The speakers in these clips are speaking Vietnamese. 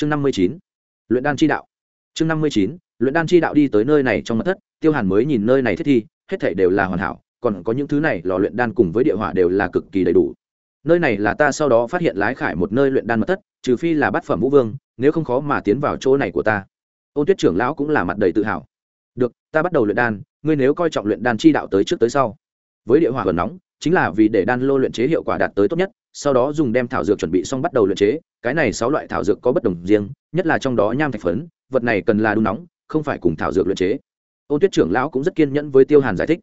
chương năm mươi chín. Luyện đan chi đạo. Chương năm mươi chín, luyện đan chi đạo đi tới nơi này trong mặt thất, tiêu hàn mới nhìn nơi này thiết thi, hết thảy đều là hoàn hảo, còn có những thứ này lò luyện đan cùng với địa hỏa đều là cực kỳ đầy đủ. Nơi này là ta sau đó phát hiện lái khải một nơi luyện đan mật thất, trừ phi là bát phẩm vũ vương, nếu không khó mà tiến vào chỗ này của ta. Ôn tuyết trưởng lão cũng là mặt đầy tự hào. Được, ta bắt đầu luyện đan, ngươi nếu coi trọng luyện đan chi đạo tới trước tới sau. Với địa hỏa gần nóng, chính là vì để đan lô luyện chế hiệu quả đạt tới tốt nhất sau đó dùng đem thảo dược chuẩn bị xong bắt đầu luyện chế. Cái này sáu loại thảo dược có bất đồng riêng, nhất là trong đó nham thạch phấn, vật này cần là đun nóng, không phải cùng thảo dược luyện chế. Ôn tuyết trưởng lão cũng rất kiên nhẫn với tiêu hàn giải thích.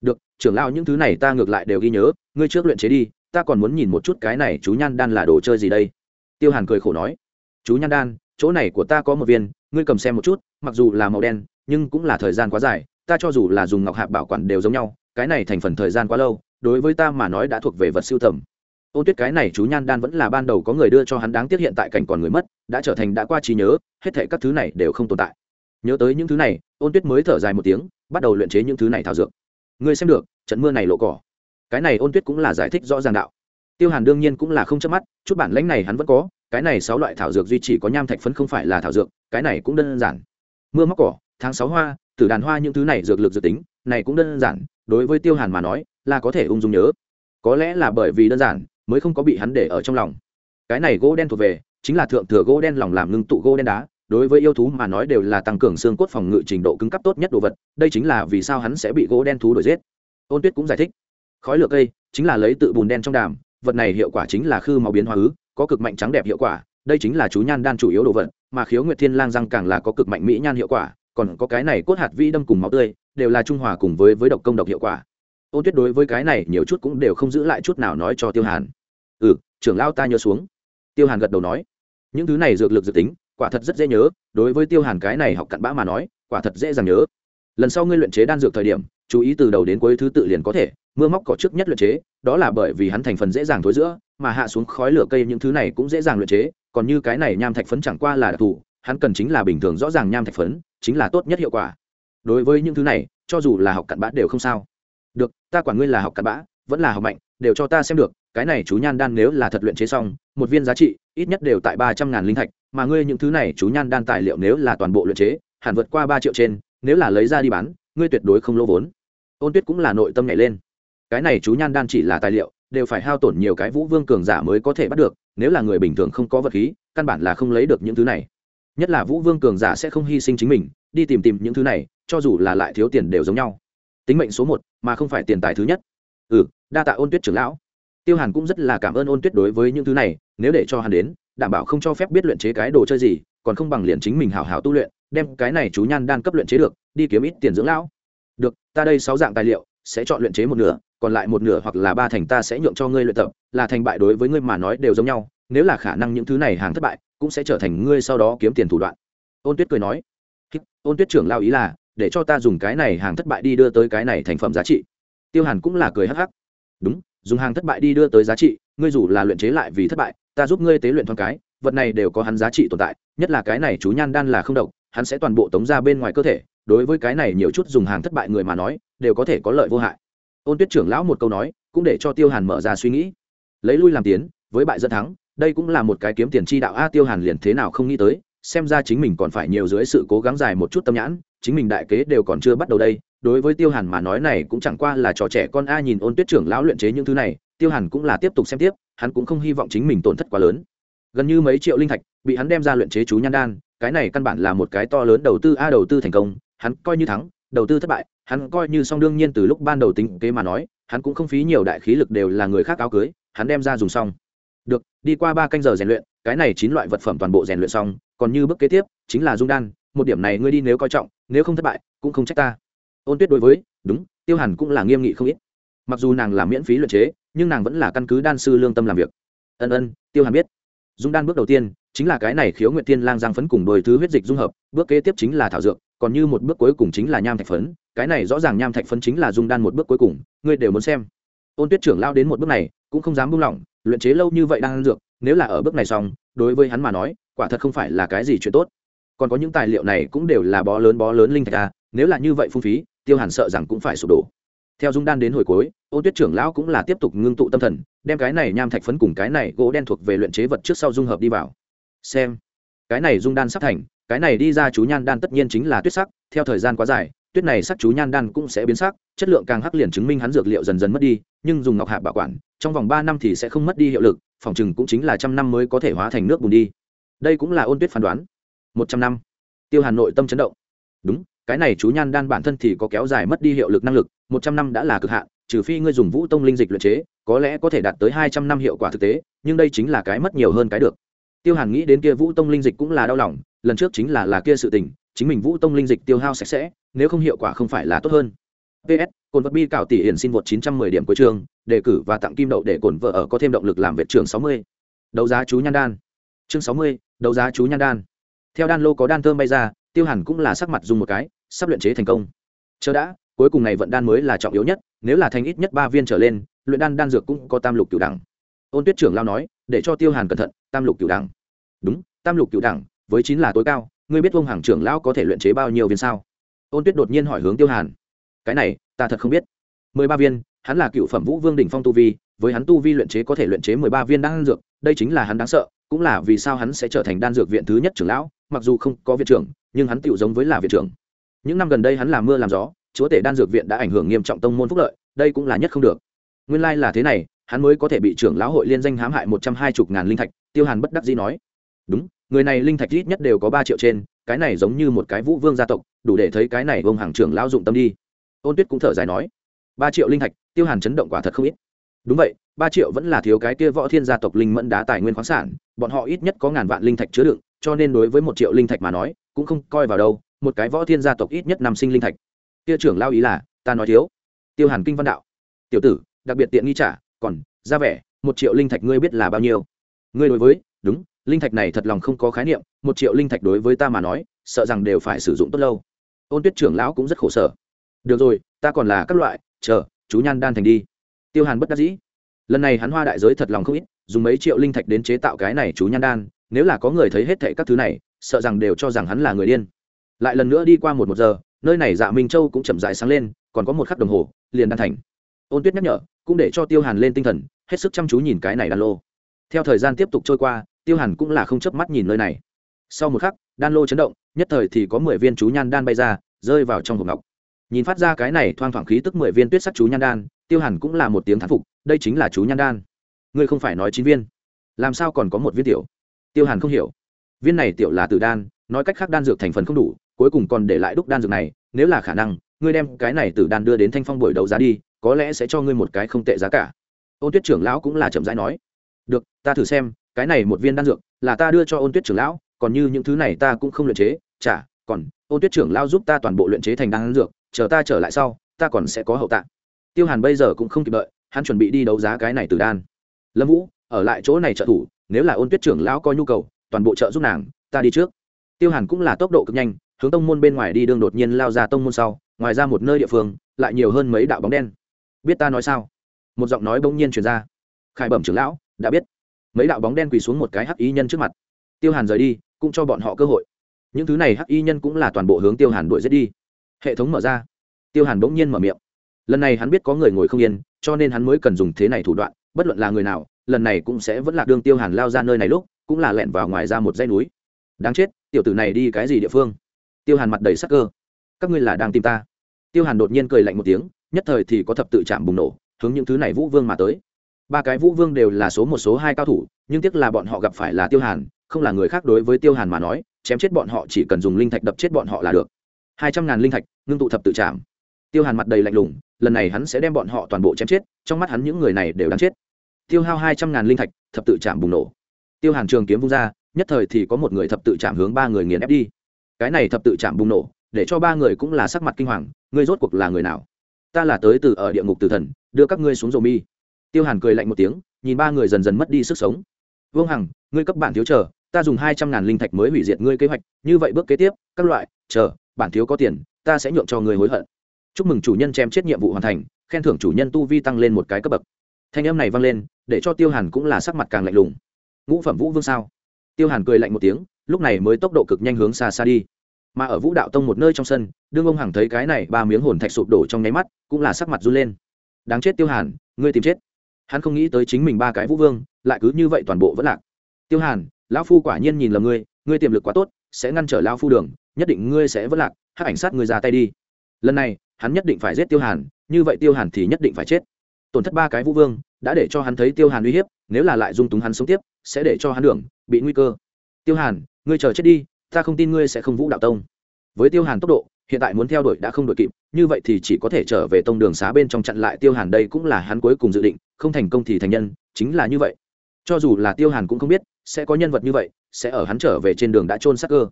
Được, trưởng lão những thứ này ta ngược lại đều ghi nhớ, ngươi trước luyện chế đi, ta còn muốn nhìn một chút cái này chú nhan đan là đồ chơi gì đây. Tiêu hàn cười khổ nói. Chú nhan đan, chỗ này của ta có một viên, ngươi cầm xem một chút, mặc dù là màu đen, nhưng cũng là thời gian quá dài, ta cho dù là dùng ngọc hạp bảo quản đều giống nhau, cái này thành phần thời gian quá lâu, đối với ta mà nói đã thuộc về vật siêu tầm ôn tuyết cái này chú nhan đan vẫn là ban đầu có người đưa cho hắn đáng tiếc hiện tại cảnh còn người mất, đã trở thành đã qua trí nhớ, hết thể các thứ này đều không tồn tại. Nhớ tới những thứ này, ôn tuyết mới thở dài một tiếng, bắt đầu luyện chế những thứ này thảo dược. Ngươi xem được, trận mưa này lộ cỏ. Cái này ôn tuyết cũng là giải thích rõ ràng đạo. Tiêu hàn đương nhiên cũng là không chớp mắt, chút bản lãnh này hắn vẫn có, cái này sáu loại thảo dược duy chỉ có nham thạch phấn không phải là thảo dược, cái này cũng đơn giản. Mưa móc cỏ, tháng sáu hoa, tử đàn hoa những thứ này dược lực dự tính, này cũng đơn giản, đối với tiêu hàn mà nói, là có thể ung dung nhớ. Có lẽ là bởi vì đơn giản mới không có bị hắn để ở trong lòng. Cái này gỗ đen thuộc về, chính là thượng thừa gỗ đen lòng làm ngưng tụ gỗ đen đá, đối với yêu thú mà nói đều là tăng cường xương cốt phòng ngự trình độ cứng cấp tốt nhất đồ vật, đây chính là vì sao hắn sẽ bị gỗ đen thú đuổi giết. Ôn tuyết cũng giải thích. Khói lửa cây chính là lấy tự bùn đen trong đàm, vật này hiệu quả chính là khư máu biến hóa ứ, có cực mạnh trắng đẹp hiệu quả, đây chính là chú nhan đan chủ yếu đồ vật, mà khiếu nguyệt thiên lang răng càng là có cực mạnh mỹ nhan hiệu quả, còn có cái này cốt hạt vi đâm cùng máu tươi, đều là trung hòa cùng với với độc công độc hiệu quả. Ôn tuyết đối với cái này nhiều chút cũng đều không giữ lại chút nào nói cho tiêu hàn ừ trưởng lao ta nhớ xuống. Tiêu hàn gật đầu nói, những thứ này dược lực dự tính, quả thật rất dễ nhớ, đối với tiêu hàn cái này học cặn bã mà nói, quả thật dễ dàng nhớ. Lần sau ngươi luyện chế đan dược thời điểm, chú ý từ đầu đến cuối thứ tự liền có thể, mưa móc cỏ trước nhất luyện chế, đó là bởi vì hắn thành phần dễ dàng thối giữa, mà hạ xuống khói lửa cây những thứ này cũng dễ dàng luyện chế, còn như cái này nham thạch phấn chẳng qua là đặc thù, hắn cần chính là bình thường rõ ràng nham thạch phấn, chính là tốt nhất hiệu quả. Đối với những thứ này, cho dù là học cặn bã đều không sao. Được, ta quản ngươi là học cặn bã, vẫn là học mạnh, đều cho ta xem được cái này chú nhan đan nếu là thật luyện chế xong, một viên giá trị, ít nhất đều tại ba trăm ngàn linh thạch, mà ngươi những thứ này chú nhan đan tài liệu nếu là toàn bộ luyện chế, hẳn vượt qua ba triệu trên, nếu là lấy ra đi bán, ngươi tuyệt đối không lỗ vốn. Ôn tuyết cũng là nội tâm nhảy lên. Cái này chú nhan đan chỉ là tài liệu, đều phải hao tổn nhiều cái vũ vương cường giả mới có thể bắt được, nếu là người bình thường không có vật khí, căn bản là không lấy được những thứ này. Nhất là vũ vương cường giả sẽ không hy sinh chính mình, đi tìm tìm những thứ này, cho dù là lại thiếu tiền đều giống nhau. Tính mệnh số một, mà không phải tiền tài thứ nhất. Ừ đa tạ ôn tuyết trưởng lão tiêu hàn cũng rất là cảm ơn ôn tuyết đối với những thứ này, nếu để cho hắn đến, đảm bảo không cho phép biết luyện chế cái đồ chơi gì, còn không bằng liền chính mình hảo hảo tu luyện, đem cái này chú nhan đan cấp luyện chế được, đi kiếm ít tiền dưỡng lão. Được, ta đây sáu dạng tài liệu, sẽ chọn luyện chế một nửa, còn lại một nửa hoặc là ba thành ta sẽ nhượng cho ngươi luyện tập, là thành bại đối với ngươi mà nói đều giống nhau, nếu là khả năng những thứ này hàng thất bại, cũng sẽ trở thành ngươi sau đó kiếm tiền thủ đoạn. Ôn tuyết cười nói ôn tuyết trưởng lao ý là, để cho ta dùng cái này hàng thất bại đi đưa tới cái này thành phẩm giá trị. Tiêu hàn cũng là cười hắc hắc, đúng dùng hàng thất bại đi đưa tới giá trị, ngươi dù là luyện chế lại vì thất bại, ta giúp ngươi tế luyện thoáng cái, vật này đều có hắn giá trị tồn tại, nhất là cái này chú nhan đan là không độc, hắn sẽ toàn bộ tống ra bên ngoài cơ thể, đối với cái này nhiều chút dùng hàng thất bại người mà nói, đều có thể có lợi vô hại. Ôn tuyết trưởng lão một câu nói, cũng để cho tiêu hàn mở ra suy nghĩ. Lấy lui làm tiến, với bại dẫn thắng, đây cũng là một cái kiếm tiền chi đạo a, tiêu hàn liền thế nào không nghĩ tới, xem ra chính mình còn phải nhiều dưới sự cố gắng dài một chút tâm nhãn, chính mình đại kế đều còn chưa bắt đầu đây đối với tiêu hàn mà nói này cũng chẳng qua là trò trẻ con a nhìn ôn tuyết trưởng lão luyện chế những thứ này, tiêu hàn cũng là tiếp tục xem tiếp, hắn cũng không hy vọng chính mình tổn thất quá lớn. Gần như mấy triệu linh thạch bị hắn đem ra luyện chế chú nhan đan, cái này căn bản là một cái to lớn đầu tư a đầu tư thành công, hắn coi như thắng, đầu tư thất bại, hắn coi như xong đương nhiên từ lúc ban đầu tính kế mà nói, hắn cũng không phí nhiều đại khí lực đều là người khác áo cưới, hắn đem ra dùng xong. Được, đi qua ba canh giờ rèn luyện, cái này chín loại vật phẩm toàn bộ rèn luyện xong, còn như bước kế tiếp, chính là dung đan, một điểm này ngươi đi nếu coi trọng, nếu không thất bại, cũng không trách ta ôn tuyết đối với, đúng, tiêu hàn cũng là nghiêm nghị không ít. Mặc dù nàng làm miễn phí luyện chế, nhưng nàng vẫn là căn cứ đan sư lương tâm làm việc. Ân ân, tiêu hàn biết. Dung đan bước đầu tiên, chính là cái này khiếu nguyện tiên lang giang phấn cùng đôi thứ huyết dịch dung hợp, bước kế tiếp chính là thảo dược, còn như một bước cuối cùng chính là nham thạch phấn, cái này rõ ràng nham thạch phấn chính là dung đan một bước cuối cùng, ngươi đều muốn xem. Ôn tuyết trưởng lao đến một bước này, cũng không dám buông lỏng, luyện chế lâu như vậy đang ăn dược, nếu là ở bước này xong, đối với hắn mà nói, quả thật không phải là cái gì chuyện tốt. Còn có những tài liệu này cũng đều là bó lớn bó lớn linh thạch a nếu là như vậy phung phí tiêu hàn sợ rằng cũng phải sụp đổ. Theo dung đan đến hồi cuối ôn tuyết trưởng lão cũng là tiếp tục ngưng tụ tâm thần, đem cái này nham thạch phấn cùng cái này gỗ đen thuộc về luyện chế vật trước sau dung hợp đi vào. Xem, cái này dung đan sắp thành, cái này đi ra chú nhan đan tất nhiên chính là tuyết sắc, theo thời gian quá dài, tuyết này sắc chú nhan đan cũng sẽ biến sắc, chất lượng càng hắc liền chứng minh hắn dược liệu dần dần mất đi, nhưng dùng ngọc hạp bảo quản, trong vòng ba năm thì sẽ không mất đi hiệu lực, phòng chừng cũng chính là trăm năm mới có thể hóa thành nước bùn đi. Đây cũng là ôn tuyết phán đoán. Một trăm năm. Tiêu hà nội tâm chấn động. Đúng cái này chú nhan đan bản thân thì có kéo dài mất đi hiệu lực năng lực, một trăm năm đã là cực hạn, trừ phi ngươi dùng vũ tông linh dịch luyện chế, có lẽ có thể đạt tới hai trăm năm hiệu quả thực tế, nhưng đây chính là cái mất nhiều hơn cái được. Tiêu hàn nghĩ đến kia vũ tông linh dịch cũng là đau lòng, lần trước chính là là kia sự tình, chính mình vũ tông linh dịch tiêu hao sạch sẽ, nếu không hiệu quả không phải là tốt hơn. Ps cồn vật bi cạo tỷ hiển xin vượt chín trăm mười điểm cuối trường đề cử và tặng kim đậu để cồn vợ ở có thêm động lực làm việc trường sáu mươi. Đấu giá chú nhan đan. Chương sáu mươi, đấu giá chú nhan đan. Theo đan lô có đan thơm bay ra, tiêu hàn cũng là sắc mặt dùng một cái sắp luyện chế thành công. Chờ đã, cuối cùng này vận đan mới là trọng yếu nhất, nếu là thành ít nhất ba viên trở lên, luyện đan đan dược cũng có tam lục cửu đẳng. Ôn tuyết trưởng lao nói, để cho tiêu hàn cẩn thận, tam lục cửu đẳng. Đúng, tam lục cửu đẳng, với chín là tối cao, ngươi biết vông hàng trưởng lão có thể luyện chế bao nhiêu viên sao? Ôn tuyết đột nhiên hỏi hướng tiêu hàn. Cái này, ta thật không biết. Mười ba viên, hắn là cựu phẩm vũ vương đỉnh phong tu vi, với hắn tu vi luyện chế có thể luyện chế mười ba viên đan dược, đây chính là hắn đáng sợ, cũng là vì sao hắn sẽ trở thành đan dược viện thứ nhất trưởng lão, mặc dù không có viện trưởng, nhưng hắn tựu giống với là viện trưởng những năm gần đây hắn làm mưa làm gió, chúa tể đan dược viện đã ảnh hưởng nghiêm trọng tông môn phúc lợi, đây cũng là nhất không được. Nguyên lai là thế này, hắn mới có thể bị trưởng lão hội liên danh hãm hại một trăm hai mươi ngàn linh thạch, tiêu hàn bất đắc dĩ nói. Đúng, người này linh thạch ít nhất đều có ba triệu trên, cái này giống như một cái vũ vương gia tộc, đủ để thấy cái này vông hàng trưởng lão dụng tâm đi. Ôn tuyết cũng thở dài nói. Ba triệu linh thạch, tiêu hàn chấn động quả thật không ít. Đúng vậy, ba triệu vẫn là thiếu cái kia võ thiên gia tộc linh mẫn đá tài nguyên khoáng sản, bọn họ ít nhất có ngàn vạn linh thạch chứa đựng, cho nên đối với một triệu linh thạch mà nói, cũng không coi vào đâu một cái võ thiên gia tộc ít nhất năm sinh linh thạch. Kia trưởng lao ý là, ta nói thiếu. Tiêu hàn kinh văn đạo. Tiểu tử, đặc biệt tiện nghi trả, còn, ra vẻ, một triệu linh thạch ngươi biết là bao nhiêu? Ngươi đối với, đúng, linh thạch này thật lòng không có khái niệm, một triệu linh thạch đối với ta mà nói, sợ rằng đều phải sử dụng tốt lâu. Ôn tuyết trưởng lão cũng rất khổ sở. Được rồi, ta còn là các loại, chờ, chú nhan đan thành đi. Tiêu hàn bất đắc dĩ. Lần này hắn hoa đại giới thật lòng không ít, dùng mấy triệu linh thạch đến chế tạo cái này chú nhan đan, nếu là có người thấy hết thệ các thứ này, sợ rằng đều cho rằng hắn là người điên lại lần nữa đi qua một một giờ, nơi này dạ minh châu cũng chậm dại sáng lên, còn có một khắc đồng hồ, liền đan thành. Ôn tuyết nhắc nhở, cũng để cho tiêu hàn lên tinh thần, hết sức chăm chú nhìn cái này đan lô. Theo thời gian tiếp tục trôi qua, tiêu hàn cũng là không chớp mắt nhìn nơi này. Sau một khắc, đan lô chấn động, nhất thời thì có mười viên chú nhan đan bay ra, rơi vào trong hộp ngọc. Nhìn phát ra cái này thoang thoảng khí tức mười viên tuyết sắc chú nhan đan, tiêu hàn cũng là một tiếng thán phục, đây chính là chú nhan đan. Ngươi không phải nói chín viên. Làm sao còn có một viên tiểu? Tiêu hàn không hiểu. Viên này tiểu là từ đan, nói cách khác đan dược thành phần không đủ cuối cùng còn để lại đúc đan dược này, nếu là khả năng, ngươi đem cái này từ đan đưa đến thanh phong buổi đấu giá đi, có lẽ sẽ cho ngươi một cái không tệ giá cả. Ôn tuyết trưởng lão cũng là chậm rãi nói. Được, ta thử xem, cái này một viên đan dược là ta đưa cho ôn tuyết trưởng lão, còn như những thứ này ta cũng không luyện chế, chả, còn, ôn tuyết trưởng lão giúp ta toàn bộ luyện chế thành đan dược, chờ ta trở lại sau, ta còn sẽ có hậu tạng. Tiêu hàn bây giờ cũng không kịp đợi, hắn chuẩn bị đi đấu giá cái này từ đan. Lâm vũ, ở lại chỗ này trợ thủ, nếu là ôn tuyết trưởng lão có nhu cầu, toàn bộ trợ giúp nàng, ta đi trước. Tiêu hàn cũng là tốc độ cực nhanh hướng tông môn bên ngoài đi đương đột nhiên lao ra tông môn sau, ngoài ra một nơi địa phương, lại nhiều hơn mấy đạo bóng đen. Biết ta nói sao? Một giọng nói bỗng nhiên truyền ra. Khải bẩm trưởng lão, đã biết. Mấy đạo bóng đen quỳ xuống một cái hắc y nhân trước mặt. Tiêu hàn rời đi, cũng cho bọn họ cơ hội. Những thứ này hắc y nhân cũng là toàn bộ hướng tiêu hàn đuổi giết đi. Hệ thống mở ra. Tiêu hàn bỗng nhiên mở miệng. Lần này hắn biết có người ngồi không yên, cho nên hắn mới cần dùng thế này thủ đoạn, bất luận là người nào, lần này cũng sẽ vẫn là đương tiêu hàn lao ra nơi này lúc, cũng là lẹn vào ngoài ra một dãy núi. Đáng chết, tiểu tử này đi cái gì địa phương? Tiêu hàn mặt đầy sắc cơ. Các ngươi là đang tìm ta. Tiêu hàn đột nhiên cười lạnh một tiếng, nhất thời thì có thập tự chạm bùng nổ, hướng những thứ này vũ vương mà tới. Ba cái vũ vương đều là số một, số hai cao thủ, nhưng tiếc là bọn họ gặp phải là tiêu hàn, không là người khác đối với tiêu hàn mà nói, chém chết bọn họ chỉ cần dùng linh thạch đập chết bọn họ là được. Hai trăm ngàn linh thạch, ngưng tụ thập tự chạm. Tiêu hàn mặt đầy lạnh lùng, lần này hắn sẽ đem bọn họ toàn bộ chém chết, trong mắt hắn những người này đều đáng chết. Tiêu hao hai trăm ngàn linh thạch, thập tự chạm bùng nổ. Tiêu hàn trường kiếm vung ra, nhất thời thì có một người thập tự chạm hướng ba người nghiền ép đi cái này thập tự chạm bùng nổ, để cho ba người cũng là sắc mặt kinh hoàng, ngươi rốt cuộc là người nào? Ta là tới từ ở địa ngục tử thần, đưa các ngươi xuống rồ mi. Tiêu hàn cười lạnh một tiếng, nhìn ba người dần dần mất đi sức sống. Vương hằng, ngươi cấp bản thiếu chờ, ta dùng hai trăm ngàn linh thạch mới hủy diệt ngươi kế hoạch, như vậy bước kế tiếp, các loại, chờ, bản thiếu có tiền, ta sẽ nhượng cho ngươi hối hận. Chúc mừng chủ nhân chém chết nhiệm vụ hoàn thành, khen thưởng chủ nhân tu vi tăng lên một cái cấp bậc. Thanh âm này vang lên, để cho tiêu hàn cũng là sắc mặt càng lạnh lùng. Ngũ phẩm vũ vương sao? Tiêu hàn cười lạnh một tiếng, lúc này mới tốc độ cực nhanh hướng xa xa đi. Mà ở vũ đạo tông một nơi trong sân, đương ông hằng thấy cái này ba miếng hồn thạch sụp đổ trong nháy mắt, cũng là sắc mặt run lên. Đáng chết tiêu hàn, ngươi tìm chết. Hắn không nghĩ tới chính mình ba cái vũ vương, lại cứ như vậy toàn bộ vẫn lạc. Tiêu hàn, lão phu quả nhiên nhìn lầm ngươi ngươi tiềm lực quá tốt, sẽ ngăn trở lao phu đường, nhất định ngươi sẽ vẫn lạc, hắc ảnh sát ngươi ra tay đi. Lần này, hắn nhất định phải giết tiêu hàn, như vậy tiêu hàn thì nhất định phải chết. Tổn thất ba cái vũ vương, đã để cho hắn thấy tiêu hàn uy hiếp, nếu là lại dung túng hắn sống tiếp sẽ để cho hắn đường, bị nguy cơ. Tiêu hàn, ngươi chờ chết đi, ta không tin ngươi sẽ không vũ đạo tông. Với tiêu hàn tốc độ, hiện tại muốn theo đuổi đã không đuổi kịp, như vậy thì chỉ có thể trở về tông đường xá bên trong chặn lại tiêu hàn, đây cũng là hắn cuối cùng dự định, không thành công thì thành nhân, chính là như vậy. Cho dù là tiêu hàn cũng không biết, sẽ có nhân vật như vậy, sẽ ở hắn trở về trên đường đã trôn sắc cơ.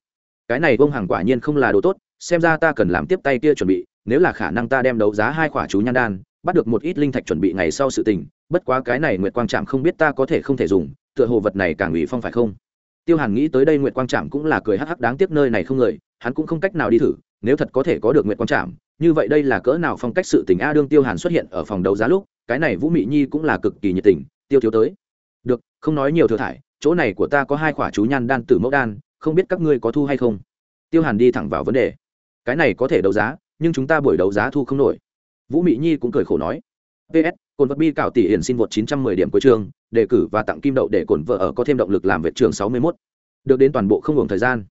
Cái này bông hàng quả nhiên không là đồ tốt, xem ra ta cần làm tiếp tay kia chuẩn bị, nếu là khả năng ta đem đấu giá hai quả chú nhan đan, bắt được một ít linh thạch chuẩn bị ngày sau sự tình, bất quá cái này nguyệt quang trạm không biết ta có thể không thể dùng tựa hồ vật này càng ủy phong phải không? Tiêu hàn nghĩ tới đây nguyệt quang trạm cũng là cười hắc hắc đáng tiếc nơi này không người, hắn cũng không cách nào đi thử, nếu thật có thể có được nguyệt quang trạm như vậy đây là cỡ nào phong cách sự tình a đương tiêu hàn xuất hiện ở phòng đấu giá lúc, cái này vũ mị nhi cũng là cực kỳ nhiệt tình, tiêu thiếu tới. Được, không nói nhiều thừa thải, chỗ này của ta có hai quả chú nhan đan tử mẫu đan, không biết các ngươi có thu hay không? Tiêu hàn đi thẳng vào vấn đề. Cái này có thể đấu giá, nhưng chúng ta buổi đấu giá thu không nổi. Vũ mị nhi cũng cười khổ nói ps cồn vật bi cảo tỷ hiển xin vượt chín trăm mười điểm cuối trường đề cử và tặng kim đậu để cồn vợ ở có thêm động lực làm vệ trường 61. được đến toàn bộ không hưởng thời gian.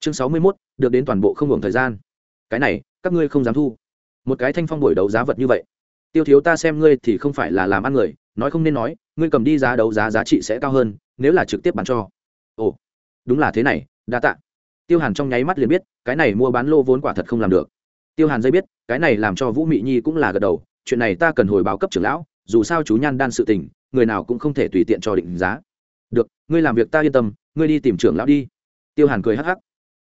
Chương 61, được đến toàn bộ không hưởng thời gian. Cái này các ngươi không dám thu. Một cái thanh phong buổi đấu giá vật như vậy. Tiêu thiếu ta xem ngươi thì không phải là làm ăn người nói không nên nói ngươi cầm đi giá đấu giá giá trị sẽ cao hơn nếu là trực tiếp bán cho. Ồ đúng là thế này đa tạ. Tiêu hàn trong nháy mắt liền biết cái này mua bán lô vốn quả thật không làm được. Tiêu hàn dây biết cái này làm cho vũ mị nhi cũng là gật đầu chuyện này ta cần hồi báo cấp trưởng lão, dù sao chú nhan đan sự tình, người nào cũng không thể tùy tiện cho định giá. Được, ngươi làm việc ta yên tâm, ngươi đi tìm trưởng lão đi. Tiêu hàn cười hắc hắc.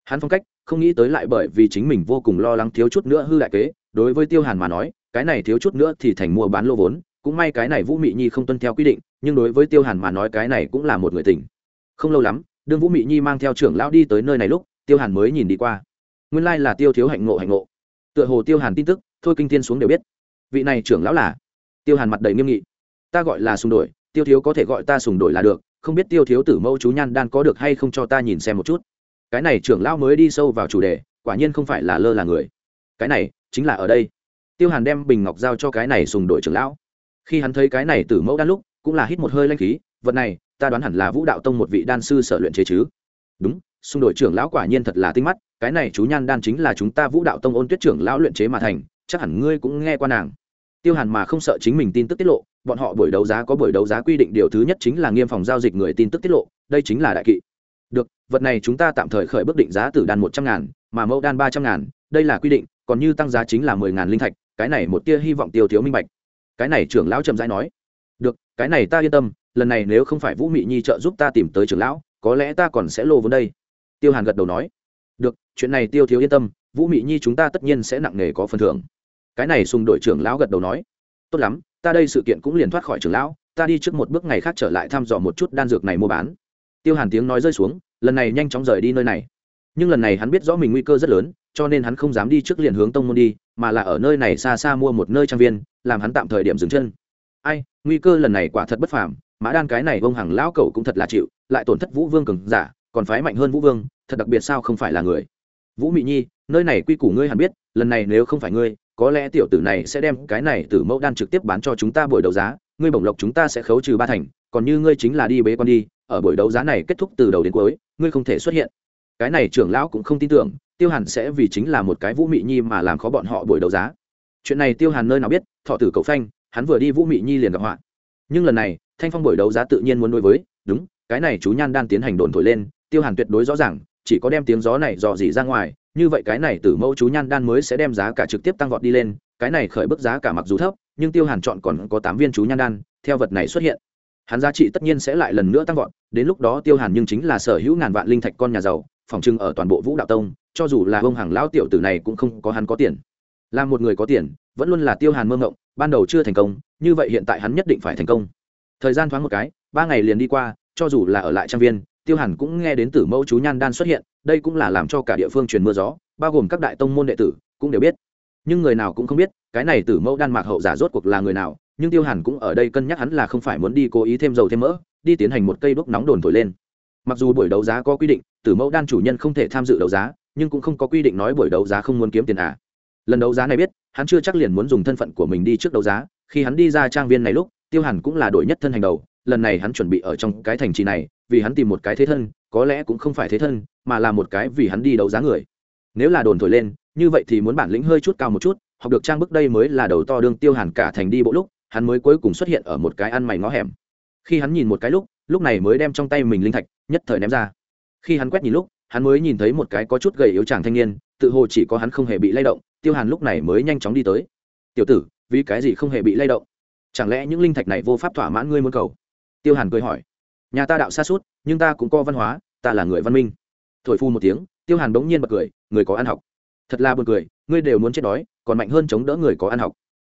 Hắn phong cách, không nghĩ tới lại bởi vì chính mình vô cùng lo lắng thiếu chút nữa hư đại kế, đối với tiêu hàn mà nói, cái này thiếu chút nữa thì thành mua bán lô vốn, cũng may cái này vũ mị nhi không tuân theo quy định, nhưng đối với tiêu hàn mà nói cái này cũng là một người tình. Không lâu lắm, đương vũ mị nhi mang theo trưởng lão đi tới nơi này lúc, tiêu hàn mới nhìn đi qua. Nguyên lai là tiêu thiếu hạnh ngộ hạnh ngộ. Tựa hồ tiêu hàn tin tức, thôi kinh thiên xuống đều biết vị này trưởng lão là? Tiêu hàn mặt đầy nghiêm nghị. Ta gọi là sùng đổi, tiêu thiếu có thể gọi ta sùng đổi là được, không biết tiêu thiếu tử mẫu chú nhan đan có được hay không cho ta nhìn xem một chút. Cái này trưởng lão mới đi sâu vào chủ đề, quả nhiên không phải là lơ là người. Cái này, chính là ở đây. Tiêu hàn đem bình ngọc giao cho cái này sùng đổi trưởng lão. Khi hắn thấy cái này tử mẫu đan lúc, cũng là hít một hơi lanh khí, vật này, ta đoán hẳn là vũ đạo tông một vị đan sư sở luyện chế chứ. Đúng xung đội trưởng lão quả nhiên thật là tinh mắt, cái này chú nhan đan chính là chúng ta vũ đạo tông ôn tuyết trưởng lão luyện chế mà thành chắc hẳn ngươi cũng nghe qua nàng. Tiêu hàn mà không sợ chính mình tin tức tiết lộ, bọn họ buổi đấu giá có buổi đấu giá quy định điều thứ nhất chính là nghiêm phòng giao dịch người tin tức tiết lộ, đây chính là đại kỵ. Được, vật này chúng ta tạm thời khởi bước định giá từ đan một trăm ngàn, mà mẫu đan ba trăm ngàn, đây là quy định, còn như tăng giá chính là mười ngàn linh thạch, cái này một tia hy vọng tiêu thiếu minh bạch. Cái này trưởng lão chậm rãi nói. Được, cái này ta yên tâm, lần này nếu không phải vũ mị nhi trợ giúp ta tìm tới trưởng lão, có lẽ ta còn sẽ lô vốn đây. Tiêu hàn gật đầu nói. Được, chuyện này tiêu thiếu yên tâm, vũ mị nhi chúng ta tất nhiên sẽ nặng nề có phần thưởng cái này xung đội trưởng lão gật đầu nói, tốt lắm, ta đây sự kiện cũng liền thoát khỏi trưởng lão, ta đi trước một bước ngày khác trở lại thăm dò một chút đan dược này mua bán. Tiêu hàn tiếng nói rơi xuống, lần này nhanh chóng rời đi nơi này. Nhưng lần này hắn biết rõ mình nguy cơ rất lớn, cho nên hắn không dám đi trước liền hướng tông môn đi, mà là ở nơi này xa xa mua một nơi trang viên, làm hắn tạm thời điểm dừng chân. Ai, nguy cơ lần này quả thật bất phàm, mã đan cái này vông hàng lão cẩu cũng thật là chịu, lại tổn thất vũ vương cường giả, còn phái mạnh hơn vũ vương, thật đặc biệt sao không phải là người. Vũ mị nhi, nơi này quy củ ngươi hẳn biết, lần này nếu không phải ngươi có lẽ tiểu tử này sẽ đem cái này từ mẫu đan trực tiếp bán cho chúng ta buổi đấu giá, ngươi bổng lộc chúng ta sẽ khấu trừ ba thành, còn như ngươi chính là đi bế con đi, ở buổi đấu giá này kết thúc từ đầu đến cuối, ngươi không thể xuất hiện. Cái này trưởng lão cũng không tin tưởng, tiêu hàn sẽ vì chính là một cái vũ mị nhi mà làm khó bọn họ buổi đấu giá. Chuyện này tiêu hàn nơi nào biết, thọ tử cậu phanh, hắn vừa đi vũ mị nhi liền gặp họa. Nhưng lần này, thanh phong buổi đấu giá tự nhiên muốn đối với, đúng, cái này chú nhan đang tiến hành đồn thổi lên, tiêu hàn tuyệt đối rõ ràng, chỉ có đem tiếng gió này dò dỉ ra ngoài như vậy cái này từ mẫu chú nhan đan mới sẽ đem giá cả trực tiếp tăng vọt đi lên, cái này khởi bức giá cả mặc dù thấp, nhưng tiêu hàn chọn còn có tám viên chú nhan đan, theo vật này xuất hiện. Hắn giá trị tất nhiên sẽ lại lần nữa tăng vọt, đến lúc đó tiêu hàn nhưng chính là sở hữu ngàn vạn linh thạch con nhà giàu, phòng trưng ở toàn bộ vũ đạo tông, cho dù là ông hàng lão tiểu tử này cũng không có hắn có tiền. Là một người có tiền, vẫn luôn là tiêu hàn mơ ngộng ban đầu chưa thành công, như vậy hiện tại hắn nhất định phải thành công. Thời gian thoáng một cái, ba ngày liền đi qua, cho dù là ở lại trang viên, tiêu hàn cũng nghe đến tử mẫu chú nhan đan xuất hiện đây cũng là làm cho cả địa phương truyền mưa gió, bao gồm các đại tông môn đệ tử cũng đều biết. Nhưng người nào cũng không biết, cái này tử mẫu đan mạc hậu giả rốt cuộc là người nào, nhưng tiêu hàn cũng ở đây cân nhắc hắn là không phải muốn đi cố ý thêm dầu thêm mỡ, đi tiến hành một cây đuốc nóng đồn thổi lên. Mặc dù buổi đấu giá có quy định, tử mẫu đan chủ nhân không thể tham dự đấu giá, nhưng cũng không có quy định nói buổi đấu giá không muốn kiếm tiền à. Lần đấu giá này biết, hắn chưa chắc liền muốn dùng thân phận của mình đi trước đấu giá, khi hắn đi ra trang viên này lúc, tiêu hàn cũng là đổi nhất thân hành đầu, lần này hắn chuẩn bị ở trong cái thành trì này vì hắn tìm một cái thế thân, có lẽ cũng không phải thế thân, mà là một cái vì hắn đi đấu giá người. Nếu là đồn thổi lên, như vậy thì muốn bản lĩnh hơi chút cao một chút, học được trang bức đây mới là đầu to đương tiêu hàn cả thành đi bộ lúc, hắn mới cuối cùng xuất hiện ở một cái ăn mày ngó hẻm. Khi hắn nhìn một cái lúc lúc này mới đem trong tay mình linh thạch, nhất thời ném ra. Khi hắn quét nhìn lúc, hắn mới nhìn thấy một cái có chút gầy yếu chàng thanh niên, tự hồ chỉ có hắn không hề bị lay động, tiêu hàn lúc này mới nhanh chóng đi tới. Tiểu tử, vì cái gì không hề bị lay động? Chẳng lẽ những linh thạch này vô pháp thỏa mãn ngươi muốn cầu? Tiêu hàn cười hỏi nhà ta đạo xa suốt, nhưng ta cũng có văn hóa, ta là người văn minh. Thổi phu một tiếng, tiêu hàn bỗng nhiên bật cười, người có ăn học. Thật là buồn cười, ngươi đều muốn chết đói, còn mạnh hơn chống đỡ người có ăn học.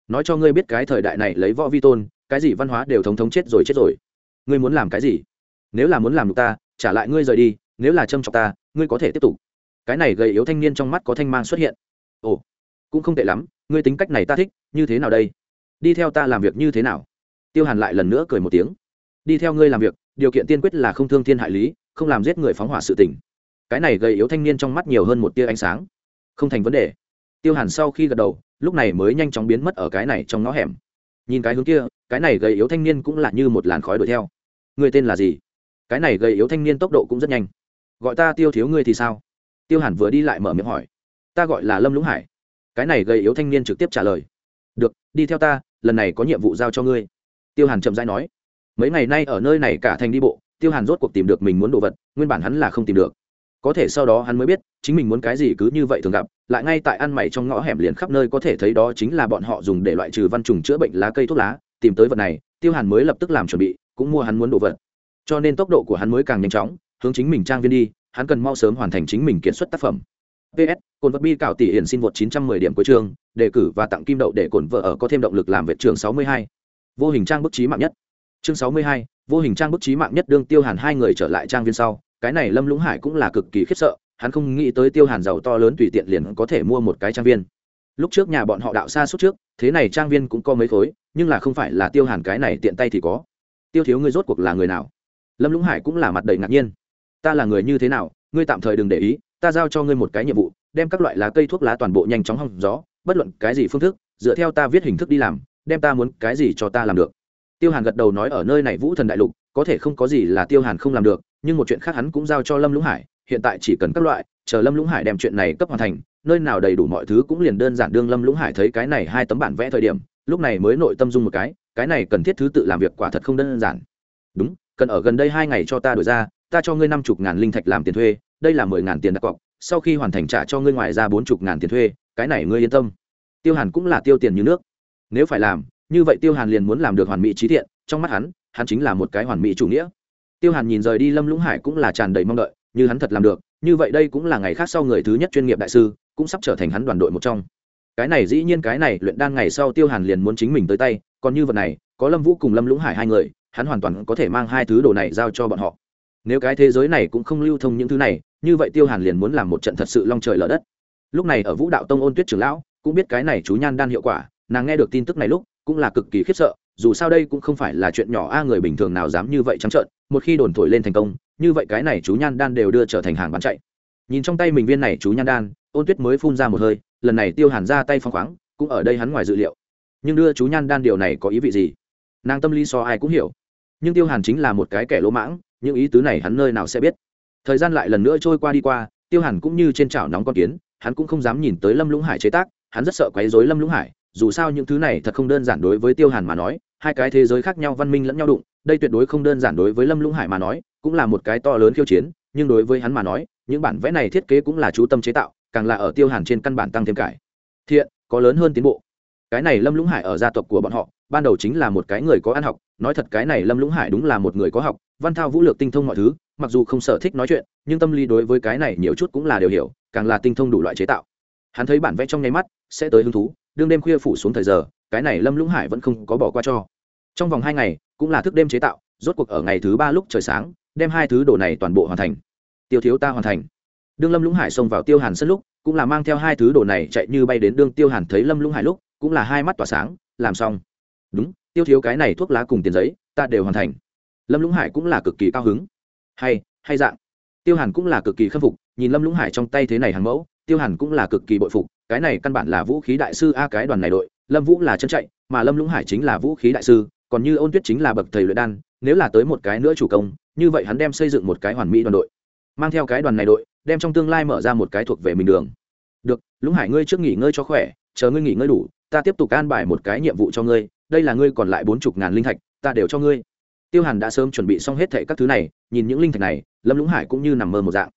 Nói cho ngươi biết cái thời đại này lấy võ vi tôn, cái gì văn hóa đều thống thống chết rồi chết rồi. Ngươi muốn làm cái gì? Nếu là muốn làm được ta, trả lại ngươi rời đi, nếu là châm chọc ta, ngươi có thể tiếp tục. Cái này gầy yếu thanh niên trong mắt có thanh mang xuất hiện. Ồ, cũng không tệ lắm, ngươi tính cách này ta thích, như thế nào đây? Đi theo ta làm việc như thế nào? Tiêu hàn lại lần nữa cười một tiếng. Đi theo ngươi làm việc điều kiện tiên quyết là không thương thiên hại lý, không làm giết người phóng hỏa sự tình. Cái này gây yếu thanh niên trong mắt nhiều hơn một tia ánh sáng. Không thành vấn đề. Tiêu hàn sau khi gật đầu, lúc này mới nhanh chóng biến mất ở cái này trong ngõ hẻm. Nhìn cái hướng kia, cái này gây yếu thanh niên cũng là như một làn khói đuổi theo. Người tên là gì? Cái này gây yếu thanh niên tốc độ cũng rất nhanh. Gọi ta tiêu thiếu ngươi thì sao? Tiêu hàn vừa đi lại mở miệng hỏi. Ta gọi là lâm lũng hải. Cái này gây yếu thanh niên trực tiếp trả lời. Được, đi theo ta, lần này có nhiệm vụ giao cho ngươi. Tiêu hàn chậm rãi nói mấy ngày nay ở nơi này cả thành đi bộ tiêu hàn rốt cuộc tìm được mình muốn đồ vật nguyên bản hắn là không tìm được. Có thể sau đó hắn mới biết chính mình muốn cái gì cứ như vậy thường gặp lại ngay tại ăn mày trong ngõ hẻm liền khắp nơi có thể thấy đó chính là bọn họ dùng để loại trừ văn trùng chữa bệnh lá cây thuốc lá tìm tới vật này tiêu hàn mới lập tức làm chuẩn bị cũng mua hắn muốn đồ vật. Cho nên tốc độ của hắn mới càng nhanh chóng hướng chính mình trang viên đi hắn cần mau sớm hoàn thành chính mình kiến xuất tác phẩm. Ps cồn vật bi cảo tỷ hiển xin vượt 910 điểm cuối trường, đề cử và tặng kim đậu để cồn vợ ở có thêm động lực làm vệ trường 62. vô hình trang bức trí mạng nhất chương 62, vô hình trang bức trí mạng nhất đương tiêu hàn hai người trở lại trang viên sau cái này lâm lũng hải cũng là cực kỳ khiếp sợ hắn không nghĩ tới tiêu hàn giàu to lớn tùy tiện liền có thể mua một cái trang viên. Lúc trước nhà bọn họ đạo xa suốt trước thế này trang viên cũng có mấy khối nhưng là không phải là tiêu hàn cái này tiện tay thì có. Tiêu thiếu ngươi rốt cuộc là người nào? Lâm lũng hải cũng là mặt đầy ngạc nhiên. Ta là người như thế nào? Ngươi tạm thời đừng để ý ta giao cho ngươi một cái nhiệm vụ đem các loại lá cây thuốc lá toàn bộ nhanh chóng hong gió bất luận cái gì phương thức dựa theo ta viết hình thức đi làm đem ta muốn cái gì cho ta làm được tiêu hàn gật đầu nói ở nơi này vũ thần đại lục, có thể không có gì là tiêu hàn không làm được, nhưng một chuyện khác hắn cũng giao cho lâm lũng hải, hiện tại chỉ cần các loại, chờ lâm lũng hải đem chuyện này cấp hoàn thành, nơi nào đầy đủ mọi thứ cũng liền đơn giản đương lâm lũng hải thấy cái này hai tấm bản vẽ thời điểm, lúc này mới nội tâm dung một cái cái này cần thiết thứ tự làm việc quả thật không đơn giản. Đúng, cần ở gần đây hai ngày cho ta đổi ra, ta cho ngươi năm chục ngàn linh thạch làm tiền thuê, đây là mười ngàn tiền đặt cọc, sau khi hoàn thành trả cho ngươi ngoài ra bốn chục ngàn tiền thuê, cái này ngươi yên tâm. Tiêu hàn cũng là tiêu tiền như nước. Nếu phải làm như vậy tiêu hàn liền muốn làm được hoàn mỹ trí thiện, trong mắt hắn hắn chính là một cái hoàn mỹ chủ nghĩa. Tiêu hàn nhìn rời đi lâm lũng hải cũng là tràn đầy mong đợi, như hắn thật làm được, như vậy đây cũng là ngày khác sau người thứ nhất chuyên nghiệp đại sư, cũng sắp trở thành hắn đoàn đội một trong. Cái này dĩ nhiên cái này, luyện đan ngày sau tiêu hàn liền muốn chính mình tới tay, còn như vật này, có lâm vũ cùng lâm lũng hải hai người, hắn hoàn toàn có thể mang hai thứ đồ này giao cho bọn họ. Nếu cái thế giới này cũng không lưu thông những thứ này, như vậy tiêu hàn liền muốn làm một trận thật sự long trời lở đất. Lúc này ở vũ đạo tông ôn tuyết trưởng lão cũng biết cái này chú nhan đan hiệu quả, nàng nghe được tin tức này lúc cũng là cực kỳ khiếp sợ, dù sao đây cũng không phải là chuyện nhỏ, a, người bình thường nào dám như vậy trắng trợn, một khi đồn thổi lên thành công, như vậy cái này chú nhan đan đều đưa trở thành hàng bán chạy. Nhìn trong tay mình viên này chú nhan đan, ôn tuyết mới phun ra một hơi, lần này tiêu hàn ra tay phong khoáng, cũng ở đây hắn ngoài dự liệu. Nhưng đưa chú nhan đan điều này có ý vị gì? Nàng tâm lý so ai cũng hiểu. Nhưng tiêu hàn chính là một cái kẻ lỗ mãng, những ý tứ này hắn nơi nào sẽ biết. Thời gian lại lần nữa trôi qua đi qua, tiêu hàn cũng như trên chảo nóng con kiến, hắn cũng không dám nhìn tới lâm lũng hải chế tác, hắn rất sợ quấy dối lâm lũng hải dù sao những thứ này thật không đơn giản đối với tiêu hàn mà nói, hai cái thế giới khác nhau văn minh lẫn nhau đụng, đây tuyệt đối không đơn giản đối với lâm lũng hải mà nói, cũng là một cái to lớn khiêu chiến, nhưng đối với hắn mà nói, những bản vẽ này thiết kế cũng là chú tâm chế tạo, càng là ở tiêu hàn trên căn bản tăng thêm cải. Thiện, có lớn hơn tiến bộ. Cái này lâm lũng hải ở gia tộc của bọn họ, ban đầu chính là một cái người có ăn học, nói thật cái này lâm lũng hải đúng là một người có học, văn thao vũ lược tinh thông mọi thứ, mặc dù không sở thích nói chuyện, nhưng tâm lý đối với cái này nhiều chút cũng là đều hiểu, càng là tinh thông đủ loại chế tạo. Hắn thấy bản vẽ trong nháy mắt sẽ tới hứng thú đương đêm khuya phủ xuống thời giờ, cái này lâm lũng hải vẫn không có bỏ qua cho. Trong vòng hai ngày, cũng là thức đêm chế tạo, rốt cuộc ở ngày thứ ba lúc trời sáng, đem hai thứ đồ này toàn bộ hoàn thành. Tiêu thiếu ta hoàn thành. Đương lâm lũng hải xông vào tiêu hàn sân lúc, cũng là mang theo hai thứ đồ này chạy như bay đến đương tiêu hàn thấy lâm lũng hải lúc, cũng là hai mắt tỏa sáng, làm xong. Đúng, tiêu thiếu cái này thuốc lá cùng tiền giấy, ta đều hoàn thành. Lâm lũng hải cũng là cực kỳ cao hứng. Hay hay dạng. Tiêu hàn cũng là cực kỳ khâm phục, nhìn lâm lũng hải trong tay thế này hàng mẫu tiêu hàn cũng là cực kỳ bội phục, cái này căn bản là vũ khí đại sư a cái đoàn này đội, lâm vũ là chân chạy, mà lâm lũng hải chính là vũ khí đại sư, còn như ôn tuyết chính là bậc thầy luyện đan, nếu là tới một cái nữa chủ công, như vậy hắn đem xây dựng một cái hoàn mỹ đoàn đội, mang theo cái đoàn này đội, đem trong tương lai mở ra một cái thuộc về mình đường. Được, lũng hải ngươi trước nghỉ ngơi cho khỏe, chờ ngươi nghỉ ngơi đủ, ta tiếp tục an bài một cái nhiệm vụ cho ngươi, đây là ngươi còn lại bốn chục ngàn linh thạch, ta đều cho ngươi. Tiêu hàn đã sớm chuẩn bị xong hết thệ các thứ này, nhìn những linh thạch này, lâm lũng hải cũng như nằm mơ một dạng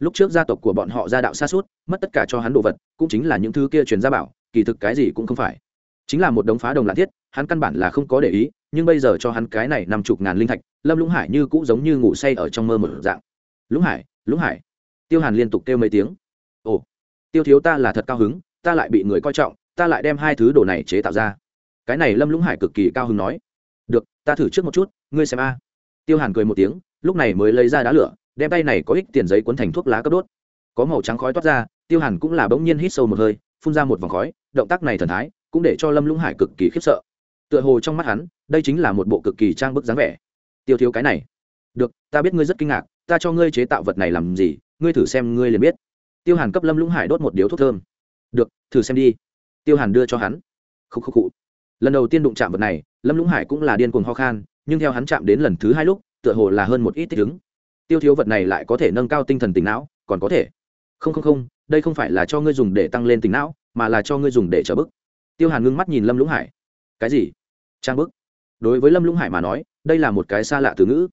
lúc trước gia tộc của bọn họ gia đạo xa suốt, mất tất cả cho hắn đồ vật, cũng chính là những thứ kia truyền gia bảo, kỳ thực cái gì cũng không phải. Chính là một đống phá đồng lạ thiết, hắn căn bản là không có để ý, nhưng bây giờ cho hắn cái này năm chục ngàn linh thạch, lâm lũng hải như cũng giống như ngủ say ở trong mơ một dạng. Lũng hải lũng hải. Tiêu hàn liên tục kêu mấy tiếng. Ồ, tiêu thiếu ta là thật cao hứng, ta lại bị người coi trọng, ta lại đem hai thứ đồ này chế tạo ra. Cái này lâm lũng hải cực kỳ cao hứng nói. Được, ta thử trước một chút, ngươi xem a. Tiêu hàn cười một tiếng, lúc này mới lấy ra đá lửa đem tay này có ích tiền giấy cuốn thành thuốc lá cấp đốt. Có màu trắng khói toát ra, tiêu hàn cũng là bỗng nhiên hít sâu một hơi, phun ra một vòng khói, động tác này thần thái cũng để cho lâm lũng hải cực kỳ khiếp sợ. Tựa hồ trong mắt hắn, đây chính là một bộ cực kỳ trang bức dáng vẻ. Tiêu thiếu cái này. Được, ta biết ngươi rất kinh ngạc, ta cho ngươi chế tạo vật này làm gì, ngươi thử xem ngươi liền biết. Tiêu hàn cấp lâm lũng hải đốt một điếu thuốc thơm. Được, thử xem đi. Tiêu hàn đưa cho hắn. Khúc khúc cụ lần đầu tiên đụng chạm vật này, lâm lũng hải cũng là điên cuồng ho khan, nhưng theo hắn chạm đến lần thứ hai lúc, tựa hồ là hơn một ít thích ứng tiêu thiếu vật này lại có thể nâng cao tinh thần tỉnh não, còn có thể. Không không không, đây không phải là cho ngươi dùng để tăng lên tỉnh não, mà là cho ngươi dùng để trở bức. Tiêu hàn ngưng mắt nhìn lâm lũng hải. Cái gì? Trang bức. Đối với lâm lũng hải mà nói, đây là một cái xa lạ từ ngữ.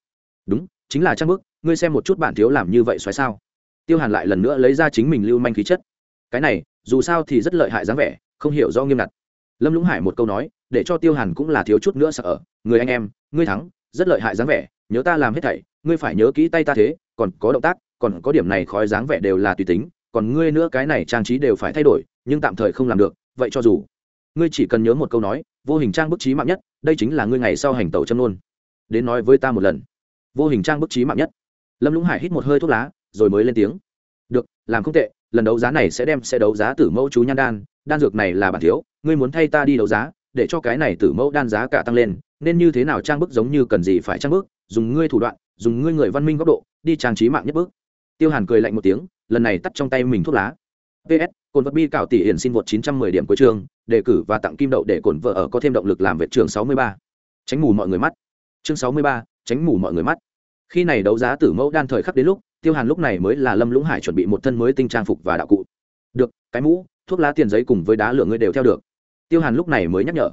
Đúng, chính là trang bức, ngươi xem một chút bản thiếu làm như vậy xoáy sao? Tiêu hàn lại lần nữa lấy ra chính mình lưu manh khí chất. Cái này, dù sao thì rất lợi hại dáng vẻ, không hiểu do nghiêm ngặt. Lâm lũng hải một câu nói, để cho tiêu hàn cũng là thiếu chút nữa sợ người anh em, ngươi thắng, rất lợi hại dáng vẻ, nhớ ta làm hết thảy ngươi phải nhớ kỹ tay ta thế, còn có động tác, còn có điểm này khói dáng vẻ đều là tùy tính, còn ngươi nữa cái này trang trí đều phải thay đổi, nhưng tạm thời không làm được, vậy cho dù. Ngươi chỉ cần nhớ một câu nói, vô hình trang bức trí mạng nhất, đây chính là ngươi ngày sau hành tẩu châm luôn. Đến nói với ta một lần. Vô hình trang bức trí mạng nhất. Lâm lũng hải hít một hơi thuốc lá, rồi mới lên tiếng. Được, làm không tệ, lần đấu giá này sẽ đem xe đấu giá tử mẫu chú nhan đan đan dược này là bản thiếu, ngươi muốn thay ta đi đấu giá, để cho cái này tử mẫu đan giá cả tăng lên, nên như thế nào trang bức giống như cần gì phải trang bức, dùng ngươi thủ đoạn dùng ngươi người văn minh góc độ đi trang trí mạng nhất bước. Tiêu hàn cười lạnh một tiếng lần này tắt trong tay mình thuốc lá. Ps cồn vật bi cạo tỷ hiển xin vượt 910 điểm cuối trường đề cử và tặng kim đậu để cồn vợ ở có thêm động lực làm việc trường 63. tránh mù mọi người mắt. Chương 63, tránh mù mọi người mắt. Khi này đấu giá tử mẫu đan thời khắc đến lúc tiêu hàn lúc này mới là lâm lũng hải chuẩn bị một thân mới tinh trang phục và đạo cụ. Được cái mũ thuốc lá tiền giấy cùng với đá lửa ngươi đều theo được. Tiêu hàn lúc này mới nhắc nhở.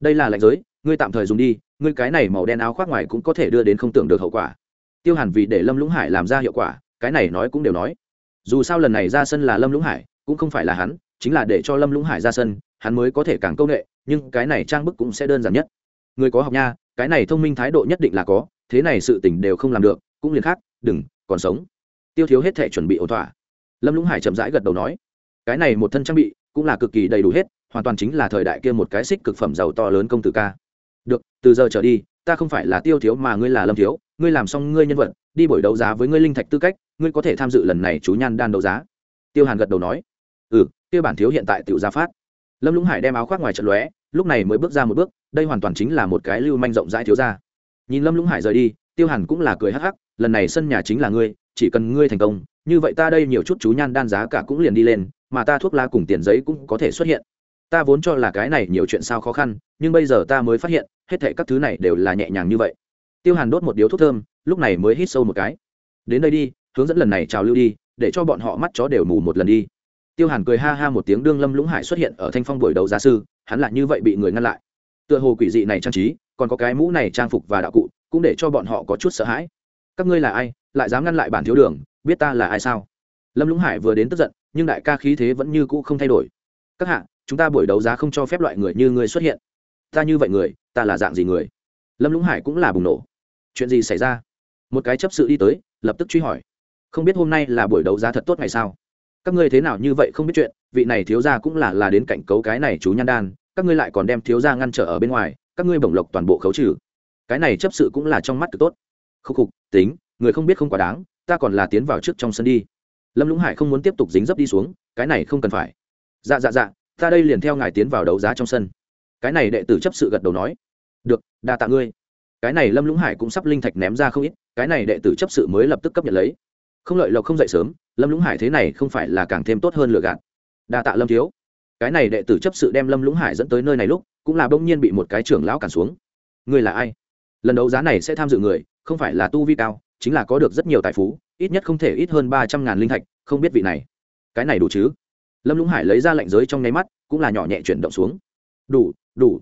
Đây là lệnh giới ngươi tạm thời dùng đi ngươi cái này màu đen áo khoác ngoài cũng có thể đưa đến không tưởng được hậu quả tiêu hàn vì để lâm lũng hải làm ra hiệu quả, cái này nói cũng đều nói. Dù sao lần này ra sân là lâm lũng hải, cũng không phải là hắn, chính là để cho lâm lũng hải ra sân, hắn mới có thể càng công nghệ, nhưng cái này trang bức cũng sẽ đơn giản nhất. Người có học nha, cái này thông minh thái độ nhất định là có, thế này sự tình đều không làm được, cũng liền khác, đừng, còn sống. Tiêu thiếu hết thể chuẩn bị ổn thỏa. Lâm lũng hải chậm rãi gật đầu nói, cái này một thân trang bị, cũng là cực kỳ đầy đủ hết, hoàn toàn chính là thời đại kia một cái xích cực phẩm giàu to lớn công tử ca. Được, từ giờ trở đi ta không phải là tiêu thiếu mà ngươi là lâm thiếu, ngươi làm xong ngươi nhân vật, đi buổi đấu giá với ngươi linh thạch tư cách, ngươi có thể tham dự lần này chú nhan đan đấu giá. Tiêu hàn gật đầu nói. Ừ tiêu bản thiếu hiện tại tự ra phát. Lâm lũng hải đem áo khoác ngoài trận lóe, lúc này mới bước ra một bước, đây hoàn toàn chính là một cái lưu manh rộng rãi thiếu ra nhìn lâm lũng hải rời đi, tiêu hàn cũng là cười hắc hắc, lần này sân nhà chính là ngươi, chỉ cần ngươi thành công, như vậy ta đây nhiều chút chú nhan đan giá cả cũng liền đi lên, mà ta thuốc la cùng tiền giấy cũng có thể xuất hiện ta vốn cho là cái này nhiều chuyện sao khó khăn, nhưng bây giờ ta mới phát hiện, hết thệ các thứ này đều là nhẹ nhàng như vậy. Tiêu hàn đốt một điếu thuốc thơm, lúc này mới hít sâu một cái. Đến đây đi, hướng dẫn lần này trào lưu đi, để cho bọn họ mắt chó đều mù một lần đi. Tiêu hàn cười ha ha một tiếng đương lâm lũng hải xuất hiện ở thanh phong buổi đầu gia sư, hắn lại như vậy bị người ngăn lại. Tựa hồ quỷ dị này trang trí, còn có cái mũ này trang phục và đạo cụ, cũng để cho bọn họ có chút sợ hãi. Các ngươi là ai? Lại dám ngăn lại bản thiếu đường, biết ta là ai sao? Lâm lũng hải vừa đến tức giận, nhưng đại ca khí thế vẫn như cũ không thay đổi. Các hạ chúng ta buổi đấu giá không cho phép loại người như ngươi xuất hiện. Ta như vậy người, ta là dạng gì người? Lâm lũng hải cũng là bùng nổ. Chuyện gì xảy ra? Một cái chấp sự đi tới, lập tức truy hỏi. Không biết hôm nay là buổi đấu giá thật tốt ngày sao? Các ngươi thế nào như vậy không biết chuyện, vị này thiếu gia cũng là là đến cảnh cấu cái này chú nhan đan, các ngươi lại còn đem thiếu gia ngăn trở ở bên ngoài, các ngươi bổng lộc toàn bộ khấu trừ. Cái này chấp sự cũng là trong mắt cực tốt. Khúc khục, tính, người không biết không quá đáng, ta còn là tiến vào trước trong sân đi. Lâm lũng hải không muốn tiếp tục dính dấp đi xuống, cái này không cần phải. Dạ dạ dạ ta đây liền theo ngài tiến vào đấu giá trong sân. Cái này đệ tử chấp sự gật đầu nói. Được, đa tạ ngươi. Cái này lâm lũng hải cũng sắp linh thạch ném ra không ít, cái này đệ tử chấp sự mới lập tức cấp nhận lấy. Không lợi lộc không dậy sớm, lâm lũng hải thế này không phải là càng thêm tốt hơn lựa gạt. Đa tạ lâm thiếu. Cái này đệ tử chấp sự đem lâm lũng hải dẫn tới nơi này lúc, cũng là bỗng nhiên bị một cái trưởng lão cản xuống. Ngươi là ai? Lần đấu giá này sẽ tham dự người, không phải là tu vi cao, chính là có được rất nhiều tài phú, ít nhất không thể ít hơn ba trăm ngàn linh thạch, không biết vị này. Cái này đủ chứ? Lâm lũng hải lấy ra lệnh giới trong nháy mắt cũng là nhỏ nhẹ chuyển động xuống đủ đủ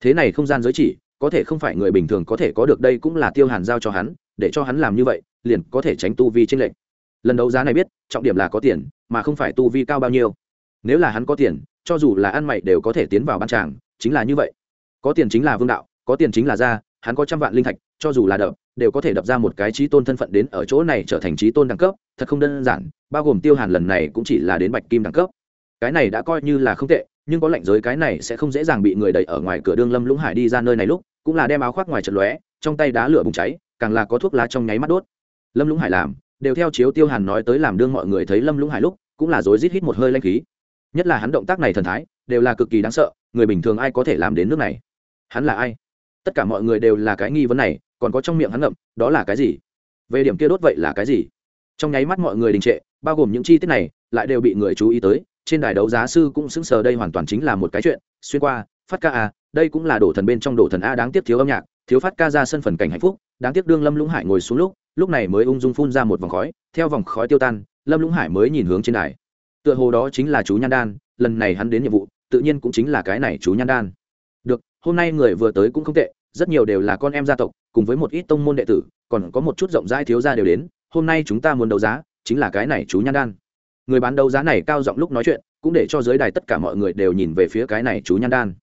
thế này không gian giới chỉ có thể không phải người bình thường có thể có được đây cũng là tiêu hàn giao cho hắn để cho hắn làm như vậy liền có thể tránh tu vi trên lệch lần đấu giá này biết trọng điểm là có tiền mà không phải tu vi cao bao nhiêu nếu là hắn có tiền cho dù là ăn mày đều có thể tiến vào ban tràng chính là như vậy có tiền chính là vương đạo có tiền chính là ra hắn có trăm vạn linh thạch cho dù là đập đều có thể đập ra một cái trí tôn thân phận đến ở chỗ này trở thành trí tôn đẳng cấp thật không đơn giản bao gồm tiêu hàn lần này cũng chỉ là đến bạch kim đẳng cấp cái này đã coi như là không tệ, nhưng có lệnh giới cái này sẽ không dễ dàng bị người đẩy ở ngoài cửa đương lâm lũng hải đi ra nơi này lúc, cũng là đem áo khoác ngoài trật lóe, trong tay đá lửa bùng cháy, càng là có thuốc lá trong nháy mắt đốt. Lâm lũng hải làm, đều theo chiếu tiêu hàn nói tới làm đương mọi người thấy lâm lũng hải lúc, cũng là rối rít hít một hơi lanh khí. Nhất là hắn động tác này thần thái, đều là cực kỳ đáng sợ, người bình thường ai có thể làm đến nước này? Hắn là ai? Tất cả mọi người đều là cái nghi vấn này, còn có trong miệng hắn ngậm, đó là cái gì? Về điểm kia đốt vậy là cái gì? Trong nháy mắt mọi người đình trệ, bao gồm những chi tiết này, lại đều bị người chú ý tới trên đài đấu giá sư cũng sững sờ đây hoàn toàn chính là một cái chuyện, xuyên qua, phát ca a đây cũng là đổ thần bên trong đổ thần a đáng tiếc thiếu âm nhạc, thiếu phát ca ra sân phần cảnh hạnh phúc, đáng tiếc đương lâm lũng hải ngồi xuống lúc lúc này mới ung dung phun ra một vòng khói, theo vòng khói tiêu tan, lâm lũng hải mới nhìn hướng trên đài. Tựa hồ đó chính là chú nhan đan, lần này hắn đến nhiệm vụ, tự nhiên cũng chính là cái này chú nhan đan. Được, hôm nay người vừa tới cũng không tệ, rất nhiều đều là con em gia tộc, cùng với một ít tông môn đệ tử, còn có một chút rộng rãi thiếu gia đều đến, hôm nay chúng ta muốn đấu giá, chính là cái này chú nhan đan người bán đấu giá này cao giọng lúc nói chuyện, cũng để cho giới đài tất cả mọi người đều nhìn về phía cái này chú nhan đan.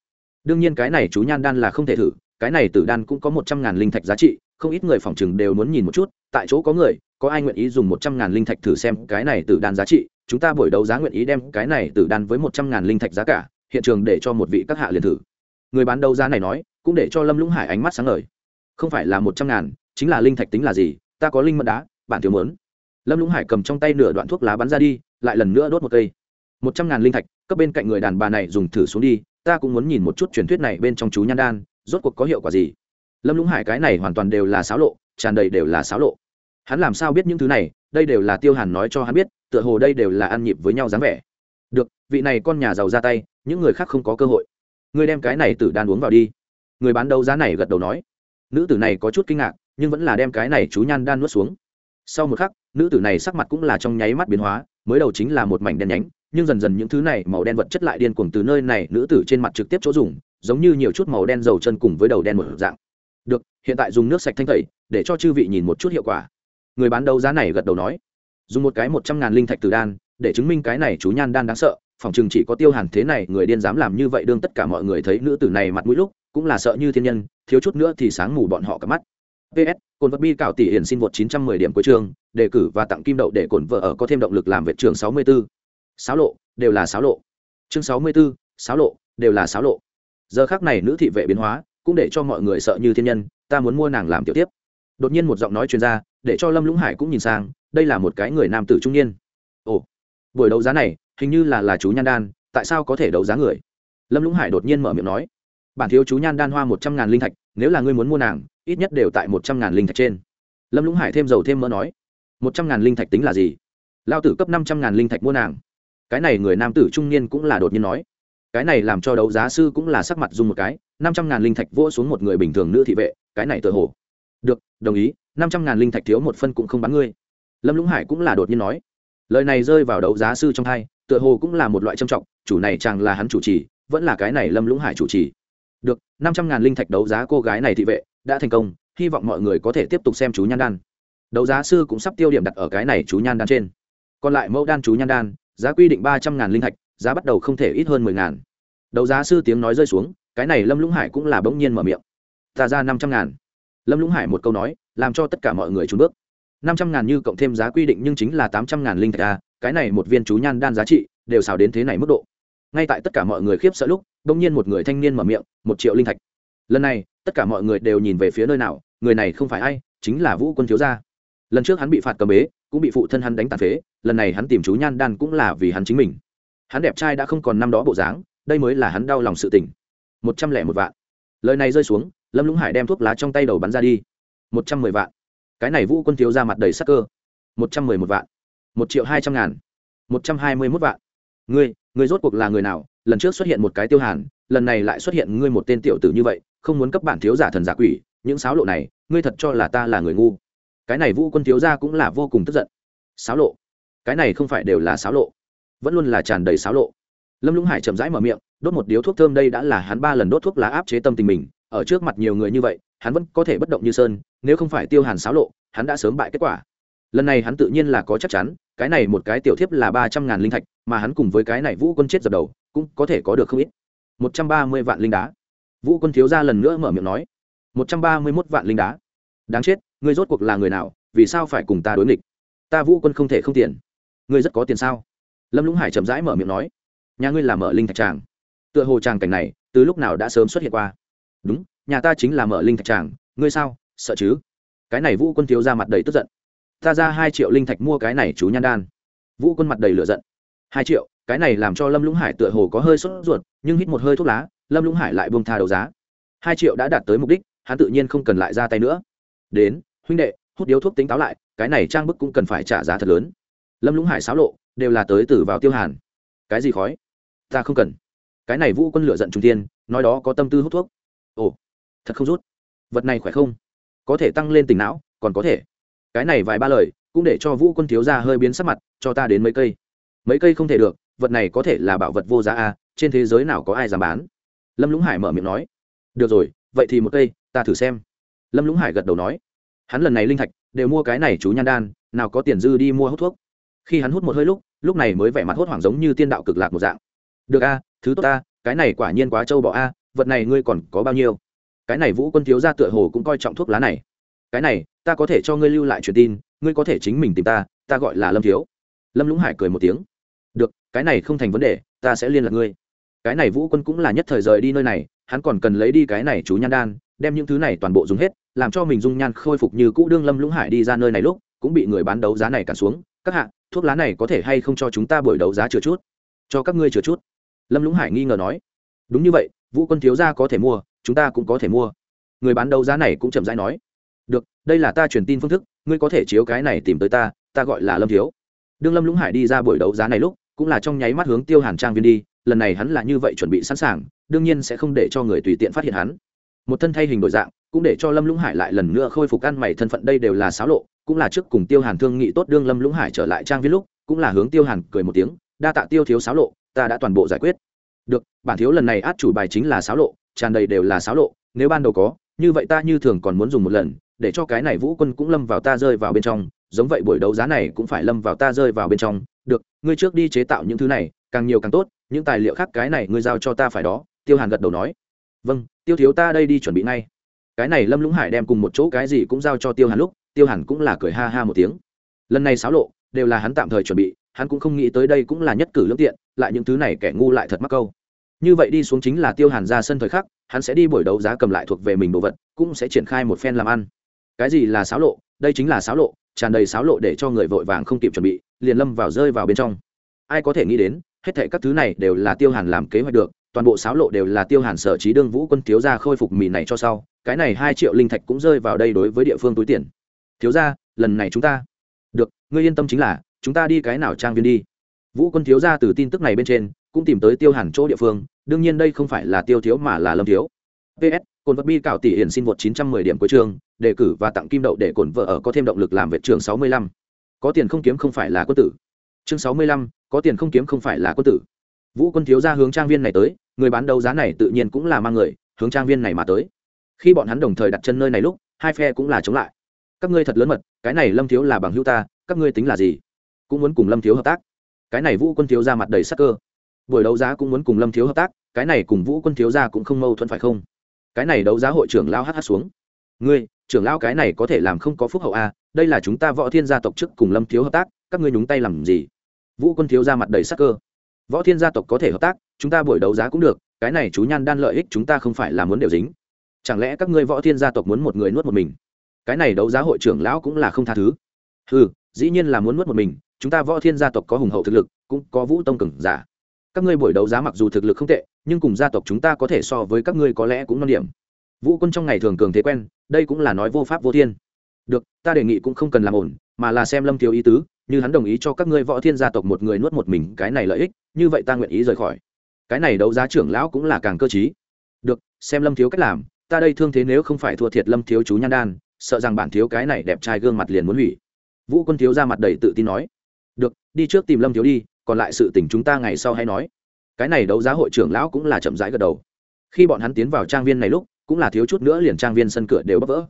Đương nhiên cái này chú nhan đan là không thể thử, cái này tử đan cũng có một trăm ngàn linh thạch giá trị, không ít người phòng chừng đều muốn nhìn một chút, tại chỗ có người, có ai nguyện ý dùng một trăm ngàn linh thạch thử xem cái này tử đan giá trị, chúng ta buổi đấu giá nguyện ý đem cái này tử đan với một trăm ngàn linh thạch giá cả, hiện trường để cho một vị các hạ liền thử. Người bán đấu giá này nói, cũng để cho lâm lũng hải ánh mắt sáng lời. không phải là một trăm ngàn, chính là linh thạch tính là gì, ta có linh mật đá, bản thiếu mớn lâm lũng hải cầm trong tay nửa đoạn thuốc lá bắn ra đi lại lần nữa đốt một cây. Một trăm ngàn linh thạch, cấp bên cạnh người đàn bà này dùng thử xuống đi, ta cũng muốn nhìn một chút truyền thuyết này bên trong chú nhan đan, rốt cuộc có hiệu quả gì. Lâm lũng hải cái này hoàn toàn đều là xáo lộ, tràn đầy đều là xáo lộ. Hắn làm sao biết những thứ này, đây đều là tiêu hàn nói cho hắn biết, tựa hồ đây đều là ăn nhịp với nhau dáng vẻ. Được, vị này con nhà giàu ra tay, những người khác không có cơ hội. Ngươi đem cái này tử đan uống vào đi. Người bán đấu giá này gật đầu nói. Nữ tử này có chút kinh ngạc, nhưng vẫn là đem cái này chú nhan đan nuốt xuống. Sau một khắc, nữ tử này sắc mặt cũng là trong nháy mắt biến hóa mới đầu chính là một mảnh đen nhánh, nhưng dần dần những thứ này màu đen vật chất lại điên cuồng từ nơi này nữ tử trên mặt trực tiếp chỗ dùng, giống như nhiều chút màu đen dầu chân cùng với đầu đen một dạng. Được, hiện tại dùng nước sạch thanh tẩy, để cho chư vị nhìn một chút hiệu quả. Người bán đấu giá này gật đầu nói, dùng một cái một trăm ngàn linh thạch từ đan, để chứng minh cái này chú nhan đan đáng sợ, phòng chừng chỉ có tiêu hàn thế này, người điên dám làm như vậy đương tất cả mọi người thấy nữ tử này mặt mũi lúc, cũng là sợ như thiên nhân, thiếu chút nữa thì sáng mù bọn họ cả mắt ps cồn vật bi cảo tỷ hiển xin vượt 910 điểm cuối trường đề cử và tặng kim đậu để cồn vợ ở có thêm động lực làm vệ trường 64. Sáo lộ, đều là sáo lộ. Chương 64, sáo lộ, đều là sáo lộ. Giờ khắc này nữ thị vệ biến hóa, cũng để cho mọi người sợ như thiên nhân, ta muốn mua nàng làm tiểu tiếp. Đột nhiên một giọng nói truyền ra, để cho Lâm Lũng Hải cũng nhìn sang, đây là một cái người nam tử trung niên. Ồ, buổi đấu giá này, hình như là là chú Nhan Đan, tại sao có thể đấu giá người? Lâm Lũng Hải đột nhiên mở miệng nói, bản thiếu chú Nhan Đan hoa một trăm ngàn linh thạch, nếu là ngươi muốn mua nàng, ít nhất đều tại một trăm ngàn linh thạch trên. Lâm lũng hải thêm dầu thêm mỡ nói, một trăm ngàn linh thạch tính là gì? Lao tử cấp năm trăm ngàn linh thạch mua nàng. Cái này người nam tử trung niên cũng là đột nhiên nói, cái này làm cho đấu giá sư cũng là sắc mặt dùng một cái, năm trăm ngàn linh thạch vỗ xuống một người bình thường nữ thị vệ, cái này tự hồ. Được, đồng ý, năm trăm ngàn linh thạch thiếu một phân cũng không bán ngươi. Lâm lũng hải cũng là đột nhiên nói, lời này rơi vào đấu giá sư trong hai tựa hồ cũng là một loại trầm trọng, chủ này chàng là hắn chủ trì, vẫn là cái này lâm lũng hải chủ trì. Được, năm trăm ngàn linh thạch đấu giá cô gái này thị vệ đã thành công hy vọng mọi người có thể tiếp tục xem chú nhan đan. Đấu giá sư cũng sắp tiêu điểm đặt ở cái này chú nhan đan trên. Còn lại mẫu đan chú nhan đan giá quy định ba trăm ngàn linh thạch giá bắt đầu không thể ít hơn mười ngàn. Đấu giá sư tiếng nói rơi xuống cái này lâm lũng hải cũng là bỗng nhiên mở miệng. Ta ra năm trăm ngàn. Lâm lũng hải một câu nói làm cho tất cả mọi người trúng bước. năm trăm ngàn như cộng thêm giá quy định nhưng chính là tám trăm ngàn linh thạch a à, cái này một viên chú nhan đan giá trị đều xào đến thế này mức độ. Ngay tại tất cả mọi người khiếp sợ lúc bỗng nhiên một người thanh niên mở miệng một triệu linh thạch. Lần này tất cả mọi người đều nhìn về phía nơi nào, người này không phải ai, chính là vũ quân thiếu gia. Lần trước hắn bị phạt cầm bế, cũng bị phụ thân hắn đánh tàn phế, lần này hắn tìm chú nhan đan cũng là vì hắn chính mình. Hắn đẹp trai đã không còn năm đó bộ dáng, đây mới là hắn đau lòng sự tình. Một trăm lẻ một vạn. Lời này rơi xuống, lâm lũng hải đem thuốc lá trong tay đầu bắn ra đi. Một trăm mười vạn. Cái này vũ quân thiếu ra mặt đầy sắc cơ. Một trăm mười một vạn. Một triệu hai trăm ngàn. Một trăm hai mươi mốt vạn. Ngươi ngươi rốt cuộc là người nào? Lần trước xuất hiện một cái tiêu hàn, lần này lại xuất hiện ngươi một tên tiểu tử như vậy không muốn cấp bản thiếu giả thần giả quỷ, những sáo lộ này, ngươi thật cho là ta là người ngu. Cái này vũ quân thiếu gia cũng là vô cùng tức giận. Sáo lộ? Cái này không phải đều là sáo lộ. Vẫn luôn là tràn đầy sáo lộ. Lâm lũng hải chậm rãi mở miệng, đốt một điếu thuốc thơm đây đã là hắn ba lần đốt thuốc lá áp chế tâm tình mình, ở trước mặt nhiều người như vậy, hắn vẫn có thể bất động như sơn, nếu không phải tiêu hàn sáo lộ, hắn đã sớm bại kết quả. Lần này hắn tự nhiên là có chắc chắn, cái này một cái tiểu thiếp là ba trăm ngàn linh thạch, mà hắn cùng với cái này vũ quân chết dập đầu, cũng có thể có được không ít. Một trăm ba mươi vạn linh đá vũ quân thiếu ra lần nữa mở miệng nói, một trăm ba mươi mốt vạn linh đá. Đáng chết, ngươi rốt cuộc là người nào, vì sao phải cùng ta đối nghịch? Ta vũ quân không thể không tiền. Ngươi rất có tiền sao? Lâm lũng hải chậm rãi mở miệng nói, nhà ngươi là mở linh thạch tràng. Tựa hồ tràng cảnh này, từ lúc nào đã sớm xuất hiện qua? Đúng, nhà ta chính là mở linh thạch tràng. Ngươi sao, sợ chứ? Cái này vũ quân thiếu ra mặt đầy tức giận. Ta ra hai triệu linh thạch mua cái này chú nhan đan. Vũ quân mặt đầy lửa giận. Hai triệu, cái này làm cho lâm lũng hải tựa hồ có hơi sốt ruột, nhưng hít một hơi thuốc lá lâm lũng hải lại bông tha đấu giá. Hai triệu đã đạt tới mục đích, hắn tự nhiên không cần lại ra tay nữa. Đến, huynh đệ, hút điếu thuốc tính táo lại, cái này trang bức cũng cần phải trả giá thật lớn. Lâm lũng hải xáo lộ, đều là tới từ vào tiêu hàn. Cái gì khói? Ta không cần. Cái này vũ quân lựa giận trung tiên nói đó có tâm tư hút thuốc. Ồ, thật không rút. Vật này khỏe không? Có thể tăng lên tỉnh não, còn có thể. Cái này vài ba lời, cũng để cho vũ quân thiếu ra hơi biến sắc mặt, cho ta đến mấy cây. Mấy cây không thể được, vật này có thể là bảo vật vô giá a trên thế giới nào có ai dám bán? Lâm lũng hải mở miệng nói được rồi vậy thì một cây ta thử xem. Lâm lũng hải gật đầu nói hắn lần này linh thạch đều mua cái này chú nhan đan nào có tiền dư đi mua hút thuốc. Khi hắn hút một hơi lúc lúc này mới vẻ mặt hốt hoảng giống như tiên đạo cực lạc một dạng. Được a thứ tốt ta, cái này quả nhiên quá trâu bỏ a vật này ngươi còn có bao nhiêu? Cái này vũ quân thiếu ra tựa hồ cũng coi trọng thuốc lá này. Cái này ta có thể cho ngươi lưu lại truyền tin ngươi có thể chính mình tìm ta ta gọi là lâm thiếu. Lâm lũng hải cười một tiếng được cái này không thành vấn đề ta sẽ liên lạc ngươi cái này vũ quân cũng là nhất thời rời đi nơi này, hắn còn cần lấy đi cái này chú nhan đan, đem những thứ này toàn bộ dùng hết, làm cho mình dung nhan khôi phục như cũ đương lâm lũng hải đi ra nơi này lúc, cũng bị người bán đấu giá này cản xuống. Các hạ, thuốc lá này có thể hay không cho chúng ta buổi đấu giá chừa chút? Cho các ngươi chừa chút. Lâm lũng hải nghi ngờ nói. Đúng như vậy, vũ quân thiếu gia có thể mua, chúng ta cũng có thể mua. Người bán đấu giá này cũng chậm rãi nói. Được, đây là ta truyền tin phương thức, ngươi có thể chiếu cái này tìm tới ta ta gọi là lâm thiếu. Đương lâm lũng hải đi ra buổi đấu giá này lúc, cũng là trong nháy mắt hướng tiêu hàn trang viên đi lần này hắn là như vậy chuẩn bị sẵn sàng, đương nhiên sẽ không để cho người tùy tiện phát hiện hắn. Một thân thay hình đổi dạng, cũng để cho lâm lũng hải lại lần nữa khôi phục ăn mày thân phận, đây đều là xáo lộ, cũng là trước cùng tiêu hàn thương nghị tốt đương lâm lũng hải trở lại trang viên lúc, cũng là hướng tiêu hàn cười một tiếng, đa tạ tiêu thiếu xáo lộ, ta đã toàn bộ giải quyết. Được, bản thiếu lần này át chủ bài chính là xáo lộ, tràn đầy đều là xáo lộ, nếu ban đầu có, như vậy ta như thường còn muốn dùng một lần, để cho cái này vũ quân cũng lâm vào ta rơi vào bên trong, giống vậy buổi đấu giá này cũng phải lâm vào ta rơi vào bên trong. Được, ngươi trước đi chế tạo những thứ này, càng nhiều càng tốt những tài liệu khác cái này ngươi giao cho ta phải đó, tiêu hàn gật đầu nói. Vâng tiêu thiếu ta đây đi chuẩn bị ngay. Cái này lâm lũng hải đem cùng một chỗ cái gì cũng giao cho tiêu hàn lúc, tiêu hàn cũng là cười ha ha một tiếng. Lần này xáo lộ, đều là hắn tạm thời chuẩn bị, hắn cũng không nghĩ tới đây cũng là nhất cử lương tiện, lại những thứ này kẻ ngu lại thật mắc câu. Như vậy đi xuống chính là tiêu hàn ra sân thời khắc, hắn sẽ đi buổi đấu giá cầm lại thuộc về mình đồ vật, cũng sẽ triển khai một phen làm ăn. Cái gì là xáo lộ? Đây chính là xáo lộ, tràn đầy xáo lộ để cho người vội vàng không kịp chuẩn bị, liền lâm vào rơi vào bên trong. Ai có thể nghĩ đến hết thệ các thứ này đều là tiêu hàn làm kế hoạch được, toàn bộ xáo lộ đều là tiêu hàn sở trí đương vũ quân thiếu gia khôi phục mì này cho sau, cái này hai triệu linh thạch cũng rơi vào đây đối với địa phương túi tiền. Thiếu gia, lần này chúng ta được, ngươi yên tâm chính là, chúng ta đi cái nào trang viên đi. Vũ quân thiếu gia từ tin tức này bên trên, cũng tìm tới tiêu hàn chỗ địa phương, đương nhiên đây không phải là tiêu thiếu mà là lâm thiếu. Ps cồn vật bi cạo tỷ hiển xin vượt 910 điểm cuối trường đề cử và tặng kim đậu để cồn vợ ở có thêm động lực làm việc trường 65. có tiền không kiếm không phải là quân tử chương 65, có tiền không kiếm không phải là quân tử. Vũ quân thiếu ra hướng trang viên này tới người bán đấu giá này tự nhiên cũng là mang người hướng trang viên này mà tới. Khi bọn hắn đồng thời đặt chân nơi này lúc hai phe cũng là chống lại. Các ngươi thật lớn mật cái này lâm thiếu là bằng hữu ta các ngươi tính là gì? Cũng muốn cùng lâm thiếu hợp tác. Cái này vũ quân thiếu ra mặt đầy sắc cơ. Buổi đấu giá cũng muốn cùng lâm thiếu hợp tác cái này cùng vũ quân thiếu ra cũng không mâu thuẫn phải không? Cái này đấu giá hội trưởng lao hh xuống. Ngươi trưởng lao cái này có thể làm không có phúc hậu a à, đây là chúng ta võ thiên gia tộc trước cùng lâm thiếu hợp tác các ngươi nhúng tay làm gì? Vũ quân thiếu ra mặt đầy sắc cơ. Võ thiên gia tộc có thể hợp tác, chúng ta buổi đấu giá cũng được, cái này chú nhan đan lợi ích chúng ta không phải là muốn đều dính. Chẳng lẽ các ngươi võ thiên gia tộc muốn một người nuốt một mình? Cái này đấu giá hội trưởng lão cũng là không tha thứ. Ừ dĩ nhiên là muốn nuốt một mình, chúng ta võ thiên gia tộc có hùng hậu thực lực, cũng có vũ tông cừng giả. Các ngươi buổi đấu giá mặc dù thực lực không tệ, nhưng cùng gia tộc chúng ta có thể so với các ngươi có lẽ cũng non điểm. Vũ quân trong ngày thường cường thế quen, đây cũng là nói vô pháp vô thiên. Được, ta đề nghị cũng không cần làm ổn, mà là xem lâm thiếu ý tứ như hắn đồng ý cho các ngươi võ thiên gia tộc một người nuốt một mình cái này lợi ích, như vậy ta nguyện ý rời khỏi. Cái này đấu giá trưởng lão cũng là càng cơ t được, xem lâm thiếu cách làm, ta đây thương thế nếu không phải thua thiệt lâm thiếu chú nhan đan, sợ rằng bản thiếu cái này đẹp trai gương mặt liền muốn hủy. Vũ quân thiếu ra mặt đầy tự tin nói. Được, đi trước tìm lâm thiếu đi, còn lại sự tình chúng ta ngày sau hay nói. Cái này đấu giá hội trưởng lão cũng là chậm rãi gật đầu. Khi bọn hắn tiến vào trang viên này lúc, cũng là thiếu chút nữa liền trang viên sân cửa đều bấp vỡ.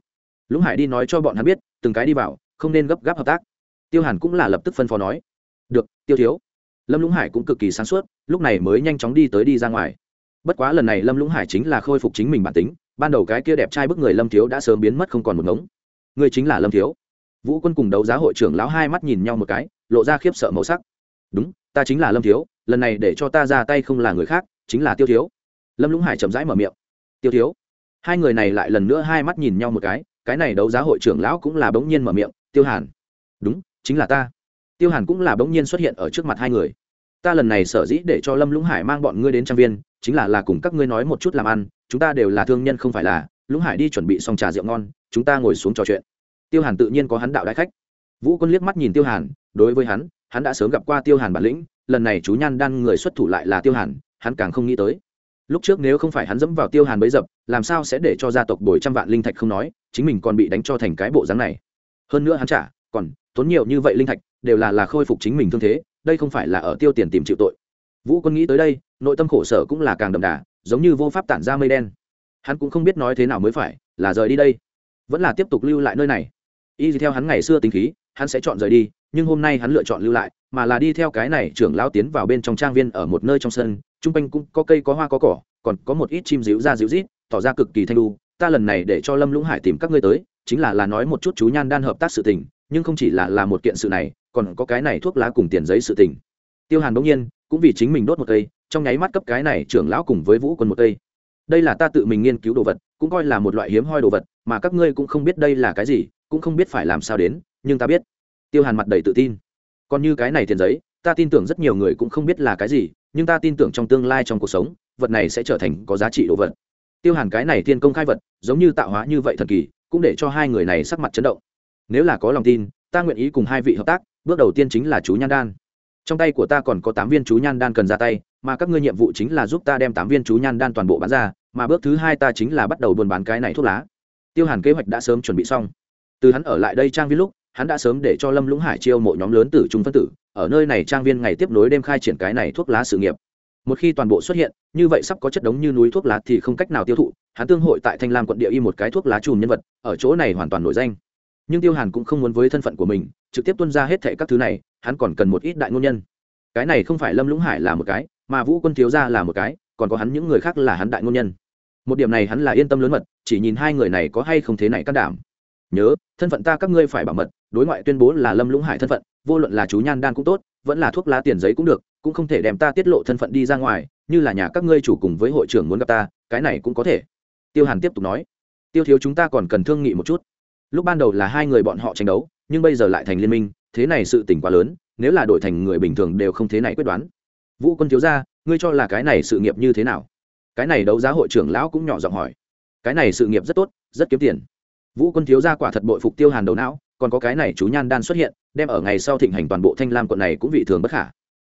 Lũng hải đi nói cho bọn hắn biết, từng cái đi vào, không nên gấp gáp hợp tác tiêu hàn cũng là lập tức phân phó nói. Được, tiêu thiếu. Lâm lũng hải cũng cực kỳ sáng suốt, lúc này mới nhanh chóng đi tới đi ra ngoài. Bất quá lần này lâm lũng hải chính là khôi phục chính mình bản tính, ban đầu cái kia đẹp trai bức người lâm thiếu đã sớm biến mất không còn một ngống. Người chính là lâm thiếu. Vũ quân cùng đấu giá hội trưởng lão hai mắt nhìn nhau một cái, lộ ra khiếp sợ màu sắc. Đúng, ta chính là lâm thiếu, lần này để cho ta ra tay không là người khác, chính là tiêu thiếu. Lâm lũng hải chậm rãi mở miệng. Tiêu thiếu. Hai người này lại lần nữa hai mắt nhìn nhau một cái cái này đấu giá hội trưởng lão cũng là bỗng nhiên mở miệng, tiêu hàn. Đúng chính là ta. Tiêu hàn cũng là bỗng nhiên xuất hiện ở trước mặt hai người. Ta lần này sở dĩ để cho lâm lũng hải mang bọn ngươi đến trang viên, chính là là cùng các ngươi nói một chút làm ăn, chúng ta đều là thương nhân không phải là. Lũng hải đi chuẩn bị xong trà rượu ngon, chúng ta ngồi xuống trò chuyện. Tiêu hàn tự nhiên có hắn đạo đại khách. Vũ quân liếc mắt nhìn tiêu hàn, đối với hắn hắn đã sớm gặp qua tiêu hàn bản lĩnh, lần này chú nhan đan người xuất thủ lại là tiêu hàn, hắn càng không nghĩ tới. Lúc trước nếu không phải hắn dẫm vào tiêu hàn bấy dập, làm sao sẽ để cho gia tộc bồi trăm vạn linh thạch không nói, chính mình còn bị đánh cho thành cái bộ dáng này. Hơn nữa hắn trả còn tốn nhiều như vậy linh thạch, đều là là khôi phục chính mình thương thế, đây không phải là ở tiêu tiền tìm chịu tội. Vũ quân nghĩ tới đây, nội tâm khổ sở cũng là càng đậm đà, giống như vô pháp tản ra mây đen. Hắn cũng không biết nói thế nào mới phải, là rời đi đây, vẫn là tiếp tục lưu lại nơi này. Y theo hắn ngày xưa tính khí, hắn sẽ chọn rời đi, nhưng hôm nay hắn lựa chọn lưu lại, mà là đi theo cái này trưởng lão tiến vào bên trong trang viên ở một nơi trong sân, chung quanh cũng có cây có hoa có cỏ, còn có một ít chim díu ra díu rít, tỏ ra cực kỳ thanh đu. Ta lần này để cho lâm lũng hải tìm các ngươi tới chính là là nói một chút chú nhan đan hợp tác sự tình, nhưng không chỉ là là một kiện sự này, còn có cái này thuốc lá cùng tiền giấy sự tình. Tiêu hàn bỗng nhiên, cũng vì chính mình đốt một cây, trong nháy mắt cấp cái này trưởng lão cùng với vũ quân một cây. Đây là ta tự mình nghiên cứu đồ vật, cũng coi là một loại hiếm hoi đồ vật, mà các ngươi cũng không biết đây là cái gì, cũng không biết phải làm sao đến, nhưng ta biết. Tiêu hàn mặt đầy tự tin. Còn như cái này tiền giấy, ta tin tưởng rất nhiều người cũng không biết là cái gì, nhưng ta tin tưởng trong tương lai trong cuộc sống, vật này sẽ trở thành có giá trị đồ vật. Tiêu hàn cái này thiên công khai vật, giống như tạo hóa như vậy thần kỳ cũng để cho hai người này sắc mặt chấn động. Nếu là có lòng tin, ta nguyện ý cùng hai vị hợp tác, bước đầu tiên chính là chú nhan đan. Trong tay của ta còn có tám viên chú nhan đan cần ra tay, mà các ngươi nhiệm vụ chính là giúp ta đem tám viên chú nhan đan toàn bộ bán ra, mà bước thứ hai ta chính là bắt đầu buôn bán cái này thuốc lá. Tiêu hàn kế hoạch đã sớm chuẩn bị xong. Từ hắn ở lại đây trang viên lúc, hắn đã sớm để cho lâm lũng hải chiêu mộ nhóm lớn tử trung phân tử, ở nơi này trang viên ngày tiếp nối đêm khai triển cái này thuốc lá sự nghiệp một khi toàn bộ xuất hiện, như vậy sắp có chất đống như núi thuốc lá thì không cách nào tiêu thụ. Hắn tương hội tại thanh lam quận địa y một cái thuốc lá chùm nhân vật, ở chỗ này hoàn toàn nổi danh. Nhưng tiêu hàn cũng không muốn với thân phận của mình, trực tiếp tuân ra hết thệ các thứ này, hắn còn cần một ít đại ngôn nhân. Cái này không phải lâm lũng hải là một cái, mà vũ quân thiếu gia là một cái, còn có hắn những người khác là hắn đại ngôn nhân. Một điểm này hắn là yên tâm lớn mật, chỉ nhìn hai người này có hay không thế này can đảm. Nhớ, thân phận ta các ngươi phải bảo mật, đối ngoại tuyên bố là lâm lũng hải thân phận, vô luận là chú nhan đan cũng tốt, vẫn là thuốc lá tiền giấy cũng được cũng không thể đem ta tiết lộ thân phận đi ra ngoài, như là nhà các ngươi chủ cùng với hội trưởng muốn gặp ta, cái này cũng có thể. Tiêu hàn tiếp tục nói. Tiêu thiếu chúng ta còn cần thương nghị một chút. Lúc ban đầu là hai người bọn họ tranh đấu, nhưng bây giờ lại thành liên minh, thế này sự tỉnh quá lớn, nếu là đổi thành người bình thường đều không thế này quyết đoán. Vũ quân thiếu ra ngươi cho là cái này sự nghiệp như thế nào? Cái này đấu giá hội trưởng lão cũng nhỏ giọng hỏi. Cái này sự nghiệp rất tốt, rất kiếm tiền. Vũ quân thiếu ra quả thật bội phục tiêu hàn đầu não, còn có cái này chú nhan đan xuất hiện, đem ở ngày sau thịnh hành toàn bộ thanh lam quận này cũng vị thường bất khả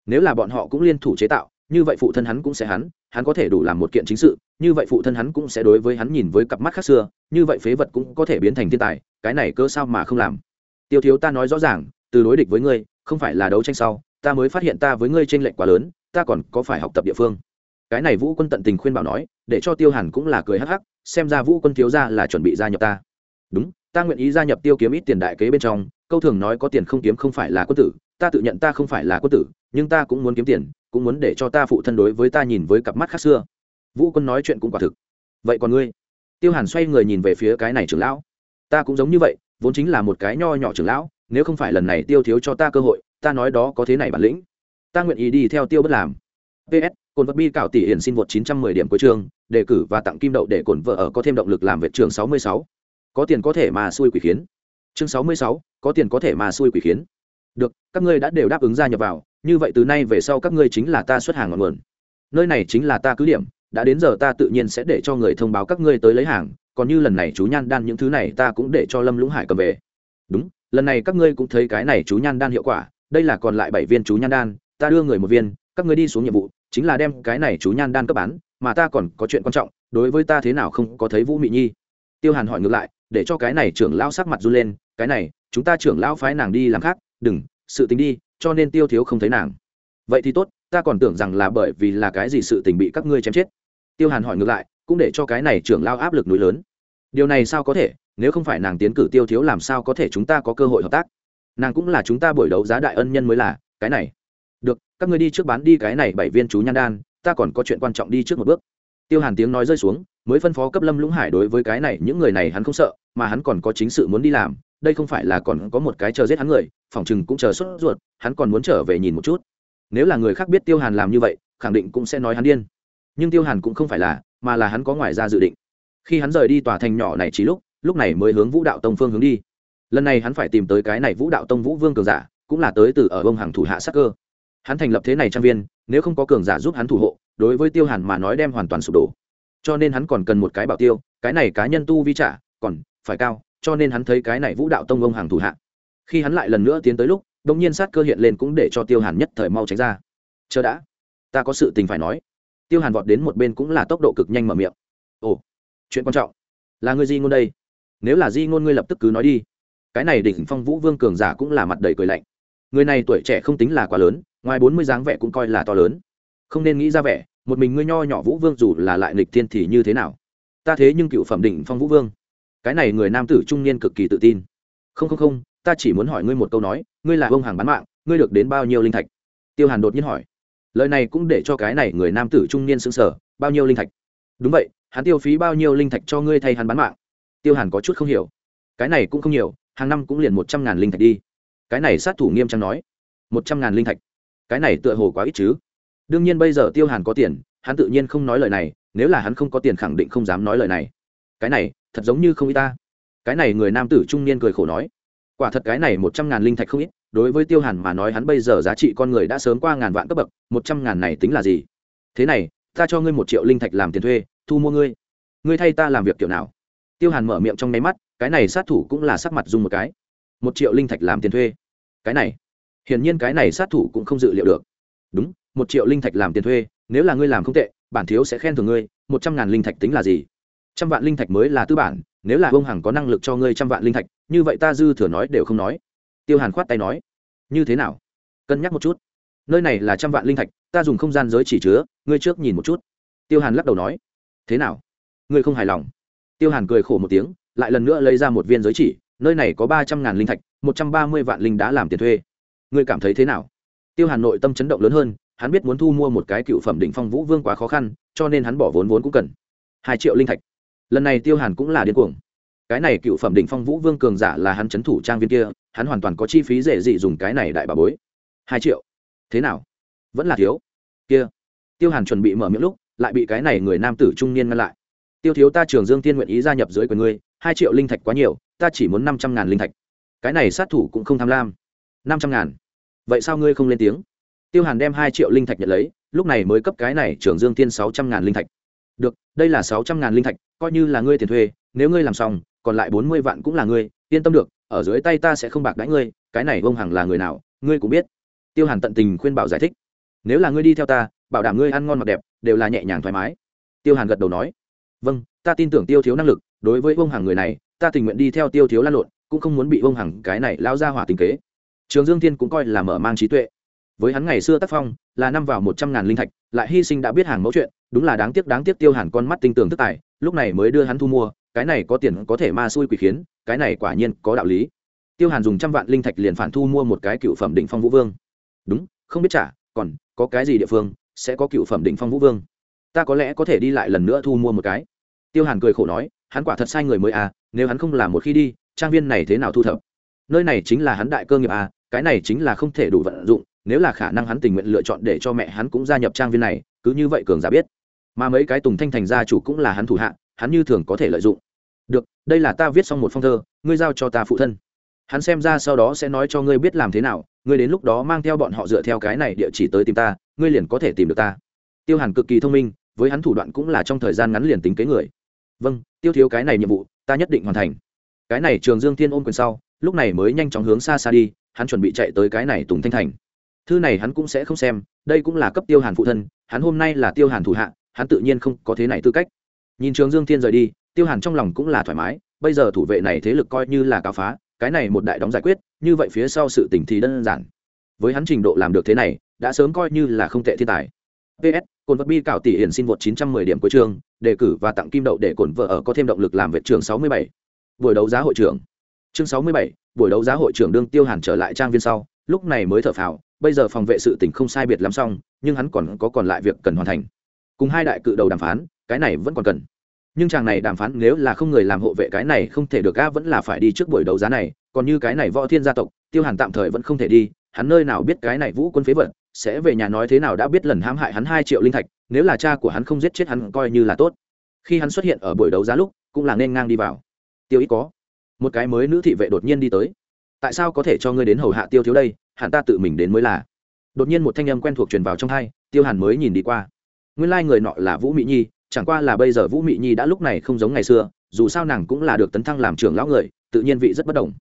nếu là bọn họ cũng liên thủ chế tạo, như vậy phụ thân hắn cũng sẽ hắn hắn có thể đủ làm một kiện chính sự, như vậy phụ thân hắn cũng sẽ đối với hắn nhìn với cặp mắt khác xưa, như vậy phế vật cũng có thể biến thành thiên tài, cái này cơ sao mà không làm? Tiêu thiếu ta nói rõ ràng, từ đối địch với ngươi, không phải là đấu tranh sau, ta mới phát hiện ta với ngươi t r ê n lệch quá lớn, ta còn có phải học tập địa phương? Cái này vũ quân tận tình khuyên bảo nói, để cho tiêu hàn cũng là cười hắc hắc, xem ra vũ quân thiếu ra là chuẩn bị gia nhập ta. Đúng, ta nguyện ý gia nhập tiêu kiếm ít tiền đại kế bên trong, câu thường nói có tiền không kiếm không phải là quân tử ta tự nhận ta không phải là quân tử nhưng ta cũng muốn kiếm tiền cũng muốn để cho ta phụ thân đối với ta nhìn với cặp mắt khác xưa. Vũ quân nói chuyện cũng quả thực. Vậy còn ngươi? Tiêu hàn xoay người nhìn về phía cái này trưởng lão. Ta cũng giống như vậy vốn chính là một cái nho nhỏ trưởng lão nếu không phải lần này tiêu thiếu cho ta cơ hội ta nói đó có thế này bản lĩnh. Ta nguyện ý đi theo tiêu bất làm. Ps cồn vật bi cảo tỷ hiển xin vượt 910 điểm cuối trường, đề cử và tặng kim đậu để cồn vợ ở có thêm động lực làm vệ trường sáu mươi sáu. Có tiền có thể mà xui quỷ khiến. Chương sáu mươi sáu có tiền có thể mà xui quỷ khiến được, các ngươi đã đều đáp ứng gia nhập vào, như vậy từ nay về sau các ngươi chính là ta xuất hàng ngọn nguồn. Nơi này chính là ta cứ điểm, đã đến giờ ta tự nhiên sẽ để cho người thông báo các ngươi tới lấy hàng, còn như lần này chú nhan đan những thứ này ta cũng để cho lâm lũng hải cầm về. Đúng, lần này các ngươi cũng thấy cái này chú nhan đan hiệu quả, đây là còn lại bảy viên chú nhan đan, ta đưa người một viên, các ngươi đi xuống nhiệm vụ, chính là đem cái này chú nhan đan cấp bán, mà ta còn có chuyện quan trọng, đối với ta thế nào không có thấy vũ mị nhi. Tiêu hàn hỏi ngược lại, để cho cái này trưởng lão sắc mặt run lên, cái này, chúng ta trưởng lão phái nàng đi làm khác đừng, sự tình đi, cho nên tiêu thiếu không thấy nàng. Vậy thì tốt, ta còn tưởng rằng là bởi vì là cái gì sự tình bị các ngươi chém chết. Tiêu hàn hỏi ngược lại, cũng để cho cái này trưởng lao áp lực núi lớn. Điều này sao có thể, nếu không phải nàng tiến cử tiêu thiếu làm sao có thể chúng ta có cơ hội hợp tác? Nàng cũng là chúng ta buổi đấu giá đại ân nhân mới là, cái này. Được, các ngươi đi trước bán đi cái này bảy viên chú nhan đan, ta còn có chuyện quan trọng đi trước một bước. Tiêu hàn tiếng nói rơi xuống, mới phân phó cấp lâm lũng hải đối với cái này, những người này hắn không sợ, mà hắn còn có chính sự muốn đi làm đây không phải là còn có một cái chờ giết hắn người phỏng chừng cũng chờ sốt ruột, hắn còn muốn trở về nhìn một chút. Nếu là người khác biết tiêu hàn làm như vậy, khẳng định cũng sẽ nói hắn điên. Nhưng tiêu hàn cũng không phải là, mà là hắn có ngoài ra dự định. Khi hắn rời đi tòa thành nhỏ này chỉ lúc lúc này mới hướng vũ đạo tông phương hướng đi. Lần này hắn phải tìm tới cái này vũ đạo tông vũ vương cường giả, cũng là tới từ ở bông hàng thủ hạ sắc cơ. Hắn thành lập thế này trang viên, nếu không có cường giả giúp hắn thủ hộ, đối với tiêu hàn mà nói đem hoàn toàn sụp đổ. Cho nên hắn còn cần một cái bảo tiêu, cái này cá nhân tu vi trả, còn phải cao cho nên hắn thấy cái này vũ đạo tông ông hàng thủ hạ. Khi hắn lại lần nữa tiến tới lúc đ ỗ n g nhiên sát cơ hiện lên cũng để cho tiêu hàn nhất thời mau tránh ra. Chờ đã, ta có sự tình phải nói. Tiêu hàn vọt đến một bên cũng là tốc độ cực nhanh mở miệng. Ồ, chuyện quan trọng. Là người di ngôn đây. Nếu là di ngôn ngươi lập tức cứ nói đi. Cái này đỉnh phong vũ vương cường giả cũng là mặt đầy cười lạnh. Người này tuổi trẻ không tính là quá lớn, ngoài bốn mươi dáng vẻ cũng coi là to lớn. Không nên nghĩ ra vẻ, một mình ngươi nho nhỏ vũ vương dù là lại nghịch thiên thì như thế nào? Ta thế nhưng cựu phẩm đỉnh phong vũ vương cái này người nam tử trung niên cực kỳ tự tin. Không không không, ta chỉ muốn hỏi ngươi một câu nói, ngươi là ông hàng bán mạng, ngươi được đến bao nhiêu linh thạch? Tiêu hàn đột nhiên hỏi. Lời này cũng để cho cái này người nam tử trung niên xứng sở bao nhiêu linh thạch? Đúng vậy, hắn tiêu phí bao nhiêu linh thạch cho ngươi thay hắn bán mạng? Tiêu hàn có chút không hiểu. Cái này cũng không nhiều, hàng năm cũng liền một trăm ngàn linh thạch đi. Cái này sát thủ nghiêm trang nói. Một trăm ngàn linh thạch? Cái này tựa hồ quá ít chứ? Đương nhiên bây giờ tiêu hàn có tiền, hắn tự nhiên không nói lời này, nếu là hắn không có tiền khẳng định không dám nói lời này cái này, thật giống như không ít ta. Cái này người nam tử trung niên cười khổ nói. Quả thật cái này một trăm ngàn linh thạch không ít, đối với tiêu hàn mà nói hắn bây giờ giá trị con người đã sớm qua ngàn vạn cấp bậc, một trăm ngàn này tính là gì? Thế này, ta cho ngươi một triệu linh thạch làm tiền thuê, thu mua ngươi. Ngươi thay ta làm việc kiểu nào? Tiêu hàn mở miệng trong nháy mắt, cái này sát thủ cũng là sắc mặt dùng một cái. Một triệu linh thạch làm tiền thuê. Cái này, hiển nhiên cái này sát thủ cũng không dự liệu được. Đúng, một triệu linh thạch làm tiền thuê, nếu là ngươi làm không tệ, bản thiếu sẽ khen thưởng ngươi, một trăm ngàn linh thạch tính là gì? Trăm vạn linh thạch mới là tư bản, nếu là ông hằng có năng lực cho ngươi trăm vạn linh thạch, như vậy ta dư thừa nói đều không nói. Tiêu hàn khoát tay nói, như thế nào? Cân nhắc một chút. Nơi này là trăm vạn linh thạch, ta dùng không gian giới chỉ chứa, ngươi trước nhìn một chút. Tiêu hàn lắc đầu nói, thế nào? Ngươi không hài lòng? Tiêu hàn cười khổ một tiếng, lại lần nữa lấy ra một viên giới chỉ, nơi này có ba trăm ngàn linh thạch, một trăm ba mươi vạn linh đã làm tiền thuê. Ngươi cảm thấy thế nào? Tiêu hàn nội tâm chấn động lớn hơn, hắn biết muốn thu mua một cái cựu phẩm đỉnh phong vũ vương quá khó khăn, cho nên hắn bỏ vốn vốn cũng cần hai triệu linh thạch lần này tiêu hàn cũng là điên cuồng. Cái này cựu phẩm định phong vũ vương cường giả là hắn c h ấ n thủ trang viên kia, hắn hoàn toàn có chi phí dễ dị dùng cái này đại bà bối. Hai triệu. Thế nào? Vẫn là thiếu. Kia. Tiêu hàn chuẩn bị mở miệng lúc, lại bị cái này người nam tử trung niên ngăn lại. Tiêu thiếu ta trường dương tiên nguyện ý gia nhập dưới quyền ngươi, hai triệu linh thạch quá nhiều, ta chỉ muốn năm trăm ngàn linh thạch. Cái này sát thủ cũng không tham lam. Năm trăm ngàn. Vậy sao ngươi không lên tiếng? Tiêu hàn đem hai triệu linh thạch nhận lấy, lúc này mới cấp cái này trường dương tiên sáu trăm ngàn linh thạch được, đây là sáu trăm ngàn linh thạch, coi như là ngươi tiền thuê, nếu ngươi làm xong, còn lại bốn mươi vạn cũng là ngươi, yên tâm được, ở dưới tay ta sẽ không bạc đãi ngươi, cái này vông hằng là người nào, ngươi cũng biết. Tiêu hàn tận tình khuyên bảo giải thích. Nếu là ngươi đi theo ta, bảo đảm ngươi ăn ngon mặc đẹp, đều là nhẹ nhàng thoải mái. Tiêu hàn gật đầu nói. Vâng ta tin tưởng tiêu thiếu năng lực, đối với vông hằng người này, ta tình nguyện đi theo tiêu thiếu lan lộn, cũng không muốn bị vông hằng cái này lao ra hỏa tình kế. Trường dương thiên cũng coi là mở mang trí tuệ. Với hắn ngày xưa tác phong, là năm vào một trăm ngàn linh thạch, lại hy sinh đã biết hàng mẫu chuyện đúng là đáng tiếc đáng tiếc tiêu hàn con mắt tinh tường thức tài, lúc này mới đưa hắn thu mua, cái này có tiền có thể ma xui quỷ khiến, cái này quả nhiên có đạo lý. Tiêu hàn dùng trăm vạn linh thạch liền phản thu mua một cái cựu phẩm định phong vũ vương. Đúng, không biết trả còn có cái gì địa phương sẽ có cựu phẩm định phong vũ vương? Ta có lẽ có thể đi lại lần nữa thu mua một cái. Tiêu hàn cười khổ nói, hắn quả thật sai người mới à nếu hắn không làm một khi đi, trang viên này thế nào thu thập? Nơi này chính là hắn đại cơ nghiệp à cái này chính là không thể đủ vận dụng, nếu là khả năng hắn tình nguyện lựa chọn để cho mẹ hắn cũng gia nhập trang viên này, cứ như vậy cường giả biết mà mấy cái tùng thanh thành gia chủ cũng là hắn thủ hạ, hắn như thường có thể lợi dụng. Được, đây là ta viết xong một phong thơ, ngươi giao cho ta phụ thân. Hắn xem ra sau đó sẽ nói cho ngươi biết làm thế nào, ngươi đến lúc đó mang theo bọn họ dựa theo cái này địa chỉ tới tìm ta, ngươi liền có thể tìm được ta. Tiêu hàn cực kỳ thông minh, với hắn thủ đoạn cũng là trong thời gian ngắn liền tính kế người. Vâng tiêu thiếu cái này nhiệm vụ, ta nhất định hoàn thành. Cái này trường dương thiên ôm quyền sau, lúc này mới nhanh chóng hướng xa xa đi, hắn chuẩn bị chạy tới cái này tùng thanh thành. Thư này hắn cũng sẽ không xem, đây cũng là cấp tiêu hàn phụ thân, hắn hôm nay là tiêu hàn thủ hạ hắn tự nhiên không có thế này tư cách. Nhìn trường dương thiên rời đi tiêu hàn trong lòng cũng là thoải mái bây giờ thủ vệ này thế lực coi như là cáo phá cái này một đại đóng giải quyết như vậy phía sau sự tỉnh thì đơn giản. Với hắn trình độ làm được thế này đã sớm coi như là không tệ thiên tài. Ps cồn vật bi cảo tỷ hiển xin vượt 910 điểm cuối trường đề cử và tặng kim đậu để cồn vợ ở có thêm động lực làm vệ trường 67. buổi đấu giá hội trưởng. Chương 67, buổi đấu giá hội trưởng đương tiêu hàn trở lại trang viên sau lúc này mới thở phào bây giờ phòng vệ sự tình không sai biệt lắm xong nhưng hắn còn có còn lại việc cần hoàn thành cùng hai đại cự đầu đàm phán, cái này vẫn còn cần. Nhưng chàng này đàm phán nếu là không người làm hộ vệ cái này không thể được ga vẫn là phải đi trước buổi đấu giá này, còn như cái này võ thiên gia tộc, tiêu hàn tạm thời vẫn không thể đi, hắn nơi nào biết cái này vũ quân phế vật, sẽ về nhà nói thế nào đã biết lần hãm hại hắn hai triệu linh thạch, nếu là cha của hắn không giết chết hắn coi như là tốt. Khi hắn xuất hiện ở buổi đấu giá lúc, cũng là nên ngang đi vào. Tiêu ít có một cái mới nữ thị vệ đột nhiên đi tới. Tại sao có thể cho ngươi đến hầu hạ tiêu thiếu đây? Hẳn ta tự mình đến mới là. Đột nhiên một thanh âm quen thuộc truyền vào trong hai, tiêu hàn mới nhìn đi qua nguyên lai、like、người nọ là vũ mỹ nhi, chẳng qua là bây giờ vũ mỹ nhi đã lúc này không giống ngày xưa, dù sao nàng cũng là được tấn thăng làm trưởng lão người, tự nhiên vị rất bất đồng.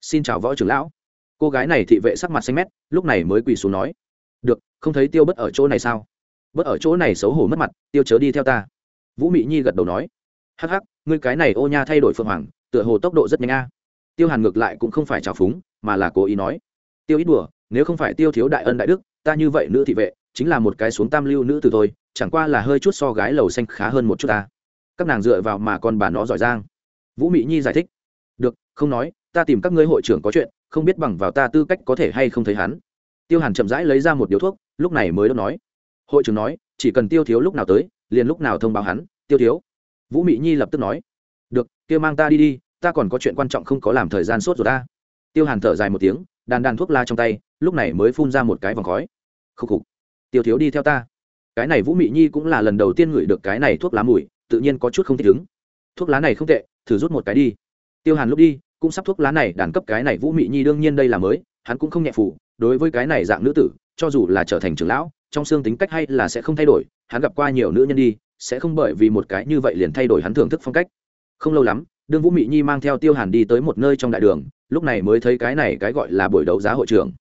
Xin chào võ trưởng lão. Cô gái này thị vệ sắc mặt xanh mét, lúc này mới quỳ xuống nói, được, không thấy tiêu bất ở chỗ này sao? Bất ở chỗ này xấu hổ mất mặt, tiêu chớ đi theo ta. Vũ mỹ nhi gật đầu nói, hắc hắc, ngươi cái này ô nha thay đổi phượng hoàng, tựa hồ tốc độ rất nhanh a. Tiêu hàn ngược lại cũng không phải trào phúng, mà là cố ý nói, tiêu ít đùa, nếu không phải tiêu thiếu đại ân đại đức, ta như vậy nữ thị vệ, chính là một cái xuống tam lưu nữ từ thôi chẳng qua là hơi chút so gái lầu xanh khá hơn một chút ta. Các nàng dựa vào mà còn bà nó giỏi giang. Vũ mỹ nhi giải thích. Được, không nói, ta tìm các ngươi hội trưởng có chuyện, không biết bằng vào ta tư cách có thể hay không thấy hắn. Tiêu hàn chậm rãi lấy ra một điếu thuốc, lúc này mới đốt nói. Hội trưởng nói, chỉ cần tiêu thiếu lúc nào tới, liền lúc nào thông báo hắn, tiêu thiếu. Vũ mỹ nhi lập tức nói. Được, kia mang ta đi đi, ta còn có chuyện quan trọng không có làm thời gian sốt rồi ta. Tiêu hàn thở dài một tiếng, đàn đàn thuốc la trong tay, lúc này mới phun ra một cái vòng khói. Khúc khục. Tiêu thiếu đi theo ta cái này vũ mị nhi cũng là lần đầu tiên ngửi được cái này thuốc lá mùi, tự nhiên có chút không thích ứng. Thuốc lá này không tệ, thử rút một cái đi. Tiêu hàn lúc đi, cũng sắp thuốc lá này đàn cấp cái này vũ mị nhi đương nhiên đây là mới, hắn cũng không nhẹ phủ đối với cái này dạng nữ tử, cho dù là trở thành trưởng lão, trong xương tính cách hay là sẽ không thay đổi, hắn gặp qua nhiều nữ nhân đi, sẽ không bởi vì một cái như vậy liền thay đổi hắn thưởng thức phong cách. Không lâu lắm, đương vũ mị nhi mang theo tiêu hàn đi tới một nơi trong đại đường, lúc này mới thấy cái này cái gọi là buổi đấu giá hội trưởng.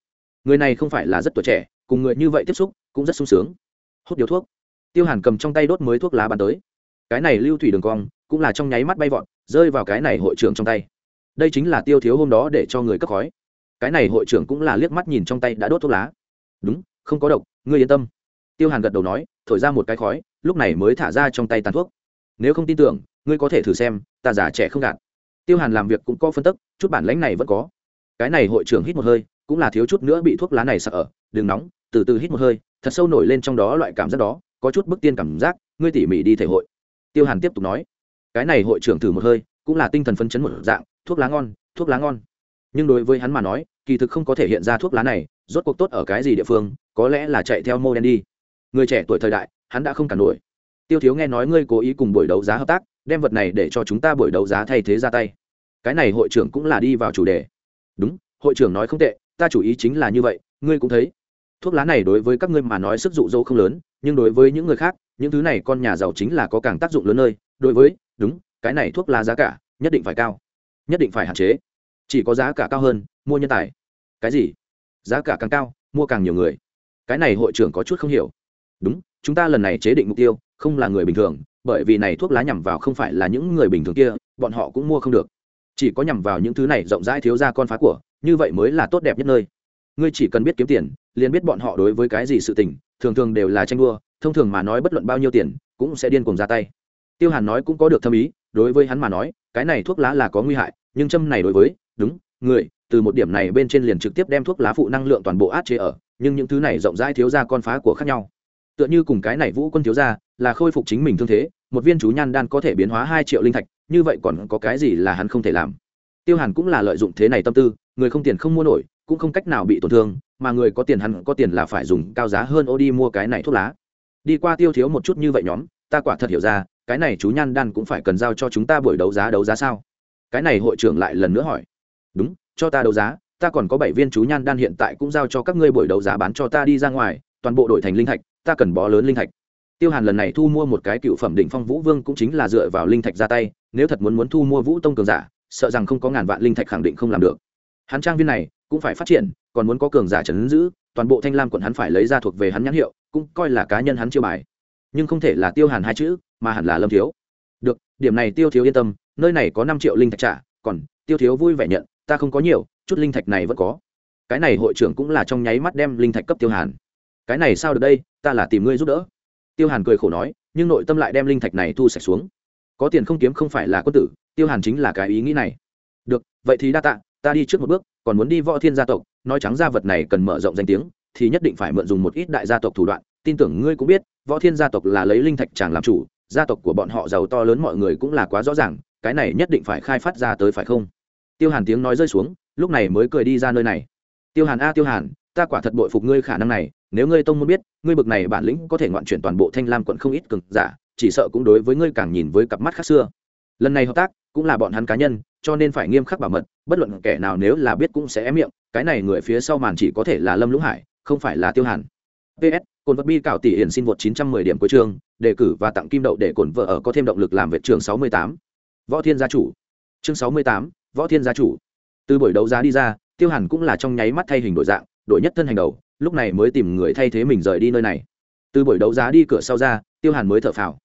Người này không phải là rất tuổi trẻ, cùng người như vậy tiếp xúc cũng rất sung sướng hút điếu thuốc. Tiêu hàn cầm trong tay đốt mới thuốc lá bắn tới. Cái này lưu thủy đường cong, cũng là trong nháy mắt bay vọt, rơi vào cái này hội trưởng trong tay. Đây chính là tiêu thiếu hôm đó để cho người cấp khói. Cái này hội trưởng cũng là liếc mắt nhìn trong tay đã đốt thuốc lá. Đúng, không có độc, ngươi yên tâm. Tiêu hàn gật đầu nói, thổi ra một cái khói, lúc này mới thả ra trong tay tàn thuốc. Nếu không tin tưởng, ngươi có thể thử xem, ta giả trẻ không gạt. Tiêu hàn làm việc cũng có phân tức, chút bản lãnh này vẫn có. Cái này hội trưởng hít một hơi, cũng là thiếu chút nữa bị thuốc lá này sợ ở, đừng nóng từ từ hít một hơi, thật sâu nổi lên trong đó loại cảm giác đó, có chút bức tiên cảm giác, ngươi tỉ mỉ đi thể hội. Tiêu hàn tiếp tục nói, cái này hội trưởng thử một hơi, cũng là tinh thần phấn chấn một dạng, thuốc lá ngon, thuốc lá ngon. Nhưng đối với hắn mà nói, kỳ thực không có thể hiện ra thuốc lá này, rốt cuộc tốt ở cái gì địa phương, có lẽ là chạy theo mô đen đi. Người trẻ tuổi thời đại, hắn đã không cản nổi. Tiêu thiếu nghe nói ngươi cố ý cùng buổi đấu giá hợp tác, đem vật này để cho chúng ta buổi đấu giá thay thế ra tay. Cái này hội trưởng cũng là đi vào chủ đề. Đúng, hội trưởng nói không tệ, ta chủ ý chính là như vậy, ngươi cũng thấy thuốc lá này đối với các ngươi mà nói sức dụ dỗ không lớn, nhưng đối với những người khác, những thứ này con nhà giàu chính là có càng tác dụng lớn nơi. Đối với, đúng, cái này thuốc lá giá cả nhất định phải cao, nhất định phải hạn chế. Chỉ có giá cả cao hơn, mua nhân tài. Cái gì? Giá cả càng cao, mua càng nhiều người. Cái này hội trưởng có chút không hiểu. Đúng, chúng ta lần này chế định mục tiêu, không là người bình thường, bởi vì này thuốc lá nhằm vào không phải là những người bình thường kia, bọn họ cũng mua không được. Chỉ có nhằm vào những thứ này rộng rãi thiếu ra con phá của, như vậy mới là tốt đẹp nhất nơi ngươi chỉ cần biết kiếm tiền, liền biết bọn họ đối với cái gì sự tình, thường thường đều là tranh đua, thông thường mà nói bất luận bao nhiêu tiền, cũng sẽ điên cuồng ra tay. Tiêu hàn nói cũng có được thâm ý, đối với hắn mà nói, cái này thuốc lá là có nguy hại, nhưng châm này đối với, đúng, người, từ một điểm này bên trên liền trực tiếp đem thuốc lá phụ năng lượng toàn bộ át chế ở, nhưng những thứ này rộng rãi thiếu ra con phá của khác nhau. Tựa như cùng cái này vũ quân thiếu ra, là khôi phục chính mình thương thế, một viên chú nhan đan có thể biến hóa hai triệu linh thạch, như vậy còn có cái gì là hắn không thể làm? Tiêu hàn cũng là lợi dụng thế này tâm tư, người không tiền không mua nổi cũng không cách nào bị tổn thương, mà người có tiền hắn có tiền là phải dùng cao giá hơn ô đi mua cái này thuốc lá. Đi qua tiêu thiếu một chút như vậy nhóm, ta quả thật hiểu ra, cái này chú nhan đan cũng phải cần giao cho chúng ta buổi đấu giá đấu giá sao? Cái này hội trưởng lại lần nữa hỏi. Đúng, cho ta đấu giá, ta còn có bảy viên chú nhan đan hiện tại cũng giao cho các ngươi buổi đấu giá bán cho ta đi ra ngoài, toàn bộ đổi thành linh thạch, ta cần bó lớn linh thạch. Tiêu hàn lần này thu mua một cái cựu phẩm đỉnh phong vũ vương cũng chính là dựa vào linh thạch ra tay, nếu thật muốn muốn thu mua vũ tông cường giả, sợ rằng không có ngàn vạn linh thạch khẳng định không làm được. Hắn trang viên này cũng phải phát triển, còn muốn có cường giả trấn giữ, toàn bộ thanh lam quận hắn phải lấy ra thuộc về hắn nhãn hiệu, cũng coi là cá nhân hắn chiêu bài. Nhưng không thể là tiêu hàn hai chữ, mà hẳn là lâm thiếu. Được, điểm này tiêu thiếu yên tâm, nơi này có năm triệu linh thạch trả, còn, tiêu thiếu vui vẻ nhận, ta không có nhiều, chút linh thạch này vẫn có. Cái này hội trưởng cũng là trong nháy mắt đem linh thạch cấp tiêu hàn. Cái này sao được đây, ta là tìm ngươi giúp đỡ. Tiêu hàn cười khổ nói, nhưng nội tâm lại đem linh thạch này thu sạch xuống. Có tiền không kiếm không phải là quân tử, tiêu hàn chính là cái ý nghĩ này. Được, vậy thì đa tạ, ta đi trước một bước còn muốn đi võ thiên gia tộc, nói trắng gia vật này cần mở rộng danh tiếng, thì nhất định phải mượn dùng một ít đại gia tộc thủ đoạn. Tin tưởng ngươi cũng biết, võ thiên gia tộc là lấy linh thạch chàng làm chủ, gia tộc của bọn họ giàu to lớn mọi người cũng là quá rõ ràng, cái này nhất định phải khai phát ra tới phải không? Tiêu hàn tiếng nói rơi xuống, lúc này mới cười đi ra nơi này. Tiêu hàn a, tiêu hàn, ta quả thật bội phục ngươi khả năng này, nếu ngươi tông muốn biết, ngươi bực này bản lĩnh có thể ngoạn chuyển toàn bộ thanh lam quận không ít cực giả, chỉ sợ cũng đối với ngươi càng nhìn với cặp mắt khác xưa. Lần này hợp tác cũng là bọn hắn cá nhân cho nên phải nghiêm khắc bảo mật bất luận kẻ nào nếu là biết cũng sẽ ém miệng cái này người phía sau màn chỉ có thể là lâm lũng hải không phải là tiêu hàn. Ps cồn vật bi cảo tỷ hiển xin vượt 910 điểm cuối trường đề cử và tặng kim đậu để cồn vợ ở có thêm động lực làm việc trường 68. võ thiên gia chủ. Chương 68, võ thiên gia chủ. Từ buổi đấu giá đi ra tiêu hàn cũng là trong nháy mắt thay hình đổi dạng đổi nhất thân hành đầu lúc này mới tìm người thay thế mình rời đi nơi này. Từ buổi đấu giá đi cửa sau ra tiêu hàn mới thở phào.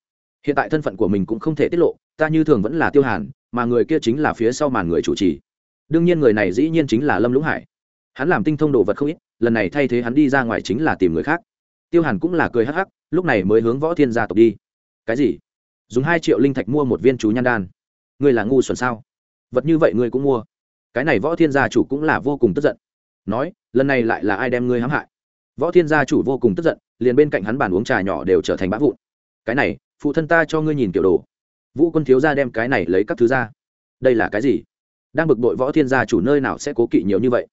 Hiện tại thân phận của mình cũng không thể tiết lộ ta như thường vẫn là tiêu hàn mà người kia chính là phía sau màn người chủ trì. Đương nhiên người này dĩ nhiên chính là lâm lũng hải. Hắn làm tinh thông đồ vật không ít, lần này thay thế hắn đi ra ngoài chính là tìm người khác. Tiêu hàn cũng là cười hắc hắc, lúc này mới hướng võ thiên gia tộc đi. Cái gì? Dùng hai triệu linh thạch mua một viên chú nhan đan. Ngươi là ngu xuẩn sao? Vật như vậy ngươi cũng mua. Cái này võ thiên gia chủ cũng là vô cùng tức giận. Nói, lần này lại là ai đem ngươi hãm hại? Võ thiên gia chủ vô cùng tức giận, liền bên cạnh hắn bàn uống trà nhỏ đều trở thành bã vụn. Cái này, phụ thân ta cho ngươi nhìn kiểu đồ vũ quân thiếu ra đem cái này lấy các thứ ra. Đây là cái gì? Đang bực bội võ thiên gia chủ nơi nào sẽ cố kỵ nhiều như vậy?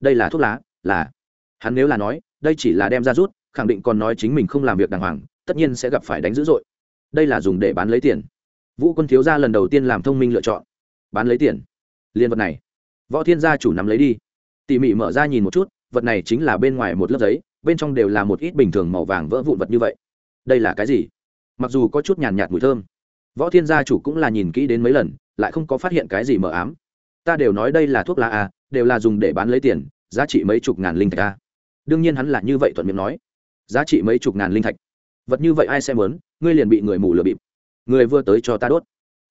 Đây là thuốc lá, là. Hắn nếu là nói, đây chỉ là đem ra rút, khẳng định còn nói chính mình không làm việc đàng hoàng, tất nhiên sẽ gặp phải đánh dữ dội. Đây là dùng để bán lấy tiền. Vũ quân thiếu gia lần đầu tiên làm thông minh lựa chọn. Bán lấy tiền. Liên vật này. Võ thiên gia chủ nắm lấy đi. Tỉ mỉ mở ra nhìn một chút, vật này chính là bên ngoài một lớp giấy, bên trong đều là một ít bình thường màu vàng vỡ vụn vật như vậy. Đây là cái gì? Mặc dù có chút nhàn nhạt mùi thơm võ thiên gia chủ cũng là nhìn kỹ đến mấy lần, lại không có phát hiện cái gì mờ ám. Ta đều nói đây là thuốc lá a đều là dùng để bán lấy tiền, giá trị mấy chục ngàn linh thạch a đương nhiên hắn là như vậy thuận miệng nói. Giá trị mấy chục ngàn linh thạch. Vật như vậy ai sẽ muốn, ngươi liền bị người mù lừa bịp. Người vừa tới cho ta đốt.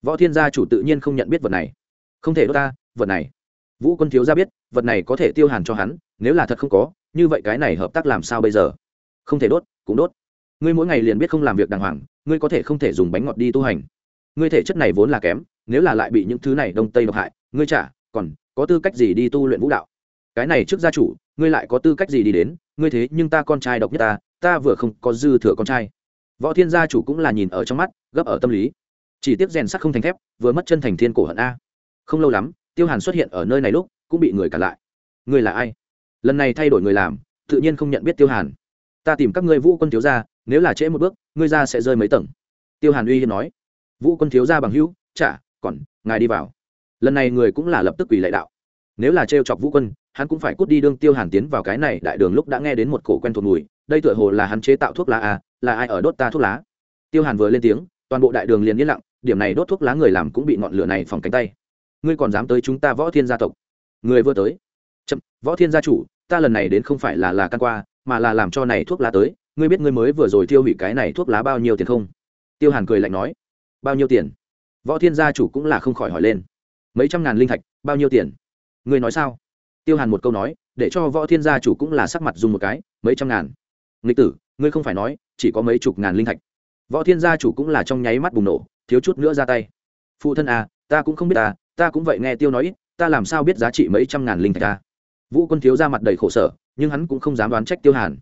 Võ thiên gia chủ tự nhiên không nhận biết vật này. Không thể đốt ta, vật này. Vũ quân thiếu gia biết, vật này có thể tiêu hàn cho hắn, nếu là thật không có, như vậy cái này hợp tác làm sao bây giờ? Không thể đốt, cũng đốt. Ngươi mỗi ngày liền biết không làm việc đàng hoàng, ngươi có thể không thể dùng bánh ngọt đi tu hành ngươi thể chất này vốn là kém, nếu là lại bị những thứ này đông tây độc hại, ngươi trả còn có tư cách gì đi tu luyện vũ đạo? Cái này trước gia chủ, ngươi lại có tư cách gì đi đến? Ngươi thế nhưng ta con trai độc nhất ta ta vừa không có dư thừa con trai. Võ thiên gia chủ cũng là nhìn ở trong mắt, gấp ở tâm lý. Chỉ tiếc rèn sắc không thành thép, vừa mất chân thành thiên cổ hận a. Không lâu lắm, tiêu hàn xuất hiện ở nơi này lúc, cũng bị người cản lại. Ngươi là ai? Lần này thay đổi người làm, tự nhiên không nhận biết tiêu hàn. Ta tìm các ngươi vũ quân thiếu gia, nếu là trễ một bước, ngươi ra sẽ rơi mấy tầng. Tiêu hàn uy hiên nói vũ quân thiếu gia bằng hữu, chả, còn ngài đi vào. Lần này người cũng là lập tức quỳ lệ đạo. Nếu là trêu chọc vũ quân, hắn cũng phải cút đi đương tiêu hàn tiến vào cái này đại đường lúc đã nghe đến một cổ quen thuộc mùi, đây tựa hồ là hắn chế tạo thuốc lá à là ai ở đốt ta thuốc lá? Tiêu hàn vừa lên tiếng, toàn bộ đại đường liền yên lặng, điểm này đốt thuốc lá người làm cũng bị ngọn lửa này phòng cánh tay. Ngươi còn dám tới chúng ta võ thiên gia tộc? Người vừa tới, chậm, võ thiên gia chủ, ta lần này đến không phải là là căn qua, mà là làm cho này thuốc lá tới, ngươi biết ngươi mới vừa rồi tiêu hủy cái này thuốc lá bao nhiêu tiền không? Tiêu hàn cười lạnh nói bao nhiêu tiền? Võ thiên gia chủ cũng là không khỏi hỏi lên. Mấy trăm ngàn linh thạch, bao nhiêu tiền? Ngươi nói sao? Tiêu hàn một câu nói, để cho võ thiên gia chủ cũng là sắc mặt dùng một cái, mấy trăm ngàn. Nghịch tử, ngươi không phải nói, chỉ có mấy chục ngàn linh thạch. Võ thiên gia chủ cũng là trong nháy mắt bùng nổ, thiếu chút nữa ra tay. Phụ thân à ta cũng không biết ta ta cũng vậy nghe tiêu nói ít, ta làm sao biết giá trị mấy trăm ngàn linh thạch ta vũ quân thiếu ra mặt đầy khổ sở, nhưng hắn cũng không dám đoán trách tiêu hàn.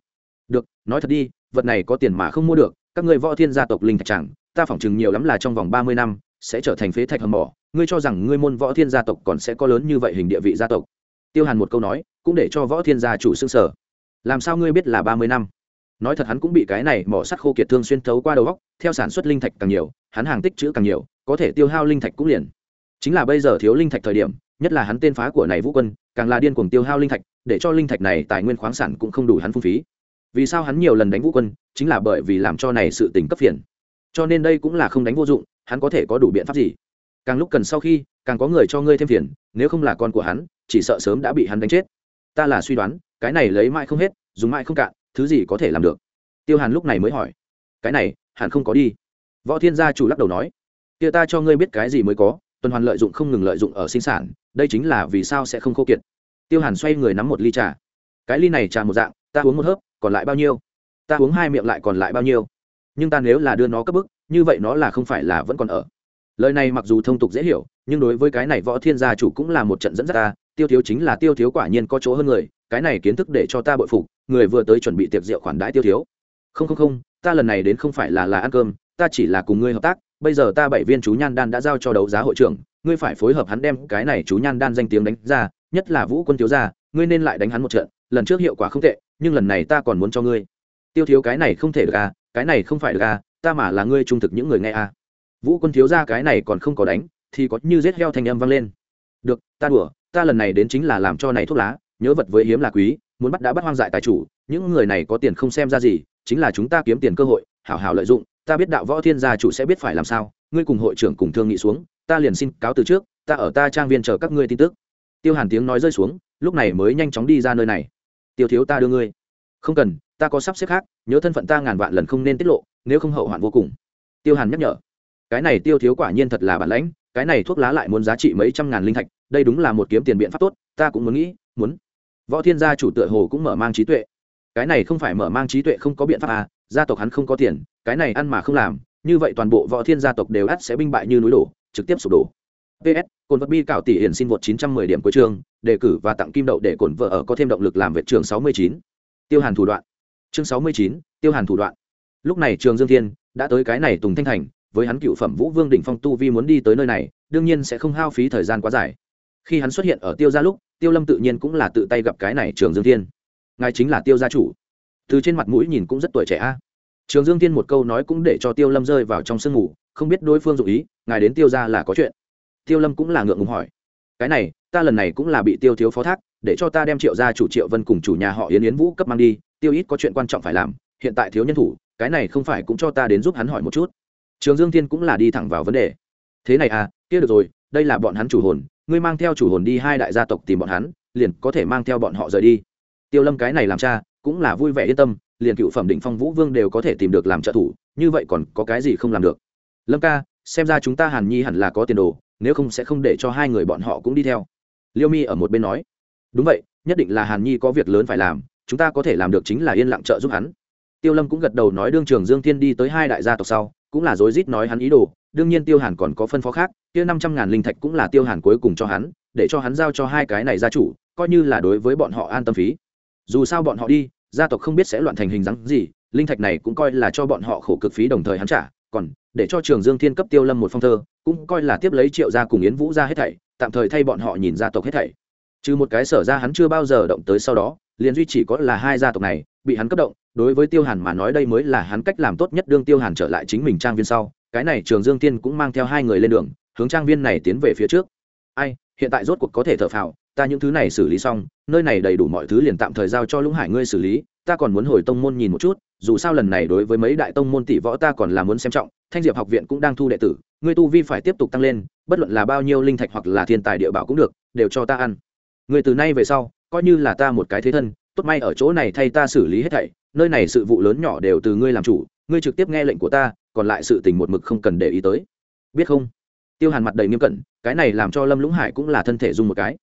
Được, nói thật đi, vật này có tiền mà không mua được, các người võ thiên gia tộc linh thạch chẳng ta phỏng chừng nhiều lắm là trong vòng ba mươi năm, sẽ trở thành phế thạch hầm mỏ. Ngươi cho rằng ngươi môn võ thiên gia tộc còn sẽ có lớn như vậy hình địa vị gia tộc? Tiêu hàn một câu nói, cũng để cho võ thiên gia chủ xương sở làm sao ngươi biết là ba mươi năm? Nói thật hắn cũng bị cái này mỏ sắt khô kiệt thương xuyên thấu qua đầu góc theo sản xuất linh thạch càng nhiều, hắn hàng tích chữ càng nhiều, có thể tiêu hao linh thạch cũng liền. Chính là bây giờ thiếu linh thạch thời điểm, nhất là hắn tên phá của này vũ quân, càng là điên cuồng tiêu hao linh thạch, để cho linh thạch này tài nguyên khoáng sản cũng không đủ hắn phung phí. Vì sao hắn nhiều lần đánh vũ quân, chính là bởi vì làm cho này sự tình cấp phiền cho nên đây cũng là không đánh vô dụng, hắn có thể có đủ biện pháp gì? Càng lúc cần sau khi, càng có người cho ngươi thêm phiền, nếu không là con của hắn, chỉ sợ sớm đã bị hắn đánh chết. Ta là suy đoán, cái này lấy mãi không hết, dùng mãi không cạn, thứ gì có thể làm được? Tiêu hàn lúc này mới hỏi. Cái này, hẳn không có đi. Võ thiên gia chủ lắc đầu nói. Kia ta cho ngươi biết cái gì mới có, tuần hoàn lợi dụng không ngừng lợi dụng ở sinh sản, đây chính là vì sao sẽ không khô kiệt. Tiêu hàn xoay người nắm một ly trà. Cái ly này trà một dạng, ta uống một hớp, còn lại bao nhiêu? Ta uống hai miệng lại còn lại bao nhiêu? Nhưng ta nếu là đưa nó cấp bức, như vậy nó là không phải là vẫn còn ở. Lời này mặc dù thông tục dễ hiểu, nhưng đối với cái này võ thiên gia chủ cũng là một trận dẫn dắt ta, tiêu thiếu chính là tiêu thiếu quả nhiên có chỗ hơn người, cái này kiến thức để cho ta bội phục, người vừa tới chuẩn bị tiệc rượu khoản đãi tiêu thiếu. Không không không, ta lần này đến không phải là là ăn cơm, ta chỉ là cùng ngươi hợp tác, bây giờ ta bảy viên chú nhan đan đã giao cho đấu giá hội trưởng, ngươi phải phối hợp hắn đem cái này chú nhan đan danh tiếng đánh ra, nhất là vũ quân thiếu gia, ngươi nên lại đánh hắn một trận, lần trước hiệu quả không tệ, nhưng lần này ta còn muốn cho ngươi. Tiêu thiếu cái này không thể được à cái này không phải được à ta mà là ngươi trung thực những người nghe à. Vũ quân thiếu gia cái này còn không có đánh, thì có như giết heo thành âm vang lên. Được, ta đùa, ta lần này đến chính là làm cho này thuốc lá, nhớ vật với hiếm là quý, muốn bắt đã bắt hoang dại tài chủ, những người này có tiền không xem ra gì, chính là chúng ta kiếm tiền cơ hội, hảo hảo lợi dụng, ta biết đạo võ thiên gia chủ sẽ biết phải làm sao, ngươi cùng hội trưởng cùng thương nghị xuống, ta liền xin cáo từ trước, ta ở ta trang viên chờ các ngươi tin tức. Tiêu hàn tiếng nói rơi xuống, lúc này mới nhanh chóng đi ra nơi này. Tiêu thiếu ta đưa ngươi. Không cần ta có sắp xếp khác, nhớ thân phận ta ngàn vạn lần không nên tiết lộ, nếu không hậu hoạn vô cùng. Tiêu hàn nhắc nhở. Cái này tiêu thiếu quả nhiên thật là bản lãnh, cái này thuốc lá lại muốn giá trị mấy trăm ngàn linh thạch, đây đúng là một kiếm tiền biện pháp tốt, ta cũng muốn nghĩ, muốn. Võ thiên gia chủ tựa hồ cũng mở mang trí tuệ. Cái này không phải mở mang trí tuệ không có biện pháp à gia tộc hắn không có tiền, cái này ăn mà không làm, như vậy toàn bộ võ thiên gia tộc đều ắt sẽ binh bại như núi đổ, trực tiếp sụp đổ. Ps cồn vật bi cảo tỷ hiển xin vượt 910 điểm cuối chương, đề cử và tặng kim đậu để cổn vợ ở có thêm động lực làm vệ trường 69. tiêu hàn thủ đoạn chương 69, tiêu hàn thủ đoạn. Lúc này trường dương thiên đã tới cái này tùng thanh thành với hắn cựu phẩm vũ vương đỉnh phong tu vi muốn đi tới nơi này đương nhiên sẽ không hao phí thời gian quá dài. Khi hắn xuất hiện ở tiêu gia lúc tiêu lâm tự nhiên cũng là tự tay gặp cái này trường dương thiên. Ngài chính là tiêu gia chủ. Từ trên mặt mũi nhìn cũng rất tuổi trẻ a. Trường dương thiên một câu nói cũng để cho tiêu lâm rơi vào trong sương ngủ không biết đối phương dụ ý ngài đến tiêu gia là có chuyện. Tiêu lâm cũng là ngượng ngùng hỏi. Cái này ta lần này cũng là bị tiêu thiếu phó thác để cho ta đem triệu gia chủ triệu vân cùng chủ nhà họ yến yến vũ cấp mang đi tiêu ít có chuyện quan trọng phải làm, hiện tại thiếu nhân thủ, cái này không phải cũng cho ta đến giúp hắn hỏi một chút. Trường dương thiên cũng là đi thẳng vào vấn đề. Thế này à kia được rồi, đây là bọn hắn chủ hồn, ngươi mang theo chủ hồn đi hai đại gia tộc tìm bọn hắn, liền có thể mang theo bọn họ rời đi. Tiêu lâm cái này làm cha, cũng là vui vẻ yên tâm, liền cựu phẩm định phong vũ vương đều có thể tìm được làm trợ thủ, như vậy còn có cái gì không làm được? Lâm ca, xem ra chúng ta hàn nhi hẳn là có tiền đồ, nếu không sẽ không để cho hai người bọn họ cũng đi theo. Liêu mi ở một bên nói. Đúng vậy, nhất định là hàn nhi có việc lớn phải làm chúng ta có thể làm được chính là yên lặng trợ giúp hắn. Tiêu lâm cũng gật đầu nói đương trường dương thiên đi tới hai đại gia tộc sau, cũng là rối rít nói hắn ý đồ, đương nhiên tiêu hàn còn có phân phó khác, kia năm trăm ngàn linh thạch cũng là tiêu hàn cuối cùng cho hắn, để cho hắn giao cho hai cái này gia chủ, coi như là đối với bọn họ an tâm phí. Dù sao bọn họ đi, gia tộc không biết sẽ loạn thành hình dáng gì, linh thạch này cũng coi là cho bọn họ khổ cực phí đồng thời hắn trả, còn để cho trường dương thiên cấp tiêu lâm một phong thơ, cũng coi là tiếp lấy triệu gia cùng yến vũ ra hết thảy, tạm thời thay bọn họ nhìn gia tộc hết thảy. Trừ một cái sở ra hắn chưa bao giờ động tới sau đó liền duy chỉ có là hai gia tộc này, bị hắn cấp động, đối với tiêu hàn mà nói đây mới là hắn cách làm tốt nhất đương tiêu hàn trở lại chính mình trang viên sau, cái này trường dương tiên cũng mang theo hai người lên đường, hướng trang viên này tiến về phía trước. Ai, hiện tại rốt cuộc có thể thở phào, ta những thứ này xử lý xong, nơi này đầy đủ mọi thứ liền tạm thời giao cho lũng hải ngươi xử lý, ta còn muốn hồi tông môn nhìn một chút, dù sao lần này đối với mấy đại tông môn tỷ võ ta còn là muốn xem trọng, thanh diệp học viện cũng đang thu đệ tử, ngươi tu vi phải tiếp tục tăng lên, bất luận là bao nhiêu linh thạch hoặc là thiên tài địa bảo cũng được, đều cho ta ăn. Người từ nay về sau coi như là ta một cái thế thân, tốt may ở chỗ này thay ta xử lý hết thảy, nơi này sự vụ lớn nhỏ đều từ ngươi làm chủ, ngươi trực tiếp nghe lệnh của ta, còn lại sự tình một mực không cần để ý tới. Biết không? Tiêu hàn mặt đầy nghiêm cẩn, cái này làm cho lâm lũng hải cũng là thân thể dung một cái.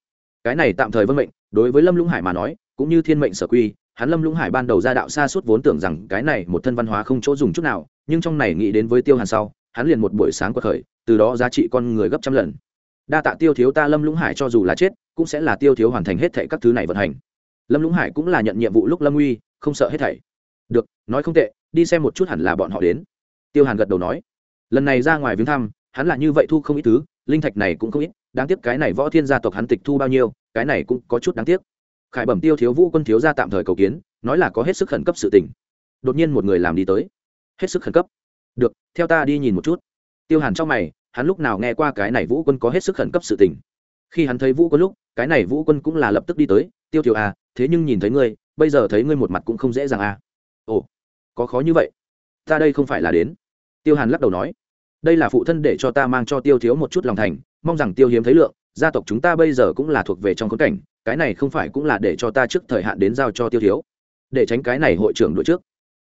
Cái này tạm thời vân mệnh, đối với lâm lũng hải mà nói, cũng như thiên mệnh sở quy, hắn lâm lũng hải ban đầu ra đạo xa suốt vốn tưởng rằng cái này một thân văn hóa không chỗ dùng chút nào, nhưng trong này nghĩ đến với tiêu hàn sau, hắn liền một buổi sáng quật khởi, từ đó giá trị con người gấp trăm lần. Đa tạ tiêu thiếu ta lâm lũng hải cho dù là chết cũng sẽ là tiêu thiếu hoàn thành hết thảy các thứ này vận hành. Lâm lũng hải cũng là nhận nhiệm vụ lúc lâm uy không sợ hết thảy. Được, nói không tệ, đi xem một chút hẳn là bọn họ đến. Tiêu hàn gật đầu nói. Lần này ra ngoài viếng thăm, hắn là như vậy thu không ít thứ, linh thạch này cũng không ít, đáng tiếc cái này võ thiên gia tộc hắn tịch thu bao nhiêu, cái này cũng có chút đáng tiếc. Khải bẩm tiêu thiếu vũ quân thiếu gia tạm thời cầu kiến, nói là có hết sức khẩn cấp sự tình. Đột nhiên một người làm đi tới. Hết sức khẩn cấp. Được, theo ta đi nhìn một chút. Tiêu hàn trong mày, hắn lúc nào nghe qua cái này vũ quân có hết sức khẩn cấp sự tình? Khi hắn thấy vũ quân lúc, cái này vũ quân cũng là lập tức đi tới, tiêu thiếu à thế nhưng nhìn thấy ngươi, bây giờ thấy ngươi một mặt cũng không dễ dàng à. Ồ, có khó như vậy? Ta đây không phải là đến. Tiêu hàn lắc đầu nói, đây là phụ thân để cho ta mang cho tiêu thiếu một chút lòng thành, mong rằng tiêu hiếm thấy lượng, gia tộc chúng ta bây giờ cũng là thuộc về trong khốn cảnh, cái này không phải cũng là để cho ta trước thời hạn đến giao cho tiêu thiếu, để tránh cái này hội trưởng đội trước.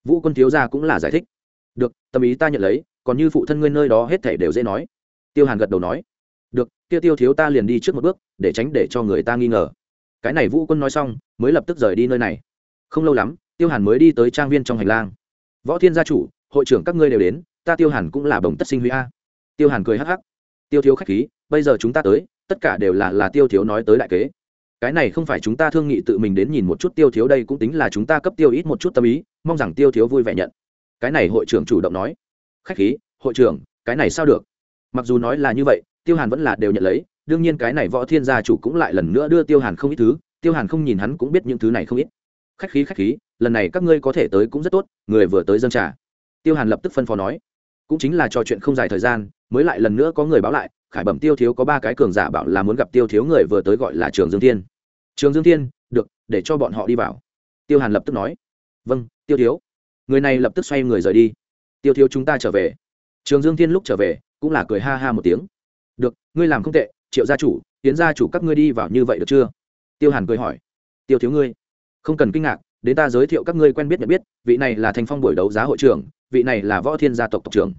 Vũ quân thiếu gia cũng là giải thích, được, tâm ý ta nhận lấy, còn như phụ thân ngươi nơi đó hết thể đều dễ nói. Tiêu hàn gật đầu nói được, kia tiêu thiếu ta liền đi trước một bước, để tránh để cho người ta nghi ngờ. Cái này vũ quân nói xong, mới lập tức rời đi nơi này. Không lâu lắm, tiêu hàn mới đi tới trang viên trong hành lang. Võ thiên gia chủ, hội trưởng các ngươi đều đến, ta tiêu hàn cũng là bồng tất sinh huy a. Tiêu hàn cười hắc hắc. Tiêu thiếu khách khí, bây giờ chúng ta tới, tất cả đều là là tiêu thiếu nói tới đại kế. Cái này không phải chúng ta thương nghị tự mình đến nhìn một chút tiêu thiếu đây cũng tính là chúng ta cấp tiêu ít một chút tâm ý, mong rằng tiêu thiếu vui vẻ nhận. Cái này hội trưởng chủ động nói. Khách khí, hội trưởng, cái này sao được? Mặc dù nói là như vậy tiêu hàn vẫn là đều nhận lấy, đương nhiên cái này võ thiên gia chủ cũng lại lần nữa đưa tiêu hàn không ít thứ, tiêu hàn không nhìn hắn cũng biết những thứ này không ít. Khách khí khách khí, lần này các ngươi có thể tới cũng rất tốt, người vừa tới dân trà. Tiêu hàn lập tức phân phó nói. Cũng chính là trò chuyện không dài thời gian, mới lại lần nữa có người báo lại, khải bẩm tiêu thiếu có ba cái cường giả bảo là muốn gặp tiêu thiếu người vừa tới gọi là trường dương thiên. Trường dương thiên, được, để cho bọn họ đi vào. Tiêu hàn lập tức nói. Vâng tiêu thiếu. Người này lập tức xoay người rời đi. Tiêu thiếu chúng ta trở về. Trường dương thiên lúc trở về, cũng là cười ha ha một tiếng được, ngươi làm không tệ, triệu gia chủ tiến gia chủ các ngươi đi vào như vậy được chưa? Tiêu hàn cười hỏi. Tiêu thiếu ngươi. Không cần kinh ngạc, đến ta giới thiệu các ngươi quen biết nhận biết, vị này là thành phong buổi đấu giá hội trưởng, vị này là võ thiên gia tộc tộc trưởng.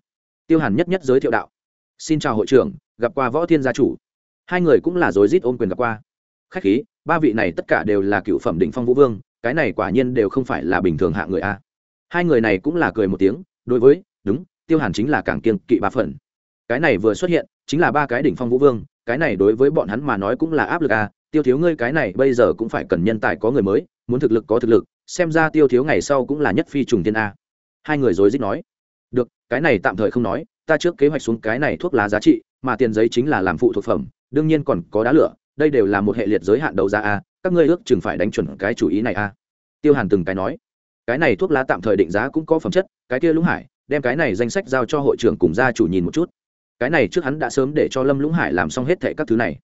Tiêu hàn nhất nhất giới thiệu đạo. Xin chào hội trưởng, gặp qua võ thiên gia chủ. Hai người cũng là rối rít ôm quyền gặp qua. Khách khí, ba vị này tất cả đều là cựu phẩm đỉnh phong vũ vương, cái này quả nhiên đều không phải là bình thường hạ người a. Hai người này cũng là cười một tiếng, đối với, đúng, tiêu hàn chính là càng kiên kỵ ba phần cái này vừa xuất hiện, chính là ba cái đỉnh phong vũ vương, cái này đối với bọn hắn mà nói cũng là áp lực à tiêu thiếu ngươi cái này bây giờ cũng phải cần nhân tài có người mới, muốn thực lực có thực lực, xem ra tiêu thiếu ngày sau cũng là nhất phi trùng tiên a. Hai người rối rít nói. Được, cái này tạm thời không nói, ta trước kế hoạch xuống cái này thuốc lá giá trị, mà tiền giấy chính là làm phụ thuộc phẩm, đương nhiên còn có đá lửa, đây đều là một hệ liệt giới hạn đấu giá a, các ngươi ước chừng phải đánh chuẩn cái chủ ý này a. Tiêu hàn từng cái nói. Cái này thuốc lá tạm thời định giá cũng có phẩm chất, cái kia lũng hải, đem cái này danh sách giao cho hội trưởng cùng gia chủ nhìn một chút cái này trước hắn đã sớm để cho lâm lũng hải làm xong hết thệ các thứ này.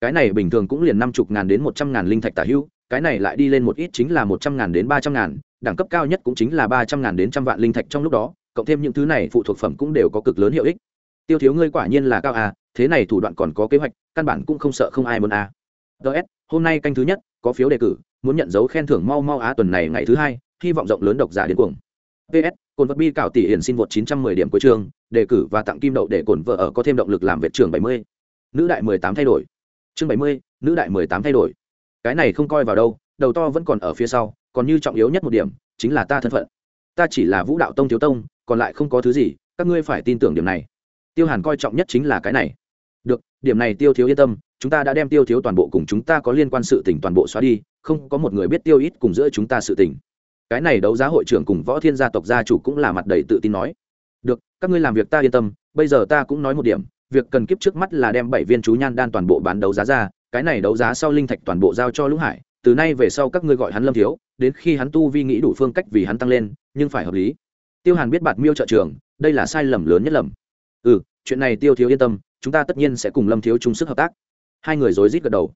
Cái này bình thường cũng liền năm chục ngàn đến một trăm ngàn linh thạch tả hưu, cái này lại đi lên một ít chính là một trăm ngàn đến ba trăm ngàn, đẳng cấp cao nhất cũng chính là ba trăm ngàn đến trăm vạn linh thạch trong lúc đó, cộng thêm những thứ này phụ thuộc phẩm cũng đều có cực lớn hiệu ích. Tiêu thiếu ngươi quả nhiên là cao à thế này thủ đoạn còn có kế hoạch, căn bản cũng không sợ không ai muốn à. ts hôm nay canh thứ nhất, có phiếu đề cử, muốn nhận dấu khen thưởng mau mau á tuần này ngày thứ hai, hy vọng rộng lớn độc giả đến cuồng. Ps cồn vật bi cảo tỷ hiển xin vượt 910 điểm cuối trường đề cử và tặng kim đậu để cồn vợ ở có thêm động lực làm việc trường 70. nữ đại 18 thay đổi. Chương 70, nữ đại 18 thay đổi. Cái này không coi vào đâu đầu to vẫn còn ở phía sau còn như trọng yếu nhất một điểm chính là ta thân phận. Ta chỉ là vũ đạo tông thiếu tông còn lại không có thứ gì các ngươi phải tin tưởng điểm này. Tiêu hàn coi trọng nhất chính là cái này. Được điểm này tiêu thiếu yên tâm chúng ta đã đem tiêu thiếu toàn bộ cùng chúng ta có liên quan sự tình toàn bộ xóa đi không có một người biết tiêu ít cùng giữa chúng ta sự tình cái này đấu giá hội trưởng cùng võ thiên gia tộc gia chủ cũng là mặt đầy tự tin nói. Được, các ngươi làm việc ta yên tâm, bây giờ ta cũng nói một điểm, việc cần kiếp trước mắt là đem bảy viên chú nhan đan toàn bộ bán đấu giá ra, cái này đấu giá sau linh thạch toàn bộ giao cho lũng hải, từ nay về sau các ngươi gọi hắn lâm thiếu, đến khi hắn tu vi nghĩ đủ phương cách vì hắn tăng lên, nhưng phải hợp lý. Tiêu hàn biết bạt miêu trợ trường, đây là sai lầm lớn nhất lầm. Ừ chuyện này tiêu thiếu yên tâm, chúng ta tất nhiên sẽ cùng lâm thiếu chung sức hợp tác. Hai người rối rít gật đầu.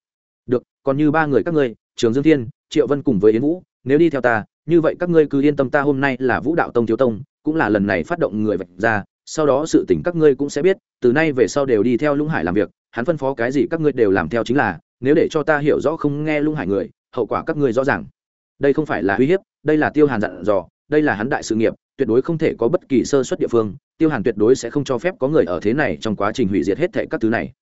Được, còn như ba người các ngươi, trường dương thiên, triệu vân cùng với yến vũ, nếu đi theo ta như vậy các ngươi cứ yên tâm, ta hôm nay là vũ đạo tông thiếu tông, cũng là lần này phát động người vạch ra, sau đó sự tỉnh các ngươi cũng sẽ biết, từ nay về sau đều đi theo lũng hải làm việc, hắn phân phó cái gì các ngươi đều làm theo chính là, nếu để cho ta hiểu rõ không nghe lũng hải người, hậu quả các ngươi rõ ràng. Đây không phải là uy hiếp, đây là tiêu hàn dặn dò, đây là hắn đại sự nghiệp, tuyệt đối không thể có bất kỳ sơ suất địa phương, tiêu hàn tuyệt đối sẽ không cho phép có người ở thế này trong quá trình hủy diệt hết thệ các thứ này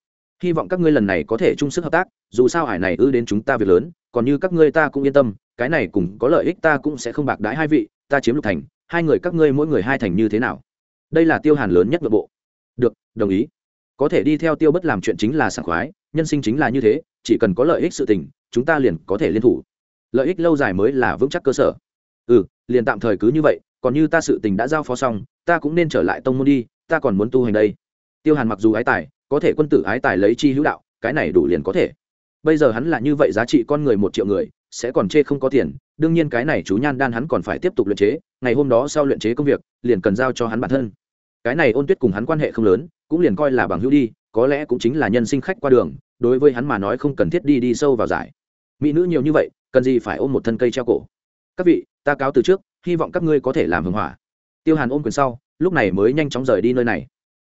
hy vọng các ngươi lần này có thể chung sức hợp tác, dù sao hải này ư đến chúng ta việc lớn, còn như các ngươi ta cũng yên tâm, cái này cùng có lợi ích ta cũng sẽ không bạc đãi hai vị, ta chiếm lục thành, hai người các ngươi mỗi người hai thành như thế nào? Đây là tiêu hàn lớn nhất nội bộ. Được, đồng ý. Có thể đi theo tiêu bất làm chuyện chính là sảng khoái, nhân sinh chính là như thế, chỉ cần có lợi ích sự tình, chúng ta liền có thể liên thủ. Lợi ích lâu dài mới là vững chắc cơ sở. Ừ liền tạm thời cứ như vậy, còn như ta sự tình đã giao phó xong, ta cũng nên trở lại tông môn đi, ta còn muốn tu hành đây. Tiêu hàn mặc dù ái tài có thể quân tử ái tài lấy chi hữu đạo, cái này đủ liền có thể. Bây giờ hắn là như vậy giá trị con người một triệu người, sẽ còn chê không có tiền, đương nhiên cái này chú nhan đan hắn còn phải tiếp tục luyện chế, ngày hôm đó sau luyện chế công việc, liền cần giao cho hắn bản thân. Cái này ôn tuyết cùng hắn quan hệ không lớn, cũng liền coi là bằng hữu đi, có lẽ cũng chính là nhân sinh khách qua đường, đối với hắn mà nói không cần thiết đi đi sâu vào giải. Mỹ nữ nhiều như vậy, cần gì phải ôm một thân cây treo cổ. Các vị, ta cáo từ trước, hy vọng các ngươi có thể làm hưng hỏa tiêu hàn ôm quyền sau, lúc này mới nhanh chóng rời đi nơi này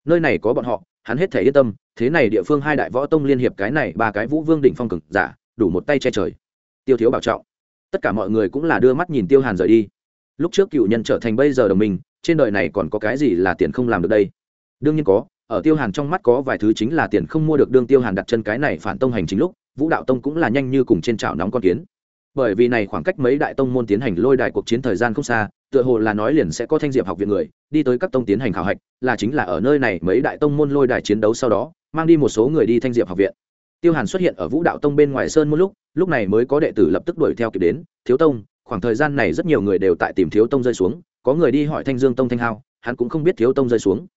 nơi này có bọn họ, hắn hết thể yên tâm, thế này địa phương hai đại võ tông liên hiệp cái này ba cái vũ vương đỉnh phong cực giả, đủ một tay che trời. Tiêu thiếu bảo trọng. Tất cả mọi người cũng là đưa mắt nhìn tiêu hàn rời đi. Lúc trước cựu nhân trở thành bây giờ đồng minh, trên đời này còn có cái gì là tiền không làm được đây? Đương nhiên có, ở tiêu hàn trong mắt có vài thứ chính là tiền không mua được đương tiêu hàn đặt chân cái này phản tông hành chính lúc, vũ đạo tông cũng là nhanh như cùng trên chảo nóng con kiến. Bởi vì này khoảng cách mấy đại tông môn tiến hành lôi đại cuộc chiến thời gian không xa, tựa hồ là nói liền sẽ có thanh diệp học viện người đi tới các tông tiến hành khảo hạch, là chính là ở nơi này mấy đại tông môn lôi đài chiến đấu sau đó, mang đi một số người đi thanh diệp học viện. Tiêu hàn xuất hiện ở vũ đạo tông bên ngoài sơn một lúc lúc này mới có đệ tử lập tức đuổi theo kịp đến, thiếu tông, khoảng thời gian này rất nhiều người đều tại tìm thiếu tông rơi xuống, có người đi hỏi thanh dương tông thanh hao, hắn cũng không biết thiếu tông rơi xuống.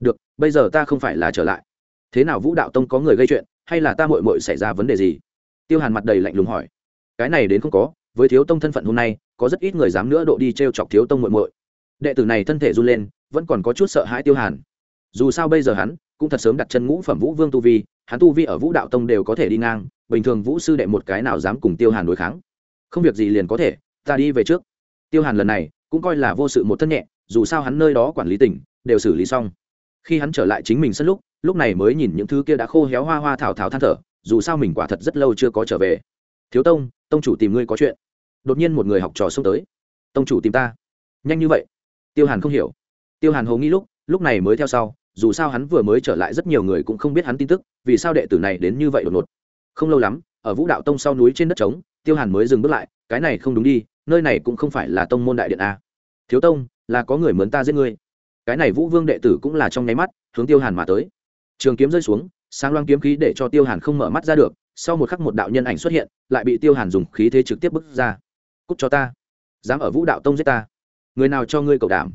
Được, bây giờ ta không phải là trở lại. Thế nào vũ đạo tông có người gây chuyện, hay là ta mội mội xảy ra vấn đề gì? Tiêu hàn mặt đầy lạnh lùng hỏi. Cái này đến không có, với thiếu tông thân phận hôm nay, có rất ít người dám nữa độ đi t r e o chọc thiếu tông mội mội đệ tử này thân thể run lên, vẫn còn có chút sợ hãi tiêu hàn. Dù sao bây giờ hắn cũng thật sớm đặt chân ngũ phẩm vũ vương tu vi, hắn tu vi ở vũ đạo tông đều có thể đi ngang, bình thường vũ sư đệ một cái nào dám cùng tiêu hàn đối kháng. Không việc gì liền có thể, ta đi về trước. Tiêu hàn lần này cũng coi là vô sự một thân nhẹ, dù sao hắn nơi đó quản lý tỉnh, đều xử lý xong. Khi hắn trở lại chính mình sân lúc lúc này mới nhìn những thứ kia đã khô héo hoa hoa thảo thảo than thở, dù sao mình quả thật rất lâu chưa có trở về. Thiếu tông tông chủ tìm ngươi có chuyện. Đột nhiên một người học trò xông tới. Tông chủ tìm ta. Nhanh như vậy tiêu hàn không hiểu. Tiêu hàn hồ nghĩ lúc lúc này mới theo sau, dù sao hắn vừa mới trở lại rất nhiều người cũng không biết hắn tin tức, vì sao đệ tử này đến như vậy đột ngột. Không lâu lắm, ở vũ đạo tông sau núi trên đất trống, tiêu hàn mới dừng bước lại, cái này không đúng đi, nơi này cũng không phải là tông môn đại điện a. Thiếu tông, là có người mướn ta giết ngươi. Cái này vũ vương đệ tử cũng là trong nháy mắt, hướng tiêu hàn mà tới. Trường kiếm rơi xuống, sáng loang kiếm khí để cho tiêu hàn không mở mắt ra được, sau một khắc một đạo nhân ảnh xuất hiện, lại bị tiêu hàn dùng khí thế trực tiếp bước ra. Cúc cho ta. Dám ở vũ đạo tông giết ta người nào cho ngươi cầu đảm?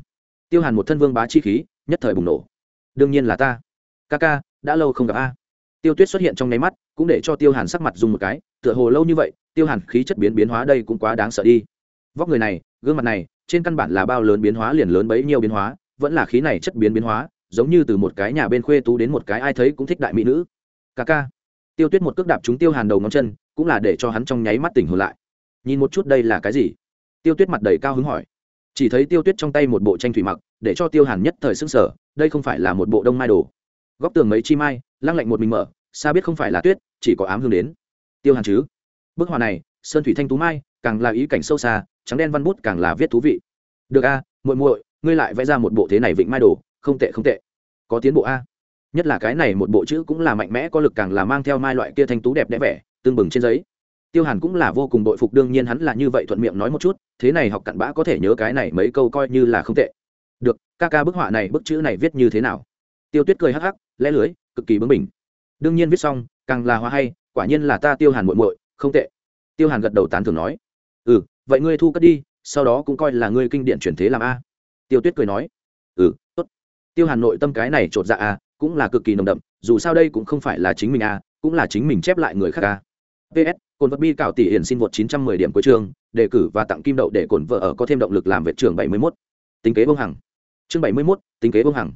Tiêu hàn một thân vương bá chi khí, nhất thời bùng nổ. Đương nhiên là ta. Ca ca, đã lâu không gặp a. Tiêu tuyết xuất hiện trong nháy mắt, cũng để cho tiêu hàn sắc mặt dùng một cái, tựa hồ lâu như vậy, tiêu hàn khí chất biến biến hóa đây cũng quá đáng sợ đi. Vóc người này, gương mặt này, trên căn bản là bao lớn biến hóa liền lớn bấy nhiêu biến hóa, vẫn là khí này chất biến biến hóa, giống như từ một cái nhà bên khuê tú đến một cái ai thấy cũng thích đại mỹ nữ. Ca ca. Tiêu tuyết một cước đạp chúng tiêu hàn đầu ngón chân, cũng là để cho hắn trong nháy mắt tỉnh hồn lại. Nhìn một chút đây là cái gì? Tiêu tuyết mặt đầy cao hứng hỏi chỉ thấy tiêu tuyết trong tay một bộ tranh thủy mặc, để cho tiêu hàn nhất thời xưng sở đây không phải là một bộ đông mai đồ. Góc tường mấy chi mai, lăng lạnh một mình mở, xa biết không phải là tuyết, chỉ có ám hương đến. Tiêu hàn chứ? Bức họa này, sơn thủy thanh tú mai, càng là ý cảnh sâu xa, trắng đen văn bút càng là viết thú vị. Được a, muội muội, ngươi lại vẽ ra một bộ thế này vịnh mai đồ, không tệ không tệ. Có tiến bộ a. Nhất là cái này một bộ chữ cũng là mạnh mẽ, có lực càng là mang theo mai loại kia thanh tú đẹp đẽ vẻ, tương bừng trên giấy tiêu hàn cũng là vô cùng bội phục, đương nhiên hắn là như vậy thuận miệng nói một chút, thế này học cặn bã có thể nhớ cái này mấy câu coi như là không tệ. Được, ca ca bức họa này bức chữ này viết như thế nào? Tiêu tuyết cười hắc hắc, lẽ lưới, cực kỳ bướng bỉnh. Đương nhiên viết xong, càng là hoa hay, quả nhiên là ta tiêu hàn muội muội, không tệ. Tiêu hàn gật đầu tán thường nói. Ừ vậy ngươi thu cất đi, sau đó cũng coi là ngươi kinh điển chuyển thế làm a. Tiêu tuyết cười nói. Ừ tốt. Tiêu hàn nội tâm cái này chột dạ a, cũng là cực kỳ nồng đậm, dù sao đây cũng không phải là chính mình a, cũng là chính mình chép lại người khác a. Ps cồn vật bi cạo tỷ hiển xin vượt 910 điểm cuối chương đề cử và tặng kim đậu để cồn vợ ở có thêm động lực làm vệ trưởng 71. tính kế bông hằng. Chương 71, tính kế bông hằng.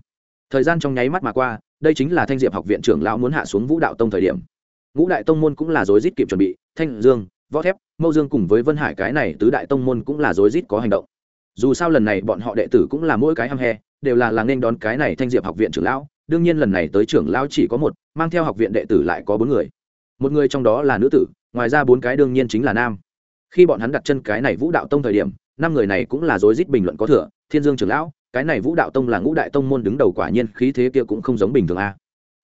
Thời gian trong nháy mắt mà qua đây chính là thanh diệp học viện trưởng lão muốn hạ xuống vũ đạo tông thời điểm. Ngũ đại tông môn cũng là rối rít kịp chuẩn bị thanh dương võ thép mâu dương cùng với vân hải cái này tứ đại tông môn cũng là rối rít có hành động. Dù sao lần này bọn họ đệ tử cũng là mỗi cái hăm he đều là làng nên đón cái này thanh diệp học viện trưởng lão đương nhiên lần này tới trưởng lão chỉ có một mang theo học viện đệ tử lại có bốn người. Một người trong đó là nữ tử ngoài ra bốn cái đương nhiên chính là nam. Khi bọn hắn đặt chân cái này vũ đạo tông thời điểm, năm người này cũng là rối rít bình luận có thừa, thiên dương trưởng lão, cái này vũ đạo tông là ngũ đại tông môn đứng đầu quả nhiên khí thế kia cũng không giống bình thường a.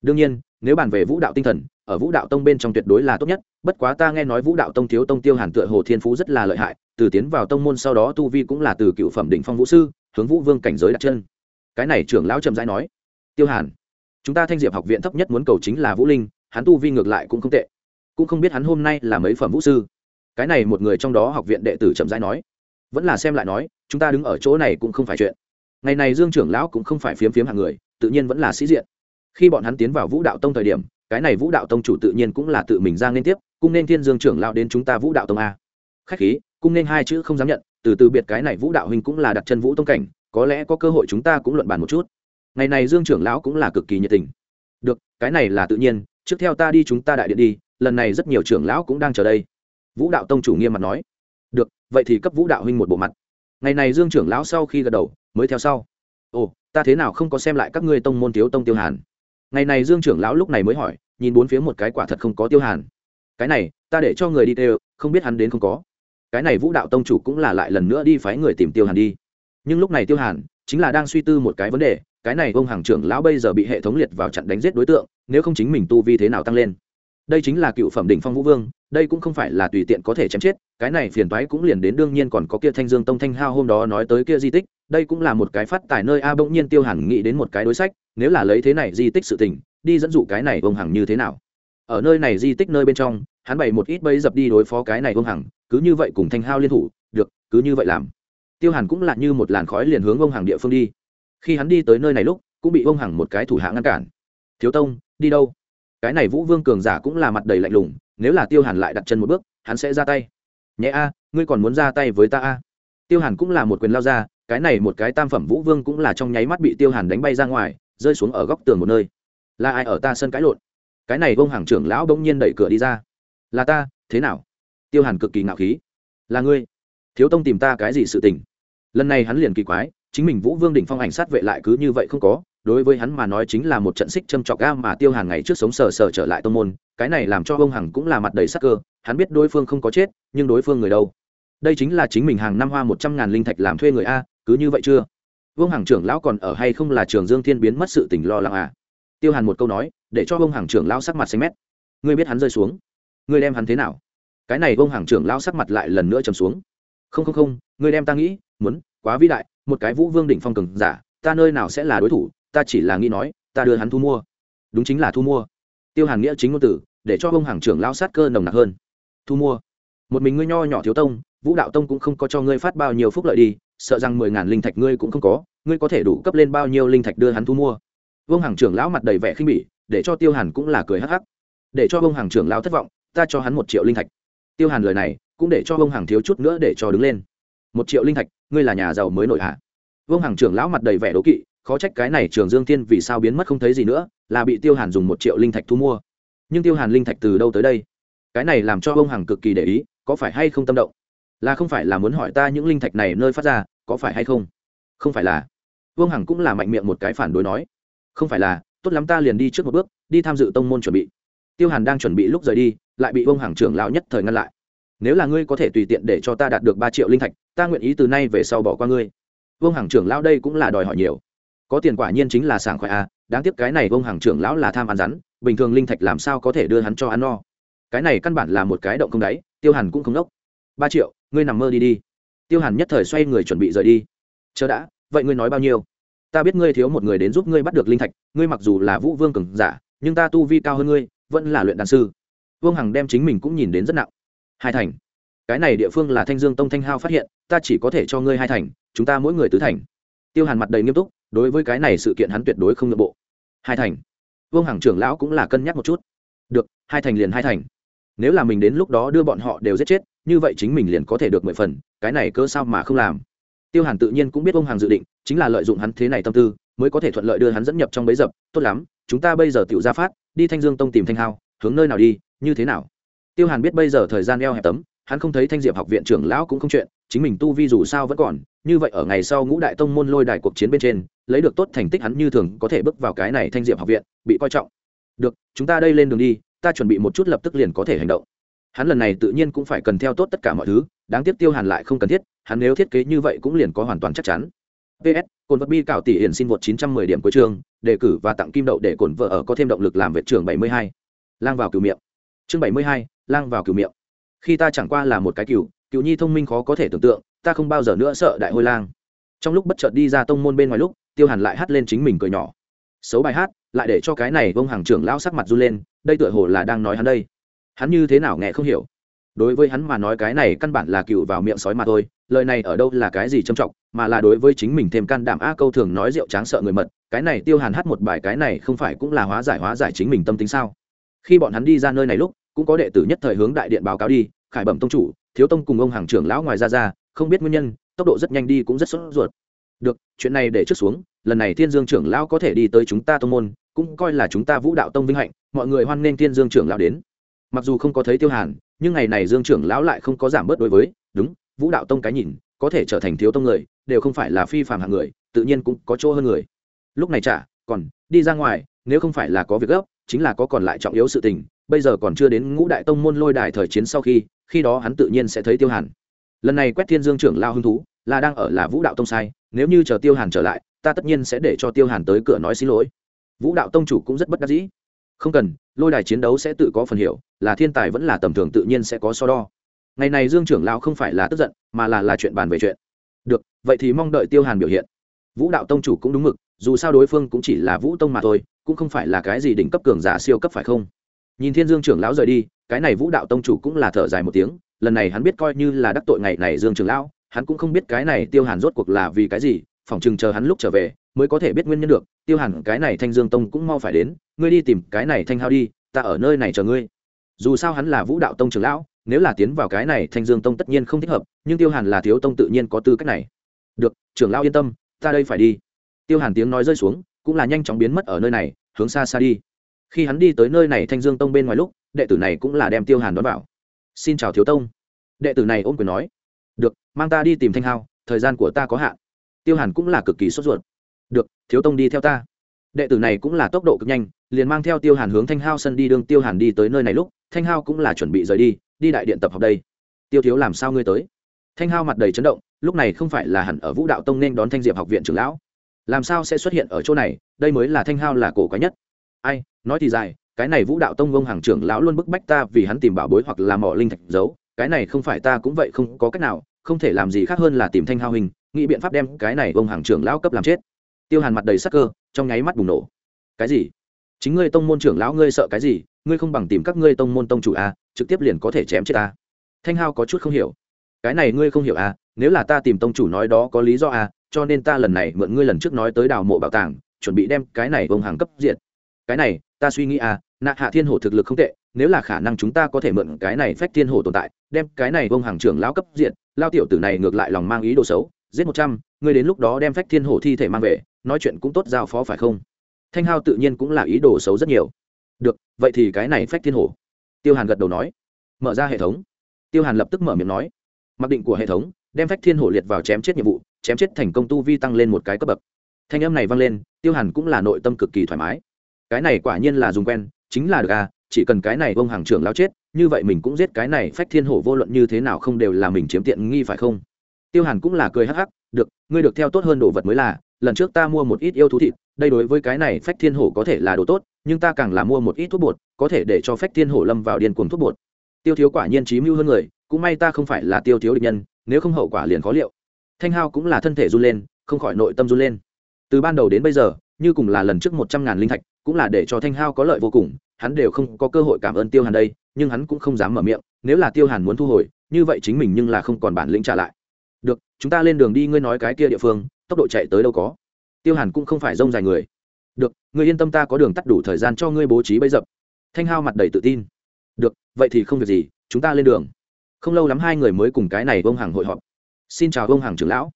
Đương nhiên, nếu bàn về vũ đạo tinh thần, ở vũ đạo tông bên trong tuyệt đối là tốt nhất, bất quá ta nghe nói vũ đạo tông thiếu tông tiêu hàn tựa hồ thiên phú rất là lợi hại, từ tiến vào tông môn sau đó tu vi cũng là từ cựu phẩm định phong vũ sư, hướng vũ vương cảnh giới đặt chân. Cái này trưởng lão trầm rãi nói, tiêu hàn, chúng ta thanh diệp học viện thấp nhất muốn cầu chính là vũ linh, hắn tu vi ngược lại cũng không tệ cũng không biết hắn hôm nay là mấy phẩm vũ sư. Cái này một người trong đó học viện đệ tử chậm rãi nói, vẫn là xem lại nói, chúng ta đứng ở chỗ này cũng không phải chuyện. Ngày này dương trưởng lão cũng không phải phiếm phiếm hạng người, tự nhiên vẫn là sĩ diện. Khi bọn hắn tiến vào vũ đạo tông thời điểm, cái này vũ đạo tông chủ tự nhiên cũng là tự mình ra nên tiếp cung nên thiên dương trưởng lão đến chúng ta vũ đạo tông a. Khách khí cung nên hai chữ không dám nhận, từ từ biệt cái này vũ đạo huynh cũng là đặt chân vũ tông cảnh, có lẽ có cơ hội chúng ta cũng luận bàn một chút. Ngày này dương trưởng lão cũng là cực kỳ nhiệt tình. Được, cái này là tự nhiên, trước theo ta đi chúng ta đại điện đi lần này rất nhiều trưởng lão cũng đang chờ đây. Vũ đạo tông chủ nghiêm mặt nói. Được, vậy thì cấp vũ đạo huynh một bộ mặt. Ngày này dương trưởng lão sau khi gật đầu, mới theo sau. Ồ, ta thế nào không có xem lại các ngươi tông môn thiếu tông tiêu hàn? Ngày này dương trưởng lão lúc này mới hỏi, nhìn bốn phía một cái quả thật không có tiêu hàn. Cái này, ta để cho người đi tê không biết hắn đến không có. Cái này vũ đạo tông chủ cũng là lại lần nữa đi phái người tìm tiêu hàn đi. Nhưng lúc này tiêu hàn chính là đang suy tư một cái vấn đề, cái này ông hàng trưởng lão bây giờ bị hệ thống liệt vào chặn đánh giết đối tượng, nếu không chính mình tu vi thế nào tăng lên đây chính là cựu phẩm đỉnh phong vũ vương, đây cũng không phải là tùy tiện có thể chém chết, cái này phiền toái cũng liền đến đương nhiên còn có kia thanh dương tông thanh hao hôm đó nói tới kia di tích, đây cũng là một cái phát tài nơi a bỗng nhiên tiêu hẳn nghĩ đến một cái đối sách, nếu là lấy thế này di tích sự tình, đi dẫn dụ cái này ông hằng như thế nào? Ở nơi này di tích nơi bên trong, hắn bày một ít bẫy dập đi đối phó cái này ông hằng, cứ như vậy cùng thanh hao liên thủ, được, cứ như vậy làm. Tiêu hàn cũng là như một làn khói liền hướng ông hằng địa phương đi. Khi hắn đi tới nơi này lúc, cũng bị ông hằng một cái thủ hạ ngăn cản. Thiếu tông, đi đâu? Cái này vũ vương cường giả cũng là mặt đầy lạnh lùng, nếu là tiêu hàn lại đặt chân một bước, hắn sẽ ra tay. Nhé a, ngươi còn muốn ra tay với ta a? Tiêu hàn cũng là một quyền lao ra, cái này một cái tam phẩm vũ vương cũng là trong nháy mắt bị tiêu hàn đánh bay ra ngoài, rơi xuống ở góc tường một nơi. Là ai ở ta sân cãi lộn? Cái này vông hàng trưởng lão bỗng nhiên đẩy cửa đi ra. Là ta, thế nào? Tiêu hàn cực kỳ ngạo khí. Là ngươi. Thiếu tông tìm ta cái gì sự tình? Lần này hắn liền kỳ quái, chính mình vũ vương đỉnh phong ảnh sát vệ lại cứ như vậy không có đối với hắn mà nói chính là một trận xích châm trọc ga mà tiêu hàn ngày trước sống sờ sờ trở lại tô môn, cái này làm cho ông hằng cũng là mặt đầy sắc cơ, hắn biết đối phương không có chết, nhưng đối phương người đâu? Đây chính là chính mình hàng năm hoa một trăm ngàn linh thạch làm thuê người a, cứ như vậy chưa? Vương hằng trưởng lão còn ở hay không là trường dương thiên biến mất sự tình lo lắng à? Tiêu hàn một câu nói, để cho vương hằng trưởng lão sắc mặt xanh mét. Ngươi biết hắn rơi xuống. Ngươi đem hắn thế nào? Cái này vương hằng trưởng lão sắc mặt lại lần nữa trầm xuống. Không không không, ngươi đem ta nghĩ, muốn, quá vĩ đại, một cái vũ vương đỉnh phong cường giả, ta nơi nào sẽ là đối thủ? Ta chỉ là nghĩ nói, ta đưa hắn thu mua. Đúng chính là thu mua. Tiêu hàn nghĩa chính ngôn tử, để cho ông hàng trưởng lao sát cơ nồng nặc hơn. Thu mua. Một mình ngươi nho nhỏ thiếu tông, vũ đạo tông cũng không có cho ngươi phát bao nhiêu phúc lợi đi, sợ rằng mười ngàn linh thạch ngươi cũng không có, ngươi có thể đủ cấp lên bao nhiêu linh thạch đưa hắn thu mua. Vương hàng trưởng lão mặt đầy vẻ khinh bỉ, để cho tiêu hàn cũng là cười hắc hắc. Để cho vương hàng trưởng lão thất vọng, ta cho hắn một triệu linh thạch. Tiêu hàn lời này, cũng để cho vương hàng thiếu chút nữa để cho đứng lên. Một triệu linh thạch, ngươi là nhà giàu mới nổi hạ vương Hằng trưởng lão mặt đầy vẻ đố kỵ, khó trách cái này trường dương thiên vì sao biến mất không thấy gì nữa, là bị tiêu hàn dùng một triệu linh thạch thu mua. Nhưng tiêu hàn linh thạch từ đâu tới đây? Cái này làm cho Vương hằng cực kỳ để ý, có phải hay không tâm động? Là không phải là muốn hỏi ta những linh thạch này nơi phát ra, có phải hay không? Không phải là. Vương hằng cũng là mạnh miệng một cái phản đối nói. Không phải là, tốt lắm ta liền đi trước một bước, đi tham dự tông môn chuẩn bị. Tiêu hàn đang chuẩn bị lúc rời đi, lại bị vương hằng trưởng lão nhất thời ngăn lại. Nếu là ngươi có thể tùy tiện để cho ta đạt được ba triệu linh thạch, ta nguyện ý từ nay về sau bỏ qua ngươi vương hằng trưởng lão đây cũng là đòi hỏi nhiều. Có tiền quả nhiên chính là sảng khoái a à, đáng tiếc cái này vương hàng trưởng lão là tham ăn rắn bình thường linh thạch làm sao có thể đưa hắn cho ăn no. Cái này căn bản là một cái động không đáy tiêu hàn cũng không đốc. Ba triệu ngươi nằm mơ đi đi. Tiêu hàn nhất thời xoay người chuẩn bị rời đi. Chờ đã vậy ngươi nói bao nhiêu? Ta biết ngươi thiếu một người đến giúp ngươi bắt được linh thạch ngươi mặc dù là vũ vương cường giả nhưng ta tu vi cao hơn ngươi vẫn là luyện đàn sư. Vương hằng đem chính mình cũng nhìn đến rất nặng. Hai thành. Cái này địa phương là thanh dương tông thanh hao phát hiện ta chỉ có thể cho ngươi hai thành chúng ta mỗi người tứ thành. Tiêu hàn mặt đầy nghiêm túc, đối với cái này sự kiện hắn tuyệt đối không nội bộ. Hai thành. Vương hằng trưởng lão cũng là cân nhắc một chút. Được, hai thành liền hai thành. Nếu là mình đến lúc đó đưa bọn họ đều giết chết, như vậy chính mình liền có thể được mười phần, cái này cơ sao mà không làm? Tiêu hàn tự nhiên cũng biết ông Hằng dự định, chính là lợi dụng hắn thế này tâm tư, mới có thể thuận lợi đưa hắn dẫn nhập trong bấy dập. Tốt lắm, chúng ta bây giờ tự ra phát, đi thanh dương tông tìm thanh hao, hướng nơi nào đi, như thế nào? Tiêu hàn biết bây giờ thời gian eo hẹp tấm, hắn không thấy thanh diệp học viện trưởng lão cũng không chuyện, chính mình tu vi dù sao vẫn còn như vậy ở ngày sau ngũ đại tông môn lôi đài cuộc chiến bên trên, lấy được tốt thành tích hắn như thường có thể bước vào cái này thanh diệp học viện, bị coi trọng. Được, chúng ta đây lên đường đi, ta chuẩn bị một chút lập tức liền có thể hành động. Hắn lần này tự nhiên cũng phải cần theo tốt tất cả mọi thứ, đáng tiếc tiêu hàn lại không cần thiết, hắn nếu thiết kế như vậy cũng liền có hoàn toàn chắc chắn. Ps cồn vật bi cạo tỷ hiển xin một chín trăm mười điểm cuối trường, đề cử và tặng kim đậu để cồn vợ ở có thêm động lực làm vệ trường bảy mươi hai. Lang vào cửu miệng. Chương bảy mươi hai, lang vào cửu miệng. Khi ta chẳng qua là một cái cửu cựu nhi thông minh khó có thể tưởng tượng ta không bao giờ nữa sợ đại hôi lang. Trong lúc bất chợt đi ra tông môn bên ngoài lúc, tiêu hàn lại hát lên chính mình cười nhỏ. Xấu bài hát, lại để cho cái này vông hàng trưởng lão sắc mặt run lên, đây tựa hồ là đang nói hắn đây. Hắn như thế nào nghe không hiểu. Đối với hắn mà nói cái này căn bản là cựu vào miệng sói mà thôi, lời này ở đâu là cái gì trầm trọng, mà là đối với chính mình thêm can đảm a câu thường nói rượu tráng sợ người mật, cái này tiêu hàn hát một bài cái này không phải cũng là hóa giải hóa giải chính mình tâm tính sao? Khi bọn hắn đi ra nơi này lúc, cũng có đệ tử nhất thời hướng đại điện báo cáo đi, khải bẩm tông chủ, thiếu tông cùng ông hàng trưởng lão ngoài ra ra không biết nguyên nhân, tốc độ rất nhanh đi cũng rất sốt ruột. Được, chuyện này để trước xuống, lần này thiên dương trưởng lão có thể đi tới chúng ta tông môn, cũng coi là chúng ta vũ đạo tông vinh hạnh, mọi người hoan nghênh thiên dương trưởng lão đến. Mặc dù không có thấy tiêu hàn, nhưng ngày này dương trưởng lão lại không có giảm bớt đối với, đúng, vũ đạo tông cái nhìn, có thể trở thành thiếu tông người, đều không phải là phi phạm hạng người, tự nhiên cũng có chỗ hơn người. Lúc này chả, còn, đi ra ngoài, nếu không phải là có việc gấp, chính là có còn lại trọng yếu sự tình, bây giờ còn chưa đến ngũ đại tông môn lôi đài thời chiến sau khi khi đó hắn tự nhiên sẽ thấy tiêu hàn lần này quét thiên dương trưởng lao hứng thú, là đang ở là vũ đạo tông sai, nếu như chờ tiêu hàn trở lại, ta tất nhiên sẽ để cho tiêu hàn tới cửa nói xin lỗi. Vũ đạo tông chủ cũng rất bất đắc dĩ. Không cần, lôi đài chiến đấu sẽ tự có phần hiểu, là thiên tài vẫn là tầm thường tự nhiên sẽ có so đo. Ngày này dương trưởng lao không phải là tức giận, mà là là chuyện bàn về chuyện. Được, vậy thì mong đợi tiêu hàn biểu hiện. Vũ đạo tông chủ cũng đúng mực, dù sao đối phương cũng chỉ là vũ tông mà thôi, cũng không phải là cái gì đỉnh cấp cường giả siêu cấp phải không? Nhìn thiên dương trưởng lão rời đi, cái này vũ đạo tông chủ cũng là thở dài một tiếng lần này hắn biết coi như là đắc tội ngày này dương Trường lão, hắn cũng không biết cái này tiêu hàn rốt cuộc là vì cái gì, phỏng chừng chờ hắn lúc trở về, mới có thể biết nguyên nhân được. Tiêu hàn, cái này thanh dương tông cũng mau phải đến, ngươi đi tìm cái này thanh hao đi, ta ở nơi này chờ ngươi. Dù sao hắn là vũ đạo tông trưởng lão, nếu là tiến vào cái này thanh dương tông tất nhiên không thích hợp, nhưng tiêu hàn là thiếu tông tự nhiên có tư cách này. Được trưởng lão yên tâm, ta đây phải đi. Tiêu hàn tiếng nói rơi xuống, cũng là nhanh chóng biến mất ở nơi này, hướng xa xa đi. Khi hắn đi tới nơi này thanh dương tông bên ngoài lúc, đệ tử này cũng là đem tiêu hàn đón vào xin chào thiếu tông. Đệ tử này ôm quyền nói, được, mang ta đi tìm thanh hao, thời gian của ta có hạn. Tiêu hàn cũng là cực kỳ sốt ruột. Được, thiếu tông đi theo ta. Đệ tử này cũng là tốc độ cực nhanh, liền mang theo tiêu hàn hướng thanh hao sân đi đương tiêu hàn đi tới nơi này lúc, thanh hao cũng là chuẩn bị rời đi đi đại điện tập học đây. Tiêu thiếu, làm sao ngươi tới? Thanh hao mặt đầy chấn động, lúc này không phải là hẳn ở vũ đạo tông nên đón thanh diệp học viện trưởng lão? Làm sao sẽ xuất hiện ở chỗ này? Đây mới là thanh hao là cổ quái nhất. Ai, nói thì dài cái này vũ đạo tông vông hàng trưởng lão luôn bức bách ta vì hắn tìm bảo bối hoặc là mỏ linh thạch giấu cái này không phải ta cũng vậy không có cách nào không thể làm gì khác hơn là tìm thanh hao hình nghĩ biện pháp đem cái này vông hàng trưởng lão cấp làm chết. Tiêu hàn mặt đầy sắc cơ trong nháy mắt bùng nổ. Cái gì? Chính ngươi tông môn trưởng lão ngươi sợ cái gì? Ngươi không bằng tìm các ngươi tông môn tông chủ a à, trực tiếp liền có thể chém chết ta. Thanh hao có chút không hiểu. Cái này ngươi không hiểu à nếu là ta tìm tông chủ nói đó có lý do a cho nên ta lần này mượn ngươi lần trước nói tới đào mộ bảo tàng chuẩn bị đem cái này vông hàng cấp diện cái này ta suy nghĩ à nạ hạ thiên hổ thực lực không tệ, nếu là khả năng chúng ta có thể mượn cái này phách thiên hổ tồn tại, đem cái này vông hàng trưởng lão cấp diện, lao tiểu tử này ngược lại lòng mang ý đồ xấu, giết một trăm, ngươi đến lúc đó đem phách thiên hổ thi thể mang về, nói chuyện cũng tốt giao phó phải không? Thanh hao tự nhiên cũng là ý đồ xấu rất nhiều. Được, vậy thì cái này phách thiên hổ. Tiêu hàn gật đầu nói. Mở ra hệ thống. Tiêu hàn lập tức mở miệng nói. Mặc định của hệ thống, đem phách thiên hổ liệt vào chém chết nhiệm vụ, chém chết thành công tu vi tăng lên một cái cấp bậc. Thanh âm này vang lên, tiêu hàn cũng là nội tâm cực kỳ thoải mái. Cái này quả nhiên là dùng quen chính là được à chỉ cần cái này bông hàng trưởng lao chết, như vậy mình cũng giết cái này phách thiên hổ vô luận như thế nào không đều là mình chiếm tiện nghi phải không? Tiêu hàn cũng là cười hắc hắc, được, ngươi được theo tốt hơn đồ vật mới là, lần trước ta mua một ít yêu thú thịt, đây đối với cái này phách thiên hổ có thể là đồ tốt, nhưng ta càng là mua một ít thuốc bột, có thể để cho phách thiên hổ lâm vào điên cuồng thuốc bột. Tiêu thiếu quả nhiên trí mưu hơn người, cũng may ta không phải là tiêu thiếu địch nhân, nếu không hậu quả liền khó liệu. Thanh hao cũng là thân thể run lên, không khỏi nội tâm run lên. Từ ban đầu đến bây giờ, như cùng là lần trước một trăm ngàn linh thạch cũng là để cho thanh hao có lợi vô cùng, hắn đều không có cơ hội cảm ơn tiêu hàn đây, nhưng hắn cũng không dám mở miệng, nếu là tiêu hàn muốn thu hồi, như vậy chính mình nhưng là không còn bản lĩnh trả lại. Được, chúng ta lên đường đi, ngươi nói cái kia địa phương, tốc độ chạy tới đâu có? Tiêu hàn cũng không phải rông dài người. Được, ngươi yên tâm ta có đường tắt đủ thời gian cho ngươi bố trí bấy dập. Thanh hao mặt đầy tự tin. Được, vậy thì không việc gì, chúng ta lên đường. Không lâu lắm hai người mới cùng cái này vông hàng hội họp. Xin chào vông hàng trưởng lão.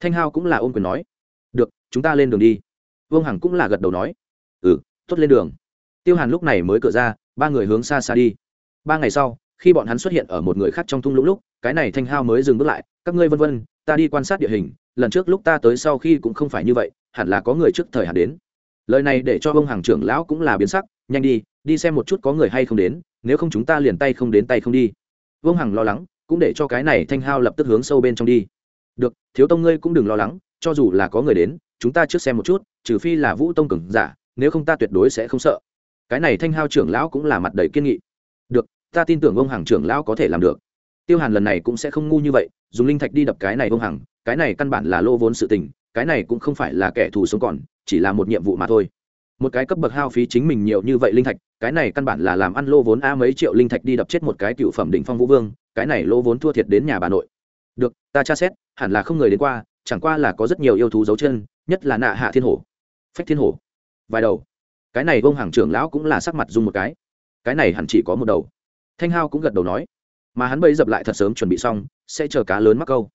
Thanh hao cũng là ôm quyền nói. Được, chúng ta lên đường đi. Vông hằng cũng là gật đầu nói. Ừ tốt lên đường. Tiêu hàn lúc này mới cửa ra, ba người hướng xa xa đi. Ba ngày sau, khi bọn hắn xuất hiện ở một người khác trong thung lũng lúc, cái này thanh hao mới dừng bước lại, các ngươi vân vân, ta đi quan sát địa hình, lần trước lúc ta tới sau khi cũng không phải như vậy, hẳn là có người trước thời hạn đến. Lời này để cho ông hàng trưởng lão cũng là biến sắc, nhanh đi đi xem một chút có người hay không đến, nếu không chúng ta liền tay không đến tay không đi. Vương hằng lo lắng, cũng để cho cái này thanh hao lập tức hướng sâu bên trong đi. Được, thiếu tông ngươi cũng đừng lo lắng, cho dù là có người đến, chúng ta trước xem một chút, trừ phi là vũ tông cường giả nếu không ta tuyệt đối sẽ không sợ. Cái này thanh hao trưởng lão cũng là mặt đầy kiên nghị. Được, ta tin tưởng ông hàng trưởng lão có thể làm được. Tiêu hàn lần này cũng sẽ không ngu như vậy, dùng linh thạch đi đập cái này ông hằng, cái này căn bản là lô vốn sự tình, cái này cũng không phải là kẻ thù sống còn, chỉ là một nhiệm vụ mà thôi. Một cái cấp bậc hao phí chính mình nhiều như vậy linh thạch, cái này căn bản là làm ăn lô vốn a mấy triệu linh thạch đi đập chết một cái cựu phẩm đỉnh phong vũ vương, cái này lô vốn thua thiệt đến nhà bà nội. Được, ta tra xét, hẳn là không người đến qua, chẳng qua là có rất nhiều yêu thú dấu chân, nhất là nạ hạ thiên hổ. Phách thiên hổ vài đầu. Cái này vông hàng trưởng lão cũng là sắc mặt dung một cái. Cái này hẳn chỉ có một đầu. Thanh hao cũng gật đầu nói mà hắn bấy dập lại thật sớm chuẩn bị xong sẽ chờ cá lớn mắc câu.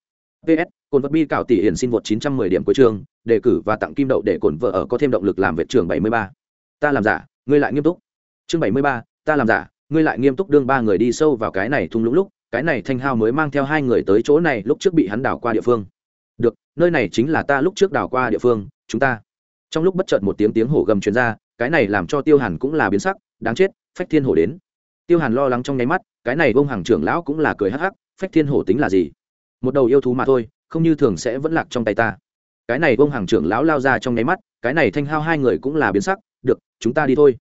Ps cồn vật bi cảo tỷ hiển xin vượt 910 điểm cuối trường đề cử và tặng kim đậu để cồn vợ ở có thêm động lực làm vệ trưởng 73. ta làm giả ngươi lại nghiêm túc. Chương 73, ta làm giả ngươi lại nghiêm túc đương ba người đi sâu vào cái này thung lũng lúc cái này thanh hao mới mang theo hai người tới chỗ này lúc trước bị hắn đảo qua địa phương. Được nơi này chính là ta lúc trước đảo qua địa phương chúng ta trong lúc bất chợt một tiếng tiếng hổ gầm truyền ra, cái này làm cho tiêu hàn cũng là biến sắc, đáng chết, phách thiên hổ đến. Tiêu hàn lo lắng trong nháy mắt, cái này bông hàng trưởng lão cũng là cười hắc hắc, phách thiên hổ tính là gì? Một đầu yêu thú mà thôi, không như thường sẽ vẫn lạc trong tay ta. Cái này bông hàng trưởng lão lao ra trong nháy mắt, cái này thanh hao hai người cũng là biến sắc, được, chúng ta đi thôi.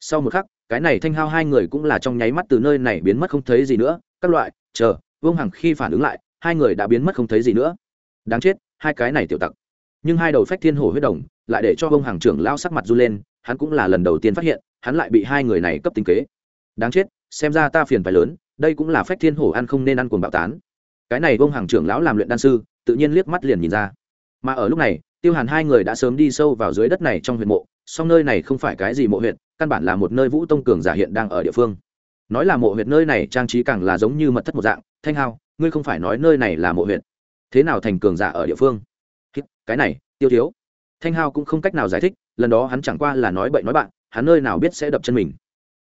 Sau một khắc, cái này thanh hao hai người cũng là trong nháy mắt từ nơi này biến mất không thấy gì nữa, các loại, chờ vương hằng khi phản ứng lại, hai người đã biến mất không thấy gì nữa. Đáng chết, hai cái này tiểu tặc. Nhưng hai đầu phách thiên hổ huyết đồng lại để cho vương hàng trưởng lao sắc mặt run lên, hắn cũng là lần đầu tiên phát hiện, hắn lại bị hai người này cấp tính kế. Đáng chết, xem ra ta phiền phải lớn, đây cũng là phách thiên hổ ăn không nên ăn cuồng bạo tán. Cái này vương hàng trưởng lão làm luyện đan sư, tự nhiên liếc mắt liền nhìn ra. Mà ở lúc này, tiêu hàn hai người đã sớm đi sâu vào dưới đất này trong huyện mộ, song nơi này không phải cái gì mộ huyện căn bản là một nơi vũ tông cường giả hiện đang ở địa phương. Nói là mộ huyện nơi này trang trí càng là giống như mật thất một dạng, thanh hao, ngươi không phải nói nơi này là mộ huyện thế nào thành cường giả ở địa phương? Cái này, tiêu thiếu thanh hao cũng không cách nào giải thích, lần đó hắn chẳng qua là nói bậy nói bạn, hắn nơi nào biết sẽ đập chân mình.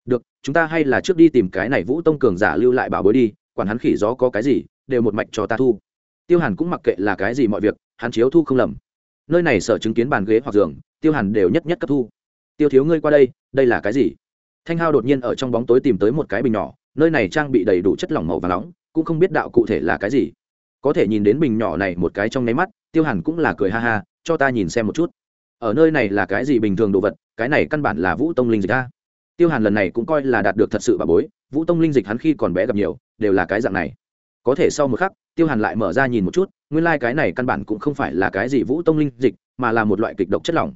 Được, chúng ta hay là trước đi tìm cái này vũ tông cường giả lưu lại bảo bối đi, quản hắn khỉ gió có cái gì, đều một mạch cho ta thu. Tiêu hàn cũng mặc kệ là cái gì mọi việc, hắn chiếu thu không lầm. Nơi này sở chứng kiến bàn ghế hoặc giường, tiêu hàn đều nhất nhất cấp thu. Tiêu thiếu ngươi qua đây đây là cái gì? Thanh hao đột nhiên ở trong bóng tối tìm tới một cái bình nhỏ, nơi này trang bị đầy đủ chất lỏng màu và nóng, cũng không biết đạo cụ thể là cái gì. Có thể nhìn đến bình nhỏ này một cái trong nháy mắt, tiêu hàn cũng là cười ha ha cho ta nhìn xem một chút. Ở nơi này là cái gì bình thường đồ vật, cái này căn bản là vũ tông linh dịch ta tiêu hàn lần này cũng coi là đạt được thật sự bà bối, vũ tông linh dịch hắn khi còn bé gặp nhiều, đều là cái dạng này. Có thể sau một khắc, tiêu hàn lại mở ra nhìn một chút, nguyên lai、like、cái này căn bản cũng không phải là cái gì vũ tông linh dịch, mà là một loại kịch độc chất lỏng.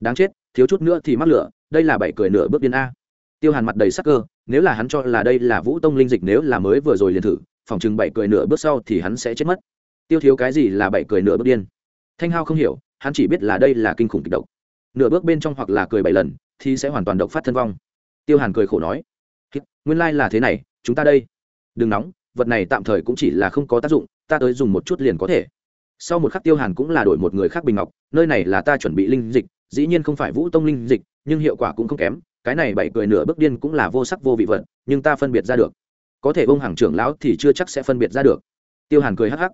Đáng chết, thiếu chút nữa thì mắc lửa, đây là bảy cười nửa bước điên a. Tiêu hàn mặt đầy sắc cơ, nếu là hắn cho là đây là vũ tông linh dịch nếu là mới vừa rồi liền thử, phòng chừng bảy cười nửa bước sau thì hắn sẽ chết mất. Tiêu thiếu cái gì là bảy cười nửa bước điên? Thanh hao không hiểu hắn chỉ biết là đây là kinh khủng kịch độc. Nửa bước bên trong hoặc là cười bảy lần, thì sẽ hoàn toàn độc phát thân vong. Tiêu hàn cười khổ nói nguyên lai、like、là thế này, chúng ta đây. Đừng nóng, vật này tạm thời cũng chỉ là không có tác dụng, ta tới dùng một chút liền có thể. Sau một khắc tiêu hàn cũng là đổi một người khác bình ngọc, nơi này là ta chuẩn bị linh dịch, dĩ nhiên không phải vũ tông linh dịch, nhưng hiệu quả cũng không kém, cái này bảy cười nửa bước điên cũng là vô sắc vô vị vật, nhưng ta phân biệt ra được. Có thể bông hàng trưởng lão thì chưa chắc sẽ phân biệt ra được. Tiêu hàn cười hắc hắc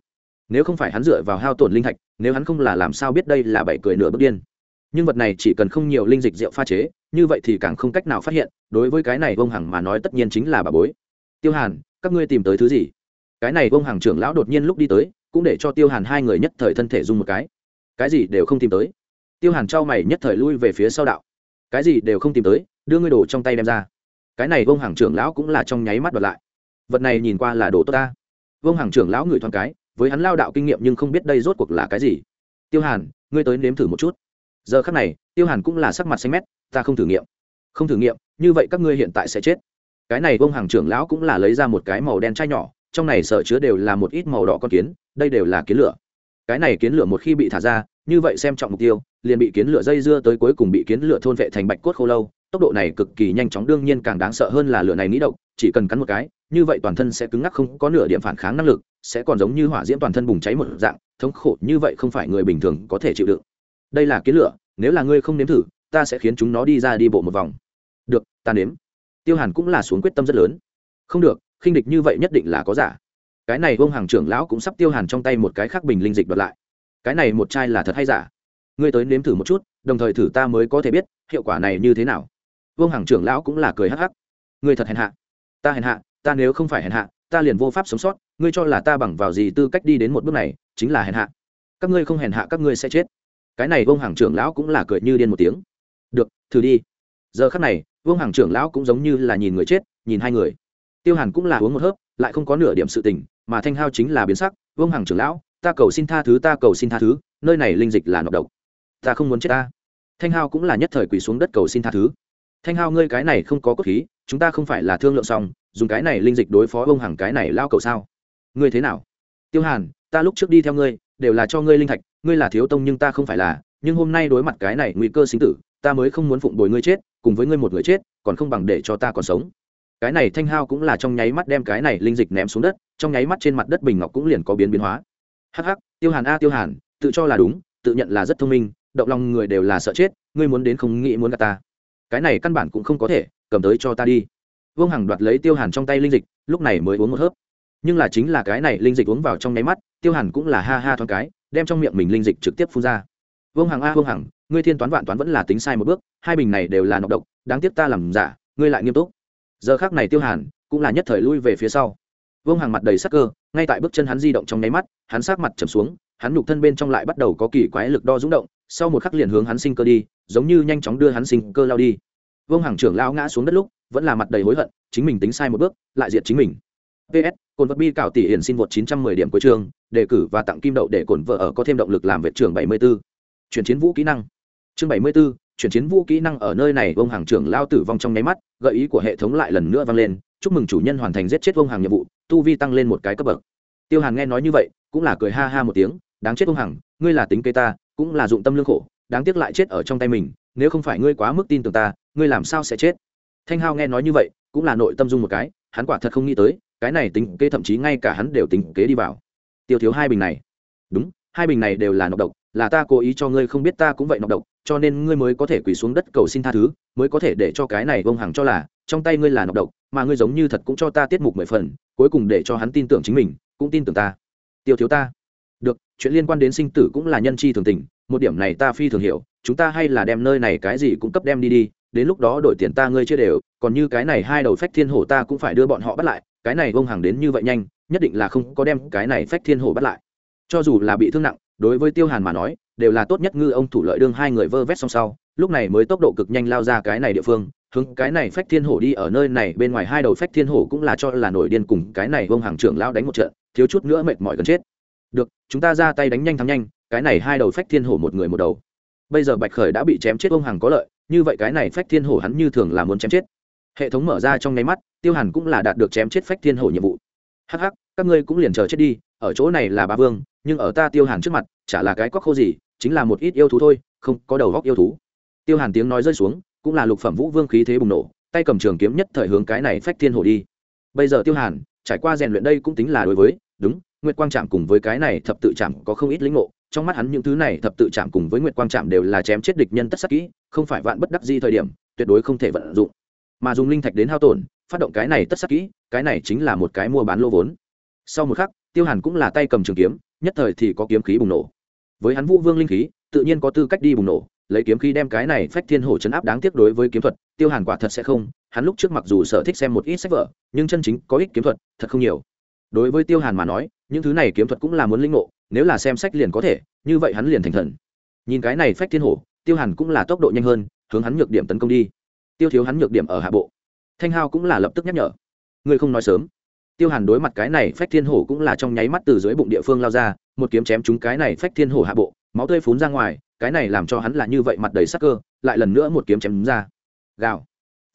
nếu không phải hắn dựa vào hao tổn linh thạch, nếu hắn không là làm sao biết đây là bảy cười nửa bước điên. Nhưng vật này chỉ cần không nhiều linh dịch rượu pha chế, như vậy thì càng không cách nào phát hiện, đối với cái này vông hằng mà nói tất nhiên chính là bà bối. Tiêu hàn, các ngươi tìm tới thứ gì? Cái này vông hằng trưởng lão đột nhiên lúc đi tới, cũng để cho tiêu hàn hai người nhất thời thân thể dung một cái. Cái gì đều không tìm tới? Tiêu hàn trao mày nhất thời lui về phía sau đạo. Cái gì đều không tìm tới, đưa ngươi đồ trong tay đem ra. Cái này vông hàng trưởng lão cũng là trong nháy mắt bật lại. Vật này nhìn qua là đồ tốt ta. Vông hàng trưởng lão ngửi thoáng cái với hắn lao đạo kinh nghiệm nhưng không biết đây rốt cuộc là cái gì. Tiêu hàn, ngươi tới nếm thử một chút. Giờ khắc này, tiêu hàn cũng là sắc mặt xanh mét, ta không thử nghiệm. Không thử nghiệm, như vậy các ngươi hiện tại sẽ chết. Cái này bông hàng trưởng lão cũng là lấy ra một cái màu đen chai nhỏ, trong này sợ chứa đều là một ít màu đỏ con kiến, đây đều là kiến lửa. Cái này kiến lửa một khi bị thả ra, như vậy xem trọng mục tiêu, liền bị kiến lửa dây dưa tới cuối cùng bị kiến lửa thôn vệ thành bạch cốt khô lâu tốc độ này cực kỳ nhanh chóng, đương nhiên càng đáng sợ hơn là lửa này nghĩ độc, chỉ cần cắn một cái, như vậy toàn thân sẽ cứng ngắc không có nửa điểm phản kháng năng lực, sẽ còn giống như hỏa diễm toàn thân bùng cháy một dạng, thống khổ như vậy không phải người bình thường có thể chịu đựng. Đây là kiến lửa, nếu là ngươi không nếm thử, ta sẽ khiến chúng nó đi ra đi bộ một vòng. Được, ta nếm. Tiêu hàn cũng là xuống quyết tâm rất lớn. Không được, khinh địch như vậy nhất định là có giả. Cái này vông hàng trưởng lão cũng sắp tiêu hàn trong tay một cái khác bình linh dịch đoạt lại. Cái này một chai là thật hay giả? Ngươi tới nếm thử một chút, đồng thời thử ta mới có thể biết, hiệu quả này như thế nào vương hàng trưởng lão cũng là cười hắc hắc. Ngươi thật hèn hạ. Ta hèn hạ, ta nếu không phải hèn hạ, ta liền vô pháp sống sót, ngươi cho là ta bằng vào gì tư cách đi đến một bước này, chính là hèn hạ. Các ngươi không hèn hạ, các ngươi sẽ chết. Cái này vương hàng trưởng lão cũng là cười như điên một tiếng. Được, thử đi. Giờ khắc này, vương hàng trưởng lão cũng giống như là nhìn người chết, nhìn hai người. Tiêu hàn cũng là uống một hớp, lại không có nửa điểm sự tình, mà thanh hao chính là biến sắc. Vương hàng trưởng lão, ta cầu xin tha thứ, ta cầu xin tha thứ, nơi này linh dịch là nọc độc. Ta không muốn chết ta. Thanh hao cũng là nhất thời quỳ xuống đất cầu xin tha thứ thanh hao, ngươi cái này không có cốt khí, chúng ta không phải là thương lượng xong, dùng cái này linh dịch đối phó ông hàng cái này lao cầu sao? Ngươi thế nào? Tiêu hàn, ta lúc trước đi theo ngươi, đều là cho ngươi linh thạch, ngươi là thiếu tông nhưng ta không phải là, nhưng hôm nay đối mặt cái này nguy cơ sinh tử, ta mới không muốn phụng bồi ngươi chết, cùng với ngươi một người chết, còn không bằng để cho ta còn sống. Cái này thanh hao cũng là trong nháy mắt đem cái này linh dịch ném xuống đất, trong nháy mắt trên mặt đất bình ngọc cũng liền có biến biến hóa. Hắc hắc, tiêu hàn a, tiêu hàn, tự cho là đúng, tự nhận là rất thông minh, động lòng người đều là sợ chết, ngươi muốn đến không nghĩ muốn gạt ta cái này căn bản cũng không có thể, cầm tới cho ta đi. Vương hằng đoạt lấy tiêu hàn trong tay linh dịch, lúc này mới uống một hớp. Nhưng là chính là cái này linh dịch uống vào trong nháy mắt, tiêu hàn cũng là ha ha thoáng cái, đem trong miệng mình linh dịch trực tiếp phun ra. Vương hằng a, vương hằng, ngươi thiên toán vạn toán vẫn là tính sai một bước, hai bình này đều là nọc độc, đáng tiếc ta làm giả, ngươi lại nghiêm túc. Giờ khác này tiêu hàn cũng là nhất thời lui về phía sau. Vương hằng mặt đầy sắc cơ, ngay tại bước chân hắn di động trong nháy mắt, hắn sát mặt trầm xuống, hắn nhục thân bên trong lại bắt đầu có kỳ quái lực đo rúng động sau một khắc liền hướng hắn sinh cơ đi giống như nhanh chóng đưa hắn sinh cơ lao đi. Vương hàng trưởng lao ngã xuống đất lúc vẫn là mặt đầy hối hận chính mình tính sai một bước lại diệt chính mình. Ps cồn vật bi cạo tỷ hiển xin vượt 910 điểm cuối trường đề cử và tặng kim đậu để cồn vợ ở có thêm động lực làm việc trưởng 74. chuyển chiến vũ kỹ năng. Chương 74, chuyển chiến vũ kỹ năng ở nơi này vương hàng trưởng lao tử vong trong nháy mắt gợi ý của hệ thống lại lần nữa vang lên chúc mừng chủ nhân hoàn thành giết chết vương hàng nhiệm vụ tu vi tăng lên một cái cấp bậc. Tiêu hàn nghe nói như vậy cũng là cười ha ha một tiếng đáng chết vương hằng ngươi là tính cây ta cũng là dụng tâm lương khổ, đáng tiếc lại chết ở trong tay mình, nếu không phải ngươi quá mức tin tưởng ta, ngươi làm sao sẽ chết? Thanh hao nghe nói như vậy, cũng là nội tâm dung một cái, hắn quả thật không nghĩ tới, cái này tính kế thậm chí ngay cả hắn đều tính kế đi vào. Tiêu thiếu hai bình này. Đúng, hai bình này đều là nọc độc, là ta cố ý cho ngươi không biết ta cũng vậy nọc độc, cho nên ngươi mới có thể quỳ xuống đất cầu xin tha thứ, mới có thể để cho cái này vông hàng cho là, trong tay ngươi là nọc độc, mà ngươi giống như thật cũng cho ta tiết mục mười phần, cuối cùng để cho hắn tin tưởng chính mình, cũng tin tưởng ta. Tiêu thiếu ta được, chuyện liên quan đến sinh tử cũng là nhân chi thường tình, một điểm này ta phi thường hiểu, chúng ta hay là đem nơi này cái gì cũng cấp đem đi đi, đến lúc đó đổi tiền ta ngươi chưa đều, còn như cái này hai đầu phách thiên hổ ta cũng phải đưa bọn họ bắt lại, cái này vông hàng đến như vậy nhanh, nhất định là không có đem cái này phách thiên hổ bắt lại. Cho dù là bị thương nặng, đối với tiêu hàn mà nói, đều là tốt nhất ngư ông thủ lợi đương hai người vơ vét song sau, lúc này mới tốc độ cực nhanh lao ra cái này địa phương, hướng cái này phách thiên hổ đi ở nơi này, bên ngoài hai đầu phách thiên hổ cũng là cho là nổi điên cùng cái này vông hàng trưởng lao đánh một trận, thiếu chút nữa mệt mỏi gần chết được, chúng ta ra tay đánh nhanh thắng nhanh, cái này hai đầu phách thiên hổ một người một đầu. Bây giờ bạch khởi đã bị chém chết, ông hàng có lợi, như vậy cái này phách thiên hổ hắn như thường là muốn chém chết. Hệ thống mở ra trong nháy mắt, tiêu hàn cũng là đạt được chém chết phách thiên hổ nhiệm vụ. Hắc hắc, các ngươi cũng liền chờ chết đi, ở chỗ này là ba vương, nhưng ở ta tiêu hàn trước mặt, chả là cái quắc khô gì, chính là một ít yêu thú thôi, không, có đầu góc yêu thú. Tiêu hàn tiếng nói rơi xuống, cũng là lục phẩm vũ vương khí thế bùng nổ, tay cầm trường kiếm nhất thời hướng cái này phách thiên hổ đi. Bây giờ tiêu hàn, trải qua rèn luyện đây cũng tính là đối với, đúng nguyệt quang trạm cùng với cái này thập tự trạm có không ít lĩnh ngộ, trong mắt hắn những thứ này thập tự trạm cùng với nguyệt quang trạm đều là chém chết địch nhân tất sắc kỹ, không phải vạn bất đắc di thời điểm, tuyệt đối không thể vận dụng. Mà dùng linh thạch đến hao tổn, phát động cái này tất sắc kỹ, cái này chính là một cái mua bán lô vốn. Sau một khắc, tiêu hàn cũng là tay cầm trường kiếm, nhất thời thì có kiếm khí bùng nổ. Với hắn vũ vương linh khí, tự nhiên có tư cách đi bùng nổ, lấy kiếm khí đem cái này phách thiên hổ chấn áp đáng tiếc đối với kiếm thuật, tiêu hàn quả thật sẽ không, hắn lúc trước mặc dù sở thích xem một ít sách vở, nhưng chân chính có ích kiếm thuật, thật không nhiều đối với tiêu hàn mà nói, những thứ này kiếm thuật cũng là muốn linh ngộ, nếu là xem sách liền có thể, như vậy hắn liền thành thần. Nhìn cái này phách thiên hổ, tiêu hàn cũng là tốc độ nhanh hơn, hướng hắn nhược điểm tấn công đi. Tiêu thiếu hắn nhược điểm ở hạ bộ. Thanh hao cũng là lập tức nhắc nhở. Ngươi không nói sớm. Tiêu hàn đối mặt cái này phách thiên hổ cũng là trong nháy mắt từ dưới bụng địa phương lao ra, một kiếm chém trúng cái này phách thiên hổ hạ bộ, máu tươi phún ra ngoài, cái này làm cho hắn là như vậy mặt đầy sắc cơ, lại lần nữa một kiếm chém đúng ra. Gào.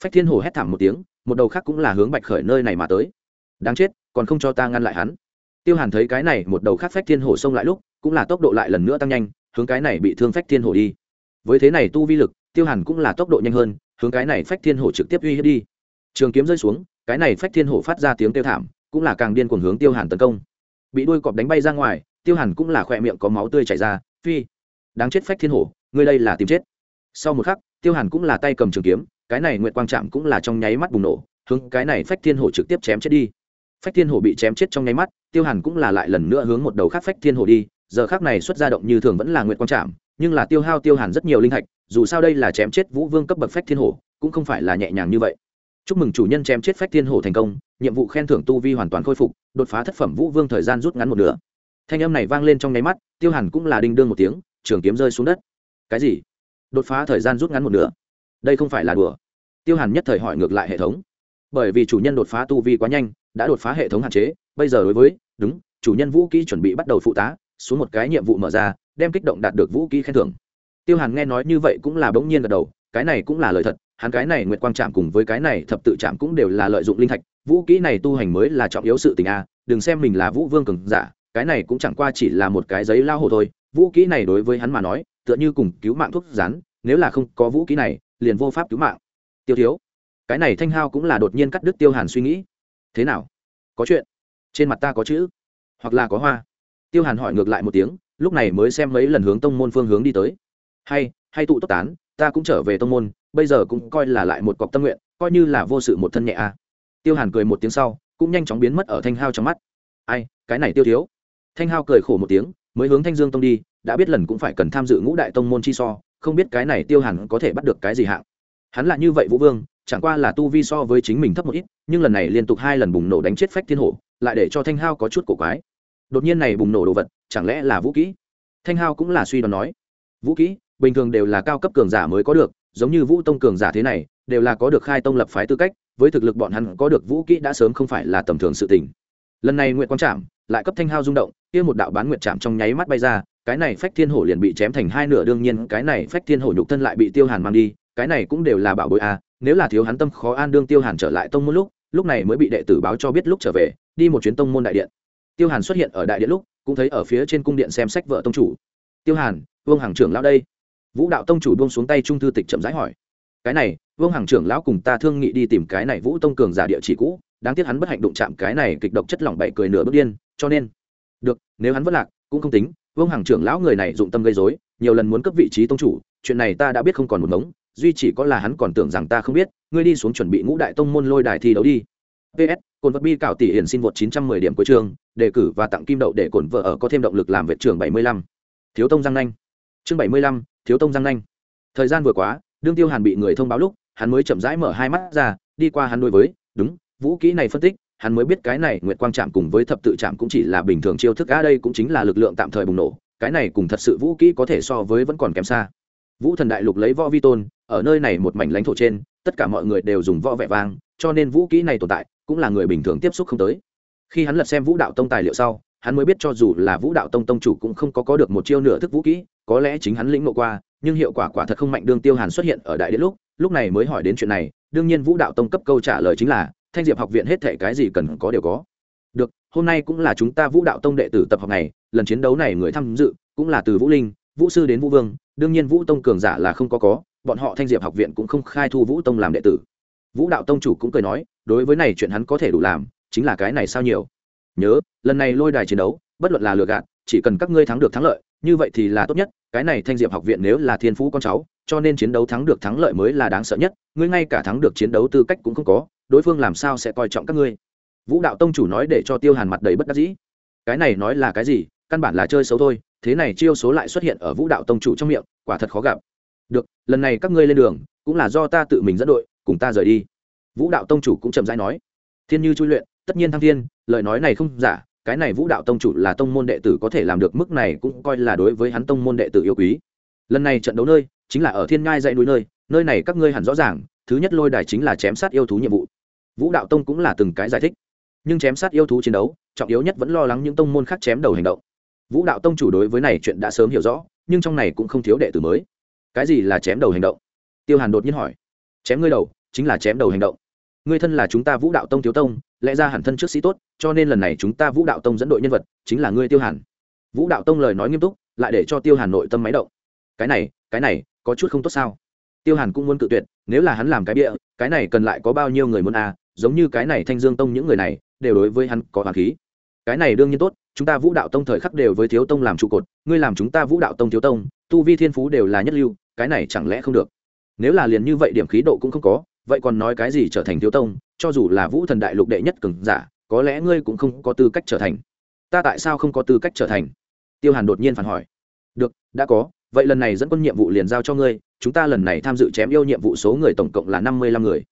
Phách thiên hổ hét thảm một tiếng, một đầu khác cũng là hướng bạch khởi nơi này mà tới. Đáng chết còn không cho ta ngăn lại hắn. Tiêu hàn thấy cái này một đầu khác phách thiên hổ xông lại lúc, cũng là tốc độ lại lần nữa tăng nhanh, hướng cái này bị thương phách thiên hổ đi. Với thế này tu vi lực, tiêu hàn cũng là tốc độ nhanh hơn, hướng cái này phách thiên hổ trực tiếp uy hiếp đi. Trường kiếm rơi xuống, cái này phách thiên hổ phát ra tiếng tiêu thảm, cũng là càng điên cuồng hướng tiêu hàn tấn công. Bị đuôi cọp đánh bay ra ngoài, tiêu hàn cũng là khỏe miệng có máu tươi chảy ra, phi, đáng chết phách thiên hổ, ngươi đây là tìm chết. Sau một khắc, tiêu hàn cũng là tay cầm trường kiếm, cái này nguyệt quang trạm cũng là trong nháy mắt bùng nổ, hướng cái này phách thiên hổ trực tiếp chém chết đi phách thiên hổ bị chém chết trong nháy mắt, tiêu hàn cũng là lại lần nữa hướng một đầu khác phách thiên hổ đi, giờ khác này xuất ra động như thường vẫn là nguyệt quang trạm nhưng là tiêu hao tiêu hàn rất nhiều linh thạch, dù sao đây là chém chết vũ vương cấp bậc phách thiên hổ, cũng không phải là nhẹ nhàng như vậy. Chúc mừng chủ nhân chém chết phách thiên hổ thành công, nhiệm vụ khen thưởng tu vi hoàn toàn khôi phục, đột phá thất phẩm vũ vương thời gian rút ngắn một nửa. Thanh âm này vang lên trong nháy mắt, tiêu hàn cũng là đinh đương một tiếng, trường kiếm rơi xuống đất. Cái gì? Đột phá thời gian rút ngắn một nửa? Đây không phải là đùa. Tiêu hàn nhất thời hỏi ngược lại hệ thống. Bởi vì chủ nhân đột phá tu vi quá nhanh đã đột phá hệ thống hạn chế, bây giờ đối với, đúng, chủ nhân vũ kỹ chuẩn bị bắt đầu phụ tá, xuống một cái nhiệm vụ mở ra, đem kích động đạt được vũ kỹ khen thưởng. Tiêu hàn nghe nói như vậy cũng là bỗng nhiên gật đầu, cái này cũng là lời thật, hắn cái này nguyệt quang trạm cùng với cái này thập tự trạm cũng đều là lợi dụng linh thạch, vũ kỹ này tu hành mới là trọng yếu sự tình a, đừng xem mình là vũ vương cường giả, cái này cũng chẳng qua chỉ là một cái giấy lao hồ thôi, vũ kỹ này đối với hắn mà nói, tựa như cùng cứu mạng thuốc rán, nếu là không có vũ kỹ này, liền vô pháp cứu mạng. Tiêu thiếu, cái này thanh hao cũng là đột nhiên cắt đứt tiêu hàn suy nghĩ thế nào? Có chuyện. Trên mặt ta có chữ. Hoặc là có hoa. Tiêu hàn hỏi ngược lại một tiếng, lúc này mới xem mấy lần hướng tông môn phương hướng đi tới. Hay hay tụ tốt tán, ta cũng trở về tông môn, bây giờ cũng coi là lại một cọc tâm nguyện, coi như là vô sự một thân nhẹ a tiêu hàn cười một tiếng sau, cũng nhanh chóng biến mất ở thanh hao trong mắt. Ai, cái này tiêu thiếu. Thanh hao cười khổ một tiếng, mới hướng thanh dương tông đi, đã biết lần cũng phải cần tham dự ngũ đại tông môn chi so, không biết cái này tiêu hàn có thể bắt được cái gì hạng. Hắn là như vậy vũ vương chẳng qua là tu vi so với chính mình thấp một ít, nhưng lần này liên tục hai lần bùng nổ đánh chết phách thiên hổ, lại để cho thanh hao có chút cổ quái đột nhiên này bùng nổ đồ vật, chẳng lẽ là vũ kỹ thanh hao cũng là suy đoán nói, vũ kỹ, bình thường đều là cao cấp cường giả mới có được, giống như vũ tông cường giả thế này, đều là có được khai tông lập phái tư cách, với thực lực bọn hắn có được vũ kỹ đã sớm không phải là tầm thường sự tình lần này nguyện quang trạm lại cấp thanh hao rung động, kia một đạo bán nguyện trạm trong nháy mắt bay ra, cái này phách thiên hổ liền bị chém thành hai nửa, đương nhiên cái này phách thiên hổ nhục thân lại bị tiêu hàn mang đi, cái này cũng đều là bảo bối a à nếu là thiếu hắn tâm khó an đương tiêu hàn trở lại tông môn lúc lúc này mới bị đệ tử báo cho biết lúc trở về, đi một chuyến tông môn đại điện. Tiêu hàn xuất hiện ở đại điện lúc, cũng thấy ở phía trên cung điện xem sách vợ tông chủ. Tiêu hàn, vương hàng trưởng lão đây. Vũ đạo tông chủ buông xuống tay trung thư tịch chậm rãi hỏi. Cái này, vương hàng trưởng lão cùng ta thương nghị đi tìm cái này vũ tông cường giả địa chỉ cũ, đáng tiếc hắn bất hạnh đụng chạm cái này kịch độc chất lỏng bậy cười nửa bước điên, cho nên được, nếu hắn vất lạc, cũng không tính, vương hàng trưởng lão người này dụng tâm gây dối nhiều lần muốn cấp vị trí tông chủ, chuyện này ta đã biết không còn một mống duy chỉ có là hắn còn tưởng rằng ta không biết ngươi đi xuống chuẩn bị ngũ đại tông môn lôi đài thi đấu đi. Ps cồn vật bi cạo tỷ hiển xin vượt 910 điểm cuối trường đề cử và tặng kim đậu để cồn vợ ở có thêm động lực làm vệ trưởng 75. thiếu tông giang nanh. Chương 75, thiếu tông giang nanh. Thời gian vừa quá đương tiêu hàn bị người thông báo lúc hắn mới chậm rãi mở hai mắt ra đi qua hắn đối với đúng vũ kỹ này phân tích hắn mới biết cái này nguyệt quang trạm cùng với thập tự trạm cũng chỉ là bình thường chiêu thức a đây cũng chính là lực lượng tạm thời bùng nổ cái này cùng thật sự vũ kỹ có thể so với vẫn còn kém xa vũ thần đại lục lấy võ vi tôn, ở nơi này một mảnh lãnh thổ trên, tất cả mọi người đều dùng võ vẻ vang, cho nên vũ kỹ này tồn tại, cũng là người bình thường tiếp xúc không tới. Khi hắn lật xem vũ đạo tông tài liệu sau, hắn mới biết cho dù là vũ đạo tông tông chủ cũng không có có được một chiêu nửa thức vũ kỹ, có lẽ chính hắn lĩnh ngộ qua, nhưng hiệu quả quả thật không mạnh. Đương tiêu hàn xuất hiện ở đại điện lúc lúc này mới hỏi đến chuyện này, đương nhiên vũ đạo tông cấp câu trả lời chính là, thanh diệp học viện hết thể cái gì cần có đều có. Được, hôm nay cũng là chúng ta vũ đạo tông đệ tử tập học này lần chiến đấu này người tham dự, cũng là từ vũ linh vũ sư đến vũ vương, đương nhiên vũ tông cường giả là không có có, bọn họ thanh diệp học viện cũng không khai thu vũ tông làm đệ tử. Vũ đạo tông chủ cũng cười nói, đối với này chuyện hắn có thể đủ làm, chính là cái này sao nhiều. Nhớ, lần này lôi đài chiến đấu, bất luận là lừa gạt, chỉ cần các ngươi thắng được thắng lợi, như vậy thì là tốt nhất, cái này thanh diệp học viện nếu là thiên phú con cháu, cho nên chiến đấu thắng được thắng lợi mới là đáng sợ nhất, ngươi ngay cả thắng được chiến đấu tư cách cũng không có, đối phương làm sao sẽ coi trọng các ngươi? Vũ đạo tông chủ nói để cho tiêu hàn mặt đầy bất đắc dĩ. Cái này nói là cái gì? Căn bản là chơi xấu thôi, thế này chiêu số lại xuất hiện ở vũ đạo tông chủ trong miệng, quả thật khó gặp. Được, lần này các ngươi lên đường, cũng là do ta tự mình dẫn đội, cùng ta rời đi. Vũ đạo tông chủ cũng chậm rãi nói. Thiên như chui luyện, tất nhiên thăng thiên, lời nói này không giả, cái này vũ đạo tông chủ là tông môn đệ tử có thể làm được, mức này cũng coi là đối với hắn tông môn đệ tử yêu quý. Lần này trận đấu nơi, chính là ở thiên ngai dãy núi nơi nơi này các ngươi hẳn rõ ràng, thứ nhất lôi đài chính là chém sát yêu thú nhiệm vụ. Vũ đạo tông cũng là từng cái giải thích. Nhưng chém sát yêu thú chiến đấu, trọng yếu nhất vẫn lo lắng những tông môn khác chém đầu hành động vũ đạo tông chủ đối với này chuyện đã sớm hiểu rõ, nhưng trong này cũng không thiếu đệ tử mới. Cái gì là chém đầu hành động? Tiêu hàn đột nhiên hỏi. Chém ngươi đầu, chính là chém đầu hành động. Ngươi thân là chúng ta vũ đạo tông thiếu tông, lẽ ra hẳn thân trước sĩ tốt, cho nên lần này chúng ta vũ đạo tông dẫn đội nhân vật chính là ngươi tiêu hàn. Vũ đạo tông lời nói nghiêm túc, lại để cho tiêu hàn nội tâm máy động. Cái này cái này, có chút không tốt sao? Tiêu hàn cũng muốn cự tuyệt, nếu là hắn làm cái bịa, cái này cần lại có bao nhiêu người muốn à giống như cái này thanh dương tông những người này, đều đối với hắn có hoàng khí. Cái này đương nhiên tốt chúng ta vũ đạo tông thời khắc đều với thiếu tông làm trụ cột, ngươi làm chúng ta vũ đạo tông thiếu tông, tu vi thiên phú đều là nhất lưu, cái này chẳng lẽ không được? Nếu là liền như vậy điểm khí độ cũng không có, vậy còn nói cái gì trở thành thiếu tông, cho dù là vũ thần đại lục đệ nhất cường giả, có lẽ ngươi cũng không có tư cách trở thành. Ta tại sao không có tư cách trở thành? Tiêu hàn đột nhiên phản hỏi. Được, đã có, vậy lần này dẫn quân nhiệm vụ liền giao cho ngươi, chúng ta lần này tham dự chém yêu nhiệm vụ số người tổng cộng là năm mươi lăm người.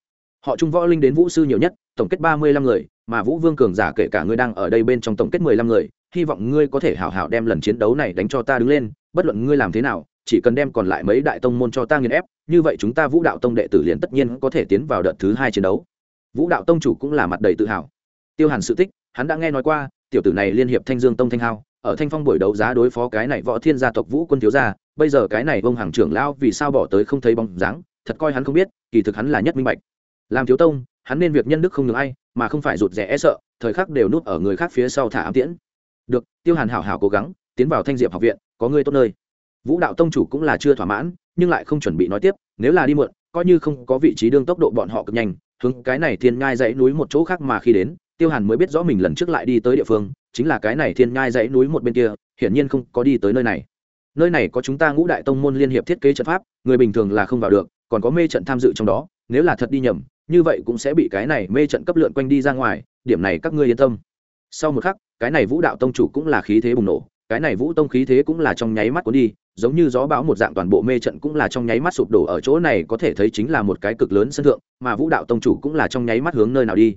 Họ trung võ linh đến vũ sư nhiều nhất, tổng kết ba mươi lăm người mà vũ vương cường giả kể cả ngươi đang ở đây bên trong tổng kết mười lăm người, hy vọng ngươi có thể hảo hảo đem lần chiến đấu này đánh cho ta đứng lên, bất luận ngươi làm thế nào, chỉ cần đem còn lại mấy đại tông môn cho ta nghiền ép, như vậy chúng ta vũ đạo tông đệ tử liền tất nhiên có thể tiến vào đợt thứ hai chiến đấu. Vũ đạo tông chủ cũng là mặt đầy tự hào. Tiêu hàn sự tích, hắn đã nghe nói qua, tiểu tử này liên hiệp thanh dương tông thanh hao, ở thanh phong buổi đấu giá đối phó cái này võ thiên gia tộc vũ quân thiếu gia, bây giờ cái này vông hàng trưởng lão vì sao bỏ tới không thấy bóng dáng, thật coi hắn không biết, kỳ thực hắn là nhất minh bạch. Làm thiếu tông hắn nên việc nhân đức không ngừng ai, mà không phải rụt rè e sợ, thời khắc đều núp ở người khác phía sau thả ám tiễn. Được, tiêu hàn hảo hảo cố gắng, tiến vào thanh diệp học viện, có người tốt nơi. Vũ đạo tông chủ cũng là chưa thỏa mãn, nhưng lại không chuẩn bị nói tiếp, nếu là đi muộn, coi như không có vị trí đương tốc độ bọn họ cực nhanh, hướng cái này thiên ngai dãy núi một chỗ khác mà khi đến, tiêu hàn mới biết rõ mình lần trước lại đi tới địa phương, chính là cái này thiên ngai dãy núi một bên kia, hiển nhiên không có đi tới nơi này. Nơi này có chúng ta ngũ đại tông môn liên hiệp thiết kế trận pháp, người bình thường là không vào được, còn có mê trận tham dự trong đó, nếu là thật đi nhầm như vậy cũng sẽ bị cái này mê trận cấp lượn quanh đi ra ngoài, điểm này các ngươi yên tâm. Sau một khắc, cái này vũ đạo tông chủ cũng là khí thế bùng nổ, cái này vũ tông khí thế cũng là trong nháy mắt cuốn đi, giống như gió bão một dạng toàn bộ mê trận cũng là trong nháy mắt sụp đổ ở chỗ này, có thể thấy chính là một cái cực lớn sân thượng, mà vũ đạo tông chủ cũng là trong nháy mắt hướng nơi nào đi.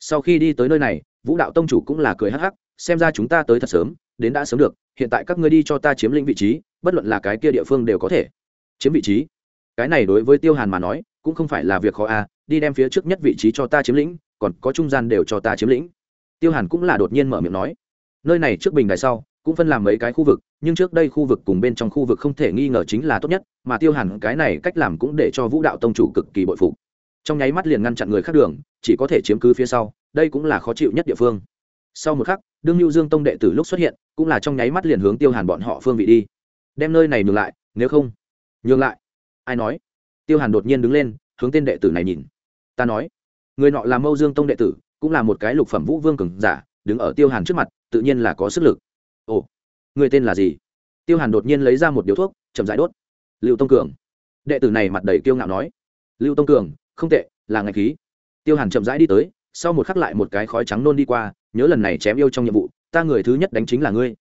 Sau khi đi tới nơi này, vũ đạo tông chủ cũng là cười hắc hắc, xem ra chúng ta tới thật sớm, đến đã sớm được, hiện tại các ngươi đi cho ta chiếm lĩnh vị trí, bất luận là cái kia địa phương đều có thể. Chiếm vị trí. Cái này đối với tiêu hàn mà nói cũng không phải là việc khó a, đi đem phía trước nhất vị trí cho ta chiếm lĩnh, còn có trung gian đều cho ta chiếm lĩnh. Tiêu hàn cũng là đột nhiên mở miệng nói. Nơi này trước bình đài sau, cũng phân làm mấy cái khu vực, nhưng trước đây khu vực cùng bên trong khu vực không thể nghi ngờ chính là tốt nhất, mà tiêu hàn cái này cách làm cũng để cho vũ đạo tông chủ cực kỳ bội phục. Trong nháy mắt liền ngăn chặn người khác đường, chỉ có thể chiếm cứ phía sau, đây cũng là khó chịu nhất địa phương. Sau một khắc, đương lưu dương tông đệ tử lúc xuất hiện, cũng là trong nháy mắt liền hướng tiêu hàn bọn họ phương vị đi. Đem nơi này nhường lại, nếu không, nhường lại. Ai nói? Tiêu hàn đột nhiên đứng lên, hướng tên đệ tử này nhìn. Ta nói, người nọ là mâu dương tông đệ tử, cũng là một cái lục phẩm vũ vương cường giả, đứng ở tiêu hàn trước mặt, tự nhiên là có sức lực. Ồ, người tên là gì? Tiêu hàn đột nhiên lấy ra một điếu thuốc, chậm rãi đốt. Lưu tông cường. Đệ tử này mặt đầy kiêu ngạo nói. Lưu tông cường, không tệ, là ngạch khí. Tiêu hàn chậm rãi đi tới, sau một khắc lại một cái khói trắng nôn đi qua, nhớ lần này chém yêu trong nhiệm vụ, ta người thứ nhất đánh chính là ngươi.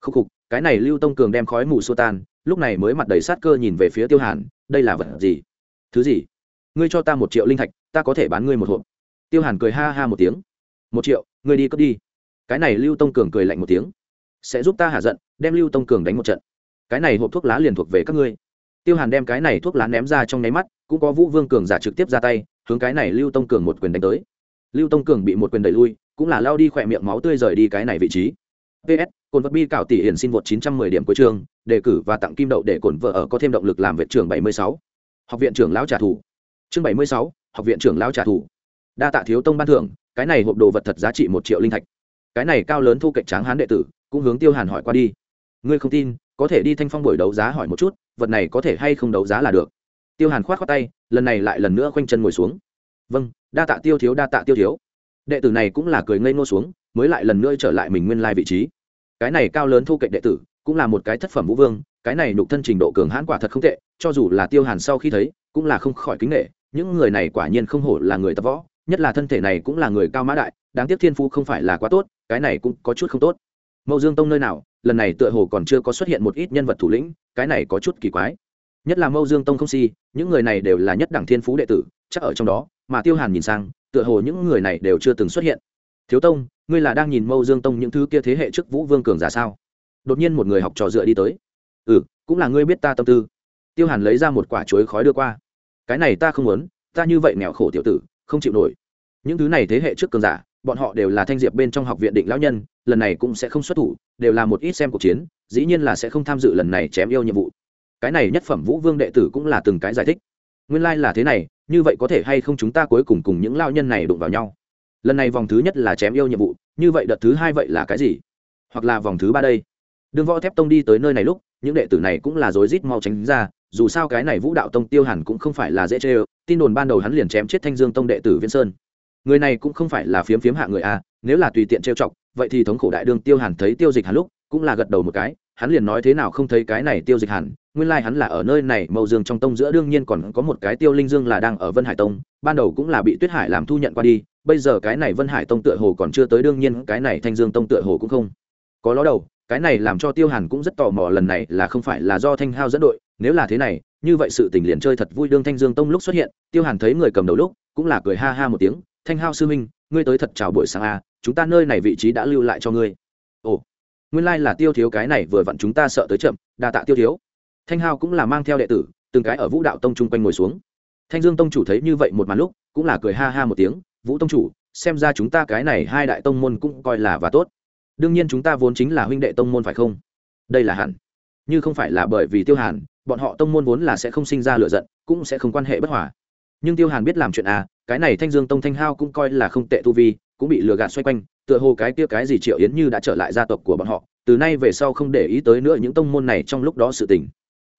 Khúc khục, cái này lưu tông cường đem khói mù xô tan, lúc này mới mặt đầy sát cơ nhìn về phía tiêu hàn, đây là vật gì? Thứ gì? Ngươi cho ta một triệu linh thạch, ta có thể bán ngươi một hộp. Tiêu hàn cười ha ha một tiếng. Một triệu, ngươi đi cướp đi. Cái này lưu tông cường cười lạnh một tiếng. Sẽ giúp ta hạ giận, đem lưu tông cường đánh một trận. Cái này hộp thuốc lá liền thuộc về các ngươi. Tiêu hàn đem cái này thuốc lá ném ra trong nháy mắt, cũng có vũ vương cường giả trực tiếp ra tay, hướng cái này lưu tông cường một quyền đánh tới. Lưu tông cường bị một quyền đẩy lui, cũng là lao đi khỏe miệng máu tươi rời đi cái này vị trí. Ps cồn vật bi cạo tỷ hiển xin vượt 910 điểm cuối trường đề cử và tặng kim đậu để cồn vợ ở có thêm động lực làm vệ trưởng 76 học viện trưởng lão trả thù. Chương 76, học viện trưởng lão trả thù. Đa tạ thiếu tông ban thưởng cái này hộp đồ vật thật giá trị một triệu linh thạch. Cái này cao lớn thu cạnh tráng hán đệ tử cũng hướng tiêu hàn hỏi qua đi. Ngươi không tin có thể đi thanh phong buổi đấu giá hỏi một chút vật này có thể hay không đấu giá là được. Tiêu hàn khoát khoát tay lần này lại lần nữa khoanh chân ngồi xuống. Vâng đa tạ tiêu thiếu đa tạ tiêu thiếu. Đệ tử này cũng là cười ngây ngô xuống mới lại lần nữa trở lại mình nguyên lai vị trí. Cái này cao lớn thu cạnh đệ tử cũng là một cái thất phẩm vũ vương cái này nhục thân trình độ cường hãn quả thật không tệ, cho dù là tiêu hàn sau khi thấy, cũng là không khỏi kính nghệ những người này quả nhiên không hổ là người tập võ, nhất là thân thể này cũng là người cao mã đại, đáng tiếc thiên phú không phải là quá tốt, cái này cũng có chút không tốt. Mậu dương tông nơi nào, lần này tựa hồ còn chưa có xuất hiện một ít nhân vật thủ lĩnh, cái này có chút kỳ quái. Nhất là mâu dương tông không si, những người này đều là nhất đẳng thiên phú đệ tử, chắc ở trong đó, mà tiêu hàn nhìn sang, tựa hồ những người này đều chưa từng xuất hiện. Thiếu tông, ngươi là đang nhìn mâu dương tông những thứ kia thế hệ trước vũ vương cường giả sao? Đột nhiên một người học trò dựa đi tới ừ cũng là ngươi biết ta tâm tư. Tiêu hàn lấy ra một quả chuối khói đưa qua. Cái này ta không muốn, ta như vậy nghèo khổ tiểu tử, không chịu nổi. Những thứ này thế hệ trước cường giả, bọn họ đều là thanh diệp bên trong học viện định lão nhân, lần này cũng sẽ không xuất thủ, đều là một ít xem cuộc chiến, dĩ nhiên là sẽ không tham dự lần này chém yêu nhiệm vụ. Cái này nhất phẩm vũ vương đệ tử cũng là từng cái giải thích. Nguyên lai、like、là thế này, như vậy có thể hay không chúng ta cuối cùng cùng những lao nhân này đụng vào nhau? Lần này vòng thứ nhất là chém yêu nhiệm vụ, như vậy đợt thứ hai vậy là cái gì? Hoặc là vòng thứ ba đây? Đương võ thép tông đi tới nơi này lúc những đệ tử này cũng là rối rít mau tránh ra, dù sao cái này vũ đạo tông tiêu hẳn cũng không phải là dễ chê ơ tin đồn ban đầu hắn liền chém chết thanh dương tông đệ tử viễn sơn. Người này cũng không phải là phiếm phiếm hạ người a, nếu là tùy tiện trêu chọc, vậy thì thống khổ đại đương tiêu hàn thấy tiêu dịch hàn lúc, cũng là gật đầu một cái, hắn liền nói thế nào không thấy cái này tiêu dịch hàn, nguyên lai hắn là ở nơi này, mậu dương trong tông giữa đương nhiên còn có một cái tiêu linh dương là đang ở vân hải tông, ban đầu cũng là bị tuyết hải làm thu nhận qua đi, bây giờ cái này vân hải tông tựa hồ còn chưa tới đương nhiên, cái này thanh dương tông tựa hồ cũng không có ló đầu cái này làm cho tiêu hàn cũng rất tò mò lần này là không phải là do thanh hao dẫn đội, nếu là thế này, như vậy sự tình liền chơi thật vui. Đương thanh dương tông lúc xuất hiện, tiêu hàn thấy người cầm đầu lúc, cũng là cười ha ha một tiếng, thanh hao sư minh ngươi tới thật chào buổi sáng a chúng ta nơi này vị trí đã lưu lại cho ngươi. Ồ, nguyên lai、like、là tiêu thiếu cái này vừa vặn chúng ta sợ tới chậm, đa tạ tiêu thiếu. Thanh hao cũng là mang theo đệ tử, từng cái ở vũ đạo tông chung quanh ngồi xuống. Thanh dương tông chủ thấy như vậy một màn lúc, cũng là cười ha ha một tiếng, vũ tông chủ, xem ra chúng ta cái này hai đại tông môn cũng coi là và tốt đương nhiên chúng ta vốn chính là huynh đệ tông môn phải không? Đây là hẳn. Như không phải là bởi vì tiêu hàn, bọn họ tông môn vốn là sẽ không sinh ra lựa giận, cũng sẽ không quan hệ bất hòa. Nhưng tiêu hàn biết làm chuyện à cái này thanh dương tông thanh hao cũng coi là không tệ tu vi, cũng bị lừa gạt xoay quanh, tựa hồ cái kia cái gì triệu yến như đã trở lại gia tộc của bọn họ, từ nay về sau không để ý tới nữa những tông môn này trong lúc đó sự tình.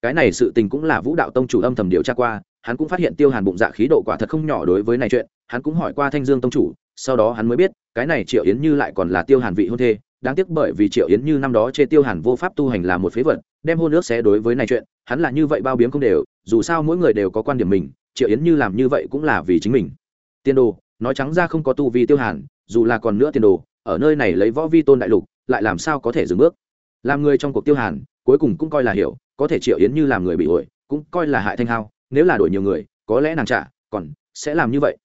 Cái này sự tình cũng là vũ đạo tông chủ âm thầm điều tra qua, hắn cũng phát hiện tiêu hàn bụng dạ khí độ quả thật không nhỏ đối với này chuyện, hắn cũng hỏi qua thanh dương tông chủ, sau đó hắn mới biết cái này triệu yến như lại còn là tiêu hàn vị hôn thê, đáng tiếc bởi vì triệu yến như năm đó chê tiêu hàn vô pháp tu hành là một phế vật, đem hôn ước sẽ đối với này chuyện, hắn là như vậy bao biếm không đều, dù sao mỗi người đều có quan điểm mình, triệu yến như làm như vậy cũng là vì chính mình. Tiên đồ, nói trắng ra không có tu vi tiêu hàn, dù là còn nữa tiền đồ, ở nơi này lấy võ vi tôn đại lục, lại làm sao có thể dừng bước? Làm người trong cuộc tiêu hàn, cuối cùng cũng coi là hiểu, có thể triệu yến như làm người bị ổi, cũng coi là hại thanh hao, nếu là đổi nhiều người, có lẽ nàng trả, còn sẽ làm như vậy.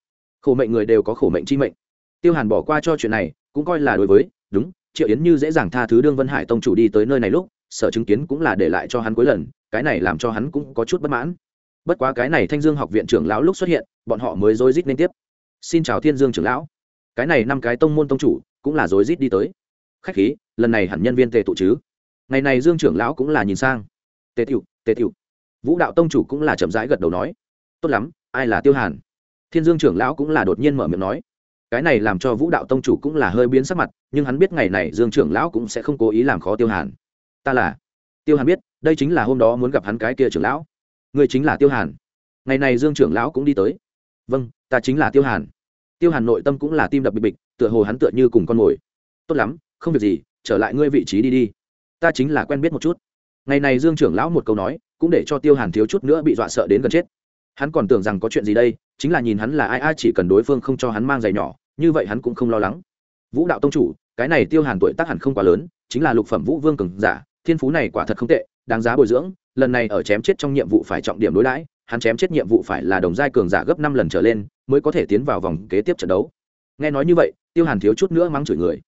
Khổ mệnh người đều có khổ mệnh chi mệnh tiêu hàn bỏ qua cho chuyện này, cũng coi là đối với, đúng, triệu yến như dễ dàng tha thứ đương vân hải tông chủ đi tới nơi này lúc, sở chứng kiến cũng là để lại cho hắn cuối lần, cái này làm cho hắn cũng có chút bất mãn. Bất quá cái này thanh dương học viện trưởng lão lúc xuất hiện, bọn họ mới rối rít liên tiếp. Xin chào thiên dương trưởng lão. Cái này năm cái tông môn tông chủ cũng là rối rít đi tới. Khách khí, lần này hẳn nhân viên tề tụ chứ? Ngày này dương trưởng lão cũng là nhìn sang. Tề tiểu tề tiểu. Vũ đạo tông chủ cũng là chậm rãi gật đầu nói. Tốt lắm, ai là tiêu hàn? Thiên dương trưởng lão cũng là đột nhiên mở miệng nói cái này làm cho vũ đạo tông chủ cũng là hơi biến sắc mặt, nhưng hắn biết ngày này dương trưởng lão cũng sẽ không cố ý làm khó tiêu hàn. Ta là, tiêu hàn biết, đây chính là hôm đó muốn gặp hắn cái kia trưởng lão. Người chính là tiêu hàn. Ngày này dương trưởng lão cũng đi tới. Vâng ta chính là tiêu hàn. Tiêu hàn nội tâm cũng là tim đập bịch bịch, tựa hồ hắn tựa như cùng con mồi. Tốt lắm, không việc gì, trở lại ngươi vị trí đi đi. Ta chính là quen biết một chút. Ngày này dương trưởng lão một câu nói, cũng để cho tiêu hàn thiếu chút nữa bị dọa sợ đến gần chết. Hắn còn tưởng rằng có chuyện gì đây, chính là nhìn hắn là ai ai chỉ cần đối phương không cho hắn mang giày nhỏ như vậy hắn cũng không lo lắng. Vũ đạo tông chủ, cái này tiêu hàn tuổi tác hẳn không quá lớn, chính là lục phẩm vũ vương cường giả, thiên phú này quả thật không tệ, đáng giá bồi dưỡng, lần này ở chém chết trong nhiệm vụ phải trọng điểm đối đãi, hắn chém chết nhiệm vụ phải là đồng giai cường giả gấp năm lần trở lên, mới có thể tiến vào vòng kế tiếp trận đấu. Nghe nói như vậy, tiêu hàn thiếu chút nữa mắng chửi người.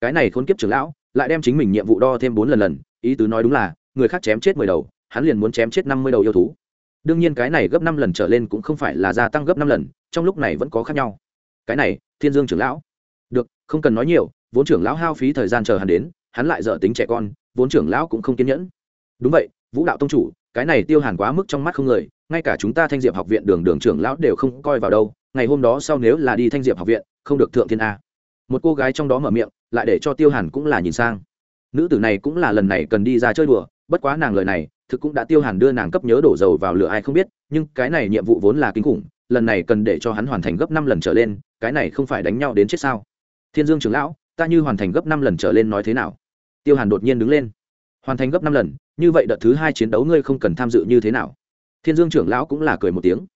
Cái này khốn kiếp trưởng lão, lại đem chính mình nhiệm vụ đo thêm bốn lần lần, ý tứ nói đúng là, người khác chém chết mười đầu, hắn liền muốn chém chết năm mươi đầu yêu thú. Đương nhiên cái này gấp năm lần trở lên cũng không phải là gia tăng gấp năm lần, trong lúc này vẫn có khác nhau cái này, thiên dương trưởng lão. Được, không cần nói nhiều, vốn trưởng lão hao phí thời gian chờ hắn đến, hắn lại dở tính trẻ con, vốn trưởng lão cũng không kiên nhẫn. Đúng vậy, vũ đạo tông chủ, cái này tiêu hàn quá mức trong mắt không người, ngay cả chúng ta thanh diệp học viện đường đường trưởng lão đều không coi vào đâu, ngày hôm đó sau nếu là đi thanh diệp học viện, không được thượng thiên a. Một cô gái trong đó mở miệng, lại để cho tiêu hàn cũng là nhìn sang. Nữ tử này cũng là lần này cần đi ra chơi đùa, bất quá nàng lời này, thực cũng đã tiêu hàn đưa nàng cấp nhớ đổ dầu vào lửa ai không biết, nhưng cái này nhiệm vụ vốn là kinh khủng, lần này cần để cho hắn hoàn thành gấp năm lần trở lên cái này không phải đánh nhau đến chết sao? Thiên dương trưởng lão, ta như hoàn thành gấp năm lần trở lên nói thế nào? Tiêu hàn đột nhiên đứng lên. Hoàn thành gấp năm lần, như vậy đợt thứ hai chiến đấu ngươi không cần tham dự như thế nào? Thiên dương trưởng lão cũng là cười một tiếng.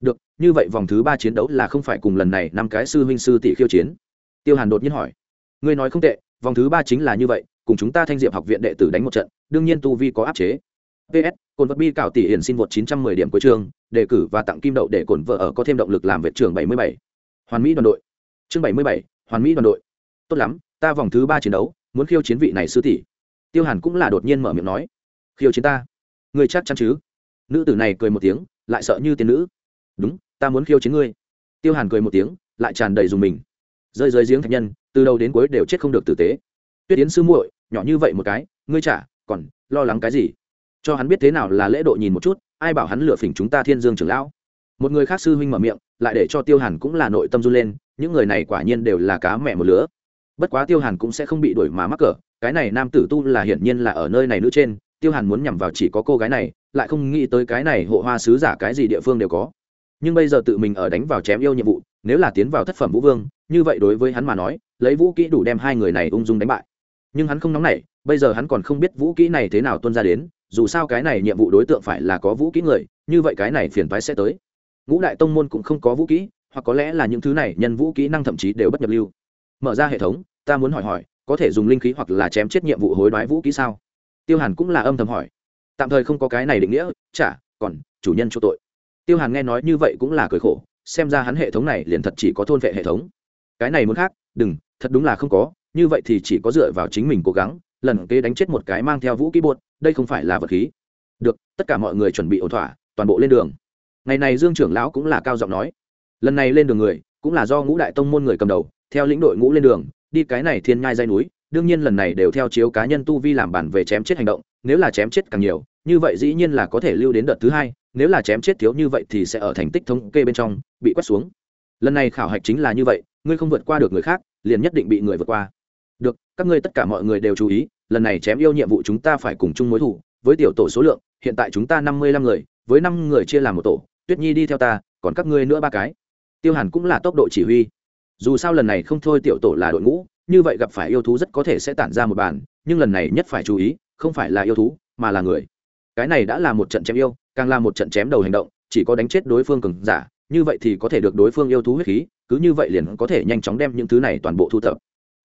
Được, như vậy vòng thứ ba chiến đấu là không phải cùng lần này năm cái sư huynh sư tỷ khiêu chiến. Tiêu hàn đột nhiên hỏi. Ngươi nói không tệ, vòng thứ ba chính là như vậy, cùng chúng ta thanh diệp học viện đệ tử đánh một trận, đương nhiên tu vi có áp chế. Ps cồn vật bi cạo tỷ hiển xin vượt chín trăm mười điểm cuối trường đề cử và tặng kim đậu để cồn vợ ở có thêm động lực làm vệ trường bảy mươi bảy hoàn mỹ đoàn đội. Chương bảy mươi bảy, hoàn mỹ đoàn đội. Tốt lắm, ta vòng thứ ba chiến đấu, muốn khiêu chiến vị này sư tỷ. Tiêu hàn cũng là đột nhiên mở miệng nói. Khiêu chiến ta? Người chắc chắn chứ? Nữ tử này cười một tiếng, lại sợ như tiên nữ. Đúng, ta muốn khiêu chiến ngươi. Tiêu hàn cười một tiếng, lại tràn đầy dùng mình. Rơi rơi giếng thạch nhân, từ đầu đến cuối đều chết không được tử tế. Tuyết yến sư muội, nhỏ như vậy một cái, ngươi trả còn lo lắng cái gì? Cho hắn biết thế nào là lễ độ nhìn một chút, ai bảo hắn lựa phỉnh chúng ta thiên dương trưởng lão? Một người khác sư huynh mở miệng, lại để cho tiêu hàn cũng là nội tâm run lên, những người này quả nhiên đều là cá mẹ một lứa. Bất quá tiêu hàn cũng sẽ không bị đuổi mà mắc cỡ, cái này nam tử tu là hiển nhiên là ở nơi này nữ trên, tiêu hàn muốn nhằm vào chỉ có cô gái này, lại không nghĩ tới cái này hộ hoa sứ giả cái gì địa phương đều có. Nhưng bây giờ tự mình ở đánh vào chém yêu nhiệm vụ, nếu là tiến vào thất phẩm vũ vương, như vậy đối với hắn mà nói, lấy vũ kỹ đủ đem hai người này ung dung đánh bại. Nhưng hắn không nóng nảy, bây giờ hắn còn không biết vũ kỹ này thế nào tuân ra đến, dù sao cái này nhiệm vụ đối tượng phải là có vũ kỹ người, như vậy cái này phiền phái sẽ tới ngũ đại tông môn cũng không có vũ kỹ, hoặc có lẽ là những thứ này nhân vũ kỹ năng thậm chí đều bất nhập lưu. Mở ra hệ thống, ta muốn hỏi hỏi, có thể dùng linh khí hoặc là chém chết nhiệm vụ hối đoái vũ kỹ sao? Tiêu hàn cũng là âm thầm hỏi. Tạm thời không có cái này định nghĩa, chả, còn, chủ nhân chỗ tội. Tiêu hàn nghe nói như vậy cũng là cười khổ, xem ra hắn hệ thống này liền thật chỉ có thôn vệ hệ thống. Cái này muốn khác, đừng, thật đúng là không có, như vậy thì chỉ có dựa vào chính mình cố gắng, lần kế đánh chết một cái mang theo vũ kỹ bột đây không phải là vật khí. Được, tất cả mọi người chuẩn bị ổn thỏa, toàn bộ lên đường ngày này dương trưởng lão cũng là cao giọng nói. Lần này lên đường người, cũng là do ngũ đại tông môn người cầm đầu, theo lĩnh đội ngũ lên đường, đi cái này thiên nhai dây núi, đương nhiên lần này đều theo chiếu cá nhân tu vi làm bản về chém chết hành động, nếu là chém chết càng nhiều, như vậy dĩ nhiên là có thể lưu đến đợt thứ hai, nếu là chém chết thiếu như vậy thì sẽ ở thành tích thống kê bên trong, bị quét xuống. Lần này khảo hạch chính là như vậy, ngươi không vượt qua được người khác, liền nhất định bị người vượt qua. Được, các ngươi tất cả mọi người đều chú ý, lần này chém yêu nhiệm vụ chúng ta phải cùng chung mối thủ, với tiểu tổ số lượng, hiện tại chúng ta năm mươi lăm người, với năm người chia làm một tổ tuyết nhi đi theo ta, còn các ngươi nữa ba cái. Tiêu hàn cũng là tốc độ chỉ huy. Dù sao lần này không thôi tiểu tổ là đội ngũ, như vậy gặp phải yêu thú rất có thể sẽ tản ra một bàn, nhưng lần này nhất phải chú ý, không phải là yêu thú, mà là người. Cái này đã là một trận chém yêu, càng là một trận chém đầu hành động, chỉ có đánh chết đối phương cường giả, như vậy thì có thể được đối phương yêu thú huyết khí, cứ như vậy liền có thể nhanh chóng đem những thứ này toàn bộ thu thập.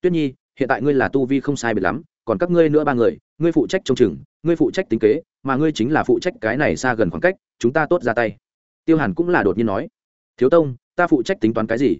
Tuyết nhi, hiện tại ngươi là tu vi không sai biệt lắm, còn các ngươi nữa ba người, ngươi phụ trách trông chừng, ngươi phụ trách tính kế, mà ngươi chính là phụ trách cái này xa gần khoảng cách, chúng ta tốt ra tay tiêu hàn cũng là đột nhiên nói, thiếu tông, ta phụ trách tính toán cái gì?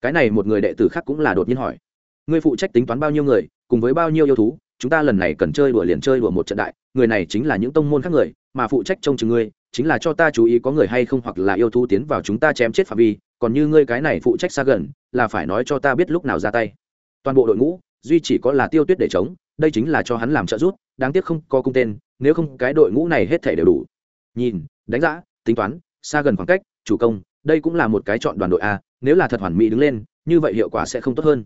Cái này một người đệ tử khác cũng là đột nhiên hỏi, ngươi phụ trách tính toán bao nhiêu người, cùng với bao nhiêu yêu thú? Chúng ta lần này cần chơi đùa liền chơi đùa một trận đại, người này chính là những tông môn khác người, mà phụ trách trông chừng ngươi, chính là cho ta chú ý có người hay không hoặc là yêu thú tiến vào chúng ta chém chết phạm vi, còn như ngươi cái này phụ trách xa gần, là phải nói cho ta biết lúc nào ra tay. Toàn bộ đội ngũ, duy chỉ có là tiêu tuyết để chống, đây chính là cho hắn làm trợ giúp, đáng tiếc không có cung tên, nếu không cái đội ngũ này hết thể đều đủ. Nhìn, đánh giá, tính toán xa gần khoảng cách, chủ công, đây cũng là một cái chọn đoàn đội a, nếu là thật hoàn mỹ đứng lên, như vậy hiệu quả sẽ không tốt hơn.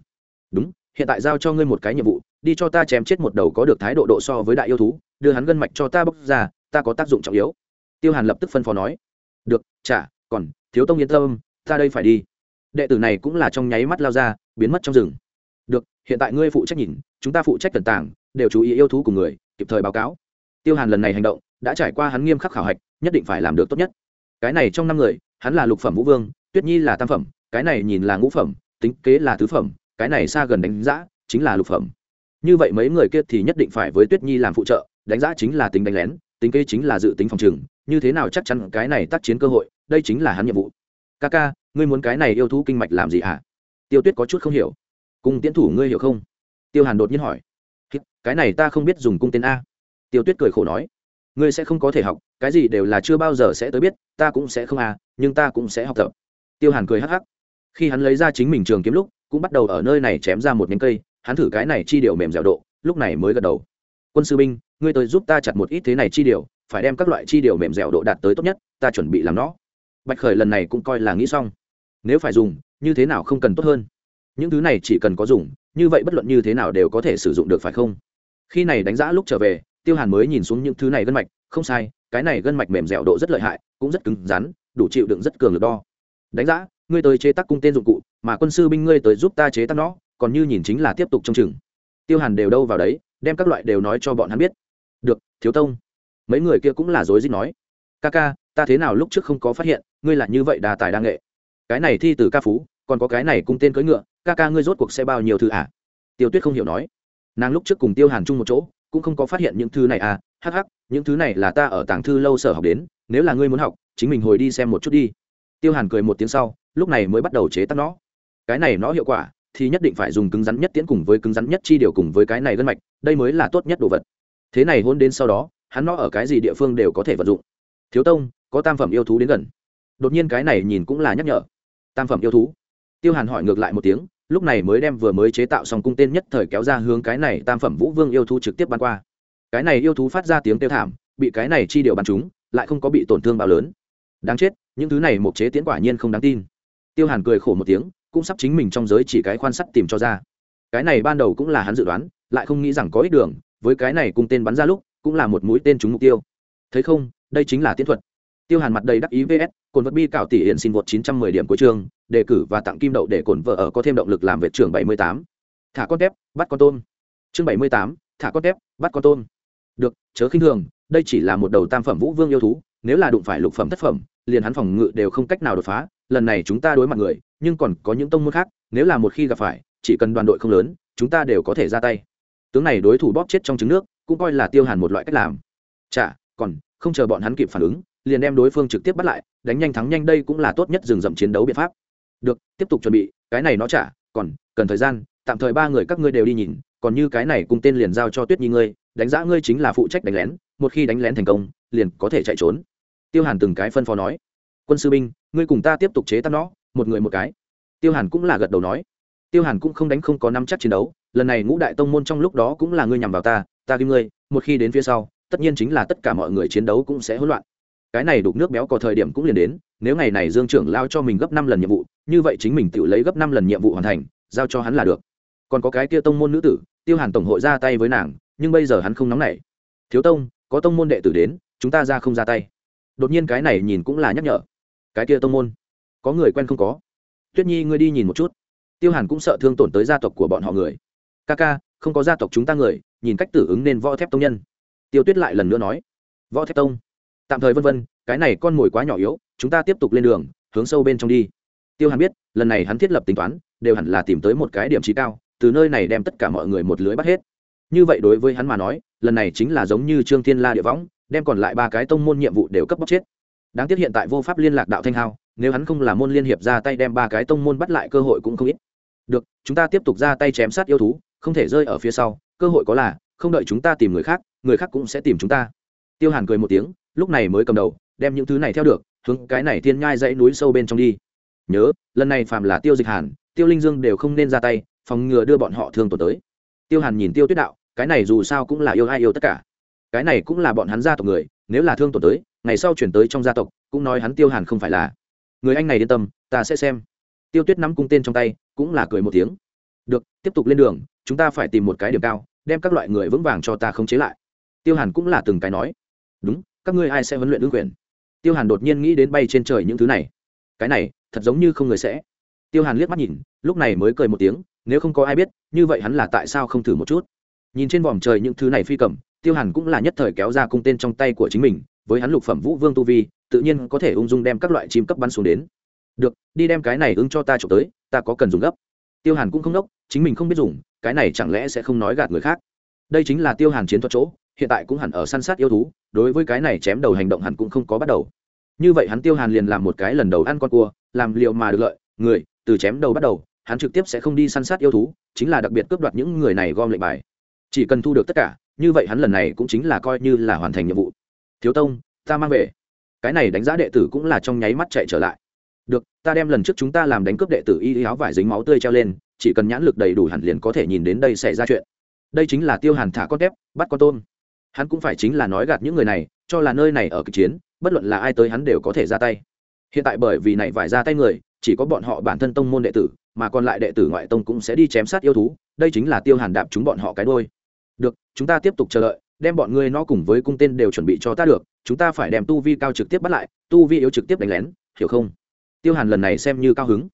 Đúng, hiện tại giao cho ngươi một cái nhiệm vụ, đi cho ta chém chết một đầu có được thái độ độ so với đại yêu thú, đưa hắn gân mạch cho ta bốc ra, ta có tác dụng trọng yếu. Tiêu hàn lập tức phân phó nói. Được, chả, còn, thiếu tông yên tâm, ta đây phải đi. Đệ tử này cũng là trong nháy mắt lao ra, biến mất trong rừng. Được, hiện tại ngươi phụ trách nhìn, chúng ta phụ trách tần tảng, đều chú ý yêu thú của người, kịp thời báo cáo. Tiêu hàn lần này hành động, đã trải qua hắn nghiêm khắc khảo hạch, nhất định phải làm được tốt nhất cái này trong năm người, hắn là lục phẩm vũ vương, tuyết nhi là tam phẩm, cái này nhìn là ngũ phẩm, tính kế là tứ phẩm, cái này xa gần đánh giá chính là lục phẩm. Như vậy mấy người kia thì nhất định phải với tuyết nhi làm phụ trợ, đánh giá chính là tính đánh lén, tính kế chính là dự tính phòng trừng như thế nào chắc chắn cái này tác chiến cơ hội, đây chính là hắn nhiệm vụ. Ca ca, ngươi muốn cái này yêu thú kinh mạch làm gì hả? Tiêu tuyết có chút không hiểu. Cung tiến thủ ngươi hiểu không? Tiêu hàn đột nhiên hỏi. Cái này ta không biết dùng cung tên a. Tiêu tuyết cười khổ nói ngươi sẽ không có thể học, cái gì đều là chưa bao giờ sẽ tới biết, ta cũng sẽ không à nhưng ta cũng sẽ học tập. Tiêu hàn cười hắc hắc. Khi hắn lấy ra chính mình trường kiếm lúc, cũng bắt đầu ở nơi này chém ra một nhánh cây, hắn thử cái này chi điều mềm dẻo độ, lúc này mới gật đầu. Quân sư binh, ngươi tới giúp ta chặt một ít thế này chi điều phải đem các loại chi điều mềm dẻo độ đạt tới tốt nhất, ta chuẩn bị làm nó. Bạch khởi lần này cũng coi là nghĩ xong. Nếu phải dùng, như thế nào không cần tốt hơn? Những thứ này chỉ cần có dùng, như vậy bất luận như thế nào đều có thể sử dụng được, phải không? Khi này đánh giá lúc trở về tiêu hàn mới nhìn xuống những thứ này gân mạch, không sai, cái này gân mạch mềm dẻo độ rất lợi hại, cũng rất cứng rắn, đủ chịu đựng rất cường lực đo. Đánh giá, ngươi tới chế tác cung tên dụng cụ, mà quân sư binh ngươi tới giúp ta chế tác nó, còn như nhìn chính là tiếp tục trông chừng. Tiêu hàn đều đâu vào đấy, đem các loại đều nói cho bọn hắn biết. Được, thiếu tông. Mấy người kia cũng là dối dích nói. Ca ca, ta thế nào lúc trước không có phát hiện, ngươi là như vậy đà tài đa nghệ. Cái này thi từ ca phú, còn có cái này cung tên cưỡi ngựa, ca ca ngươi rốt cuộc sẽ bao nhiêu thứ à? Tiêu tuyết không hiểu nói. Nàng lúc trước cùng tiêu hàn chung một chỗ cũng không có phát hiện những thứ này à hắc hắc, những thứ này là ta ở tàng thư lâu sở học đến, nếu là ngươi muốn học, chính mình hồi đi xem một chút đi. Tiêu hàn cười một tiếng sau, lúc này mới bắt đầu chế tác nó. Cái này nó hiệu quả thì nhất định phải dùng cứng rắn nhất tiễn cùng với cứng rắn nhất chi điều cùng với cái này gân mạch, đây mới là tốt nhất đồ vật. Thế này hôn đến sau đó, hắn nó ở cái gì địa phương đều có thể vận dụng. Thiếu tông, có tam phẩm yêu thú đến gần. Đột nhiên cái này nhìn cũng là nhắc nhở. Tam phẩm yêu thú? Tiêu hàn hỏi ngược lại một tiếng lúc này mới đem vừa mới chế tạo xong cung tên nhất thời kéo ra hướng cái này tam phẩm vũ vương yêu thú trực tiếp bắn qua. Cái này yêu thú phát ra tiếng kêu thảm, bị cái này chi điều bắn chúng lại không có bị tổn thương bao lớn. Đáng chết, những thứ này một chế tiến quả nhiên không đáng tin. Tiêu hàn cười khổ một tiếng, cũng sắp chính mình trong giới chỉ cái quan sát tìm cho ra. Cái này ban đầu cũng là hắn dự đoán, lại không nghĩ rằng có ích đường, với cái này cung tên bắn ra lúc, cũng là một mũi tên trúng mục tiêu. Thấy không, đây chính là tiến thuật. Tiêu hàn mặt đầy đắc ý vs cồn vật bi cạo tỷ hiện xin vượt 910 điểm của trường đề cử và tặng kim đậu để cồn vợ ở có thêm động lực làm vệ trưởng 78. thả con tép bắt con tôm. Chương 78, thả con tép bắt con tôm. Được chớ khinh thường đây chỉ là một đầu tam phẩm vũ vương yêu thú nếu là đụng phải lục phẩm thất phẩm liền hắn phòng ngự đều không cách nào đột phá lần này chúng ta đối mặt người nhưng còn có những tông môn khác nếu là một khi gặp phải chỉ cần đoàn đội không lớn chúng ta đều có thể ra tay. Tướng này đối thủ bóp chết trong trứng nước cũng coi là tiêu hàn một loại cách làm. Chả còn không chờ bọn hắn kịp phản ứng liền đem đối phương trực tiếp bắt lại, đánh nhanh thắng nhanh đây cũng là tốt nhất dừng dậm chiến đấu biện pháp. Được, tiếp tục chuẩn bị, cái này nó trả, còn, cần thời gian, tạm thời ba người các ngươi đều đi nhìn, còn như cái này cùng tên liền giao cho tuyết nhi ngươi, đánh giá ngươi chính là phụ trách đánh lén, một khi đánh lén thành công, liền có thể chạy trốn. Tiêu hàn từng cái phân phó nói. Quân sư binh, ngươi cùng ta tiếp tục chế tác nó, một người một cái. Tiêu hàn cũng là gật đầu nói. Tiêu hàn cũng không đánh không có năm chắc chiến đấu, lần này ngũ đại tông môn trong lúc đó cũng là ngươi nhằm vào ta ta kim ngươi, một khi đến phía sau, tất nhiên chính là tất cả mọi người chiến đấu cũng sẽ hỗn loạn cái này đục nước béo có thời điểm cũng liền đến, nếu ngày này dương trưởng lao cho mình gấp năm lần nhiệm vụ, như vậy chính mình tự lấy gấp năm lần nhiệm vụ hoàn thành, giao cho hắn là được. Còn có cái kia tông môn nữ tử, tiêu hàn tổng hội ra tay với nàng, nhưng bây giờ hắn không nóng nảy. Thiếu tông, có tông môn đệ tử đến, chúng ta ra không ra tay. Đột nhiên cái này nhìn cũng là nhắc nhở. Cái kia tông môn, có người quen không có? Tuyết nhi ngươi đi nhìn một chút. Tiêu hàn cũng sợ thương tổn tới gia tộc của bọn họ người. Ca ca, không có gia tộc chúng ta người, nhìn cách tử ứng nên võ thép tông nhân. Tiêu tuyết lại lần nữa nói. Võ thép tông? Tạm thời vân vân, cái này con mồi quá nhỏ yếu, chúng ta tiếp tục lên đường, hướng sâu bên trong đi. Tiêu hàn biết, lần này hắn thiết lập tính toán, đều hẳn là tìm tới một cái điểm trí cao, từ nơi này đem tất cả mọi người một lưới bắt hết. Như vậy đối với hắn mà nói, lần này chính là giống như trương thiên la địa võng, đem còn lại ba cái tông môn nhiệm vụ đều cấp bóc chết. Đáng tiếc hiện tại vô pháp liên lạc đạo thanh hao, nếu hắn không là môn liên hiệp ra tay đem ba cái tông môn bắt lại cơ hội cũng không ít. Được, chúng ta tiếp tục ra tay chém sát yêu thú, không thể rơi ở phía sau, cơ hội có là, không đợi chúng ta tìm người khác người khác cũng sẽ tìm chúng ta. Tiêu hàn cười một tiếng lúc này mới cầm đầu, đem những thứ này theo được, hướng cái này thiên nhai dãy núi sâu bên trong đi. Nhớ, lần này phàm là tiêu dịch hàn, tiêu linh dương đều không nên ra tay, phòng ngừa đưa bọn họ thương tổn tới. Tiêu hàn nhìn tiêu tuyết đạo, cái này dù sao cũng là yêu ai yêu tất cả. Cái này cũng là bọn hắn gia tộc người, nếu là thương tổn tới, ngày sau chuyển tới trong gia tộc, cũng nói hắn tiêu hàn không phải là. Người anh này yên tâm, ta sẽ xem. Tiêu tuyết nắm cung tên trong tay, cũng là cười một tiếng. Được, tiếp tục lên đường, chúng ta phải tìm một cái điểm cao, đem các loại người vững vàng cho ta khống chế lại. Tiêu hàn cũng là từng cái nói. Đúng các ngươi ai sẽ huấn luyện ứng quyền? Tiêu hàn đột nhiên nghĩ đến bay trên trời những thứ này. Cái này, thật giống như không người sẽ. Tiêu hàn liếc mắt nhìn, lúc này mới cười một tiếng, nếu không có ai biết, như vậy hắn là tại sao không thử một chút? Nhìn trên vòm trời những thứ này phi cầm, tiêu hàn cũng là nhất thời kéo ra cung tên trong tay của chính mình, với hắn lục phẩm vũ vương tu vi, tự nhiên có thể ung dung đem các loại chim cấp bắn xuống đến. Được, đi đem cái này ứng cho ta trộm tới, ta có cần dùng gấp. Tiêu hàn cũng không đốc, chính mình không biết dùng, cái này chẳng lẽ sẽ không nói gạt người khác? Đây chính là tiêu hàn chiến thuật chỗ, hiện tại cũng hẳn ở săn sát yêu thú đối với cái này chém đầu hành động hắn cũng không có bắt đầu. Như vậy hắn tiêu hàn liền làm một cái lần đầu ăn con cua, làm liệu mà được lợi, người, từ chém đầu bắt đầu, hắn trực tiếp sẽ không đi săn sát yêu thú, chính là đặc biệt cướp đoạt những người này gom lệnh bài. Chỉ cần thu được tất cả, như vậy hắn lần này cũng chính là coi như là hoàn thành nhiệm vụ. Thiếu tông, ta mang về. Cái này đánh giá đệ tử cũng là trong nháy mắt chạy trở lại. Được, ta đem lần trước chúng ta làm đánh cướp đệ tử y áo vải dính máu tươi treo lên, chỉ cần nhãn lực đầy đủ hẳn liền có thể nhìn đến đây xảy ra chuyện. Đây chính là tiêu hàn thả con tép, bắt con tôm hắn cũng phải chính là nói gạt những người này, cho là nơi này ở kịch chiến, bất luận là ai tới hắn đều có thể ra tay. Hiện tại bởi vì này vải ra tay người, chỉ có bọn họ bản thân tông môn đệ tử, mà còn lại đệ tử ngoại tông cũng sẽ đi chém sát yêu thú, đây chính là tiêu hàn đạp chúng bọn họ cái đôi được, chúng ta tiếp tục chờ đợi, đem bọn ngươi nó cùng với cung tên đều chuẩn bị cho ta được, chúng ta phải đem tu vi cao trực tiếp bắt lại, tu vi yếu trực tiếp đánh lén, hiểu không? Tiêu hàn lần này xem như cao hứng.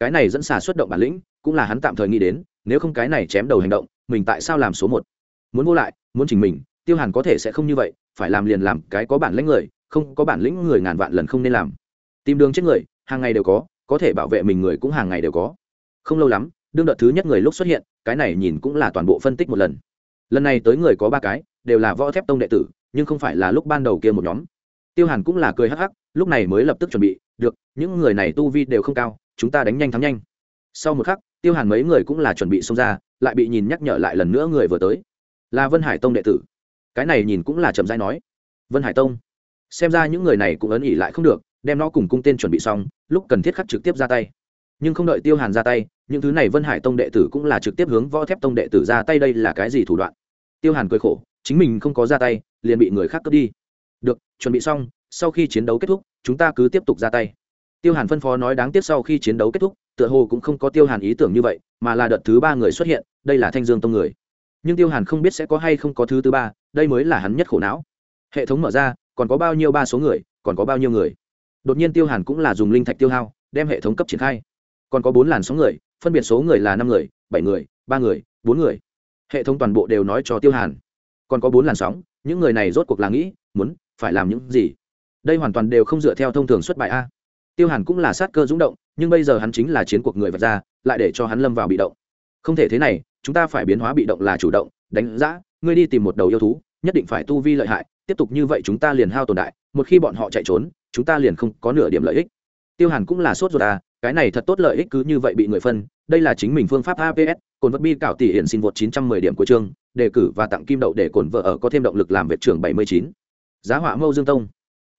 Cái này dẫn xà xuất động bản lĩnh, cũng là hắn tạm thời nghĩ đến, nếu không cái này chém đầu hành động, mình tại sao làm số một? Muốn vô lại, muốn chỉnh mình tiêu hàn có thể sẽ không như vậy, phải làm liền làm, cái có bản lĩnh người, không có bản lĩnh người ngàn vạn lần không nên làm. Tìm đường chết người, hàng ngày đều có có thể bảo vệ mình người cũng hàng ngày đều có. Không lâu lắm, đương đợt thứ nhất người lúc xuất hiện, cái này nhìn cũng là toàn bộ phân tích một lần. Lần này tới người có ba cái, đều là võ thép tông đệ tử, nhưng không phải là lúc ban đầu kia một nhóm. Tiêu hàn cũng là cười hắc hắc, lúc này mới lập tức chuẩn bị, được, những người này tu vi đều không cao, chúng ta đánh nhanh thắng nhanh. Sau một khắc, tiêu hàn mấy người cũng là chuẩn bị xông ra, lại bị nhìn nhắc nhở lại lần nữa người vừa tới. Là vân hải tông đệ tử cái này nhìn cũng là chậm dai nói. Vân hải tông. Xem ra những người này cũng ấn ỉ lại không được, đem nó cùng cung tên chuẩn bị xong, lúc cần thiết khắc trực tiếp ra tay. Nhưng không đợi tiêu hàn ra tay, những thứ này vân hải tông đệ tử cũng là trực tiếp hướng võ thép tông đệ tử ra tay đây là cái gì thủ đoạn? Tiêu hàn cười khổ, chính mình không có ra tay, liền bị người khác cướp đi. Được, chuẩn bị xong, sau khi chiến đấu kết thúc, chúng ta cứ tiếp tục ra tay. Tiêu hàn phân phó nói đáng tiếc sau khi chiến đấu kết thúc, tựa hồ cũng không có tiêu hàn ý tưởng như vậy, mà là đợt thứ ba người xuất hiện, đây là thanh dương tông người. Nhưng tiêu hàn không biết sẽ có hay không có thứ thứ ba đây mới là hắn nhất khổ não. Hệ thống mở ra, còn có bao nhiêu ba số người, còn có bao nhiêu người? Đột nhiên tiêu hàn cũng là dùng linh thạch tiêu hao, đem hệ thống cấp triển khai. Còn có bốn làn sóng người, phân biệt số người là năm người, bảy người, ba người, bốn người. Hệ thống toàn bộ đều nói cho tiêu hàn. Còn có bốn làn sóng, những người này rốt cuộc là nghĩ, muốn, phải làm những gì? Đây hoàn toàn đều không dựa theo thông thường xuất bài a. Tiêu hàn cũng là sát cơ rúng động, nhưng bây giờ hắn chính là chiến cuộc người vật ra, lại để cho hắn lâm vào bị động. Không thể thế này, chúng ta phải biến hóa bị động là chủ động, đánh giá ngươi đi tìm một đầu yêu thú, nhất định phải tu vi lợi hại, tiếp tục như vậy chúng ta liền hao tồn đại, một khi bọn họ chạy trốn, chúng ta liền không có nửa điểm lợi ích. Tiêu hàn cũng là sốt ruột à cái này thật tốt lợi ích cứ như vậy bị người phân, đây là chính mình phương pháp aps cồn vật bi cảo tỷ hiện xin vượt chín trăm mười điểm của chương, đề cử và tặng kim đậu để cồn vợ ở có thêm động lực làm việc trưởng bảy mươi chín. Giá họa mâu dương tông.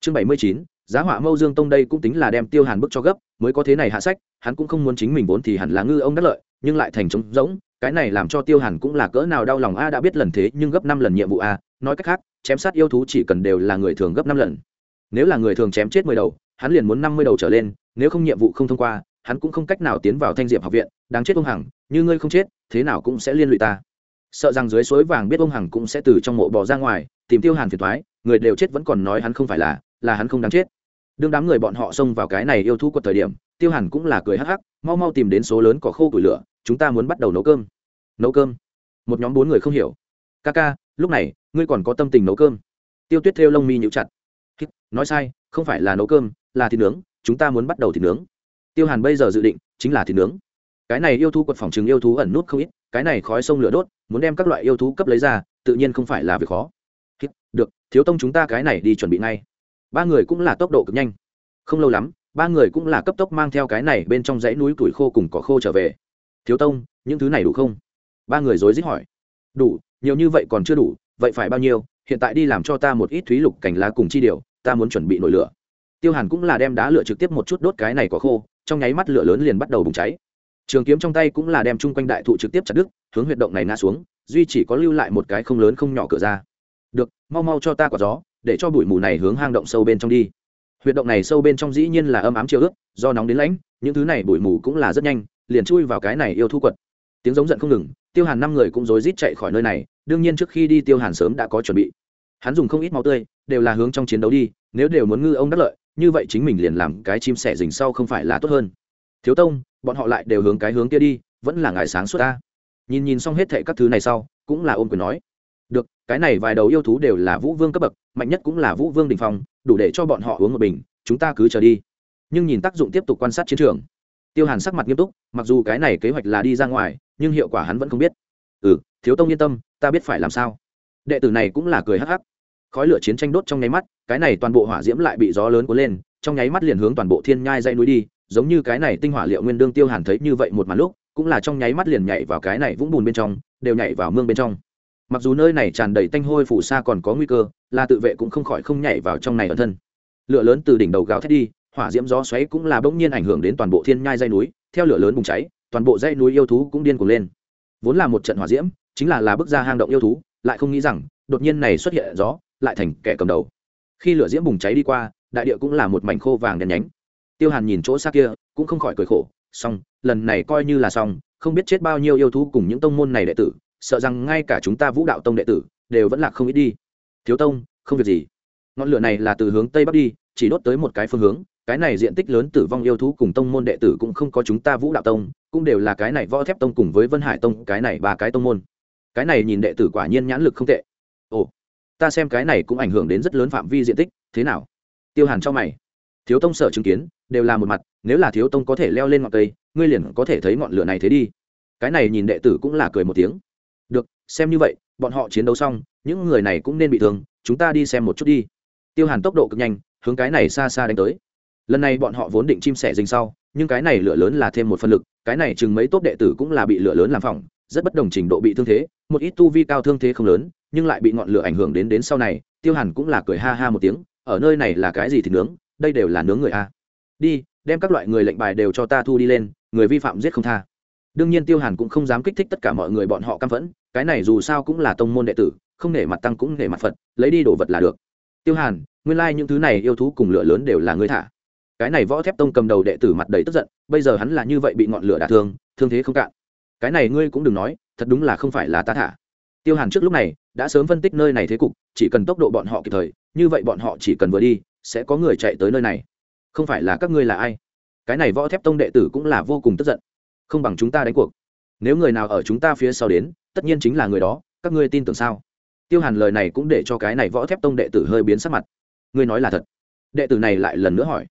Chương bảy mươi chín, giá họa mâu dương tông đây cũng tính là đem tiêu hàn bức cho gấp, mới có thế này hạ sách, hắn cũng không muốn chính mình vốn thì hẳn là ngư ông đắc lợi, nhưng lại thành trống rỗng cái này làm cho tiêu hàn cũng là cỡ nào đau lòng. A, đã biết lần thế, nhưng gấp năm lần nhiệm vụ a. Nói cách khác, chém sát yêu thú chỉ cần đều là người thường gấp năm lần. Nếu là người thường chém chết mười đầu, hắn liền muốn năm mươi đầu trở lên. Nếu không nhiệm vụ không thông qua, hắn cũng không cách nào tiến vào thanh diệp học viện. Đáng chết ông hằng, như ngươi không chết, thế nào cũng sẽ liên lụy ta. Sợ rằng dưới suối vàng biết ông hằng cũng sẽ từ trong mộ bò ra ngoài, tìm tiêu hàn phiền thoái người đều chết vẫn còn nói hắn không phải là là hắn không đáng chết. Đương đám người bọn họ xông vào cái này yêu thú của thời điểm, tiêu hàn cũng là cười hắc hắc, mau mau tìm đến số lớn có khô củi lửa, chúng ta muốn bắt đầu nấu cơm nấu cơm. Một nhóm bốn người không hiểu. Ca ca lúc này, ngươi còn có tâm tình nấu cơm? Tiêu tuyết theo lông mi nhũ chặt. Nói sai, không phải là nấu cơm, là thịt nướng, chúng ta muốn bắt đầu thịt nướng. Tiêu hàn bây giờ dự định chính là thịt nướng. Cái này yêu thú quật phòng chứng yêu thú ẩn nút không ít, cái này khói sông lửa đốt, muốn đem các loại yêu thú cấp lấy ra, tự nhiên không phải là việc khó. Được, thiếu tông chúng ta cái này đi chuẩn bị ngay. Ba người cũng là tốc độ cực nhanh. Không lâu lắm, ba người cũng là cấp tốc mang theo cái này bên trong dãy núi tuổi khô cùng cỏ khô trở về. Thiếu tông, những thứ này đủ không? Ba người rối rít hỏi. Đủ, nhiều như vậy còn chưa đủ, vậy phải bao nhiêu? Hiện tại đi làm cho ta một ít thúy lục cành lá cùng chi điều, ta muốn chuẩn bị nổi lửa. Tiêu hàn cũng là đem đá lửa trực tiếp một chút đốt cái này có khô, trong nháy mắt lửa lớn liền bắt đầu bùng cháy. Trường kiếm trong tay cũng là đem chung quanh đại thụ trực tiếp chặt đứt, hướng huyệt động này ngã xuống, duy chỉ có lưu lại một cái không lớn không nhỏ cửa ra. Được, mau mau cho ta quả gió, để cho bụi mù này hướng hang động sâu bên trong đi. Huyệt động này sâu bên trong dĩ nhiên là âm ám chiều ướt do nóng đến lãnh, những thứ này bụi mù cũng là rất nhanh, liền chui vào cái này yêu thu quật. Tiếng giống giận không ngừng tiêu hàn năm người cũng rối rít chạy khỏi nơi này, đương nhiên trước khi đi tiêu hàn sớm đã có chuẩn bị. Hắn dùng không ít máu tươi, đều là hướng trong chiến đấu đi, nếu đều muốn ngư ông đắc lợi, như vậy chính mình liền làm cái chim sẻ rình sau không phải là tốt hơn. Thiếu tông, bọn họ lại đều hướng cái hướng kia đi, vẫn là ngài sáng suốt ta. Nhìn nhìn xong hết thệ các thứ này sau, cũng là ôm quyền nói. Được, cái này vài đầu yêu thú đều là vũ vương cấp bậc, mạnh nhất cũng là vũ vương đình phong, đủ để cho bọn họ uống một bình, chúng ta cứ chờ đi. Nhưng nhìn tác dụng tiếp tục quan sát chiến trường tiêu hàn sắc mặt nghiêm túc, mặc dù cái này kế hoạch là đi ra ngoài, nhưng hiệu quả hắn vẫn không biết. Ừ thiếu tông yên tâm, ta biết phải làm sao. Đệ tử này cũng là cười hắc hắc. Khói lửa chiến tranh đốt trong nháy mắt, cái này toàn bộ hỏa diễm lại bị gió lớn cuốn lên, trong nháy mắt liền hướng toàn bộ thiên nhai dây núi đi, giống như cái này tinh hỏa liệu nguyên đương tiêu hàn thấy như vậy một màn lúc, cũng là trong nháy mắt liền nhảy vào cái này vũng bùn bên trong, đều nhảy vào mương bên trong. Mặc dù nơi này tràn đầy tanh hôi phủ xa còn có nguy cơ, là tự vệ cũng không khỏi không nhảy vào trong này ở thân. Lửa lớn từ đỉnh đầu gào thét đi hỏa diễm gió xoáy cũng là bỗng nhiên ảnh hưởng đến toàn bộ thiên nhai dây núi, theo lửa lớn bùng cháy, toàn bộ dây núi yêu thú cũng điên cuồng lên. Vốn là một trận hỏa diễm, chính là là bước ra hang động yêu thú, lại không nghĩ rằng, đột nhiên này xuất hiện gió, lại thành kẻ cầm đầu. Khi lửa diễm bùng cháy đi qua, đại địa cũng là một mảnh khô vàng đen nhánh. Tiêu hàn nhìn chỗ xa kia, cũng không khỏi cười khổ, xong, lần này coi như là xong, không biết chết bao nhiêu yêu thú cùng những tông môn này đệ tử, sợ rằng ngay cả chúng ta vũ đạo tông đệ tử, đều vẫn là không ít đi. Thiếu tông, không việc gì. Ngọn lửa này là từ hướng tây bắc đi, chỉ đốt tới một cái phương hướng cái này diện tích lớn tử vong yêu thú cùng tông môn đệ tử cũng không có chúng ta vũ đạo tông, cũng đều là cái này võ thép tông cùng với vân hải tông, cái này ba cái tông môn. Cái này nhìn đệ tử quả nhiên nhãn lực không tệ. Ồ, ta xem cái này cũng ảnh hưởng đến rất lớn phạm vi diện tích, thế nào? Tiêu hàn cho mày. Thiếu tông sở chứng kiến, đều là một mặt, nếu là thiếu tông có thể leo lên ngọn cây, ngươi liền có thể thấy ngọn lửa này thế đi. Cái này nhìn đệ tử cũng là cười một tiếng. Được, xem như vậy, bọn họ chiến đấu xong, những người này cũng nên bị thương, chúng ta đi xem một chút đi. Tiêu hàn tốc độ cực nhanh, hướng cái này xa xa đánh tới lần này bọn họ vốn định chim sẻ dinh sau, nhưng cái này lửa lớn là thêm một phân lực, cái này chừng mấy tốt đệ tử cũng là bị lửa lớn làm phỏng, rất bất đồng trình độ bị thương thế, một ít tu vi cao thương thế không lớn, nhưng lại bị ngọn lửa ảnh hưởng đến đến sau này, tiêu hàn cũng là cười ha ha một tiếng, ở nơi này là cái gì thì nướng, đây đều là nướng người a. Đi, đem các loại người lệnh bài đều cho ta thu đi lên, người vi phạm giết không tha. Đương nhiên tiêu hàn cũng không dám kích thích tất cả mọi người bọn họ căm phẫn, cái này dù sao cũng là tông môn đệ tử, không nể mặt tăng cũng nể mặt phật, lấy đi đồ vật là được. Tiêu hàn, nguyên lai、like、những thứ này yêu thú cùng lửa lớn đều là người thả cái này võ thép tông cầm đầu đệ tử mặt đầy tức giận, bây giờ hắn là như vậy bị ngọn lửa đả thương thương thế không cạn. Cái này ngươi cũng đừng nói, thật đúng là không phải là ta thả. Tiêu hàn trước lúc này đã sớm phân tích nơi này thế cục, chỉ cần tốc độ bọn họ kịp thời, như vậy bọn họ chỉ cần vừa đi, sẽ có người chạy tới nơi này. Không phải là các ngươi là ai? Cái này võ thép tông đệ tử cũng là vô cùng tức giận. Không bằng chúng ta đánh cuộc. Nếu người nào ở chúng ta phía sau đến, tất nhiên chính là người đó, các ngươi tin tưởng sao? Tiêu hàn lời này cũng để cho cái này võ thép tông đệ tử hơi biến sắc mặt. Ngươi nói là thật. Đệ tử này lại lần nữa hỏi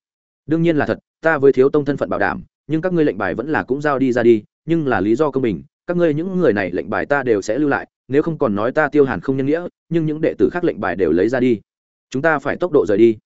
đương nhiên là thật, ta với thiếu tông thân phận bảo đảm, nhưng các ngươi lệnh bài vẫn là cũng giao đi ra đi, nhưng là lý do công bình, các ngươi những người này lệnh bài ta đều sẽ lưu lại, nếu không còn nói ta tiêu hàn không nhân nghĩa, nhưng những đệ tử khác lệnh bài đều lấy ra đi. Chúng ta phải tốc độ rời đi.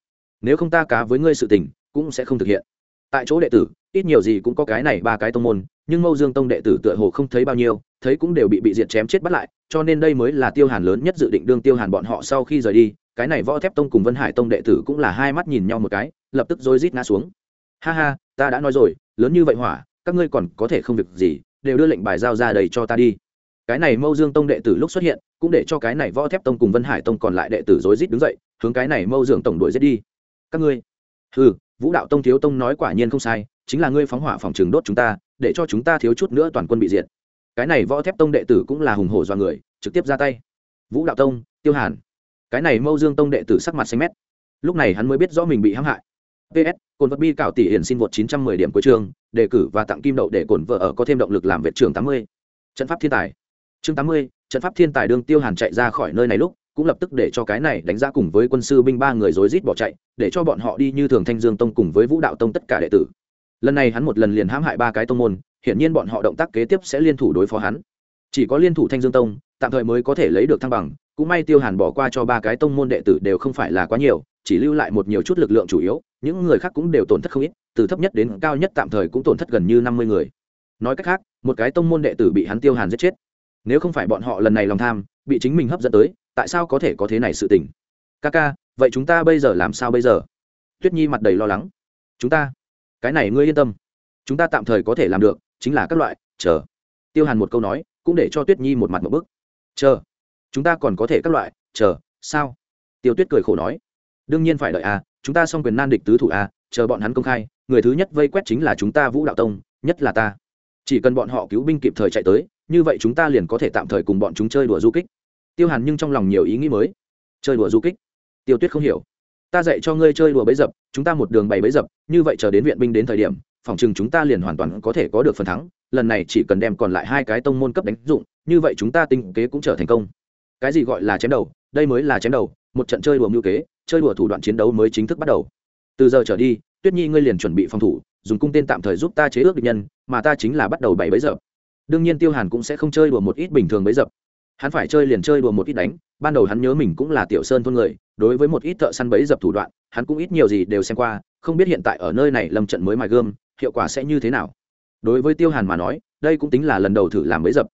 Nếu không ta cá với ngươi sự tình, cũng sẽ không thực hiện. Tại chỗ đệ tử, ít nhiều gì cũng có cái này ba cái tông môn, nhưng mâu dương tông đệ tử tựa hồ không thấy bao nhiêu, thấy cũng đều bị bị diệt chém chết bắt lại, cho nên đây mới là tiêu hàn lớn nhất dự định đương tiêu hàn bọn họ sau khi rời đi cái này võ thép tông cùng vân hải tông đệ tử cũng là hai mắt nhìn nhau một cái, lập tức rối rít ngã xuống. Ha ha, ta đã nói rồi, lớn như vậy hỏa, các ngươi còn có thể không việc gì, đều đưa lệnh bài giao ra đầy cho ta đi. Cái này mâu dương tông đệ tử lúc xuất hiện, cũng để cho cái này võ thép tông cùng vân hải tông còn lại đệ tử rối rít đứng dậy, hướng cái này mâu dương tổng đuổi giết đi. Các ngươi ừ vũ đạo tông thiếu tông nói quả nhiên không sai, chính là ngươi phóng hỏa phòng trường đốt chúng ta, để cho chúng ta thiếu chút nữa toàn quân bị diệt. Cái này võ thép tông đệ tử cũng là hùng hổ do người, trực tiếp ra tay. Vũ đạo tông, tiêu hàn cái này mâu dương tông đệ tử sắc mặt xanh mét. Lúc này hắn mới biết rõ mình bị hãm hại. Ps cồn vật bi cảo tỷ hiển xin vượt 910 điểm cuối trường đề cử và tặng kim đậu để cồn vợ ở có thêm động lực làm vệ trường 80. trận pháp thiên tài. Chương 80, trận pháp thiên tài đương tiêu hàn chạy ra khỏi nơi này lúc cũng lập tức để cho cái này đánh giá cùng với quân sư binh ba người rối rít bỏ chạy để cho bọn họ đi như thường thanh dương tông cùng với vũ đạo tông tất cả đệ tử. Lần này hắn một lần liền hãm hại ba cái tông môn hiển nhiên bọn họ động tác kế tiếp sẽ liên thủ đối phó hắn. Chỉ có liên thủ thanh dương tông tạm thời mới có thể lấy được thăng bằng, cũng may tiêu hàn bỏ qua cho ba cái tông môn đệ tử đều không phải là quá nhiều, chỉ lưu lại một nhiều chút lực lượng chủ yếu, những người khác cũng đều tổn thất không ít, từ thấp nhất đến cao nhất tạm thời cũng tổn thất gần như năm mươi người. Nói cách khác, một cái tông môn đệ tử bị hắn tiêu hàn giết chết, nếu không phải bọn họ lần này lòng tham, bị chính mình hấp dẫn tới, tại sao có thể có thế này sự tình? Ca ca, vậy chúng ta bây giờ làm sao bây giờ? Tuyết nhi mặt đầy lo lắng. Chúng ta, cái này ngươi yên tâm. Chúng ta tạm thời có thể làm được, chính là các loại, chờ. Tiêu hàn một câu nói, cũng để cho tuyết nhi một mặt một bức chờ. Chúng ta còn có thể các loại. Chờ. Sao? Tiêu tuyết cười khổ nói. Đương nhiên phải đợi à. Chúng ta xong quyền nan địch tứ thủ à. Chờ bọn hắn công khai. Người thứ nhất vây quét chính là chúng ta vũ đạo tông, nhất là ta. Chỉ cần bọn họ cứu binh kịp thời chạy tới, như vậy chúng ta liền có thể tạm thời cùng bọn chúng chơi đùa du kích. Tiêu hàn nhưng trong lòng nhiều ý nghĩ mới. Chơi đùa du kích. Tiêu tuyết không hiểu. Ta dạy cho ngươi chơi đùa bấy dập, chúng ta một đường bày bấy dập, như vậy chờ đến viện binh đến thời điểm, phòng chừng chúng ta liền hoàn toàn có thể có được phần thắng lần này chỉ cần đem còn lại hai cái tông môn cấp đánh dụng, như vậy chúng ta tinh kế cũng trở thành công. Cái gì gọi là chém đầu? Đây mới là chém đầu, một trận chơi đùa mưu kế, chơi đùa thủ đoạn chiến đấu mới chính thức bắt đầu. Từ giờ trở đi, tuyết nhi ngươi liền chuẩn bị phòng thủ, dùng cung tên tạm thời giúp ta chế ước địch nhân, mà ta chính là bắt đầu bày bấy dập. Đương nhiên tiêu hàn cũng sẽ không chơi đùa một ít bình thường bấy dập. Hắn phải chơi liền chơi đùa một ít đánh, ban đầu hắn nhớ mình cũng là tiểu sơn thôn người, đối với một ít thợ săn bẫy dập thủ đoạn, hắn cũng ít nhiều gì đều xem qua, không biết hiện tại ở nơi này lâm trận mới mài gươm, hiệu quả sẽ như thế nào đối với tiêu hàn mà nói, đây cũng tính là lần đầu thử làm bấy dập.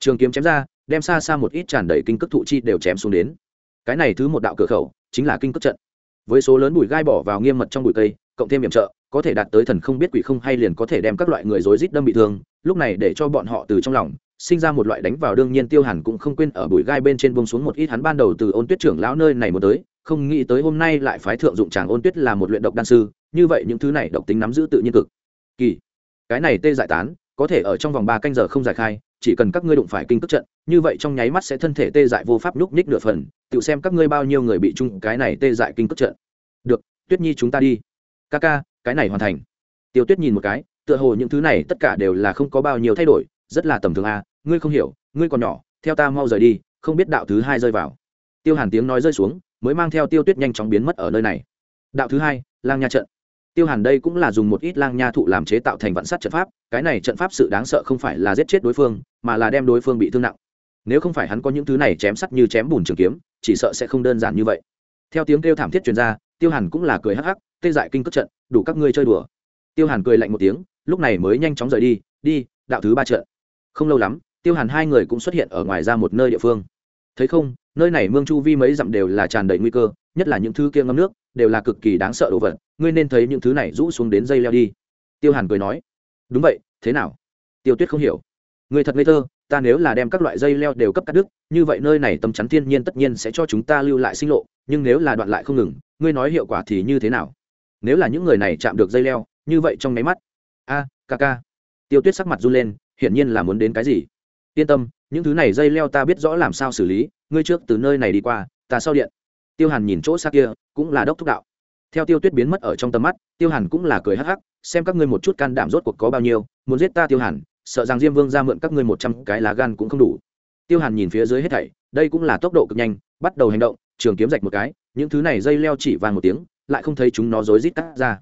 Trường kiếm chém ra, đem xa xa một ít tràn đầy kinh cước thụ chi đều chém xuống đến. Cái này thứ một đạo cửa khẩu, chính là kinh cước trận. Với số lớn bụi gai bỏ vào nghiêm mật trong bụi cây, cộng thêm hiểm trợ, có thể đạt tới thần không biết quỷ không hay liền có thể đem các loại người rối rít đâm bị thương, lúc này để cho bọn họ từ trong lòng, sinh ra một loại đánh vào đương nhiên tiêu hàn cũng không quên ở bụi gai bên trên bông xuống một ít hắn ban đầu từ ôn tuyết trưởng lão nơi này một tới, không nghĩ tới hôm nay lại phái thượng dụng tràng ôn tuyết là một luyện độc đan sư, như vậy những thứ này độc tính nắm giữ tự nhiên cực. Kỳ cái này tê giải tán, có thể ở trong vòng ba canh giờ không giải khai, chỉ cần các ngươi đụng phải kinh tức trận, như vậy trong nháy mắt sẽ thân thể tê dại vô pháp nhúc nhích nửa phần, tự xem các ngươi bao nhiêu người bị chung cái này tê dại kinh tức trận. Được, tuyết nhi chúng ta đi. Ca ca, cái này hoàn thành. Tiêu tuyết nhìn một cái, tựa hồ những thứ này tất cả đều là không có bao nhiêu thay đổi, rất là tầm thường à ngươi không hiểu, ngươi còn nhỏ, theo ta mau rời đi, không biết đạo thứ hai rơi vào. Tiêu hàn tiếng nói rơi xuống, mới mang theo tiêu tuyết nhanh chóng biến mất ở nơi này. Đạo thứ hai, lang nha trận tiêu hàn đây cũng là dùng một ít lang nha thụ làm chế tạo thành vạn sát trận pháp, cái này trận pháp sự đáng sợ không phải là giết chết đối phương, mà là đem đối phương bị thương nặng. Nếu không phải hắn có những thứ này chém sắt như chém bùn trường kiếm, chỉ sợ sẽ không đơn giản như vậy. Theo tiếng kêu thảm thiết truyền ra, tiêu hàn cũng là cười hắc hắc, tê dại kinh cất trận, đủ các ngươi chơi đùa. Tiêu hàn cười lạnh một tiếng, lúc này mới nhanh chóng rời đi đi, đạo thứ ba trận. Không lâu lắm, tiêu hàn hai người cũng xuất hiện ở ngoài ra một nơi địa phương. Thấy không nơi này mương chu vi mấy dặm đều là tràn đầy nguy cơ, nhất là những thứ kia ngâm nước, đều là cực kỳ đáng sợ đồ vật, ngươi nên thấy những thứ này rũ xuống đến dây leo đi. Tiêu hàn cười nói. Đúng vậy, thế nào? Tiêu tuyết không hiểu. Người thật ngây thơ, ta nếu là đem các loại dây leo đều cấp cắt đứt, như vậy nơi này tâm chắn thiên nhiên tất nhiên sẽ cho chúng ta lưu lại sinh lộ, nhưng nếu là đoạn lại không ngừng, ngươi nói hiệu quả thì như thế nào? Nếu là những người này chạm được dây leo, như vậy trong máy mắt. A, ca ca. Tiêu tuyết sắc mặt run lên, hiển nhiên là muốn đến cái gì? Yên tâm những thứ này dây leo ta biết rõ làm sao xử lý, ngươi trước từ nơi này đi qua, ta sau điện. Tiêu hàn nhìn chỗ xa kia, cũng là đốc thúc đạo. Theo tiêu tuyết biến mất ở trong tầm mắt, tiêu hàn cũng là cười hắc hắc, xem các ngươi một chút can đảm rốt cuộc có bao nhiêu, muốn giết ta tiêu hàn, sợ rằng diêm vương ra mượn các ngươi một trăm cái lá gan cũng không đủ. Tiêu hàn nhìn phía dưới hết thảy, đây cũng là tốc độ cực nhanh, bắt đầu hành động, trường kiếm rạch một cái, những thứ này dây leo chỉ vàng một tiếng, lại không thấy chúng nó rối rít cắt ra.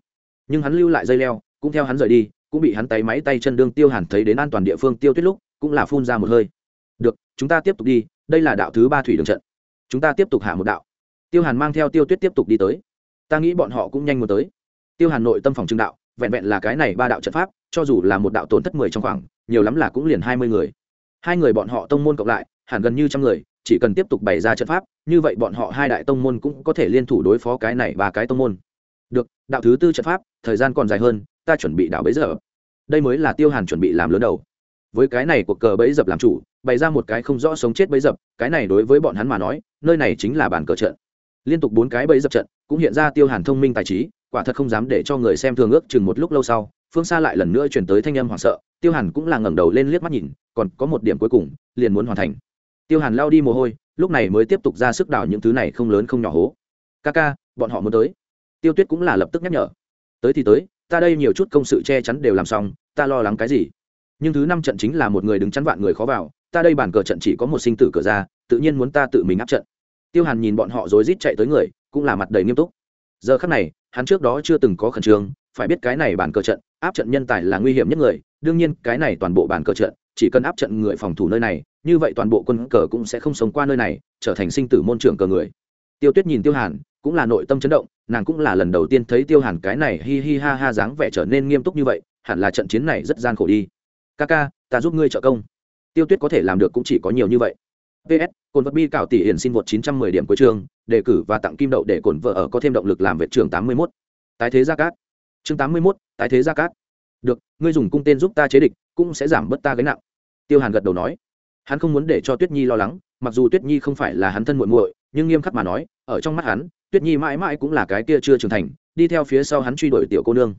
Nhưng hắn lưu lại dây leo, cũng theo hắn rời đi, cũng bị hắn tay máy tay chân đương tiêu hàn thấy đến an toàn địa phương tiêu tuyết lúc, cũng là phun ra một hơi được, chúng ta tiếp tục đi, đây là đạo thứ ba thủy đường trận. Chúng ta tiếp tục hạ một đạo. Tiêu hàn mang theo tiêu tuyết tiếp tục đi tới. Ta nghĩ bọn họ cũng nhanh muốn tới. Tiêu hàn nội tâm phòng trưng đạo, vẹn vẹn là cái này ba đạo trận pháp, cho dù là một đạo tổn thất mười trong khoảng, nhiều lắm là cũng liền hai mươi người. Hai người bọn họ tông môn cộng lại, hẳn gần như trăm người, chỉ cần tiếp tục bày ra trận pháp, như vậy bọn họ hai đại tông môn cũng có thể liên thủ đối phó cái này ba cái tông môn. Được, đạo thứ tư trận pháp, thời gian còn dài hơn, ta chuẩn bị đạo bấy giờ. Đây mới là tiêu hàn chuẩn bị làm lớn đầu. Với cái này cuộc cờ bấy dập làm chủ bày ra một cái không rõ sống chết bấy dập, cái này đối với bọn hắn mà nói, nơi này chính là bàn cờ trận. Liên tục bốn cái bấy dập trận, cũng hiện ra tiêu hàn thông minh tài trí, quả thật không dám để cho người xem thường ước chừng một lúc lâu sau, phương xa lại lần nữa chuyển tới thanh âm hoảng sợ, tiêu hàn cũng là ngẩng đầu lên liếc mắt nhìn, còn có một điểm cuối cùng, liền muốn hoàn thành. Tiêu hàn lao đi mồ hôi, lúc này mới tiếp tục ra sức đào những thứ này không lớn không nhỏ hố. Ca ca, bọn họ muốn tới. Tiêu tuyết cũng là lập tức nhắc nhở. Tới thì tới, ta đây nhiều chút công sự che chắn đều làm xong, ta lo lắng cái gì? Nhưng thứ năm trận chính là một người đứng chắn vạn người khó vào ta đây bản cờ trận chỉ có một sinh tử cửa ra, tự nhiên muốn ta tự mình áp trận. Tiêu hàn nhìn bọn họ rối rít chạy tới người, cũng là mặt đầy nghiêm túc. Giờ khắc này, hắn trước đó chưa từng có khẩn trương, phải biết cái này bản cờ trận, áp trận nhân tài là nguy hiểm nhất người, đương nhiên cái này toàn bộ bản cờ trận, chỉ cần áp trận người phòng thủ nơi này, như vậy toàn bộ quân cờ cũng sẽ không sống qua nơi này, trở thành sinh tử môn trưởng cờ người. Tiêu tuyết nhìn tiêu hàn, cũng là nội tâm chấn động, nàng cũng là lần đầu tiên thấy tiêu hàn cái này hi hi ha ha dáng vẻ trở nên nghiêm túc như vậy, hẳn là trận chiến này rất gian khổ đi. Ca ca, ta giúp ngươi trợ công tiêu tuyết có thể làm được cũng chỉ có nhiều như vậy. Ps cồn vật bi cảo tỷ hiển xin vượt 910 điểm cuối trường đề cử và tặng kim đậu để cồn vợ ở có thêm động lực làm vệ trường 81. tái thế gia cát. Chương 81, tái thế gia cát. Được ngươi dùng cung tên giúp ta chế địch cũng sẽ giảm bớt ta gánh nặng. Tiêu hàn gật đầu nói. Hắn không muốn để cho tuyết nhi lo lắng mặc dù tuyết nhi không phải là hắn thân muội muội nhưng nghiêm khắc mà nói ở trong mắt hắn tuyết nhi mãi mãi cũng là cái kia chưa trưởng thành đi theo phía sau hắn truy đuổi tiểu cô nương.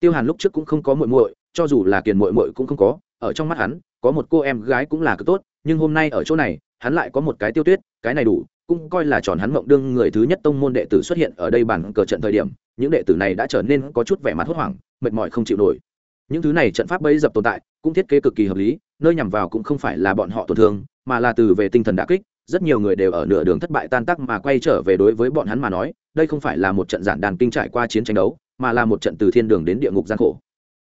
Tiêu hàn lúc trước cũng không có muội muội cho dù là kiền muội muội cũng không có ở trong mắt hắn có một cô em gái cũng là cực tốt, nhưng hôm nay ở chỗ này, hắn lại có một cái tiêu tuyết, cái này đủ, cũng coi là tròn hắn mộng đương người thứ nhất tông môn đệ tử xuất hiện ở đây bản cờ trận thời điểm, những đệ tử này đã trở nên có chút vẻ mặt hốt hoảng, mệt mỏi không chịu nổi. Những thứ này trận pháp bấy dập tồn tại, cũng thiết kế cực kỳ hợp lý, nơi nhằm vào cũng không phải là bọn họ tổn thương, mà là từ về tinh thần đã kích, rất nhiều người đều ở nửa đường thất bại tan tác mà quay trở về đối với bọn hắn mà nói, đây không phải là một trận giản đàn kinh trải qua chiến tranh đấu, mà là một trận từ thiên đường đến địa ngục gian khổ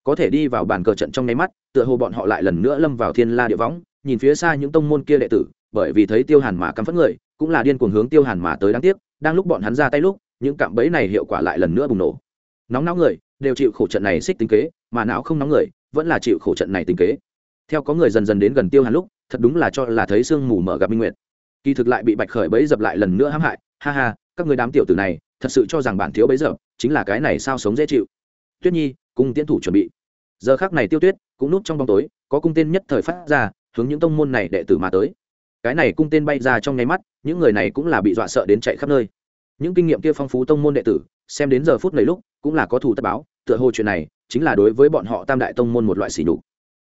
có thể đi vào bàn cờ trận trong nháy mắt, tựa hồ bọn họ lại lần nữa lâm vào thiên la địa võng, nhìn phía xa những tông môn kia đệ tử, bởi vì thấy tiêu hàn mà căm phất người, cũng là điên cuồng hướng tiêu hàn mà tới đáng tiếc, đang lúc bọn hắn ra tay lúc, những cạm bẫy này hiệu quả lại lần nữa bùng nổ. Nóng não người, đều chịu khổ trận này xích tính kế, mà não không nóng người, vẫn là chịu khổ trận này tính kế. Theo có người dần dần đến gần tiêu hàn lúc, thật đúng là cho là thấy sương mù mở gặp minh nguyệt. Kỳ thực lại bị bạch khởi bẫy dập lại lần nữa hãm hại, ha ha, các người đám tiểu tử này, thật sự cho rằng bản thiếu bấy giờ chính là cái này sao sống dễ chịu. Tuyết nhi cung tiến thủ chuẩn bị giờ khác này tiêu tuyết cũng núp trong bóng tối, có cung tên nhất thời phát ra, hướng những tông môn này đệ tử mà tới. Cái này cung tên bay ra trong nháy mắt, những người này cũng là bị dọa sợ đến chạy khắp nơi. Những kinh nghiệm kia phong phú tông môn đệ tử, xem đến giờ phút này lúc, cũng là có thủ tất báo, tựa hồ chuyện này chính là đối với bọn họ tam đại tông môn một loại xỉ nhục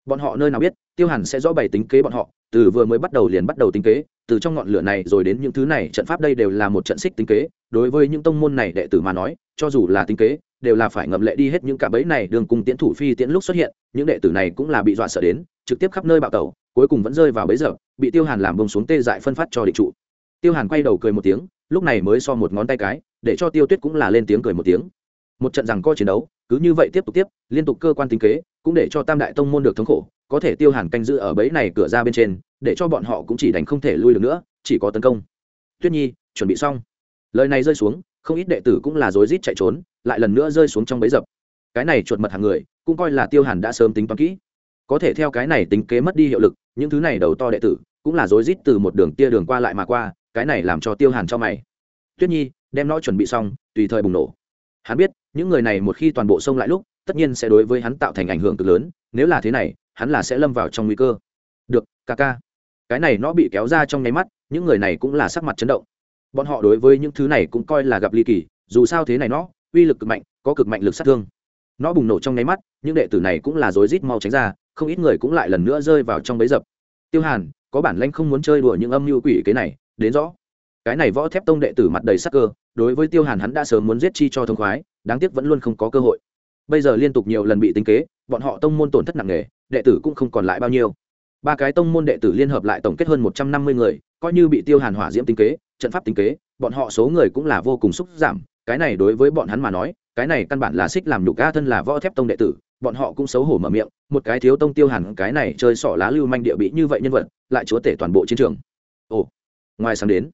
bọn họ nơi nào biết, tiêu hàn sẽ rõ bày tính kế bọn họ, từ vừa mới bắt đầu liền bắt đầu tính kế, từ trong ngọn lửa này rồi đến những thứ này, trận pháp đây đều là một trận xích tính kế, đối với những tông môn này đệ tử mà nói, cho dù là tính kế, đều là phải ngậm lệ đi hết những cả bẫy này, đường cùng tiễn thủ phi tiễn lúc xuất hiện, những đệ tử này cũng là bị dọa sợ đến, trực tiếp khắp nơi bạo tẩu, cuối cùng vẫn rơi vào bấy giờ bị tiêu hàn làm bông xuống tê dại phân phát cho địch trụ tiêu hàn quay đầu cười một tiếng, lúc này mới so một ngón tay cái, để cho tiêu tuyết cũng là lên tiếng cười một tiếng. Một trận rằng co chiến đấu, cứ như vậy tiếp tục tiếp, liên tục cơ quan tính kế cũng để cho tam đại tông môn được thống khổ, có thể tiêu hàn canh giữ ở bẫy này cửa ra bên trên, để cho bọn họ cũng chỉ đánh không thể lui được nữa, chỉ có tấn công. Tuyết nhi, chuẩn bị xong. Lời này rơi xuống, không ít đệ tử cũng là rối rít chạy trốn, lại lần nữa rơi xuống trong bẫy dập. Cái này chuột mật hàng người, cũng coi là tiêu hàn đã sớm tính toán kỹ. Có thể theo cái này tính kế mất đi hiệu lực, những thứ này đầu to đệ tử, cũng là rối rít từ một đường tia đường qua lại mà qua, cái này làm cho tiêu hàn cho mày. Tuyết nhi, đem nó chuẩn bị xong, tùy thời bùng nổ. Hắn biết, những người này một khi toàn bộ xông lại lúc tất nhiên sẽ đối với hắn tạo thành ảnh hưởng cực lớn, nếu là thế này, hắn là sẽ lâm vào trong nguy cơ. Được, ca ca. Cái này nó bị kéo ra trong nháy mắt, những người này cũng là sắc mặt chấn động. Bọn họ đối với những thứ này cũng coi là gặp ly kỳ, dù sao thế này nó, uy lực cực mạnh, có cực mạnh lực sát thương. Nó bùng nổ trong nháy mắt, những đệ tử này cũng là rối rít mau tránh ra, không ít người cũng lại lần nữa rơi vào trong bấy dập. Tiêu hàn, có bản lanh không muốn chơi đùa những âm mưu quỷ kế này, đến rõ. Cái này võ thép tông đệ tử mặt đầy sắc cơ, đối với tiêu hàn hắn đã sớm muốn giết chi cho thông khoái, đáng tiếc vẫn luôn không có cơ hội bây giờ liên tục nhiều lần bị tính kế, bọn họ tông môn tổn thất nặng nề, đệ tử cũng không còn lại bao nhiêu. Ba cái tông môn đệ tử liên hợp lại tổng kết hơn một trăm năm mươi người, coi như bị tiêu hàn hỏa diễm tính kế, trận pháp tính kế, bọn họ số người cũng là vô cùng xúc giảm. Cái này đối với bọn hắn mà nói, cái này căn bản là xích làm nhục ca thân là võ thép tông đệ tử, bọn họ cũng xấu hổ mở miệng, một cái thiếu tông tiêu hàn, cái này chơi sỏ lá lưu manh địa bị như vậy nhân vật, lại chúa tể toàn bộ chiến trường. Ồ, ngoài sáng đến,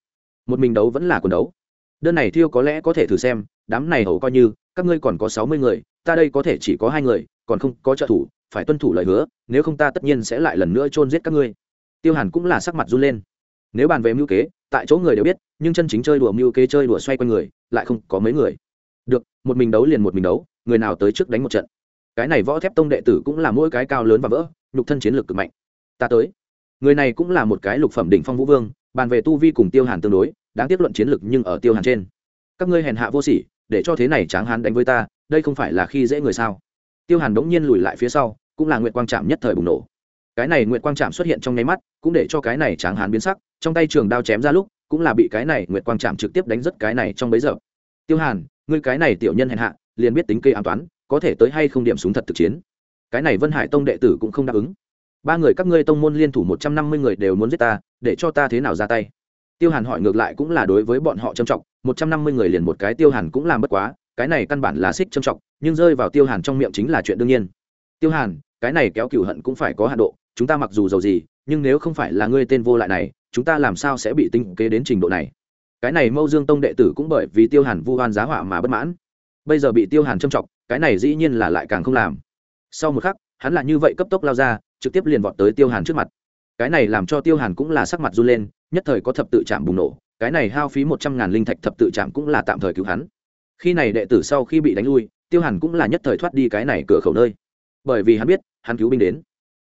một mình đấu vẫn là quần đấu. Đơn này thiêu có lẽ có thể thử xem, đám này hầu coi như, các ngươi còn có sáu mươi người ta đây có thể chỉ có hai người, còn không có trợ thủ, phải tuân thủ lời hứa, nếu không ta tất nhiên sẽ lại lần nữa chôn giết các ngươi. Tiêu hàn cũng là sắc mặt run lên. Nếu bàn về mưu kế, tại chỗ người đều biết, nhưng chân chính chơi đùa mưu kế chơi đùa xoay quanh người, lại không có mấy người. Được, một mình đấu liền một mình đấu, người nào tới trước đánh một trận. Cái này võ thép tông đệ tử cũng là mỗi cái cao lớn và vỡ, nhục thân chiến lược cực mạnh. Ta tới. Người này cũng là một cái lục phẩm đỉnh phong vũ vương, bàn về tu vi cùng tiêu hàn tương đối, đáng tiếp luận chiến lược nhưng ở tiêu hàn trên. Các ngươi hèn hạ vô sỉ, để cho thế này tráng hán đánh với ta đây không phải là khi dễ người sao? Tiêu hàn đống nhiên lùi lại phía sau, cũng là nguyện quang trạm nhất thời bùng nổ. Cái này nguyện quang trạm xuất hiện trong nháy mắt, cũng để cho cái này tráng hán biến sắc, trong tay trường đao chém ra lúc, cũng là bị cái này nguyện quang trạm trực tiếp đánh rất cái này trong bấy giờ. Tiêu hàn, ngươi cái này tiểu nhân hèn hạ, liền biết tính cây an toán, có thể tới hay không điểm súng thật thực chiến. Cái này vân hải tông đệ tử cũng không đáp ứng. Ba người các ngươi tông môn liên thủ một trăm năm mươi người đều muốn giết ta, để cho ta thế nào ra tay? Tiêu hàn hỏi ngược lại cũng là đối với bọn họ trầm trọng, một trăm năm mươi người liền một cái tiêu hàn cũng làm bất quá cái này căn bản là xích trầm trọng nhưng rơi vào tiêu hàn trong miệng chính là chuyện đương nhiên. Tiêu hàn, cái này kéo cửu hận cũng phải có hạ độ, chúng ta mặc dù giàu gì, nhưng nếu không phải là ngươi tên vô lại này, chúng ta làm sao sẽ bị tinh kế đến trình độ này? Cái này mâu dương tông đệ tử cũng bởi vì tiêu hàn vu hoan giá họa mà bất mãn. Bây giờ bị tiêu hàn trầm trọng cái này dĩ nhiên là lại càng không làm. Sau một khắc, hắn là như vậy cấp tốc lao ra, trực tiếp liền vọt tới tiêu hàn trước mặt. Cái này làm cho tiêu hàn cũng là sắc mặt run lên, nhất thời có thập tự chạm bùng nổ, cái này hao phí một trăm ngàn linh thạch thập tự chạm cũng là tạm thời cứu hắn khi này đệ tử sau khi bị đánh lui, tiêu hàn cũng là nhất thời thoát đi cái này cửa khẩu nơi. Bởi vì hắn biết, hắn cứu binh đến.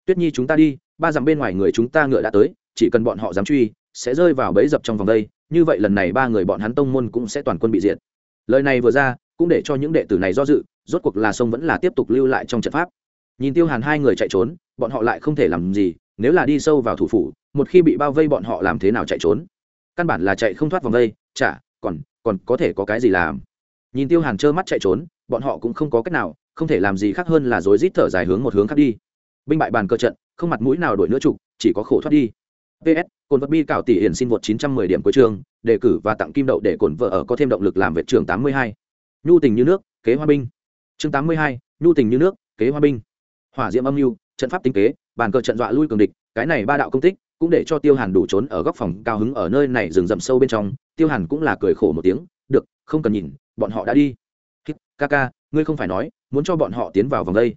Tuyết nhi chúng ta đi, ba dặm bên ngoài người chúng ta ngựa đã tới, chỉ cần bọn họ dám truy, sẽ rơi vào bẫy dập trong vòng đây, như vậy lần này ba người bọn hắn tông môn cũng sẽ toàn quân bị diệt. Lời này vừa ra, cũng để cho những đệ tử này do dự, rốt cuộc là sông vẫn là tiếp tục lưu lại trong trận pháp. Nhìn tiêu hàn hai người chạy trốn, bọn họ lại không thể làm gì, nếu là đi sâu vào thủ phủ, một khi bị bao vây bọn họ làm thế nào chạy trốn? Căn bản là chạy không thoát vòng vây chả, còn còn có thể có cái gì làm? Nhìn tiêu hàn trơ mắt chạy trốn bọn họ cũng không có cách nào không thể làm gì khác hơn là rối rít thở dài hướng một hướng khác đi. Binh bại bàn cơ trận không mặt mũi nào đổi nữa trục chỉ có khổ thoát đi. Ps cồn vật bi cảo tỷ hiển xin vượt 910 điểm cuối trường đề cử và tặng kim đậu để cồn vợ ở có thêm động lực làm vệ trường 82. nhu tình như nước kế hoa binh. Chương 82, nhu tình như nước kế hoa binh. Hỏa diễm âm mưu trận pháp tinh kế bàn cờ trận dọa lui cường địch cái này ba đạo công tích cũng để cho tiêu hàn đủ trốn ở góc phòng cao hứng ở nơi này rừng rậm sâu bên trong. Tiêu hàn cũng là cười khổ một tiếng được không cần nhìn bọn họ đã đi. Ca ca ngươi không phải nói, muốn cho bọn họ tiến vào vòng đây.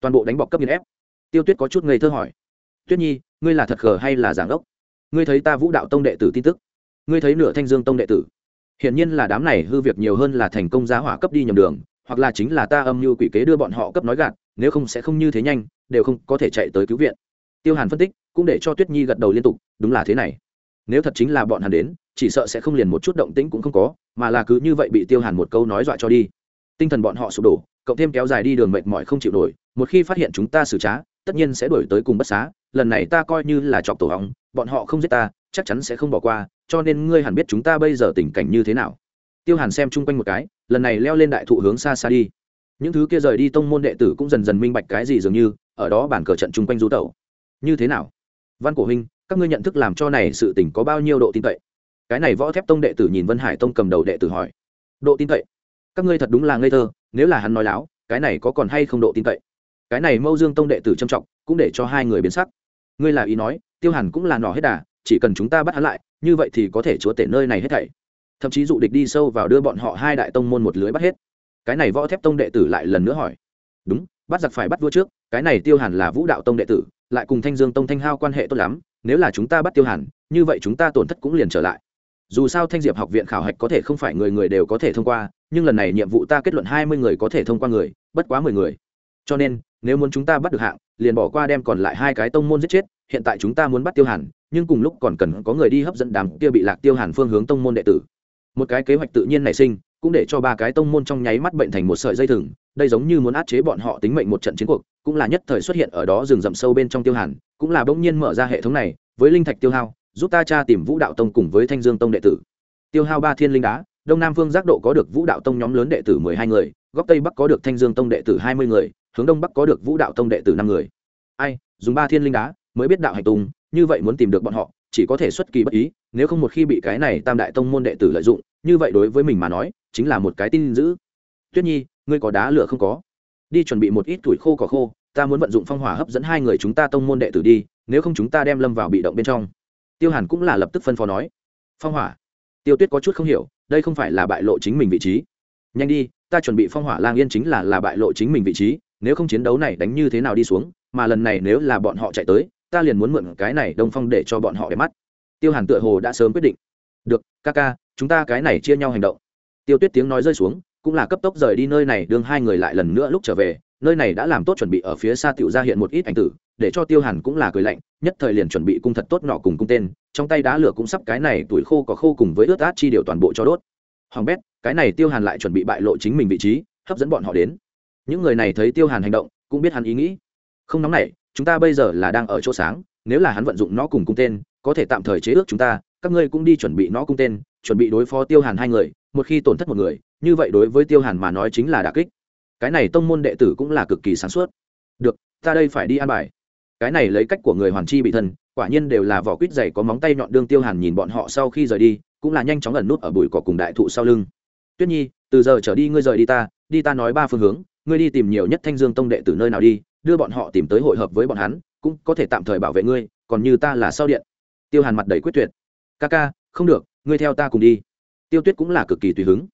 Toàn bộ đánh bọc cấp nghiên ép. Tiêu tuyết có chút ngây thơ hỏi. Tuyết nhi, ngươi là thật khờ hay là giảng đốc? Ngươi thấy ta vũ đạo tông đệ tử tin tức? Ngươi thấy nửa thanh dương tông đệ tử? Hiển nhiên là đám này hư việc nhiều hơn là thành công giá hỏa cấp đi nhầm đường, hoặc là chính là ta âm mưu quỷ kế đưa bọn họ cấp nói gạt, nếu không sẽ không như thế nhanh, đều không có thể chạy tới cứu viện. Tiêu hàn phân tích, cũng để cho tuyết nhi gật đầu liên tục, đúng là thế này nếu thật chính là bọn hắn đến, chỉ sợ sẽ không liền một chút động tĩnh cũng không có, mà là cứ như vậy bị tiêu hàn một câu nói dọa cho đi. Tinh thần bọn họ sụp đổ, cộng thêm kéo dài đi đường mệt mỏi không chịu nổi, một khi phát hiện chúng ta xử trá, tất nhiên sẽ đổi tới cùng bất xá, lần này ta coi như là chọc tổ hóng bọn họ không giết ta, chắc chắn sẽ không bỏ qua, cho nên ngươi hẳn biết chúng ta bây giờ tình cảnh như thế nào. Tiêu hàn xem chung quanh một cái, lần này leo lên đại thụ hướng xa xa đi. Những thứ kia rời đi tông môn đệ tử cũng dần dần minh bạch cái gì dường như, ở đó bản cờ trận chung quanh du tẩu. Như thế nào? Văn cổ huynh các ngươi nhận thức làm cho này sự tình có bao nhiêu độ tin cậy? Cái này võ thép tông đệ tử nhìn vân hải tông cầm đầu đệ tử hỏi. Độ tin cậy? Các ngươi thật đúng là ngây thơ, nếu là hắn nói láo, cái này có còn hay không độ tin cậy? Cái này mâu dương tông đệ tử trầm trọng, cũng để cho hai người biến sắc. Ngươi là ý nói, tiêu hàn cũng là nỏ hết đà, chỉ cần chúng ta bắt hắn lại, như vậy thì có thể chúa tể nơi này hết thảy. Thậm chí dụ địch đi sâu vào đưa bọn họ hai đại tông môn một lưới bắt hết. Cái này võ thép tông đệ tử lại lần nữa hỏi. Đúng, bắt giặc phải bắt vua trước, cái này tiêu hàn là vũ đạo tông đệ tử, lại cùng thanh dương tông thanh hao quan hệ tốt lắm nếu là chúng ta bắt tiêu hàn, như vậy chúng ta tổn thất cũng liền trở lại. Dù sao thanh diệp học viện khảo hạch có thể không phải người người đều có thể thông qua, nhưng lần này nhiệm vụ ta kết luận hai mươi người có thể thông qua người, bất quá mười người. Cho nên, nếu muốn chúng ta bắt được hạng, liền bỏ qua đem còn lại hai cái tông môn giết chết, hiện tại chúng ta muốn bắt tiêu hàn, nhưng cùng lúc còn cần có người đi hấp dẫn đám kia bị lạc tiêu hàn phương hướng tông môn đệ tử. Một cái kế hoạch tự nhiên nảy sinh, cũng để cho ba cái tông môn trong nháy mắt bệnh thành một sợi dây thừng đây giống như muốn áp chế bọn họ tính mệnh một trận chiến cuộc, cũng là nhất thời xuất hiện ở đó rừng rậm sâu bên trong tiêu hàn, cũng là bỗng nhiên mở ra hệ thống này, với linh thạch tiêu hao, giúp ta tra tìm vũ đạo tông cùng với thanh dương tông đệ tử. Tiêu hao ba thiên linh đá, đông nam phương giác độ có được vũ đạo tông nhóm lớn đệ tử mười hai người, góc tây bắc có được thanh dương tông đệ tử hai mươi người, hướng đông bắc có được vũ đạo tông đệ tử năm người. Ai, dùng ba thiên linh đá, mới biết đạo hành tùng như vậy muốn tìm được bọn họ, chỉ có thể xuất kỳ bất ý, nếu không một khi bị cái này tam đại tông môn đệ tử lợi dụng, như vậy đối với mình mà nói, chính là một cái tin dữ. Tuyết nhi ngươi có đá lửa không có? Đi chuẩn bị một ít tuổi khô cỏ khô, ta muốn vận dụng phong hỏa hấp dẫn hai người chúng ta tông môn đệ tử đi, nếu không chúng ta đem lâm vào bị động bên trong. Tiêu hàn cũng là lập tức phân phó nói. Phong hỏa? Tiêu tuyết có chút không hiểu, đây không phải là bại lộ chính mình vị trí. Nhanh đi, ta chuẩn bị phong hỏa lang yên chính là là bại lộ chính mình vị trí, nếu không chiến đấu này đánh như thế nào đi xuống, mà lần này nếu là bọn họ chạy tới, ta liền muốn mượn cái này đông phong để cho bọn họ để mắt. Tiêu hàn tựa hồ đã sớm quyết định. Được, ca ca, chúng ta cái này chia nhau hành động. Tiêu tuyết tiếng nói rơi xuống cũng là cấp tốc rời đi nơi này, đương hai người lại lần nữa lúc trở về, nơi này đã làm tốt chuẩn bị ở phía xa tiểu ra hiện một ít ảnh tử, để cho tiêu hàn cũng là cười lạnh, nhất thời liền chuẩn bị cung thật tốt nọ cùng cung tên, trong tay đá lửa cũng sắp cái này tuổi khô có khô cùng với ướt át chi điều toàn bộ cho đốt. Hoàng bét, cái này tiêu hàn lại chuẩn bị bại lộ chính mình vị trí, hấp dẫn bọn họ đến. Những người này thấy tiêu hàn hành động, cũng biết hắn ý nghĩ. Không nóng này chúng ta bây giờ là đang ở chỗ sáng, nếu là hắn vận dụng nó cùng cung tên, có thể tạm thời chế ước chúng ta, các ngươi cũng đi chuẩn bị nó cung tên, chuẩn bị đối phó tiêu hàn hai người, một khi tổn thất một người như vậy đối với tiêu hàn mà nói chính là đà kích. Cái này tông môn đệ tử cũng là cực kỳ sáng suốt. Được, ta đây phải đi an bài. Cái này lấy cách của người hoàn chi bị thân quả nhiên đều là vỏ quýt dày có móng tay nhọn đương tiêu hàn nhìn bọn họ sau khi rời đi, cũng là nhanh chóng ẩn nút ở bụi cỏ cùng đại thụ sau lưng. Tuyết nhi, từ giờ trở đi ngươi rời đi ta đi ta nói ba phương hướng, ngươi đi tìm nhiều nhất thanh dương tông đệ từ nơi nào đi, đưa bọn họ tìm tới hội hợp với bọn hắn, cũng có thể tạm thời bảo vệ ngươi, còn như ta là sau điện. Tiêu hàn mặt đầy quyết tuyệt. Ca ca, không được, ngươi theo ta cùng đi. Tiêu tuyết cũng là cực kỳ tùy hứng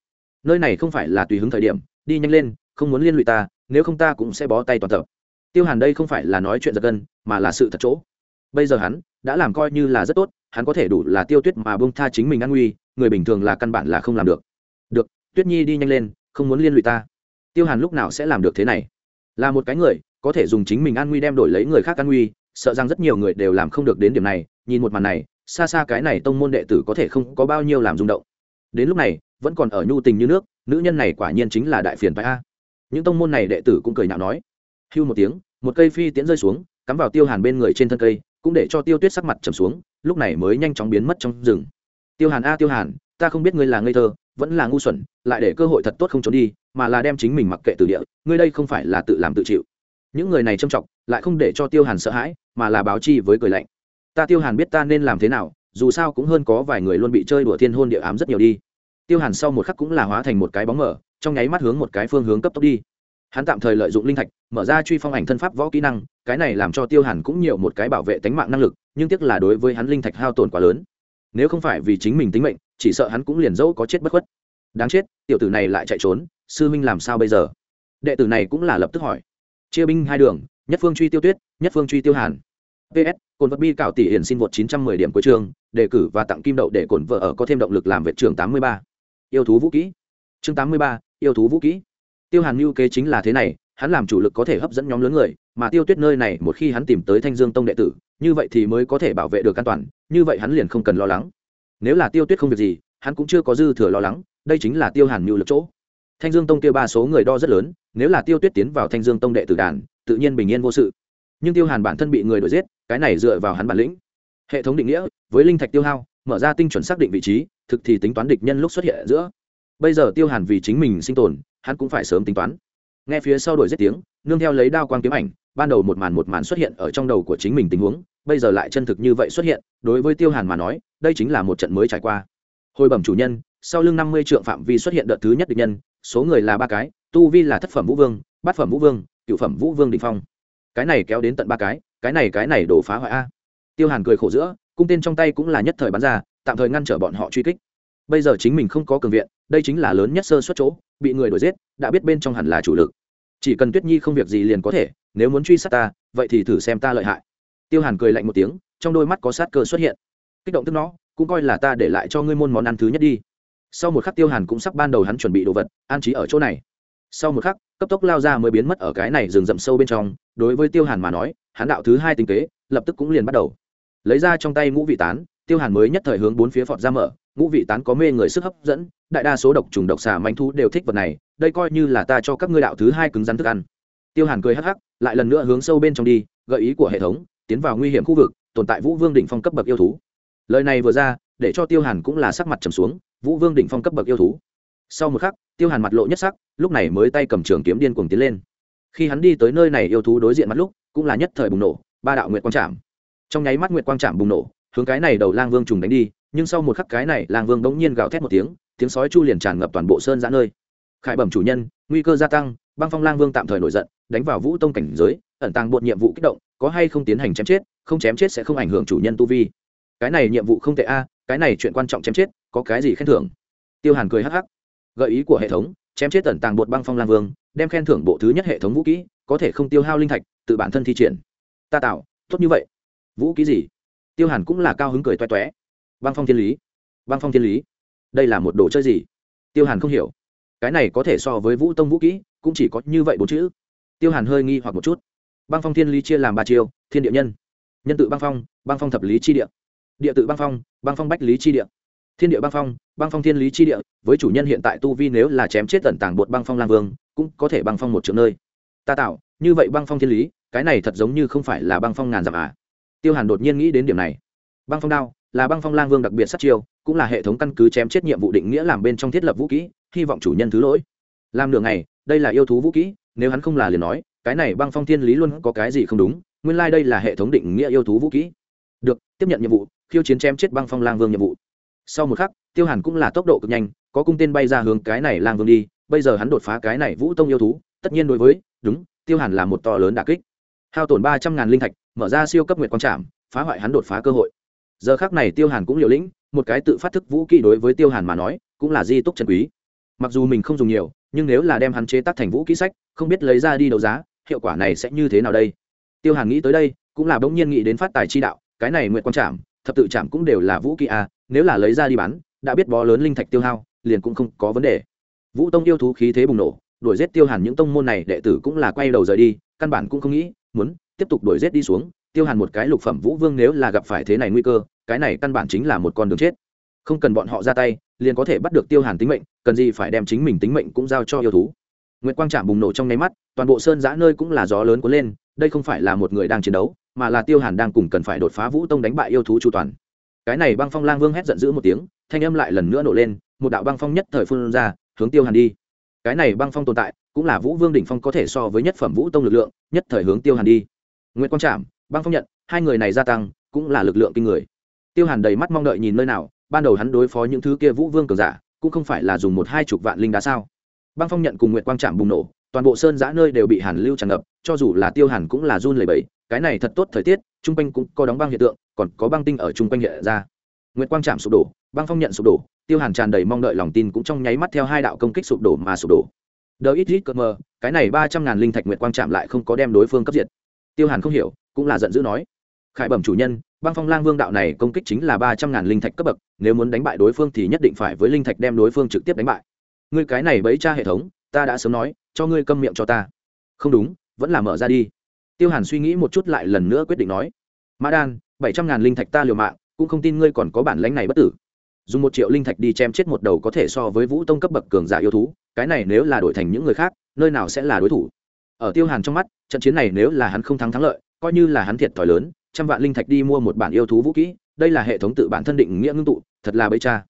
nơi này không phải là tùy hứng thời điểm, đi nhanh lên, không muốn liên lụy ta, nếu không ta cũng sẽ bó tay toàn tập. Tiêu hàn đây không phải là nói chuyện giật gân, mà là sự thật chỗ. Bây giờ hắn đã làm coi như là rất tốt, hắn có thể đủ là tiêu tuyết mà bông tha chính mình an nguy, người bình thường là căn bản là không làm được. Được, tuyết nhi đi nhanh lên, không muốn liên lụy ta. Tiêu hàn lúc nào sẽ làm được thế này? Là một cái người, có thể dùng chính mình an nguy đem đổi lấy người khác an nguy, sợ rằng rất nhiều người đều làm không được đến điểm này, nhìn một màn này, xa xa cái này tông môn đệ tử có thể không có bao nhiêu làm rung động. Đến lúc này vẫn còn ở nhu tình như nước, nữ nhân này quả nhiên chính là đại phiền phái a. Những tông môn này đệ tử cũng cười nhạo nói. Hưu một tiếng, một cây phi tiễn rơi xuống, cắm vào tiêu hàn bên người trên thân cây, cũng để cho tiêu tuyết sắc mặt trầm xuống, lúc này mới nhanh chóng biến mất trong rừng. Tiêu hàn a, tiêu hàn, ta không biết ngươi là ngây thơ, vẫn là ngu xuẩn, lại để cơ hội thật tốt không trốn đi, mà là đem chính mình mặc kệ từ địa, ngươi đây không phải là tự làm tự chịu. Những người này trâm trọng lại không để cho tiêu hàn sợ hãi, mà là báo chi với cười lạnh. Ta tiêu hàn biết ta nên làm thế nào, dù sao cũng hơn có vài người luôn bị chơi đùa thiên hôn địa ám rất nhiều đi tiêu hàn sau một khắc cũng là hóa thành một cái bóng mở, trong nháy mắt hướng một cái phương hướng cấp tốc đi. Hắn tạm thời lợi dụng linh thạch, mở ra truy phong ảnh thân pháp võ kỹ năng, cái này làm cho tiêu hàn cũng nhiều một cái bảo vệ tính mạng năng lực, nhưng tiếc là đối với hắn linh thạch hao tổn quá lớn. Nếu không phải vì chính mình tính mệnh, chỉ sợ hắn cũng liền dẫu có chết bất khuất. Đáng chết, tiểu tử này lại chạy trốn, sư minh làm sao bây giờ? Đệ tử này cũng là lập tức hỏi. Chia binh hai đường, nhất phương truy tiêu tuyết, nhất phương truy tiêu hàn. Ps cồn vật bi cảo tỷ hiển xin vượt 910 điểm cuối trường, đề cử và tặng kim đậu để cổn vợ ở có thêm động lực làm vệ trường 83 yêu thú vũ kỹ. Chương 83, yêu thú vũ kỹ. Tiêu hàn mưu kế chính là thế này hắn làm chủ lực có thể hấp dẫn nhóm lớn người mà tiêu tuyết nơi này một khi hắn tìm tới thanh dương tông đệ tử như vậy thì mới có thể bảo vệ được an toàn như vậy hắn liền không cần lo lắng. Nếu là tiêu tuyết không việc gì hắn cũng chưa có dư thừa lo lắng đây chính là tiêu hàn mưu lực chỗ. Thanh dương tông tiêu ba số người đo rất lớn nếu là tiêu tuyết tiến vào thanh dương tông đệ tử đàn tự nhiên bình yên vô sự. Nhưng tiêu hàn bản thân bị người đuổi giết cái này dựa vào hắn bản lĩnh. Hệ thống định nghĩa với linh thạch tiêu hao mở ra tinh chuẩn xác định vị trí thực thì tính toán địch nhân lúc xuất hiện ở giữa. Bây giờ tiêu hàn vì chính mình sinh tồn, hắn cũng phải sớm tính toán. Nghe phía sau đổi giết tiếng, nương theo lấy đao quang kiếm ảnh, ban đầu một màn một màn xuất hiện ở trong đầu của chính mình tình huống, bây giờ lại chân thực như vậy xuất hiện, đối với tiêu hàn mà nói, đây chính là một trận mới trải qua. Hồi bẩm chủ nhân, sau lưng năm mươi trượng phạm vi xuất hiện đợt thứ nhất địch nhân, số người là ba cái, tu vi là thất phẩm vũ vương, bát phẩm vũ vương, cựu phẩm vũ vương đình phong. Cái này kéo đến tận ba cái cái này cái này đổ phá hoại a. Tiêu hàn cười khổ giữa, cung tên trong tay cũng là nhất thời bắn ra tạm thời ngăn trở bọn họ truy kích. Bây giờ chính mình không có cường viện, đây chính là lớn nhất sơ suất chỗ, bị người đuổi giết, đã biết bên trong hẳn là chủ lực. Chỉ cần tuyết nhi không việc gì liền có thể, nếu muốn truy sát ta, vậy thì thử xem ta lợi hại. Tiêu hàn cười lạnh một tiếng, trong đôi mắt có sát cơ xuất hiện. Kích động tức nó, cũng coi là ta để lại cho ngươi môn món ăn thứ nhất đi. Sau một khắc tiêu hàn cũng sắp ban đầu hắn chuẩn bị đồ vật, an trí ở chỗ này. Sau một khắc, cấp tốc lao ra mới biến mất ở cái này rừng rậm sâu bên trong, đối với tiêu hàn mà nói, hắn đạo thứ hai tình kế, lập tức cũng liền bắt đầu. Lấy ra trong tay ngũ vị tán tiêu hàn mới nhất thời hướng bốn phía phọt ra mở, ngũ vị tán có mê người sức hấp dẫn, đại đa số độc trùng độc xà manh thú đều thích vật này, đây coi như là ta cho các ngươi đạo thứ hai cứng rắn thức ăn. Tiêu hàn cười hắc hắc, lại lần nữa hướng sâu bên trong đi, gợi ý của hệ thống, tiến vào nguy hiểm khu vực, tồn tại vũ vương đỉnh phong cấp bậc yêu thú. Lời này vừa ra, để cho tiêu hàn cũng là sắc mặt trầm xuống, vũ vương đỉnh phong cấp bậc yêu thú. Sau một khắc, tiêu hàn mặt lộ nhất sắc, lúc này mới tay cầm trường kiếm điên cuồng tiến lên. Khi hắn đi tới nơi này yêu thú đối diện mắt lúc, cũng là nhất thời bùng nổ, ba đạo nguyệt quang trạm trong nháy mắt nguyệt quang trạm bùng nổ hướng cái này đầu lang vương trùng đánh đi, nhưng sau một khắc cái này lang vương bỗng nhiên gào thét một tiếng tiếng sói chu liền tràn ngập toàn bộ sơn giã nơi. Khải bẩm chủ nhân, nguy cơ gia tăng, băng phong lang vương tạm thời nổi giận, đánh vào vũ tông cảnh giới, ẩn tàng bột nhiệm vụ kích động, có hay không tiến hành chém chết, không chém chết sẽ không ảnh hưởng chủ nhân tu vi. Cái này nhiệm vụ không tệ a, cái này chuyện quan trọng chém chết, có cái gì khen thưởng? Tiêu hàn cười hắc hắc. Gợi ý của hệ thống, chém chết tẩn tàng bột băng phong lang vương, đem khen thưởng bộ thứ nhất hệ thống vũ kỹ, có thể không tiêu hao linh thạch, tự bản thân thi triển. Ta tạo, tốt như vậy. Vũ kỹ gì? Tiêu hàn cũng là cao hứng cười toe toé băng phong thiên lý băng phong thiên lý đây là một đồ chơi gì tiêu hàn không hiểu cái này có thể so với vũ tông vũ kỹ cũng chỉ có như vậy bốn chữ tiêu hàn hơi nghi hoặc một chút băng phong thiên lý chia làm ba chiêu thiên địa nhân nhân tự băng phong băng phong thập lý chi địa địa tự băng phong băng phong bách lý chi địa thiên địa băng phong băng phong thiên lý chi địa với chủ nhân hiện tại tu vi nếu là chém chết tận tảng bột băng phong lang vương cũng có thể băng phong một trường nơi ta tạo như vậy băng phong thiên lý cái này thật giống như không phải là băng phong ngàn dặm à tiêu hàn đột nhiên nghĩ đến điểm này. Băng phong đao là băng phong lang vương đặc biệt sát chiêu, cũng là hệ thống căn cứ chém chết nhiệm vụ định nghĩa làm bên trong thiết lập vũ kỹ, hy vọng chủ nhân thứ lỗi. Làm nửa ngày, đây là yêu thú vũ kỹ, nếu hắn không là liền nói, cái này băng phong thiên lý luôn có cái gì không đúng, nguyên lai、like、đây là hệ thống định nghĩa yêu thú vũ kỹ. Được, tiếp nhận nhiệm vụ, khiêu chiến chém chết băng phong lang vương nhiệm vụ. Sau một khắc, tiêu hàn cũng là tốc độ cực nhanh, có cung tên bay ra hướng cái này lang vương đi, bây giờ hắn đột phá cái này vũ tông yêu thú, tất nhiên đối với, đúng, tiêu hàn là một to lớn đà kích. Hao tổn ba trăm ngàn linh thạch mở ra siêu cấp nguyệt quang trạm phá hoại hắn đột phá cơ hội. Giờ khác này tiêu hàn cũng liều lĩnh, một cái tự phát thức vũ kỹ đối với tiêu hàn mà nói, cũng là di túc trần quý. Mặc dù mình không dùng nhiều, nhưng nếu là đem hắn chế tác thành vũ kỹ sách, không biết lấy ra đi đấu giá, hiệu quả này sẽ như thế nào đây? Tiêu hàn nghĩ tới đây, cũng là bỗng nhiên nghĩ đến phát tài chi đạo, cái này nguyện quan trảm, thập tự trảm cũng đều là vũ kỹ a nếu là lấy ra đi bán, đã biết bó lớn linh thạch tiêu hao, liền cũng không có vấn đề. Vũ tông yêu thú khí thế bùng nổ, đuổi giết tiêu hàn những tông môn này đệ tử cũng là quay đầu rời đi, căn bản cũng không nghĩ, muốn tiếp tục đuổi giết đi xuống, tiêu hàn một cái lục phẩm vũ vương nếu là gặp phải thế này nguy cơ, cái này căn bản chính là một con đường chết. Không cần bọn họ ra tay, liền có thể bắt được tiêu hàn tính mệnh, cần gì phải đem chính mình tính mệnh cũng giao cho yêu thú. Nguyệt quang trạm bùng nổ trong nháy mắt, toàn bộ sơn giã nơi cũng là gió lớn cuốn lên, đây không phải là một người đang chiến đấu, mà là tiêu hàn đang cùng cần phải đột phá vũ tông đánh bại yêu thú chu toàn. Cái này băng phong lang vương hét giận dữ một tiếng, thanh âm lại lần nữa nổ lên, một đạo băng phong nhất thời phun ra, hướng tiêu hàn đi. Cái này băng phong tồn tại, cũng là vũ vương đỉnh phong có thể so với nhất phẩm vũ tông lực lượng, nhất thời hướng tiêu hàn đi nguyễn quang trạm băng phong nhận, hai người này gia tăng, cũng là lực lượng kinh người. Tiêu hàn đầy mắt mong đợi nhìn nơi nào, ban đầu hắn đối phó những thứ kia vũ vương cường giả, cũng không phải là dùng một hai chục vạn linh đá sao. Băng phong nhận cùng nguyệt quang trạm bùng nổ, toàn bộ sơn giã nơi đều bị hàn lưu tràn ngập, cho dù là tiêu hàn cũng là run lẩy bẩy, cái này thật tốt thời tiết, chung quanh cũng có đóng băng hiện tượng, còn có băng tinh ở chung quanh hiện ra. Nguyệt quang trạm sụp đổ, băng phong nhận sụp đổ, tiêu hàn tràn đầy mong đợi lòng tin cũng trong nháy mắt theo hai đạo công kích sụp đổ mà sụp đổ. Đờ ít ít cơ mơ cái này ba trăm ngàn linh thạch nguyệt quang chạm lại không có đem đối phương cấp diệt tiêu hàn không hiểu, cũng là giận dữ nói. Khải bẩm chủ nhân, băng phong lang vương đạo này công kích chính là ba trăm ngàn linh thạch cấp bậc, nếu muốn đánh bại đối phương thì nhất định phải với linh thạch đem đối phương trực tiếp đánh bại. Ngươi cái này bấy cha hệ thống, ta đã sớm nói, cho ngươi câm miệng cho ta. Không đúng, vẫn là mở ra đi. Tiêu hàn suy nghĩ một chút lại lần nữa quyết định nói. Mã đan, bảy trăm ngàn linh thạch ta liều mạng, cũng không tin ngươi còn có bản lãnh này bất tử. Dùng một triệu linh thạch đi chém chết một đầu có thể so với vũ tông cấp bậc cường giả yêu thú, cái này nếu là đổi thành những người khác, nơi nào sẽ là đối thủ? Ở tiêu hàn trong mắt trận chiến này nếu là hắn không thắng thắng lợi coi như là hắn thiệt thòi lớn trăm vạn linh thạch đi mua một bản yêu thú vũ kỹ đây là hệ thống tự bản thân định nghĩa ngưng tụ thật là bấy cha.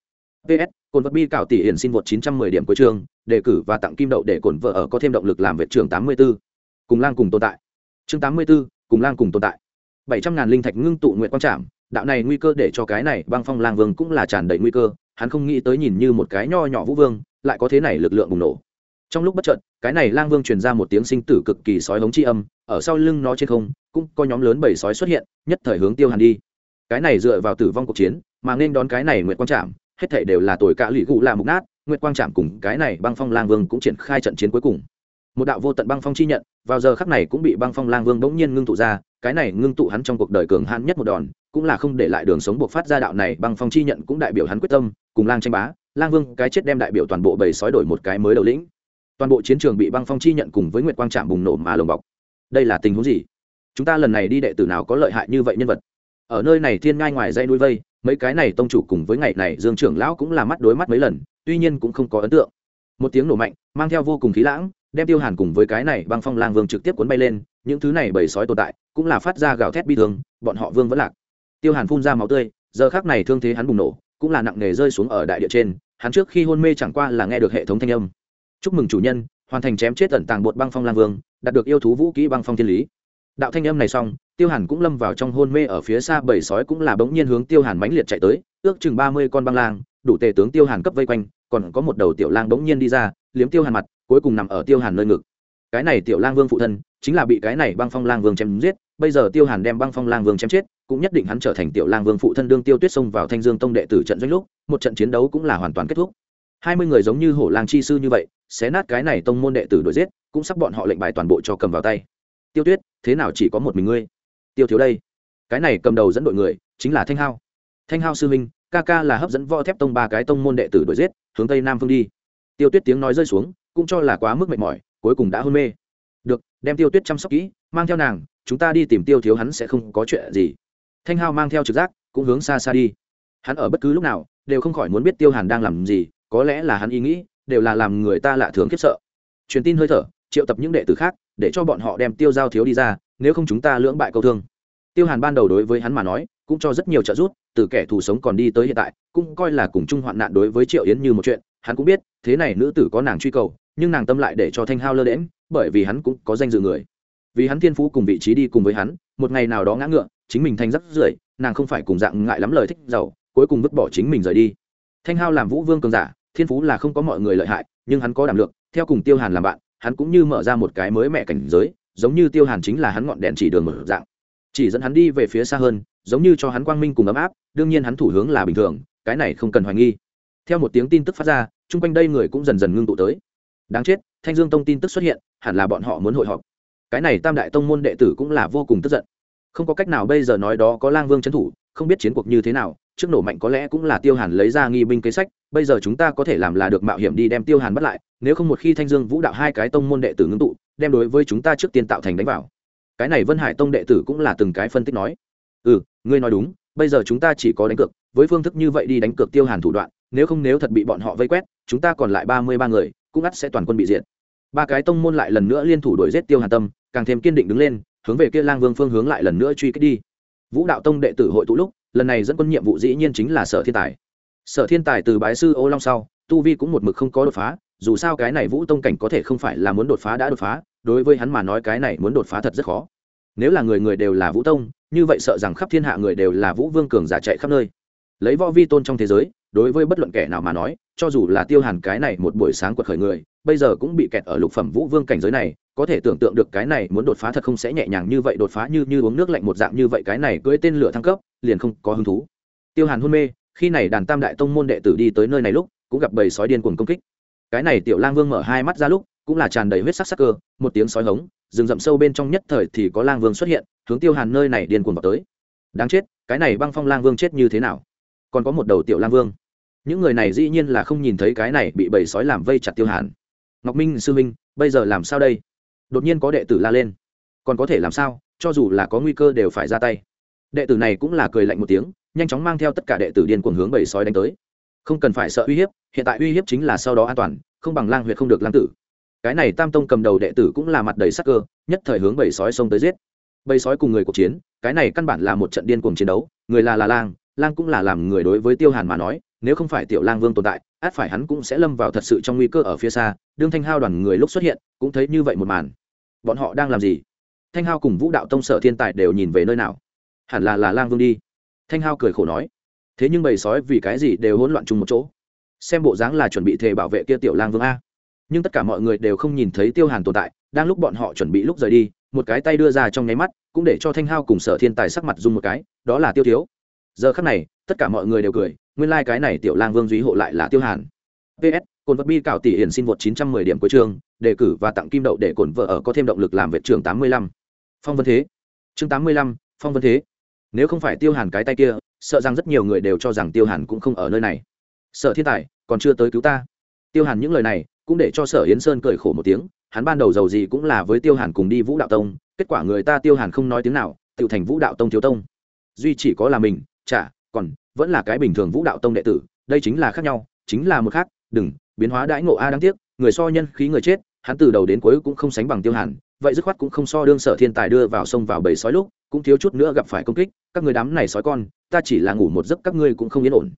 Ps cồn vật bi cảo tỷ hiển xin vượt chín trăm mười điểm cuối chương đề cử và tặng kim đậu để cồn vợ ở có thêm động lực làm vệ trường tám mươi 84. cùng lang cùng tồn tại. Chương tám mươi 84, cùng lang cùng tồn tại. bảy trăm ngàn linh thạch ngưng tụ nguyện quang trảm đạo này nguy cơ để cho cái này băng phong lang vương cũng là tràn đầy nguy cơ hắn không nghĩ tới nhìn như một cái nho nhỏ vũ vương lại có thế này lực lượng bùng nổ trong lúc bất chợt, cái này lang vương truyền ra một tiếng sinh tử cực kỳ sói hống chi âm, ở sau lưng nó trên không, cũng có nhóm lớn bầy sói xuất hiện, nhất thời hướng tiêu hàn đi. Cái này dựa vào tử vong cuộc chiến, mà nên đón cái này nguyệt quang trạm hết thảy đều là tuổi cả lụy gụ là mục nát, nguyệt quang trạm cùng cái này băng phong lang vương cũng triển khai trận chiến cuối cùng. Một đạo vô tận băng phong chi nhận, vào giờ khắc này cũng bị băng phong lang vương bỗng nhiên ngưng tụ ra, cái này ngưng tụ hắn trong cuộc đời cường hãn nhất một đòn, cũng là không để lại đường sống buộc phát ra đạo này băng phong chi nhận cũng đại biểu hắn quyết tâm, cùng lang tranh bá, lang vương cái chết đem đại biểu toàn bộ bầy sói đổi một cái mới đầu lĩnh toàn bộ chiến trường bị băng phong chi nhận cùng với nguyệt quang trạm bùng nổ mà lồng bọc. Đây là tình huống gì? Chúng ta lần này đi đệ tử nào có lợi hại như vậy nhân vật? Ở nơi này thiên ngai ngoài dây nuôi vây, mấy cái này tông chủ cùng với ngày này dương trưởng lão cũng là mắt đối mắt mấy lần, tuy nhiên cũng không có ấn tượng. Một tiếng nổ mạnh, mang theo vô cùng khí lãng, đem tiêu hàn cùng với cái này băng phong lang vương trực tiếp cuốn bay lên, những thứ này bầy sói tồn tại, cũng là phát ra gào thét bi thương, bọn họ vương vẫn lạc. Tiêu hàn phun ra máu tươi, giờ khác này thương thế hắn bùng nổ, cũng là nặng nề rơi xuống ở đại địa trên, hắn trước khi hôn mê chẳng qua là nghe được hệ thống thanh âm chúc mừng chủ nhân, hoàn thành chém chết tận tàng bột băng phong lang vương, đạt được yêu thú vũ kỹ băng phong thiên lý. Đạo thanh âm này xong, tiêu hàn cũng lâm vào trong hôn mê ở phía xa bầy sói cũng là bỗng nhiên hướng tiêu hàn mãnh liệt chạy tới, ước chừng ba mươi con băng lang, đủ tề tướng tiêu hàn cấp vây quanh, còn có một đầu tiểu lang bỗng nhiên đi ra, liếm tiêu hàn mặt, cuối cùng nằm ở tiêu hàn nơi ngực. Cái này tiểu lang vương phụ thân, chính là bị cái này băng phong lang vương chém giết, bây giờ tiêu hàn đem băng phong lang vương chém chết, cũng nhất định hắn trở thành tiểu lang vương phụ thân đương tiêu tuyết xông vào thanh dương tông đệ tử trận doanh lúc, một trận chiến đấu cũng là hoàn toàn kết thúc hai mươi người giống như hổ lang chi sư như vậy, xé nát cái này tông môn đệ tử đuổi giết, cũng sắp bọn họ lệnh bài toàn bộ cho cầm vào tay. Tiêu tuyết, thế nào chỉ có một mình ngươi? Tiêu thiếu đây. Cái này cầm đầu dẫn đội người, chính là thanh hao. Thanh hao sư minh ca ca là hấp dẫn võ thép tông ba cái tông môn đệ tử đuổi giết, hướng tây nam phương đi. Tiêu tuyết tiếng nói rơi xuống, cũng cho là quá mức mệt mỏi, cuối cùng đã hôn mê. Được, đem tiêu tuyết chăm sóc kỹ, mang theo nàng, chúng ta đi tìm tiêu thiếu hắn sẽ không có chuyện gì. Thanh hao mang theo trực giác, cũng hướng xa xa đi. Hắn ở bất cứ lúc nào, đều không khỏi muốn biết tiêu hàn đang làm gì có lẽ là hắn ý nghĩ, đều là làm người ta lạ thường khiếp sợ. Truyền tin hơi thở, triệu tập những đệ tử khác, để cho bọn họ đem tiêu giao thiếu đi ra, nếu không chúng ta lưỡng bại câu thương. Tiêu hàn ban đầu đối với hắn mà nói, cũng cho rất nhiều trợ giúp, từ kẻ thù sống còn đi tới hiện tại, cũng coi là cùng chung hoạn nạn đối với triệu yến như một chuyện. Hắn cũng biết, thế này nữ tử có nàng truy cầu, nhưng nàng tâm lại để cho thanh hao lơ đễm bởi vì hắn cũng có danh dự người. Vì hắn thiên phú cùng vị trí đi cùng với hắn, một ngày nào đó ngã ngựa, chính mình thanh rất rưởi, nàng không phải cùng dạng ngại lắm lời thích giàu, cuối cùng vứt bỏ chính mình rời đi. Thanh hao làm vũ vương cường giả thiên phú là không có mọi người lợi hại, nhưng hắn có đảm lượng, theo cùng tiêu hàn làm bạn, hắn cũng như mở ra một cái mới mẹ cảnh giới, giống như tiêu hàn chính là hắn ngọn đèn chỉ đường mở dạng. Chỉ dẫn hắn đi về phía xa hơn, giống như cho hắn quang minh cùng ấm áp, đương nhiên hắn thủ hướng là bình thường, cái này không cần hoài nghi. Theo một tiếng tin tức phát ra, chung quanh đây người cũng dần dần ngưng tụ tới. Đáng chết, thanh dương tông tin tức xuất hiện, hẳn là bọn họ muốn hội họp. Cái này tam đại tông môn đệ tử cũng là vô cùng tức giận. Không có cách nào bây giờ nói đó có lang vương trấn thủ, không biết chiến cuộc như thế nào, trước nổ mạnh có lẽ cũng là tiêu hàn lấy ra nghi binh kế sách bây giờ chúng ta có thể làm là được mạo hiểm đi đem tiêu hàn bắt lại, nếu không một khi thanh dương vũ đạo hai cái tông môn đệ tử ngưng tụ, đem đối với chúng ta trước tiên tạo thành đánh vào. Cái này vân hải tông đệ tử cũng là từng cái phân tích nói. Ừ ngươi nói đúng, bây giờ chúng ta chỉ có đánh cược, với phương thức như vậy đi đánh cược tiêu hàn thủ đoạn, nếu không nếu thật bị bọn họ vây quét, chúng ta còn lại ba mươi ba người, cũng ắt sẽ toàn quân bị diệt. Ba cái tông môn lại lần nữa liên thủ đuổi giết tiêu hàn tâm, càng thêm kiên định đứng lên, hướng về kia lang vương phương hướng lại lần nữa truy kích đi. Vũ đạo tông đệ tử hội tụ lúc, lần này dẫn quân nhiệm vụ dĩ nhiên chính là sở thiên tài sở thiên tài từ bái sư ô long sau, tu vi cũng một mực không có đột phá, dù sao cái này vũ tông cảnh có thể không phải là muốn đột phá đã đột phá, đối với hắn mà nói cái này muốn đột phá thật rất khó. Nếu là người người đều là vũ tông, như vậy sợ rằng khắp thiên hạ người đều là vũ vương cường giả chạy khắp nơi. Lấy võ vi tôn trong thế giới, đối với bất luận kẻ nào mà nói, cho dù là tiêu hàn cái này một buổi sáng quật khởi người, bây giờ cũng bị kẹt ở lục phẩm vũ vương cảnh giới này, có thể tưởng tượng được cái này muốn đột phá thật không sẽ nhẹ nhàng như vậy đột phá như như uống nước lạnh một dạng như vậy cái này cưỡi tên lửa thăng cấp, liền không có hứng thú. Tiêu hàn hôn mê khi này đàn tam đại tông môn đệ tử đi tới nơi này lúc, cũng gặp bầy sói điên cuồng công kích. Cái này tiểu lang vương mở hai mắt ra lúc, cũng là tràn đầy huyết sắc sắc cơ, một tiếng sói hống, rừng rậm sâu bên trong nhất thời thì có lang vương xuất hiện, hướng tiêu hàn nơi này điên cuồng vào tới. Đáng chết, cái này băng phong lang vương chết như thế nào? Còn có một đầu tiểu lang vương. Những người này dĩ nhiên là không nhìn thấy cái này bị bầy sói làm vây chặt tiêu hàn. Ngọc minh sư minh bây giờ làm sao đây? Đột nhiên có đệ tử la lên. Còn có thể làm sao? Cho dù là có nguy cơ đều phải ra tay. Đệ tử này cũng là cười lạnh một tiếng nhanh chóng mang theo tất cả đệ tử điên cuồng hướng bầy sói đánh tới. Không cần phải sợ uy hiếp, hiện tại uy hiếp chính là sau đó an toàn, không bằng lang huyệt không được lang tử. Cái này tam tông cầm đầu đệ tử cũng là mặt đầy sắc cơ, nhất thời hướng bầy sói xông tới giết. Bầy sói cùng người cuộc chiến, cái này căn bản là một trận điên cuồng chiến đấu, người là là lang lang cũng là làm người đối với tiêu hàn mà nói, nếu không phải tiểu lang vương tồn tại, át phải hắn cũng sẽ lâm vào thật sự trong nguy cơ ở phía xa, đương thanh hao đoàn người lúc xuất hiện, cũng thấy như vậy một màn. Bọn họ đang làm gì? Thanh hao cùng vũ đạo tông sở thiên tài đều nhìn về nơi nào? Hẳn là là lang vương đi thanh hao cười khổ nói, thế nhưng bầy sói vì cái gì đều hỗn loạn chung một chỗ? Xem bộ dáng là chuẩn bị thề bảo vệ kia tiểu lang vương a. Nhưng tất cả mọi người đều không nhìn thấy tiêu hàn tồn tại, đang lúc bọn họ chuẩn bị lúc rời đi, một cái tay đưa ra trong nháy mắt, cũng để cho thanh hao cùng sở thiên tài sắc mặt dùng một cái, đó là tiêu thiếu. Giờ khắc này, tất cả mọi người đều cười, nguyên lai、like、cái này tiểu lang vương duy hộ lại là tiêu hàn. Ps cồn vật bi cạo tỷ hiển xin vượt chín trăm mười điểm cuối trường đề cử và tặng kim đậu để cổn vợ ở có thêm động lực làm vệ trường tám mươi lăm. Phong vân thế. Chương tám mươi lăm, phong vân thế nếu không phải tiêu hàn cái tay kia, sợ rằng rất nhiều người đều cho rằng tiêu hàn cũng không ở nơi này. Sợ thiên tài, còn chưa tới cứu ta. Tiêu hàn những lời này cũng để cho sở yến sơn cười khổ một tiếng, hắn ban đầu giàu gì cũng là với tiêu hàn cùng đi vũ đạo tông, kết quả người ta tiêu hàn không nói tiếng nào tự thành vũ đạo tông thiếu tông. Duy chỉ có là mình, chả, còn vẫn là cái bình thường vũ đạo tông đệ tử, đây chính là khác nhau, chính là một khác, đừng, biến hóa đãi ngộ a đáng tiếc, người so nhân khí người chết, hắn từ đầu đến cuối cũng không sánh bằng tiêu hàn, vậy dứt khoát cũng không so đương sở thiên tài đưa vào sông vào bầy sói lúc cũng thiếu chút nữa gặp phải công kích, các người đám này sói con, ta chỉ là ngủ một giấc, các ngươi cũng không yên ổn.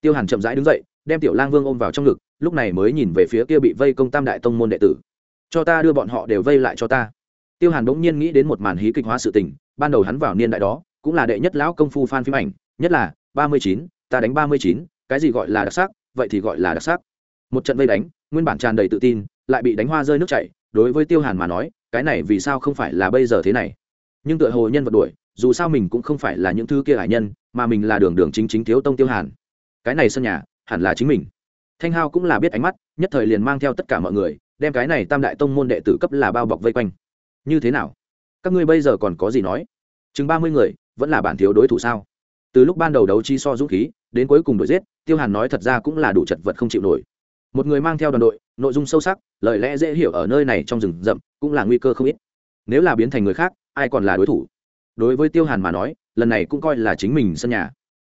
Tiêu hàn chậm rãi đứng dậy, đem tiểu lang vương ôm vào trong ngực, lúc này mới nhìn về phía kia bị vây công tam đại tông môn đệ tử. Cho ta đưa bọn họ đều vây lại cho ta. Tiêu hàn bỗng nhiên nghĩ đến một màn hí kịch hóa sự tình, ban đầu hắn vào niên đại đó, cũng là đệ nhất lão công phu phan phim ảnh, nhất là ba mươi chín, ta đánh ba mươi chín, cái gì gọi là đặc sắc, vậy thì gọi là đặc sắc. Một trận vây đánh, nguyên bản tràn đầy tự tin, lại bị đánh hoa rơi nước chảy, đối với tiêu hàn mà nói, cái này vì sao không phải là bây giờ thế này? Nhưng tựa hồ nhân vật đuổi, dù sao mình cũng không phải là những thứ kia hải nhân, mà mình là đường đường chính chính thiếu tông tiêu hàn. Cái này sân nhà, hẳn là chính mình. Thanh hao cũng là biết ánh mắt, nhất thời liền mang theo tất cả mọi người, đem cái này tam đại tông môn đệ tử cấp là bao bọc vây quanh. Như thế nào? Các ngươi bây giờ còn có gì nói? Chừng ba mươi người, vẫn là bản thiếu đối thủ sao? Từ lúc ban đầu đấu chi so dũng khí, đến cuối cùng đội giết, tiêu hàn nói thật ra cũng là đủ chật vật không chịu nổi. Một người mang theo đoàn đội, nội dung sâu sắc, lời lẽ dễ hiểu ở nơi này trong rừng rậm, cũng là nguy cơ không ít. Nếu là biến thành người khác ai còn là đối thủ? Đối với tiêu hàn mà nói, lần này cũng coi là chính mình sân nhà.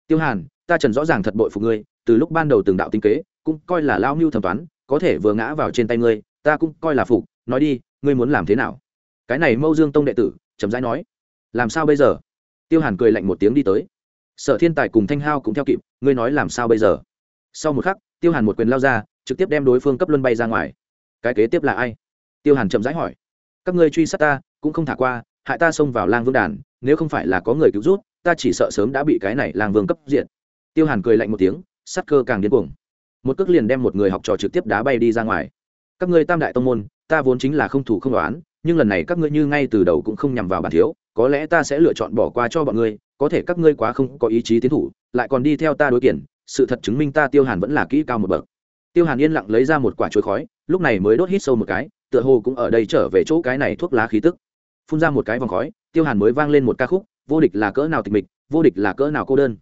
Tiêu hàn, ta trần rõ ràng thật bội phục ngươi, từ lúc ban đầu từng đạo tinh kế, cũng coi là lao mưu thẩm toán, có thể vừa ngã vào trên tay ngươi, ta cũng coi là phục. Nói đi, ngươi muốn làm thế nào? Cái này mâu dương tông đệ tử, chậm rãi nói. Làm sao bây giờ? Tiêu hàn cười lạnh một tiếng đi tới. Sở thiên tài cùng thanh hao cũng theo kịp, ngươi nói làm sao bây giờ? Sau một khắc, tiêu hàn một quyền lao ra, trực tiếp đem đối phương cấp luân bay ra ngoài. Cái kế tiếp là ai? Tiêu hàn chậm rãi hỏi. Các ngươi truy sát ta, cũng không thả qua hại ta xông vào lang vương đàn, nếu không phải là có người cứu rút, ta chỉ sợ sớm đã bị cái này lang vương cấp diện tiêu hàn cười lạnh một tiếng sắc cơ càng điên cuồng. Một cước liền đem một người học trò trực tiếp đá bay đi ra ngoài. Các ngươi tam đại tông môn, ta vốn chính là không thủ không đoán nhưng lần này các ngươi như ngay từ đầu cũng không nhằm vào bản thiếu, có lẽ ta sẽ lựa chọn bỏ qua cho bọn ngươi, có thể các ngươi quá không có ý chí tiến thủ, lại còn đi theo ta đối kiển, sự thật chứng minh ta tiêu hàn vẫn là kỹ cao một bậc. Tiêu hàn yên lặng lấy ra một quả chuối khói, lúc này mới đốt hít sâu một cái, tựa hồ cũng ở đây trở về chỗ cái này thuốc lá khí tức phun ra một cái vòng khói, tiêu hàn mới vang lên một ca khúc, vô địch là cỡ nào tịch mịch, vô địch là cỡ nào cô đơn,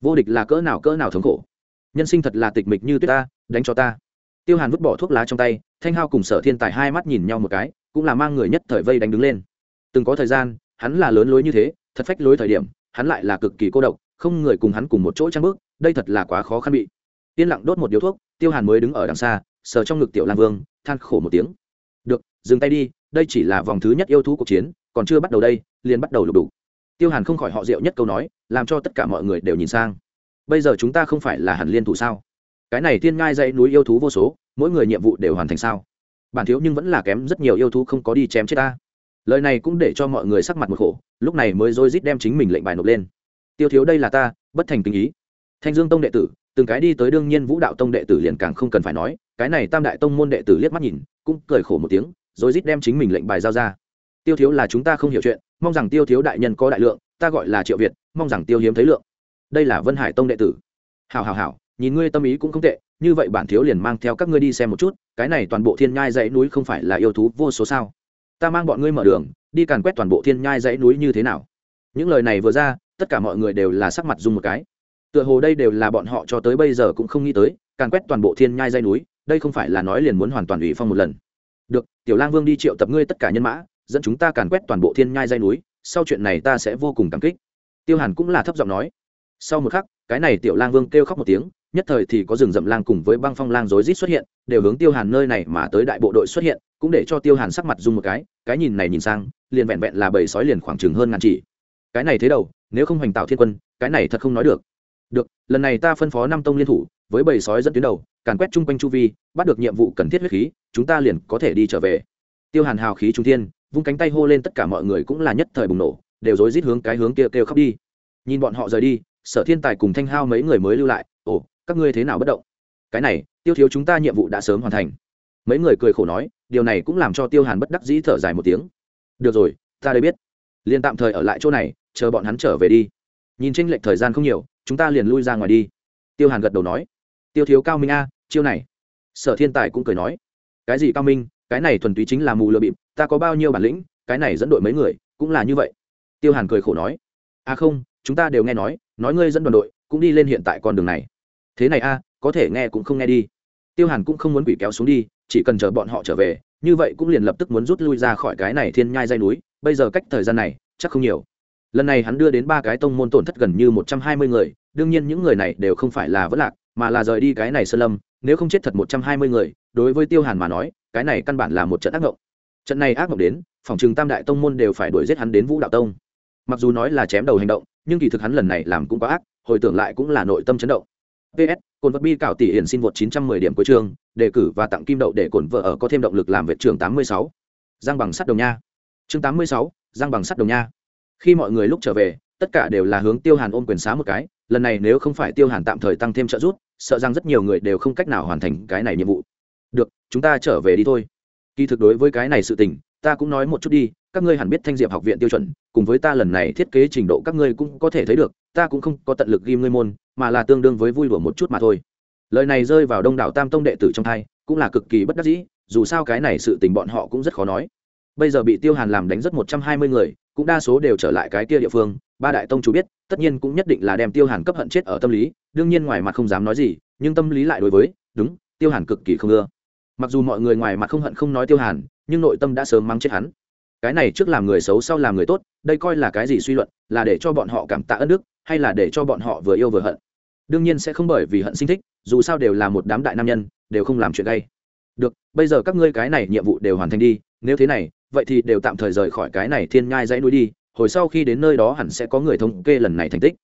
vô địch là cỡ nào cỡ nào thống khổ. Nhân sinh thật là tịch mịch như tuyết ta, đánh cho ta. Tiêu hàn vứt bỏ thuốc lá trong tay, thanh hao cùng sở thiên tài hai mắt nhìn nhau một cái, cũng là mang người nhất thời vây đánh đứng lên. Từng có thời gian, hắn là lớn lối như thế, thật phách lối thời điểm, hắn lại là cực kỳ cô độc, không người cùng hắn cùng một chỗ trang bước, đây thật là quá khó khăn bị. Yên lặng đốt một điếu thuốc, tiêu hàn mới đứng ở đằng xa, sờ trong ngực tiểu lang vương, than khổ một tiếng. Được, dừng tay đi đây chỉ là vòng thứ nhất yêu thú cuộc chiến, còn chưa bắt đầu đây, liền bắt đầu lục đủ tiêu hàn không khỏi họ rượu nhất câu nói, làm cho tất cả mọi người đều nhìn sang. Bây giờ chúng ta không phải là hẳn liên thủ sao? Cái này thiên ngai dãy núi yêu thú vô số, mỗi người nhiệm vụ đều hoàn thành sao? Bản thiếu nhưng vẫn là kém rất nhiều yêu thú không có đi chém chết ta. Lời này cũng để cho mọi người sắc mặt một khổ, lúc này mới dôi dít đem chính mình lệnh bài nộp lên. Tiêu thiếu đây là ta, bất thành tình ý. Thanh dương tông đệ tử, từng cái đi tới đương nhiên vũ đạo tông đệ tử liền càng không cần phải nói, cái này tam đại tông môn đệ tử liếc mắt nhìn, cũng cười khổ một tiếng rồi rít đem chính mình lệnh bài giao ra. Tiêu thiếu là chúng ta không hiểu chuyện, mong rằng tiêu thiếu đại nhân có đại lượng, ta gọi là triệu việt, mong rằng tiêu hiếm thấy lượng. Đây là vân hải tông đệ tử. Hào hào hào nhìn ngươi tâm ý cũng không tệ, như vậy bản thiếu liền mang theo các ngươi đi xem một chút, cái này toàn bộ thiên nhai dãy núi không phải là yêu thú vô số sao? Ta mang bọn ngươi mở đường, đi càn quét toàn bộ thiên nhai dãy núi như thế nào? Những lời này vừa ra, tất cả mọi người đều là sắc mặt dung một cái. Tựa hồ đây đều là bọn họ cho tới bây giờ cũng không nghĩ tới, càn quét toàn bộ thiên nhai dãy núi, đây không phải là nói liền muốn hoàn toàn ủy phong một lần được, tiểu lang vương đi triệu tập ngươi tất cả nhân mã, dẫn chúng ta càn quét toàn bộ thiên nhai dây núi, sau chuyện này ta sẽ vô cùng cảm kích. Tiêu hàn cũng là thấp giọng nói. Sau một khắc, cái này tiểu lang vương kêu khóc một tiếng, nhất thời thì có rừng rậm lang cùng với băng phong lang rối rít xuất hiện, đều hướng tiêu hàn nơi này mà tới đại bộ đội xuất hiện, cũng để cho tiêu hàn sắc mặt dung một cái cái nhìn này nhìn sang, liền vẹn vẹn là bầy sói liền khoảng chừng hơn ngàn chỉ. Cái này thế đầu, nếu không hoành tạo thiên quân, cái này thật không nói được. Được, lần này ta phân phó năm tông liên thủ, với bầy sói dẫn tuyến đầu càn quét chung quanh chu vi, bắt được nhiệm vụ cần thiết huyết khí, chúng ta liền có thể đi trở về. Tiêu hàn hào khí trung thiên, vung cánh tay hô lên tất cả mọi người cũng là nhất thời bùng nổ, đều rối rít hướng cái hướng kia kêu khóc đi. Nhìn bọn họ rời đi, sở thiên tài cùng thanh hao mấy người mới lưu lại, ồ, các ngươi thế nào bất động? Cái này, tiêu thiếu chúng ta nhiệm vụ đã sớm hoàn thành. Mấy người cười khổ nói, điều này cũng làm cho tiêu hàn bất đắc dĩ thở dài một tiếng. Được rồi, ta đây biết. Liền tạm thời ở lại chỗ này, chờ bọn hắn trở về đi. Nhìn tranh lệch thời gian không nhiều, chúng ta liền lui ra ngoài đi. Tiêu hàn gật đầu nói, tiêu thiếu cao minh a chiêu này. Sở thiên tài cũng cười nói, cái gì cao minh, cái này thuần túy chính là mù lừa bịp, ta có bao nhiêu bản lĩnh, cái này dẫn đội mấy người, cũng là như vậy. Tiêu hàn cười khổ nói à không, chúng ta đều nghe nói nói ngươi dẫn đoàn đội, cũng đi lên hiện tại con đường này. Thế này a, có thể nghe cũng không nghe đi. Tiêu hàn cũng không muốn quỷ kéo xuống đi, chỉ cần chờ bọn họ trở về, như vậy cũng liền lập tức muốn rút lui ra khỏi cái này thiên nhai dây núi, bây giờ cách thời gian này, chắc không nhiều. Lần này hắn đưa đến ba cái tông môn tổn thất gần như một trăm hai mươi người, đương nhiên những người này đều không phải là vất lạc, mà là rời đi cái này sơn lâm nếu không chết thật một trăm hai mươi người đối với tiêu hàn mà nói cái này căn bản là một trận ác mộng. Trận này ác mộng đến phòng trừng tam đại tông môn đều phải đuổi giết hắn đến vũ đạo tông. Mặc dù nói là chém đầu hành động nhưng kỳ thực hắn lần này làm cũng quá ác hồi tưởng lại cũng là nội tâm chấn động. Ps cồn vật bi cảo tỷ hiển xin vượt 910 điểm cuối trường đề cử và tặng kim đậu để cổn vợ ở có thêm động lực làm vệ trường 86. giang bằng sắt đồng nha. Chương 86, giang bằng sắt đồng nha. Khi mọi người lúc trở về tất cả đều là hướng tiêu hàn ôm quyền xá một cái lần này nếu không phải tiêu hàn tạm thời tăng thêm trợ giúp sợ rằng rất nhiều người đều không cách nào hoàn thành cái này nhiệm vụ. Được, chúng ta trở về đi thôi. Kỳ thực đối với cái này sự tình, ta cũng nói một chút đi, các ngươi hẳn biết thanh diệp học viện tiêu chuẩn, cùng với ta lần này thiết kế trình độ các ngươi cũng có thể thấy được, ta cũng không có tận lực ghim ngươi môn, mà là tương đương với vui đùa một chút mà thôi. Lời này rơi vào đông đảo tam tông đệ tử trong thai, cũng là cực kỳ bất đắc dĩ, dù sao cái này sự tình bọn họ cũng rất khó nói. Bây giờ bị tiêu hàn làm đánh rất một trăm hai mươi người, cũng đa số đều trở lại cái kia địa phương ba đại tông chủ biết, tất nhiên cũng nhất định là đem tiêu hàn cấp hận chết ở tâm lý, đương nhiên ngoài mặt không dám nói gì, nhưng tâm lý lại đối với, đúng, tiêu hàn cực kỳ không ưa. Mặc dù mọi người ngoài mặt không hận không nói tiêu hàn, nhưng nội tâm đã sớm mắng chết hắn. Cái này trước làm người xấu sau làm người tốt, đây coi là cái gì suy luận, là để cho bọn họ cảm tạ ơn đức, hay là để cho bọn họ vừa yêu vừa hận? Đương nhiên sẽ không bởi vì hận sinh thích, dù sao đều là một đám đại nam nhân, đều không làm chuyện gay. Được, bây giờ các ngươi cái này nhiệm vụ đều hoàn thành đi, nếu thế này, vậy thì đều tạm thời rời khỏi cái này thiên nhai dãy núi đi hồi sau khi đến nơi đó hẳn sẽ có người thống kê lần này thành tích.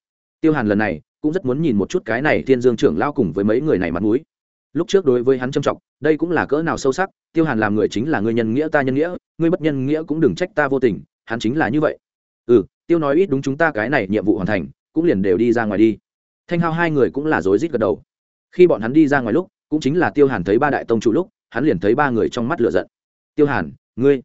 Tiêu hàn lần này cũng rất muốn nhìn một chút cái này thiên dương trưởng lao cùng với mấy người này mặt mũi. Lúc trước đối với hắn trầm trọng, đây cũng là cỡ nào sâu sắc, tiêu hàn làm người chính là người nhân nghĩa ta nhân nghĩa ngươi bất nhân nghĩa cũng đừng trách ta vô tình, hắn chính là như vậy. Ừ tiêu nói ít đúng chúng ta cái này nhiệm vụ hoàn thành, cũng liền đều đi ra ngoài đi. Thanh hao hai người cũng là rối rít gật đầu. Khi bọn hắn đi ra ngoài lúc, cũng chính là tiêu hàn thấy ba đại tông chủ lúc, hắn liền thấy ba người trong mắt lửa giận. Tiêu hàn, ngươi?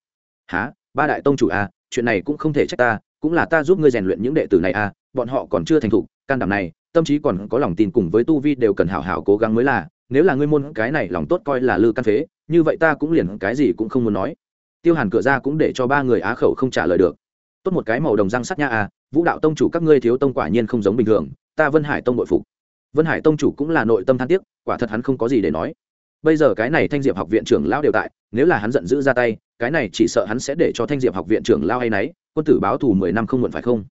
Há ba đại tông chủ à? Chuyện này cũng không thể trách ta, cũng là ta giúp ngươi rèn luyện những đệ tử này à bọn họ còn chưa thành thục, can đảm này, tâm trí còn có lòng tin cùng với tu vi đều cần hảo hảo cố gắng mới là, nếu là ngươi môn cái này lòng tốt coi là lư căn phế, như vậy ta cũng liền cái gì cũng không muốn nói. Tiêu hàn cửa ra cũng để cho ba người á khẩu không trả lời được. Tốt một cái màu đồng răng sắt nha à vũ đạo tông chủ các ngươi thiếu tông quả nhiên không giống bình thường, ta vân hải tông nội phục. Vân hải tông chủ cũng là nội tâm than tiếc, quả thật hắn không có gì để nói. Bây giờ cái này thanh diệp học viện trưởng lão đều tại, nếu là hắn giận dữ ra tay cái này chỉ sợ hắn sẽ để cho thanh diệp học viện trưởng lao hay nấy quân tử báo thù mười năm không muộn phải không?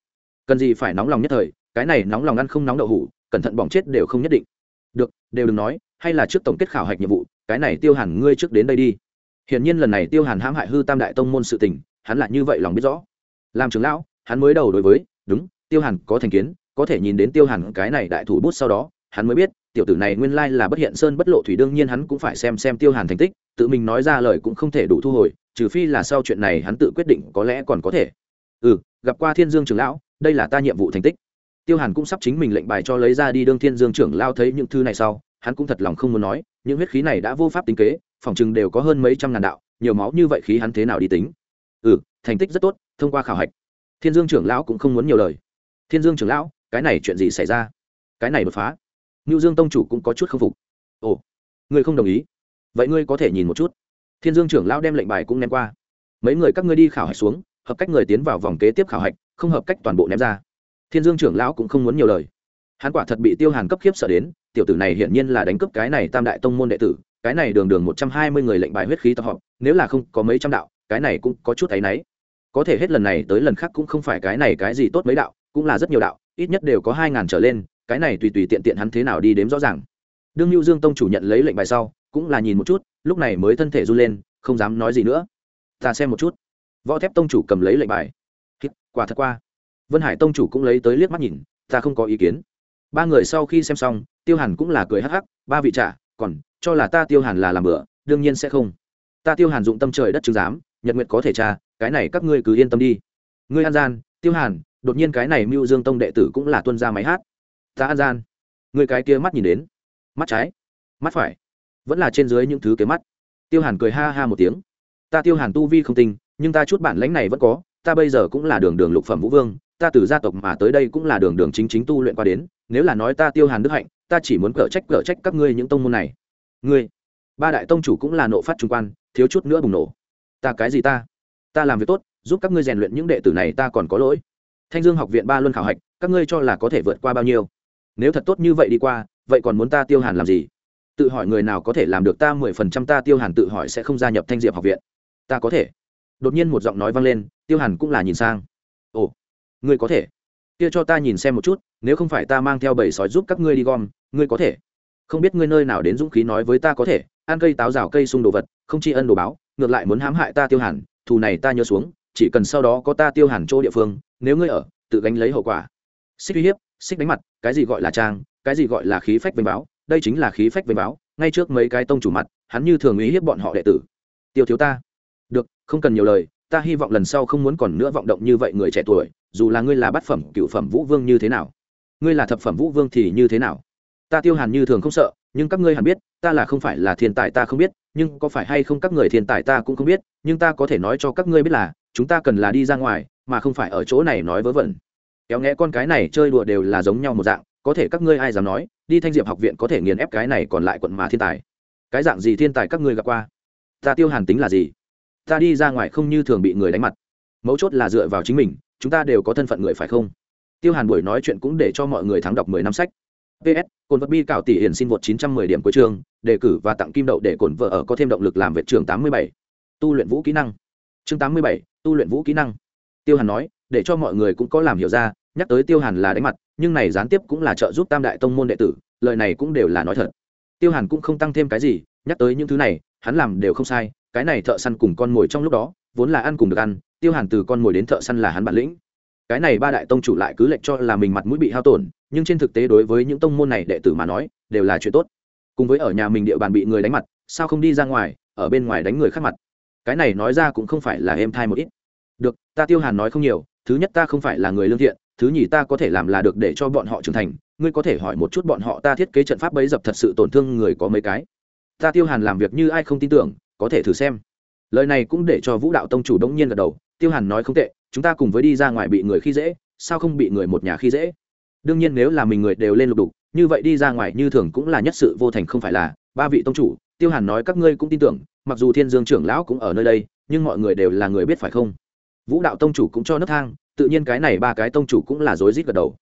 Cần gì phải nóng lòng nhất thời, cái này nóng lòng ăn không nóng đậu hủ, cẩn thận bỏng chết đều không nhất định. Được, đều đừng nói, hay là trước tổng kết khảo hạch nhiệm vụ, cái này tiêu hàn ngươi trước đến đây đi. Hiển nhiên lần này tiêu hàn hãm hại hư tam đại tông môn sự tình, hắn lại như vậy lòng biết rõ. Làm trưởng lão, hắn mới đầu đối với, đúng, tiêu hàn có thành kiến, có thể nhìn đến tiêu hàn cái này đại thủ bút sau đó, hắn mới biết, tiểu tử này nguyên lai là bất hiện sơn bất lộ thủy đương nhiên hắn cũng phải xem xem tiêu hàn thành tích, tự mình nói ra lời cũng không thể đủ thu hồi trừ phi là sau chuyện này hắn tự quyết định có lẽ còn có thể. Ừ gặp qua thiên dương trưởng lão, đây là ta nhiệm vụ thành tích. Tiêu hàn cũng sắp chính mình lệnh bài cho lấy ra đi đương thiên dương trưởng lao thấy những thư này sau, hắn cũng thật lòng không muốn nói, những huyết khí này đã vô pháp tính kế, phòng chừng đều có hơn mấy trăm ngàn đạo, nhiều máu như vậy khí hắn thế nào đi tính. Ừ thành tích rất tốt, thông qua khảo hạch. Thiên dương trưởng lão cũng không muốn nhiều lời. Thiên dương trưởng lão, cái này chuyện gì xảy ra? Cái này đột phá. Ngưu dương tông chủ cũng có chút k phục. Ồ ngươi không đồng ý. Vậy ngươi có thể nhìn một chút thiên dương trưởng lão đem lệnh bài cũng ném qua. Mấy người các ngươi đi khảo hạch xuống, hợp cách người tiến vào vòng kế tiếp khảo hạch, không hợp cách toàn bộ ném ra. Thiên dương trưởng lão cũng không muốn nhiều lời. Hắn quả thật bị tiêu hàn cấp khiếp sợ đến, tiểu tử này hiển nhiên là đánh cướp cái này tam đại tông môn đệ tử, cái này đường đường một trăm hai mươi người lệnh bài huyết khí tập họp nếu là không có mấy trăm đạo, cái này cũng có chút áy náy. Có thể hết lần này tới lần khác cũng không phải cái này cái gì tốt mấy đạo, cũng là rất nhiều đạo, ít nhất đều có hai ngàn trở lên, cái này tùy tùy tiện tiện hắn thế nào đi đếm rõ ràng. Đương lưu dương tông chủ nhận lấy lệnh bài sau cũng là nhìn một chút, lúc này mới thân thể run lên, không dám nói gì nữa. Ta xem một chút. Võ thép tông chủ cầm lấy lệnh bài. Quả thật qua. Vân hải tông chủ cũng lấy tới liếc mắt nhìn, ta không có ý kiến. Ba người sau khi xem xong, tiêu hàn cũng là cười hắc hắc, ba vị trả, còn, cho là ta tiêu hàn là làm bữa đương nhiên sẽ không. Ta tiêu hàn dụng tâm trời đất chứng giám, nhật nguyện có thể tra, cái này các ngươi cứ yên tâm đi. Ngươi an gian, tiêu hàn, đột nhiên cái này mưu dương tông đệ tử cũng là tuân ra máy hát. Ta an gian. Người cái kia mắt nhìn đến. Mắt trái. Mắt phải vẫn là trên dưới những thứ kế mắt. Tiêu hàn cười ha ha một tiếng. Ta tiêu hàn tu vi không tinh, nhưng ta chút bản lãnh này vẫn có, ta bây giờ cũng là đường đường lục phẩm vũ vương, ta từ gia tộc mà tới đây cũng là đường đường chính chính tu luyện qua đến, nếu là nói ta tiêu hàn đức hạnh, ta chỉ muốn cở trách cở trách các ngươi những tông môn này. Ngươi, ba đại tông chủ cũng là nộ phát trung quan, thiếu chút nữa bùng nổ. Ta cái gì ta? Ta làm việc tốt, giúp các ngươi rèn luyện những đệ tử này ta còn có lỗi. Thanh dương học viện ba luân khảo hạch, các ngươi cho là có thể vượt qua bao nhiêu? Nếu thật tốt như vậy đi qua, vậy còn muốn ta tiêu hàn làm gì? Tự hỏi người nào có thể làm được ta mười phần trăm, ta tiêu hàn tự hỏi sẽ không gia nhập thanh diệp học viện. Ta có thể. Đột nhiên một giọng nói vang lên, tiêu hàn cũng là nhìn sang. Ồ, ngươi có thể. Kia cho ta nhìn xem một chút, nếu không phải ta mang theo bầy sói giúp các ngươi đi gom, ngươi có thể. Không biết ngươi nơi nào đến dũng khí nói với ta có thể, ăn cây táo rào cây sung đồ vật, không tri ân đồ báo, ngược lại muốn hãm hại ta tiêu hàn, thù này ta nhớ xuống, chỉ cần sau đó có ta tiêu hàn chỗ địa phương, nếu ngươi ở, tự gánh lấy hậu quả. Xích uy hiếp, xích đánh mặt, cái gì gọi là trang, cái gì gọi là khí phách vênh báo đây chính là khí phách vênh báo, ngay trước mấy cái tông chủ mặt, hắn như thường ý hiếp bọn họ đệ tử. Tiêu thiếu ta. Được, không cần nhiều lời, ta hy vọng lần sau không muốn còn nữa vọng động như vậy người trẻ tuổi, dù là ngươi là bát phẩm, cựu phẩm vũ vương như thế nào. Ngươi là thập phẩm vũ vương thì như thế nào? Ta tiêu hàn như thường không sợ, nhưng các ngươi hẳn biết, ta là không phải là thiên tài ta không biết, nhưng có phải hay không các người thiên tài ta cũng không biết, nhưng ta có thể nói cho các ngươi biết là, chúng ta cần là đi ra ngoài, mà không phải ở chỗ này nói vớ vẩn. Kéo nghe con cái này chơi đùa đều là giống nhau một dạng có thể các ngươi ai dám nói, đi thanh diệp học viện có thể nghiền ép cái này còn lại quận mà thiên tài. Cái dạng gì thiên tài các ngươi gặp qua? Ta tiêu hàn tính là gì? Ta đi ra ngoài không như thường bị người đánh mặt. Mấu chốt là dựa vào chính mình, chúng ta đều có thân phận người phải không? Tiêu hàn buổi nói chuyện cũng để cho mọi người thắng đọc mười năm sách. Ps cồn vật bi cạo tỷ hiển xin vượt chín trăm mười điểm cuối trường đề cử và tặng kim đậu để cồn vợ ở có thêm động lực làm vệ trường tám mươi bảy. Tu luyện vũ kỹ năng. Chương tám mươi bảy, tu luyện vũ kỹ năng. Tiêu hàn nói, để cho mọi người cũng có làm hiểu ra nhắc tới tiêu hàn là đánh mặt, nhưng này gián tiếp cũng là trợ giúp tam đại tông môn đệ tử, lời này cũng đều là nói thật. Tiêu hàn cũng không tăng thêm cái gì, nhắc tới những thứ này, hắn làm đều không sai, cái này thợ săn cùng con mồi trong lúc đó, vốn là ăn cùng được ăn, tiêu hàn từ con mồi đến thợ săn là hắn bản lĩnh. Cái này ba đại tông chủ lại cứ lệnh cho là mình mặt mũi bị hao tổn, nhưng trên thực tế đối với những tông môn này đệ tử mà nói, đều là chuyện tốt. Cùng với ở nhà mình địa bàn bị người đánh mặt, sao không đi ra ngoài, ở bên ngoài đánh người khác mặt? Cái này nói ra cũng không phải là êm thai một ít. Được, ta tiêu hàn nói không nhiều, thứ nhất ta không phải là người lương thiện thứ nhì ta có thể làm là được để cho bọn họ trưởng thành, ngươi có thể hỏi một chút bọn họ ta thiết kế trận pháp bấy dập thật sự tổn thương người có mấy cái. Ta tiêu hàn làm việc như ai không tin tưởng, có thể thử xem. Lời này cũng để cho vũ đạo tông chủ đống nhiên gật đầu, tiêu hàn nói không tệ, chúng ta cùng với đi ra ngoài bị người khi dễ, sao không bị người một nhà khi dễ? Đương nhiên nếu là mình người đều lên lục đục, như vậy đi ra ngoài như thường cũng là nhất sự vô thành không phải là, ba vị tông chủ, tiêu hàn nói các ngươi cũng tin tưởng, mặc dù thiên dương trưởng lão cũng ở nơi đây, nhưng mọi người đều là người biết phải không? Vũ đạo tông chủ cũng cho nấc thang tự nhiên cái này ba cái tông chủ cũng là rối rít gật đầu.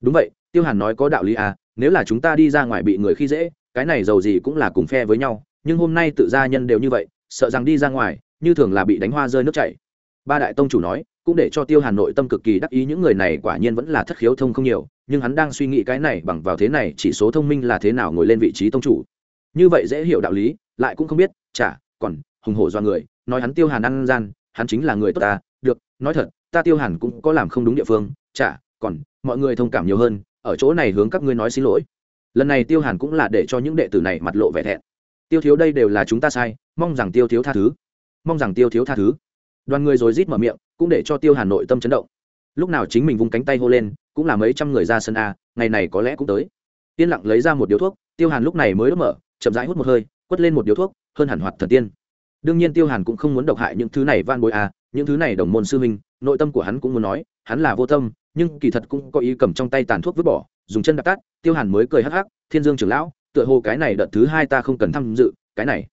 Đúng vậy, tiêu hàn nói có đạo lý à nếu là chúng ta đi ra ngoài bị người khi dễ, cái này giàu gì cũng là cùng phe với nhau, nhưng hôm nay tự gia nhân đều như vậy, sợ rằng đi ra ngoài, như thường là bị đánh hoa rơi nước chảy. Ba đại tông chủ nói, cũng để cho tiêu hàn nội tâm cực kỳ đắc ý, những người này quả nhiên vẫn là thất khiếu thông không nhiều, nhưng hắn đang suy nghĩ cái này bằng vào thế này, chỉ số thông minh là thế nào ngồi lên vị trí tông chủ. Như vậy dễ hiểu đạo lý, lại cũng không biết, chả, còn, hùng hổ do người, nói hắn tiêu hàn ăn gian, hắn chính là người tốt ta, được, nói thật ta tiêu hàn cũng có làm không đúng địa phương, chả, còn, mọi người thông cảm nhiều hơn, ở chỗ này hướng các ngươi nói xin lỗi. Lần này tiêu hàn cũng là để cho những đệ tử này mặt lộ vẻ thẹn. Tiêu thiếu đây đều là chúng ta sai, mong rằng tiêu thiếu tha thứ. Mong rằng tiêu thiếu tha thứ. Đoàn người rồi rít mở miệng, cũng để cho tiêu hàn nội tâm chấn động. Lúc nào chính mình vung cánh tay hô lên, cũng là mấy trăm người ra sân a, ngày này có lẽ cũng tới. Yên lặng lấy ra một điếu thuốc, tiêu hàn lúc này mới đốt mở, chậm rãi hút một hơi, quất lên một điếu thuốc, hơn hẳn hoạt thần tiên đương nhiên tiêu hàn cũng không muốn độc hại những thứ này van bối à những thứ này đồng môn sư minh nội tâm của hắn cũng muốn nói, hắn là vô tâm, nhưng kỳ thật cũng có ý cầm trong tay tàn thuốc vứt bỏ, dùng chân đạp tát, tiêu hàn mới cười hắc hắc, thiên dương trưởng lão, tựa hồ cái này đợt thứ hai ta không cần tham dự, cái này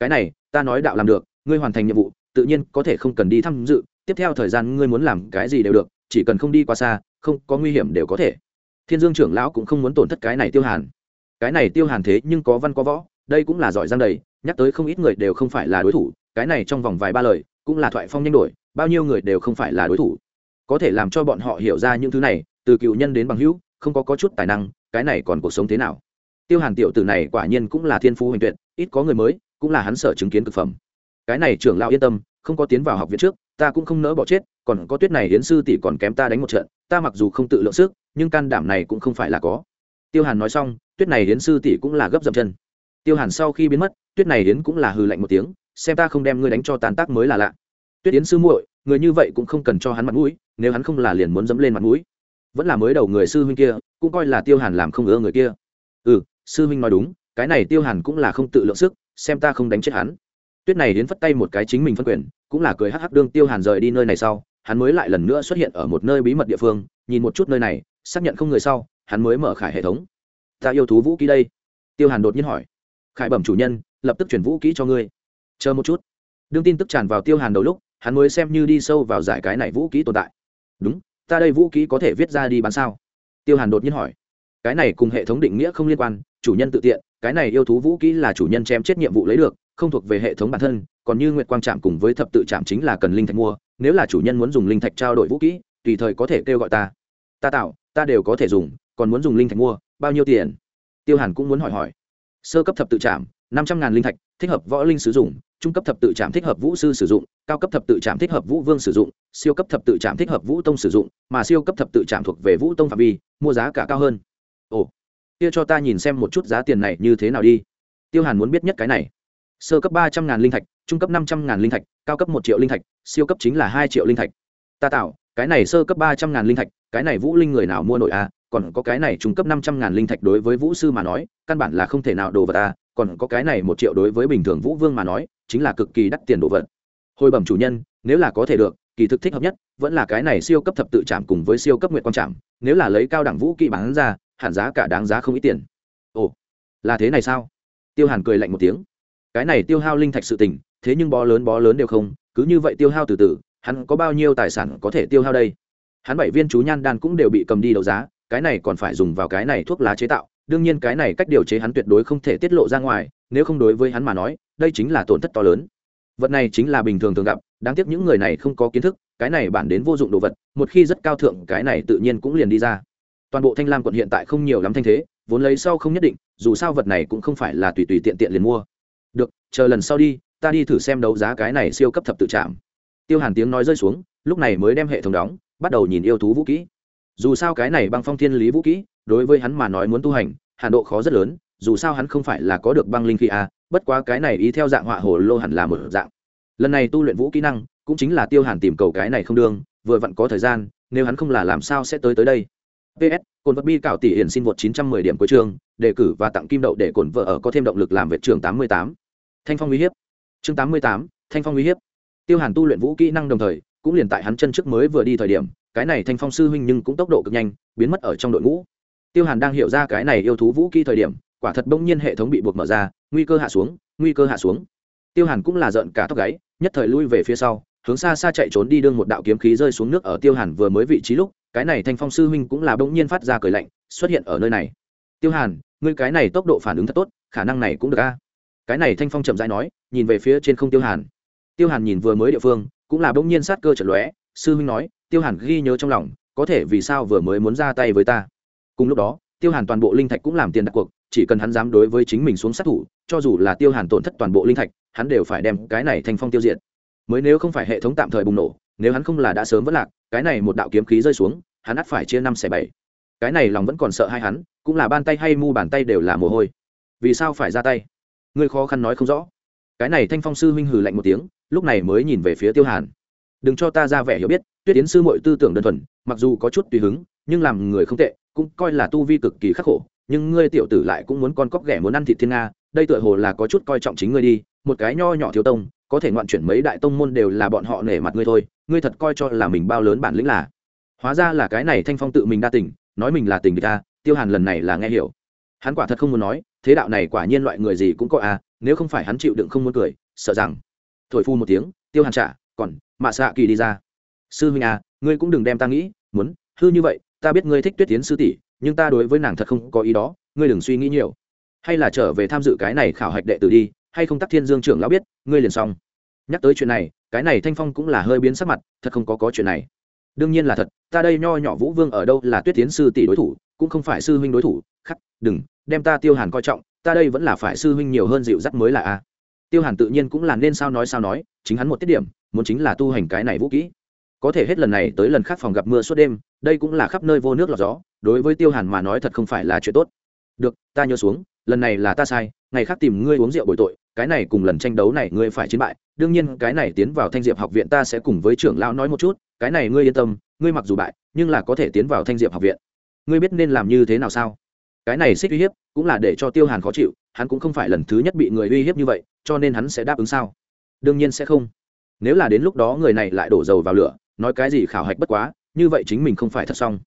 cái này, ta nói đạo làm được, ngươi hoàn thành nhiệm vụ, tự nhiên có thể không cần đi tham dự, tiếp theo thời gian ngươi muốn làm cái gì đều được, chỉ cần không đi quá xa, không có nguy hiểm đều có thể. Thiên dương trưởng lão cũng không muốn tổn thất cái này tiêu hàn. Cái này tiêu hàn thế nhưng có văn có võ đây cũng là giỏi giang đầy nhắc tới không ít người đều không phải là đối thủ cái này trong vòng vài ba lời cũng là thoại phong nhanh đổi bao nhiêu người đều không phải là đối thủ. Có thể làm cho bọn họ hiểu ra những thứ này từ cựu nhân đến bằng hữu không có, có chút tài năng cái này còn cuộc sống thế nào? Tiêu hàn tiểu tử này quả nhiên cũng là thiên phú huỳnh tuyệt ít có người mới cũng là hắn sở chứng kiến thực phẩm. Cái này trưởng lão yên tâm không có tiến vào học viện trước ta cũng không nỡ bỏ chết còn có tuyết này hiến sư tỷ còn kém ta đánh một trận ta mặc dù không tự lượng sức nhưng can đảm này cũng không phải là có. Tiêu hàn nói xong tuyết này hiến sư tỷ cũng là gấp dậm chân tiêu hàn sau khi biến mất, tuyết này yến cũng là hừ lạnh một tiếng, xem ta không đem ngươi đánh cho tàn tác mới là lạ. Tuyết yến sư muội, người như vậy cũng không cần cho hắn mặt mũi, nếu hắn không là liền muốn dẫm lên mặt mũi. Vẫn là mới đầu người sư huynh kia, cũng coi là tiêu hàn làm không ưa người kia. Ừ sư huynh nói đúng, cái này tiêu hàn cũng là không tự lượng sức, xem ta không đánh chết hắn. Tuyết này đến phất tay một cái chính mình phân quyền, cũng là cười hắc hắc đương tiêu hàn rời đi nơi này sau, hắn mới lại lần nữa xuất hiện ở một nơi bí mật địa phương, nhìn một chút nơi này, xác nhận không người sau, hắn mới mở khải hệ thống. Ta yêu thú vũ ký đây. Tiêu hàn đột nhiên hỏi khải bẩm chủ nhân, lập tức chuyển vũ kỹ cho ngươi. Chờ một chút. Đương tin tức tràn vào tiêu hàn đầu lúc, hắn mới xem như đi sâu vào giải cái này vũ kỹ tồn tại. Đúng, ta đây vũ kỹ có thể viết ra đi bán sao? Tiêu hàn đột nhiên hỏi. Cái này cùng hệ thống định nghĩa không liên quan, chủ nhân tự tiện, cái này yêu thú vũ kỹ là chủ nhân chém chết nhiệm vụ lấy được, không thuộc về hệ thống bản thân, còn như nguyệt quang trạm cùng với thập tự trạm chính là cần linh thạch mua, nếu là chủ nhân muốn dùng linh thạch trao đổi vũ kỹ, tùy thời có thể kêu gọi ta. Ta tạo, ta đều có thể dùng, còn muốn dùng linh thạch mua, bao nhiêu tiền? Tiêu hàn cũng muốn hỏi hỏi sơ cấp thập tự trạm năm trăm ngàn linh thạch, thích hợp võ linh sử dụng, trung cấp thập tự trạm thích hợp vũ sư sử dụng, cao cấp thập tự trạm thích hợp vũ vương sử dụng, siêu cấp thập tự trạm thích hợp vũ tông sử dụng, mà siêu cấp thập tự trạm thuộc về vũ tông phạm vi, mua giá cả cao hơn. Ồ, kia cho ta nhìn xem một chút giá tiền này như thế nào đi. Tiêu hàn muốn biết nhất cái này. Sơ cấp ba trăm ngàn linh thạch, trung cấp năm trăm ngàn linh thạch, cao cấp một triệu linh thạch, siêu cấp chính là hai triệu linh thạch. Ta tạo cái này sơ cấp ba trăm ngàn linh thạch, cái này vũ linh người nào mua nổi à? Còn có cái này trung cấp năm trăm ngàn linh thạch đối với vũ sư mà nói, căn bản là không thể nào đồ vật à? Còn có cái này một triệu đối với bình thường vũ vương mà nói, chính là cực kỳ đắt tiền đồ vật. Hồi bẩm chủ nhân, nếu là có thể được, kỳ thực thích hợp nhất vẫn là cái này siêu cấp thập tự trạm cùng với siêu cấp nguyện quan trạm nếu là lấy cao đẳng vũ kỹ bán ra, hẳn giá cả đáng giá không ít tiền. Ồ, là thế này sao? Tiêu hàn cười lạnh một tiếng. Cái này tiêu hao linh thạch sự tình, thế nhưng bó lớn bó lớn đều không, cứ như vậy tiêu hao từ từ hắn có bao nhiêu tài sản có thể tiêu hao đây? Hắn bảy viên chú nhan đan cũng đều bị cầm đi đấu giá, cái này còn phải dùng vào cái này thuốc lá chế tạo. Đương nhiên cái này cách điều chế hắn tuyệt đối không thể tiết lộ ra ngoài, nếu không đối với hắn mà nói, đây chính là tổn thất to lớn. Vật này chính là bình thường thường gặp, đáng tiếc những người này không có kiến thức, cái này bản đến vô dụng đồ vật, một khi rất cao thượng, cái này tự nhiên cũng liền đi ra. Toàn bộ thanh lam quận hiện tại không nhiều lắm thanh thế, vốn lấy sau không nhất định, dù sao vật này cũng không phải là tùy tùy tiện tiện liền mua. Được, chờ lần sau đi, ta đi thử xem đấu giá cái này siêu cấp thập tự trạm tiêu hàn tiếng nói rơi xuống lúc này mới đem hệ thống đóng bắt đầu nhìn yêu thú vũ kỹ. Dù sao cái này băng phong thiên lý vũ kỹ đối với hắn mà nói muốn tu hành hàn độ khó rất lớn dù sao hắn không phải là có được băng linh khí a bất quá cái này ý theo dạng họa hồ lô hẳn là một dạng. Lần này tu luyện vũ kỹ năng cũng chính là tiêu hàn tìm cầu cái này không đương vừa vặn có thời gian nếu hắn không là làm sao sẽ tới tới đây. Ps cồn vật bi cạo tỷ hiển xin vượt 910 điểm cuối trường, đề cử và tặng kim đậu để cồn vợ ở có thêm động lực làm vệ trường 88. thanh phong uy hiếp. Chương 88, thanh phong uy hiếp tiêu hàn tu luyện vũ kỹ năng đồng thời, cũng liền tại hắn chân trước mới vừa đi thời điểm, cái này thanh phong sư huynh nhưng cũng tốc độ cực nhanh, biến mất ở trong đội ngũ. Tiêu hàn đang hiểu ra cái này yêu thú vũ kỹ thời điểm, quả thật bỗng nhiên hệ thống bị buộc mở ra, nguy cơ hạ xuống, nguy cơ hạ xuống. Tiêu hàn cũng là giận cả tóc gáy, nhất thời lui về phía sau, hướng xa xa chạy trốn đi đương một đạo kiếm khí rơi xuống nước ở tiêu hàn vừa mới vị trí lúc, cái này thanh phong sư huynh cũng là bỗng nhiên phát ra cười lạnh, xuất hiện ở nơi này. Tiêu hàn, ngươi cái này tốc độ phản ứng thật tốt, khả năng này cũng được a. Cái này thanh phong chậm rãi nói, nhìn về phía trên không tiêu hàn tiêu hàn nhìn vừa mới địa phương, cũng là bỗng nhiên sát cơ trận lóe, sư huynh nói, tiêu hàn ghi nhớ trong lòng, có thể vì sao vừa mới muốn ra tay với ta? Cùng lúc đó, tiêu hàn toàn bộ linh thạch cũng làm tiền đặt cuộc, chỉ cần hắn dám đối với chính mình xuống sát thủ, cho dù là tiêu hàn tổn thất toàn bộ linh thạch, hắn đều phải đem cái này thành phong tiêu diệt. Mới nếu không phải hệ thống tạm thời bùng nổ, nếu hắn không là đã sớm vất lạc, cái này một đạo kiếm khí rơi xuống, hắn ắt phải chia năm xẻ bảy. Cái này lòng vẫn còn sợ hai hắn, cũng là ban tay hay mu bàn tay đều là mồ hôi. Vì sao phải ra tay? Ngươi khó khăn nói không rõ cái này thanh phong sư huynh hừ lạnh một tiếng, lúc này mới nhìn về phía tiêu hàn. Đừng cho ta ra vẻ hiểu biết, tuyết tiến sư mọi tư tưởng đơn thuần, mặc dù có chút tùy hứng, nhưng làm người không tệ, cũng coi là tu vi cực kỳ khắc khổ. Nhưng ngươi tiểu tử lại cũng muốn con cóc ghẻ muốn ăn thịt thiên nga, đây tựa hồ là có chút coi trọng chính ngươi đi. Một cái nho nhỏ thiếu tông, có thể ngoạn chuyển mấy đại tông môn đều là bọn họ nể mặt ngươi thôi, ngươi thật coi cho là mình bao lớn bản lĩnh là. Hóa ra là cái này thanh phong tự mình đa tình, nói mình là tình địch ta tiêu hàn lần này là nghe hiểu. Hắn quả thật không muốn nói, thế đạo này quả nhiên loại người gì cũng có à nếu không phải hắn chịu đựng không muốn cười, sợ rằng. Thổi phu một tiếng, tiêu hàn trả, còn, mạ xạ kỳ đi ra. Sư huynh à ngươi cũng đừng đem ta nghĩ, muốn, hư như vậy, ta biết ngươi thích tuyết tiến sư tỷ, nhưng ta đối với nàng thật không có ý đó, ngươi đừng suy nghĩ nhiều. Hay là trở về tham dự cái này khảo hạch đệ tử đi, hay không tắc thiên dương trưởng lão biết, ngươi liền xong. Nhắc tới chuyện này, cái này thanh phong cũng là hơi biến sắc mặt, thật không có có chuyện này. Đương nhiên là thật, ta đây nho nhỏ vũ vương ở đâu là tuyết tiến sư tỷ đối thủ, cũng không phải sư huynh đối thủ, khắc, đừng, đem ta tiêu hàn coi trọng ta đây vẫn là phải sư huynh nhiều hơn dịu dắt mới là a. Tiêu hàn tự nhiên cũng là nên sao nói sao nói, chính hắn một tiết điểm, muốn chính là tu hành cái này vũ kỹ. Có thể hết lần này tới lần khác phòng gặp mưa suốt đêm, đây cũng là khắp nơi vô nước lọt gió, đối với tiêu hàn mà nói thật không phải là chuyện tốt. Được, ta nhớ xuống, lần này là ta sai, ngày khác tìm ngươi uống rượu bồi tội, cái này cùng lần tranh đấu này ngươi phải chiến bại, đương nhiên cái này tiến vào thanh diệp học viện ta sẽ cùng với trưởng lão nói một chút, cái này ngươi yên tâm, ngươi mặc dù bại, nhưng là có thể tiến vào thanh diệp học viện. Ngươi biết nên làm như thế nào sao? Cái này xích uy hiếp cũng là để cho tiêu hàn khó chịu, hắn cũng không phải lần thứ nhất bị người uy hiếp như vậy, cho nên hắn sẽ đáp ứng sao? Đương nhiên sẽ không. Nếu là đến lúc đó người này lại đổ dầu vào lửa, nói cái gì khảo hạch bất quá, như vậy chính mình không phải thật xong.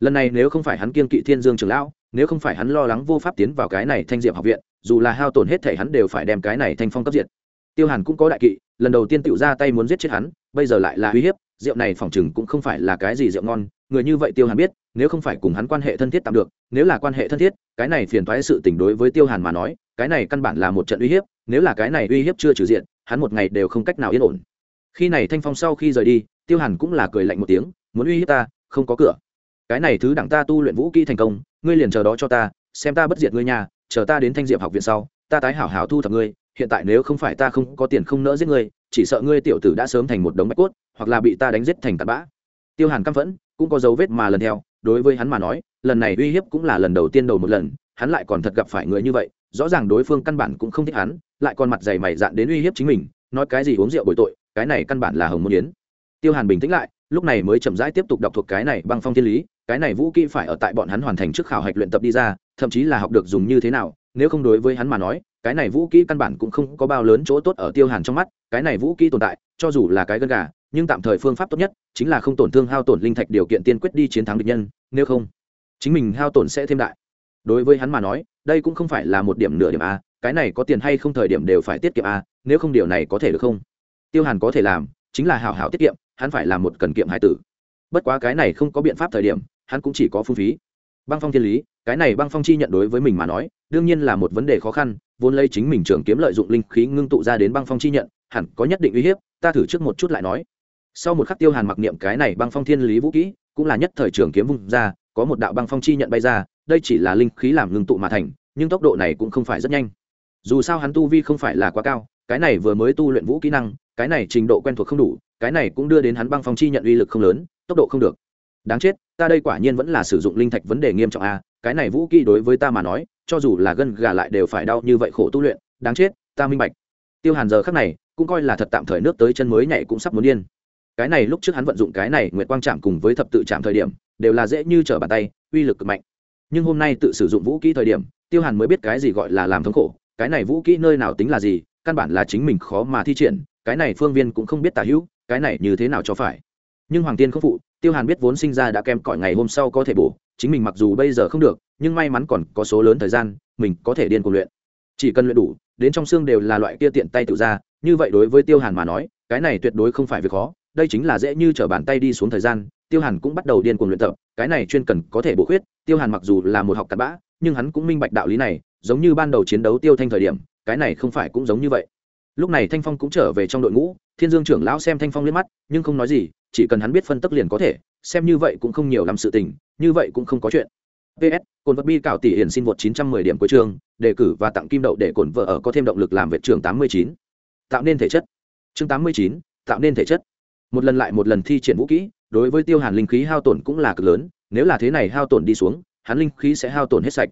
Lần này nếu không phải hắn kiên kỵ thiên dương trường lão, nếu không phải hắn lo lắng vô pháp tiến vào cái này thanh diệp học viện, dù là hao tổn hết thể hắn đều phải đem cái này thanh phong cấp diệt. Tiêu hàn cũng có đại kỵ lần đầu tiên tự ra tay muốn giết chết hắn, bây giờ lại là uy hiếp, rượu này phỏng chừng cũng không phải là cái gì rượu ngon, người như vậy tiêu hàn biết, nếu không phải cùng hắn quan hệ thân thiết tạm được, nếu là quan hệ thân thiết, cái này phiền thoái sự tình đối với tiêu hàn mà nói, cái này căn bản là một trận uy hiếp, nếu là cái này uy hiếp chưa trừ diện, hắn một ngày đều không cách nào yên ổn. Khi này thanh phong sau khi rời đi, tiêu hàn cũng là cười lạnh một tiếng, muốn uy hiếp ta, không có cửa. Cái này thứ đặng ta tu luyện vũ kỹ thành công, ngươi liền chờ đó cho ta, xem ta bất diệt ngươi nhà, chờ ta đến thanh diệp học viện sau, ta tái hảo hảo thu thập ngươi hiện tại nếu không phải ta không có tiền không nỡ giết ngươi, chỉ sợ ngươi tiểu tử đã sớm thành một đống bạch cốt, hoặc là bị ta đánh giết thành tạt bã. Tiêu hàn căm phẫn, cũng có dấu vết mà lần theo, đối với hắn mà nói, lần này uy hiếp cũng là lần đầu tiên đầu một lần, hắn lại còn thật gặp phải người như vậy, rõ ràng đối phương căn bản cũng không thích hắn, lại còn mặt dày mày dạn đến uy hiếp chính mình, nói cái gì uống rượu bồi tội, cái này căn bản là hồng môn yến. Tiêu hàn bình tĩnh lại, lúc này mới chậm rãi tiếp tục đọc thuộc cái này băng phong thiên lý, cái này vũ kỹ phải ở tại bọn hắn hoàn thành trước khảo hạch luyện tập đi ra, thậm chí là học được dùng như thế nào, nếu không đối với hắn mà nói cái này vũ kỹ căn bản cũng không có bao lớn chỗ tốt ở tiêu hàn trong mắt, cái này vũ kỹ tồn tại, cho dù là cái gân gà, nhưng tạm thời phương pháp tốt nhất chính là không tổn thương hao tổn linh thạch điều kiện tiên quyết đi chiến thắng địch nhân, nếu không, chính mình hao tổn sẽ thêm đại. Đối với hắn mà nói, đây cũng không phải là một điểm nửa điểm a, cái này có tiền hay không thời điểm đều phải tiết kiệm a, nếu không điều này có thể được không? Tiêu hàn có thể làm, chính là hào hào tiết kiệm, hắn phải làm một cần kiệm hải tử. Bất quá cái này không có biện pháp thời điểm, hắn cũng chỉ có phung phí. Băng phong thiên lý, cái này băng phong chi nhận đối với mình mà nói, đương nhiên là một vấn đề khó khăn vốn lấy chính mình trường kiếm lợi dụng linh khí ngưng tụ ra đến băng phong chi nhận, hẳn có nhất định uy hiếp, ta thử trước một chút lại nói. Sau một khắc tiêu hàn mặc niệm cái này băng phong thiên lý vũ kỹ, cũng là nhất thời trường kiếm vung ra, có một đạo băng phong chi nhận bay ra, đây chỉ là linh khí làm ngưng tụ mà thành, nhưng tốc độ này cũng không phải rất nhanh. Dù sao hắn tu vi không phải là quá cao, cái này vừa mới tu luyện vũ kỹ năng, cái này trình độ quen thuộc không đủ, cái này cũng đưa đến hắn băng phong chi nhận uy lực không lớn, tốc độ không được. Đáng chết, ta đây quả nhiên vẫn là sử dụng linh thạch vấn đề nghiêm trọng a cái này vũ kỹ đối với ta mà nói, cho dù là gân gà lại đều phải đau như vậy khổ tu luyện, đáng chết, ta minh bạch. Tiêu hàn giờ khắc này, cũng coi là thật tạm thời nước tới chân mới nhảy cũng sắp muốn điên. Cái này lúc trước hắn vận dụng cái này nguyệt quang chạm cùng với thập tự chạm thời điểm, đều là dễ như trở bàn tay, uy lực cực mạnh. Nhưng hôm nay tự sử dụng vũ kỹ thời điểm, tiêu hàn mới biết cái gì gọi là làm thống khổ, cái này vũ kỹ nơi nào tính là gì, căn bản là chính mình khó mà thi triển, cái này phương viên cũng không biết tả hữu, cái này như thế nào cho phải. Nhưng hoàng tiên không phụ, tiêu hàn biết vốn sinh ra đã kem cỏi ngày hôm sau có thể bổ chính mình mặc dù bây giờ không được, nhưng may mắn còn có số lớn thời gian, mình có thể điên cuồng luyện. Chỉ cần luyện đủ, đến trong xương đều là loại kia tiện tay tự ra, như vậy đối với tiêu hàn mà nói, cái này tuyệt đối không phải việc khó, đây chính là dễ như t r ở bàn tay đi xuống thời gian, tiêu hàn cũng bắt đầu điên cuồng luyện tập, cái này chuyên cần có thể bổ khuyết, tiêu hàn mặc dù là một học cặn bã, nhưng hắn cũng minh bạch đạo lý này, giống như ban đầu chiến đấu tiêu thanh thời điểm, cái này không phải cũng giống như vậy lúc này thanh phong cũng trở về trong đội ngũ thiên dương trưởng lão xem thanh phong liếc mắt nhưng không nói gì chỉ cần hắn biết phân tức liền có thể xem như vậy cũng không nhiều làm sự tình như vậy cũng không có chuyện. Ps cồn vật bi cạo tỷ hiển xin vượt 910 điểm cuối trường đề cử và tặng kim đậu để cồn vợ ở có thêm động lực làm việc trường 89. tạo nên thể chất. Chương 89, tạo nên thể chất. Một lần lại một lần thi triển vũ kỹ đối với tiêu hàn linh khí hao tổn cũng là cực lớn nếu là thế này hao tổn đi xuống hắn linh khí sẽ hao tổn hết sạch.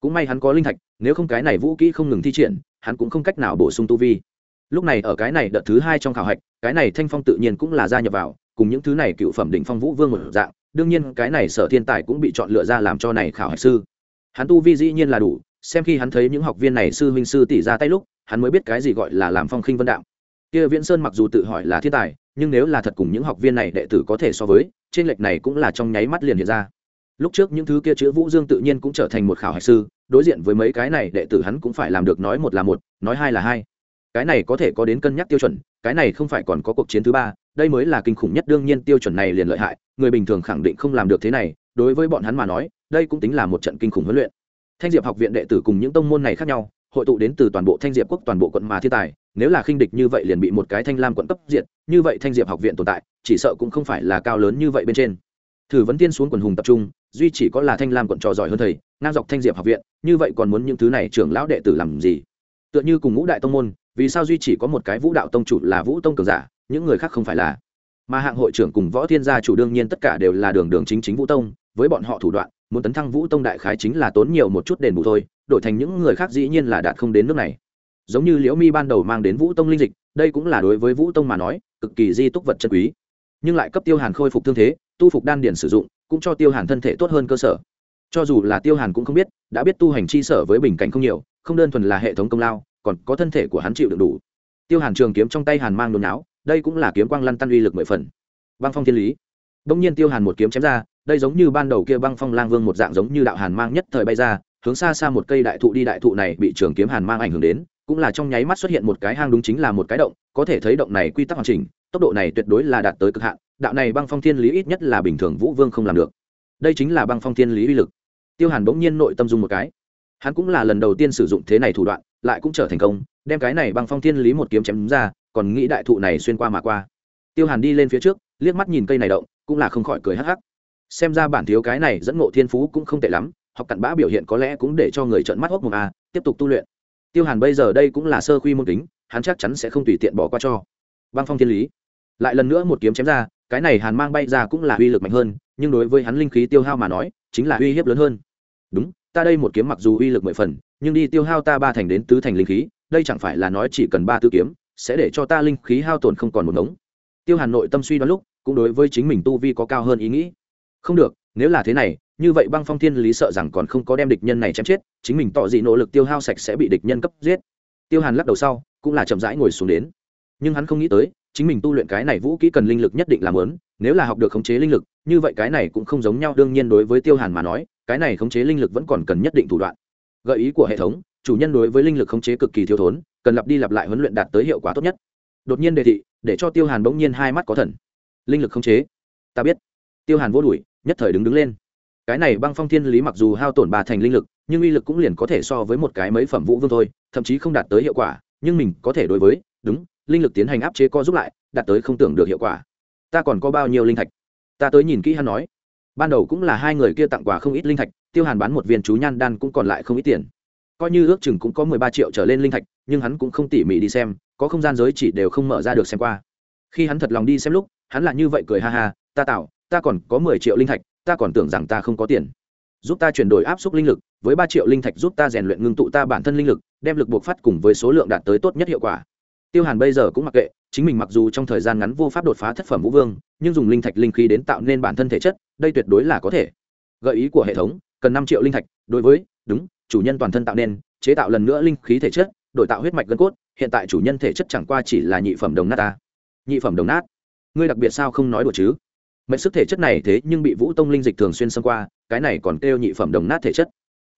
Cũng may hắn có linh thạch nếu không cái này vũ kỹ không ngừng thi triển hắn cũng không cách nào bổ sung tu vi lúc này ở cái này đợt thứ hai trong khảo hạch, cái này thanh phong tự nhiên cũng là gia nhập vào, cùng những thứ này cựu phẩm đỉnh phong vũ vương một dạng, đương nhiên cái này sở thiên tài cũng bị chọn lựa ra làm cho này khảo hạch sư. Hắn tu vi dĩ nhiên là đủ, xem khi hắn thấy những học viên này sư huynh sư tỷ ra tay lúc, hắn mới biết cái gì gọi là làm phong khinh vân đạo. Kia viễn sơn mặc dù tự hỏi là thiên tài, nhưng nếu là thật cùng những học viên này đệ tử có thể so với, trên lệch này cũng là trong nháy mắt liền hiện ra. Lúc trước những thứ kia chữ vũ dương tự nhiên cũng trở thành một khảo hạch sư, đối diện với mấy cái này đệ tử hắn cũng phải làm được nói một là một, nói hai là hai cái này có thể có đến cân nhắc tiêu chuẩn, cái này không phải còn có cuộc chiến thứ ba, đây mới là kinh khủng nhất, đương nhiên tiêu chuẩn này liền lợi hại, người bình thường khẳng định không làm được thế này, đối với bọn hắn mà nói, đây cũng tính là một trận kinh khủng huấn luyện. Thanh diệp học viện đệ tử cùng những tông môn này khác nhau, hội tụ đến từ toàn bộ thanh diệp quốc, toàn bộ quận mà thiên tài, nếu là khinh địch như vậy liền bị một cái thanh lam quận cấp diệt, như vậy thanh diệp học viện tồn tại, chỉ sợ cũng không phải là cao lớn như vậy bên trên. Thử vấn tiên xuống quần hùng tập trung, duy chỉ có là thanh lam quận trò giỏi hơn thầy, ngang dọc thanh diệp học viện, như vậy còn muốn những thứ này trưởng lão đệ tử làm gì? Tựa như cùng ngũ đại tông môn vì sao duy chỉ có một cái vũ đạo tông chủ là vũ tông cường giả, những người khác không phải là. Mà hạng hội trưởng cùng võ thiên gia chủ đương nhiên tất cả đều là đường đường chính chính vũ tông, với bọn họ thủ đoạn, muốn tấn thăng vũ tông đại khái chính là tốn nhiều một chút đền bù thôi, đổi thành những người khác dĩ nhiên là đạt không đến nước này. Giống như liễu mi ban đầu mang đến vũ tông linh dịch, đây cũng là đối với vũ tông mà nói, cực kỳ di túc vật chân quý. Nhưng lại cấp tiêu hàn khôi phục thương thế, tu phục đan điển sử dụng, cũng cho tiêu hàn thân thể tốt hơn cơ sở. Cho dù là tiêu hàn cũng không biết, đã biết tu hành chi sở với bình cảnh không nhiều, không đơn thuần là hệ thống công lao còn có thân thể của hắn chịu đựng đủ. Tiêu hàn trường kiếm trong tay hàn mang nôn não đây cũng là kiếm quang lăn tăn uy lực mười phần. Băng phong thiên lý. Đông nhiên tiêu hàn một kiếm chém ra, đây giống như ban đầu kia băng phong lang vương một dạng giống như đạo hàn mang nhất thời bay ra, hướng xa xa một cây đại thụ đi, đại thụ này bị trường kiếm hàn mang ảnh hưởng đến, cũng là trong nháy mắt xuất hiện một cái hang đúng chính là một cái động, có thể thấy động này quy tắc hoàn chỉnh, tốc độ này tuyệt đối là đạt tới cực hạn, đạo này băng phong thiên lý ít nhất là bình thường vũ vương không làm được. Đây chính là băng phong thiên lý uy lực. Tiêu hàn bỗng nhiên nội tâm dung một cái. Hắn cũng là lần đầu tiên sử dụng thế này thủ đoạn lại cũng trở thành công, đem cái này băng phong thiên lý một kiếm chém ra, còn nghĩ đại thụ này xuyên qua mà qua. Tiêu hàn đi lên phía trước, liếc mắt nhìn cây này động, cũng là không khỏi cười hắc hắc. Xem ra bản thiếu cái này dẫn ngộ thiên phú cũng không tệ lắm, học cặn bã biểu hiện có lẽ cũng để cho người trợn mắt hốc một a à, tiếp tục tu luyện. Tiêu hàn bây giờ đây cũng là sơ khuy môn tính hắn chắc chắn sẽ không tùy tiện bỏ qua cho. Băng phong thiên lý. Lại lần nữa một kiếm chém ra, cái này hàn mang bay ra cũng là uy lực mạnh hơn, nhưng đối với hắn linh khí tiêu hao mà nói, chính là uy hiếp lớn hơn. Đúng, ta đây một kiếm mặc dù uy lực mười phần nhưng đi tiêu hao ta ba thành đến tứ thành linh khí, đây chẳng phải là nói chỉ cần ba tứ kiếm, sẽ để cho ta linh khí hao tổn không còn một ngống. Tiêu hàn nội tâm suy đoán lúc, cũng đối với chính mình tu vi có cao hơn ý nghĩ. Không được, nếu là thế này, như vậy băng phong thiên lý sợ rằng còn không có đem địch nhân này chém chết, chính mình tỏ dị nỗ lực tiêu hao sạch sẽ bị địch nhân cấp giết. Tiêu hàn lắc đầu sau, cũng là chậm rãi ngồi xuống đến. Nhưng hắn không nghĩ tới, chính mình tu luyện cái này vũ kỹ cần linh lực nhất định làm lớn nếu là học được khống chế linh lực, như vậy cái này cũng không giống nhau, đương nhiên đối với tiêu hàn mà nói, cái này khống chế linh lực vẫn còn cần nhất định thủ đoạn gợi ý của hệ thống, chủ nhân đối với linh lực khống chế cực kỳ thiếu thốn, cần lặp đi lặp lại huấn luyện đạt tới hiệu quả tốt nhất. Đột nhiên đề thị, để cho tiêu hàn bỗng nhiên hai mắt có thần. Linh lực khống chế. Ta biết. Tiêu hàn vô đuổi, nhất thời đứng đứng lên. Cái này băng phong thiên lý mặc dù hao tổn ba thành linh lực, nhưng uy lực cũng liền có thể so với một cái mấy phẩm vũ vương thôi, thậm chí không đạt tới hiệu quả, nhưng mình có thể đối với, đúng, linh lực tiến hành áp chế co giúp lại, đạt tới không tưởng được hiệu quả. Ta còn có bao nhiêu linh thạch? Ta tới nhìn kỹ hắn nói ban đầu cũng là hai người kia tặng quà không ít linh thạch, tiêu hàn bán một viên chú nhan đan cũng còn lại không ít tiền. Coi như ước chừng cũng có mười ba triệu trở lên linh thạch, nhưng hắn cũng không tỉ mỉ đi xem, có không gian giới chỉ đều không mở ra được xem qua. Khi hắn thật lòng đi xem lúc, hắn là như vậy cười ha ha, ta tạo, ta còn có mười triệu linh thạch, ta còn tưởng rằng ta không có tiền. Giúp ta chuyển đổi áp suất linh lực, với ba triệu linh thạch giúp ta rèn luyện ngưng tụ ta bản thân linh lực, đem lực buộc phát cùng với số lượng đạt tới tốt nhất hiệu quả tiêu hàn bây giờ cũng mặc kệ, chính mình mặc dù trong thời gian ngắn vô pháp đột phá thất phẩm vũ vương, nhưng dùng linh thạch linh khí đến tạo nên bản thân thể chất, đây tuyệt đối là có thể. Gợi ý của hệ thống, cần năm triệu linh thạch, đối với, đúng, chủ nhân toàn thân tạo nên, chế tạo lần nữa linh khí thể chất, đổi tạo huyết mạch gân cốt, hiện tại chủ nhân thể chất chẳng qua chỉ là nhị phẩm đồng nát ta. Nhị phẩm đồng nát? Ngươi đặc biệt sao không nói đùa chứ? Mệnh sức thể chất này thế nhưng bị vũ tông linh dịch thường xuyên xâm qua, cái này còn kêu nhị phẩm đồng nát thể chất.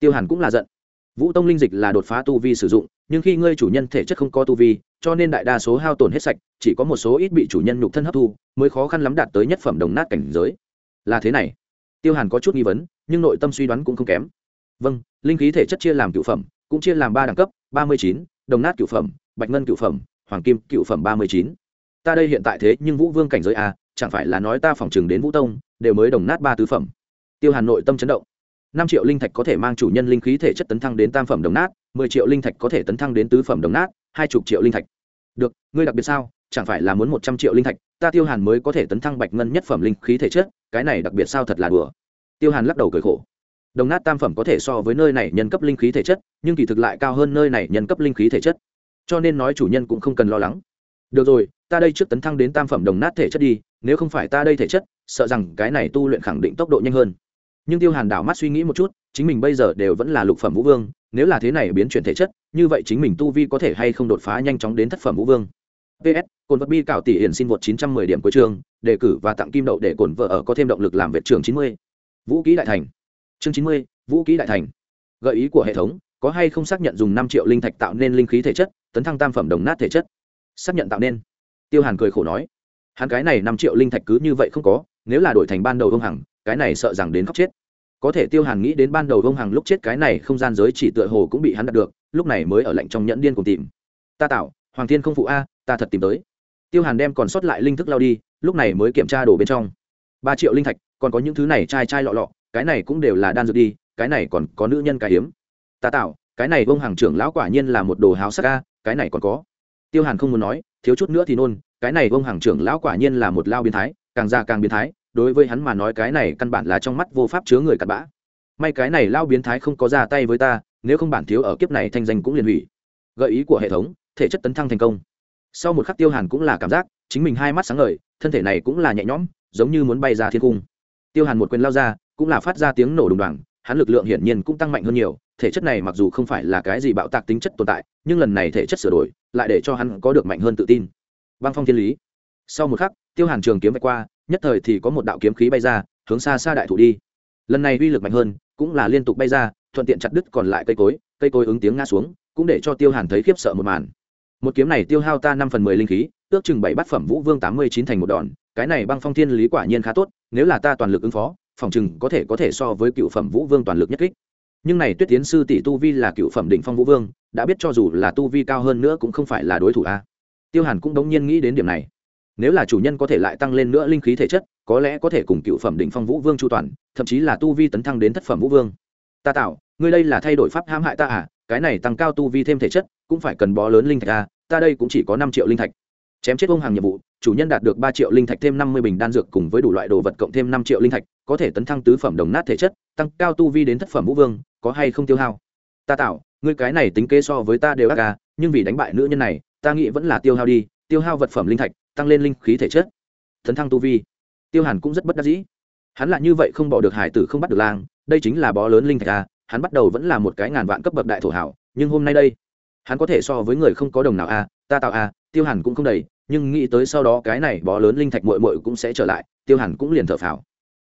Tiêu hàn cũng là giận vũ tông linh dịch là đột phá tu vi sử dụng, nhưng khi ngươi chủ nhân thể chất không có tu vi, cho nên đại đa số hao tổn hết sạch, chỉ có một số ít bị chủ nhân nhục thân hấp thu, mới khó khăn lắm đạt tới nhất phẩm đồng nát cảnh giới. Là thế này. Tiêu hàn có chút nghi vấn, nhưng nội tâm suy đoán cũng không kém. Vâng linh khí thể chất chia làm cựu phẩm, cũng chia làm ba đẳng cấp, ba mươi chín, đồng nát cựu phẩm, bạch ngân cựu phẩm, hoàng kim cựu phẩm ba mươi chín. Ta đây hiện tại thế, nhưng vũ vương cảnh giới a, chẳng phải là nói ta phòng chừng đến vũ tông, đều mới đồng nát ba tứ phẩm. Tiêu hàn nội tâm chấn động năm triệu linh thạch có thể mang chủ nhân linh khí thể chất tấn thăng đến tam phẩm đồng nát, mười triệu linh thạch có thể tấn thăng đến tứ phẩm đồng nát, hai chục triệu linh thạch. Được, ngươi đặc biệt sao? Chẳng phải là muốn một trăm triệu linh thạch, ta tiêu hàn mới có thể tấn thăng bạch ngân nhất phẩm linh khí thể chất, cái này đặc biệt sao thật là đùa. Tiêu hàn lắc đầu cười khổ. Đồng nát tam phẩm có thể so với nơi này nhân cấp linh khí thể chất, nhưng kỳ thực lại cao hơn nơi này nhân cấp linh khí thể chất. Cho nên nói chủ nhân cũng không cần lo lắng. Được rồi, ta đây trước tấn thăng đến tam phẩm đồng nát thể chất đi, nếu không phải ta đây thể chất, sợ rằng cái này tu luyện khẳng định tốc độ nhanh hơn nhưng tiêu hàn đảo mắt suy nghĩ một chút chính mình bây giờ đều vẫn là lục phẩm vũ vương nếu là thế này biến chuyển thể chất như vậy chính mình tu vi có thể hay không đột phá nhanh chóng đến thất phẩm vũ vương. Ps cồn vật bi cạo tỷ hiển xin vượt 910 điểm cuối trường đề cử và tặng kim đậu để cồn vợ ở có thêm động lực làm việc trường 90. vũ kỹ đại thành. Chương 90, vũ kỹ đại thành. Gợi ý của hệ thống có hay không xác nhận dùng năm triệu linh thạch tạo nên linh khí thể chất tấn thăng tam phẩm đồng nát thể chất? Xác nhận tạo nên. Tiêu hàn cười khổ nói. Hắn cái này năm triệu linh thạch cứ như vậy không có nếu là đổi thành ban đầu ông hằng cái này sợ rằng đến khóc chết. Có thể tiêu hàn nghĩ đến ban đầu vông hằng lúc chết cái này không gian giới chỉ tựa hồ cũng bị hắn đặt được, lúc này mới ở lạnh trong nhẫn điên cùng tìm. Ta tạo hoàng thiên không phụ a, ta thật tìm tới. Tiêu hàn đem còn sót lại linh thức lao đi, lúc này mới kiểm tra đồ bên trong. Ba triệu linh thạch, còn có những thứ này chai chai lọ lọ, cái này cũng đều là đan dược đi, cái này còn có nữ nhân cái hiếm. Ta tạo cái này vông hàng trưởng lão quả nhiên là một đồ háo sắc a, cái này còn có. Tiêu hàn không muốn nói, thiếu chút nữa thì nôn, cái này vông hàng trưởng lão quả nhiên là một lao biến thái, càng già càng biến thái đối với hắn mà nói cái này căn bản là trong mắt vô pháp chứa người cặn bã. May cái này lao biến thái không có ra tay với ta, nếu không bản thiếu ở kiếp này thanh danh cũng liền hủy. Gợi ý của hệ thống, thể chất tấn thăng thành công. Sau một khắc tiêu hàn cũng là cảm giác, chính mình hai mắt sáng ngời, thân thể này cũng là nhẹ nhõm, giống như muốn bay ra thiên cung. Tiêu hàn một quyền lao ra, cũng là phát ra tiếng nổ đùng đoàng, hắn lực lượng hiển nhiên cũng tăng mạnh hơn nhiều, thể chất này mặc dù không phải là cái gì bạo tạc tính chất tồn tại, nhưng lần này thể chất sửa đổi, lại để cho hắn có được mạnh hơn tự tin. Băng phong thiên lý. Sau một khắc, tiêu hàn trường kiếm vạch qua nhất thời thì có một đạo kiếm khí bay ra, hướng xa xa đại thủ đi. Lần này uy lực mạnh hơn, cũng là liên tục bay ra, thuận tiện chặt đứt còn lại cây cối cây cối ứng tiếng ngã xuống, cũng để cho tiêu hàn thấy khiếp sợ một màn. Một kiếm này tiêu hao ta năm phần mười linh khí, ước chừng bảy bát phẩm vũ vương tám mươi chín thành một đòn, cái này băng phong thiên lý quả nhiên khá tốt, nếu là ta toàn lực ứng phó, phòng chừng có thể có thể so với cựu phẩm vũ vương toàn lực nhất kích. Nhưng này tuyết tiến sư tỷ tu vi là cựu phẩm đỉnh phong vũ vương, đã biết cho dù là tu vi cao hơn nữa cũng không phải là đối thủ a. Tiêu hàn cũng đống nhiên nghĩ đến điểm này nếu là chủ nhân có thể lại tăng lên nữa linh khí thể chất, có lẽ có thể cùng cựu phẩm đỉnh phong vũ vương chu toàn, thậm chí là tu vi tấn thăng đến thất phẩm vũ vương. Ta tạo, ngươi đây là thay đổi pháp hãm hại ta à? Cái này tăng cao tu vi thêm thể chất, cũng phải cần bó lớn linh thạch à? Ta đây cũng chỉ có năm triệu linh thạch. Chém chết ông hàng nhiệm vụ, chủ nhân đạt được ba triệu linh thạch thêm năm mươi bình đan dược cùng với đủ loại đồ vật cộng thêm năm triệu linh thạch, có thể tấn thăng tứ phẩm đồng nát thể chất, tăng cao tu vi đến thất phẩm vũ vương, có hay không tiêu hao? Ta tạo, ngươi cái này tính kế so với ta đều ác à nhưng vì đánh bại nữ nhân này, ta nghĩ vẫn là tiêu hao đi, tiêu hao vật phẩm linh thạch tăng lên linh khí thể chất thấn thăng tu vi. Tiêu hàn cũng rất bất đắc dĩ. Hắn là như vậy không bỏ được hải tử không bắt được lang, đây chính là bó lớn linh thạch à hắn bắt đầu vẫn là một cái ngàn vạn cấp bậc đại thổ hảo, nhưng hôm nay đây, hắn có thể so với người không có đồng nào à ta tạo à tiêu hàn cũng không đầy, nhưng nghĩ tới sau đó cái này bó lớn linh thạch mội mội cũng sẽ trở lại, tiêu hàn cũng liền thở phào.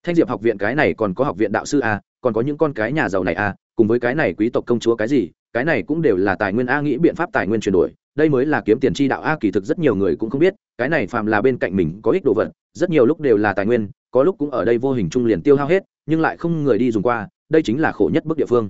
Thanh diệp học viện cái này còn có học viện đạo sư a còn có những con cái nhà giàu này a cùng với cái này quý tộc công chúa cái gì, cái này cũng đều là tài nguyên a nghĩ biện pháp tài nguyên chuyển đổi đây mới là kiếm tiền chi đạo. A, kỳ thực rất nhiều người cũng không biết, cái này phàm là bên cạnh mình có ích đồ vật, rất nhiều lúc đều là tài nguyên, có lúc cũng ở đây vô hình chung liền tiêu hao hết, nhưng lại không người đi dùng qua, đây chính là khổ nhất bức địa phương.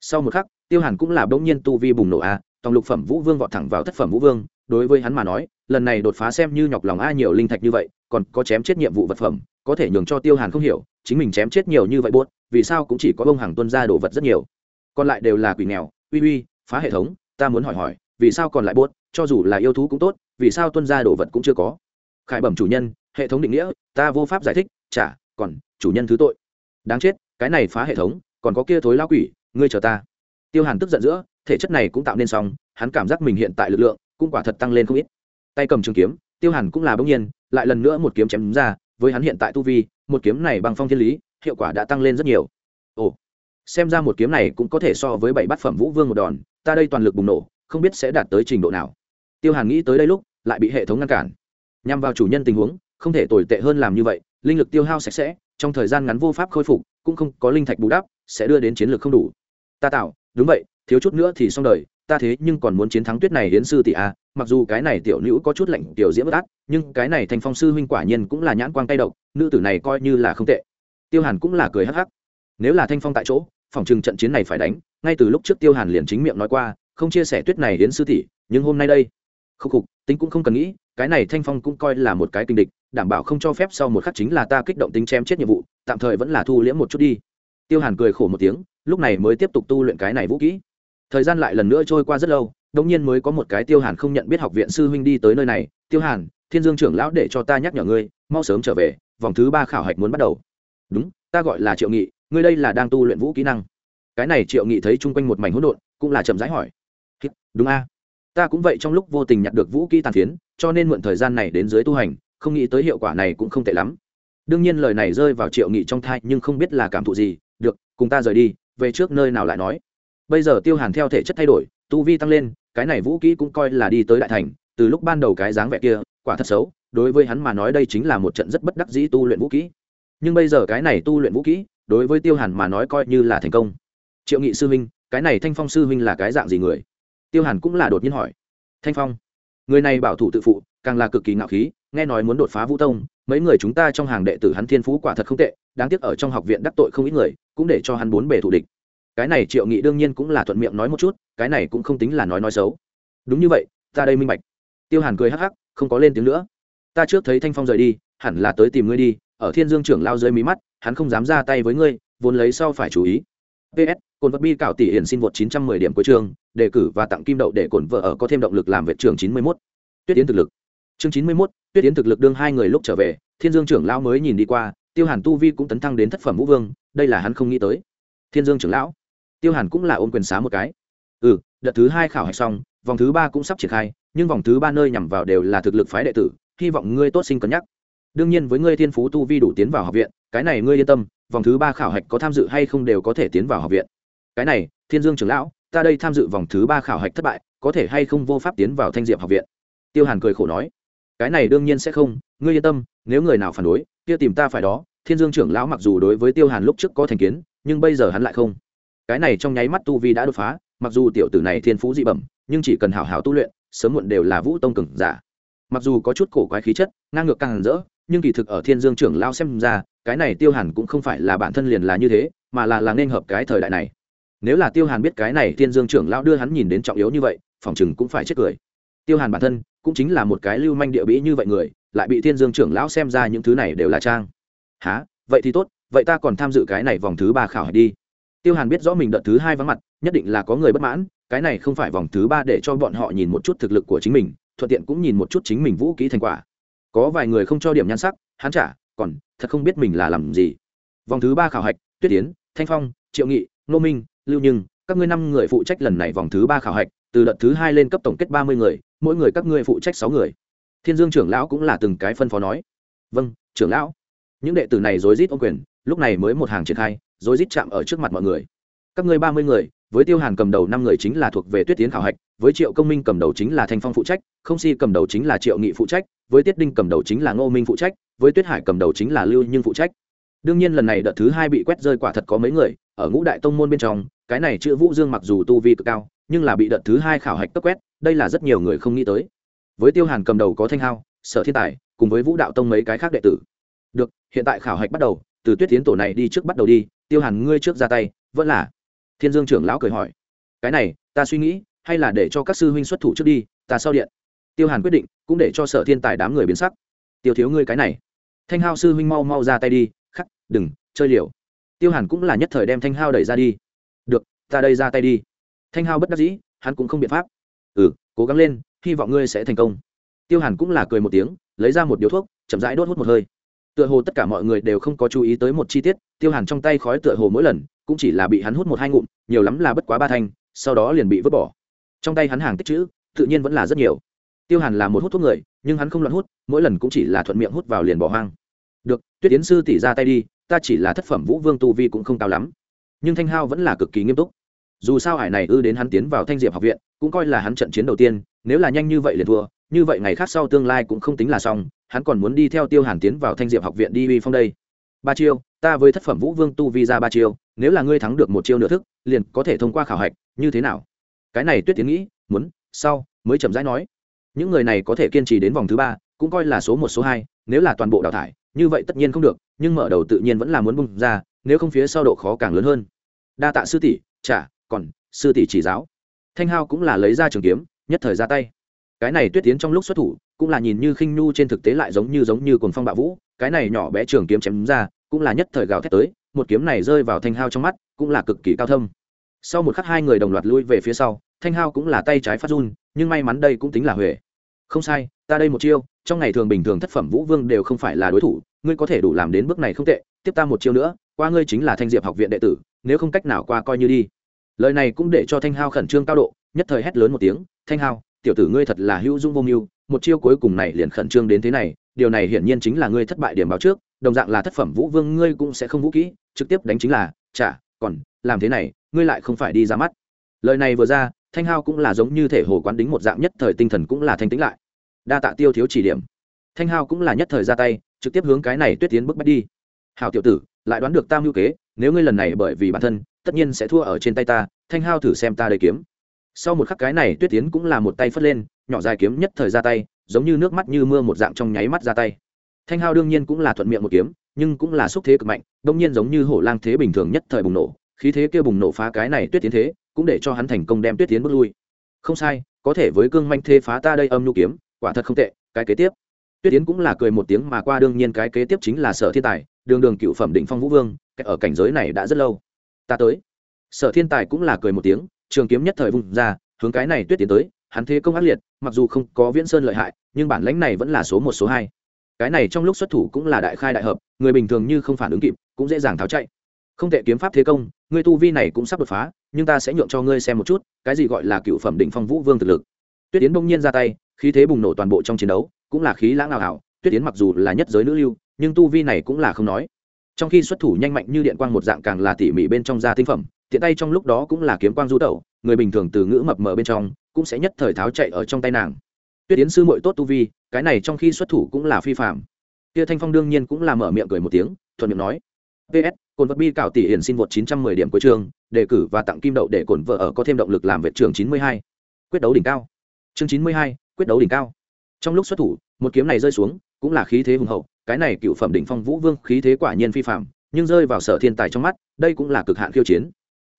Sau một khắc, tiêu hàn cũng là bỗng nhiên tu vi bùng nổ a, tòng lục phẩm vũ vương vọt thẳng vào thất phẩm vũ vương, đối với hắn mà nói, lần này đột phá xem như nhọc lòng a nhiều linh thạch như vậy, còn có chém chết nhiệm vụ vật phẩm, có thể nhường cho tiêu hàn không hiểu, chính mình chém chết nhiều như vậy buốt, vì sao cũng chỉ có bông hàng tuân ra đồ vật rất nhiều. Còn lại đều là quỷ nghèo, uy uy, phá hệ thống, ta muốn hỏi hỏi vì sao còn lại buốt, cho dù là yêu thú cũng tốt, vì sao tuân ra đồ vật cũng chưa có? Khải bẩm chủ nhân, hệ thống định nghĩa, ta vô pháp giải thích, chả, còn, chủ nhân thứ tội. Đáng chết, cái này phá hệ thống, còn có kia thối lao quỷ, ngươi chờ ta. Tiêu hàn tức giận giữa, thể chất này cũng tạo nên xong hắn cảm giác mình hiện tại lực lượng, cũng quả thật tăng lên không ít. Tay cầm trường kiếm, tiêu hàn cũng là bỗng nhiên, lại lần nữa một kiếm chém ra, với hắn hiện tại tu vi, một kiếm này bằng phong thiên lý, hiệu quả đã tăng lên rất nhiều. Ồ, xem ra một kiếm này cũng có thể so với bảy bát phẩm vũ vương một đòn, ta đây toàn lực bùng nổ không biết sẽ đạt tới trình độ nào. Tiêu hàn nghĩ tới đây lúc, lại bị hệ thống ngăn cản. Nhằm vào chủ nhân tình huống, không thể tồi tệ hơn làm như vậy, linh lực tiêu hao sạch sẽ, trong thời gian ngắn vô pháp khôi phục, cũng không có linh thạch bù đắp, sẽ đưa đến chiến lược không đủ. Ta tạo, đúng vậy, thiếu chút nữa thì xong đời, ta thế nhưng còn muốn chiến thắng tuyết này hiến sư tỷ a, mặc dù cái này tiểu nữ có chút lạnh, tiểu diễm bất át nhưng cái này thanh phong sư huynh quả nhiên cũng là nhãn quang tay độc, nữ tử này coi như là không tệ. Tiêu hàn cũng là cười hắc hắc. Nếu là thanh phong tại chỗ, phòng trừng trận chiến này phải đánh, ngay từ lúc trước tiêu hàn liền chính miệng nói qua không chia sẻ tuyết này đến sư tỷ, nhưng hôm nay đây. Khúc khục, tính cũng không cần nghĩ, cái này thanh phong cũng coi là một cái kinh địch, đảm bảo không cho phép sau một khắc chính là ta kích động tính chém chết nhiệm vụ, tạm thời vẫn là thu liễm một chút đi. Tiêu hàn cười khổ một tiếng, lúc này mới tiếp tục tu luyện cái này vũ kỹ. Thời gian lại lần nữa trôi qua rất lâu đông nhiên mới có một cái tiêu hàn không nhận biết học viện sư huynh đi tới nơi này. Tiêu hàn, thiên dương trưởng lão để cho ta nhắc nhở ngươi, mau sớm trở về, vòng thứ ba khảo hạch muốn bắt đầu. Đúng, ta gọi là triệu nghị, ngươi đây là đang tu luyện vũ kỹ năng. Cái này triệu nghị thấy chung quanh một mảnh hỗn độn, cũng là chậm rãi hỏi đúng a. Ta cũng vậy trong lúc vô tình nhặt được vũ kỹ tàn phiến, cho nên mượn thời gian này đến dưới tu hành, không nghĩ tới hiệu quả này cũng không tệ lắm. Đương nhiên lời này rơi vào triệu nghị trong thai, nhưng không biết là cảm thụ gì. Được, cùng ta rời đi, về trước nơi nào lại nói. Bây giờ tiêu hàn theo thể chất thay đổi, tu vi tăng lên, cái này vũ kỹ cũng coi là đi tới đại thành. Từ lúc ban đầu cái dáng vẻ kia, quả thật xấu, đối với hắn mà nói đây chính là một trận rất bất đắc dĩ tu luyện vũ kỹ nhưng bây giờ cái này tu luyện vũ kỹ đối với tiêu hàn mà nói coi như là thành công. Triệu nghị sư huynh, cái này thanh phong sư huynh là cái dạng gì người? Tiêu hàn cũng là đột nhiên hỏi. Thanh phong, người này bảo thủ tự phụ, càng là cực kỳ ngạo khí, nghe nói muốn đột phá vũ tông, mấy người chúng ta trong hàng đệ tử hắn thiên phú quả thật không tệ, đáng tiếc ở trong học viện đắc tội không ít người, cũng để cho hắn bốn bề thủ địch. Cái này triệu nghị đương nhiên cũng là thuận miệng nói một chút, cái này cũng không tính là nói nói xấu. Đúng như vậy, ta đây minh bạch. Tiêu hàn cười hắc hắc, không có lên tiếng nữa. Ta trước thấy thanh phong rời đi, hẳn là tới tìm ngươi đi, ở thiên dương trưởng lao dưới mí mắt, hắn không dám ra tay với ngươi, vốn lấy sau phải chú ý. Ps cồn vật bi cảo tỷ hiển xin vượt 910 điểm cuối trường đề cử và tặng kim đậu để cồn vợ ở có thêm động lực làm vệ trường 91. tuyết tiến thực lực. Chương 91, tuyết tiến thực lực đương hai người lúc trở về thiên dương trưởng lão mới nhìn đi qua tiêu hàn tu vi cũng tấn thăng đến thất phẩm vũ vương đây là hắn không nghĩ tới. Thiên dương trưởng lão. Tiêu hàn cũng là ôm quyền xá một cái. Ừ đợt thứ hai khảo hạch xong vòng thứ ba cũng sắp triển khai nhưng vòng thứ ba nơi nhằm vào đều là thực lực phái đệ tử hy vọng ngươi tốt sinh cân nhắc. Đương nhiên với ngươi thiên phú tu vi đủ tiến vào học viện cái này ngươi yên tâm vòng thứ ba khảo hạch có tham dự hay không đều có thể tiến vào học viện cái này, thiên dương trưởng lão, ta đây tham dự vòng thứ ba khảo hạch thất bại, có thể hay không vô pháp tiến vào thanh diệp học viện? Tiêu hàn cười khổ nói. Cái này đương nhiên sẽ không, ngươi yên tâm, nếu người nào phản đối, kia tìm ta phải đó. Thiên dương trưởng lão mặc dù đối với tiêu hàn lúc trước có thành kiến, nhưng bây giờ hắn lại không. Cái này trong nháy mắt tu vi đã đột phá, mặc dù tiểu tử này thiên phú dị bẩm, nhưng chỉ cần hảo hảo tu luyện, sớm muộn đều là vũ tông cừng giả. Mặc dù có chút cổ quái khí chất, ngang ngược càng rỡ, nhưng kỳ thực ở thiên dương trưởng lao xem ra, cái này tiêu hàn cũng không phải là bản thân liền là như thế, mà là là nên hợp cái thời đại này nếu là tiêu hàn biết cái này, thiên dương trưởng lão đưa hắn nhìn đến trọng yếu như vậy, phòng chừng cũng phải chết cười. Tiêu hàn bản thân cũng chính là một cái lưu manh địa bĩ như vậy người, lại bị thiên dương trưởng lão xem ra những thứ này đều là trang. Há vậy thì tốt, vậy ta còn tham dự cái này vòng thứ ba khảo hạch đi. Tiêu hàn biết rõ mình đợt thứ hai vắng mặt, nhất định là có người bất mãn, cái này không phải vòng thứ ba để cho bọn họ nhìn một chút thực lực của chính mình, thuận tiện cũng nhìn một chút chính mình vũ kỹ thành quả. Có vài người không cho điểm nhan sắc, hắn trả còn thật không biết mình là làm gì. Vòng thứ ba khảo hạch, tuyết tiến thanh phong, triệu nghị nô minh lưu nhưng, các ngươi năm người phụ trách lần này vòng thứ ba khảo hạch, từ đợt thứ hai lên cấp tổng kết ba mươi người, mỗi người các ngươi phụ trách sáu người. Thiên dương trưởng lão cũng là từng cái phân phó nói. Vâng trưởng lão. Những đệ tử này rối rít ô quyền, lúc này mới một hàng triển khai, rối rít chạm ở trước mặt mọi người. Các ngươi ba mươi người, với tiêu hàn cầm đầu năm người chính là thuộc về tuyết tiến khảo hạch, với triệu công minh cầm đầu chính là thanh phong phụ trách, không si cầm đầu chính là triệu nghị phụ trách, với tiết đinh cầm đầu chính là ngô minh phụ trách, với tuyết hải cầm đầu chính là lưu nhưng phụ trách. Đương nhiên lần này đợt thứ hai bị quét rơi quả thật có mấy người ở ngũ đại tông môn bên trong, cái này chữ vũ dương mặc dù tu vi cực cao, nhưng là bị đợt thứ hai khảo hạch cấp quét, đây là rất nhiều người không nghĩ tới. Với tiêu hàn cầm đầu có thanh hao, sở thiên tài, cùng với vũ đạo tông mấy cái khác đệ tử. Được, hiện tại khảo hạch bắt đầu, từ tuyết tiến tổ này đi trước bắt đầu đi, tiêu hàn ngươi trước ra tay, vẫn là? Thiên dương trưởng lão cười hỏi. Cái này, ta suy nghĩ, hay là để cho các sư huynh xuất thủ trước đi, ta sau điện. Tiêu hàn quyết định, cũng để cho sở thiên tài đám người biến sắc. Tiêu thiếu ngươi cái này. Thanh hao sư huynh mau mau ra tay đi, khắc, đừng, chơi liều tiêu hàn cũng là nhất thời đem thanh hao đẩy ra đi. Được, ta đây ra tay đi. Thanh hao bất đắc dĩ, hắn cũng không biện pháp. Ừ cố gắng lên, hy vọng ngươi sẽ thành công. Tiêu hàn cũng là cười một tiếng, lấy ra một điếu thuốc, chậm rãi đốt hút một hơi. Tựa hồ tất cả mọi người đều không có chú ý tới một chi tiết, tiêu hàn trong tay khói tựa hồ mỗi lần cũng chỉ là bị hắn hút một hai ngụm, nhiều lắm là bất quá ba thanh, sau đó liền bị vứt bỏ. Trong tay hắn hàng tích chữ, tự nhiên vẫn là rất nhiều. Tiêu hàn là một hút thuốc người, nhưng hắn không loạn hút, mỗi lần cũng chỉ là thuận miệng hút vào liền bỏ hoang. Được, tuyết tiến sư tỉ ra tay đi ta chỉ là thất phẩm vũ vương tu vi cũng không cao lắm. Nhưng thanh hao vẫn là cực kỳ nghiêm túc. Dù sao hải này ư đến hắn tiến vào thanh diệp học viện, cũng coi là hắn trận chiến đầu tiên, nếu là nhanh như vậy liền thua, như vậy ngày khác sau tương lai cũng không tính là xong, hắn còn muốn đi theo tiêu hàn tiến vào thanh diệp học viện đi uy phong đây. Ba chiêu, ta với thất phẩm vũ vương tu vi ra ba chiêu, nếu là ngươi thắng được một chiêu nửa thức, liền có thể thông qua khảo hạch, như thế nào? Cái này tuyết tiến nghĩ, muốn, sau, mới chậm rãi nói. Những người này có thể kiên trì đến vòng thứ ba, cũng coi là số một, số hai, nếu là toàn bộ đào thải, như vậy tất nhiên không được nhưng mở đầu tự nhiên vẫn là muốn bung ra, nếu không phía sau độ khó càng lớn hơn. Đa tạ sư tỷ, chả, còn, sư tỷ chỉ giáo. Thanh hao cũng là lấy ra trường kiếm, nhất thời ra tay. Cái này tuyết tiến trong lúc xuất thủ, cũng là nhìn như khinh nhu trên thực tế lại giống như giống như cồn phong bạo vũ, cái này nhỏ bé trường kiếm chém ra, cũng là nhất thời gào thét tới, một kiếm này rơi vào thanh hao trong mắt, cũng là cực kỳ cao thâm. Sau một khắc hai người đồng loạt lui về phía sau, thanh hao cũng là tay trái phát run, nhưng may mắn đây cũng tính là huệ. Không sai, ta đây một chiêu trong ngày thường bình thường thất phẩm vũ vương đều không phải là đối thủ, ngươi có thể đủ làm đến bước này không tệ, tiếp ta một chiêu nữa, qua ngươi chính là thanh diệp học viện đệ tử, nếu không cách nào qua coi như đi. Lời này cũng để cho thanh hao khẩn trương cao độ, nhất thời hét lớn một tiếng, thanh hao, tiểu tử ngươi thật là hữu dung vô mưu, một chiêu cuối cùng này liền khẩn trương đến thế này, điều này hiển nhiên chính là ngươi thất bại điểm báo trước, đồng dạng là thất phẩm vũ vương ngươi cũng sẽ không vũ kỹ, trực tiếp đánh chính là, chả, còn, làm thế này, ngươi lại không phải đi ra mắt. Lời này vừa ra, thanh hao cũng là giống như thể hồ quán đính một dạng, nhất thời tinh thần cũng là thanh tĩnh lại đa tạ tiêu thiếu chỉ điểm. Thanh hao cũng là nhất thời ra tay, trực tiếp hướng cái này tuyết tiến bước bách đi. Hào tiểu tử, lại đoán được tam hữu kế, nếu ngươi lần này bởi vì bản thân, tất nhiên sẽ thua ở trên tay ta, thanh hao thử xem ta đầy kiếm. Sau một khắc cái này tuyết tiến cũng là một tay phất lên, nhỏ dài kiếm nhất thời ra tay, giống như nước mắt như mưa một dạng trong nháy mắt ra tay. Thanh hao đương nhiên cũng là thuận miệng một kiếm, nhưng cũng là xúc thế cực mạnh đông nhiên giống như hổ lang thế bình thường nhất thời bùng nổ, khí thế kia bùng nổ phá cái này tuyết tiến thế, cũng để cho hắn thành công đem tuyết tiến bước lui. Không sai, có thể với cương manh thế phá ta đây âm nhu kiếm quả thật không tệ, cái kế tiếp. Tuyết tiến cũng là cười một tiếng mà qua, đương nhiên cái kế tiếp chính là sở thiên tài, đường đường cựu phẩm định phong vũ vương ở cảnh giới này đã rất lâu. Ta tới. Sở thiên tài cũng là cười một tiếng, trường kiếm nhất thời vùng ra, hướng cái này tuyết tiến tới, hắn thế công ác liệt, mặc dù không có viễn sơn lợi hại, nhưng bản lãnh này vẫn là số một, số hai. Cái này trong lúc xuất thủ cũng là đại khai đại hợp, người bình thường như không phản ứng kịp, cũng dễ dàng tháo chạy. Không tệ kiếm pháp thế công ngươi tu vi này cũng sắp đột phá, nhưng ta sẽ nhượng cho ngươi xem một chút, cái gì gọi là cựu phẩm đỉnh phong vũ vương thực lực. Tuyết tiến bỗng nhiên ra tay khí thế bùng nổ toàn bộ trong chiến đấu cũng là khí lãng ảo ảo tuyết tiến mặc dù là nhất giới nữ lưu nhưng tu vi này cũng là không nói. Trong khi xuất thủ nhanh mạnh như điện quang một dạng càng là tỉ mỉ bên trong da tinh phẩm tiện tay trong lúc đó cũng là kiếm quang du tẩu người bình thường từ ngữ mập mờ bên trong cũng sẽ nhất thời tháo chạy ở trong tay nàng. Tuyết tiến sư mội tốt tu vi cái này trong khi xuất thủ cũng là phi phạm kia thanh phong đương nhiên cũng là mở miệng cười một tiếng thuận miệng nói ps cồn vật bi cạo tỷ hiển xin vượt 910 điểm cuối trường đề cử và tặng kim đậu để cồn vợ ở có thêm động lực làm vệ trường 92. quyết đấu đỉnh cao. Chương 92, quyết đấu đỉnh cao. Trong lúc xuất thủ, một kiếm này rơi xuống, cũng là khí thế hùng hậu, cái này cựu phẩm đỉnh phong vũ vương khí thế quả nhiên phi phạm nhưng rơi vào sở thiên tài trong mắt, đây cũng là cực hạn khiêu chiến.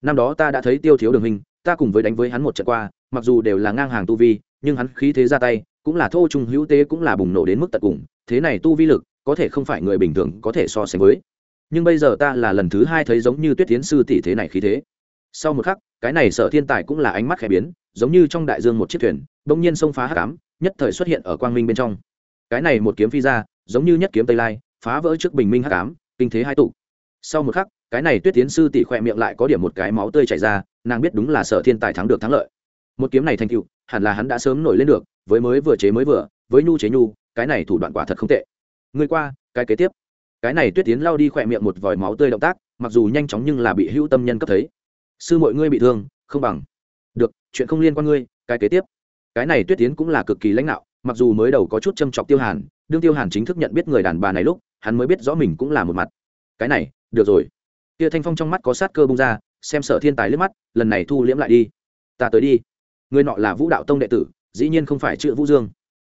Năm đó ta đã thấy tiêu thiếu đường hình, ta cùng với đánh với hắn một trận qua, mặc dù đều là ngang hàng tu vi, nhưng hắn khí thế ra tay, cũng là thô trung hữu tế, cũng là bùng nổ đến mức tận cùng, thế này tu vi lực, có thể không phải người bình thường có thể so sánh với. Nhưng bây giờ ta là lần thứ hai thấy giống như tuyết tiến sư tỷ thế này khí thế. Sau một khắc, cái này sở thiên tài cũng là ánh mắt khẽ biến giống như trong đại dương một chiếc thuyền, bỗng nhiên xông phá hắc ám, nhất thời xuất hiện ở quang minh bên trong. Cái này một kiếm phi ra, giống như nhất kiếm tây lai, phá vỡ trước bình minh hắc ám, kinh thế hai tụ. Sau một khắc, cái này tuyết tiến sư tỷ khỏe miệng lại có điểm một cái máu tươi chảy ra, nàng biết đúng là sở thiên tài thắng được thắng lợi. Một kiếm này thành tựu, hẳn là hắn đã sớm nổi lên được, với mới vừa chế mới vừa, với nhu chế nhu, cái này thủ đoạn quả thật không tệ. Người qua, cái kế tiếp. Cái này tuyết tiến lao đi khỏe miệng một vòi máu tươi động tác, mặc dù nhanh chóng nhưng là bị hữu tâm nhân cấp thấy. Sư mọi ngươi bị thương, không bằng chuyện không liên quan ngươi, cái kế tiếp. Cái này tuyết tiến cũng là cực kỳ lãnh đạo, mặc dù mới đầu có chút châm chọc tiêu hàn, đương tiêu hàn chính thức nhận biết người đàn bà này lúc, hắn mới biết rõ mình cũng là một mặt. Cái này, được rồi. Kia thanh phong trong mắt có sát cơ bung ra, xem Sở thiên tài liếc mắt, lần này thu liễm lại đi. Ta tới đi. Người nọ là vũ đạo tông đệ tử, dĩ nhiên không phải chữ vũ dương.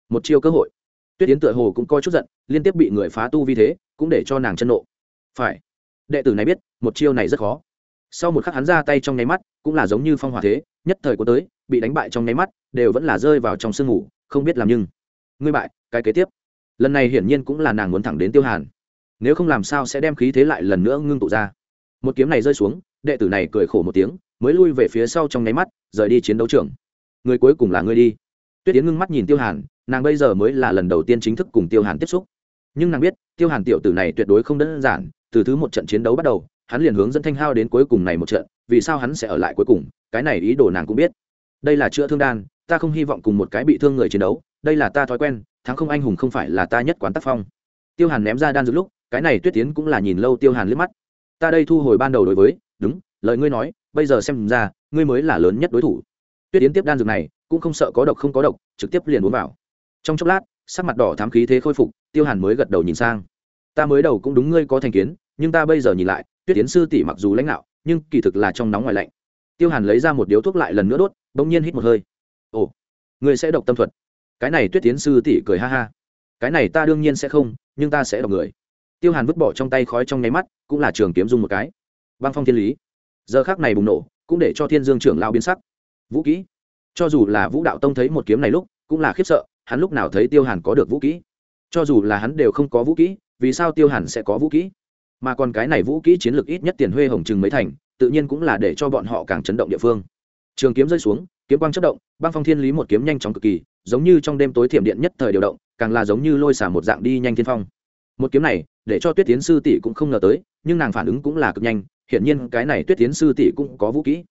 Một chiêu cơ hội. Tuyết tiến tựa hồ cũng coi chút giận, liên tiếp bị người phá tu vi thế, cũng để cho nàng chân nộ. Phải. Đệ tử này biết, một chiêu này rất khó. Sau một khắc hắn ra tay trong nháy mắt cũng là giống như phong hỏa thế, nhất thời có tới, bị đánh bại trong nháy mắt, đều vẫn là rơi vào trong sương ngủ không biết làm nhưng. Ngươi bại, cái kế tiếp. Lần này hiển nhiên cũng là nàng muốn thẳng đến tiêu hàn. Nếu không làm sao sẽ đem khí thế lại lần nữa ngưng tụ ra. Một kiếm này rơi xuống, đệ tử này cười khổ một tiếng, mới lui về phía sau trong nháy mắt, rời đi chiến đấu trường. Người cuối cùng là ngươi đi. Tuyết tiến ngưng mắt nhìn tiêu hàn, nàng bây giờ mới là lần đầu tiên chính thức cùng tiêu hàn tiếp xúc. Nhưng nàng biết, tiêu hàn tiểu tử này tuyệt đối không đơn giản, từ thứ một trận chiến đấu bắt đầu hắn liền hướng dẫn thanh hao đến cuối cùng này một trận, vì sao hắn sẽ ở lại cuối cùng, cái này ý đồ nàng cũng biết. Đây là chữa thương đan, ta không hy vọng cùng một cái bị thương người chiến đấu, đây là ta thói quen, thắng không anh hùng không phải là ta nhất quán tác phong. Tiêu hàn ném ra đan dược lúc, cái này tuyết tiến cũng là nhìn lâu tiêu hàn liếc mắt. Ta đây thu hồi ban đầu đối với, đúng, lời ngươi nói, bây giờ xem ra, ngươi mới là lớn nhất đối thủ. Tuyết tiến tiếp đan dược này, cũng không sợ có độc không có độc, trực tiếp liền uống vào. Trong chốc lát, sắc mặt đỏ thám khí thế khôi phục, tiêu hàn mới gật đầu nhìn sang. Ta mới đầu cũng đúng ngươi có thành kiến, nhưng ta bây giờ nhìn lại tuyết tiến sư tỷ mặc dù lãnh đạo nhưng kỳ thực là trong nóng ngoài lạnh. Tiêu hàn lấy ra một điếu thuốc lại lần nữa đốt, bỗng nhiên hít một hơi. Ồ, người sẽ độc tâm thuật. Cái này tuyết tiến sư tỷ cười ha ha. Cái này ta đương nhiên sẽ không, nhưng ta sẽ độc người. Tiêu hàn vứt bỏ trong tay khói trong nháy mắt, cũng là trường kiếm dung một cái. Băng phong thiên lý. Giờ khác này bùng nổ, cũng để cho thiên dương trưởng lao biến sắc. Vũ kỹ. Cho dù là vũ đạo tông thấy một kiếm này lúc, cũng là khiếp sợ, hắn lúc nào thấy tiêu hàn có được vũ kỹ? Cho dù là hắn đều không có vũ kỹ, vì sao tiêu hàn sẽ có vũ kỹ? Mà còn cái này vũ kỹ chiến lược ít nhất tiền huê hồng chừng mấy thành, tự nhiên cũng là để cho bọn họ càng chấn động địa phương. Trường kiếm rơi xuống, kiếm quang chất động, băng phong thiên lý một kiếm nhanh chóng cực kỳ, giống như trong đêm tối thiểm điện nhất thời điều động, càng là giống như lôi xả một dạng đi nhanh thiên phong. Một kiếm này, để cho tuyết tiến sư tỷ cũng không ngờ tới, nhưng nàng phản ứng cũng là cực nhanh, hiển nhiên cái này tuyết tiến sư tỷ cũng có vũ kỹ.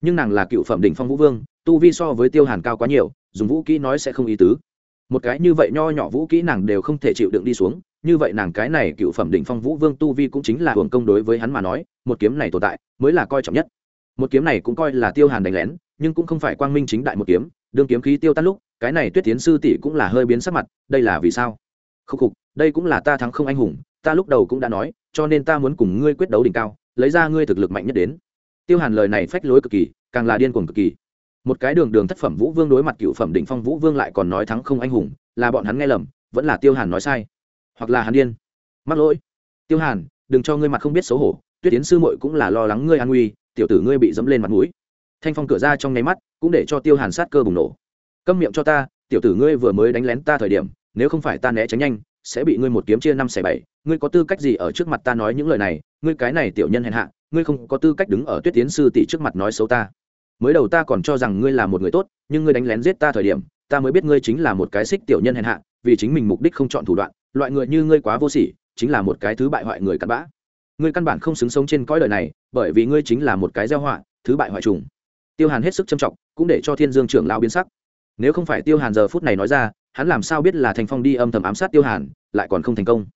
Nhưng nàng là cựu phẩm đỉnh phong vũ vương, tu vi so với tiêu hàn cao quá nhiều, dùng vũ kỹ nói sẽ không ý tứ. Một cái như vậy nho nhỏ vũ kỹ nàng đều không thể chịu đựng đi xuống như vậy nàng cái này cựu phẩm đỉnh phong vũ vương tu vi cũng chính là hưởng công đối với hắn mà nói, một kiếm này tồn tại mới là coi trọng nhất. Một kiếm này cũng coi là tiêu hàn đánh lén, nhưng cũng không phải quang minh chính đại một kiếm, đương kiếm khí tiêu tan lúc, cái này tuyết tiến sư tỷ cũng là hơi biến sắc mặt, đây là vì sao? Khúc khục, đây cũng là ta thắng không anh hùng, ta lúc đầu cũng đã nói, cho nên ta muốn cùng ngươi quyết đấu đỉnh cao, lấy ra ngươi thực lực mạnh nhất đến. Tiêu hàn lời này phách lối cực kỳ, càng là điên cuồng cực kỳ. Một cái đường đường thất phẩm vũ vương đối mặt cựu phẩm đỉnh phong vũ vương lại còn nói thắng không anh hùng, là bọn hắn nghe lầm, vẫn là tiêu hàn nói sai hoặc là hắn điên. Mắc lỗi. Tiêu hàn, đừng cho ngươi mặt không biết xấu hổ, tuyết tiến sư muội cũng là lo lắng ngươi an nguy, tiểu tử ngươi bị dẫm lên mặt mũi. Thanh phong cửa ra trong nháy mắt, cũng để cho tiêu hàn sát cơ bùng nổ. Câm miệng cho ta, tiểu tử ngươi vừa mới đánh lén ta thời điểm, nếu không phải ta né tránh nhanh, sẽ bị ngươi một kiếm chia năm xẻ bảy. Ngươi có tư cách gì ở trước mặt ta nói những lời này? Ngươi cái này tiểu nhân hèn hạ, ngươi không có tư cách đứng ở tuyết tiến sư tỷ trước mặt nói xấu ta. Mới đầu ta còn cho rằng ngươi là một người tốt, nhưng ngươi đánh lén giết ta thời điểm, ta mới biết ngươi chính là một cái xích tiểu nhân hèn hạ, vì chính mình mục đích không chọn thủ đoạn loại người như ngươi quá vô sỉ, chính là một cái thứ bại hoại người cặn bã. Ngươi căn bản không xứng sống trên cõi đời này, bởi vì ngươi chính là một cái gieo họa, thứ bại hoại trùng tiêu hàn hết sức châm trọng, cũng để cho thiên dương trưởng lao biến sắc. Nếu không phải tiêu hàn giờ phút này nói ra, hắn làm sao biết là thành phong đi âm thầm ám sát tiêu hàn, lại còn không thành công.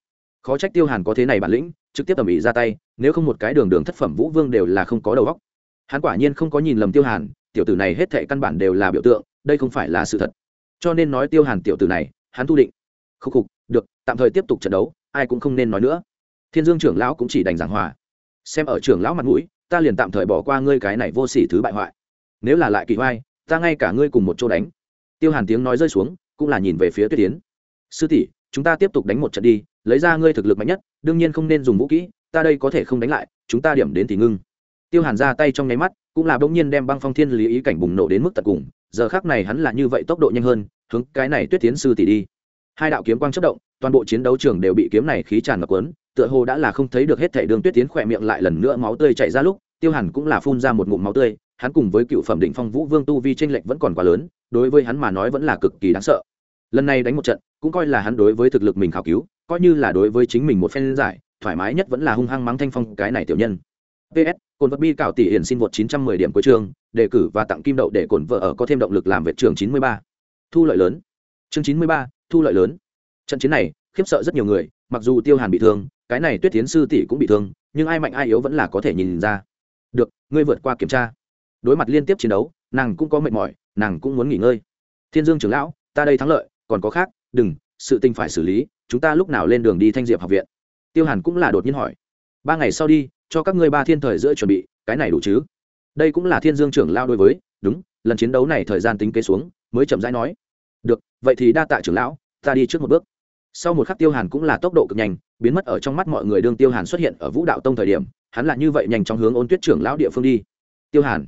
Khó trách tiêu hàn có thế này bản lĩnh, trực tiếp tầm ý ra tay, nếu không một cái đường đường thất phẩm vũ vương đều là không có đầu óc. Hắn quả nhiên không có nhìn lầm tiêu hàn, tiểu tử này hết thệ căn bản đều là biểu tượng, đây không phải là sự thật. Cho nên nói tiêu hàn tiểu tử này, hắn thu định. Khúc khục được, tạm thời tiếp tục trận đấu, ai cũng không nên nói nữa. Thiên dương trưởng lão cũng chỉ đành giảng hòa. Xem ở trưởng lão mặt mũi, ta liền tạm thời bỏ qua ngươi cái này vô sỉ thứ bại hoại. Nếu là lại kỳ hoai ta ngay cả ngươi cùng một chỗ đánh. Tiêu hàn tiếng nói rơi xuống, cũng là nhìn về phía tuyết tiến sư tỷ, chúng ta tiếp tục đánh một trận đi, lấy ra ngươi thực lực mạnh nhất, đương nhiên không nên dùng vũ kỹ, ta đây có thể không đánh lại, chúng ta điểm đến thì ngưng. Tiêu hàn ra tay trong nháy mắt, cũng là bỗng nhiên đem băng phong thiên lý ý cảnh bùng nổ đến mức tận cùng, giờ khác này hắn là như vậy tốc độ nhanh hơn, hướng cái này tuyết tiến sư tỷ đi hai đạo kiếm quang chất động toàn bộ chiến đấu trường đều bị kiếm này khí tràn ngập quấn tựa hồ đã là không thấy được hết thể đường tuyết tiến khỏe miệng lại lần nữa máu tươi chảy ra lúc tiêu hàn cũng là phun ra một ngụm máu tươi hắn cùng với cựu phẩm định phong vũ vương tu vi tranh lệch vẫn còn quá lớn đối với hắn mà nói vẫn là cực kỳ đáng sợ. Lần này đánh một trận cũng coi là hắn đối với thực lực mình khảo cứu coi như là đối với chính mình một phen giải thoải mái nhất vẫn là hung hăng mắng thanh phong cái này tiểu nhân. Ps cồn vật bi cảo tỷ hiển xin vượt 910 điểm cuối trường đề cử và tặng kim đậu để cồn vợ ở có thêm động lực làm vệ trường 93. thu lợi lớn. Chương 93, thu lợi lớn. Trận chiến này, khiếp sợ rất nhiều người, mặc dù tiêu hàn bị thương, cái này tuyết tiến sư tỷ cũng bị thương, nhưng ai mạnh ai yếu vẫn là có thể nhìn ra. Được, ngươi vượt qua kiểm tra. Đối mặt liên tiếp chiến đấu, nàng cũng có mệt mỏi, nàng cũng muốn nghỉ ngơi. Thiên dương trưởng lão, ta đây thắng lợi, còn có khác, đừng, sự tình phải xử lý, chúng ta lúc nào lên đường đi thanh diệp học viện? Tiêu hàn cũng là đột nhiên hỏi. Ba ngày sau đi, cho các ngươi ba thiên thời giữa chuẩn bị, cái này đủ chứ? Đây cũng là thiên dương trưởng lao đối với, đúng, lần chiến đấu này thời gian tính kế xuống, mới chậm rãi nói vậy thì đa tạ trưởng lão, ta đi trước một bước. Sau một khắc tiêu hàn cũng là tốc độ cực nhanh, biến mất ở trong mắt mọi người đương tiêu hàn xuất hiện ở vũ đạo tông thời điểm, hắn là như vậy nhanh chóng hướng ôn tuyết trưởng lão địa phương đi. Tiêu hàn,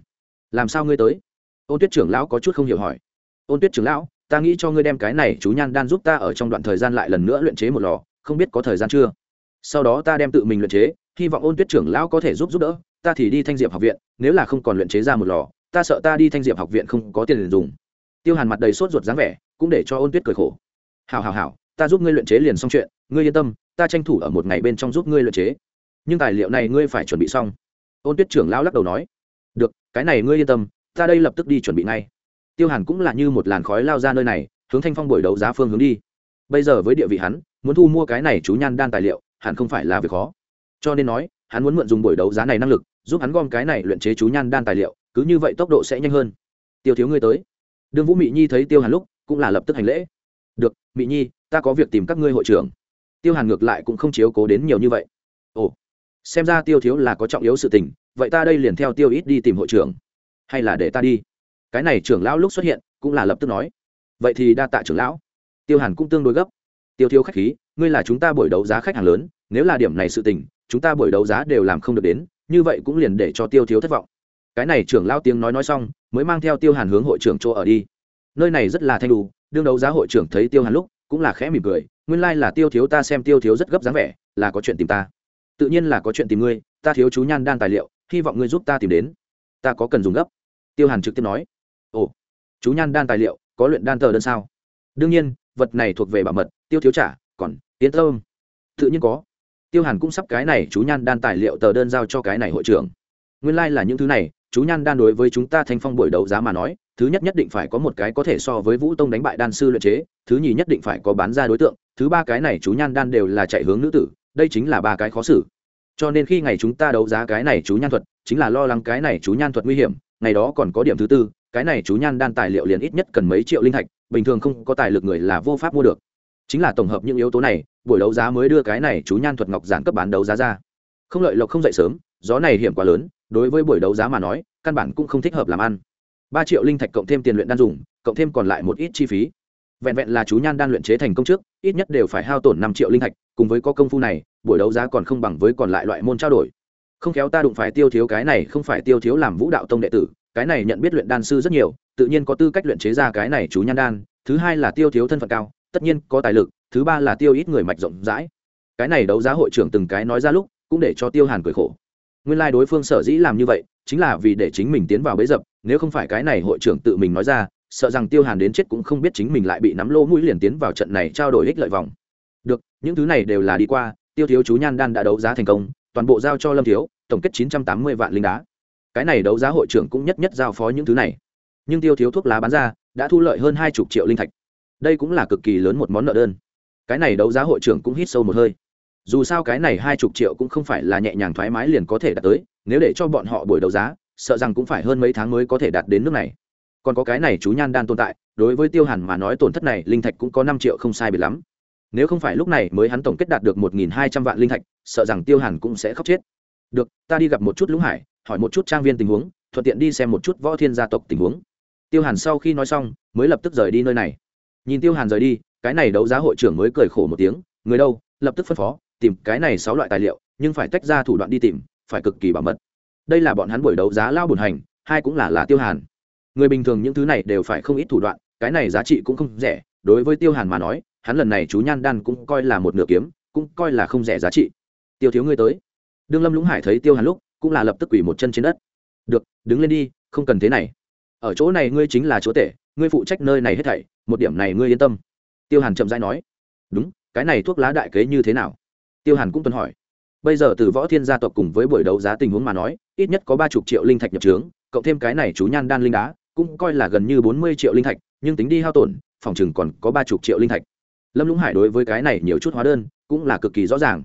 làm sao ngươi tới? Ôn tuyết trưởng lão có chút không hiểu hỏi. Ôn tuyết trưởng lão, ta nghĩ cho ngươi đem cái này chú nhan đan giúp ta ở trong đoạn thời gian lại lần nữa luyện chế một lò, không biết có thời gian chưa? Sau đó ta đem tự mình luyện chế, hy vọng ôn tuyết trưởng lão có thể giúp giúp đỡ, ta thì đi thanh diệp học viện, nếu là không còn luyện chế ra một lò, ta sợ ta đi thanh diệp học viện không có tiền dùng tiêu hàn mặt đầy sốt ruột dáng vẻ, cũng để cho ôn tuyết cười khổ. Hào hào hào ta giúp ngươi luyện chế liền xong chuyện, ngươi yên tâm, ta tranh thủ ở một ngày bên trong giúp ngươi luyện chế. Nhưng tài liệu này ngươi phải chuẩn bị xong. Ôn tuyết trưởng lao lắc đầu nói. Được, cái này ngươi yên tâm, ta đây lập tức đi chuẩn bị ngay. Tiêu hàn cũng là như một làn khói lao ra nơi này, hướng thanh phong buổi đấu giá phương hướng đi. Bây giờ với địa vị hắn, muốn thu mua cái này chú nhan đan tài liệu, hẳn không phải là việc khó. Cho nên nói, hắn muốn mượn dùng buổi đấu giá này năng lực, giúp hắn gom cái này luyện chế chú nhan đan tài liệu, cứ như vậy tốc độ sẽ nhanh hơn. Tiêu thiếu ngươi tới đương vũ mị nhi thấy tiêu hàn lúc cũng là lập tức hành lễ được mị nhi ta có việc tìm các ngươi hội trưởng tiêu hàn ngược lại cũng không chiếu cố đến nhiều như vậy ồ xem ra tiêu thiếu là có trọng yếu sự tình vậy ta đây liền theo tiêu ít đi tìm hội trưởng hay là để ta đi cái này trưởng lão lúc xuất hiện cũng là lập tức nói vậy thì đa tạ trưởng lão tiêu hàn cũng tương đối gấp tiêu thiếu khách khí ngươi là chúng ta buổi đấu giá khách hàng lớn nếu là điểm này sự tình chúng ta buổi đấu giá đều làm không được đến như vậy cũng liền để cho tiêu thiếu thất vọng cái này trưởng lão tiếng nói nói xong mới mang theo tiêu hàn hướng hội trưởng chỗ ở đi. Nơi này rất là thanh đủ đương đấu giá hội trưởng thấy tiêu hàn lúc cũng là khẽ mỉm cười, nguyên lai、like、là tiêu thiếu ta xem tiêu thiếu rất gấp dáng vẻ, là có chuyện tìm ta. Tự nhiên là có chuyện tìm ngươi, ta thiếu chú nhan đan tài liệu, hy vọng ngươi giúp ta tìm đến. Ta có cần dùng gấp. Tiêu hàn trực tiếp nói. Ồ, chú nhan đan tài liệu, có luyện đan tờ đơn sao? Đương nhiên, vật này thuộc về bảo mật, tiêu thiếu trả, còn tiến tâm. Tự nhiên có. Tiêu hàn cũng sắp cái này chú nhan đan tài liệu tờ đơn giao cho cái này hội trưởng nguyên lai、like、là những thứ này, chú nhan đan đối với chúng ta thanh phong buổi đấu giá mà nói, thứ nhất nhất định phải có một cái có thể so với vũ tông đánh bại đan sư luyện chế, thứ nhì nhất định phải có bán ra đối tượng, thứ ba cái này chú nhan đan đều là chạy hướng nữ tử, đây chính là ba cái khó xử. Cho nên khi ngày chúng ta đấu giá cái này chú nhan thuật, chính là lo lắng cái này chú nhan thuật nguy hiểm, ngày đó còn có điểm thứ tư, cái này chú nhan đan tài liệu liền ít nhất cần mấy triệu linh thạch, bình thường không có tài lực người là vô pháp mua được. Chính là tổng hợp những yếu tố này, buổi đấu giá mới đưa cái này chú nhan thuật ngọc giản cấp bán đấu giá ra. Không lợi lộc không dậy sớm, gió này hiểm quá lớn đối với buổi đấu giá mà nói, căn bản cũng không thích hợp làm ăn. Ba triệu linh thạch cộng thêm tiền luyện đan dùng, cộng thêm còn lại một ít chi phí. Vẹn vẹn là chú nhan đan luyện chế thành công trước, ít nhất đều phải hao tổn năm triệu linh thạch, cùng với có công phu này, buổi đấu giá còn không bằng với còn lại loại môn trao đổi. Không khéo ta đụng phải tiêu thiếu cái này, không phải tiêu thiếu làm vũ đạo tông đệ tử, cái này nhận biết luyện đan sư rất nhiều, tự nhiên có tư cách luyện chế ra cái này chú nhan đan, thứ hai là tiêu thiếu thân phận cao, tất nhiên có tài lực, thứ ba là tiêu ít người mạch rộng rãi. Cái này đấu giá hội trưởng từng cái nói ra lúc, cũng để cho tiêu hàn cười khổ nguyên lai、like、đối phương sở dĩ làm như vậy, chính là vì để chính mình tiến vào bấy dập, nếu không phải cái này hội trưởng tự mình nói ra, sợ rằng tiêu hàn đến chết cũng không biết chính mình lại bị nắm lô mũi liền tiến vào trận này trao đổi ích lợi vòng. Được, những thứ này đều là đi qua, tiêu thiếu chú nhan đan đã đấu giá thành công, toàn bộ giao cho lâm thiếu, tổng kết chín trăm tám mươi vạn linh đá. Cái này đấu giá hội trưởng cũng nhất nhất giao phó những thứ này. Nhưng tiêu thiếu thuốc lá bán ra, đã thu lợi hơn hai chục triệu linh thạch. Đây cũng là cực kỳ lớn một món nợ đơn. Cái này đấu giá hội trưởng cũng hít sâu một hơi dù sao cái này hai chục triệu cũng không phải là nhẹ nhàng thoải mái liền có thể đạt tới, nếu để cho bọn họ buổi đấu giá, sợ rằng cũng phải hơn mấy tháng mới có thể đạt đến nước này. Còn có cái này chú nhan đan tồn tại, đối với tiêu hàn mà nói tổn thất này linh thạch cũng có năm triệu không sai biệt lắm. Nếu không phải lúc này mới hắn tổng kết đạt được một nghìn hai trăm vạn linh thạch, sợ rằng tiêu hàn cũng sẽ khóc chết. Được, ta đi gặp một chút lũng hải, hỏi một chút trang viên tình huống, thuận tiện đi xem một chút võ thiên gia tộc tình huống. Tiêu hàn sau khi nói xong, mới lập tức rời đi nơi này. Nhìn tiêu hàn rời đi, cái này đấu giá hội trưởng mới cười khổ một tiếng, người đâu, lập tức phân phó tìm cái này sáu loại tài liệu, nhưng phải tách ra thủ đoạn đi tìm, phải cực kỳ bảo mật. Đây là bọn hắn buổi đấu giá lao bùn hành, hai cũng là là tiêu hàn. Người bình thường những thứ này đều phải không ít thủ đoạn, cái này giá trị cũng không rẻ, đối với tiêu hàn mà nói, hắn lần này chú nhan đan cũng coi là một nửa kiếm, cũng coi là không rẻ giá trị. Tiêu thiếu ngươi tới. Đương lâm lũng hải thấy tiêu hàn lúc, cũng là lập tức quỷ một chân trên đất. Được, đứng lên đi, không cần thế này. Ở chỗ này ngươi chính là chỗ tể, ngươi phụ trách nơi này hết thảy, một điểm này ngươi yên tâm. Tiêu hàn chậm rãi nói. Đúng, cái này thuốc lá đại kế như thế nào? Tiêu hàn cũng tuân hỏi. Bây giờ từ võ thiên gia tộc cùng với buổi đấu giá tình huống mà nói, ít nhất có ba chục triệu linh thạch nhập trướng, cộng thêm cái này chú nhan đan linh đá, cũng coi là gần như bốn mươi triệu linh thạch, nhưng tính đi hao tổn, phòng chừng còn có ba chục triệu linh thạch. Lâm lũng hải đối với cái này nhiều chút hóa đơn, cũng là cực kỳ rõ ràng.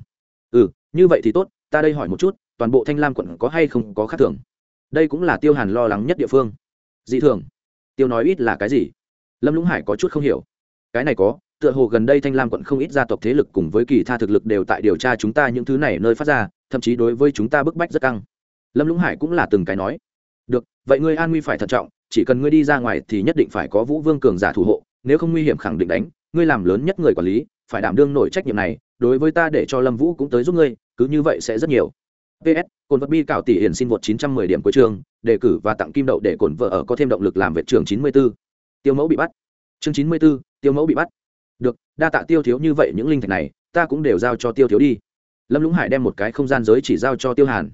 Ừ như vậy thì tốt, ta đây hỏi một chút, toàn bộ thanh lam quận có hay không có khác thường đây cũng là tiêu hàn lo lắng nhất địa phương. Dị thường. Tiêu nói ít là cái gì? Lâm lũng hải có chút không hiểu. Cái này có tựa hồ gần đây thanh lam quận không ít gia tộc thế lực cùng với kỳ tha thực lực đều tại điều tra chúng ta những thứ này nơi phát ra thậm chí đối với chúng ta bức bách rất căng. Lâm lũng hải cũng là từng cái nói. Được vậy ngươi an nguy phải thận trọng chỉ cần ngươi đi ra ngoài thì nhất định phải có vũ vương cường giả thủ hộ nếu không nguy hiểm khẳng định đánh ngươi làm lớn nhất người quản lý phải đảm đương nổi trách nhiệm này đối với ta để cho lâm vũ cũng tới giúp ngươi cứ như vậy sẽ rất nhiều. Ps cồn vật bi cạo tỷ hiển xin vượt 910 điểm cuối trường đề cử và tặng kim đậu để cồn vợ ở có thêm động lực làm vệ trường 94. tiêu mẫu bị bắt. Chương 94, tiêu mẫu bị bắt được, đa tạ tiêu thiếu như vậy những linh thạch này, ta cũng đều giao cho tiêu thiếu đi. Lâm lũng hải đem một cái không gian giới chỉ giao cho tiêu hàn.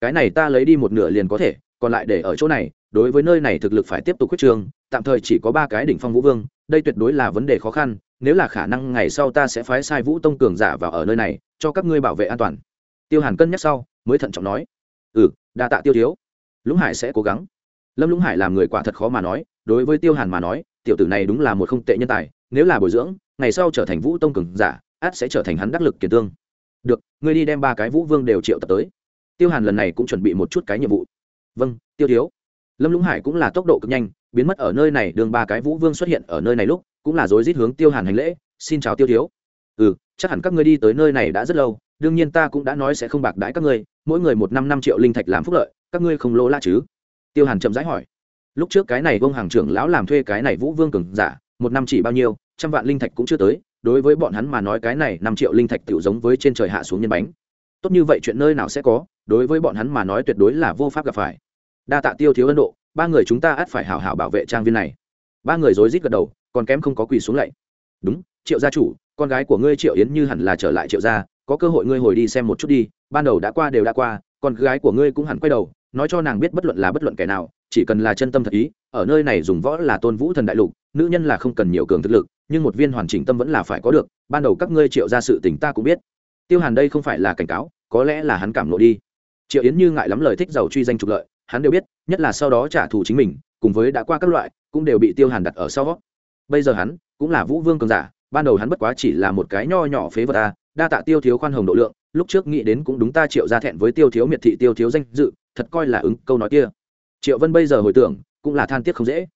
Cái này ta lấy đi một nửa liền có thể, còn lại để ở chỗ này, đối với nơi này thực lực phải tiếp tục quyết trường, tạm thời chỉ có ba cái đỉnh phong vũ vương, đây tuyệt đối là vấn đề khó khăn, nếu là khả năng ngày sau ta sẽ phái sai vũ tông cường giả vào ở nơi này, cho các ngươi bảo vệ an toàn. Tiêu hàn cân nhắc sau, mới thận trọng nói. Ừ đa tạ tiêu thiếu. Lũng hải sẽ cố gắng. Lâm lũng hải làm người quả thật khó mà nói, đối với tiêu hàn mà nói, tiểu tử này đúng là một không tệ nhân tài, nếu là bồi dưỡng ngày sau trở thành vũ tông cường giả, át sẽ trở thành hắn đắc lực kiệt tương. Được, ngươi đi đem ba cái vũ vương đều triệu tập tới. Tiêu hàn lần này cũng chuẩn bị một chút cái nhiệm vụ. Vâng tiêu thiếu. Lâm lũng hải cũng là tốc độ cực nhanh, biến mất ở nơi này, đường ba cái vũ vương xuất hiện ở nơi này lúc, cũng là rối rít hướng tiêu hàn hành lễ, xin chào tiêu thiếu. Ừ chắc hẳn các ngươi đi tới nơi này đã rất lâu, đương nhiên ta cũng đã nói sẽ không bạc đãi các ngươi, mỗi người một năm năm triệu linh thạch làm phúc lợi, các ngươi không lỗ la chứ? Tiêu hàn chậm rãi hỏi. Lúc trước cái này vông hàng trưởng lão làm thuê cái này vũ vương cường giả, một năm chỉ bao nhiêu? Trăm vạn linh thạch cũng chưa tới, đối với bọn hắn mà nói cái này năm triệu linh thạch tựu giống với trên trời hạ xuống nhân bánh. Tốt như vậy chuyện nơi nào sẽ có, đối với bọn hắn mà nói tuyệt đối là vô pháp gặp phải. Đa tạ tiêu thiếu ấn độ, ba người chúng ta ắt phải hảo hảo bảo vệ trang viên này. Ba người rối rít gật đầu, còn kém không có quỳ xuống lạy đúng, triệu gia chủ, con gái của ngươi triệu yến như hẳn là trở lại triệu gia, có cơ hội ngươi hồi đi xem một chút đi, ban đầu đã qua đều đã qua, con gái của ngươi cũng hẳn quay đầu, nói cho nàng biết bất luận là bất luận kẻ nào, chỉ cần là chân tâm thật ý, ở nơi này dùng võ là tôn vũ thần đại lục, nữ nhân là không cần nhiều cường thực lực nhưng một viên hoàn chỉnh tâm vẫn là phải có được, ban đầu các ngươi triệu ra sự tình ta cũng biết. Tiêu hàn đây không phải là cảnh cáo, có lẽ là hắn cảm lộ đi. Triệu yến như ngại lắm lời thích giàu truy danh trục lợi, hắn đều biết, nhất là sau đó trả thù chính mình, cùng với đã qua các loại, cũng đều bị tiêu hàn đặt ở sau bây giờ hắn cũng là vũ vương cường giả, ban đầu hắn bất quá chỉ là một cái nho nhỏ phế vật ta đa tạ tiêu thiếu khoan hồng độ lượng, lúc trước nghĩ đến cũng đúng ta triệu ra thẹn với tiêu thiếu miệt thị, tiêu thiếu danh dự, thật coi là ứng, câu nói kia. Triệu vân bây giờ hồi tưởng, cũng là than tiếc không dễ.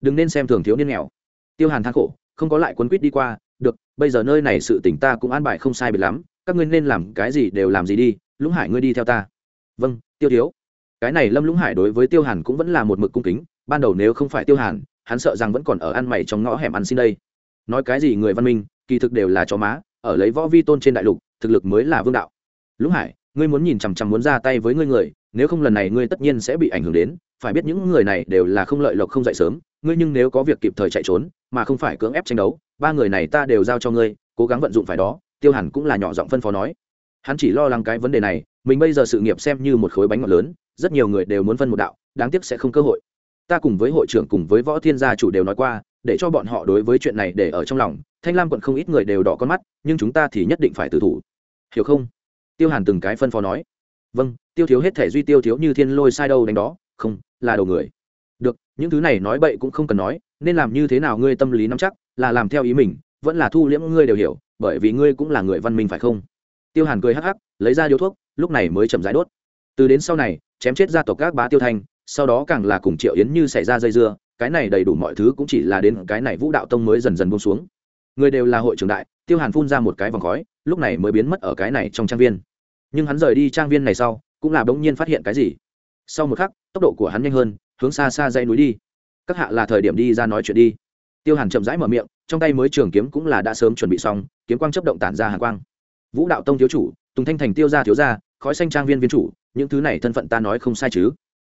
Đừng nên xem thường thiếu niên nghèo. Tiêu hàn than khổ không có lại quấn quýt đi qua, được, bây giờ nơi này sự tỉnh ta cũng an bài không sai biệt lắm, các ngươi nên làm cái gì đều làm gì đi, lũng hải ngươi đi theo ta. Vâng tiêu thiếu. Cái này lâm lũng hải đối với tiêu hàn cũng vẫn là một mực cung kính, ban đầu nếu không phải tiêu hàn, hắn sợ rằng vẫn còn ở ăn mày trong ngõ hẻm ăn xin đây. Nói cái gì người văn minh, kỳ thực đều là chó má, ở lấy võ vi tôn trên đại lục, thực lực mới là vương đạo. Lũng hải, ngươi muốn nhìn chằm chằm muốn ra tay với ngươi người, nếu không lần này ngươi tất nhiên sẽ bị ảnh hưởng đến, phải biết những người này đều là không lợi lộc không dậy sớm, ngươi nhưng nếu có việc kịp thời chạy trốn mà không phải cưỡng ép tranh đấu, ba người này ta đều giao cho ngươi, cố gắng vận dụng phải đó. Tiêu hẳn cũng là nhỏ giọng phân phó nói. Hắn chỉ lo lắng cái vấn đề này, mình bây giờ sự nghiệp xem như một khối bánh ngọt lớn, rất nhiều người đều muốn phân một đạo, đáng tiếc sẽ không cơ hội. Ta cùng với hội trưởng cùng với võ thiên gia chủ đều nói qua, để cho bọn họ đối với chuyện này để ở trong lòng, thanh lam quận không ít người đều đỏ con mắt, nhưng chúng ta thì nhất định phải tự thủ. Hiểu không? Tiêu hàn từng cái phân phó nói. Vâng tiêu thiếu hết thể duy tiêu thiếu như thiên lôi sai đâu đánh đó, không, là đầu người. Được, những thứ này nói bậy cũng không cần nói nên làm như thế nào ngươi tâm lý nắm chắc, là làm theo ý mình, vẫn là thu liễm ngươi đều hiểu, bởi vì ngươi cũng là người văn minh phải không? Tiêu hàn cười hắc hắc, lấy ra điếu thuốc, lúc này mới chậm rãi đốt. Từ đến sau này, chém chết gia tộc các bá tiêu thanh, sau đó càng là cùng triệu yến như xảy ra dây dưa, cái này đầy đủ mọi thứ cũng chỉ là đến cái này vũ đạo tông mới dần dần buông xuống. Người đều là hội trưởng đại, tiêu hàn phun ra một cái vòng khói, lúc này mới biến mất ở cái này trong trang viên. Nhưng hắn rời đi trang viên này sau, cũng là bỗng nhiên phát hiện cái gì. Sau một khắc, tốc độ của hắn nhanh hơn, hướng xa xa dãy núi đi các hạ là thời điểm đi ra nói chuyện đi. Tiêu hàn chậm rãi mở miệng, trong tay mới trường kiếm cũng là đã sớm chuẩn bị xong, kiếm quang chấp động tản ra hàn quang. Vũ đạo tông thiếu chủ, tùng thanh thành tiêu ra thiếu ra khói xanh trang viên viên chủ, những thứ này thân phận ta nói không sai chứ?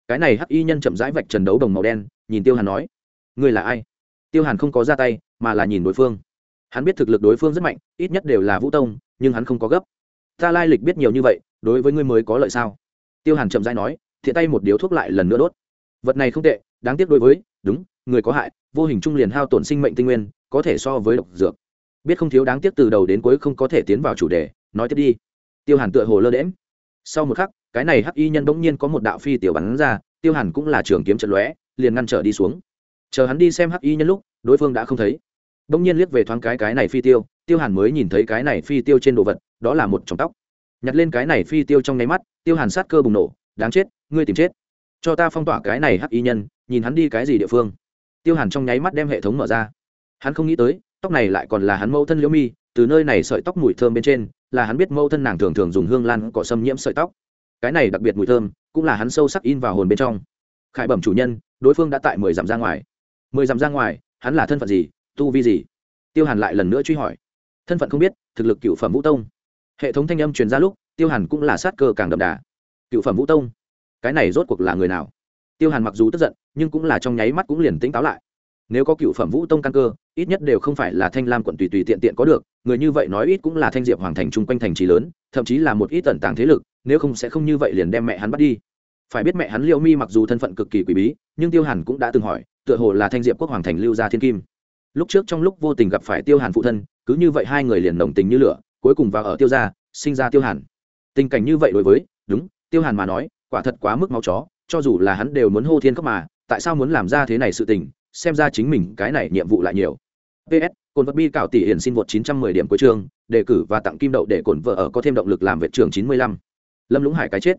Cái này hắc y nhân chậm rãi vạch trần đấu đồng màu đen, nhìn tiêu hàn nói, ngươi là ai? Tiêu hàn không có ra tay, mà là nhìn đối phương. Hắn biết thực lực đối phương rất mạnh, ít nhất đều là vũ tông, nhưng hắn không có gấp. Ta lai lịch biết nhiều như vậy, đối với ngươi mới có lợi sao? Tiêu hàn chậm rãi nói, thiện tay một điếu thuốc lại lần nữa đốt. Vật này không tệ, đáng tiếc đối với đúng, người có hại, vô hình trung liền hao tổn sinh mệnh tinh nguyên, có thể so với độc dược. Biết không thiếu đáng tiếc từ đầu đến cuối không có thể tiến vào chủ đề, nói tiếp đi. Tiêu hàn tựa hồ lơ đễm sau một khắc, cái này hắc y nhân bỗng nhiên có một đạo phi tiểu bắn ra, tiêu hàn cũng là trường kiếm trận lóe, liền ngăn trở đi xuống. Chờ hắn đi xem hắc y nhân lúc, đối phương đã không thấy. Bỗng nhiên liếc về thoáng cái cái này phi tiêu tiêu hàn mới nhìn thấy cái này phi tiêu trên đồ vật, đó là một tròng tóc. Nhặt lên cái này phi tiêu trong nháy mắt, tiêu hàn sát cơ bùng nổ, đáng chết, ngươi tìm chết. Cho ta phong tỏa cái này hắc y nhân nhìn hắn đi cái gì địa phương. Tiêu hàn trong nháy mắt đem hệ thống mở ra. Hắn không nghĩ tới, tóc này lại còn là hắn mẫu thân liễu mi, từ nơi này sợi tóc mùi thơm bên trên, là hắn biết mẫu thân nàng thường thường dùng hương lan cỏ xâm nhiễm sợi tóc. Cái này đặc biệt mùi thơm, cũng là hắn sâu sắc in vào hồn bên trong. Khải bẩm chủ nhân, đối phương đã tại mười dặm ra ngoài. Mười dặm ra ngoài, hắn là thân phận gì, tu vi gì? Tiêu hàn lại lần nữa truy hỏi. Thân phận không biết, thực lực cựu phẩm vũ tông. Hệ thống thanh âm truyền ra lúc, tiêu hàn cũng là sát cơ càng đậm đà. Cựu phẩm vũ tông? Cái này rốt cuộc là người nào? Tiêu hàn mặc dù tức giận, nhưng cũng là trong nháy mắt cũng liền tỉnh táo lại. Nếu có cựu phẩm vũ tông căn cơ, ít nhất đều không phải là thanh lam quận tùy tùy tiện tiện có được, người như vậy nói ít cũng là thanh diệp hoàng thành chung quanh thành trì lớn, thậm chí là một ít tận tàng thế lực, nếu không sẽ không như vậy liền đem mẹ hắn bắt đi. Phải biết mẹ hắn liễu mi mặc dù thân phận cực kỳ quý bí, nhưng tiêu hàn cũng đã từng hỏi, tựa hồ là thanh diệp quốc hoàng thành lưu gia thiên kim. Lúc trước trong lúc vô tình gặp phải tiêu hàn phụ thân, cứ như vậy hai người liền nồng tình như lửa, cuối cùng vào ở tiêu gia, sinh ra tiêu hàn. Tình cảnh như vậy đối với, đúng, tiêu hàn mà nói, quả thật quá mức máu chó cho dù là hắn đều muốn hô thiên cấp mà tại sao muốn làm ra thế này sự tình xem ra chính mình cái này nhiệm vụ lại nhiều. Ps cồn vật bi cảo tỷ hiển xin vượt 910 điểm cuối chương đề cử và tặng kim đậu để cồn vợ ở có thêm động lực làm vệ trường 95. lâm lũng hải cái chết.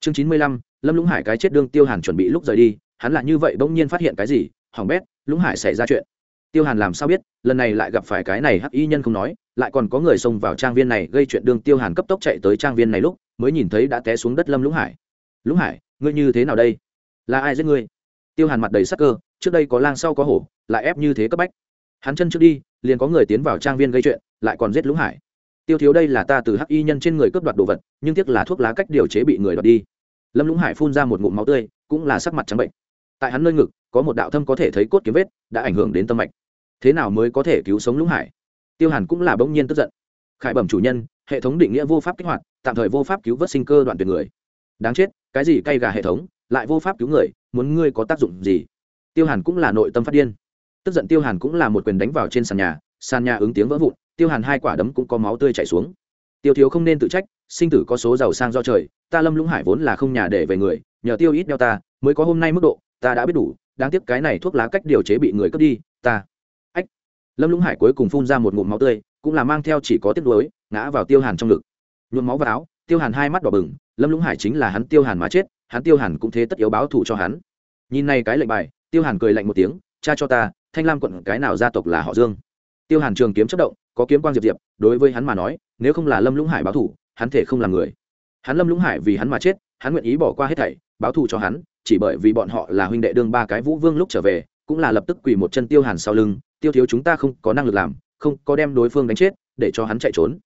Chương 95, lâm lũng hải cái chết đương tiêu hàn chuẩn bị lúc rời đi hắn là như vậy bỗng nhiên phát hiện cái gì hỏng bét lũng hải xảy ra chuyện. Tiêu hàn làm sao biết lần này lại gặp phải cái này hắc y nhân không nói lại còn có người xông vào trang viên này gây chuyện đương tiêu hàn cấp tốc chạy tới trang viên này lúc mới nhìn thấy đã té xuống đất lâm lũng hải. Lũng hải ngươi như thế nào đây? Là ai giết ngươi? Tiêu hàn mặt đầy sắc cơ, trước đây có lang sau có hổ, lại ép như thế cấp bách. Hắn chân trước đi, liền có người tiến vào trang viên gây chuyện, lại còn giết lũng hải. Tiêu thiếu đây là ta từ hắc y nhân trên người cướp đoạt đồ vật, nhưng tiếc là thuốc lá cách điều chế bị người đoạt đi. Lâm lũng hải phun ra một ngụm máu tươi, cũng là sắc mặt trắng bệnh. Tại hắn nơi ngực, có một đạo thâm có thể thấy cốt kiếm vết, đã ảnh hưởng đến tâm mạch. Thế nào mới có thể cứu sống lũng hải? Tiêu hàn cũng là bỗng nhiên tức giận. Khải bẩm chủ nhân, hệ thống định nghĩa vô pháp kích hoạt, tạm thời vô pháp cứu vớt sinh cơ đoạn tuyệt người đáng chết, cái gì cay gà hệ thống, lại vô pháp cứu người, muốn ngươi có tác dụng gì? Tiêu hàn cũng là nội tâm phát điên. Tức giận tiêu hàn cũng là một quyền đánh vào trên sàn nhà sàn nhà ứng tiếng vỡ vụn, tiêu hàn hai quả đấm cũng có máu tươi chảy xuống. Tiêu thiếu không nên tự trách, sinh tử có số giàu sang do trời, ta lâm lũng hải vốn là không nhà để về người, nhờ tiêu ít đeo ta, mới có hôm nay mức độ, ta đã biết đủ, đáng tiếc cái này thuốc lá cách điều chế bị người cướp đi, ta. Ách! Lâm lũng hải cuối cùng phun ra một ngụm máu tươi, cũng là mang theo chỉ có tiếc nuối, ngã vào tiêu hàn trong ngực. Nhuộm máu vào áo tiêu hàn hai mắt đỏ bừng, lâm lũng hải chính là hắn tiêu hàn mà chết, hắn tiêu hàn cũng thế tất yếu báo thù cho hắn. Nhìn này cái lệnh bài, tiêu hàn cười lạnh một tiếng, cha cho ta, thanh lam quận cái nào gia tộc là họ dương? Tiêu hàn trường kiếm chất động, có kiếm quang diệp diệp, đối với hắn mà nói, nếu không là lâm lũng hải báo thù, hắn thể không làm người. Hắn lâm lũng hải vì hắn mà chết, hắn nguyện ý bỏ qua hết thảy, báo thù cho hắn, chỉ bởi vì bọn họ là huynh đệ đương ba cái vũ vương lúc trở về, cũng là lập tức quỳ một chân tiêu hàn sau lưng, tiêu thiếu chúng ta không có năng lực làm, không có đem đối phương đánh chết, để cho hắn chạy trốn.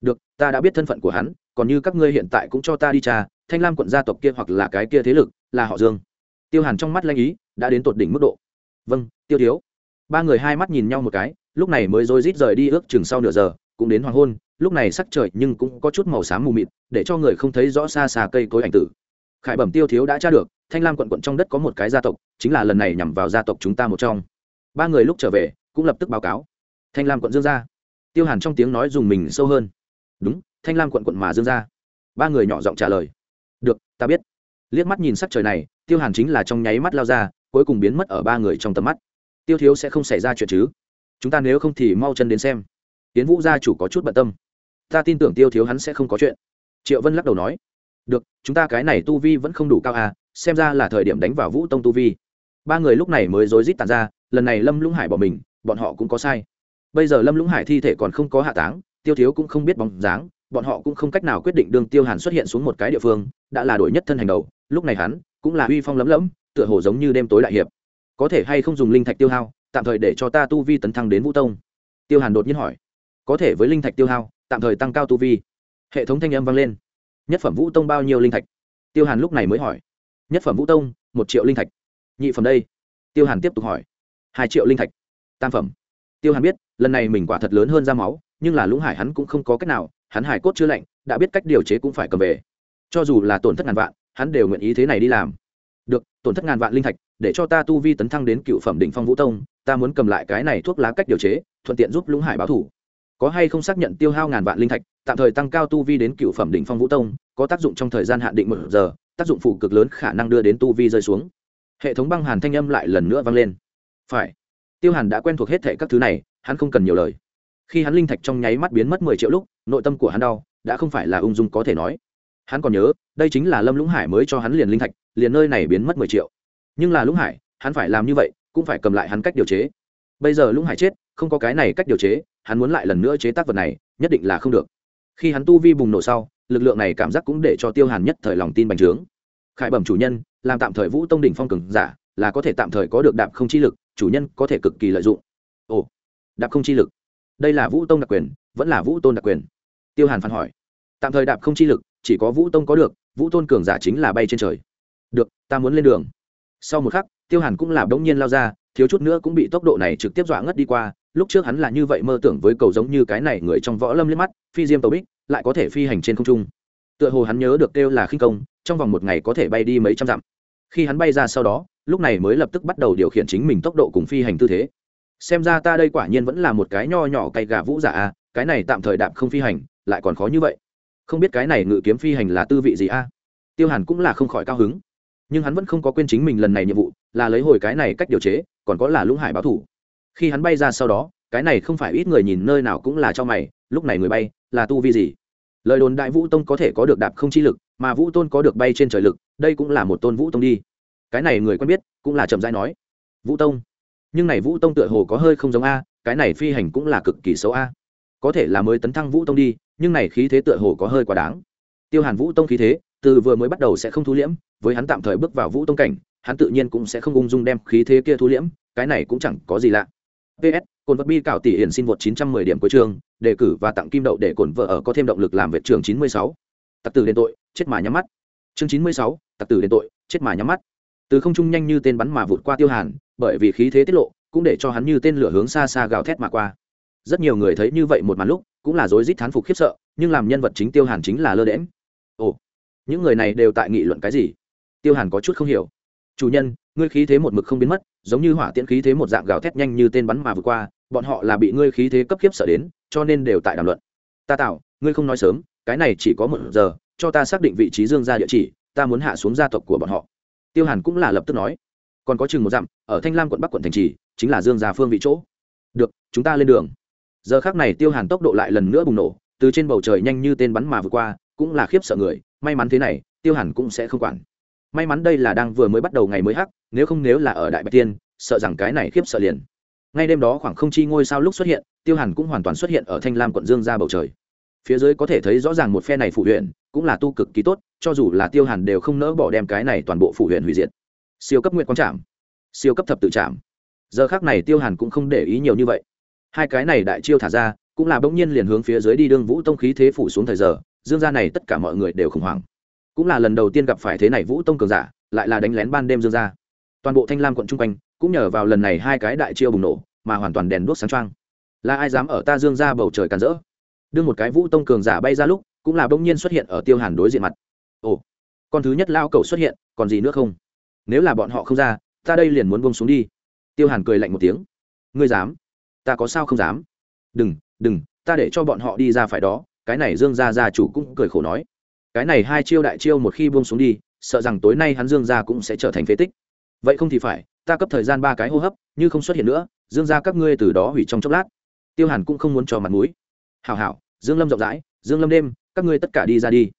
Được, ta đã biết thân phận của hắn còn như các ngươi hiện tại cũng cho ta đi tra, thanh lam quận gia tộc kia hoặc là cái kia thế lực, là họ dương. Tiêu hàn trong mắt lanh ý, đã đến tột đỉnh mức độ. Vâng tiêu thiếu. Ba người hai mắt nhìn nhau một cái, lúc này mới rối rít rời đi ước chừng sau nửa giờ, cũng đến hoàng hôn, lúc này sắc trời nhưng cũng có chút màu xám mù mịt, để cho người không thấy rõ xa xa cây cối ảnh tử. Khải bẩm tiêu thiếu đã tra được, thanh lam quận quận trong đất có một cái gia tộc, chính là lần này nhằm vào gia tộc chúng ta một trong. Ba người lúc trở về, cũng lập tức báo cáo. Thanh lam quận dương gia tiêu hàn trong tiếng nói dùng mình sâu hơn. Đúng thanh lam quận quận mà dương ra, ba người nhỏ giọng trả lời. Được ta biết. Liếc mắt nhìn sắc trời này tiêu hàn chính là trong nháy mắt lao ra cuối cùng biến mất ở ba người trong tầm mắt. Tiêu thiếu sẽ không xảy ra chuyện chứ? Chúng ta nếu không thì mau chân đến xem. Tiến vũ gia chủ có chút bận tâm. Ta tin tưởng tiêu thiếu hắn sẽ không có chuyện. Triệu vân lắc đầu nói. Được chúng ta cái này tu vi vẫn không đủ cao à xem ra là thời điểm đánh vào vũ tông tu vi. Ba người lúc này mới rối rít tàn ra lần này lâm lũng hải bỏ mình bọn họ cũng có sai. Bây giờ lâm lũng hải thi thể còn không có hạ táng tiêu thiếu cũng không biết bóng dáng bọn họ cũng không cách nào quyết định đường tiêu hàn xuất hiện xuống một cái địa phương, đã là đổi nhất thân hành đầu, lúc này hắn cũng là uy phong lấm lẫm tựa hồ giống như đêm tối đại hiệp. Có thể hay không dùng linh thạch tiêu hao, tạm thời để cho ta tu vi tấn thăng đến vũ tông? Tiêu hàn đột nhiên hỏi. Có thể với linh thạch tiêu hao, tạm thời tăng cao tu vi. Hệ thống thanh âm vang lên. Nhất phẩm vũ tông bao nhiêu linh thạch? Tiêu hàn lúc này mới hỏi. Nhất phẩm vũ tông, một triệu linh thạch. Nhị phẩm đây. Tiêu hàn tiếp tục hỏi. Hai triệu linh thạch. Tam phẩm. Tiêu hàn biết, lần này mình quả thật lớn hơn ra máu, nhưng là lũng hải hắn cũng không có cách nào hắn hải cốt chưa lạnh, đã biết cách điều chế cũng phải cầm về. Cho dù là tổn thất ngàn vạn, hắn đều nguyện ý thế này đi làm. Được, tổn thất ngàn vạn linh thạch, để cho ta tu vi tấn thăng đến cựu phẩm đỉnh phong vũ tông, ta muốn cầm lại cái này thuốc lá cách điều chế, thuận tiện giúp lũng hải báo thủ. Có hay không xác nhận tiêu hao ngàn vạn linh thạch, tạm thời tăng cao tu vi đến cựu phẩm đỉnh phong vũ tông, có tác dụng trong thời gian hạn định một giờ, tác dụng phụ cực lớn khả năng đưa đến tu vi rơi xuống. Hệ thống băng hàn thanh âm lại lần nữa vang lên. Phải. Tiêu hàn đã quen thuộc hết thệ các thứ này, hắn không cần nhiều lời khi hắn linh thạch trong nháy mắt biến mất mười triệu lúc, nội tâm của hắn đau, đã không phải là ung dung có thể nói. Hắn còn nhớ, đây chính là lâm lũng hải mới cho hắn liền linh thạch, liền nơi này biến mất mười triệu. Nhưng là lũng hải, hắn phải làm như vậy, cũng phải cầm lại hắn cách điều chế. Bây giờ lũng hải chết, không có cái này cách điều chế, hắn muốn lại lần nữa chế tác vật này, nhất định là không được. Khi hắn tu vi bùng nổ sau, lực lượng này cảm giác cũng để cho tiêu hàn nhất thời lòng tin bành trướng. Khải bẩm chủ nhân, làm tạm thời vũ tông đỉnh phong cường giả, là có thể tạm thời có được đạp không chi lực, chủ nhân có thể cực kỳ lợi dụng. Ồ, đạp không chi lực đây là vũ tông đặc quyền, vẫn là vũ tôn đặc quyền? Tiêu hàn phản hỏi. Tạm thời đạp không chi lực, chỉ có vũ tông có được, vũ tôn cường giả chính là bay trên trời. Được, ta muốn lên đường. Sau một khắc, tiêu hàn cũng là đ ố n g nhiên lao ra, thiếu chút nữa cũng bị tốc độ này trực tiếp dọa ngất đi qua. Lúc trước hắn là như vậy mơ tưởng với cầu giống như cái này người trong võ lâm liếc mắt, phi diêm tàu bích, lại có thể phi hành trên không trung. Tựa hồ hắn nhớ được kêu là khinh công, trong vòng một ngày có thể bay đi mấy trăm dặm. Khi hắn bay ra sau đó, lúc này mới lập tức bắt đầu điều khiển chính mình tốc độ cùng phi hành tư thế xem ra ta đây quả nhiên vẫn là một cái nho nhỏ cay gà vũ giả a, cái này tạm thời đạm không phi hành, lại còn khó như vậy. Không biết cái này ngự kiếm phi hành là tư vị gì a? Tiêu hàn cũng là không khỏi cao hứng. Nhưng hắn vẫn không có quên chính mình lần này nhiệm vụ, là lấy hồi cái này cách điều chế, còn có là lũng hải báo thủ. Khi hắn bay ra sau đó, cái này không phải ít người nhìn nơi nào cũng là cho mày, lúc này người bay là tu vi gì? Lời đồn đại vũ tông có thể có được đạp không chi lực, mà vũ tôn có được bay trên trời lực, đây cũng là một tôn vũ tông đi. Cái này người quen biết, cũng là chậm rãi nói. Vũ tông nhưng này vũ tông tựa hồ có hơi không giống a cái này phi hành cũng là cực kỳ xấu a. Có thể là mới tấn thăng vũ tông đi nhưng này khí thế tựa hồ có hơi quá đáng. Tiêu hàn vũ tông khí thế từ vừa mới bắt đầu sẽ không thu liễm với hắn tạm thời bước vào vũ tông cảnh hắn tự nhiên cũng sẽ không ung dung đem khí thế kia thu liễm cái này cũng chẳng có gì lạ. Ps cồn vật bi cảo tỷ hiển xin vượt 910 điểm cuối trường đề cử và tặng kim đậu để cồn vợ ở có thêm động lực làm vệ trường 96. tặc tử đền tội chết mà nhắm mắt. Chương 96, tặc tử đền tội chết mà nhắm mắt từ không trung nhanh như tên bắn mà vụt qua tiêu hàn, bởi vì khí thế tiết lộ, cũng để cho hắn như tên lửa hướng xa xa gào thét mà qua. Rất nhiều người thấy như vậy một màn lúc, cũng là rối rít thán phục khiếp sợ, nhưng làm nhân vật chính tiêu hàn chính là lơ đễm ồ, những người này đều tại nghị luận cái gì? Tiêu hàn có chút không hiểu. Chủ nhân, ngươi khí thế một mực không biến mất, giống như hỏa tiễn khí thế một dạng gào thét nhanh như tên bắn mà vượt qua, bọn họ là bị ngươi khí thế cấp khiếp sợ đến, cho nên đều tại đàm luận. Ta tạo, ngươi không nói sớm, cái này chỉ có một giờ, cho ta xác định vị trí dương gia địa chỉ, ta muốn hạ xuống gia tộc của bọn họ tiêu hàn cũng là lập tức nói, còn có chừng một dặm, ở thanh lam quận bắc quận thành trì, chính là dương gia phương vị chỗ. Được, chúng ta lên đường. Giờ khác này tiêu hàn tốc độ lại lần nữa bùng nổ, từ trên bầu trời nhanh như tên bắn mà vượt qua, cũng là khiếp sợ người, may mắn thế này, tiêu hàn cũng sẽ không quản. May mắn đây là đang vừa mới bắt đầu ngày mới hắc, nếu không nếu là ở đại bạch tiên, sợ rằng cái này khiếp sợ liền. Ngay đêm đó khoảng không chi ngôi sao lúc xuất hiện, tiêu hàn cũng hoàn toàn xuất hiện ở thanh lam quận dương ra bầu trời phía dưới có thể thấy rõ ràng một phe này phủ huyện, cũng là tu cực kỳ tốt, cho dù là tiêu hàn đều không nỡ bỏ đem cái này toàn bộ phủ huyện hủy diệt. Siêu cấp nguyện quang trạm siêu cấp thập tự trạm giờ khác này tiêu hàn cũng không để ý nhiều như vậy. Hai cái này đại chiêu thả ra, cũng là bỗng nhiên liền hướng phía dưới đi đương vũ tông khí thế phủ xuống thời giờ, dương gia này tất cả mọi người đều khủng hoảng. Cũng là lần đầu tiên gặp phải thế này vũ tông cường giả, lại là đánh lén ban đêm dương gia. Toàn bộ thanh lam quận chung quanh, cũng nhờ vào lần này hai cái đại chiêu bùng nổ, mà hoàn toàn đèn đuốc sáng trăng là ai dám ở ta dương gia bầu trời càn rỡ? Đưa một cái vũ tông cường giả bay ra lúc, cũng là bỗng nhiên xuất hiện ở tiêu hàn đối diện mặt. Ồ, con thứ nhất lao cầu xuất hiện, còn gì nữa không? Nếu là bọn họ không ra, ta đây liền muốn bông xuống đi. Tiêu hàn cười lạnh một tiếng. Ngươi dám? Ta có sao không dám? Đừng đừng, ta để cho bọn họ đi ra phải đó, cái này dương gia gia chủ cũng cười khổ nói. Cái này hai chiêu đại chiêu một khi buông xuống đi, sợ rằng tối nay hắn dương gia cũng sẽ trở thành phế tích. Vậy không thì phải, ta cấp thời gian ba cái hô hấp, như không xuất hiện nữa, dương gia các ngươi từ đó hủy trong chốc lát. Tiêu hàn cũng không muốn cho mặt mũi hảo hảo, dương lâm rộng rãi, dương lâm đêm, các ngươi tất cả đi ra đi.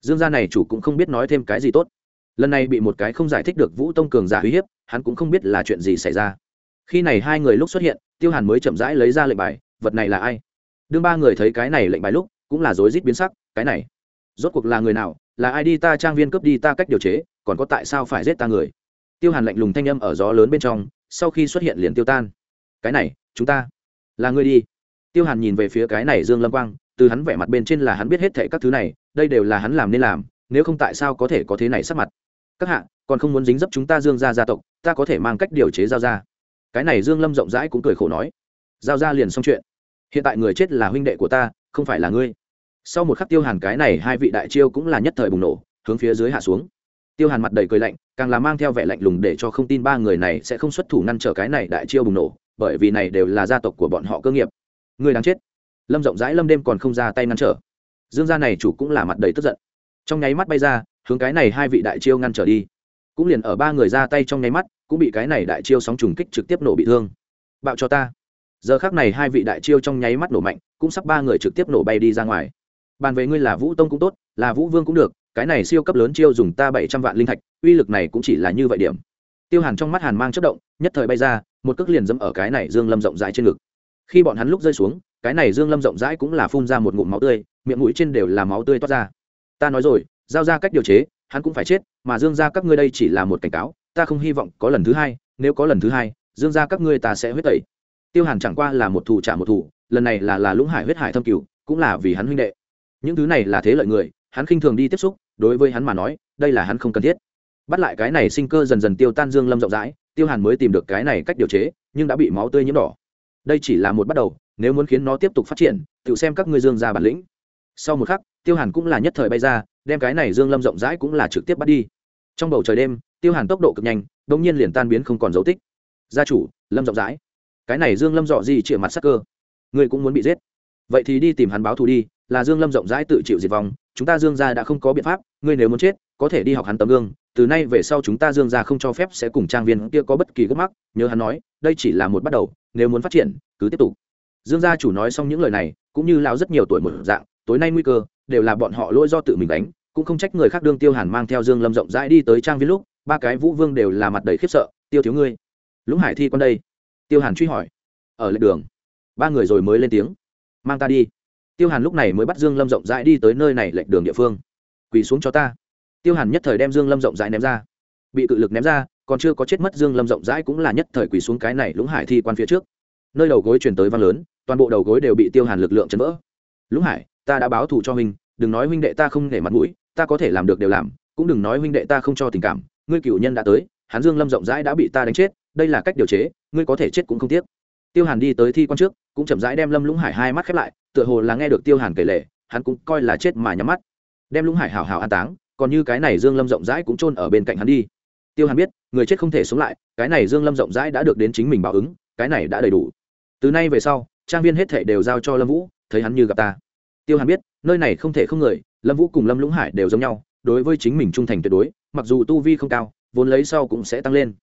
Dương gia này chủ cũng không biết nói thêm cái gì tốt. Lần này bị một cái không giải thích được vũ tông cường giả uy hiếp, hắn cũng không biết là chuyện gì xảy ra. Khi này hai người lúc xuất hiện, tiêu hàn mới chậm rãi lấy ra lệnh bài, vật này là ai? Đương ba người thấy cái này lệnh bài lúc, cũng là rối rít biến sắc, cái này, rốt cuộc là người nào? Là ai đi ta trang viên cướp đi ta cách điều chế, còn có tại sao phải giết ta người? Tiêu hàn lạnh lùng thanh âm ở gió lớn bên trong, sau khi xuất hiện liền tiêu tan. Cái này, chúng ta, là người đi tiêu hàn nhìn về phía cái này dương lâm quang, từ hắn vẻ mặt bên trên là hắn biết hết thệ các thứ này, đây đều là hắn làm nên làm, nếu không tại sao có thể có thế này sắc mặt? Các hạ, còn không muốn dính dấp chúng ta dương ra gia tộc, ta có thể mang cách điều chế giao ra cái này dương lâm rộng rãi cũng cười khổ nói. Giao ra liền xong chuyện. Hiện tại người chết là huynh đệ của ta, không phải là ngươi. Sau một khắc tiêu hàn cái này hai vị đại chiêu cũng là nhất thời bùng nổ, hướng phía dưới hạ xuống. Tiêu hàn mặt đầy cười lạnh, càng là mang theo vẻ lạnh lùng để cho không tin ba người này sẽ không xuất thủ ngăn trở cái này đại chiêu bùng nổ, bởi vì này đều là gia tộc của bọn họ cơ nghiệp người đang chết. Lâm rộng rãi lâm đêm còn không ra tay ngăn trở. Dương gia này chủ cũng là mặt đầy tức giận. Trong nháy mắt bay ra, hướng cái này hai vị đại chiêu ngăn trở đi. Cũng liền ở ba người ra tay trong nháy mắt, cũng bị cái này đại chiêu sóng trùng kích trực tiếp nổ bị thương. Bạo cho ta. Giờ khác này hai vị đại chiêu trong nháy mắt nổ mạnh, cũng sắp ba người trực tiếp nổ bay đi ra ngoài. Bàn về ngươi là vũ tông cũng tốt, là vũ vương cũng được, cái này siêu cấp lớn chiêu dùng ta bảy trăm vạn linh thạch, uy lực này cũng chỉ là như vậy điểm. Tiêu hàn trong mắt hàn mang chất động, nhất thời bay ra, một cước liền dẫm ở cái này dương lâm rộng rãi trên ngực khi bọn hắn lúc rơi xuống, cái này dương lâm rộng rãi cũng là phun ra một ngụm máu tươi, miệng mũi trên đều là máu tươi toát ra. Ta nói rồi, giao ra cách điều chế, hắn cũng phải chết, mà dương ra các ngươi đây chỉ là một cảnh cáo, ta không hy vọng có lần thứ hai, nếu có lần thứ hai, dương ra các ngươi ta sẽ huyết tẩy. Tiêu hàn chẳng qua là một thủ trả một thủ lần này là là lũng hải huyết hải thâm cửu, cũng là vì hắn huynh đệ. Những thứ này là thế lợi người, hắn khinh thường đi tiếp xúc, đối với hắn mà nói, đây là hắn không cần thiết. Bắt lại cái này sinh cơ dần dần tiêu tan dương lâm rộng rãi, tiêu hàn mới tìm được cái này cách điều chế, nhưng đã bị máu tươi nhiễm đỏ đây chỉ là một bắt đầu, nếu muốn khiến nó tiếp tục phát triển, tự xem các ngươi dương ra bản lĩnh. Sau một khắc, tiêu hàn cũng là nhất thời bay ra, đem cái này dương lâm rộng rãi cũng là trực tiếp bắt đi. Trong bầu trời đêm, tiêu hàn tốc độ cực nhanh đ nhiên liền tan biến không còn dấu tích. Gia chủ, lâm rộng rãi. Cái này dương lâm dọ gì chĩa mặt sắc cơ? Ngươi cũng muốn bị giết. Vậy thì đi tìm hắn báo thù đi, là dương lâm rộng rãi tự chịu diệt vong, chúng ta dương gia đã không có biện pháp, ngươi nếu muốn chết, có thể đi học hắn tấm gương từ nay về sau chúng ta dương gia không cho phép sẽ cùng trang viên kia có bất kỳ gốc mắc, nhớ hắn nói, đây chỉ là một bắt đầu, nếu muốn phát triển, cứ tiếp tục. Dương gia chủ nói xong những lời này, cũng như lao rất nhiều tuổi một dạng, tối nay nguy cơ, đều là bọn họ lỗi do tự mình đánh cũng không trách người khác đương tiêu hàn mang theo dương lâm rộng rãi đi tới trang viên lúc, ba cái vũ vương đều là mặt đầy khiếp sợ, tiêu thiếu ngươi, lũng hải thi con đây? Tiêu hàn truy hỏi. Ở lệ đường. Ba người rồi mới lên tiếng. Mang ta đi. Tiêu hàn lúc này mới bắt dương lâm rộng rãi đi tới nơi này lệch đường địa phương. Quỳ xuống cho ta tiêu hàn nhất thời đem dương lâm rộng rãi ném ra. Bị cự lực ném ra, còn chưa có chết mất dương lâm rộng rãi cũng là nhất thời quỳ xuống cái này lũng hải thi quan phía trước. Nơi đầu gối chuyển tới văng lớn, toàn bộ đầu gối đều bị tiêu hàn lực lượng chấn vỡ. Lũng hải, ta đã báo thù cho huynh, đừng nói huynh đệ ta không để mặt mũi, ta có thể làm được đều làm, cũng đừng nói huynh đệ ta không cho tình cảm, ngươi cựu nhân đã tới, hắn dương lâm rộng rãi đã bị ta đánh chết, đây là cách điều chế, ngươi có thể chết cũng không tiếc. Tiêu hàn đi tới thi quan trước, cũng chậm rãi đem lâm lũng hải hai mắt khép lại, tựa hồ là nghe được tiêu hàn kể lệ hắn cũng coi là chết mà nhắm mắt. Đem lũng hải hào hào an táng còn như cái này dương lâm rộng rãi cũng chôn ở bên cạnh hắn đi. Tiêu hàn biết người chết không thể sống lại cái này dương lâm rộng rãi đã được đến chính mình báo ứng cái này đã đầy đủ. Từ nay về sau trang viên hết thảy đều giao cho lâm vũ thấy hắn như gặp ta. Tiêu hàn biết nơi này không thể không người lâm vũ cùng lâm lũng hải đều giống nhau đối với chính mình trung thành tuyệt đối mặc dù tu vi không cao vốn lấy sau cũng sẽ tăng lên.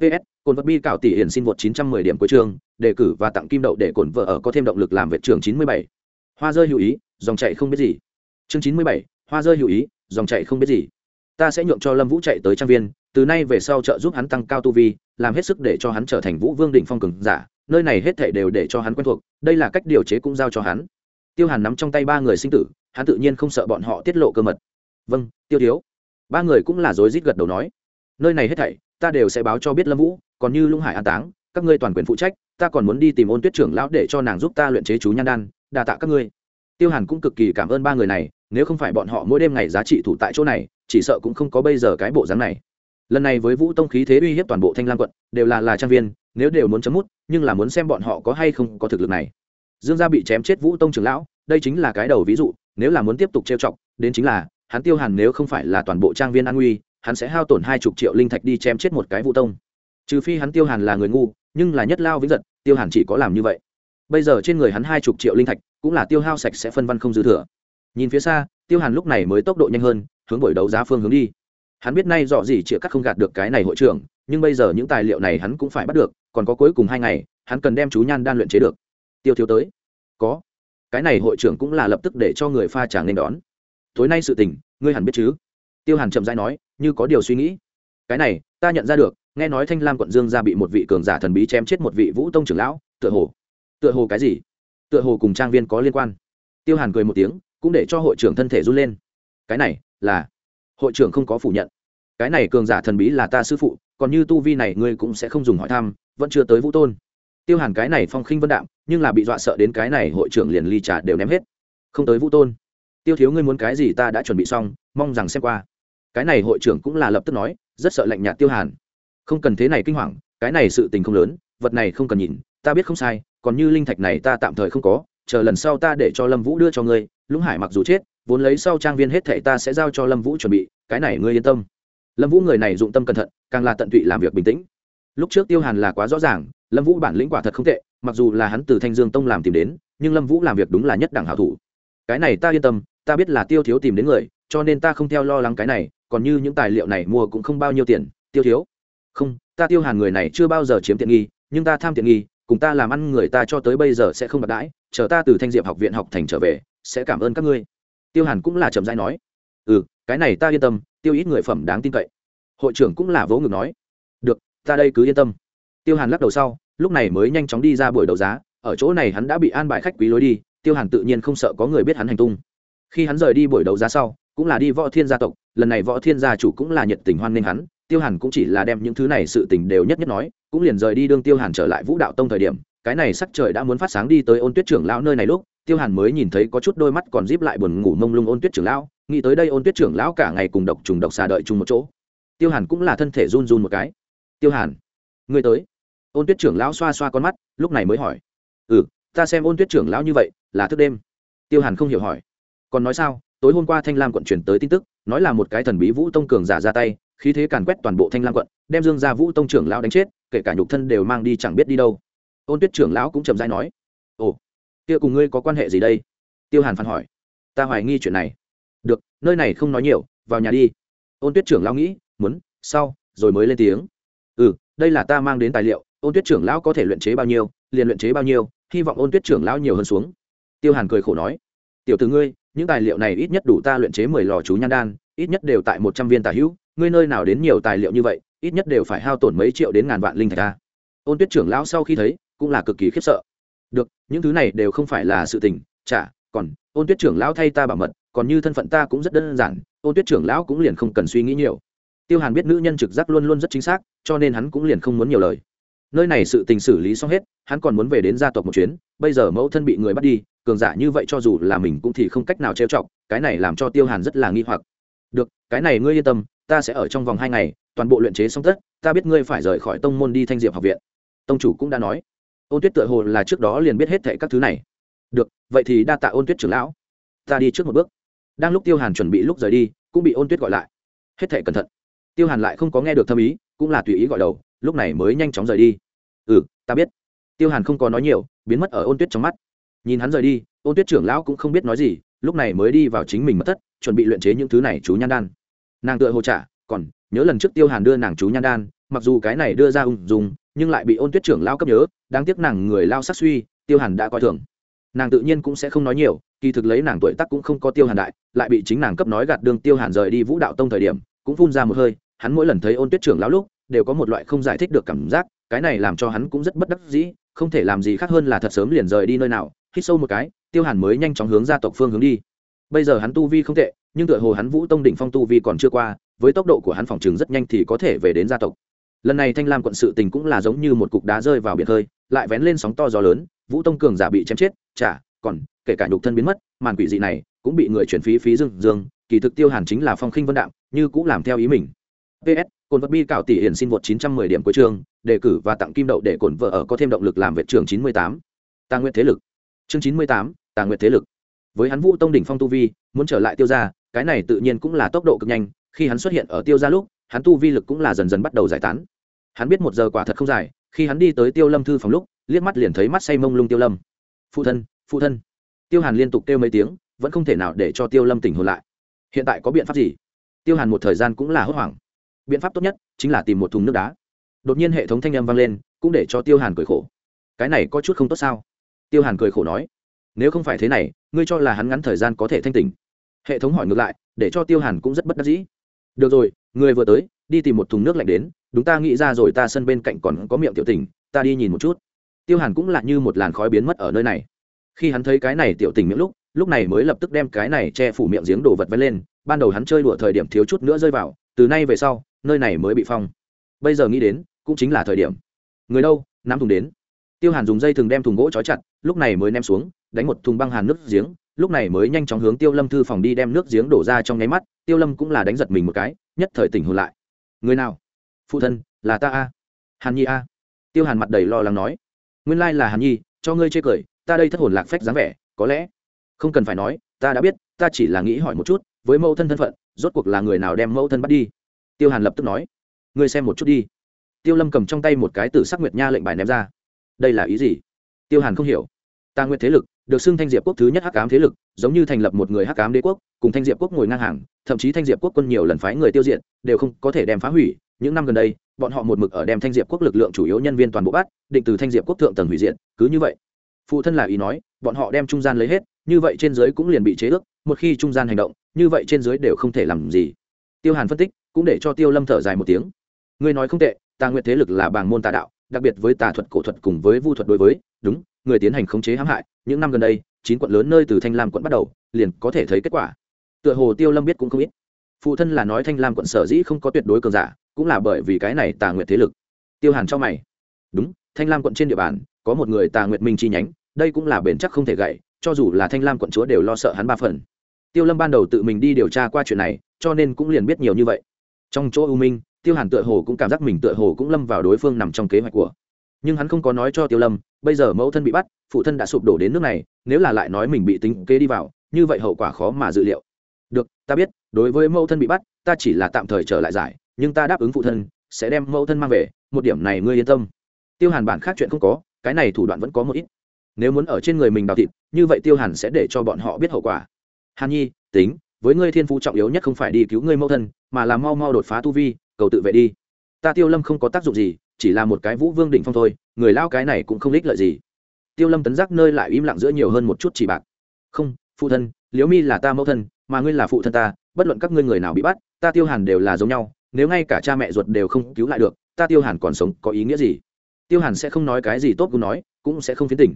Ps cồn vật bi cảo tỷ hiển xin vượt 910 điểm cuối trường đề cử và tặng kim đậu để cồn vợ ở có thêm động lực làm vệ trường 97. hoa rơi hữu ý dòng chạy không biết gì. Chương 97, hoa rơi hữu ý dòng chạy không biết gì. Ta sẽ nhượng cho lâm vũ chạy tới trang viên, từ nay về sau trợ giúp hắn tăng cao tu vi, làm hết sức để cho hắn trở thành vũ vương đỉnh phong cường giả, nơi này hết thảy đều để cho hắn quen thuộc, đây là cách điều chế cũng giao cho hắn. Tiêu hàn nắm trong tay ba người sinh tử, hắn tự nhiên không sợ bọn họ tiết lộ cơ mật. Vâng tiêu thiếu. Ba người cũng là rối rít gật đầu nói. Nơi này hết thảy, ta đều sẽ báo cho biết lâm vũ, còn như lũng hải an táng, các ngươi toàn quyền phụ trách, ta còn muốn đi tìm ôn tuyết trưởng lão để cho nàng giúp ta luyện chế chú nhan đan, đa tạ các ngươi. Tiêu hàn cũng cực kỳ cảm ơn ba người này nếu không phải bọn họ mỗi đêm ngày giá trị thủ tại chỗ này, chỉ sợ cũng không có bây giờ cái bộ dáng này. Lần này với vũ tông khí thế uy hiếp toàn bộ thanh lam quận, đều là là trang viên, nếu đều muốn chấm mút, nhưng là muốn xem bọn họ có hay không có thực lực này. Dương gia bị chém chết vũ tông trưởng lão, đây chính là cái đầu ví dụ, nếu là muốn tiếp tục trêu chọc, đến chính là, hắn tiêu hàn nếu không phải là toàn bộ trang viên an nguy, hắn sẽ hao tổn hai chục triệu linh thạch đi chém chết một cái vũ tông. Trừ phi hắn tiêu hàn là người ngu, nhưng là nhất lao vĩnh giật, tiêu hàn chỉ có làm như vậy. Bây giờ trên người hắn hai chục triệu linh thạch, cũng là tiêu hao sạch sẽ phân văn không dư thừa nhìn phía xa, tiêu hàn lúc này mới tốc độ nhanh hơn, hướng buổi đấu giá phương hướng đi. Hắn biết nay dọ gì chĩa cắt không gạt được cái này hội trưởng, nhưng bây giờ những tài liệu này hắn cũng phải bắt được, còn có cuối cùng hai ngày, hắn cần đem chú nhan đan luyện chế được. Tiêu thiếu tới. Có. Cái này hội trưởng cũng là lập tức để cho người pha tràng nên đón. Tối nay sự tình, ngươi hẳn biết chứ? Tiêu hàn chậm dãi nói, như có điều suy nghĩ. Cái này, ta nhận ra được, nghe nói thanh lam quận dương gia bị một vị cường giả thần bí chém chết một vị vũ tông trưởng lão, tựa hồ. Tựa hồ cái gì? Tựa hồ cùng trang viên có liên quan. Tiêu hàn cười một tiếng cũng để cho hội trưởng thân thể run lên. Cái này là, hội trưởng không có phủ nhận. Cái này cường giả thần bí là ta sư phụ, còn như tu vi này ngươi cũng sẽ không dùng hỏi thăm, vẫn chưa tới vũ tôn. Tiêu hàn cái này phong khinh vân đạm, nhưng là bị dọa sợ đến cái này hội trưởng liền ly trà đều ném hết. Không tới vũ tôn. Tiêu thiếu ngươi muốn cái gì ta đã chuẩn bị xong, mong rằng xem qua. Cái này hội trưởng cũng là lập tức nói, rất sợ lạnh nhạt tiêu hàn. Không cần thế này kinh hoàng, cái này sự tình không lớn, vật này không cần nhìn, ta biết không sai, còn như linh thạch này ta tạm thời không có chờ lần sau ta để cho lâm vũ đưa cho ngươi, lũng hải mặc dù chết, vốn lấy sau trang viên hết thệ ta sẽ giao cho lâm vũ chuẩn bị, cái này ngươi yên tâm. Lâm vũ người này dụng tâm cẩn thận, càng là tận tụy làm việc bình tĩnh. Lúc trước tiêu hàn là quá rõ ràng, lâm vũ bản lĩnh quả thật không tệ, mặc dù là hắn từ thanh dương tông làm tìm đến, nhưng lâm vũ làm việc đúng là nhất đẳng hảo thủ. Cái này ta yên tâm, ta biết là tiêu thiếu tìm đến người, cho nên ta không theo lo lắng cái này, còn như những tài liệu này mua cũng không bao nhiêu tiền, tiêu thiếu. Không, ta tiêu hàn người này chưa bao giờ chiếm tiện nghi, nhưng ta tham tiện nghi, cùng ta làm ăn người ta cho tới bây giờ sẽ không bạc đãi chờ ta từ thanh diệp học viện học thành trở về, sẽ cảm ơn các ngươi. Tiêu hàn cũng là chậm rãi nói. Ừ cái này ta yên tâm, tiêu ít người phẩm đáng tin cậy. Hội trưởng cũng là vỗ ngực nói. Được, ta đây cứ yên tâm. Tiêu hàn lắc đầu sau, lúc này mới nhanh chóng đi ra buổi đấu giá, ở chỗ này hắn đã bị an bài khách quý lối đi, tiêu hàn tự nhiên không sợ có người biết hắn hành tung. Khi hắn rời đi buổi đấu giá sau, cũng là đi võ thiên gia tộc, lần này võ thiên gia chủ cũng là nhiệt tình hoan nghênh hắn tiêu hàn cũng chỉ là đem những thứ này sự tình đều nhất nhất nói, cũng liền rời đi đương tiêu hàn trở lại vũ đạo tông thời điểm, cái này sắc trời đã muốn phát sáng đi tới ôn tuyết trưởng lão nơi này lúc, tiêu hàn mới nhìn thấy có chút đôi mắt còn díp lại buồn ngủ mông lung ôn tuyết trưởng lão, nghĩ tới đây ôn tuyết trưởng lão cả ngày cùng độc trùng độc xà đợi chung một chỗ. Tiêu hàn cũng là thân thể run run một cái. Tiêu hàn người tới. Ôn tuyết trưởng lão xoa xoa con mắt, lúc này mới hỏi. Ừ ta xem ôn tuyết trưởng lão như vậy, là thức đêm. Tiêu hàn không hiểu hỏi. Còn nói sao? Tối hôm qua thanh lam quận truyền tới tin tức, nói là một cái thần bí vũ tông cường giả ra tay khí thế càn quét toàn bộ thanh lam quận, đem dương gia vũ tông trưởng lão đánh chết, kể cả nhục thân đều mang đi chẳng biết đi đâu. Ôn tuyết trưởng lão cũng chầm dai nói, ồ, kia cùng ngươi có quan hệ gì đây? Tiêu hàn phản hỏi, ta hoài nghi chuyện này. Được, nơi này không nói nhiều, vào nhà đi. Ôn tuyết trưởng lão nghĩ, muốn, sau, rồi mới lên tiếng. Ừ đây là ta mang đến tài liệu, ôn tuyết trưởng lão có thể luyện chế bao nhiêu, liền luyện chế bao nhiêu, hy vọng ôn tuyết trưởng lão nhiều hơn xuống. Tiêu hàn cười khổ nói, tiểu từ ngươi, những tài liệu này ít nhất đủ ta luyện chế mười lò chú nhan đan ít nhất đều tại một trăm viên tà hữu, ngươi nơi nào đến nhiều tài liệu như vậy, ít nhất đều phải hao tổn mấy triệu đến ngàn vạn linh thạch ta ôn tuyết trưởng lão sau khi thấy, cũng là cực kỳ khiếp sợ. Được, những thứ này đều không phải là sự tình, chả, còn, ôn tuyết trưởng lão thay ta bảo mật, còn như thân phận ta cũng rất đơn giản, ôn tuyết trưởng lão cũng liền không cần suy nghĩ nhiều. Tiêu hàn biết nữ nhân trực giác luôn luôn rất chính xác, cho nên hắn cũng liền không muốn nhiều lời. Nơi này sự tình xử lý xong hết, hắn còn muốn về đến gia tộc một chuyến, bây giờ mẫu thân bị người bắt đi, cường giả như vậy cho dù là mình cũng thì không cách nào trêu chọc, cái này làm cho tiêu hàn rất là nghi hoặc được, cái này ngươi yên tâm, ta sẽ ở trong vòng hai ngày, toàn bộ luyện chế xong tất, ta biết ngươi phải rời khỏi tông môn đi thanh diệp học viện. Tông chủ cũng đã nói. Ôn tuyết tựa hồ là trước đó liền biết hết thệ các thứ này. Được, vậy thì đa tạ ôn tuyết trưởng lão. Ta đi trước một bước. Đang lúc tiêu hàn chuẩn bị lúc rời đi, cũng bị ôn tuyết gọi lại. Hết thệ cẩn thận. Tiêu hàn lại không có nghe được thâm ý, cũng là tùy ý gọi đầu, lúc này mới nhanh chóng rời đi. Ừ ta biết. Tiêu hàn không có nói nhiều, biến mất ở ôn tuyết trong mắt. Nhìn hắn rời đi, ôn tuyết trưởng lão cũng không biết nói gì, lúc này mới đi vào chính mình mất thất chuẩn bị luyện chế những thứ này chú nhan đan. Nàng tựa hồ trả còn nhớ lần trước tiêu hàn đưa nàng chú nhan đan, mặc dù cái này đưa ra ung dung, nhưng lại bị ôn tuyết trưởng lao cấp nhớ, đáng tiếc nàng người lao sắc suy, tiêu hàn đã coi thường. Nàng tự nhiên cũng sẽ không nói nhiều, kỳ thực lấy nàng tuổi tác cũng không có tiêu hàn đại, lại bị chính nàng cấp nói gạt đường tiêu hàn rời đi vũ đạo tông thời điểm, cũng phun ra một hơi, hắn mỗi lần thấy ôn tuyết trưởng lão lúc, đều có một loại không giải thích được cảm giác, cái này làm cho hắn cũng rất bất đắc dĩ, không thể làm gì khác hơn là thật sớm liền rời đi nơi nào, hít sâu một cái, tiêu hàn mới nhanh chóng hướng ra tộc phương hướng đi bây giờ hắn tu vi không tệ nhưng tựa hồ hắn vũ tông đỉnh phong tu vi còn chưa qua với tốc độ của hắn phòng chừng rất nhanh thì có thể về đến gia tộc. Lần này thanh lam quận sự tình cũng là giống như một cục đá rơi vào biển hơi lại vén lên sóng to gió lớn vũ tông cường giả bị chém chết chả còn kể cả nhục thân biến mất màn quỷ dị này cũng bị người chuyển phí phí dương dương kỳ thực tiêu hàn chính là phong khinh vân đạm như cũng làm theo ý mình. Ps cồn vật bi cạo tỷ hiển xin vượt 910 điểm cuối trường đề cử và tặng kim đậu để cồn vợ ở có thêm động lực làm vệ trường 98. tàng nguyện thế lực. Chương 98, tàng nguyện thế lực với hắn vũ tông đỉnh phong tu vi, muốn trở lại tiêu gia, cái này tự nhiên cũng là tốc độ cực nhanh, khi hắn xuất hiện ở tiêu gia lúc, hắn tu vi lực cũng là dần dần bắt đầu giải tán. Hắn biết một giờ quả thật không dài, khi hắn đi tới tiêu lâm thư phòng lúc, liếc mắt liền thấy mắt say mông lung tiêu lâm. Phụ thân phụ thân. Tiêu hàn liên tục kêu mấy tiếng, vẫn không thể nào để cho tiêu lâm tỉnh hồn lại. Hiện tại có biện pháp gì? Tiêu hàn một thời gian cũng là hốt hoảng. Biện pháp tốt nhất chính là tìm một thùng nước đá. Đột nhiên hệ thống thanh âm vang lên, cũng để cho tiêu hàn cười khổ. Cái này có chút không tốt sao? Tiêu hàn cười khổ nói nếu không phải thế này, ngươi cho là hắn ngắn thời gian có thể thanh tỉnh. Hệ thống hỏi ngược lại, để cho tiêu hàn cũng rất bất đắc dĩ. Được rồi, người vừa tới, đi tìm một thùng nước lạnh đến, đúng ta nghĩ ra rồi, ta sân bên cạnh còn có miệng tiểu tình, ta đi nhìn một chút. Tiêu hàn cũng là như một làn khói biến mất ở nơi này. Khi hắn thấy cái này tiểu tình miệng lúc lúc này mới lập tức đem cái này che phủ miệng giếng đổ vật vén lên, ban đầu hắn chơi đùa thời điểm thiếu chút nữa rơi vào, từ nay về sau, nơi này mới bị phong. Bây giờ nghĩ đến, cũng chính là thời điểm. Người đâu, nắm thùng đến. Tiêu hàn dùng dây thừng đem thùng gỗ trói chặt, lúc này mới ném xuống đánh một thùng băng hàn nước giếng, lúc này mới nhanh chóng hướng tiêu lâm thư phòng đi đem nước giếng đổ ra trong nháy mắt, tiêu lâm cũng là đánh giật mình một cái, nhất thời tỉnh hồn lại. Người nào? Phụ thân, là ta a. Hàn nhi a. Tiêu hàn mặt đầy lo lắng nói. Nguyên lai là hàn nhi, cho ngươi chê cười, ta đây thất hồn lạc phách dáng vẻ, có lẽ không cần phải nói, ta đã biết, ta chỉ là nghĩ hỏi một chút, với mẫu thân thân phận, rốt cuộc là người nào đem mẫu thân bắt đi? Tiêu hàn lập tức nói. Ngươi xem một chút đi. Tiêu lâm cầm trong tay một cái t sắc nguyệt nha lệnh bài ném ra. Đây là ý gì? Tiêu hàn không hiểu. Ta nguyện thế lực được xưng thanh diệp quốc thứ nhất hắc ám thế lực, giống như thành lập một người hắc ám đế quốc, cùng thanh diệp quốc ngồi ngang hàng, thậm chí thanh diệp quốc quân nhiều lần phái người tiêu diệt, đều không có thể đem phá hủy. Những năm gần đây, bọn họ một mực ở đem thanh diệp quốc lực lượng chủ yếu nhân viên toàn bộ bắt, định từ thanh diệp quốc thượng tầng hủy diệt, cứ như vậy. Phụ thân là ý nói, bọn họ đem trung gian lấy hết, như vậy trên dưới cũng liền bị chế ước, một khi trung gian hành động, như vậy trên dưới đều không thể làm gì. Tiêu hàn phân tích, cũng để cho tiêu lâm thở dài một tiếng. Ngươi nói không tệ, tà nguyện thế lực là bảng môn tà đạo, đặc biệt với tà thuật cổ thuật cùng với vu thuật đối với, đúng người tiến hành khống chế hãm hại, những năm gần đây, chín quận lớn nơi từ thanh lam quận bắt đầu, liền có thể thấy kết quả. Tựa hồ tiêu lâm biết cũng không ít. Phụ thân là nói thanh lam quận sở dĩ không có tuyệt đối cường giả, cũng là bởi vì cái này tà nguyện thế lực. Tiêu hàn cho mày. Đúng, thanh lam quận trên địa bàn, có một người tà nguyện minh chi nhánh, đây cũng là bền chắc không thể gậy, cho dù là thanh lam quận chúa đều lo sợ hắn ba phần. Tiêu lâm ban đầu tự mình đi điều tra qua chuyện này, cho nên cũng liền biết nhiều như vậy. Trong chỗ ưu minh, tiêu hàn tựa hồ cũng cảm giác mình tựa hồ cũng lâm vào đối phương nằm trong kế hoạch của. Nhưng hắn không có nói cho tiêu lâm bây giờ mẫu thân bị bắt, phụ thân đã sụp đổ đến nước này, nếu là lại nói mình bị tính kế đi vào, như vậy hậu quả khó mà dự liệu. Được, ta biết, đối với mẫu thân bị bắt, ta chỉ là tạm thời trở lại giải, nhưng ta đáp ứng phụ thân, sẽ đem mẫu thân mang về, một điểm này ngươi yên tâm. Tiêu hàn bản khác chuyện không có, cái này thủ đoạn vẫn có một ít. Nếu muốn ở trên người mình đào thịt, như vậy tiêu hàn sẽ để cho bọn họ biết hậu quả. Hàn nhi, tính, với ngươi thiên phú trọng yếu nhất không phải đi cứu ngươi mẫu thân, mà là mau mau đột phá tu vi, cầu tự vệ đi. Ta tiêu lâm không có tác dụng gì chỉ là một cái vũ vương đỉnh phong thôi, người lao cái này cũng không ích lợi gì. Tiêu lâm tấn giác nơi lại im lặng giữa nhiều hơn một chút chỉ bạc. Không, phụ thân, liễu mi là ta mẫu thân, mà ngươi là phụ thân ta, bất luận các ngươi người nào bị bắt, ta tiêu hàn đều là giống nhau, nếu ngay cả cha mẹ ruột đều không cứu lại được, ta tiêu hàn còn sống có ý nghĩa gì? Tiêu hàn sẽ không nói cái gì tốt cũng nói, cũng sẽ không phiến tỉnh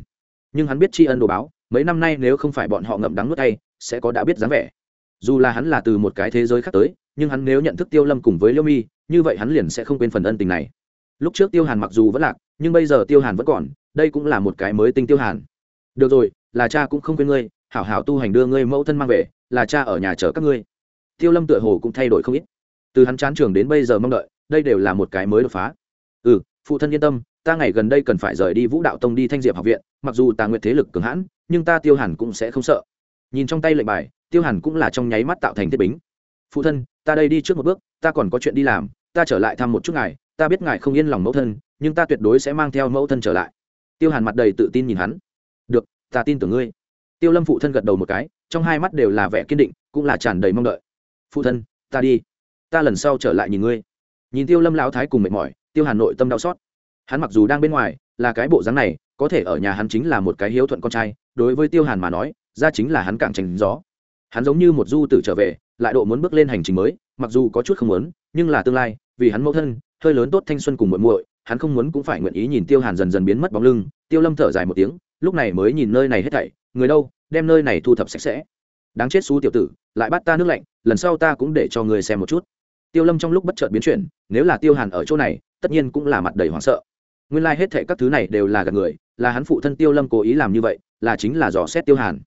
nhưng hắn biết tri ân đồ báo, mấy năm nay nếu không phải bọn họ ngậm đắng nuốt tay sẽ có đã biết dáng vẻ. Dù là hắn là từ một cái thế giới khác tới, nhưng hắn nếu nhận thức tiêu lâm cùng với Liễu mi, như vậy hắn liền sẽ không quên phần ân tình này lúc trước tiêu hàn mặc dù vẫn lạc, nhưng bây giờ tiêu hàn vẫn còn, đây cũng là một cái mới tinh tiêu hàn. Được rồi, là cha cũng không quên ngươi, hảo hảo tu hành đưa ngươi mẫu thân mang về, là cha ở nhà chở các ngươi. Tiêu lâm tựa hồ cũng thay đổi không ít. Từ hắn chán trường đến bây giờ mong đợi, đây đều là một cái mới đột phá. Ừ phụ thân yên tâm, ta ngày gần đây cần phải rời đi vũ đạo tông đi thanh diệp học viện, mặc dù ta nguyệt thế lực cường hãn, nhưng ta tiêu hàn cũng sẽ không sợ. Nhìn trong tay lệnh bài, tiêu hàn cũng là trong nháy mắt tạo thành thiết bính. Phụ thân, ta đây đi trước một bước, ta còn có chuyện đi làm, ta trở lại thăm một chút ngài ta biết ngài không yên lòng mẫu thân, nhưng ta tuyệt đối sẽ mang theo mẫu thân trở lại. Tiêu hàn mặt đầy tự tin nhìn hắn. Được, ta tin tưởng ngươi. Tiêu lâm phụ thân gật đầu một cái, trong hai mắt đều là vẻ kiên định, cũng là tràn đầy mong đợi. Phụ thân, ta đi. Ta lần sau trở lại nhìn ngươi. Nhìn tiêu lâm lão thái cùng mệt mỏi, tiêu hàn nội tâm đau xót. Hắn mặc dù đang bên ngoài, là cái bộ dáng này, có thể ở nhà hắn chính là một cái hiếu thuận con trai, đối với tiêu hàn mà nói, ra chính là hắn càng tránh gió. Hắn giống như một du tử trở về, lại độ muốn bước lên hành trình mới, mặc dù có chút không muốn, nhưng là tương lai, vì hắn mẫu thân hơi lớn tốt thanh xuân cùng muội muội, hắn không muốn cũng phải nguyện ý nhìn tiêu hàn dần dần biến mất bóng lưng. Tiêu lâm thở dài một tiếng, lúc này mới nhìn nơi này hết thảy, người đâu, đem nơi này thu thập sạch sẽ. Đáng chết xú tiểu tử, lại bắt ta nước lạnh, lần sau ta cũng để cho người xem một chút. Tiêu lâm trong lúc bất chợt biến chuyển, nếu là tiêu hàn ở chỗ này, tất nhiên cũng là mặt đầy hoảng sợ. Nguyên lai、like、hết thệ các thứ này đều là gạt người, là hắn phụ thân tiêu lâm cố ý làm như vậy, là chính là dò xét tiêu hàn.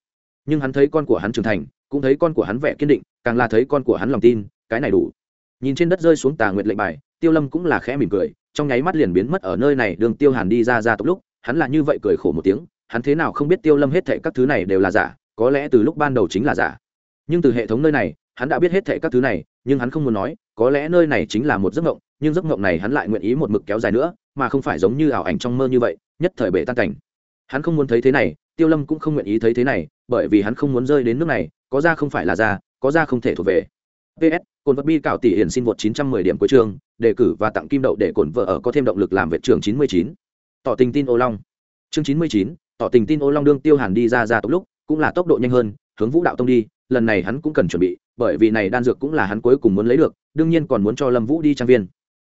Nhưng hắn thấy con của hắn trưởng thành, cũng thấy con của hắn vẻ kiên định, càng là thấy con của hắn lòng tin, cái này đủ. Nhìn trên đất rơi xuống tà nguyệt lệnh bài tiêu lâm cũng là khẽ mỉm cười, trong nháy mắt liền biến mất ở nơi này, đường tiêu hàn đi ra ra tốc lúc, hắn là như vậy cười khổ một tiếng, hắn thế nào không biết tiêu lâm hết thệ các thứ này đều là giả, có lẽ từ lúc ban đầu chính là giả. Nhưng từ hệ thống nơi này, hắn đã biết hết thệ các thứ này, nhưng hắn không muốn nói, có lẽ nơi này chính là một giấc mộng, nhưng giấc mộng này hắn lại nguyện ý một mực kéo dài nữa, mà không phải giống như ảo ảnh trong mơ như vậy, nhất thời bể tan cảnh. Hắn không muốn thấy thế này, tiêu lâm cũng không nguyện ý thấy thế này, bởi vì hắn không muốn rơi đến nước này, có ra không phải là ra, có ra không thể thuộc về. Ps cồn vật bi cạo tỷ hiển xin vượt 910 điểm cuối trường đề cử và tặng kim đậu để cổn vợ ở có thêm động lực làm vệ trưởng 99. tỏ tình tin ô long. Chương 99, tỏ tình tin ô long đương tiêu hàn đi ra ra tốc lúc cũng là tốc độ nhanh hơn hướng vũ đạo tông đi lần này hắn cũng cần chuẩn bị bởi vì này đan dược cũng là hắn cuối cùng muốn lấy được đương nhiên còn muốn cho lâm vũ đi trang viên.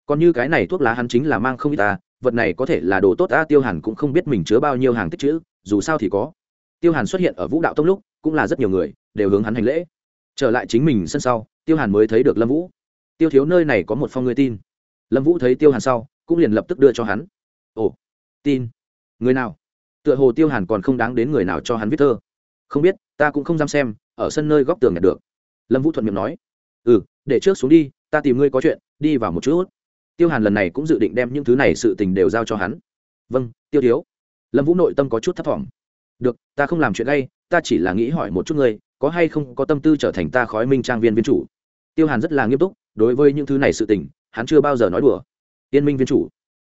Còn như cái này thuốc lá hắn chính là mang không ít ta vật này có thể là đồ tốt ta tiêu hàn cũng không biết mình chứa bao nhiêu hàng tích trữ, dù sao thì có. Tiêu hàn xuất hiện ở vũ đạo tông lúc cũng là rất nhiều người đều hướng hắn hành lễ. Trở lại chính mình sân sau tiêu hàn mới thấy được lâm vũ tiêu thiếu nơi này có một phong người tin. Lâm vũ thấy tiêu hàn sau, cũng liền lập tức đưa cho hắn. Ồ, tin. Người nào? Tựa hồ tiêu hàn còn không đáng đến người nào cho hắn viết thơ. Không biết, ta cũng không dám xem, ở sân nơi góc tường nhận được. Lâm vũ thuận miệng nói. Ừ để trước xuống đi, ta tìm ngươi có chuyện, đi vào một chút. Tiêu hàn lần này cũng dự định đem những thứ này sự tình đều giao cho hắn. Vâng tiêu thiếu. Lâm vũ nội tâm có chút thấp t được, ta không làm chuyện gay, ta chỉ là nghĩ hỏi một chút ngươi, có hay không có tâm tư trở thành ta khói minh trang viên viên chủ? Tiêu hàn rất là nghiêm túc đối với những thứ này sự tình, hắn chưa bao giờ nói đùa. Yên minh viên chủ.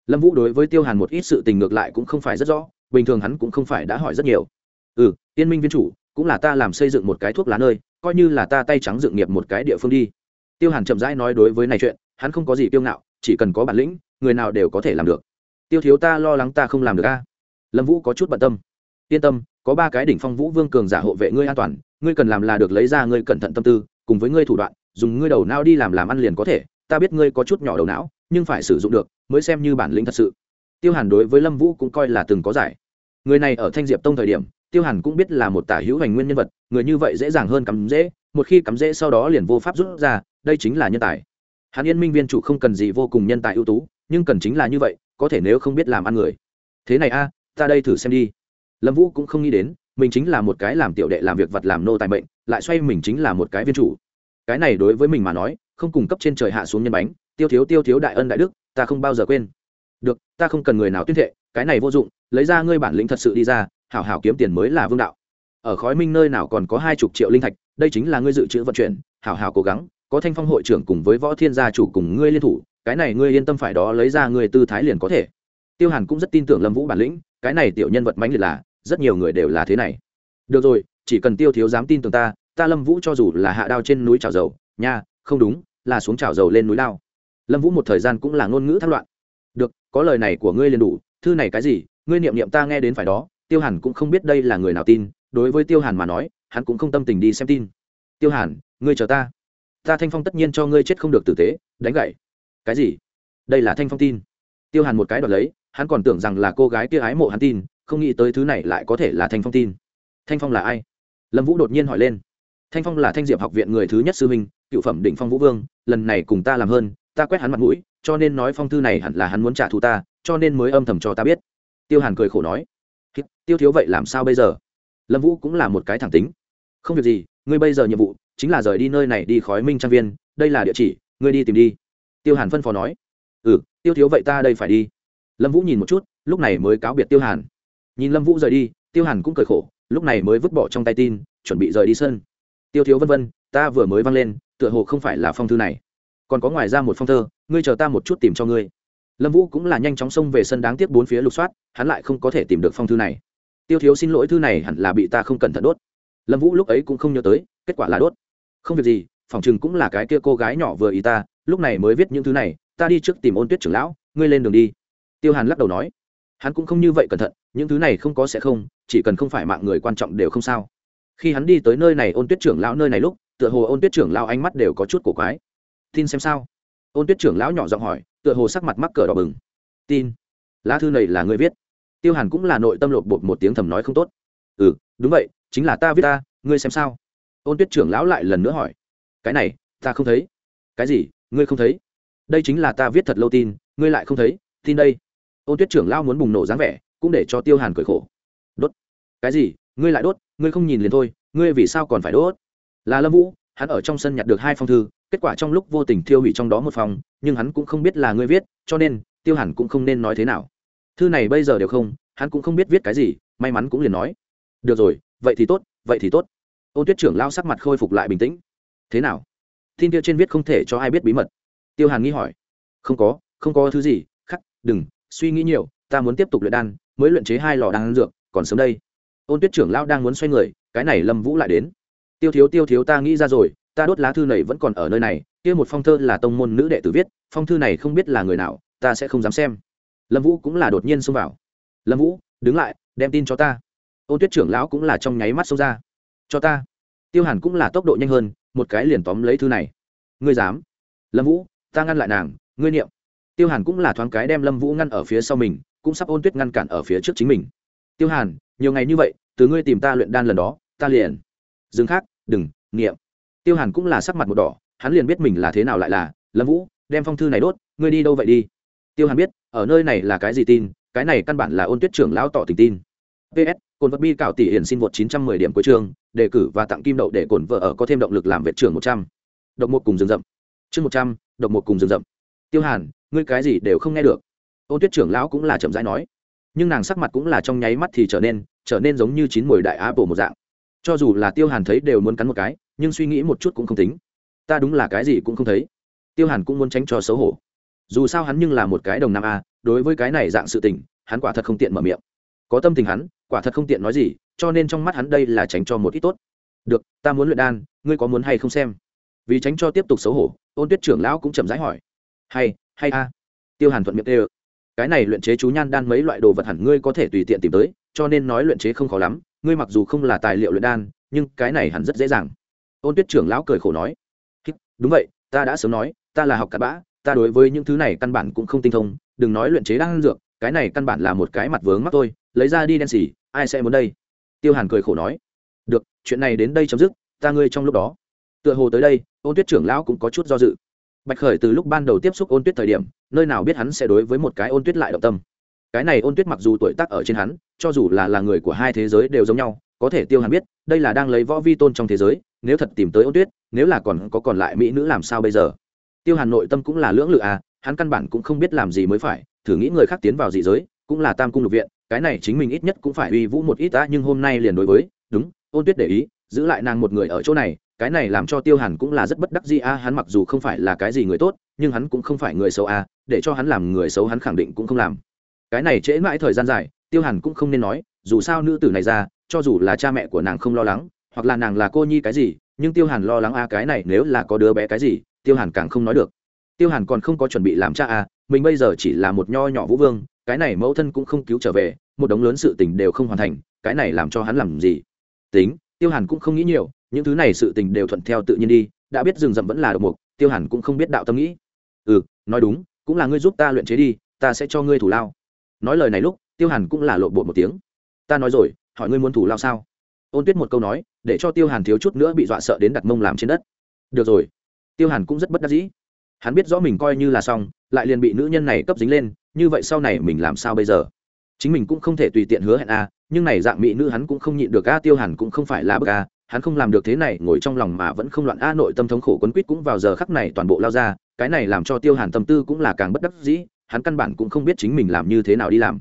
Lâm vũ đối với tiêu hàn một ít sự tình ngược lại cũng không phải rất rõ, bình thường hắn cũng không phải đã hỏi rất nhiều. Ừ yên minh viên chủ, cũng là ta làm xây dựng một cái thuốc lá nơi, coi như là ta tay trắng dựng nghiệp một cái địa phương đi. Tiêu hàn chậm rãi nói đối với này chuyện, hắn không có gì kiêu ngạo, chỉ cần có bản lĩnh, người nào đều có thể làm được. Tiêu thiếu ta lo lắng ta không làm được a. Lâm vũ có chút bận tâm. Yên tâm, có ba cái đỉnh phong vũ vương cường giả hộ vệ ngươi an toàn, ngươi cần làm là được lấy ra ngươi cẩn thận tâm tư, cùng với ngươi thủ đoạn dùng ngươi đầu não đi làm làm ăn liền có thể, ta biết ngươi có chút nhỏ đầu não, nhưng phải sử dụng được, mới xem như bản lĩnh thật sự. Tiêu hàn đối với lâm vũ cũng coi là từng có giải. Người này ở thanh diệp tông thời điểm, tiêu hàn cũng biết là một tả hữu hành nguyên nhân vật, người như vậy dễ dàng hơn cắm dễ, một khi cắm dễ sau đó liền vô pháp rút ra, đây chính là nhân tài. Hắn yên minh viên chủ không cần gì vô cùng nhân tài ưu tú, nhưng cần chính là như vậy, có thể nếu không biết làm ăn người. Thế này a, ta đây thử xem đi. Lâm vũ cũng không nghĩ đến, mình chính là một cái làm tiểu đệ làm việc vật làm nô tài mệnh, lại xoay mình chính là một cái viên chủ cái này đối với mình mà nói, không cung cấp trên trời hạ xuống nhân bánh, tiêu thiếu tiêu thiếu đại ân đại đức, ta không bao giờ quên. Được, ta không cần người nào tuyên thệ, cái này vô dụng, lấy ra ngươi bản lĩnh thật sự đi ra, hảo hảo kiếm tiền mới là vương đạo. Ở khói minh nơi nào còn có hai chục triệu linh thạch, đây chính là ngươi dự trữ vận chuyển, hảo hảo cố gắng, có thanh phong hội trưởng cùng với võ thiên gia chủ cùng ngươi liên thủ, cái này ngươi yên tâm phải đó lấy ra ngươi tư thái liền có thể. Tiêu hàn cũng rất tin tưởng lâm vũ bản lĩnh, cái này tiểu nhân vật mãnh liệt là, rất nhiều người đều là thế này. Được rồi, chỉ cần tiêu thiếu dám tin tưởng ta ta lâm vũ cho dù là hạ đao trên núi trào dầu, nha, không đúng, là xuống trào dầu lên núi lao lâm vũ một thời gian cũng là ngôn ngữ thất loạn. Được, có lời này của ngươi liền đủ, thư này cái gì, ngươi niệm niệm ta nghe đến phải đó, tiêu hàn cũng không biết đây là người nào tin, đối với tiêu hàn mà nói, hắn cũng không tâm tình đi xem tin. Tiêu hàn, ngươi chờ ta. Ta thanh phong tất nhiên cho ngươi chết không được tử tế, đánh gậy. Cái gì? Đây là thanh phong tin. Tiêu hàn một cái đoạt lấy, hắn còn tưởng rằng là cô gái kia ái mộ hắn tin, không nghĩ tới thứ này lại có thể là thanh phong tin. Thanh phong là ai? Lâm vũ đột nhiên hỏi lên thanh phong là thanh diệp học viện người thứ nhất sư huynh, cựu phẩm định phong vũ vương, lần này cùng ta làm hơn, ta quét hắn mặt mũi, cho nên nói phong thư này hẳn là hắn muốn trả thù ta, cho nên mới âm thầm cho ta biết. Tiêu hàn cười khổ nói. Tiêu thiếu vậy làm sao bây giờ? Lâm vũ cũng là một cái thẳng tính. Không việc gì, ngươi bây giờ nhiệm vụ chính là rời đi nơi này đi khói minh trang viên, đây là địa chỉ, ngươi đi tìm đi. Tiêu hàn phân phó nói. Ừ tiêu thiếu vậy ta đây phải đi. Lâm vũ nhìn một chút, lúc này mới cáo biệt tiêu hàn. Nhìn lâm vũ rời đi, tiêu hàn cũng cười khổ, lúc này mới vứt bỏ trong tay tin, chuẩn bị rời đi sân tiêu thiếu vân vân, ta vừa mới văng lên, tựa hồ không phải là phong thư này. Còn có ngoài ra một phong thơ, ngươi chờ ta một chút tìm cho ngươi. Lâm vũ cũng là nhanh chóng xông về sân đáng tiếc bốn phía lục soát, hắn lại không có thể tìm được phong thư này. Tiêu thiếu xin lỗi thư này hẳn là bị ta không cẩn thận đốt. Lâm vũ lúc ấy cũng không nhớ tới, kết quả là đốt. Không việc gì, phòng chừng cũng là cái kia cô gái nhỏ vừa ý ta, lúc này mới viết những thứ này, ta đi trước tìm ôn tuyết trưởng lão, ngươi lên đường đi. Tiêu hàn lắc đầu nói. Hắn cũng không như vậy cẩn thận, những thứ này không có sẽ không, chỉ cần không phải mạng người quan trọng đều không sao khi hắn đi tới nơi này ôn tuyết trưởng lão nơi này lúc, tựa hồ ôn tuyết trưởng lão ánh mắt đều có chút cổ quái. Tin xem sao? Ôn tuyết trưởng lão nhỏ giọng hỏi, tựa hồ sắc mặt mắc cờ đỏ bừng. Tin. Lá thư này là người viết. Tiêu hàn cũng là nội tâm lột bột một tiếng thầm nói không tốt. Ừ đúng vậy, chính là ta viết ta, ngươi xem sao? Ôn tuyết trưởng lão lại lần nữa hỏi. Cái này, ta không thấy. Cái gì, ngươi không thấy? Đây chính là ta viết thật lâu tin, ngươi lại không thấy, tin đây. Ôn tuyết trưởng lão muốn bùng nổ dáng vẻ, cũng để cho tiêu hàn cười khổ. Đốt. Cái gì ngươi lại đốt, ngươi không nhìn liền thôi, ngươi vì sao còn phải đốt? Là lâm vũ, hắn ở trong sân nhặt được hai phong thư, kết quả trong lúc vô tình thiêu hủy trong đó một phòng nhưng hắn cũng không biết là ngươi viết, cho nên, tiêu hẳn cũng không nên nói thế nào. Thư này bây giờ đều không, hắn cũng không biết viết cái gì, may mắn cũng liền nói. Được rồi, vậy thì tốt, vậy thì tốt. Ôn tuyết trưởng lao sắc mặt khôi phục lại bình tĩnh. Thế nào? Tin Tiêu trên viết không thể cho ai biết bí mật. Tiêu hàn nghi hỏi. Không có không có thứ gì, khắc, đừng, suy nghĩ nhiều, ta muốn tiếp tục luyện đan, mới luyện chế hai lò đan dược, còn sớm đây ôn tuyết trưởng lão đang muốn xoay người, cái này lâm vũ lại đến. Tiêu thiếu tiêu thiếu, ta nghĩ ra rồi, ta đốt lá thư này vẫn còn ở nơi này, kia một phong thơ là tông môn nữ đệ tử viết, phong thư này không biết là người nào, ta sẽ không dám xem. Lâm vũ cũng là đột nhiên xông vào. Lâm vũ, đứng lại, đem tin cho ta. Ôn tuyết trưởng lão cũng là trong nháy mắt xông ra. Cho ta. Tiêu hàn cũng là tốc độ nhanh hơn, một cái liền tóm lấy thư này. Ngươi dám. Lâm vũ, ta ngăn lại nàng, ngươi niệm. Tiêu hàn cũng là thoáng cái đem lâm vũ ngăn ở phía sau mình, cũng sắp ôn tuyết ngăn cản ở phía trước chính mình. Tiêu hàn nhiều ngày như vậy, từ ngươi tìm ta luyện đan lần đó, ta liền dừng khác, đừng niệm tiêu hàn cũng là sắc mặt một đỏ, hắn liền biết mình là thế nào lại là, lâm vũ, đem phong thư này đốt, ngươi đi đâu vậy đi? Tiêu hàn biết, ở nơi này là cái gì tin, cái này căn bản là ôn tuyết trưởng lão tỏ tình tin. Ps cồn vật bi cạo tỷ hiển xin vượt chín trăm mười điểm cuối trường, đề cử và tặng kim đậu để cổn vợ ở có thêm động lực làm vệ trưởng một trăm. Độc một cùng rừng rậm. Chương một trăm, độc một cùng rừng rậm. Tiêu hàn, ngươi cái gì đều không nghe được. Ôn tuyết trưởng lão cũng là chậm rãi nói nhưng nàng sắc mặt cũng là trong nháy mắt thì trở nên trở nên giống như chín mồi đại apple một dạng. Cho dù là tiêu hàn thấy đều muốn cắn một cái, nhưng suy nghĩ một chút cũng không tính. Ta đúng là cái gì cũng không thấy. Tiêu hàn cũng muốn tránh cho xấu hổ. Dù sao hắn nhưng là một cái đồng nam a, đối với cái này dạng sự tình, hắn quả thật không tiện mở miệng. Có tâm tình hắn, quả thật không tiện nói gì, cho nên trong mắt hắn đây là tránh cho một ít tốt. Được, ta muốn luyện đan, ngươi có muốn hay không xem? Vì tránh cho tiếp tục xấu hổ ôn tuyết trưởng lão cũng chậm rãi hỏi. Hay hay a. Tiêu hàn thuận miệng tê ơ cái này luyện chế chú nhan đan mấy loại đồ vật hẳn ngươi có thể tùy tiện tìm tới, cho nên nói luyện chế không khó lắm, ngươi mặc dù không là tài liệu luyện đan, nhưng cái này hẳn rất dễ dàng. Ôn tuyết trưởng lão cười khổ nói. Đúng vậy, ta đã sớm nói, ta là học cặn bã, ta đối với những thứ này căn bản cũng không tinh thông, đừng nói luyện chế đan dược, cái này căn bản là một cái mặt vướng mắc tôi lấy ra đi đen xỉ, ai sẽ muốn đây? Tiêu hàn cười khổ nói. Được, chuyện này đến đây chấm dứt, ta ngươi trong lúc đó. Tựa hồ tới đây, ôn tuyết trưởng lão cũng có chút do dự bạch khởi từ lúc ban đầu tiếp xúc ôn tuyết thời điểm, nơi nào biết hắn sẽ đối với một cái ôn tuyết lại động tâm. Cái này ôn tuyết mặc dù tuổi tác ở trên hắn, cho dù là là người của hai thế giới đều giống nhau, có thể tiêu hàn biết, đây là đang lấy võ vi tôn trong thế giới, nếu thật tìm tới ôn tuyết, nếu là còn có còn lại mỹ nữ làm sao bây giờ? Tiêu hàn nội tâm cũng là lưỡng lự à hắn căn bản cũng không biết làm gì mới phải, thử nghĩ người khác tiến vào dị giới, cũng là tam cung lục viện, cái này chính mình ít nhất cũng phải uy vũ một ít ta nhưng hôm nay liền đối với, đúng, ôn tuyết để ý giữ lại nàng một người ở chỗ này, cái này làm cho tiêu hàn cũng là rất bất đắc gì a, hắn mặc dù không phải là cái gì người tốt, nhưng hắn cũng không phải người xấu, a, để cho hắn làm người xấu hắn khẳng định cũng không làm. Cái này trễ mãi thời gian dài, tiêu hàn cũng không nên nói, dù sao nữ tử này ra, cho dù là cha mẹ của nàng không lo lắng, hoặc là nàng là cô nhi cái gì, nhưng tiêu hàn lo lắng, a, cái này nếu là có đứa bé cái gì, tiêu hàn càng không nói được. Tiêu hàn còn không có chuẩn bị làm cha, a, mình bây giờ chỉ là một nho nhỏ vũ vương, cái này mẫu thân cũng không cứu trở về, một đống lớn sự tình đều không hoàn thành, cái này làm cho hắn làm gì? Tính tiêu hàn cũng không nghĩ nhiều, những thứ này sự tình đều thuận theo tự nhiên đi, đã biết rừng rậm vẫn là độc mục, tiêu hàn cũng không biết đạo tâm nghĩ. Ừ nói đúng, cũng là ngươi giúp ta luyện chế đi, ta sẽ cho ngươi thủ lao. Nói lời này lúc, tiêu hàn cũng là lộ bộ một tiếng. Ta nói rồi, hỏi ngươi muốn thủ lao sao? Ôn tuyết một câu nói, để cho tiêu hàn thiếu chút nữa bị dọa sợ đến đặt mông làm trên đất. Được rồi. Tiêu hàn cũng rất bất đắc dĩ. Hắn biết rõ mình coi như là xong, lại liền bị nữ nhân này cấp dính lên, như vậy sau này mình làm sao bây giờ? Chính mình cũng không thể tùy tiện hứa hẹn a nhưng này dạng mỹ nữ hắn cũng không nhịn được, a tiêu hàn cũng không phải là bậc a, hắn không làm được thế này, ngồi trong lòng mà vẫn không loạn a nội tâm thống khổ quấn quýt cũng vào giờ khắc này toàn bộ lao ra, cái này làm cho tiêu hàn tâm tư cũng là càng bất đắc dĩ, hắn căn bản cũng không biết chính mình làm như thế nào đi làm.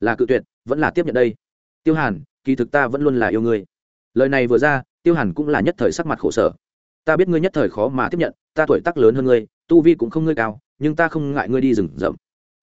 Là cự tuyệt, vẫn là tiếp nhận đây. Tiêu hàn, kỳ thực ta vẫn luôn là yêu ngươi. Lời này vừa ra, tiêu hàn cũng là nhất thời sắc mặt khổ sở. Ta biết ngươi nhất thời khó mà tiếp nhận, ta tuổi tác lớn hơn ngươi, tu vi cũng không ngươi cao, nhưng ta không ngại ngươi đi rừng rậm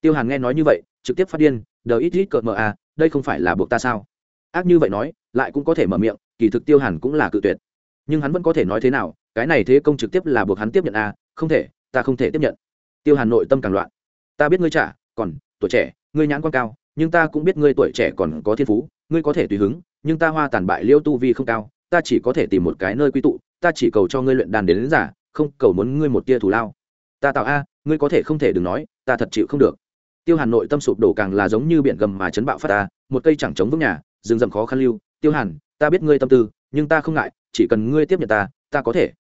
tiêu hàn nghe nói như vậy trực tiếp phát điên đờ ít ít cợt mờ à đây không phải là buộc ta sao? Ác như vậy nói lại cũng có thể mở miệng kỳ thực tiêu hàn cũng là cự tuyệt. Nhưng hắn vẫn có thể nói thế nào cái này thế công trực tiếp là buộc hắn tiếp nhận à không thể ta không thể tiếp nhận. Tiêu hàn nội tâm càng loạn. Ta biết ngươi trả còn tuổi trẻ ngươi nhãn quan cao nhưng ta cũng biết ngươi tuổi trẻ còn có thiên phú ngươi có thể tùy hứng nhưng ta hoa tàn bại liêu tu vi không cao ta chỉ có thể tìm một cái nơi quy tụ ta chỉ cầu cho ngươi luyện đàn đến, đến giả không cầu muốn ngươi một tia thù lao. Ta tạo a ngươi có thể không thể đừng nói ta thật chịu không được tiêu hàn nội tâm sụp đổ càng là giống như biển gầm mà chấn bạo phát ta một cây chẳng chống vững nhà, rừng rậm khó khăn lưu. Tiêu hàn, ta biết ngươi tâm tư, nhưng ta không ngại, chỉ cần ngươi tiếp nhận ta ta có thể.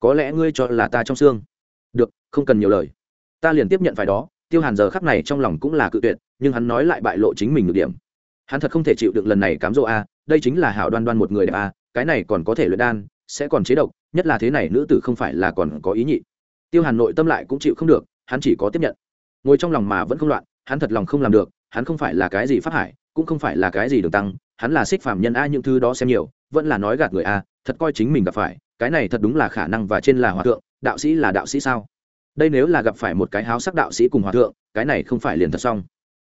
Có lẽ ngươi cho là ta trong xương. Được, không cần nhiều lời. Ta liền tiếp nhận phải đó. Tiêu hàn giờ khắc này trong lòng cũng là cự tuyệt, nhưng hắn nói lại bại lộ chính mình được điểm. Hắn thật không thể chịu được lần này cám dỗ a, đây chính là hảo đoan đoan một người đẹp a, cái này còn có thể luyện đan, sẽ còn chế độc, nhất là thế này nữ tử không phải là còn có ý nhị. Tiêu hàn nội tâm lại cũng chịu không được, hắn chỉ có tiếp nhận ngồi trong lòng mà vẫn không loạn, hắn thật lòng không làm được, hắn không phải là cái gì phát hải cũng không phải là cái gì đường tăng, hắn là xích phạm nhân a, những thứ đó xem nhiều, vẫn là nói gạt người a, thật coi chính mình gặp phải, cái này thật đúng là khả năng và trên là hòa thượng, đạo sĩ là đạo sĩ sao? Đây nếu là gặp phải một cái háo sắc đạo sĩ cùng hòa thượng, cái này không phải liền thật xong.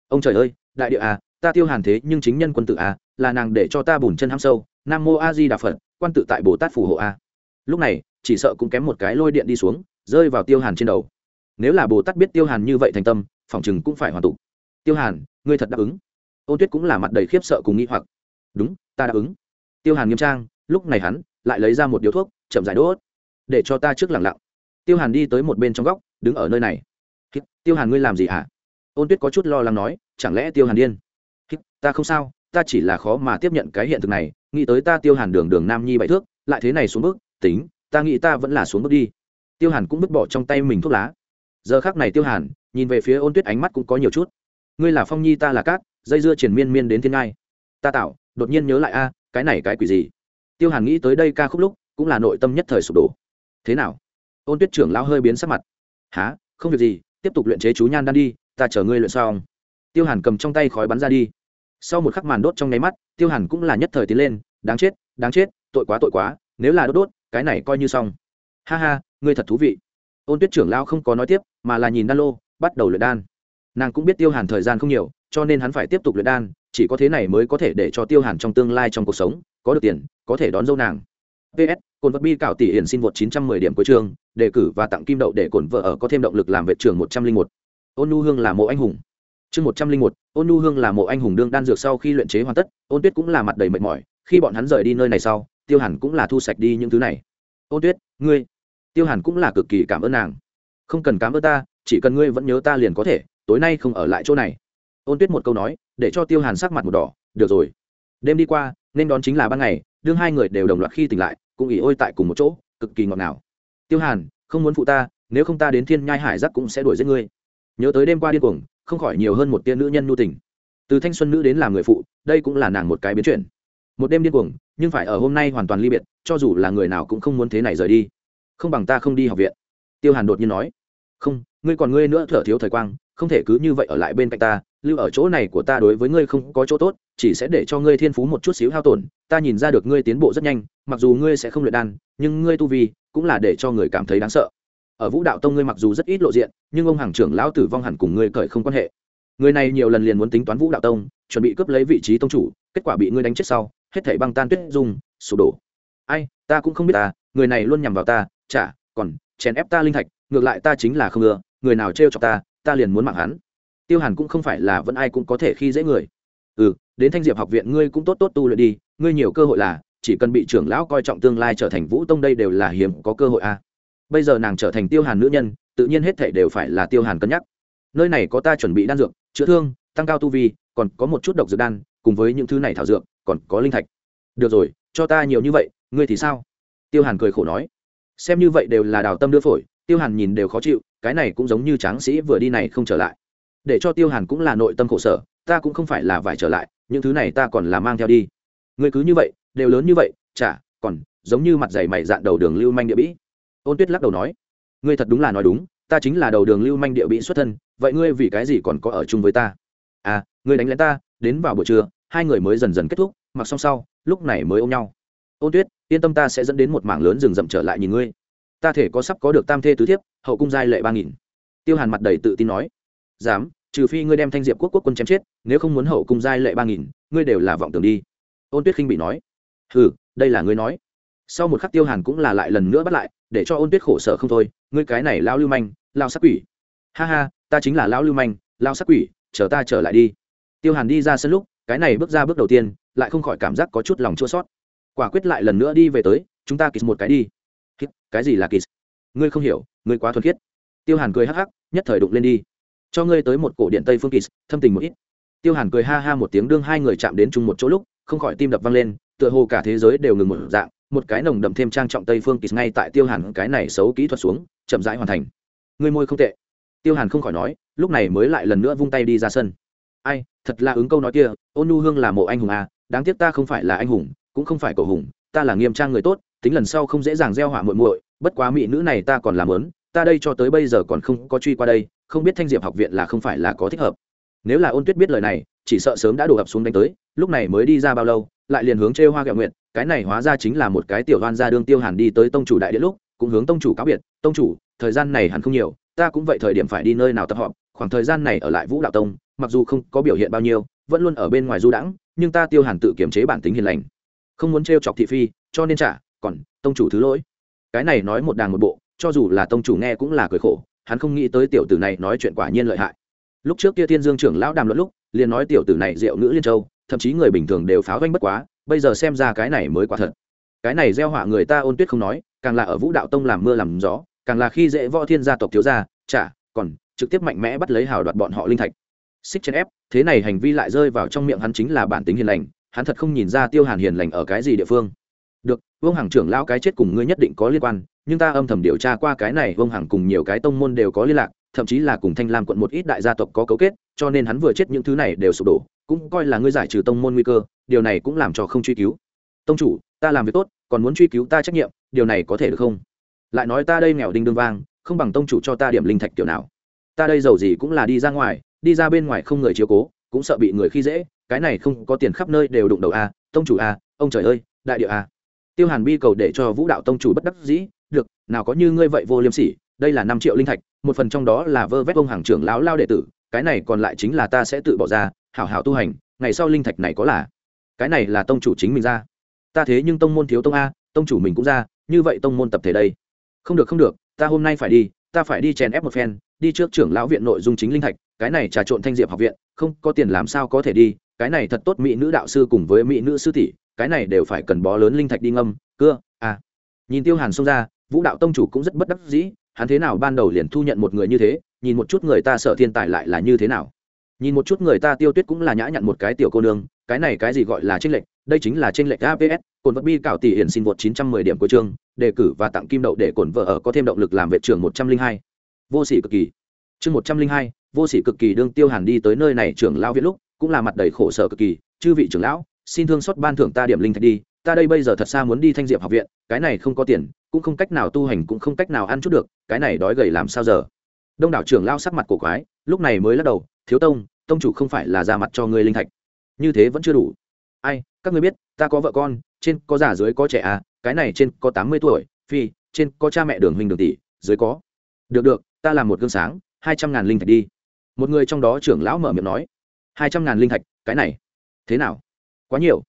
Ông trời ơi, đại địa a, ta tiêu hàn thế nhưng chính nhân quân tử a, là nàng để cho ta bùn chân ham sâu, nam mô a di đà phật, quan tự tại bồ tát phù hộ a. Lúc này, chỉ sợ cũng kém một cái lôi điện đi xuống, rơi vào tiêu hàn trên đầu nếu là bồ tát biết tiêu hàn như vậy thành tâm phòng chừng cũng phải hoàn tụ tiêu hàn ngươi thật đáp ứng ôn tuyết cũng là mặt đầy khiếp sợ cùng nghĩ hoặc đúng ta đáp ứng tiêu hàn nghiêm trang lúc này hắn lại lấy ra một điếu thuốc chậm giải đốt để cho ta trước lặng lặng tiêu hàn đi tới một bên trong góc đứng ở nơi này tiêu hàn ngươi làm gì hả à? ôn tuyết có chút lo lắng nói chẳng lẽ tiêu hàn điên ta không sao ta chỉ là khó mà tiếp nhận cái hiện thực này nghĩ tới ta tiêu hàn đường đường nam nhi bậy thước lại thế này xuống bước tính ta nghĩ ta vẫn là xuống bước đi tiêu hàn cũng vứt bỏ trong tay mình thuốc lá giờ khác này tiêu hàn, nhìn về phía ôn tuyết ánh mắt cũng có nhiều chút. Ngươi là phong nhi, ta là cát, dây dưa triển miên miên đến thiên ngai. Ta tạo đột nhiên nhớ lại a, cái này cái quỷ gì? Tiêu hàn nghĩ tới đây ca khúc lúc, cũng là nội tâm nhất thời sụp đổ. Thế nào? Ôn tuyết trưởng lao hơi biến sắc mặt. Há không việc gì, tiếp tục luyện chế chú nhan đan đi, ta chờ ngươi luyện xong. Tiêu hàn cầm trong tay khói bắn ra đi. Sau một khắc màn đốt trong nháy mắt, tiêu hàn cũng là nhất thời tiến lên, đáng chết đáng chết, tội quá tội quá, nếu là đốt đốt, cái này coi như xong. Ha ha, ngươi thật thú vị ôn tuyết trưởng lao không có nói tiếp, mà là nhìn đan lô, bắt đầu luyện đan. Nàng cũng biết tiêu hàn thời gian không nhiều, cho nên hắn phải tiếp tục luyện đan, chỉ có thế này mới có thể để cho tiêu hàn trong tương lai trong cuộc sống, có được tiền, có thể đón dâu nàng. Ps cồn vật bi cạo tỷ hiển xin vượt chín trăm mười điểm cuối trường đề cử và tặng kim đậu để cồn vợ ở có thêm động lực làm vệ trưởng một trăm linh một. Ôn nu hương là mộ anh hùng. Chương một trăm linh một, ôn nu hương là mộ anh hùng đương đan dược sau khi luyện chế hoàn tất, ôn tuyết cũng là mặt đầy mệt mỏi, khi bọn hắn rời đi nơi này sau, tiêu hàn cũng là thu sạch đi những thứ này. Ôn tuyết, ngươi tiêu hàn cũng là cực kỳ cảm ơn nàng. Không cần cảm ơn ta, chỉ cần ngươi vẫn nhớ ta liền có thể, tối nay không ở lại chỗ này. Ôn tuyết một câu nói, để cho tiêu hàn sắc mặt một đỏ, được rồi. Đêm đi qua, nên đón chính là ban ngày, đương hai người đều đồng loạt khi tỉnh lại, cũng ỉ ôi tại cùng một chỗ, cực kỳ ngọt ngào. Tiêu hàn, không muốn phụ ta, nếu không ta đến thiên nhai hải giác cũng sẽ đuổi giết ngươi. Nhớ tới đêm qua điên cuồng, không khỏi nhiều hơn một tia nữ nhân nhu tình. Từ thanh xuân nữ đến làm người phụ, đây cũng là nàng một cái biến chuyển. Một đêm điên cuồng, nhưng phải ở hôm nay hoàn toàn ly biệt, cho dù là người nào cũng không muốn thế này rời đi không bằng ta không đi học viện. Tiêu hàn đột nhiên nói, không, ngươi còn ngươi nữa thở thiếu thời quang, không thể cứ như vậy ở lại bên cạnh ta, lưu ở chỗ này của ta đối với ngươi không có chỗ tốt, chỉ sẽ để cho ngươi thiên phú một chút xíu hao tổn, ta nhìn ra được ngươi tiến bộ rất nhanh, mặc dù ngươi sẽ không luyện đan, nhưng ngươi tu vi cũng là để cho người cảm thấy đáng sợ. Ở vũ đạo tông ngươi mặc dù rất ít lộ diện, nhưng ông hàng trưởng lão tử vong hẳn cùng ngươi cởi không quan hệ. Người này nhiều lần liền muốn tính toán vũ đạo tông, chuẩn bị cướp lấy vị trí tông chủ, kết quả bị ngươi đánh chết sau, hết thảy băng tan tuyết dung, sụp đổ. Ai, ta cũng không biết ta, người này luôn nhằm vào ta chả, còn, chèn ép ta linh thạch, ngược lại ta chính là không ngừa người nào trêu chọc ta ta liền muốn mạng hắn. Tiêu hàn cũng không phải là vẫn ai cũng có thể khi dễ người. Ừ đến thanh diệp học viện ngươi cũng tốt tốt tu luyện đi, ngươi nhiều cơ hội là, chỉ cần bị trưởng lão coi trọng tương lai trở thành vũ tông đây đều là hiếm có cơ hội a. Bây giờ nàng trở thành tiêu hàn nữ nhân, tự nhiên hết thể đều phải là tiêu hàn cân nhắc. Nơi này có ta chuẩn bị đan dược, chữa thương, tăng cao tu vi, còn có một chút độc dược đan, cùng với những thứ này thảo dược, còn có linh thạch. Được rồi, cho ta nhiều như vậy, ngươi thì sao? Tiêu hàn cười khổ nói xem như vậy đều là đào tâm đưa phổi, tiêu hàn nhìn đều khó chịu, cái này cũng giống như tráng sĩ vừa đi này không trở lại. Để cho tiêu hàn cũng là nội tâm khổ sở, ta cũng không phải là vải trở lại, những thứ này ta còn là mang theo đi. Ngươi cứ như vậy, đều lớn như vậy, chả, còn giống như mặt dày mày dạn đầu đường lưu manh địa bĩ. Ôn tuyết lắc đầu nói, ngươi thật đúng là nói đúng, ta chính là đầu đường lưu manh địa bĩ xuất thân, vậy ngươi vì cái gì còn có ở chung với ta? À ngươi đánh lén ta, đến vào buổi trưa, hai người mới dần dần kết thúc, mặc xong sau, lúc này mới ôm nhau ôn tuyết, yên tâm ta sẽ dẫn đến một mảng lớn rừng rậm trở lại nhìn ngươi. Ta thể có sắp có được tam thê tứ thiếp, hậu cung giai lệ ba nghìn. Tiêu hàn mặt đầy tự tin nói. Dám, trừ phi ngươi đem thanh diệp quốc quốc quân chém chết, nếu không muốn hậu cung giai lệ ba nghìn, ngươi đều là vọng tưởng đi. Ôn tuyết khinh bị nói. Ừ đây là ngươi nói. Sau một khắc tiêu hàn cũng là lại lần nữa bắt lại, để cho ôn tuyết khổ sở không thôi. Ngươi cái này lao lưu manh lao sắc quỷ. Ha ha, ta chính là lao lưu manh lao sắc quỷ, chờ ta trở lại đi. Tiêu hàn đi ra sân lúc, cái này bước ra bước đầu tiên, lại không khỏi cảm giác có chút lòng chua sót quả quyết lại lần nữa đi về tới, chúng ta kịch một cái đi. Cái gì là kịch ngươi không hiểu, ngươi quá thuần khiết. Tiêu hàn cười hắc hắc, nhất thời đụng lên đi. Cho ngươi tới một cổ điện tây phương kịch thâm tình một ít. Tiêu hàn cười ha ha một tiếng, đương hai người chạm đến chung một chỗ lúc, không khỏi tim đập vang lên, tựa hồ cả thế giới đều ngừng một dạng, một cái nồng đậm thêm trang trọng tây phương kịch ngay tại tiêu hàn cái này xấu kỹ thuật xuống, chậm rãi hoàn thành. Ngươi môi không tệ. Tiêu hàn không khỏi nói, lúc này mới lại lần nữa vung tay đi ra sân. Ai, thật là ứng câu nói kia, ôn nu hương là mộ anh hùng à đáng tiếc ta không phải là anh hùng cũng không phải cổ hùng, ta là nghiêm trang người tốt, tính lần sau không dễ dàng gieo hỏa muội muội, bất quá mỹ nữ này ta còn làm lớn, ta đây cho tới bây giờ còn không có truy qua đây, không biết thanh diệp học viện là không phải là có thích hợp. Nếu là ôn tuyết biết lời này, chỉ sợ sớm đã đổ ập xuống đánh tới, lúc này mới đi ra bao lâu, lại liền hướng trêu hoa kẹo nguyện cái này hóa ra chính là một cái tiểu đoan gia đương tiêu hàn đi tới tông chủ đại điện lúc, cũng hướng tông chủ cáo biệt, tông chủ, thời gian này hẳn không nhiều, ta cũng vậy thời điểm phải đi nơi nào tập họp, khoảng thời gian này ở lại vũ đạo tông, mặc dù không có biểu hiện bao nhiêu, vẫn luôn ở bên ngoài du đãng, nhưng ta tiêu hàn tự kiềm chế bản tính hiền lành không muốn t chọc thị phi, cho nên trả còn, tông chủ thứ lỗi. Cái này nói một đàng một bộ, cho dù là tông chủ nghe cũng là cười khổ, hắn không nghĩ tới tiểu tử này nói chuyện quả nhiên lợi hại. Lúc trước kia thiên dương trưởng lão đàm luận lúc, liền nói tiểu tử này diệu ngữ liên châu, thậm chí người bình thường đều pháo vanh bất quá, bây giờ xem ra cái này mới quả thật. Cái này gieo họa người ta ôn tuyết không nói, càng là ở vũ đạo tông làm mưa làm gió, càng là khi dễ võ thiên gia tộc thiếu gia, chả, còn, trực tiếp mạnh mẽ bắt lấy hào đoạt bọn họ linh thạch. Xích chèn ép, thế này hành vi lại rơi vào trong miệng hắn chính là bản tính hiền lành hắn thật không nhìn ra tiêu hàn hiền lành ở cái gì địa phương. Được, vương hằng trưởng lao cái chết cùng ngươi nhất định có liên quan, nhưng ta âm thầm điều tra qua cái này, vương hằng cùng nhiều cái tông môn đều có liên lạc, thậm chí là cùng thanh lam quận một ít đại gia tộc có cấu kết, cho nên hắn vừa chết những thứ này đều sụp đổ, cũng coi là ngươi giải trừ tông môn nguy cơ, điều này cũng làm cho không truy cứu. Tông chủ, ta làm việc tốt, còn muốn truy cứu ta trách nhiệm, điều này có thể được không? Lại nói ta đây nghèo đinh đương vang, không bằng tông chủ cho ta điểm linh thạch kiểu nào. Ta đây giàu gì cũng là đi ra ngoài, đi ra bên ngoài không người chiếu cố, cũng sợ bị người khi dễ cái này không có tiền khắp nơi đều đụng đầu a, tông chủ a, ông trời ơi, đại địa a. Tiêu hàn bi cầu để cho vũ đạo tông chủ bất đắc dĩ, được, nào có như ngươi vậy vô liêm sỉ, đây là năm triệu linh thạch, một phần trong đó là vơ vét ông hàng trưởng lão lao đệ tử, cái này còn lại chính là ta sẽ tự bỏ ra, hảo hảo tu hành, ngày sau linh thạch này có là. Cái này là tông chủ chính mình ra. Ta thế nhưng tông môn thiếu tông a, tông chủ mình cũng ra, như vậy tông môn tập thể đây. Không được không được, ta hôm nay phải đi, ta phải đi chèn ép một phen, đi trước trưởng lão viện nội dung chính linh thạch, cái này trà trộn thanh diệp học viện, không có tiền làm sao có thể đi cái này thật tốt, mỹ nữ đạo sư cùng với mỹ nữ sư tỷ, cái này đều phải cần bó lớn linh thạch đi ngâm, cưa à. Nhìn tiêu hàn xông ra, vũ đạo tông chủ cũng rất bất đắc dĩ, hắn thế nào ban đầu liền thu nhận một người như thế, nhìn một chút người ta sợ thiên tài lại là như thế nào. Nhìn một chút người ta tiêu tuyết cũng là nhã nhặn một cái tiểu cô nương, cái này cái gì gọi là tranh lệch, đây chính là tranh lệch aps cồn vật bi cảo tỷ hiển xin vượt chín trăm mười điểm của chương, đề cử và tặng kim đậu để cồn vợ ở có thêm động lực làm vệ trưởng một trăm linh hai. Vô sĩ cực kỳ. Chương một trăm linh hai, vô sĩ cực kỳ đương tiêu hàn đi tới nơi này trưởng lao viện lúc cũng là mặt đầy khổ sở cực kỳ, chư vị trưởng lão, xin thương xót ban thưởng ta điểm linh thạch đi, ta đây bây giờ thật xa muốn đi thanh diệp học viện, cái này không có tiền, cũng không cách nào tu hành, cũng không cách nào ăn chút được, cái này đói gầy làm sao giờ? Đông đảo trưởng lao sắc mặt cổ quái, lúc này mới lắc đầu, thiếu tông tông chủ không phải là ra mặt cho ngươi linh thạch. Như thế vẫn chưa đủ. Ai, các ngươi biết, ta có vợ con, trên có già dưới có trẻ à cái này trên có tám mươi tuổi, phi, trên có cha mẹ đường huynh đường tỷ, dưới có. Được được, ta làm một gương sáng, hai trăm ngàn linh thạch đi. Một người trong đó trưởng lão mở miệng nói hai trăm ngàn linh thạch, cái này. Thế nào? Quá nhiều.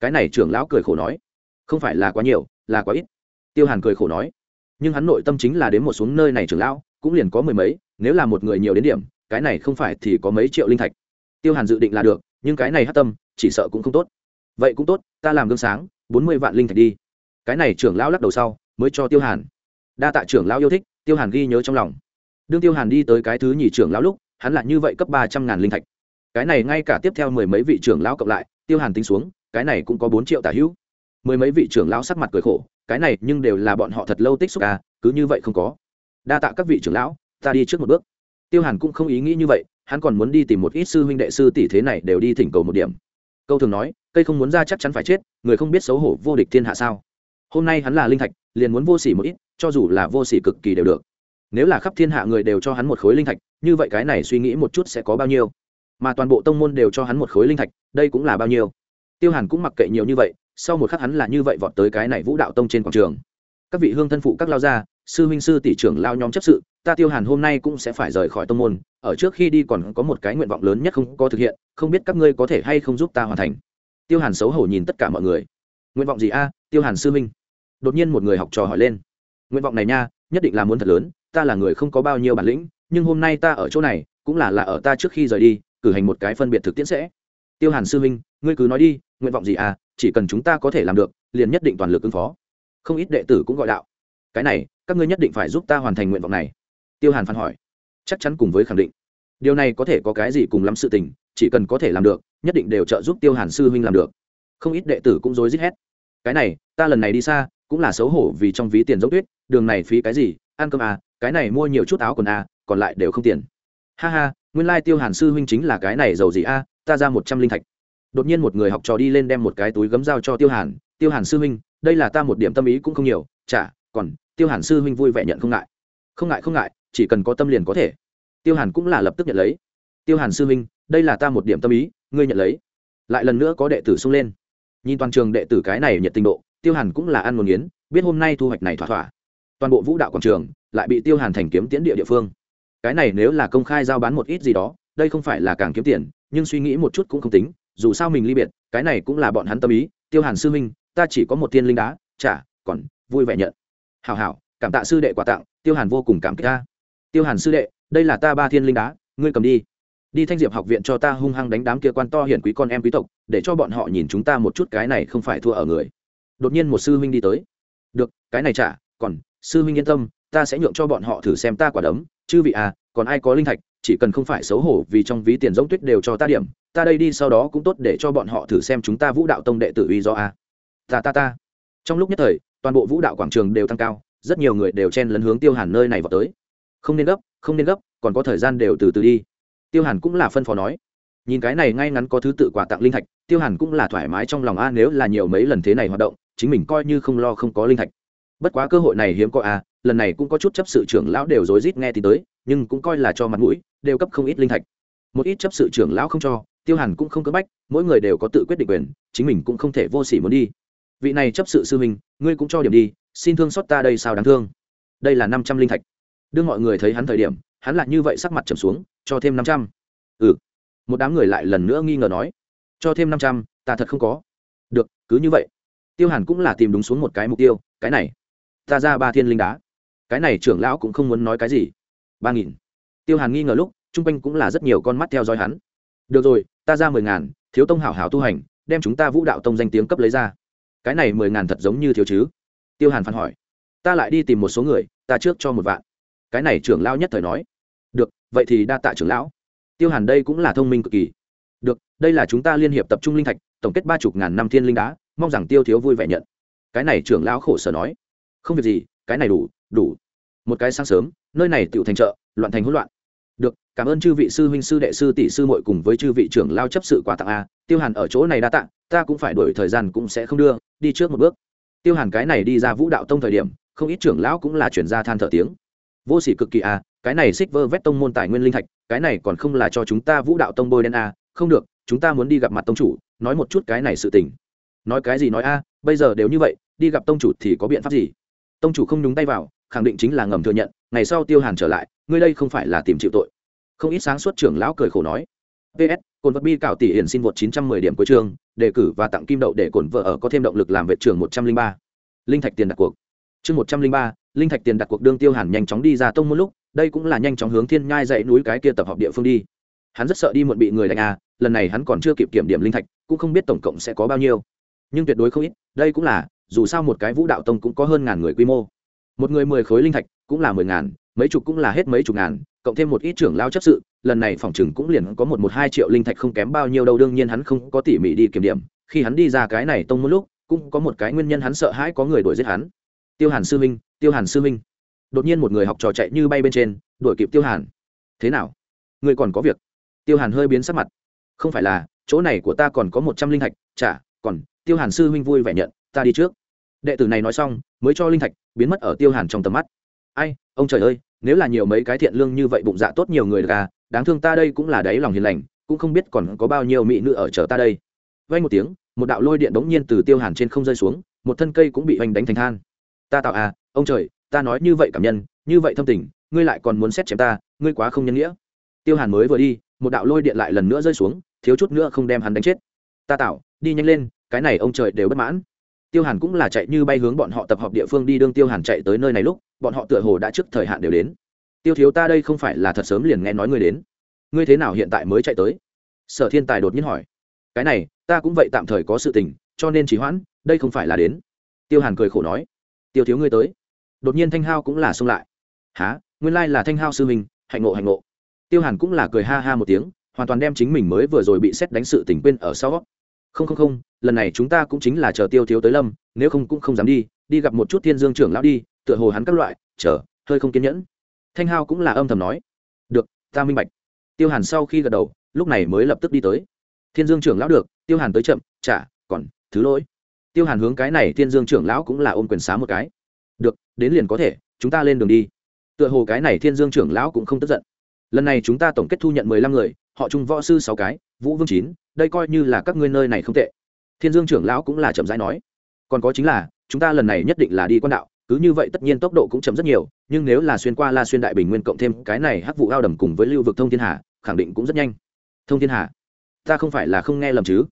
Cái này trưởng lão cười khổ nói. Không phải là quá nhiều, là quá ít. Tiêu hàn cười khổ nói. Nhưng hắn nội tâm chính là đến một xuống nơi này trưởng lão, cũng liền có mười mấy, nếu là một người nhiều đến điểm, cái này không phải thì có mấy triệu linh thạch. Tiêu hàn dự định là được, nhưng cái này hát tâm, chỉ sợ cũng không tốt. Vậy cũng tốt, ta làm gương sáng, bốn mươi vạn linh thạch đi. Cái này trưởng lão lắc đầu sau, mới cho tiêu hàn. Đa tạ trưởng lão yêu thích, tiêu hàn ghi nhớ trong lòng. Đương tiêu hàn đi tới cái thứ nhì trưởng lão lúc, hắn lại như vậy cấp ba trăm ngàn linh thạch cái này ngay cả tiếp theo mười mấy vị trưởng lão cộng lại, tiêu hàn tính xuống, cái này cũng có bốn triệu tả hữu. Mười mấy vị trưởng lão sắc mặt cười khổ, cái này nhưng đều là bọn họ thật lâu tích xúc à cứ như vậy không có. Đa tạ các vị trưởng lão, ta đi trước một bước. Tiêu hàn cũng không ý nghĩ như vậy, hắn còn muốn đi tìm một ít sư huynh đệ sư tỷ thế này đều đi thỉnh cầu một điểm. Câu thường nói, cây không muốn ra chắc chắn phải chết, người không biết xấu hổ vô địch thiên hạ sao. Hôm nay hắn là linh thạch, liền muốn vô s ỉ một ít, cho dù là vô s ỉ cực kỳ đều được. Nếu là khắp thiên hạ người đều cho hắn một khối linh thạch, như vậy cái này suy nghĩ một chút sẽ có bao nhiêu? Mà toàn bộ tông môn đều cho hắn một khối linh thạch, đây cũng là bao nhiêu? Tiêu hàn cũng mặc kệ nhiều như vậy, sau một khắc hắn là như vậy vọt tới cái này vũ đạo tông trên quảng trường. Các vị hương thân phụ, các lao gia, sư huynh sư tỷ trưởng lao nhóm chấp sự, ta tiêu hàn hôm nay cũng sẽ phải rời khỏi tông môn, ở trước khi đi còn có một cái nguyện vọng lớn nhất không có thực hiện, không biết các ngươi có thể hay không giúp ta hoàn thành. Tiêu hàn xấu hổ nhìn tất cả mọi người. Nguyện vọng gì a, tiêu hàn sư huynh? Đột nhiên một người học trò hỏi lên. Nguyện vọng này nha, nhất định là muốn thật lớn, ta là người không có bao nhiêu bản lĩnh, nhưng hôm nay ta ở chỗ này, cũng là là ở ta trước khi rời đi cử hành một cái phân biệt thực tiễn sẽ. Tiêu hàn sư huynh, ngươi cứ nói đi, nguyện vọng gì à chỉ cần chúng ta có thể làm được, liền nhất định toàn lực ứng phó. Không ít đệ tử cũng gọi đạo. Cái này, các ngươi nhất định phải giúp ta hoàn thành nguyện vọng này. Tiêu hàn phản hỏi. Chắc chắn cùng với khẳng định. Điều này có thể có cái gì cùng lắm sự tình, chỉ cần có thể làm được, nhất định đều trợ giúp tiêu hàn sư huynh làm được. Không ít đệ tử cũng rối rít hét. Cái này, ta lần này đi xa, cũng là xấu hổ vì trong ví tiền dốc tuyết, đường này phí cái gì, ăn cơm à cái này mua nhiều chút áo quần à còn lại đều không tiền. Ha ha nguyên lai tiêu hàn sư huynh chính là cái này giàu gì a, ta ra một trăm linh thạch. Đột nhiên một người học trò đi lên đem một cái túi gấm dao cho tiêu hàn tiêu hàn sư huynh, đây là ta một điểm tâm ý cũng không nhiều, chả, còn, tiêu hàn sư huynh vui vẻ nhận không ngại. Không ngại không ngại, chỉ cần có tâm liền có thể. Tiêu hàn cũng là lập tức nhận lấy. Tiêu hàn sư huynh, đây là ta một điểm tâm ý, ngươi nhận lấy. Lại lần nữa có đệ tử sung lên. Nhìn toàn trường đệ tử cái này nhiệt tình độ, tiêu hàn cũng là ăn một nghiến, biết hôm nay thu hoạch này thỏa thỏa. Toàn bộ vũ đạo quảng trường, lại bị tiêu hàn thành kiếm tiễn địa địa phương cái này nếu là công khai giao bán một ít gì đó, đây không phải là càng kiếm tiền, nhưng suy nghĩ một chút cũng không tính, dù sao mình ly biệt, cái này cũng là bọn hắn tâm ý. Tiêu hàn sư minh ta chỉ có một tiên linh đá, chả, còn vui vẻ nhận. Hào hào cảm tạ sư đệ quà tặng, tiêu hàn vô cùng cảm kích ta. Tiêu hàn sư đệ, đây là ta ba thiên linh đá, ngươi cầm đi. Đi thanh diệp học viện cho ta hung hăng đánh đám kia quan to hiển quý con em quý tộc, để cho bọn họ nhìn chúng ta một chút cái này không phải thua ở người. Đột nhiên một sư huynh đi tới. Được, cái này trả còn, sư huynh yên tâm ta sẽ nhượng cho bọn họ thử xem ta quả đấm, chư vị à còn ai có linh thạch, chỉ cần không phải xấu hổ vì trong ví tiền giống tuyết đều cho ta điểm, ta đây đi sau đó cũng tốt để cho bọn họ thử xem chúng ta vũ đạo tông đệ tử uy do a. Ta ta ta. Trong lúc nhất thời, toàn bộ vũ đạo quảng trường đều tăng cao, rất nhiều người đều chen lấn hướng tiêu hàn nơi này vào tới. Không nên gấp, không nên gấp, còn có thời gian đều từ từ đi. Tiêu hàn cũng là phân phó nói. Nhìn cái này ngay ngắn có thứ tự quà tặng linh thạch, tiêu hàn cũng là thoải mái trong lòng a, nếu là nhiều mấy lần thế này hoạt động, chính mình coi như không lo không có linh thạch bất quá cơ hội này hiếm có à, lần này cũng có chút chấp sự trưởng lão đều rối rít nghe thì tới nhưng cũng coi là cho mặt mũi đều cấp không ít linh thạch. Một ít chấp sự trưởng lão không cho tiêu hàn cũng không cưỡng bách mỗi người đều có tự quyết định quyền chính mình cũng không thể vô s ỉ muốn đi. Vị này chấp sự sư mình, ngươi cũng cho điểm đi xin thương xót ta đây sao đáng thương. Đây là năm trăm linh thạch. Đương mọi người thấy hắn thời điểm hắn lại như vậy sắc mặt trầm xuống cho thêm năm trăm. Ừ. Một đám người lại lần nữa nghi ngờ nói cho thêm năm trăm ta thật không có. Được cứ như vậy. Tiêu hàn cũng là tìm đúng xuống một cái mục tiêu cái này ta ra ba thiên linh đá. Cái này trưởng lão cũng không muốn nói cái gì. Ba nghìn. Tiêu hàn nghi ngờ lúc, chung quanh cũng là rất nhiều con mắt theo dõi hắn. Được rồi, ta ra mười ngàn, thiếu tông hảo hảo tu hành, đem chúng ta vũ đạo tông danh tiếng cấp lấy ra. Cái này mười ngàn thật giống như thiếu chứ? Tiêu hàn phản hỏi. Ta lại đi tìm một số người, ta trước cho một vạn. Cái này trưởng lão nhất thời nói. Được, vậy thì đa tạ trưởng lão. Tiêu hàn đây cũng là thông minh cực kỳ. Được, đây là chúng ta liên hiệp tập trung linh thạch, tổng kết ba chục ngàn năm thiên linh đá, mong rằng tiêu thiếu vui vẻ nhận. Cái này trưởng lão khổ sở nói không việc gì, cái này đủ đủ. Một cái sáng sớm, nơi này tựu thành chợ, loạn thành hỗn loạn. Được, cảm ơn chư vị sư huynh, sư đệ, sư tỷ, sư muội cùng với chư vị trưởng lao chấp sự quà tặng a. Tiêu hàn ở chỗ này đã tặng ta cũng phải đổi thời gian cũng sẽ không đưa, đi trước một bước. Tiêu hàn cái này đi ra vũ đạo tông thời điểm, không ít trưởng lão cũng là chuyển ra than thở tiếng. Vô sỉ cực kỳ a, cái này xích vơ vét tông môn tài nguyên linh thạch, cái này còn không là cho chúng ta vũ đạo tông bôi đen a. Không được, chúng ta muốn đi gặp mặt tông chủ, nói một chút cái này sự tình. Nói cái gì nói a, bây giờ đều như vậy, đi gặp tông chủ thì có biện pháp gì? Tông chủ không nhúng tay vào khẳng định chính là ngầm thừa nhận ngày sau tiêu hàn trở lại ngươi đây không phải là tìm chịu tội. Không ít sáng suốt trưởng lão cười khổ nói. Ps cồn vật bi cảo tỷ hiển xin vượt chín trăm mười điểm cuối trường, đề cử và tặng kim đậu để cổn vợ ở có thêm động lực làm vệ trưởng một trăm linh ba. Linh thạch tiền đặt cuộc. Chương một trăm linh ba linh thạch tiền đặt cuộc đương tiêu hàn nhanh chóng đi ra tông một lúc đây cũng là nhanh chóng hướng thiên nhai dãy núi cái kia tập họp địa phương đi. Hắn rất sợ đi muộn bị người đánh à lần này hắn còn chưa kịp kiểm điểm linh thạch cũng không biết tổng cộng sẽ có bao nhiêu. Nhưng tuyệt đối không ít đây cũng là dù sao một cái vũ đạo tông cũng có hơn ngàn người quy mô. Một người mười khối linh thạch cũng là mười ngàn, mấy chục cũng là hết mấy chục ngàn, cộng thêm một ít trưởng lao chấp sự, lần này phòng chừng cũng liền có một một hai triệu linh thạch không kém bao nhiêu đâu, đương nhiên hắn không có tỉ mỉ đi kiểm điểm, khi hắn đi ra cái này tông một lúc, cũng có một cái nguyên nhân hắn sợ hãi có người đuổi giết hắn. Tiêu hàn sư minh tiêu hàn sư minh đột nhiên một người học trò chạy như bay bên trên, đuổi kịp tiêu hàn. Thế nào? Người còn có việc. Tiêu hàn hơi biến sắc mặt. Không phải là, chỗ này của ta còn có một trăm linh thạch, chả, còn, tiêu hàn sư huynh vui vẻ nhận, ta đi trước đệ tử này nói xong, mới cho linh thạch biến mất ở tiêu hàn trong tầm mắt. Ai, ông trời ơi, nếu là nhiều mấy cái thiện lương như vậy bụng dạ tốt nhiều người gà đáng thương ta đây cũng là đáy lòng hiền lành, cũng không biết còn có bao nhiêu mỹ nữ ở chờ ta đây. Vay một tiếng, một đạo lôi điện bỗng nhiên từ tiêu hàn trên không rơi xuống, một thân cây cũng bị oanh đánh thành than. Ta tạo à ông trời, ta nói như vậy cảm nhân, như vậy thâm tình, ngươi lại còn muốn xét chém ta, ngươi quá không nhân nghĩa. Tiêu hàn mới vừa đi, một đạo lôi điện lại lần nữa rơi xuống, thiếu chút nữa không đem hắn đánh chết. Ta tạo, đi nhanh lên, cái này ông trời đều bất mãn tiêu hàn cũng là chạy như bay hướng bọn họ tập hợp địa phương đi đương tiêu hàn chạy tới nơi này lúc, bọn họ tựa hồ đã trước thời hạn đều đến. Tiêu thiếu ta đây không phải là thật sớm liền nghe nói ngươi đến. Ngươi thế nào hiện tại mới chạy tới? Sở thiên tài đột nhiên hỏi. Cái này, ta cũng vậy tạm thời có sự tình, cho nên chỉ hoãn, đây không phải là đến. Tiêu hàn cười khổ nói. Tiêu thiếu ngươi tới. Đột nhiên thanh hao cũng là xông lại. Há nguyên lai là thanh hao sư mình hạnh ngộ hạnh ngộ. Tiêu hàn cũng là cười ha ha một tiếng, hoàn toàn đem chính mình mới vừa rồi bị xét đánh sự tình quên ở sau không không không, lần này chúng ta cũng chính là chờ tiêu thiếu tới lâm, nếu không cũng không dám đi đi gặp một chút thiên dương trưởng lão đi, tựa hồ hắn các loại, chờ, hơi không kiên nhẫn. Thanh hao cũng là âm thầm nói. Được, ta minh bạch. Tiêu hàn sau khi gật đầu, lúc này mới lập tức đi tới. Thiên dương trưởng lão được, tiêu hàn tới chậm, chả, còn, thứ lỗi. Tiêu hàn hướng cái này thiên dương trưởng lão cũng là ôm quyền xá một cái. Được, đến liền có thể, chúng ta lên đường đi. Tựa hồ cái này thiên dương trưởng lão cũng không tức giận. Lần này chúng ta tổng kết thu nhận mười lăm người họ trung võ sư sáu cái, vũ vương chín, đây coi như là các ngươi nơi này không tệ. Thiên dương trưởng lão cũng là chậm rãi nói. Còn có chính là, chúng ta lần này nhất định là đi quan đạo, cứ như vậy tất nhiên tốc độ cũng chậm rất nhiều, nhưng nếu là xuyên qua la xuyên đại bình nguyên cộng thêm cái này hắc vụ ao đầm cùng với lưu vực thông thiên hà, khẳng định cũng rất nhanh. Thông thiên hà, ta không phải là không nghe lầm chứ?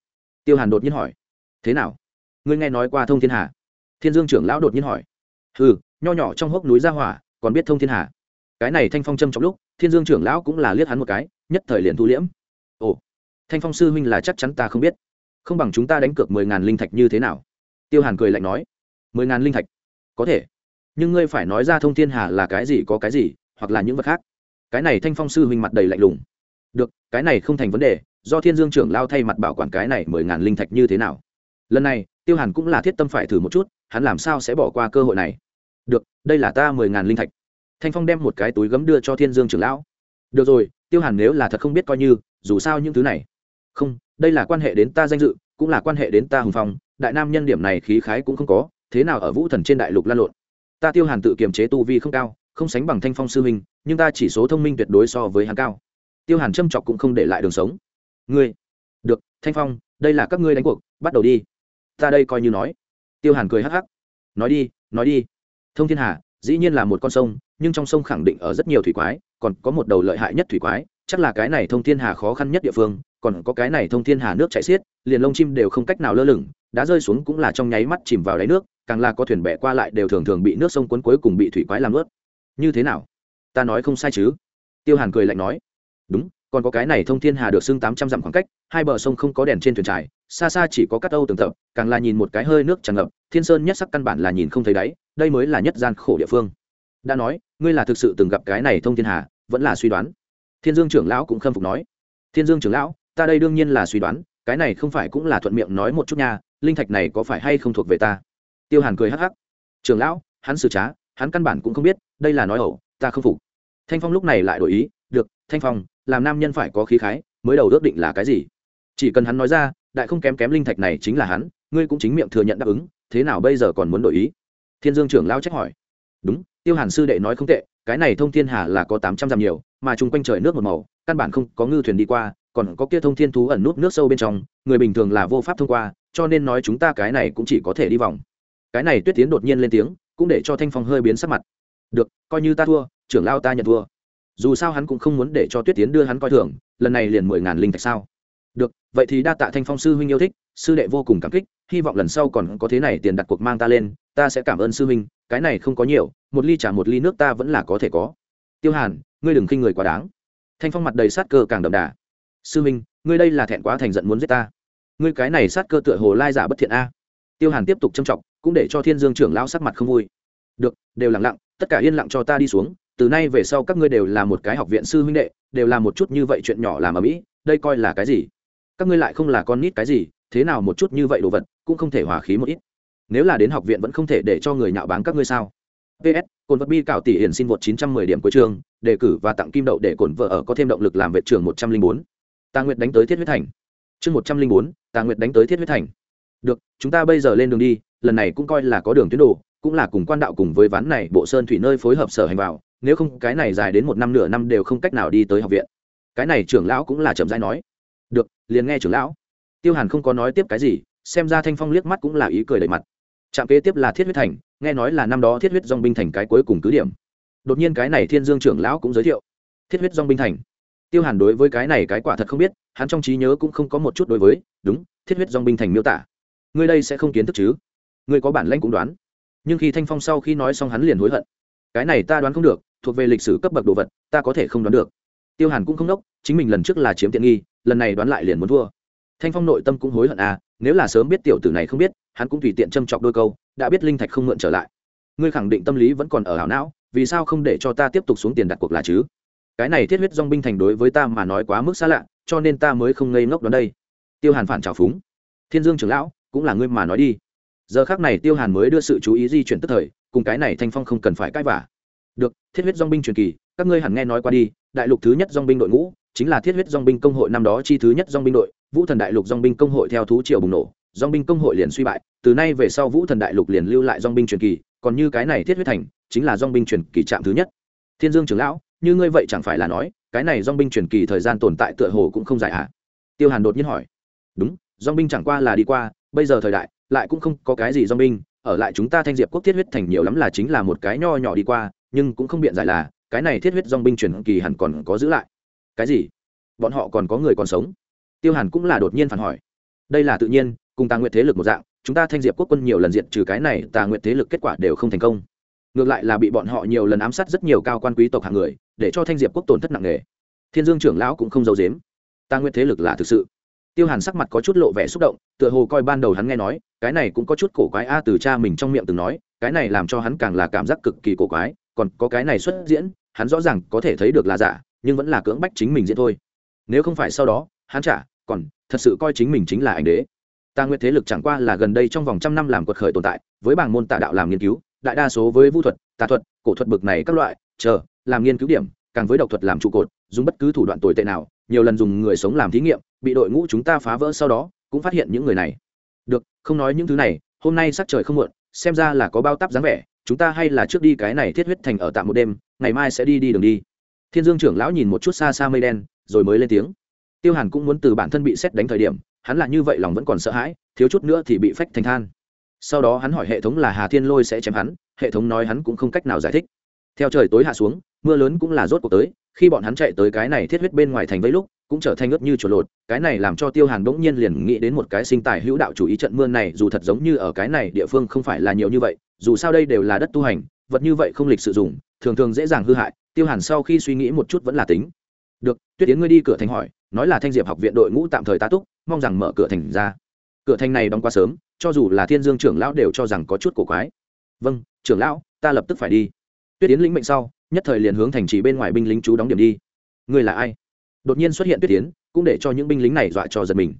Tiêu hàn đột nhiên hỏi. Thế nào? Ngươi nghe nói qua thông thiên hà? Thiên dương trưởng lão đột nhiên hỏi. Ừ nho nhỏ trong hốc núi ra hỏa, còn biết thông thiên hà? Cái này thanh phong châm trong lúc, thiên dương trưởng lão cũng là liếc hắn một cái nhất thời liền thu liễm. Ồ, thanh phong sư huynh là chắc chắn ta không biết. Không bằng chúng ta đánh cược mười ngàn linh thạch như thế nào? Tiêu hàn cười lạnh nói. Mười ngàn linh thạch? Có thể. Nhưng ngươi phải nói ra thông thiên hà là cái gì có cái gì, hoặc là những vật khác. Cái này thanh phong sư huynh mặt đầy lạnh lùng. Được, cái này không thành vấn đề, do thiên dương trưởng lao thay mặt bảo quản cái này mười ngàn linh thạch như thế nào? Lần này, tiêu hàn cũng là thiết tâm phải thử một chút, hắn làm sao sẽ bỏ qua cơ hội này? Được, đây là ta mười ngàn linh thạch. Thanh phong đem một cái túi gấm đưa cho thiên dương trưởng lão được rồi tiêu hàn nếu là thật không biết coi như dù sao những thứ này. Không đây là quan hệ đến ta danh dự cũng là quan hệ đến ta hùng phong đại nam nhân điểm này khí khái cũng không có thế nào ở vũ thần trên đại lục lan lộn? Ta tiêu hàn tự kiềm chế tu vi không cao không sánh bằng thanh phong sư huynh, nhưng ta chỉ số thông minh tuyệt đối so với hắn cao. Tiêu hàn châm chọc cũng không để lại đường sống. Ngươi được thanh phong đây là các ngươi đánh cuộc bắt đầu đi. Ta đây coi như nói. Tiêu hàn cười hắc hắc. Nói đi nói đi. Thông thiên hà dĩ nhiên là một con sông nhưng trong sông khẳng định ở rất nhiều thủy quái còn có một đầu lợi hại nhất thủy quái, chắc là cái này thông thiên hà khó khăn nhất địa phương, còn có cái này thông thiên hà nước chảy xiết, liền lông chim đều không cách nào lơ lửng đã rơi xuống cũng là trong nháy mắt chìm vào đáy nước, càng là có thuyền bè qua lại đều thường thường bị nước sông cuốn cuối cùng bị thủy quái làm ướt. Như thế nào? Ta nói không sai chứ? Tiêu hàn cười lạnh nói. Đúng, còn có cái này thông thiên hà được xưng tám trăm dặm khoảng cách, hai bờ sông không có đèn trên thuyền trải, xa xa chỉ có cắt âu tường tập càng là nhìn một cái hơi nước tràn ngập, thiên sơn nhất sắc căn bản là nhìn không thấy đáy, đây mới là nhất gian khổ địa phương. Đã nói, ngươi là thực sự từng gặp cái này thông thiên hà vẫn là suy đoán. Thiên dương trưởng lão cũng khâm phục nói. Thiên dương trưởng lão, ta đây đương nhiên là suy đoán, cái này không phải cũng là thuận miệng nói một chút nha, linh thạch này có phải hay không thuộc về ta? Tiêu hàn cười hắc hắc. Trưởng lão, hắn xử trá, hắn căn bản cũng không biết, đây là nói ẩu, ta không phục. Thanh phong lúc này lại đổi ý, được, thanh phong, làm nam nhân phải có khí khái, mới đầu ước định là cái gì? Chỉ cần hắn nói ra, đại không kém kém linh thạch này chính là hắn, ngươi cũng chính miệng thừa nhận đáp ứng, thế nào bây giờ còn muốn đổi ý? Thiên dương trưởng lão trách hỏi. Đúng tiêu hàn sư đệ nói không tệ, cái này thông thiên hà là có tám trăm dặm nhiều, mà chung quanh trời nước một màu, căn bản không có ngư thuyền đi qua, còn có kia thông thiên thú ẩn nút nước sâu bên trong, người bình thường là vô pháp thông qua, cho nên nói chúng ta cái này cũng chỉ có thể đi vòng. Cái này tuyết tiến đột nhiên lên tiếng, cũng để cho thanh phong hơi biến sắc mặt. Được, coi như ta thua, trưởng lao ta nhận thua. Dù sao hắn cũng không muốn để cho tuyết tiến đưa hắn coi thường, lần này liền mười ngàn linh thạch sao. Được, vậy thì đa tạ thanh phong sư huynh yêu thích, sư đệ vô cùng cảm kích, hy vọng lần sau còn có thế này tiền đặt cuộc mang ta lên, ta sẽ cảm ơn sư huynh, cái này không có nhiều một ly trả một ly nước ta vẫn là có thể có. Tiêu hàn ngươi đừng khinh người quá đáng. Thanh phong mặt đầy sát cơ càng đậm đà. Sư Minh, ngươi đây là thẹn quá thành giận muốn giết ta. Ngươi cái này sát cơ tựa hồ lai giả bất thiện a. Tiêu hàn tiếp tục châm trọng cũng để cho thiên dương trưởng lão sắc mặt không vui. Được đều lặng lặng tất cả yên lặng cho ta đi xuống. Từ nay về sau các ngươi đều là một cái học viện sư huynh đệ đều là một chút như vậy chuyện nhỏ làm ở mỹ đây coi là cái gì? Các ngươi lại không là con nít cái gì thế nào một chút như vậy đồ vật cũng không thể hòa khí một ít. Nếu là đến học viện vẫn không thể để cho người nhạo báng các ngươi sao? Ps cồn vật bi cạo tỷ hiển xin vượt 910 điểm cuối trường đề cử và tặng kim đậu để cồn vợ ở có thêm động lực làm vệ trường 104. Tà Nguyệt đánh tới Thiết huyết thành. Chương 104, Tà Nguyệt đánh tới Thiết huyết thành. Được, chúng ta bây giờ lên đường đi, lần này cũng coi là có đường tuyến đồ, cũng là cùng quan đạo cùng với ván này bộ sơn thủy nơi phối hợp sở hành vào, nếu không cái này dài đến một năm nửa năm đều không cách nào đi tới học viện. Cái này trưởng lão cũng là chậm rãi nói. Được, liền nghe trưởng lão. Tiêu Hàn không có nói tiếp cái gì, xem ra Thanh Phong liếc mắt cũng là ý cười đầy mặt. Trạm kế tiếp là Thiết huyết thành, nghe nói là năm đó Thiết huyết dòng binh thành cái cuối cùng cứ điểm. Đột nhiên cái này Thiên Dương trưởng lão cũng giới thiệu. Thiết huyết dòng binh thành. Tiêu hàn đối với cái này cái quả thật không biết, hắn trong trí nhớ cũng không có một chút đối với, đúng, thiết huyết dong binh thành miêu tả. Ngươi đây sẽ không kiến thức chứ? Ngươi có bản lãnh cũng đoán. Nhưng khi thanh phong sau khi nói xong hắn liền hối hận. Cái này ta đoán không được, thuộc về lịch sử cấp bậc đồ vật, ta có thể không đoán được. Tiêu hàn cũng không đốc, chính mình lần trước là chiếm tiện nghi, lần này đoán lại liền muốn thua. Thanh phong nội tâm cũng hối hận à nếu là sớm biết tiểu tử này không biết hắn cũng tùy tiện châm chọc đôi câu, đã biết linh thạch không mượn trở lại. Ngươi khẳng định tâm lý vẫn còn ở hảo não, vì sao không để cho ta tiếp tục xuống tiền đặt cuộc là chứ? Cái này thiết huyết dong binh thành đối với ta mà nói quá mức xa lạ, cho nên ta mới không ngây ngốc đón đây. Tiêu hàn phản trào phúng. Thiên dương trưởng lão, cũng là ngươi mà nói đi. Giờ khác này tiêu hàn mới đưa sự chú ý di chuyển tức thời, cùng cái này thanh phong không cần phải cãi vả được, thiết huyết dong binh truyền kỳ, các ngươi hẳn nghe nói qua đi, đại lục thứ nhất dong binh đội ngũ, chính là thiết huyết dong binh công hội năm đó chi thứ nhất dong binh đội, vũ thần đại lục dong binh công hội theo thú triều bùng nổ dong binh công hội liền suy bại, từ nay về sau vũ thần đại lục liền lưu lại dong binh truyền kỳ, còn như cái này thiết huyết thành, chính là dong binh truyền kỳ trạm thứ nhất. Thiên dương trưởng lão, như ngươi vậy chẳng phải là nói, cái này dong binh truyền kỳ thời gian tồn tại tựa hồ cũng không dài hả tiêu hàn đột nhiên hỏi. Đúng dong binh chẳng qua là đi qua, bây giờ thời đại, lại cũng không có cái gì dong binh, ở lại chúng ta thanh diệp quốc thiết huyết thành nhiều lắm là chính là một cái nho nhỏ đi qua, nhưng cũng không biện giải là, cái này thiết huyết dong binh truyền kỳ hẳn còn có giữ lại. Cái gì? Bọn họ còn có người còn sống? Tiêu hàn cũng là đột nhiên phản hỏi. Đây là tự nhiên cùng tà nguyệt thế lực một dạng, chúng ta thanh diệp quốc quân nhiều lần diện trừ cái này, tà nguyệt thế lực kết quả đều không thành công. Ngược lại là bị bọn họ nhiều lần ám sát rất nhiều cao quan quý tộc hạng người, để cho thanh diệp quốc tổn thất nặng nề. Thiên dương trưởng lão cũng không giấu dếm ta nguyệt thế lực là thực sự. Tiêu hàn sắc mặt có chút lộ vẻ xúc động, tựa hồ coi ban đầu hắn nghe nói, cái này cũng có chút cổ quái a từ cha mình trong miệng từng nói, cái này làm cho hắn càng là cảm giác cực kỳ cổ quái, còn có cái này xuất diễn, hắn rõ ràng có thể thấy được là giả, nhưng vẫn là cưỡng bách chính mình diễn thôi. Nếu không phải sau đó, hắn trả còn thật sự coi chính mình chính là ảnh đế ta nguyệt thế lực chẳng qua là gần đây trong vòng trăm năm làm quật khởi tồn tại, với bảng môn tà đạo làm nghiên cứu, đại đa số với vũ thuật, tà thuật, cổ thuật bực này các loại, chờ, làm nghiên cứu điểm, càng với độc thuật làm trụ cột, dùng bất cứ thủ đoạn tồi tệ nào, nhiều lần dùng người sống làm thí nghiệm, bị đội ngũ chúng ta phá vỡ sau đó, cũng phát hiện những người này. Được, không nói những thứ này, hôm nay sắc trời không muộn, xem ra là có bao táp dáng vẻ, chúng ta hay là trước đi cái này thiết huyết thành ở tạm một đêm, ngày mai sẽ đi đi đường đi. Thiên dương trưởng lão nhìn một chút xa xa mây đen, rồi mới lên tiếng. Tiêu hàn cũng muốn từ bản thân bị xét đánh thời điểm hắn là như vậy lòng vẫn còn sợ hãi, thiếu chút nữa thì bị phách thành than. Sau đó hắn hỏi hệ thống là hà thiên lôi sẽ chém hắn, hệ thống nói hắn cũng không cách nào giải thích. Theo trời tối hạ xuống, mưa lớn cũng là rốt cuộc tới, khi bọn hắn chạy tới cái này thiết huyết bên ngoài thành vây lúc, cũng trở thành ướt như chuột lột, cái này làm cho tiêu hàn bỗng nhiên liền nghĩ đến một cái sinh tài hữu đạo chủ ý trận mưa này, dù thật giống như ở cái này địa phương không phải là nhiều như vậy, dù sao đây đều là đất tu hành, vật như vậy không lịch sử dụng thường thường dễ dàng hư hại, tiêu hàn sau khi suy nghĩ một chút vẫn là tính. Được, tuyết tiến ngươi đi cửa thành hỏi nói là thanh diệp học viện đội ngũ tạm thời tá túc, mong rằng mở cửa thành ra. Cửa thành này đóng quá sớm, cho dù là thiên dương trưởng lão đều cho rằng có chút cổ quái. Vâng trưởng lão, ta lập tức phải đi. Tuyết tiến lĩnh mệnh sau, nhất thời liền hướng thành trì bên ngoài binh lính chú đóng điểm đi. Người là ai? Đột nhiên xuất hiện tuyết tiến cũng để cho những binh lính này dọa cho giật mình.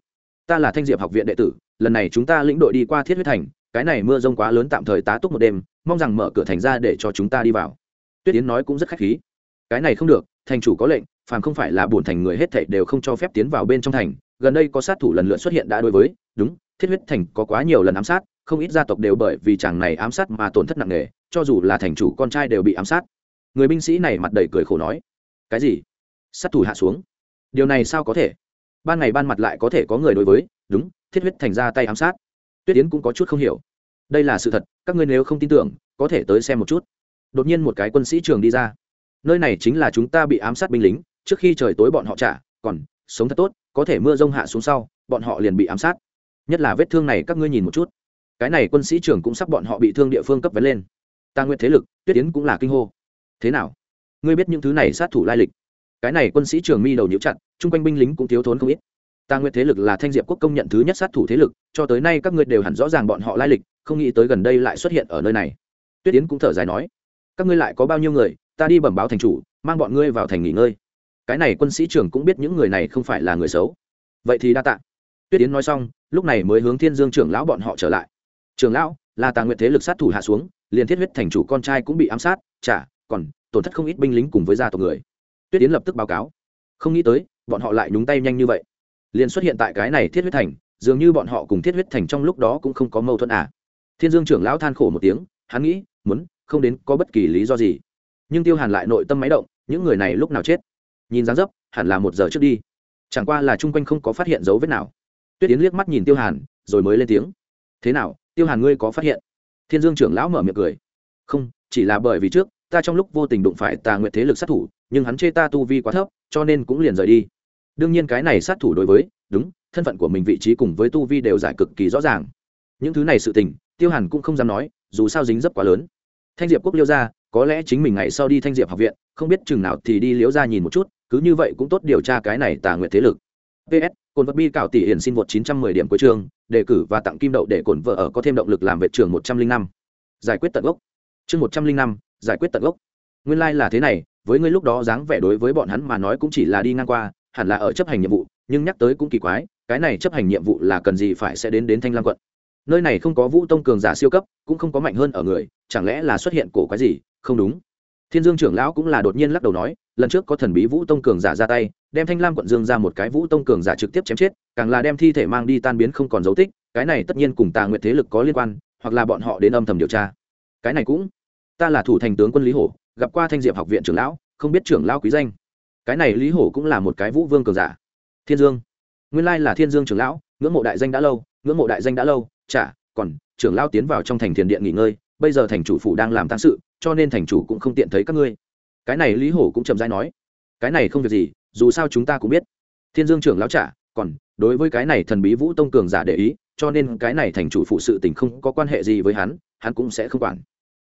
Ta là thanh diệp học viện đệ tử, lần này chúng ta lĩnh đội đi qua thiết huyết thành, cái này mưa rông quá lớn tạm thời tá túc một đêm, mong rằng mở cửa thành ra để cho chúng ta đi vào. Tuyết tiến nói cũng rất khách khí. Cái này không được, thành chủ có lệnh phàm không phải là bổn thành người hết thảy đều không cho phép tiến vào bên trong thành, gần đây có sát thủ lần lượt xuất hiện đã đối với, đúng, thiết huyết thành có quá nhiều lần ám sát, không ít gia tộc đều bởi vì chàng này ám sát mà tổn thất nặng nề, cho dù là thành chủ con trai đều bị ám sát. Người binh sĩ này mặt đầy cười khổ nói, cái gì? Sát thủ hạ xuống? Điều này sao có thể? Ban ngày ban mặt lại có thể có người đối với, đúng, thiết huyết thành ra tay ám sát. Tuyết yến cũng có chút không hiểu. Đây là sự thật, các ngươi nếu không tin tưởng, có thể tới xem một chút. Đột nhiên một cái quân sĩ trường đi ra. Nơi này chính là chúng ta bị ám sát binh lính trước khi trời tối bọn họ trả, còn, sống thật tốt, có thể mưa rông hạ xuống sau, bọn họ liền bị ám sát. Nhất là vết thương này các ngươi nhìn một chút. Cái này quân sĩ trưởng cũng sắp bọn họ bị thương địa phương cấp vấn lên. Ta nguyện thế lực, tuyết Yến cũng là kinh hô. Thế nào? Ngươi biết những thứ này sát thủ lai lịch. Cái này quân sĩ trưởng mi đầu nhiễu chặt, chung quanh binh lính cũng thiếu thốn không ít. Ta nguyện thế lực là thanh diệp quốc công nhận thứ nhất sát thủ thế lực, cho tới nay các ngươi đều hẳn rõ ràng bọn họ lai lịch, không nghĩ tới gần đây lại xuất hiện ở nơi này. Tuyết Yến cũng thở dài nói, các ngươi lại có bao nhiêu người, ta đi bẩm báo thành chủ, mang bọn ngươi vào thành nghỉ ngơi cái này quân sĩ trưởng cũng biết những người này không phải là người xấu. Vậy thì đa tạ. Tuyết yến nói xong, lúc này mới hướng thiên dương trưởng lão bọn họ trở lại. Trưởng lão, là tà nguyện thế lực sát thủ hạ xuống, liền thiết huyết thành chủ con trai cũng bị ám sát, chả, còn tổn thất không ít binh lính cùng với gia tộc người. Tuyết yến lập tức báo cáo. Không nghĩ tới, bọn họ lại nhúng tay nhanh như vậy. Liền xuất hiện tại cái này thiết huyết thành, dường như bọn họ cùng thiết huyết thành trong lúc đó cũng không có mâu thuẫn à. Thiên dương trưởng lão than khổ một tiếng, hắn nghĩ, muốn, không đến có bất kỳ lý do gì. Nhưng tiêu hàn lại nội tâm máy động, những người này lúc nào chết? Nhìn dáng dấp, hẳn là một giờ trước đi. Chẳng qua là chung quanh không có phát hiện dấu vết nào. Tuyết yến liếc mắt nhìn tiêu hàn, rồi mới lên tiếng. Thế nào, tiêu hàn ngươi có phát hiện? Thiên dương trưởng lão mở miệng cười. Không, chỉ là bởi vì trước, ta trong lúc vô tình đụng phải tà nguyện thế lực sát thủ, nhưng hắn chê ta tu vi quá thấp, cho nên cũng liền rời đi. Đương nhiên cái này sát thủ đối với, đúng, thân phận của mình vị trí cùng với tu vi đều giải cực kỳ rõ ràng. Những thứ này sự tình, tiêu hàn cũng không dám nói, dù sao dính dấp quá lớn. Thanh diệp quốc liêu ra có lẽ chính mình ngày sau đi thanh diệp học viện không biết chừng nào thì đi liễu ra nhìn một chút cứ như vậy cũng tốt điều tra cái này tà nguyện thế lực. Ps cồn vật bi cạo tỷ hiển xin vượt 910 điểm cuối trường đề cử và tặng kim đậu để cồn vợ ở có thêm động lực làm vệ trường 105. giải quyết tận gốc. Chương 105, giải quyết tận gốc. Nguyên lai là thế này với ngươi lúc đó dáng vẻ đối với bọn hắn mà nói cũng chỉ là đi ngang qua hẳn là ở chấp hành nhiệm vụ nhưng nhắc tới cũng kỳ quái cái này chấp hành nhiệm vụ là cần gì phải sẽ đến đến thanh lam quận? Nơi này không có vũ tông cường giả siêu cấp, cũng không có mạnh hơn ở người, chẳng lẽ là xuất hiện cổ quái gì? Không đúng. Thiên dương trưởng lão cũng là đột nhiên lắc đầu nói, lần trước có thần bí vũ tông cường giả ra tay, đem thanh lam quận dương ra một cái vũ tông cường giả trực tiếp chém chết, càng là đem thi thể mang đi tan biến không còn dấu tích, cái này tất nhiên cùng tà nguyện thế lực có liên quan, hoặc là bọn họ đến âm thầm điều tra. Cái này cũng, ta là thủ thành tướng quân lý hổ, gặp qua thanh diệp học viện trưởng lão, không biết trưởng lão quý danh. Cái này lý hổ cũng là một cái vũ vương cường giả. Thiên dương. Nguyên lai là thiên dương trưởng lão, ngưỡng mộ đại danh đã lâu, ngưỡng mộ đại danh đã lâu chả, còn, trưởng lão tiến vào trong thành thiền điện nghỉ ngơi, bây giờ thành chủ phủ đang làm tăng sự, cho nên thành chủ cũng không tiện thấy các ngươi. Cái này lý hổ cũng chậm rãi nói. Cái này không việc gì, dù sao chúng ta cũng biết. Thiên dương trưởng lão trả còn, đối với cái này thần bí vũ tông cường giả để ý, cho nên cái này thành chủ phụ sự tình không có quan hệ gì với hắn hắn cũng sẽ không quản.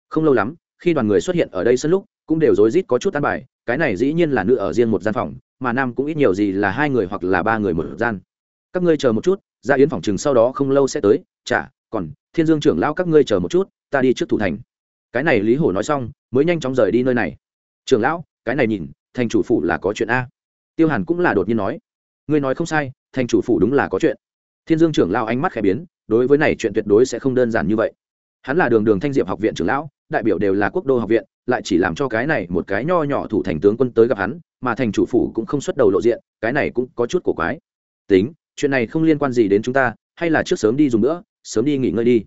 Không lâu lắm, khi đoàn người xuất hiện ở đây sân lúc, cũng đều rối rít có chút tan bài, cái này dĩ nhiên là nữ ở riêng một gian phòng, mà nam cũng ít nhiều gì là hai người hoặc là ba người một gian các ngươi chờ một chút, ra yến phòng chừng sau đó không lâu sẽ tới, chả, còn, thiên dương trưởng lão các ngươi chờ một chút, ta đi trước thủ thành. Cái này lý hổ nói xong, mới nhanh chóng rời đi nơi này. Trưởng lão, cái này nhìn, thành chủ phủ là có chuyện a? Tiêu hàn cũng là đột nhiên nói. Ngươi nói không sai, thành chủ phủ đúng là có chuyện. Thiên dương trưởng lão ánh mắt khẽ biến, đối với này chuyện tuyệt đối sẽ không đơn giản như vậy. Hắn là đường đường thanh diệp học viện trưởng lão, đại biểu đều là quốc đô học viện, lại chỉ làm cho cái này một cái nho nhỏ thủ thành tướng quân tới gặp hắn, mà thành chủ phủ cũng không xuất đầu lộ diện, cái này cũng có chút cổ quái. Tính chuyện này không liên quan gì đến chúng ta, hay là trước sớm đi dùng nữa, sớm đi nghỉ ngơi đi.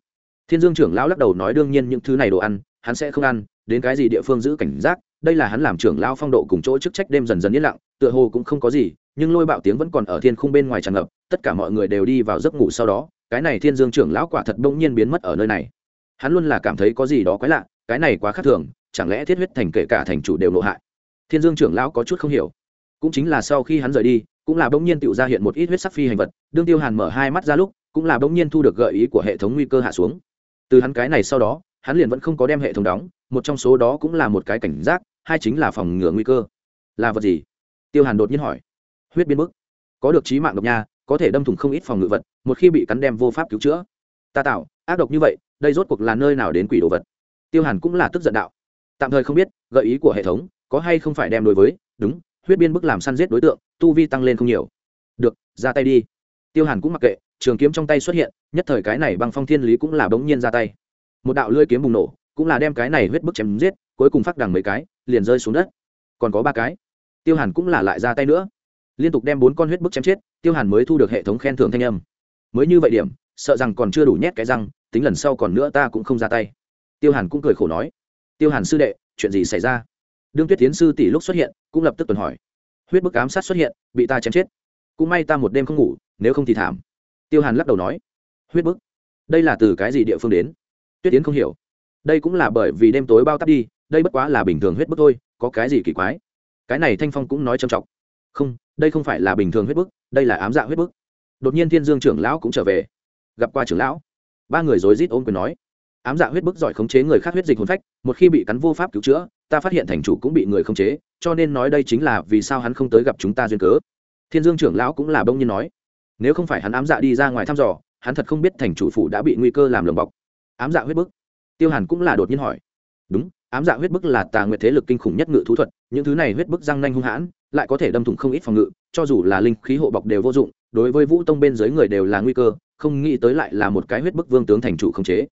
Thiên dương trưởng lão lắc đầu nói đương nhiên những thứ này đồ ăn, hắn sẽ không ăn, đến cái gì địa phương giữ cảnh giác, đây là hắn làm trưởng lão phong độ cùng chỗ chức trách đêm dần dần yên lặng, tựa hồ cũng không có gì, nhưng lôi bạo tiếng vẫn còn ở thiên khung bên ngoài tràn ngập, tất cả mọi người đều đi vào giấc ngủ sau đó, cái này thiên dương trưởng lão quả thật bỗng nhiên biến mất ở nơi này. Hắn luôn là cảm thấy có gì đó quái lạ, cái này quá khác thường, chẳng lẽ thiết huyết thành kể cả thành chủ đều nộ hại? Thiên dương trưởng lão có chút không hiểu. Cũng chính là sau khi hắn rời đi cũng là bỗng nhiên tự ra hiện một ít huyết sắc phi hành vật, đương tiêu hàn mở hai mắt ra lúc, cũng là bỗng nhiên thu được gợi ý của hệ thống nguy cơ hạ xuống. Từ hắn cái này sau đó, hắn liền vẫn không có đem hệ thống đóng, một trong số đó cũng là một cái cảnh giác, hai chính là phòng ngừa nguy cơ. Là vật gì? Tiêu hàn đột nhiên hỏi. Huyết biến bức. Có được trí mạng độc nha, có thể đâm thủng không ít phòng ngự vật, một khi bị cắn đem vô pháp cứu chữa. Ta tạo, ác độc như vậy, đây rốt cuộc là nơi nào đến quỷ đồ vật? Tiêu hàn cũng là tức giận đạo. Tạm thời không biết, gợi ý của hệ thống có hay không phải đem đối với, đúng huyết biên bức làm săn giết đối tượng, tu vi tăng lên không nhiều. Được, ra tay đi. Tiêu hàn cũng mặc kệ, trường kiếm trong tay xuất hiện, nhất thời cái này băng phong thiên lý cũng là bỗng nhiên ra tay. Một đạo lưỡi kiếm bùng nổ, cũng là đem cái này huyết bức chém giết, cuối cùng phát đằng mấy cái, liền rơi xuống đất. Còn có ba cái. Tiêu hàn cũng là lại ra tay nữa. Liên tục đem bốn con huyết bức chém chết, tiêu hàn mới thu được hệ thống khen thưởng thanh âm. Mới như vậy điểm, sợ rằng còn chưa đủ nhét cái răng, tính lần sau còn nữa ta cũng không ra tay. Tiêu hàn cũng cười khổ nói. Tiêu hàn sư đệ, chuyện gì xảy ra? Đương tuyết tiến sư tỷ lúc xuất hiện, cũng lập tức tuần hỏi. Huyết bức ám sát xuất hiện, bị ta chém chết. Cũng may ta một đêm không ngủ, nếu không thì thảm. Tiêu hàn lắc đầu nói. Huyết bức? Đây là từ cái gì địa phương đến? Tuyết tiến không hiểu. Đây cũng là bởi vì đêm tối bao tắp đi, đây bất quá là bình thường huyết bức thôi, có cái gì kỳ quái? Cái này thanh phong cũng nói trầm trọng. Không, đây không phải là bình thường huyết bức, đây là ám dạ huyết bức. Đột nhiên thiên dương trưởng lão cũng trở về. Gặp qua trưởng lão. Ba người rối rít ôm quyền nói ám dạ huyết bức giỏi khống chế người khác huyết dịch hồn phách, một khi bị cắn vô pháp cứu chữa, ta phát hiện thành chủ cũng bị người khống chế, cho nên nói đây chính là vì sao hắn không tới gặp chúng ta duyên cớ. Thiên dương trưởng lão cũng là bông nhiên nói, nếu không phải hắn ám dạ đi ra ngoài thăm dò, hắn thật không biết thành chủ phủ đã bị nguy cơ làm lồng bọc. Ám dạ huyết bức? Tiêu hàn cũng là đột nhiên hỏi. Đúng, ám dạ huyết bức là tà nguyệt thế lực kinh khủng nhất ngự thú thuật, những thứ này huyết bức răng nanh hung hãn, lại có thể đâm thủng không ít phòng ngự, cho dù là linh khí hộ bọc đều vô dụng, đối với vũ tông bên dưới người đều là nguy cơ, không nghĩ tới lại là một cái huyết bức vương tướng thành chủ không chế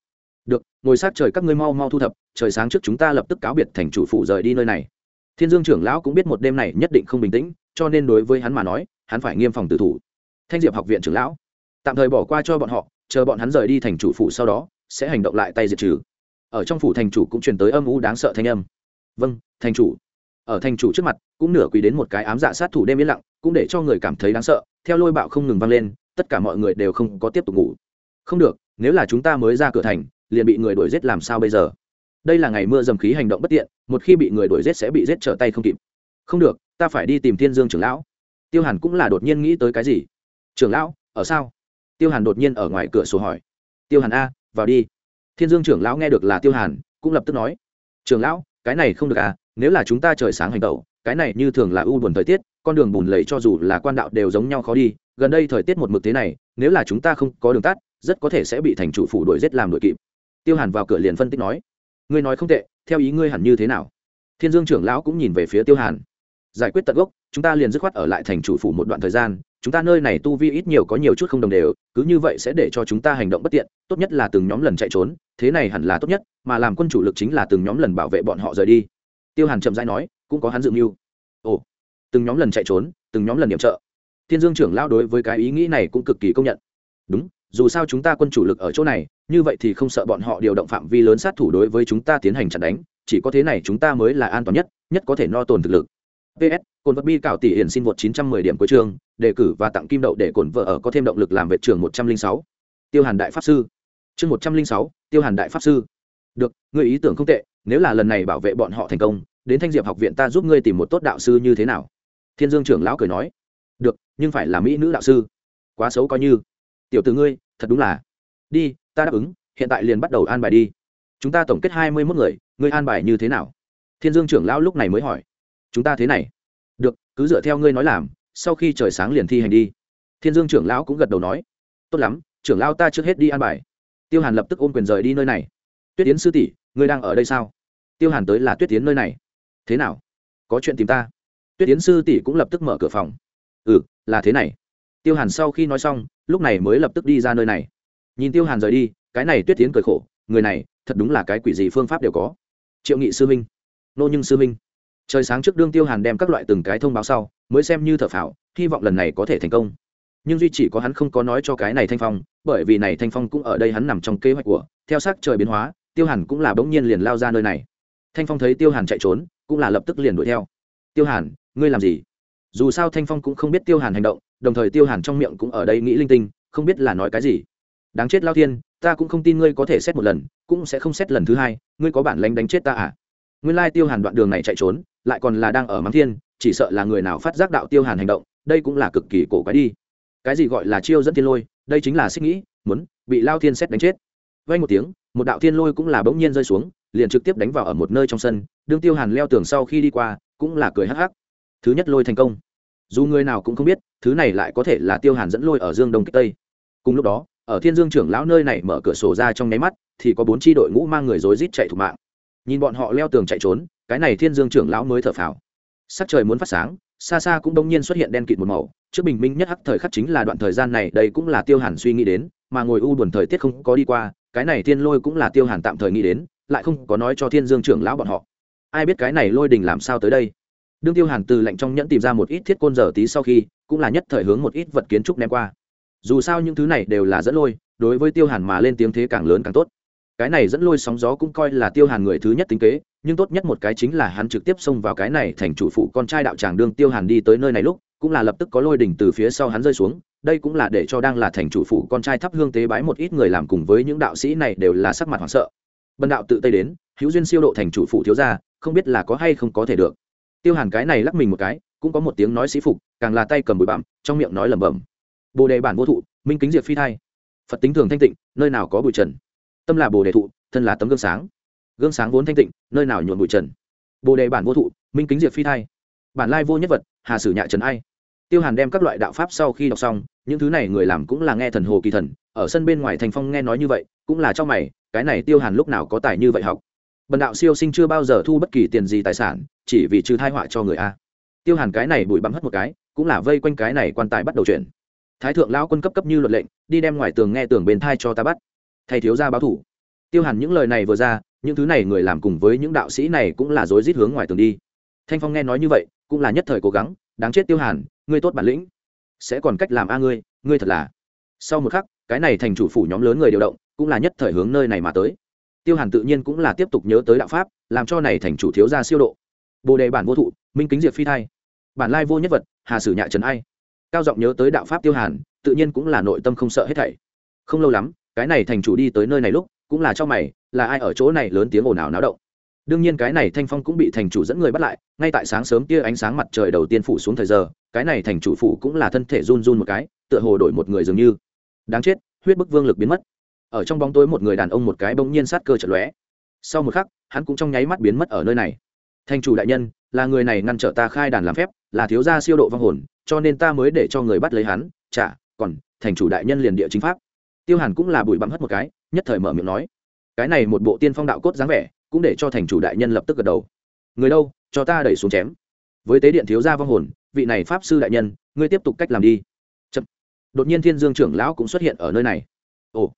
được, ngồi sát trời các ngươi mau mau thu thập, trời sáng trước chúng ta lập tức cáo biệt thành chủ phủ rời đi nơi này. Thiên dương trưởng lão cũng biết một đêm này nhất định không bình tĩnh, cho nên đối với hắn mà nói, hắn phải nghiêm phòng tử thủ. Thanh diệp học viện trưởng lão, tạm thời bỏ qua cho bọn họ, chờ bọn hắn rời đi thành chủ phủ sau đó, sẽ hành động lại tay diệt trừ. Ở trong phủ thành chủ cũng truyền tới âm u đáng sợ thanh âm. Vâng thành chủ. Ở thành chủ trước mặt, cũng nửa quỳ đến một cái ám dạ sát thủ đêm yên lặng, cũng để cho người cảm thấy đáng sợ, theo lôi bạo không ngừng vang lên, tất cả mọi người đều không có tiếp tục ngủ. Không được, nếu là chúng ta mới ra cửa thành liền bị người đuổi giết làm sao bây giờ? Đây là ngày mưa dầm khí hành động bất tiện, một khi bị người đuổi giết sẽ bị giết trở tay không kịp. Không được, ta phải đi tìm thiên dương trưởng lão. Tiêu hàn cũng là đột nhiên nghĩ tới cái gì? Trưởng lão, ở sao? Tiêu hàn đột nhiên ở ngoài cửa sổ hỏi. Tiêu hàn a, vào đi. Thiên dương trưởng lão nghe được là tiêu hàn, cũng lập tức nói. Trưởng lão, cái này không được à nếu là chúng ta trời sáng hành tẩu, cái này như thường là u buồn thời tiết, con đường bùn lầy cho dù là quan đạo đều giống nhau khó đi, gần đây thời tiết một mực thế này, nếu là chúng ta không có đường tắt, rất có thể sẽ bị thành chủ phủ đuổi giết làm đuổi kịp tiêu hàn vào cửa liền phân tích nói, ngươi nói không tệ, theo ý ngươi hẳn như thế nào? Thiên dương trưởng lão cũng nhìn về phía tiêu hàn. Giải quyết tận gốc, chúng ta liền dứt khoát ở lại thành chủ phủ một đoạn thời gian, chúng ta nơi này tu vi ít nhiều có nhiều chút không đồng đều, cứ như vậy sẽ để cho chúng ta hành động bất tiện, tốt nhất là từng nhóm lần chạy trốn, thế này hẳn là tốt nhất, mà làm quân chủ lực chính là từng nhóm lần bảo vệ bọn họ rời đi. Tiêu hàn chậm rãi nói, cũng có hắn dự mưu. Ồ, từng nhóm lần chạy trốn, từng nhóm lần điểm trợ. Thiên dương trưởng lao đối với cái ý nghĩ này cũng cực kỳ công nhận. Đúng dù sao chúng ta quân chủ lực ở chỗ này như vậy thì không sợ bọn họ điều động phạm vi lớn sát thủ đối với chúng ta tiến hành chặn đánh chỉ có thế này chúng ta mới là an toàn nhất nhất có thể no tồn thực lực. Ps cồn vật bi cạo tỷ hiển xin vượt 910 điểm cuối trường đề cử và tặng kim đậu để cồn vợ ở có thêm động lực làm vệ trưởng 106. tiêu hàn đại pháp sư. Chương 106, tiêu hàn đại pháp sư. Được người ý tưởng không tệ nếu là lần này bảo vệ bọn họ thành công đến thanh diệp học viện ta giúp ngươi tìm một tốt đạo sư như thế nào? Thiên dương trưởng lão cười nói. Được nhưng phải là mỹ nữ đạo sư. Quá xấu coi như tiểu từ ngươi, thật đúng là. Đi, ta đáp ứng, hiện tại liền bắt đầu an bài đi. Chúng ta tổng kết hai mươi mốt người, ngươi an bài như thế nào? Thiên dương trưởng lão lúc này mới hỏi. Chúng ta thế này. Được, cứ dựa theo ngươi nói làm, sau khi trời sáng liền thi hành đi. Thiên dương trưởng lão cũng gật đầu nói. Tốt lắm, trưởng lão ta trước hết đi an bài. Tiêu hàn lập tức ôm quyền rời đi nơi này. Tuyết tiến sư tỷ, ngươi đang ở đây sao? Tiêu hàn tới là tuyết tiến nơi này. Thế nào? Có chuyện tìm ta. Tuyết tiến sư tỷ cũng lập tức mở cửa phòng. Ừ là thế này tiêu hàn sau khi nói xong, lúc này mới lập tức đi ra nơi này. Nhìn tiêu hàn rời đi, cái này tuyết tiến cười khổ, người này, thật đúng là cái quỷ gì phương pháp đều có. Triệu nghị sư minh, nô nhưng sư minh. Trời sáng trước đương tiêu hàn đem các loại từng cái thông báo sau, mới xem như thợ phảo hy vọng lần này có thể thành công. Nhưng duy chỉ có hắn không có nói cho cái này thanh phong, bởi vì này thanh phong cũng ở đây hắn nằm trong kế hoạch của, theo sắc trời biến hóa, tiêu hàn cũng là bỗng nhiên liền lao ra nơi này. Thanh phong thấy tiêu hàn chạy trốn, cũng là lập tức liền đuổi theo. Tiêu hàn, ngươi làm gì? Dù sao thanh phong cũng không biết tiêu hàn hành động, đồng thời tiêu hàn trong miệng cũng ở đây nghĩ linh tinh, không biết là nói cái gì. Đáng chết lao thiên, ta cũng không tin ngươi có thể xét một lần, cũng sẽ không xét lần thứ hai, ngươi có bản lanh đánh chết ta à? Nguyên lai tiêu hàn đoạn đường này chạy trốn, lại còn là đang ở mắng thiên, chỉ sợ là người nào phát giác đạo tiêu hàn hành động, đây cũng là cực kỳ cổ quái đi. Cái gì gọi là chiêu dẫn thiên lôi, đây chính là xích nghĩ, muốn bị lao thiên xét đánh chết. Vay một tiếng, một đạo thiên lôi cũng là bỗng nhiên rơi xuống, liền trực tiếp đánh vào ở một nơi trong sân, đương tiêu hàn leo tường sau khi đi qua, cũng là cười hắc hắc thứ nhất lôi thành công. Dù người nào cũng không biết, thứ này lại có thể là tiêu hàn dẫn lôi ở dương đông kích tây. Cùng lúc đó, ở thiên dương trưởng lão nơi này mở cửa sổ ra trong nháy mắt, thì có bốn tri đội ngũ mang người rối rít chạy thủ mạng. Nhìn bọn họ leo tường chạy trốn, cái này thiên dương trưởng lão mới thở phào. Sắc trời muốn phát sáng, xa xa cũng đông nhiên xuất hiện đen kịt một màu. Trước bình minh nhất hắc thời khắc chính là đoạn thời gian này, đây cũng là tiêu hàn suy nghĩ đến, mà ngồi u buồn thời tiết không có đi qua, cái này thiên lôi cũng là tiêu hàn tạm thời nghĩ đến, lại không có nói cho thiên dương trưởng lão bọn họ. Ai biết cái này lôi đình làm sao tới đây? Đương tiêu hàn từ lạnh trong nhẫn tìm ra một ít thiết côn giờ tí sau khi, cũng là nhất thời hướng một ít vật kiến trúc ném qua. Dù sao những thứ này đều là dẫn lôi, đối với tiêu hàn mà lên tiếng thế càng lớn càng tốt. Cái này dẫn lôi sóng gió cũng coi là tiêu hàn người thứ nhất tính kế, nhưng tốt nhất một cái chính là hắn trực tiếp xông vào cái này thành chủ phụ con trai đạo tràng đương tiêu hàn đi tới nơi này lúc, cũng là lập tức có lôi đỉnh từ phía sau hắn rơi xuống, đây cũng là để cho đang là thành chủ phụ con trai thắp hương tế bái một ít người làm cùng với những đạo sĩ này đều là sắc mặt hoảng sợ. Bần đạo tự tây đến, hữu duyên siêu độ thành chủ phụ thiếu gia, không biết là có hay không có thể được tiêu hàn cái này lắc mình một cái, cũng có một tiếng nói sĩ phục, càng là tay cầm bụi bặm, trong miệng nói lẩm bẩm. Bồ đề bản vô thụ, minh kính diệt phi thai. Phật tính thường thanh tịnh, nơi nào có bụi trần. Tâm là bồ đề thụ, thân là tấm gương sáng. Gương sáng vốn thanh tịnh, nơi nào nhuộn bụi trần. Bồ đề bản vô thụ, minh kính diệt phi thai. Bản lai vô nhất vật, hà sử nhạ trần ai. Tiêu hàn đem các loại đạo pháp sau khi đọc xong, những thứ này người làm cũng là nghe thần hồ kỳ thần, ở sân bên ngoài thành phong nghe nói như vậy, cũng là cho mày, cái này tiêu hàn lúc nào có tài như vậy học bần đạo siêu sinh chưa bao giờ thu bất kỳ tiền gì tài sản, chỉ vì trừ thai họa cho người a. Tiêu hàn cái này bụi bặm hất một cái, cũng là vây quanh cái này quan tài bắt đầu chuyển. Thái thượng lão quân cấp cấp như luật lệnh, đi đem ngoài tường nghe tường bên thai cho ta bắt. Thay thiếu gia báo thủ. Tiêu hàn những lời này vừa ra, những thứ này người làm cùng với những đạo sĩ này cũng là rối rít hướng ngoài tường đi. Thanh phong nghe nói như vậy, cũng là nhất thời cố gắng, đáng chết tiêu hàn, ngươi tốt bản lĩnh. Sẽ còn cách làm a ngươi ngươi thật là. Sau một khắc, cái này thành chủ phủ nhóm lớn người điều động, cũng là nhất thời hướng nơi này mà tới tiêu hàn tự nhiên cũng là tiếp tục nhớ tới đạo pháp, làm cho này thành chủ thiếu gia siêu độ. Bồ đề bản vô thụ, minh kính diệt phi thai. Bản lai vô nhất vật, hà sử nhạ trần ai. Cao giọng nhớ tới đạo pháp tiêu hàn, tự nhiên cũng là nội tâm không sợ hết thảy. Không lâu lắm, cái này thành chủ đi tới nơi này lúc, cũng là cho mày, là ai ở chỗ này lớn tiếng ồn ào náo động. Đương nhiên cái này thanh phong cũng bị thành chủ dẫn người bắt lại, ngay tại sáng sớm kia ánh sáng mặt trời đầu tiên phủ xuống thời giờ, cái này thành chủ phủ cũng là thân thể run run một cái, tựa hồ đổi một người dường như. Đáng chết, huyết bức vương lực biến mất ở trong bóng tối một người đàn ông một cái bỗng nhiên sát cơ chật lóe. Sau một khắc, hắn cũng trong nháy mắt biến mất ở nơi này. Thành chủ đại nhân, là người này ngăn trở ta khai đàn làm phép, là thiếu gia siêu độ vong hồn, cho nên ta mới để cho người bắt lấy hắn. Chả còn thành chủ đại nhân liền địa chính pháp. Tiêu hàn cũng là bụi bặm hất một cái, nhất thời mở miệng nói. Cái này một bộ tiên phong đạo cốt dáng vẻ, cũng để cho thành chủ đại nhân lập tức gật đầu. Người đâu, cho ta đẩy xuống chém. Với tế điện thiếu gia vong hồn, vị này pháp sư đại nhân, ngươi tiếp tục cách làm đi. Chậm. đột nhiên thiên dương trưởng lão cũng xuất hiện ở nơi này. Ồ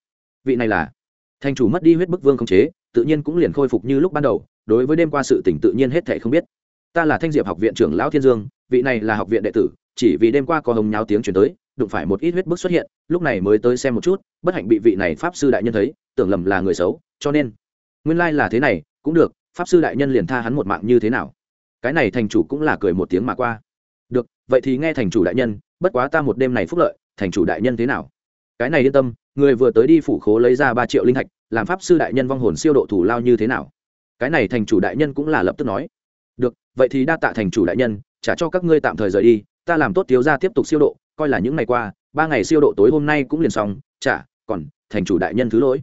vị này là thành chủ mất đi huyết bức vương không chế, tự nhiên cũng liền khôi phục như lúc ban đầu, đối với đêm qua sự tỉnh tự nhiên hết thể không biết. Ta là thanh diệp học viện trưởng lão thiên dương, vị này là học viện đệ tử, chỉ vì đêm qua có hồng nháo tiếng chuyển tới, đụng phải một ít huyết bức xuất hiện, lúc này mới tới xem một chút, bất hạnh bị vị này pháp sư đại nhân thấy, tưởng lầm là người xấu, cho nên, nguyên lai là thế này, cũng được, pháp sư đại nhân liền tha hắn một mạng như thế nào? Cái này thành chủ cũng là cười một tiếng mà qua. Được, vậy thì nghe thành chủ đại nhân, bất quá ta một đêm này phúc lợi, thành chủ đại nhân thế nào? Cái này yên tâm, người vừa tới đi phủ khố lấy ra ba triệu linh thạch, làm pháp sư đại nhân vong hồn siêu độ thủ lao như thế nào? Cái này thành chủ đại nhân cũng là lập tức nói. Được, vậy thì đa tạ thành chủ đại nhân, trả cho các ngươi tạm thời rời đi, ta làm tốt tiếu ra tiếp tục siêu độ, coi là những ngày qua, ba ngày siêu độ tối hôm nay cũng liền xong trả còn, thành chủ đại nhân thứ lỗi.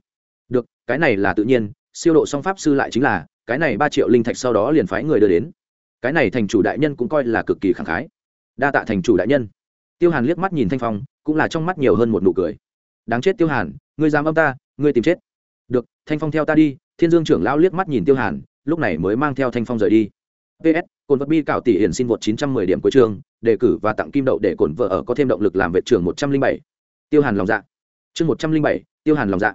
Được, cái này là tự nhiên, siêu độ song pháp sư lại chính là, cái này ba triệu linh thạch sau đó liền phái người đưa đến. Cái này thành chủ đại nhân cũng coi là cực kỳ khẳng khái. Đa tạ thành chủ đại nhân. Tiêu hàn liếc mắt nhìn thanh phong, cũng là trong mắt nhiều hơn một nụ cười đáng chết tiêu hàn ngươi dám âm ta ngươi tìm chết. Được thanh phong theo ta đi thiên dương trưởng lão liếc mắt nhìn tiêu hàn lúc này mới mang theo thanh phong rời đi. Ps cồn vật bi cảo tỷ hiển xin vượt 910 điểm cuối trường đề cử và tặng kim đậu để cồn vợ ở có thêm động lực làm vệ trưởng 107. tiêu hàn lòng dạ. Chương 107, tiêu hàn lòng dạ.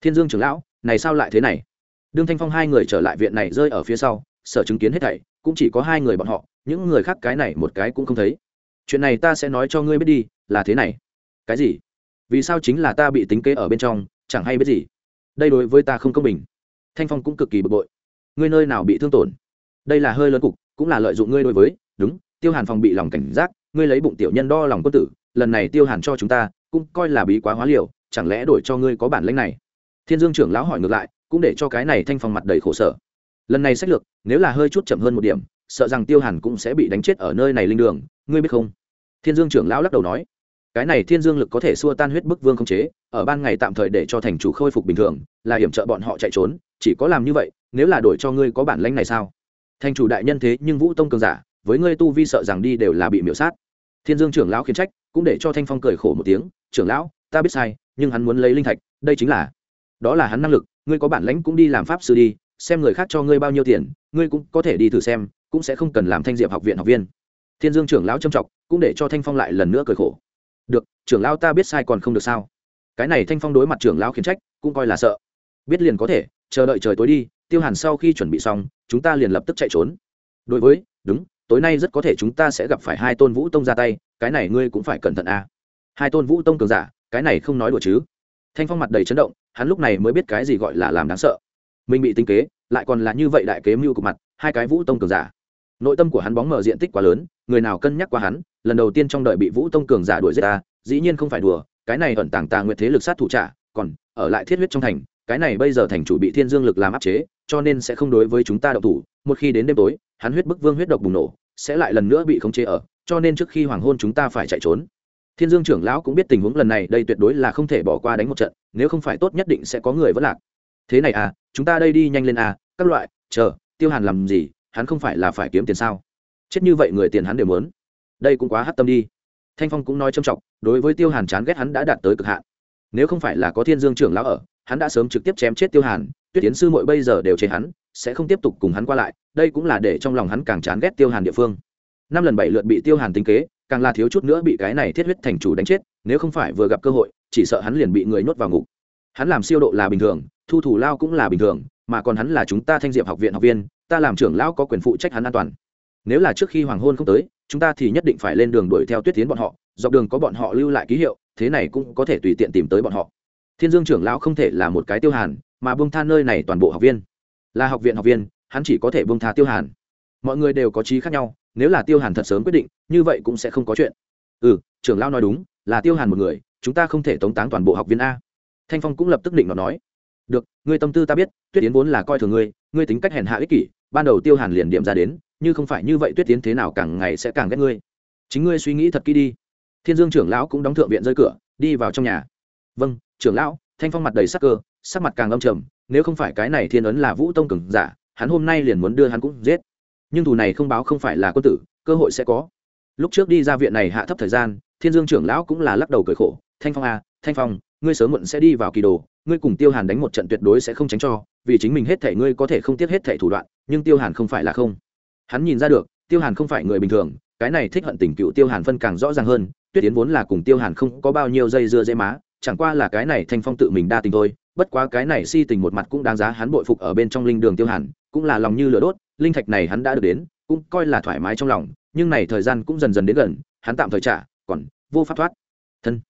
Thiên dương trưởng lão này sao lại thế này? Đương thanh phong hai người trở lại viện này rơi ở phía sau sở chứng kiến hết thảy cũng chỉ có hai người bọn họ những người khác cái này một cái cũng không thấy. Chuyện này ta sẽ nói cho ngươi biết đi là thế này. Cái gì? Vì sao chính là ta bị tính kế ở bên trong, chẳng hay biết gì. Đây đối với ta không công bình. Thanh phong cũng cực kỳ bực bội. Ngươi nơi nào bị thương tổn? Đây là hơi lớn cục, cũng là lợi dụng ngươi đối với, đúng, tiêu hàn phòng bị lòng cảnh giác, ngươi lấy bụng tiểu nhân đo lòng quân tử, lần này tiêu hàn cho chúng ta, cũng coi là bí quá hóa liều, chẳng lẽ đổi cho ngươi có bản lãnh này? Thiên dương trưởng lão hỏi ngược lại, cũng để cho cái này thanh phong mặt đầy khổ sở. Lần này sách lược, nếu là hơi chút chậm hơn một điểm, sợ rằng tiêu hàn cũng sẽ bị đánh chết ở nơi này linh đường, ngươi biết không? Thiên dương trưởng lão lắc đầu nói cái này thiên dương lực có thể xua tan huyết bức vương không chế, ở ban ngày tạm thời để cho thành chủ khôi phục bình thường, là hiểm trợ bọn họ chạy trốn, chỉ có làm như vậy, nếu là đổi cho ngươi có bản lãnh này sao? Thành chủ đại nhân thế nhưng vũ tông cường giả, với ngươi tu vi sợ rằng đi đều là bị miễu sát. Thiên dương trưởng lão khiến trách, cũng để cho thanh phong cười khổ một tiếng, trưởng lão, ta biết sai, nhưng hắn muốn lấy linh thạch, đây chính là, đó là hắn năng lực, ngươi có bản lãnh cũng đi làm pháp sư đi, xem người khác cho ngươi bao nhiêu tiền, ngươi cũng có thể đi thử xem, cũng sẽ không cần làm thanh diệp học viện học viên. Thiên dương trưởng lão trầm trọng, cũng để cho thanh phong lại lần nữa cười khổ trưởng lão ta biết sai còn không được sao? Cái này thanh phong đối mặt trưởng lão khiến trách, cũng coi là sợ. Biết liền có thể, chờ đợi trời tối đi, tiêu hàn sau khi chuẩn bị xong, chúng ta liền lập tức chạy trốn. Đối với, đúng, tối nay rất có thể chúng ta sẽ gặp phải hai tôn vũ tông ra tay, cái này ngươi cũng phải cẩn thận a hai tôn vũ tông cường giả, cái này không nói đùa chứ. Thanh phong mặt đầy chấn động, hắn lúc này mới biết cái gì gọi là làm đáng sợ. Mình bị tinh kế, lại còn là như vậy đại kế mưu của mặt, hai cái vũ tông cường giả. Nội tâm của hắn bóng mở diện tích quá lớn, người nào cân nhắc qua hắn, lần đầu tiên trong đời bị vũ tông cường giả đuổi giết ta dĩ nhiên không phải đùa, cái này ẩn tàng tà nguyệt thế lực sát thủ trả, còn ở lại thiết huyết trong thành, cái này bây giờ thành chủ bị thiên dương lực làm áp chế, cho nên sẽ không đối với chúng ta độc thủ, một khi đến đêm tối, hắn huyết bức vương huyết độc bùng nổ, sẽ lại lần nữa bị khống chế ở, cho nên trước khi hoàng hôn chúng ta phải chạy trốn. Thiên dương trưởng lão cũng biết tình huống lần này, đây tuyệt đối là không thể bỏ qua đánh một trận, nếu không phải tốt nhất định sẽ có người vẫn lạc. Thế này à chúng ta đây đi nhanh lên à các loại, chờ, tiêu hàn làm gì, hắn không phải là phải kiếm tiền sao? Chết như vậy người tiền hắn đều muốn. Đây cũng quá hắt tâm đi thanh phong cũng nói trầm trọng, đối với tiêu hàn chán ghét hắn đã đạt tới cực hạn. Nếu không phải là có thiên dương trưởng lão ở, hắn đã sớm trực tiếp chém chết tiêu hàn, tuyết tiến sư mội bây giờ đều chế hắn, sẽ không tiếp tục cùng hắn qua lại, đây cũng là để trong lòng hắn càng chán ghét tiêu hàn địa phương. Năm lần bảy lượt bị tiêu hàn tính kế, càng là thiếu chút nữa bị cái này thiết huyết thành chủ đánh chết, nếu không phải vừa gặp cơ hội, chỉ sợ hắn liền bị người nhốt vào ngục. Hắn làm siêu độ là bình thường, thu thủ lao cũng là bình thường, mà còn hắn là chúng ta thanh diệp học viện học viên, ta làm trưởng lão có quyền phụ trách hắn an toàn. Nếu là trước khi hoàng hôn không tới chúng ta thì nhất định phải lên đường đuổi theo tuyết tiến bọn họ, dọc đường có bọn họ lưu lại ký hiệu, thế này cũng có thể tùy tiện tìm tới bọn họ. Thiên dương trưởng lão không thể là một cái tiêu hàn, mà bông tha nơi này toàn bộ học viên. Là học viện học viên, hắn chỉ có thể bông tha tiêu hàn. Mọi người đều có trí khác nhau, nếu là tiêu hàn thật sớm quyết định, như vậy cũng sẽ không có chuyện. Ừ trưởng lão nói đúng, là tiêu hàn một người, chúng ta không thể tống táng toàn bộ học viên a. Thanh phong cũng lập tức định nó nói. Được, ngươi tâm tư ta biết, tuyết tiến vốn là coi thường ngươi ngươi tính cách hèn hạ ích kỷ, ban đầu tiêu hàn liền điểm ra đến như không phải như vậy tuyết tiến thế nào càng ngày sẽ càng ghét ngươi. Chính ngươi suy nghĩ thật kỹ đi. Thiên dương trưởng lão cũng đóng thượng viện rơi cửa, đi vào trong nhà. Vâng trưởng lão, thanh phong mặt đầy sắc cơ, sắc mặt càng âm trầm, nếu không phải cái này thiên ấn là vũ tông cường giả, hắn hôm nay liền muốn đưa hắn cũng giết. Nhưng thù này không báo không phải là quân tử, cơ hội sẽ có. Lúc trước đi ra viện này hạ thấp thời gian, thiên dương trưởng lão cũng là lắc đầu cười khổ, thanh phong à thanh phong, ngươi sớm muộn sẽ đi vào kỳ đồ, ngươi cùng tiêu hàn đánh một trận tuyệt đối sẽ không tránh cho, vì chính mình hết thể ngươi có thể không tiếc hết thể thủ đoạn, nhưng tiêu hàn không phải là không hắn nhìn ra được, tiêu hàn không phải người bình thường, cái này thích hận tình cựu tiêu hàn phân càng rõ ràng hơn, tuyết yến vốn là cùng tiêu hàn không có bao nhiêu dây dưa dây má, chẳng qua là cái này thanh phong tự mình đa tình thôi, bất quá cái này si tình một mặt cũng đáng giá hắn bội phục ở bên trong linh đường tiêu hàn, cũng là lòng như lửa đốt, linh thạch này hắn đã được đến, cũng coi là thoải mái trong lòng, nhưng này thời gian cũng dần dần đến gần, hắn tạm thời trả, còn vô pháp thoát. Thân,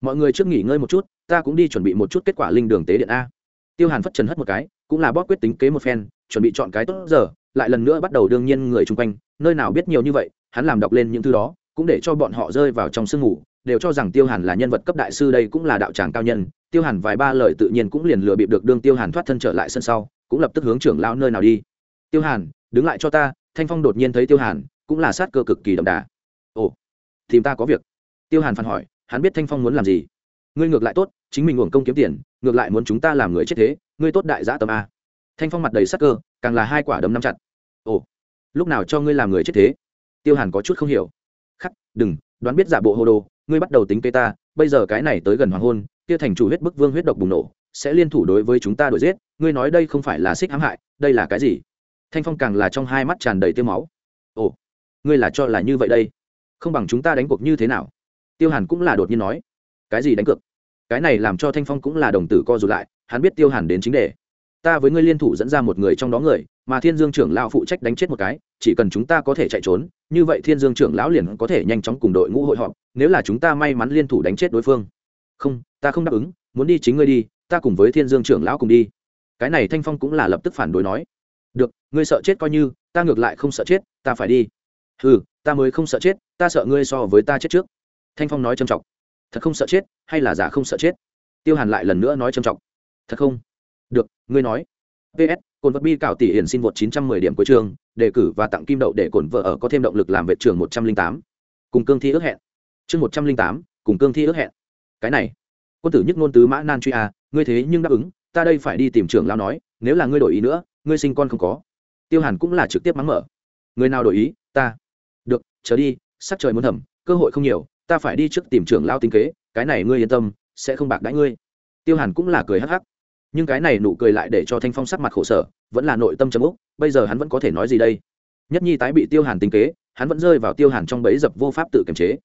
mọi người trước nghỉ ngơi một chút, ta cũng đi chuẩn bị một chút kết quả linh đường tế điện a. Tiêu hàn phất trần hất một cái, cũng là bóp quyết tính kế một phen, chuẩn bị chọn cái tốt giờ lại lần nữa bắt đầu đương nhiên người chung quanh, nơi nào biết nhiều như vậy, hắn làm đọc lên những thứ đó, cũng để cho bọn họ rơi vào trong sương ngủ đều cho rằng tiêu hàn là nhân vật cấp đại sư đây cũng là đạo tràng cao nhân, tiêu hàn vài ba lời tự nhiên cũng liền lừa bịp được đương tiêu hàn thoát thân trở lại sân sau, cũng lập tức hướng trưởng lão nơi nào đi. Tiêu hàn, đứng lại cho ta. Thanh phong đột nhiên thấy tiêu hàn, cũng là sát cơ cực kỳ đậm đà. Ồ, tìm ta có việc. Tiêu hàn phản hỏi, hắn biết thanh phong muốn làm gì? Ngươi ngược lại tốt, chính mình uổng công kiếm tiền, ngược lại muốn chúng ta làm người chết thế, ngươi tốt đại giã tầm a. Thanh phong mặt đầy sắc cơ càng là hai quả đấm nắm chặt. Ồ, lúc nào cho ngươi làm người chết thế? Tiêu hàn có chút không hiểu. Khắc, đừng, đoán biết giả bộ hồ đồ, ngươi bắt đầu tính kế ta, bây giờ cái này tới gần hoàng hôn, kia thành chủ huyết bức vương huyết độc bùng nổ, sẽ liên thủ đối với chúng ta đuổi giết, ngươi nói đây không phải là xích hãm hại, đây là cái gì? Thanh phong càng là trong hai mắt tràn đầy tiêu máu. Ồ, ngươi là cho là như vậy đây? Không bằng chúng ta đánh cuộc như thế nào? Tiêu hàn cũng là đột nhiên nói. Cái gì đánh cược? Cái này làm cho thanh phong cũng là đồng tử co rụt lại, hắn biết tiêu hàn đến chính đề ta với ngươi liên thủ dẫn ra một người trong đó người, mà thiên dương trưởng lão phụ trách đánh chết một cái, chỉ cần chúng ta có thể chạy trốn, như vậy thiên dương trưởng lão liền có thể nhanh chóng cùng đội ngũ hội họp, nếu là chúng ta may mắn liên thủ đánh chết đối phương. Không, ta không đáp ứng, muốn đi chính ngươi đi, ta cùng với thiên dương trưởng lão cùng đi. Cái này thanh phong cũng là lập tức phản đối nói. Được, ngươi sợ chết coi như, ta ngược lại không sợ chết, ta phải đi. Ừ ta mới không sợ chết, ta sợ ngươi so với ta chết trước. Thanh phong nói trầm trọng. Thật không sợ chết, hay là giả không sợ chết? Tiêu hàn lại lần nữa nói trầm trọng. Thật không? Được ngươi nói. Ps cồn vật bi cảo tỷ hiển xin vượt 910 điểm cuối trường đề cử và tặng kim đậu để cồn vợ ở có thêm động lực làm vệ trường 108. cùng cương thi ước hẹn. Chương 108, cùng cương thi ước hẹn. Cái này. Quân tử nhất ngôn tứ mã nan truy à ngươi thế nhưng đáp ứng ta đây phải đi tìm trưởng lao nói nếu là ngươi đổi ý nữa ngươi sinh con không có. Tiêu hàn cũng là trực tiếp mắng mở. Người nào đổi ý ta. Được chờ đi sắc trời muốn thầm cơ hội không nhiều ta phải đi trước tìm trưởng lao tinh kế cái này ngươi yên tâm sẽ không bạc đãi ngươi. Tiêu hàn cũng là cười hắc hắc nhưng cái này nụ cười lại để cho thanh phong sắc mặt khổ sở, vẫn là nội tâm chấm úc, bây giờ hắn vẫn có thể nói gì đây? Nhất nhi tái bị tiêu hàn tính kế, hắn vẫn rơi vào tiêu hàn trong bẫy dập vô pháp tự kiềm chế.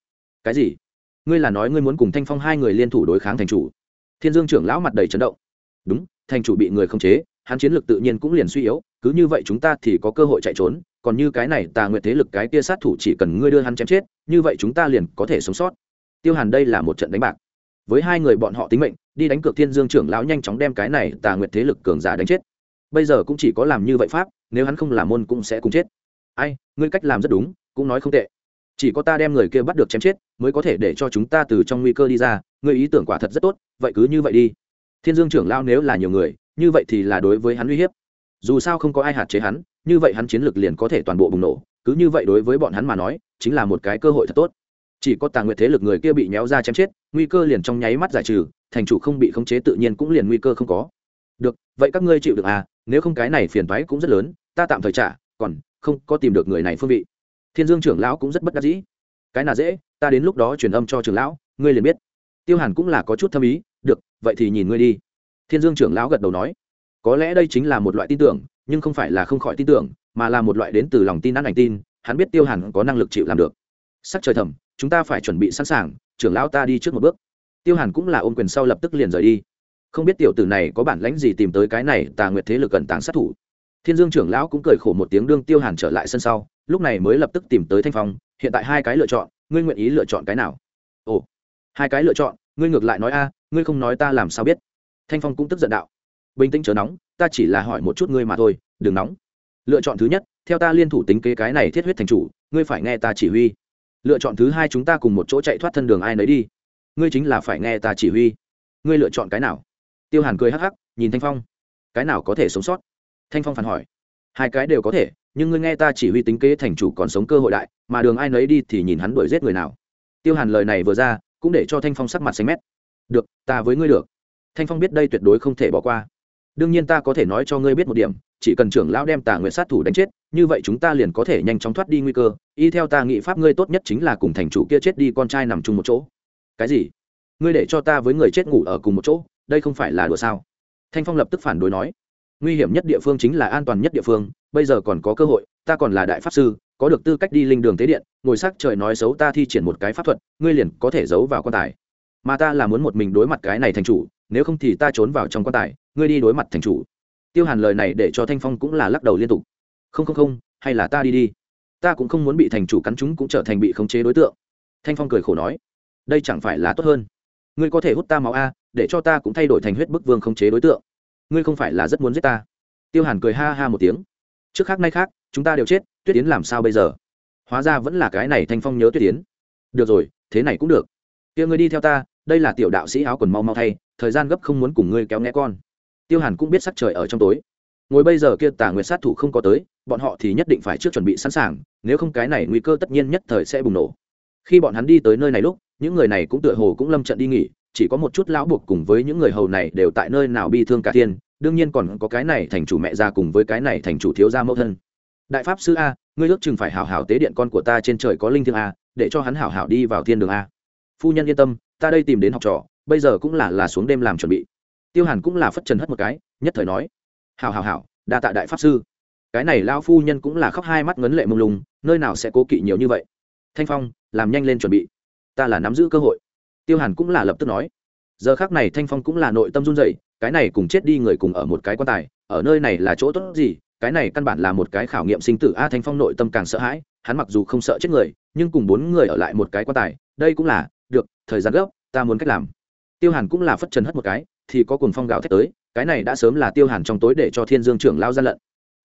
Cái gì? Ngươi là nói ngươi muốn cùng thanh phong hai người liên thủ đối kháng thành chủ. Thiên dương trưởng lão mặt đầy chấn động. Đúng, thành chủ bị người không chế, hắn chiến lược tự nhiên cũng liền suy yếu, cứ như vậy chúng ta thì có cơ hội chạy trốn, còn như cái này tà nguyệt thế lực cái kia sát thủ chỉ cần ngươi đưa hắn chém chết, như vậy chúng ta liền có thể sống sót. Tiêu hàn đây là một trận đánh bạc với hai người bọn họ tính mệnh, đi đánh cược thiên dương trưởng lão nhanh chóng đem cái này tà nguyệt thế lực cường giả đánh chết. Bây giờ cũng chỉ có làm như vậy pháp, nếu hắn không làm môn cũng sẽ cùng chết. Ai, ngươi cách làm rất đúng, cũng nói không tệ. Chỉ có ta đem người kia bắt được chém chết, mới có thể để cho chúng ta từ trong nguy cơ đi ra, ngươi ý tưởng quả thật rất tốt, vậy cứ như vậy đi. Thiên dương trưởng lão nếu là nhiều người, như vậy thì là đối với hắn uy hiếp. Dù sao không có ai hạt chế hắn, như vậy hắn chiến lược liền có thể toàn bộ bùng nổ, cứ như vậy đối với bọn hắn mà nói, chính là một cái cơ hội thật tốt chỉ có tà nguyệt thế lực người kia bị nhéo ra chém chết, nguy cơ liền trong nháy mắt giải trừ, thành chủ không bị khống chế tự nhiên cũng liền nguy cơ không có. Được, vậy các ngươi chịu được à nếu không cái này phiền thoái cũng rất lớn, ta tạm thời trả, còn không có tìm được người này phương vị. Thiên dương trưởng lão cũng rất bất đắc dĩ. Cái nào dễ, ta đến lúc đó truyền âm cho trưởng lão, ngươi liền biết. Tiêu hàn cũng là có chút thâm ý, được, vậy thì nhìn ngươi đi. Thiên dương trưởng lão gật đầu nói. Có lẽ đây chính là một loại tin tưởng, nhưng không phải là không khỏi tin tưởng, mà là một loại đến từ lòng tin ăn ảnh tin, hắn biết tiêu hàn có năng lực chịu làm được sắc trời thầm, chúng ta phải chuẩn bị sẵn sàng, trưởng lão ta đi trước một bước. Tiêu hàn cũng là ôm quyền sau lập tức liền rời đi. Không biết tiểu tử này có bản lãnh gì tìm tới cái này, tà nguyệt thế lực cần tàng sát thủ. Thiên dương trưởng lão cũng cười khổ một tiếng đương tiêu hàn trở lại sân sau, lúc này mới lập tức tìm tới thanh phong, hiện tại hai cái lựa chọn, ngươi nguyện ý lựa chọn cái nào? Ồ, hai cái lựa chọn, ngươi ngược lại nói a, ngươi không nói ta làm sao biết? Thanh phong cũng tức giận đạo. Bình tĩnh chớ nóng, ta chỉ là hỏi một chút ngươi mà thôi, đừng nóng. Lựa chọn thứ nhất, theo ta liên thủ tính kế cái này thiết huyết thành chủ, ngươi phải nghe ta chỉ huy lựa chọn thứ hai chúng ta cùng một chỗ chạy thoát thân đường ai nấy đi. Ngươi chính là phải nghe ta chỉ huy. Ngươi lựa chọn cái nào? Tiêu hàn cười hắc hắc, nhìn thanh phong. Cái nào có thể sống sót? Thanh phong phản hỏi. Hai cái đều có thể, nhưng ngươi nghe ta chỉ huy tính kế thành chủ còn sống cơ hội đại, mà đường ai nấy đi thì nhìn hắn đuổi giết người nào. Tiêu hàn lời này vừa ra, cũng để cho thanh phong sắc mặt xanh mét. Được, ta với ngươi được. Thanh phong biết đây tuyệt đối không thể bỏ qua đương nhiên ta có thể nói cho ngươi biết một điểm, chỉ cần trưởng lão đem tà nguyện sát thủ đánh chết, như vậy chúng ta liền có thể nhanh chóng thoát đi nguy cơ, y theo ta nghị pháp ngươi tốt nhất chính là cùng thành chủ kia chết đi con trai nằm chung một chỗ. Cái gì? Ngươi để cho ta với người chết ngủ ở cùng một chỗ, đây không phải là đùa sao? Thanh phong lập tức phản đối nói. Nguy hiểm nhất địa phương chính là an toàn nhất địa phương, bây giờ còn có cơ hội, ta còn là đại pháp sư, có được tư cách đi linh đường tế điện, ngồi sắc trời nói xấu ta thi triển một cái pháp thuật, ngươi liền có thể giấu vào quan tài. Mà ta là muốn một mình đối mặt cái này thành chủ, nếu không thì ta trốn vào trong quan tài ngươi đi đối mặt thành chủ. Tiêu hàn lời này để cho thanh phong cũng là lắc đầu liên tục. Không không không, hay là ta đi đi. Ta cũng không muốn bị thành chủ cắn chúng cũng trở thành bị khống chế đối tượng. Thanh phong cười khổ nói, đây chẳng phải là tốt hơn. Ngươi có thể hút ta máu a, để cho ta cũng thay đổi thành huyết bức vương khống chế đối tượng. Ngươi không phải là rất muốn giết ta. Tiêu hàn cười ha ha một tiếng. Trước khác nay khác, chúng ta đều chết, tuyết tiến làm sao bây giờ? Hóa ra vẫn là cái này thanh phong nhớ tuyết tiến được rồi, thế này cũng được. Kia ngươi đi theo ta, đây là tiểu đạo sĩ áo quần mau mau thay, thời gian gấp không muốn cùng ngươi kéo nghe con tiêu hàn cũng biết sắc trời ở trong tối. Ngồi bây giờ kia tà nguyệt sát thủ không có tới, bọn họ thì nhất định phải trước chuẩn bị sẵn sàng, nếu không cái này nguy cơ tất nhiên nhất thời sẽ bùng nổ. Khi bọn hắn đi tới nơi này lúc, những người này cũng tựa hồ cũng lâm trận đi nghỉ, chỉ có một chút lão buộc cùng với những người hầu này đều tại nơi nào bi thương cả thiên, đương nhiên còn có cái này thành chủ mẹ ra cùng với cái này thành chủ thiếu gia mẫu thân. Đại pháp sư a, ngươi ước chừng phải hảo hảo tế điện con của ta trên trời có linh thiêng a, để cho hắn hảo hảo đi vào thiên đường a. Phu nhân yên tâm, ta đây tìm đến học trò, bây giờ cũng là là xuống đêm làm chuẩn bị tiêu hàn cũng là phất trần hất một cái, nhất thời nói, hảo hảo hảo, đa tạ đại pháp sư. Cái này lao phu nhân cũng là khóc hai mắt ngấn lệ mông lung, nơi nào sẽ cố kỵ nhiều như vậy? Thanh phong, làm nhanh lên chuẩn bị, ta là nắm giữ cơ hội. Tiêu hàn cũng là lập tức nói. Giờ khác này thanh phong cũng là nội tâm run dậy cái này cùng chết đi người cùng ở một cái quan tài, ở nơi này là chỗ tốt gì? Cái này căn bản là một cái khảo nghiệm sinh tử, a, thanh phong nội tâm càng sợ hãi, hắn mặc dù không sợ chết người, nhưng cùng bốn người ở lại một cái quan tài, đây cũng là, được, thời gian gấp, ta muốn cách làm. Tiêu hàn cũng là phất trần hất một cái thì có cuồng phong gào thét tới, cái này đã sớm là tiêu hàn trong tối để cho thiên dương trưởng lao gian lận.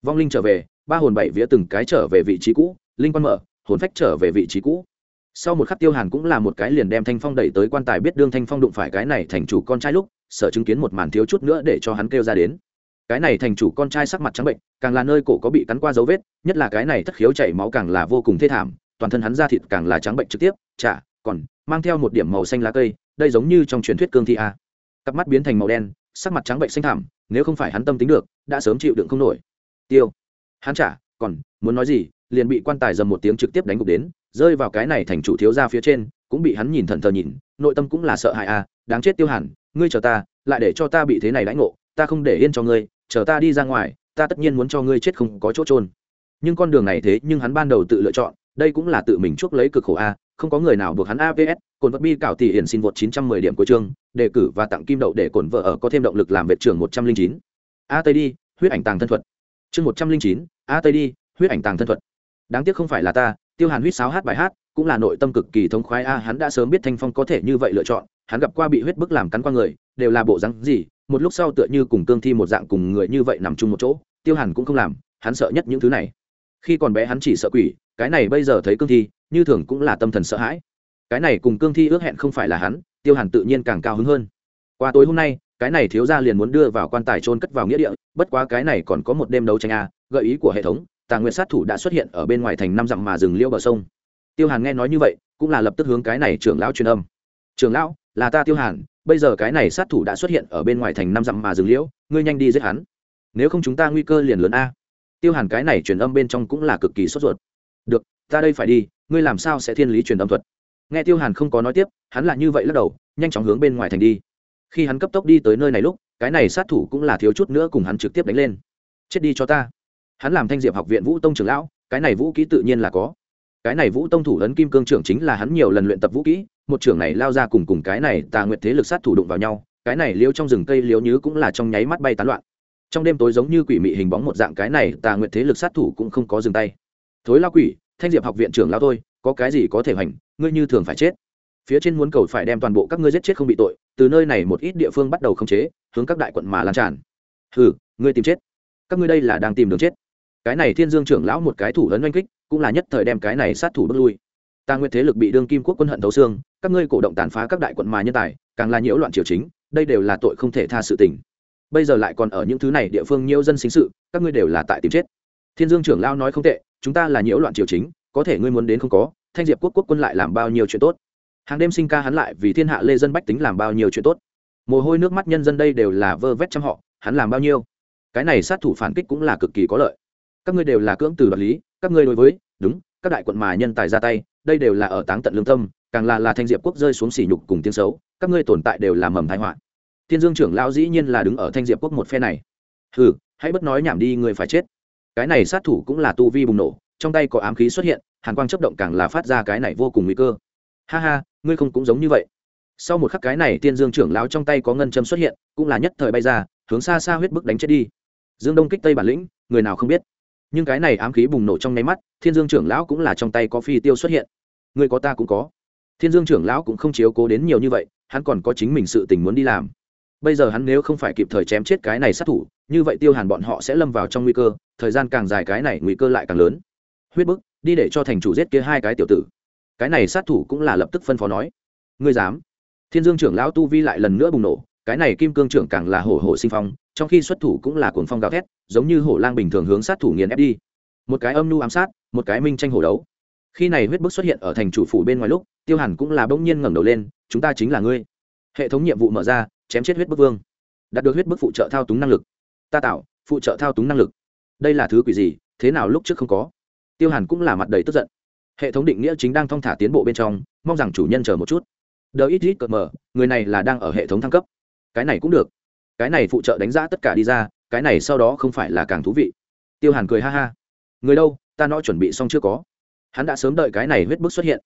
Vong linh trở về, ba hồn bảy vía từng cái trở về vị trí cũ, linh quan mở, hồn phách trở về vị trí cũ. Sau một khắc tiêu hàn cũng là một cái liền đem thanh phong đẩy tới quan tài biết đương thanh phong đụng phải cái này thành chủ con trai lúc sợ chứng kiến một màn thiếu chút nữa để cho hắn kêu ra đến. Cái này thành chủ con trai sắc mặt trắng bệnh, càng là nơi cổ có bị cắn qua dấu vết, nhất là cái này thất khiếu chảy máu càng là vô cùng thê thảm, toàn thân hắn da thịt càng là trắng bệnh trực tiếp, chả, còn mang theo một điểm màu xanh lá cây, đây giống như trong truyền thuyết cương thi a cặp mắt biến thành màu đen, sắc mặt trắng bệnh xanh thảm nếu không phải hắn tâm tính được, đã sớm chịu đựng không nổi tiêu hắn trả. còn, muốn nói gì, liền bị quan tài dầm một tiếng trực tiếp đánh gục đến, rơi vào cái này thành chủ thiếu ra phía trên, cũng bị hắn nhìn thần thờ nhìn, nội tâm cũng là sợ hãi a đáng chết tiêu hẳn ngươi chờ ta, lại để cho ta bị thế này đãi ngộ, ta không để yên cho ngươi, chờ ta đi ra ngoài, ta tất nhiên muốn cho ngươi chết không có chỗ trôn nhưng con đường này thế nhưng hắn ban đầu tự lựa chọn, đây cũng là tự mình chuốc lấy cực khổ a không có người nào buộc hắn avs cồn vật bi cảo tỷ hiển xin vượt 910 điểm của chương đề cử và tặng kim đậu để cồn vợ ở có thêm động lực làm vệ trưởng 109. a tây đi huyết ảnh tàng thân thuật. Chương 109, a tây đi huyết ảnh tàng thân thuật. Đáng tiếc không phải là ta tiêu hàn huyết sáo hát bài hát cũng là nội tâm cực kỳ thống khoái a hắn đã sớm biết thanh phong có thể như vậy lựa chọn hắn gặp qua bị huyết bức làm cắn qua người đều là bộ dạng gì một lúc sau tựa như cùng cương thi một dạng cùng người như vậy nằm chung một chỗ tiêu hàn cũng không làm hắn sợ nhất những thứ này. Khi còn bé hắn chỉ sợ quỷ cái này bây giờ thấy cương thi, như thường cũng là tâm thần sợ hãi. Cái này cùng cương thi ước hẹn không phải là hắn, tiêu hàn tự nhiên càng cao hứng hơn. Qua tối hôm nay, cái này thiếu ra liền muốn đưa vào quan tài trôn cất vào nghĩa địa, bất quá cái này còn có một đêm đấu tranh a, gợi ý của hệ thống, tà nguyện sát thủ đã xuất hiện ở bên ngoài thành năm dặm mà rừng liêu bờ sông. Tiêu hàn nghe nói như vậy, cũng là lập tức hướng cái này trưởng lão truyền âm. Trưởng lão, là ta tiêu hàn, bây giờ cái này sát thủ đã xuất hiện ở bên ngoài thành năm dặm mà rừng liễu, ngươi nhanh đi giết hắn. Nếu không chúng ta nguy cơ liền lớn a. Tiêu hàn cái này truyền âm bên trong cũng là cực kỳ sốt ruột ta đây phải đi, ngươi làm sao sẽ thiên lý truyền âm thuật? Nghe tiêu hàn không có nói tiếp, hắn là như vậy lắc đầu, nhanh chóng hướng bên ngoài thành đi. Khi hắn cấp tốc đi tới nơi này lúc, cái này sát thủ cũng là thiếu chút nữa cùng hắn trực tiếp đánh lên. Chết đi cho ta. Hắn làm thanh diệp học viện vũ tông trưởng lão, cái này vũ kỹ tự nhiên là có. Cái này vũ tông thủ ấn kim cương trưởng chính là hắn nhiều lần luyện tập vũ kỹ, một trưởng này lao ra cùng cùng cái này tà nguyệt thế lực sát thủ đụng vào nhau, cái này liêu trong rừng cây liếu nhứ cũng là trong nháy mắt bay tán loạn. Trong đêm tối giống như quỷ mị hình bóng một dạng, cái này tà nguyệt thế lực sát thủ cũng không có dừng tay. Thối lao quỷ thanh diệp học viện trưởng lao thôi có cái gì có thể hoành, ngươi như thường phải chết. Phía trên muốn cầu phải đem toàn bộ các ngươi giết chết không bị tội, từ nơi này một ít địa phương bắt đầu khống chế, hướng các đại quận mà lan tràn. Hừ, ngươi tìm chết. Các ngươi đây là đang tìm đường chết. Cái này thiên dương trưởng lão một cái thủ lớn oanh kích, cũng là nhất thời đem cái này sát thủ bước lui. Ta nguyện thế lực bị đương kim quốc quân hận thấu xương, các ngươi cổ động tàn phá các đại quận mà nhân tài, càng là nhiễu loạn triều chính, đây đều là tội không thể tha sự tình. Bây giờ lại còn ở những thứ này địa phương nhiễu dân sinh sự, các ngươi đều là tại tìm chết. Thiên dương trưởng lão nói không tệ chúng ta là nhiễu loạn triều chính, có thể ngươi muốn đến không có, thanh diệp quốc quốc quân lại làm bao nhiêu chuyện tốt? Hàng đêm sinh ca hắn lại vì thiên hạ lê dân bách tính làm bao nhiêu chuyện tốt? Mồ hôi nước mắt nhân dân đây đều là vơ vét trong họ, hắn làm bao nhiêu? Cái này sát thủ phản kích cũng là cực kỳ có lợi. Các ngươi đều là cưỡng từ đoạt lý, các ngươi đối với, đúng, các đại quận mà nhân tài ra tay, đây đều là ở táng tận lương tâm, càng là là thanh diệp quốc rơi xuống sỉ nhục cùng tiếng xấu, các ngươi tồn tại đều là mầm thái họa. Thiên dương trưởng lão dĩ nhiên là đứng ở thanh diệp quốc một phe này. Hừ, hãy bất nói nhảm đi, người phải chết cái này sát thủ cũng là tu vi bùng nổ, trong tay có ám khí xuất hiện, hàn quang chấp động càng là phát ra cái này vô cùng nguy cơ. Ha ha, ngươi không cũng giống như vậy. Sau một khắc cái này tiên dương trưởng lão trong tay có ngân châm xuất hiện, cũng là nhất thời bay ra, hướng xa xa huyết bức đánh chết đi. Dương đông kích tây bản lĩnh, người nào không biết. Nhưng cái này ám khí bùng nổ trong nháy mắt, thiên dương trưởng lão cũng là trong tay có phi tiêu xuất hiện. Người có ta cũng có. Thiên dương trưởng lão cũng không chiếu cố đến nhiều như vậy, hắn còn có chính mình sự tình muốn đi làm. Bây giờ hắn nếu không phải kịp thời chém chết cái này sát thủ như vậy tiêu hàn bọn họ sẽ lâm vào trong nguy cơ, thời gian càng dài cái này nguy cơ lại càng lớn. Huyết bức, đi để cho thành chủ giết kia hai cái tiểu tử. Cái này sát thủ cũng là lập tức phân phó nói. Ngươi dám? Thiên dương trưởng lão tu vi lại lần nữa bùng nổ, cái này kim cương trưởng càng là hổ hổ sinh phong, trong khi xuất thủ cũng là cuồng phong gào thét, giống như hổ lang bình thường hướng sát thủ nghiền ép đi. Một cái âm nhu ám sát, một cái minh tranh hổ đấu. Khi này huyết bức xuất hiện ở thành chủ phủ bên ngoài lúc, tiêu hàn cũng là bỗng nhiên ngẩng đầu lên, chúng ta chính là ngươi. Hệ thống nhiệm vụ mở ra, chém chết huyết bức vương. Đạt được huyết bức phụ trợ thao túng năng lực ta tạo, phụ trợ thao túng năng lực. Đây là thứ quỷ gì, thế nào lúc trước không có? Tiêu hàn cũng là mặt đầy tức giận. Hệ thống định nghĩa chính đang thong thả tiến bộ bên trong, mong rằng chủ nhân chờ một chút. Đờ ít ít cợt mờ, người này là đang ở hệ thống thăng cấp. Cái này cũng được. Cái này phụ trợ đánh giá tất cả đi ra, cái này sau đó không phải là càng thú vị. Tiêu hàn cười ha ha. Người đâu, ta nói chuẩn bị xong chưa có? Hắn đã sớm đợi cái này huyết bức xuất hiện.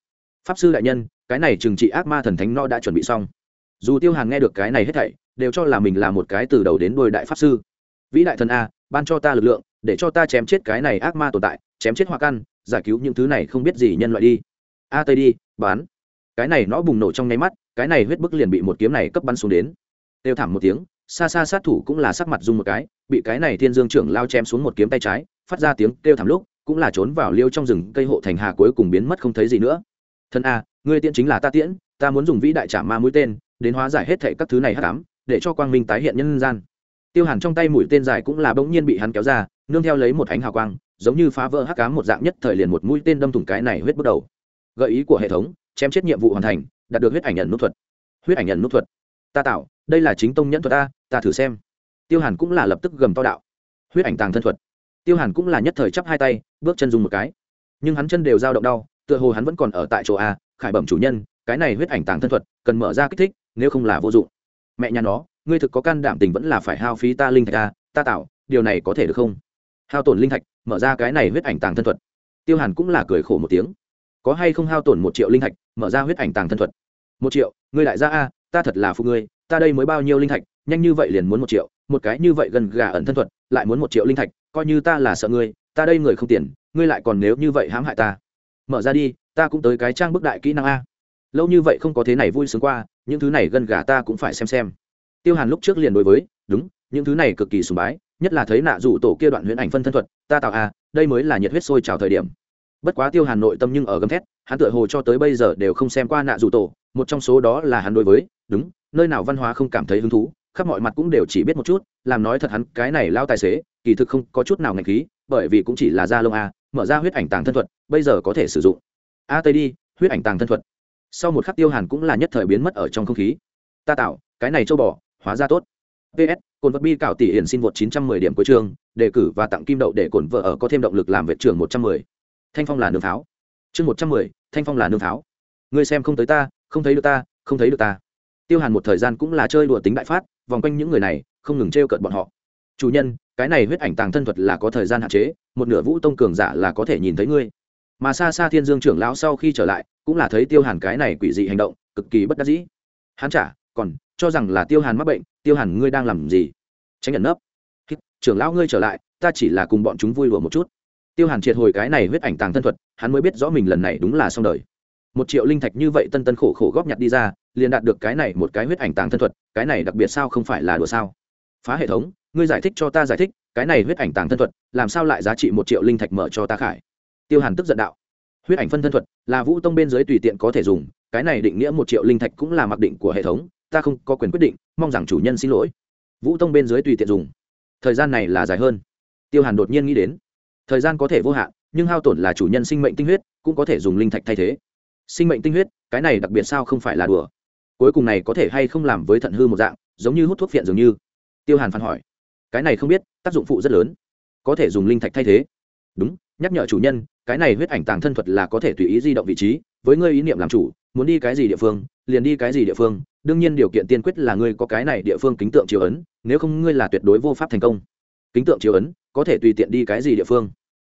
Pháp sư đại nhân, cái này trừng trị ác ma thần thánh no đã chuẩn bị xong. Dù tiêu hàn nghe được cái này hết thảy, đều cho là mình là một cái từ đầu đến đôi đại pháp sư vĩ đại thần a, ban cho ta lực lượng, để cho ta chém chết cái này ác ma tồn tại, chém chết hoa căn, giải cứu những thứ này không biết gì nhân loại đi. A tây đi, bán. Cái này nó bùng nổ trong nháy mắt, cái này huyết bức liền bị một kiếm này cấp bắn xuống đến. Têu thảm một tiếng, xa xa sát thủ cũng là sắc mặt dung một cái, bị cái này thiên dương trưởng lao chém xuống một kiếm tay trái, phát ra tiếng kêu thảm lúc, cũng là trốn vào liêu trong rừng, cây hộ thành hà cuối cùng biến mất không thấy gì nữa. Thân a, ngươi tiễn chính là ta tiễn, ta muốn dùng vĩ đại trả ma mũi tên, đến hóa giải hết thệ các thứ này hắc ám, để cho quang minh tái hiện nhân gian tiêu hàn trong tay mũi tên dài cũng là bỗng nhiên bị hắn kéo ra, nương theo lấy một ánh hào quang, giống như phá vỡ hắc ám một dạng nhất thời liền một mũi tên đâm thủng cái này huyết bước đầu. Gợi ý của hệ thống, chém chết nhiệm vụ hoàn thành, đạt được huyết ảnh nhận nút thuật. Huyết ảnh nhận nút thuật. Ta tạo, đây là chính tông nhẫn thuật ta ta thử xem. Tiêu hàn cũng là lập tức gầm to đạo. Huyết ảnh tàng thân thuật. Tiêu hàn cũng là nhất thời chắp hai tay, bước chân dùng một cái. Nhưng hắn chân đều dao động đau, tựa hồ hắn vẫn còn ở tại chỗ a, khải bẩm chủ nhân, cái này huyết ảnh tàng thân thuật cần mở ra kích thích, nếu không là vô dụng. Mẹ nhà nó ngươi thực có can đảm tình vẫn là phải hao phí ta linh thạch ta ta tạo, điều này có thể được không? Hao tổn linh thạch, mở ra cái này huyết ảnh tàng thân thuật. Tiêu hàn cũng là cười khổ một tiếng. Có hay không hao tổn một triệu linh thạch, mở ra huyết ảnh tàng thân thuật? Một triệu, ngươi đại gia a, ta thật là phụ ngươi, ta đây mới bao nhiêu linh thạch, nhanh như vậy liền muốn một triệu, một cái như vậy gần gà ẩn thân thuật, lại muốn một triệu linh thạch, coi như ta là sợ ngươi, ta đây người không tiền, ngươi lại còn nếu như vậy hãm hại ta. Mở ra đi, ta cũng tới cái trang bức đại kỹ năng a. Lâu như vậy không có thế này vui sướng qua, những thứ này gần gà ta cũng phải xem xem tiêu hàn lúc trước liền đối với đúng những thứ này cực kỳ sùng bái nhất là thấy nạ dụ tổ kia đoạn huyễn ảnh phân thân thuật ta tạo à, đây mới là nhiệt huyết sôi trào thời điểm. Bất quá tiêu hàn nội tâm nhưng ở gầm thét hắn tựa hồ cho tới bây giờ đều không xem qua nạ dụ tổ một trong số đó là hắn đối với đúng nơi nào văn hóa không cảm thấy hứng thú khắp mọi mặt cũng đều chỉ biết một chút làm nói thật hắn cái này lao tài xế kỳ thực không có chút nào ngạch khí bởi vì cũng chỉ là da lông a mở ra huyết ảnh tàng thân thuật bây giờ có thể sử dụng. A tây đi huyết ảnh tàng thân thuật. Sau một khắc tiêu hàn cũng là nhất thời biến mất ở trong không khí. Ta tạo cái này châu bò hóa ra tốt. Ps cồn vật bi cảo tỷ hiển xin vượt chín trăm mười điểm cuối trường đề cử và tặng kim đậu để cồn vợ ở có thêm động lực làm việc trường 110. thanh phong là nương pháo. Chương một trăm mười, thanh phong là nương pháo. Ngươi xem không tới ta, không thấy được ta, không thấy được ta. Tiêu hàn một thời gian cũng là chơi đùa tính đại phát, vòng quanh những người này, không ngừng trêu cợt bọn họ. Chủ nhân, cái này huyết ảnh tàng thân thuật là có thời gian hạn chế, một nửa vũ tông cường giả là có thể nhìn thấy ngươi. Mà xa xa thiên dương trưởng lão sau khi trở lại, cũng là thấy tiêu hàn cái này quỷ dị hành động, cực kỳ bất đắc dĩ. Hắn trả còn, cho rằng là tiêu hàn mắc bệnh, tiêu hàn ngươi đang làm gì? Tránh nhận nấp. Trưởng lão ngươi trở lại, ta chỉ là cùng bọn chúng vui lùa một chút. Tiêu hàn triệt hồi cái này huyết ảnh tàng thân thuật, hắn mới biết rõ mình lần này đúng là xong đời. Một triệu linh thạch như vậy tân tân khổ khổ góp nhặt đi ra, liền đạt được cái này một cái huyết ảnh tàng thân thuật, cái này đặc biệt sao không phải là đùa sao? Phá hệ thống, ngươi giải thích cho ta giải thích, cái này huyết ảnh tàng thân thuật, làm sao lại giá trị một triệu linh thạch mở cho ta khải? Tiêu hàn tức giận đạo. Huyết ảnh phân thân thuật, là vũ tông bên dưới tùy tiện có thể dùng, cái này định nghĩa một triệu linh thạch cũng là mặc định của hệ thống ta không có quyền quyết định, mong rằng chủ nhân xin lỗi. Vũ tông bên dưới tùy tiện dùng. Thời gian này là dài hơn. Tiêu hàn đột nhiên nghĩ đến, thời gian có thể vô hạn, nhưng hao tổn là chủ nhân sinh mệnh tinh huyết, cũng có thể dùng linh thạch thay thế. Sinh mệnh tinh huyết, cái này đặc biệt sao không phải là đùa. Cuối cùng này có thể hay không làm với thận hư một dạng, giống như hút thuốc phiện dường như. Tiêu hàn phản hỏi, cái này không biết, tác dụng phụ rất lớn, có thể dùng linh thạch thay thế. Đúng, nhắc nhở chủ nhân, cái này huyết ảnh tàng thân thuật là có thể tùy ý di động vị trí, với ngươi ý niệm làm chủ, muốn đi cái gì địa phương, liền đi cái gì địa phương đương nhiên điều kiện tiên quyết là ngươi có cái này địa phương kính tượng chiếu ấn, nếu không ngươi là tuyệt đối vô pháp thành công. Kính tượng chiếu ấn, có thể tùy tiện đi cái gì địa phương?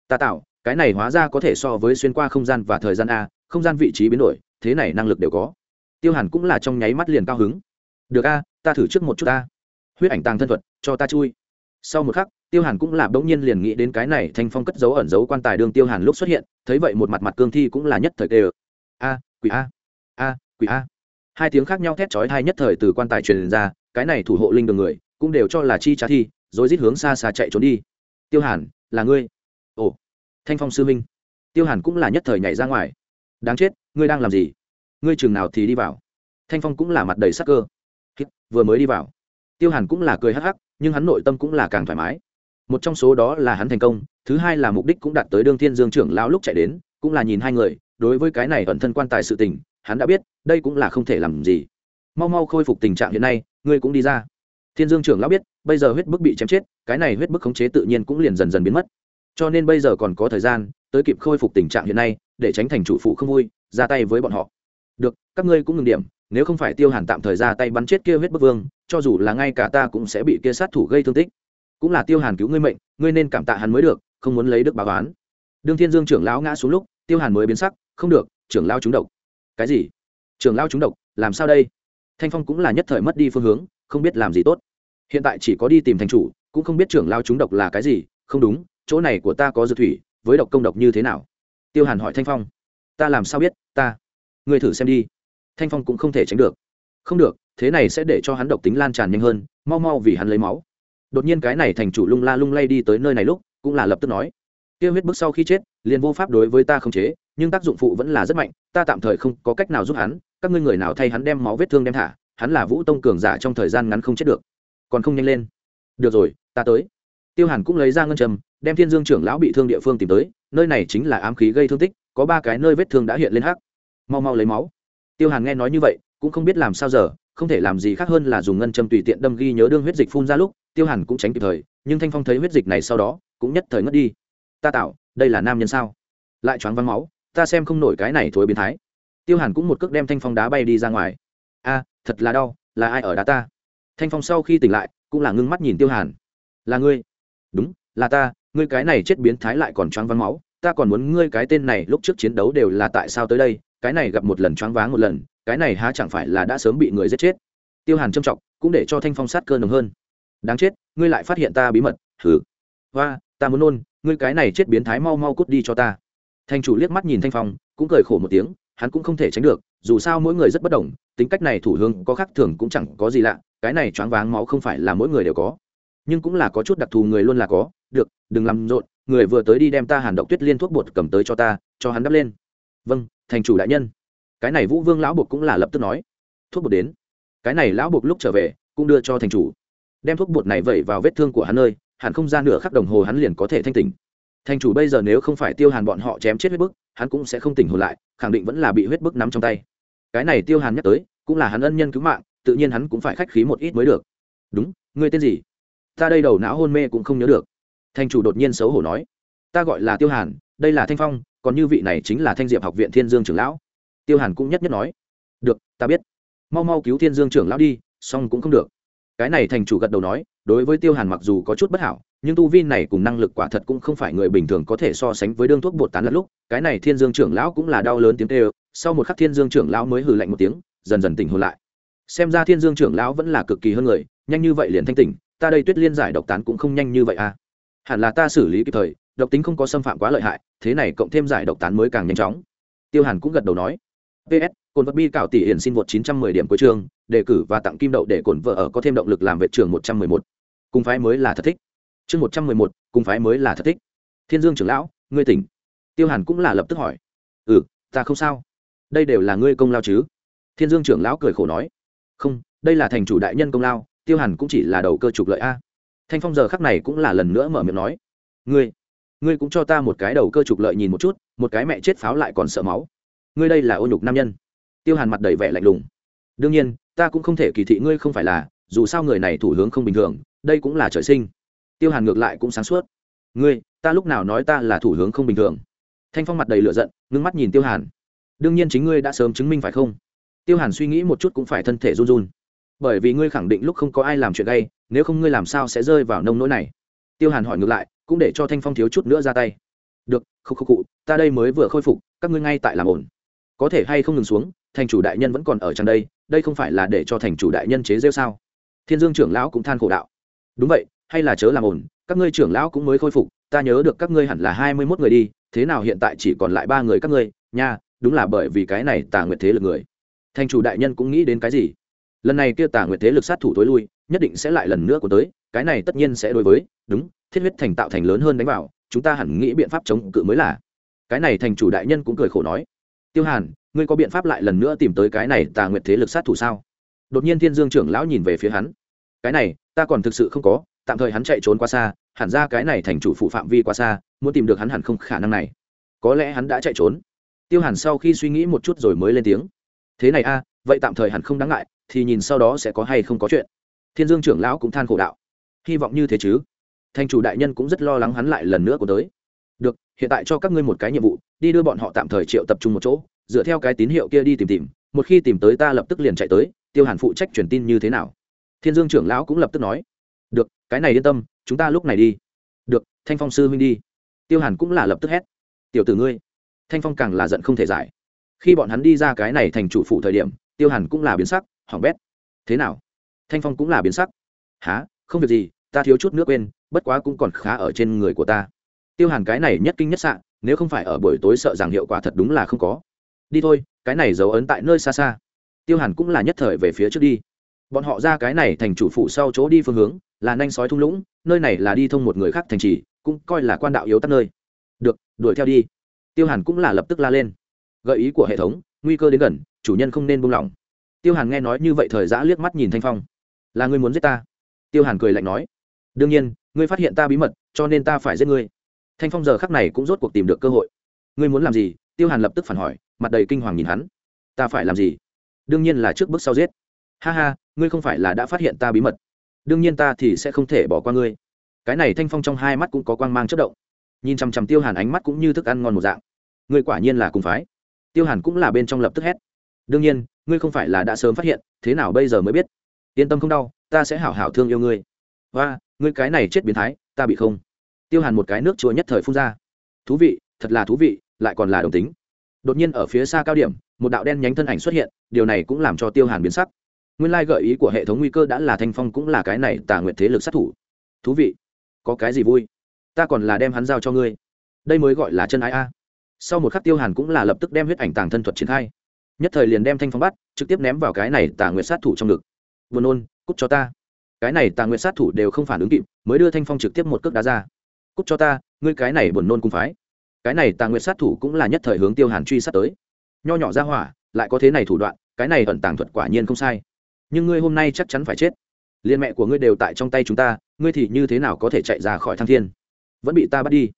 Ta tạo, cái này hóa ra có thể so với xuyên qua không gian và thời gian a, không gian vị trí biến đổi, thế này năng lực đều có. Tiêu hàn cũng là trong nháy mắt liền cao hứng. Được a, ta thử trước một chút ta huyết ảnh tàng thân thuật, cho ta chui. Sau một khắc, tiêu hàn cũng là bỗng nhiên liền nghĩ đến cái này thanh phong cất dấu ẩn dấu quan tài đường tiêu hàn lúc xuất hiện, thấy vậy một mặt mặt cương thi cũng là nhất thời tê a, quỷ a. A, quỷ a hai tiếng khác nhau thét chói thai nhất thời từ quan tài truyền ra, cái này thủ hộ linh đường người, cũng đều cho là chi trả thi, rồi rít hướng xa xa chạy trốn đi. Tiêu hàn, là ngươi? Ồ, thanh phong sư minh. Tiêu hàn cũng là nhất thời nhảy ra ngoài. Đáng chết, ngươi đang làm gì? Ngươi chừng nào thì đi vào? Thanh phong cũng là mặt đầy sắc cơ. Vừa mới đi vào. Tiêu hàn cũng là cười hắc hắc, nhưng hắn nội tâm cũng là càng thoải mái. Một trong số đó là hắn thành công, thứ hai là mục đích cũng đạt tới đương thiên dương trưởng lão lúc chạy đến, cũng là nhìn hai người, đối với cái này ẩn thân quan tài sự tình hắn đã biết, đây cũng là không thể làm gì. Mau mau khôi phục tình trạng hiện nay, ngươi cũng đi ra. Thiên dương trưởng lão biết, bây giờ huyết bức bị chém chết, cái này huyết bức khống chế tự nhiên cũng liền dần dần biến mất. Cho nên bây giờ còn có thời gian, tới kịp khôi phục tình trạng hiện nay, để tránh thành chủ phụ không vui, ra tay với bọn họ. Được, các ngươi cũng ngừng điểm, nếu không phải tiêu hàn tạm thời ra tay bắn chết kia huyết bức vương, cho dù là ngay cả ta cũng sẽ bị kia sát thủ gây thương tích. Cũng là tiêu hàn cứu ngươi mệnh, ngươi nên cảm tạ hắn mới được, không muốn lấy đức báo oán. Đương thiên dương trưởng lão ngã xuống lúc, tiêu hàn mới biến sắc, không được, trưởng lão trúng độc cái gì? Trưởng lao trúng độc, làm sao đây? Thanh phong cũng là nhất thời mất đi phương hướng, không biết làm gì tốt. Hiện tại chỉ có đi tìm thành chủ, cũng không biết trưởng lao trúng độc là cái gì. Không đúng, chỗ này của ta có dược thủy, với độc công độc như thế nào? Tiêu hàn hỏi thanh phong. Ta làm sao biết, ta? Người thử xem đi. Thanh phong cũng không thể tránh được. Không được, thế này sẽ để cho hắn độc tính lan tràn nhanh hơn, mau mau vì hắn lấy máu. Đột nhiên cái này thành chủ lung la lung lay đi tới nơi này lúc, cũng là lập tức nói tiêu huyết bức sau khi chết, liền vô pháp đối với ta không chế, nhưng tác dụng phụ vẫn là rất mạnh, ta tạm thời không có cách nào giúp hắn, các ngươi người nào thay hắn đem máu vết thương đem thả, hắn là vũ tông cường giả trong thời gian ngắn không chết được. Còn không nhanh lên. Được rồi, ta tới. Tiêu hàn cũng lấy ra ngân trầm đem thiên dương trưởng lão bị thương địa phương tìm tới, nơi này chính là ám khí gây thương tích, có ba cái nơi vết thương đã hiện lên hắc. Mau mau lấy máu. Tiêu hàn nghe nói như vậy, cũng không biết làm sao giờ, không thể làm gì khác hơn là dùng ngân châm tùy tiện đâm ghi nhớ đương huyết dịch phun ra lúc, tiêu hàn cũng tránh kịp thời, nhưng thanh phong thấy huyết dịch này sau đó, cũng nhất thời ngất đi ta tạo, đây là nam nhân sao? Lại choáng vắng máu, ta xem không nổi cái này thối biến thái. Tiêu hàn cũng một cước đem thanh phong đá bay đi ra ngoài. A, thật là đau, là ai ở đá ta? Thanh phong sau khi tỉnh lại, cũng là ngưng mắt nhìn tiêu hàn. Là ngươi. Đúng, là ta, ngươi cái này chết biến thái lại còn choáng vắng máu, ta còn muốn ngươi cái tên này lúc trước chiến đấu đều là tại sao tới đây, cái này gặp một lần choáng váng một lần, cái này há chẳng phải là đã sớm bị người giết chết? Tiêu hàn trâm trọng, cũng để cho thanh phong sát cơ nồng hơn. Đáng chết, ngươi lại phát hiện ta bí mật thử và ta muốn nôn, ngươi cái này chết biến thái mau mau cút đi cho ta. Thanh chủ liếc mắt nhìn thanh phong, cũng cười khổ một tiếng, hắn cũng không thể tránh được, dù sao mỗi người rất bất đồng, tính cách này thủ hướng có khác thường cũng chẳng có gì lạ, cái này choáng váng máu không phải là mỗi người đều có. Nhưng cũng là có chút đặc thù người luôn là có, được, đừng làm rộn, người vừa tới đi đem ta hàn độc tuyết liên thuốc bột cầm tới cho ta, cho hắn đắp lên. Vâng thành chủ đại nhân. Cái này vũ vương lão bột cũng là lập tức nói. Thuốc bột đến. Cái này lão bột lúc trở về, cũng đưa cho thành chủ. Đem thuốc bột này vẩy vào vết thương của hắn nơi hẳn không ra nửa khắc đồng hồ hắn liền có thể thanh tỉnh. Thành chủ bây giờ nếu không phải tiêu hàn bọn họ chém chết huyết bức, hắn cũng sẽ không tỉnh hồn lại, khẳng định vẫn là bị huyết bức nắm trong tay. Cái này tiêu hàn nhắc tới, cũng là hắn ân nhân cứu mạng, tự nhiên hắn cũng phải khách khí một ít mới được. Đúng, ngươi tên gì? Ta đây đầu não hôn mê cũng không nhớ được. Thành chủ đột nhiên xấu hổ nói. Ta gọi là tiêu hàn, đây là thanh phong, còn như vị này chính là thanh diệp học viện thiên dương trưởng lão. Tiêu hàn cũng nhất nhất nói. Được, ta biết. Mau mau cứu thiên dương trưởng lão đi, xong cũng không được cái này thành chủ gật đầu nói, đối với tiêu hàn mặc dù có chút bất hảo, nhưng tu vi này cùng năng lực quả thật cũng không phải người bình thường có thể so sánh với đương thuốc bột tán lẫn lúc. Cái này thiên dương trưởng lão cũng là đau lớn tiếng tê sau một khắc thiên dương trưởng lão mới hừ lạnh một tiếng, dần dần tỉnh hôn lại. Xem ra thiên dương trưởng lão vẫn là cực kỳ hơn người, nhanh như vậy liền thanh tỉnh, ta đây tuyết liên giải độc tán cũng không nhanh như vậy à. Hẳn là ta xử lý kịp thời, độc tính không có xâm phạm quá lợi hại, thế này cộng thêm giải độc tán mới càng nhanh chóng. Tiêu hàn cũng gật đầu nói ps cồn vật bi cảo tỷ hiển xin vượt 910 điểm cuối chương đề cử và tặng kim đậu để cổn vợ ở có thêm động lực làm vệ trường 111. cùng phái mới là thật thích. Chương 111, cùng phái mới là thật thích. Thiên dương trưởng lão ngươi tỉnh. Tiêu hàn cũng là lập tức hỏi. Ừ ta không sao. Đây đều là ngươi công lao chứ? Thiên dương trưởng lão cười khổ nói. Không đây là thành chủ đại nhân công lao tiêu hàn cũng chỉ là đầu cơ trục lợi a. Thanh phong giờ khắc này cũng là lần nữa mở miệng nói. Ngươi ngươi cũng cho ta một cái đầu cơ trục lợi nhìn một chút một cái mẹ chết pháo lại còn sợ máu. Ngươi đây là ô nhục nam nhân. Tiêu hàn mặt đầy vẻ lạnh lùng đương nhiên, ta cũng không thể kỳ thị ngươi không phải là, dù sao người này thủ hướng không bình thường, đây cũng là trời sinh. Tiêu hàn ngược lại cũng sáng suốt. Ngươi, ta lúc nào nói ta là thủ hướng không bình thường? Thanh phong mặt đầy lửa giận, ngưng mắt nhìn tiêu hàn. Đương nhiên chính ngươi đã sớm chứng minh phải không? Tiêu hàn suy nghĩ một chút cũng phải thân thể run run. Bởi vì ngươi khẳng định lúc không có ai làm chuyện gay, nếu không ngươi làm sao sẽ rơi vào nông nỗi này? Tiêu hàn hỏi ngược lại, cũng để cho thanh phong thiếu chút nữa ra tay. Được không không cụ ta đây mới vừa khôi phục, các ngươi ngay tại làm ổn. Có thể hay không ngừng xuống, thành chủ đại nhân vẫn còn ở trong đây đây không phải là để cho thành chủ đại nhân chế rêu sao? Thiên dương trưởng lão cũng than khổ đạo. Đúng vậy, hay là chớ làm ổn các ngươi trưởng lão cũng mới khôi phục, ta nhớ được các ngươi hẳn là hai mươi mốt người đi, thế nào hiện tại chỉ còn lại ba người các ngươi, nha, đúng là bởi vì cái này tà nguyệt thế lực người. Thành chủ đại nhân cũng nghĩ đến cái gì? Lần này kia tà nguyệt thế lực sát thủ tối lui, nhất định sẽ lại lần nữa của tới, cái này tất nhiên sẽ đối với, đúng, thiết huyết thành tạo thành lớn hơn đánh vào, chúng ta hẳn nghĩ biện pháp chống cự mới là. Cái này thành chủ đại nhân cũng cười khổ nói. Tiêu hàn ngươi có biện pháp lại lần nữa tìm tới cái này tà nguyệt thế lực sát thủ sao? Đột nhiên thiên dương trưởng lão nhìn về phía hắn. Cái này, ta còn thực sự không có, tạm thời hắn chạy trốn qua xa, hẳn ra cái này thành chủ phụ phạm vi quá xa, muốn tìm được hắn hẳn không khả năng này. Có lẽ hắn đã chạy trốn. Tiêu hàn sau khi suy nghĩ một chút rồi mới lên tiếng. Thế này a à, vậy tạm thời hẳn không đáng ngại, thì nhìn sau đó sẽ có hay không có chuyện. Thiên dương trưởng lão cũng than khổ đạo. Hy vọng như thế chứ. Thành chủ đại nhân cũng rất lo lắng hắn lại lần nữa của tới. Được, hiện tại cho các ngươi một cái nhiệm vụ, đi đưa bọn họ tạm thời triệu tập trung một chỗ dựa theo cái tín hiệu kia đi tìm tìm, một khi tìm tới ta lập tức liền chạy tới, tiêu hàn phụ trách truyền tin như thế nào? Thiên dương trưởng lão cũng lập tức nói. Được, cái này yên tâm, chúng ta lúc này đi. Được, thanh phong sư huynh đi. Tiêu hàn cũng là lập tức hét. Tiểu tử ngươi. Thanh phong càng là giận không thể giải. Khi bọn hắn đi ra cái này thành chủ phụ thời điểm, tiêu hàn cũng là biến sắc, hỏng bét. Thế nào? Thanh phong cũng là biến sắc. Há không việc gì, ta thiếu chút nước quên, bất quá cũng còn khá ở trên người của ta. Tiêu hàn cái này nhất kinh nhất sạn nếu không phải ở buổi tối sợ rằng hiệu quả thật đúng là không có đi thôi, cái này dấu ấn tại nơi xa xa. Tiêu hàn cũng là nhất thời về phía trước đi. Bọn họ ra cái này thành chủ phụ sau chỗ đi phương hướng, là nanh sói thung lũng, nơi này là đi thông một người khác thành trì, cũng coi là quan đạo yếu tắt nơi. Được, đuổi theo đi. Tiêu hàn cũng là lập tức la lên. Gợi ý của hệ thống, nguy cơ đến gần, chủ nhân không nên buông lỏng. Tiêu hàn nghe nói như vậy thời giã liếc mắt nhìn thanh phong. Là ngươi muốn giết ta? Tiêu hàn cười lạnh nói. Đương nhiên, ngươi phát hiện ta bí mật, cho nên ta phải giết ngươi. Thanh phong giờ khắc này cũng rốt cuộc tìm được cơ hội. Ngươi muốn làm gì? Tiêu hàn lập tức phản hỏi mặt đầy kinh hoàng nhìn hắn. Ta phải làm gì? Đương nhiên là trước bước sau giết. Ha ha, ngươi không phải là đã phát hiện ta bí mật. Đương nhiên ta thì sẽ không thể bỏ qua ngươi. Cái này thanh phong trong hai mắt cũng có quang mang chất động. Nhìn chằm chằm tiêu hàn ánh mắt cũng như thức ăn ngon một dạng. Ngươi quả nhiên là cùng phái. Tiêu hàn cũng là bên trong lập tức hét. Đương nhiên, ngươi không phải là đã sớm phát hiện, thế nào bây giờ mới biết? Yên tâm không đau, ta sẽ hảo hảo thương yêu ngươi. Và ngươi cái này chết biến thái, ta bị không. Tiêu hàn một cái nước chua nhất thời phun ra. Thú vị, thật là thú vị, lại còn là đồng tính đột nhiên ở phía xa cao điểm, một đạo đen nhánh thân ảnh xuất hiện, điều này cũng làm cho tiêu hàn biến sắc. Nguyên lai gợi ý của hệ thống nguy cơ đã là thanh phong cũng là cái này tà nguyện thế lực sát thủ. Thú vị. Có cái gì vui? Ta còn là đem hắn giao cho ngươi. Đây mới gọi là chân ái a. Sau một khắc tiêu hàn cũng là lập tức đem huyết ảnh tàng thân thuật triển khai. Nhất thời liền đem thanh phong bắt, trực tiếp ném vào cái này tà nguyện sát thủ trong ngực. Vừa nôn cúc cho ta. Cái này tà nguyện sát thủ đều không phản ứng kịp, mới đưa thanh phong trực tiếp một cước đá ra. Cúc cho ta, ngươi cái này buồn nôn cùng phái cái này tà nguyệt sát thủ cũng là nhất thời hướng tiêu hàn truy sát tới. Nho nhỏ ra hỏa, lại có thế này thủ đoạn, cái này ẩn tàng thuật quả nhiên không sai. Nhưng ngươi hôm nay chắc chắn phải chết. Liên mẹ của ngươi đều tại trong tay chúng ta, ngươi thì như thế nào có thể chạy ra khỏi thăng thiên? Vẫn bị ta bắt đi.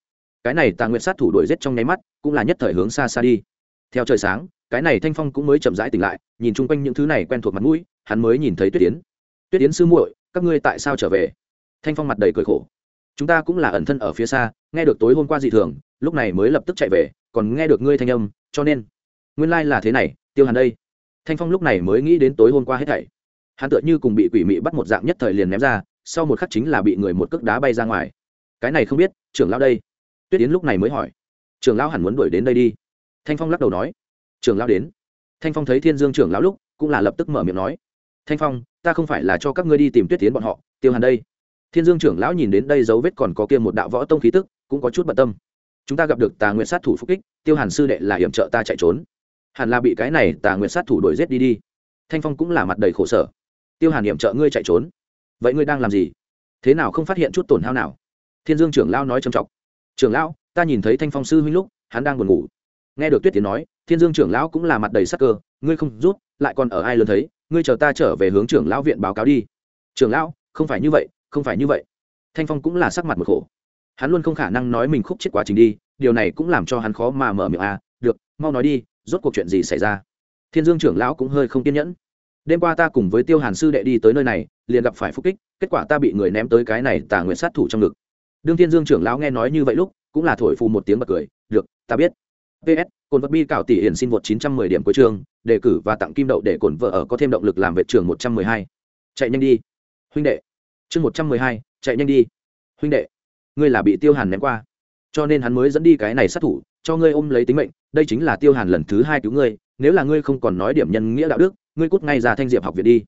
Cái này tà nguyệt sát thủ đuổi giết trong nháy mắt, cũng là nhất thời hướng xa xa đi. Theo trời sáng, cái này thanh phong cũng mới chậm rãi tỉnh lại, nhìn chung quanh những thứ này quen thuộc mặt mũi, hắn mới nhìn thấy tuyết yến. Tuyết yến sư muội, các ngươi tại sao trở về? Thanh phong mặt đầy cười khổ. Chúng ta cũng là ẩn thân ở phía xa, nghe được tối hôm qua dị thường lúc này mới lập tức chạy về, còn nghe được ngươi thanh âm, cho nên, nguyên lai là thế này, tiêu hàn đây. Thanh phong lúc này mới nghĩ đến tối hôm qua hết thảy. Hắn tựa như cùng bị quỷ mị bắt một dạng nhất thời liền ném ra, sau một khắc chính là bị người một cước đá bay ra ngoài. Cái này không biết, trưởng lão đây. Tuyết yến lúc này mới hỏi. Trưởng lão hẳn muốn đuổi đến đây đi. Thanh phong lắc đầu nói. Trưởng lão đến. Thanh phong thấy thiên dương trưởng lão lúc, cũng là lập tức mở miệng nói. Thanh phong, ta không phải là cho các ngươi đi tìm tuyết tiến bọn họ, tiêu hàn đây. Thiên dương trưởng lão nhìn đến đây dấu vết còn có kia một đạo võ tông khí tức, cũng có chút bận tâm chúng ta gặp được tà nguyện sát thủ phúc kích, tiêu hàn sư đệ là hiểm trợ ta chạy trốn. Hẳn là bị cái này tà nguyện sát thủ đuổi giết đi đi. Thanh phong cũng là mặt đầy khổ sở. Tiêu hàn hiểm trợ ngươi chạy trốn. Vậy ngươi đang làm gì? Thế nào không phát hiện chút tổn hao nào? Thiên dương trưởng lao nói trầm trọng. Trưởng lão, ta nhìn thấy thanh phong sư huynh lúc, hắn đang buồn ngủ. Nghe được tuyết tiến nói, thiên dương trưởng lão cũng là mặt đầy sắc cơ. Ngươi không rút, lại còn ở ai lớn thấy? Ngươi chờ ta trở về hướng trưởng lão viện báo cáo đi. Trưởng lão, không phải như vậy, không phải như vậy. Thanh phong cũng là sắc mặt một khổ hắn luôn không khả năng nói mình khúc chết quá trình đi điều này cũng làm cho hắn khó mà mở miệng. À được mau nói đi rốt cuộc chuyện gì xảy ra? Thiên dương trưởng lão cũng hơi không kiên nhẫn. Đêm qua ta cùng với tiêu hàn sư đệ đi tới nơi này liền gặp phải phúc kích kết quả ta bị người ném tới cái này tà nguyện sát thủ trong ngực. Đương thiên dương trưởng lão nghe nói như vậy lúc cũng là thổi phù một tiếng bật cười. Được ta biết. Ps cồn vật bi cảo tỷ hiển xin vượt 910 điểm cuối trường, đề cử và tặng kim đậu để cồn vợ ở có thêm động lực làm vệ trường 112. chạy nhanh đi. Huynh đệ. Chương 112, chạy nhanh đi. Huynh đệ ngươi là bị tiêu hàn ném qua. Cho nên hắn mới dẫn đi cái này sát thủ, cho ngươi ôm lấy tính mệnh, đây chính là tiêu hàn lần thứ hai cứu ngươi, nếu là ngươi không còn nói điểm nhân nghĩa đạo đức, ngươi cút ngay ra thanh diệp học viện đi.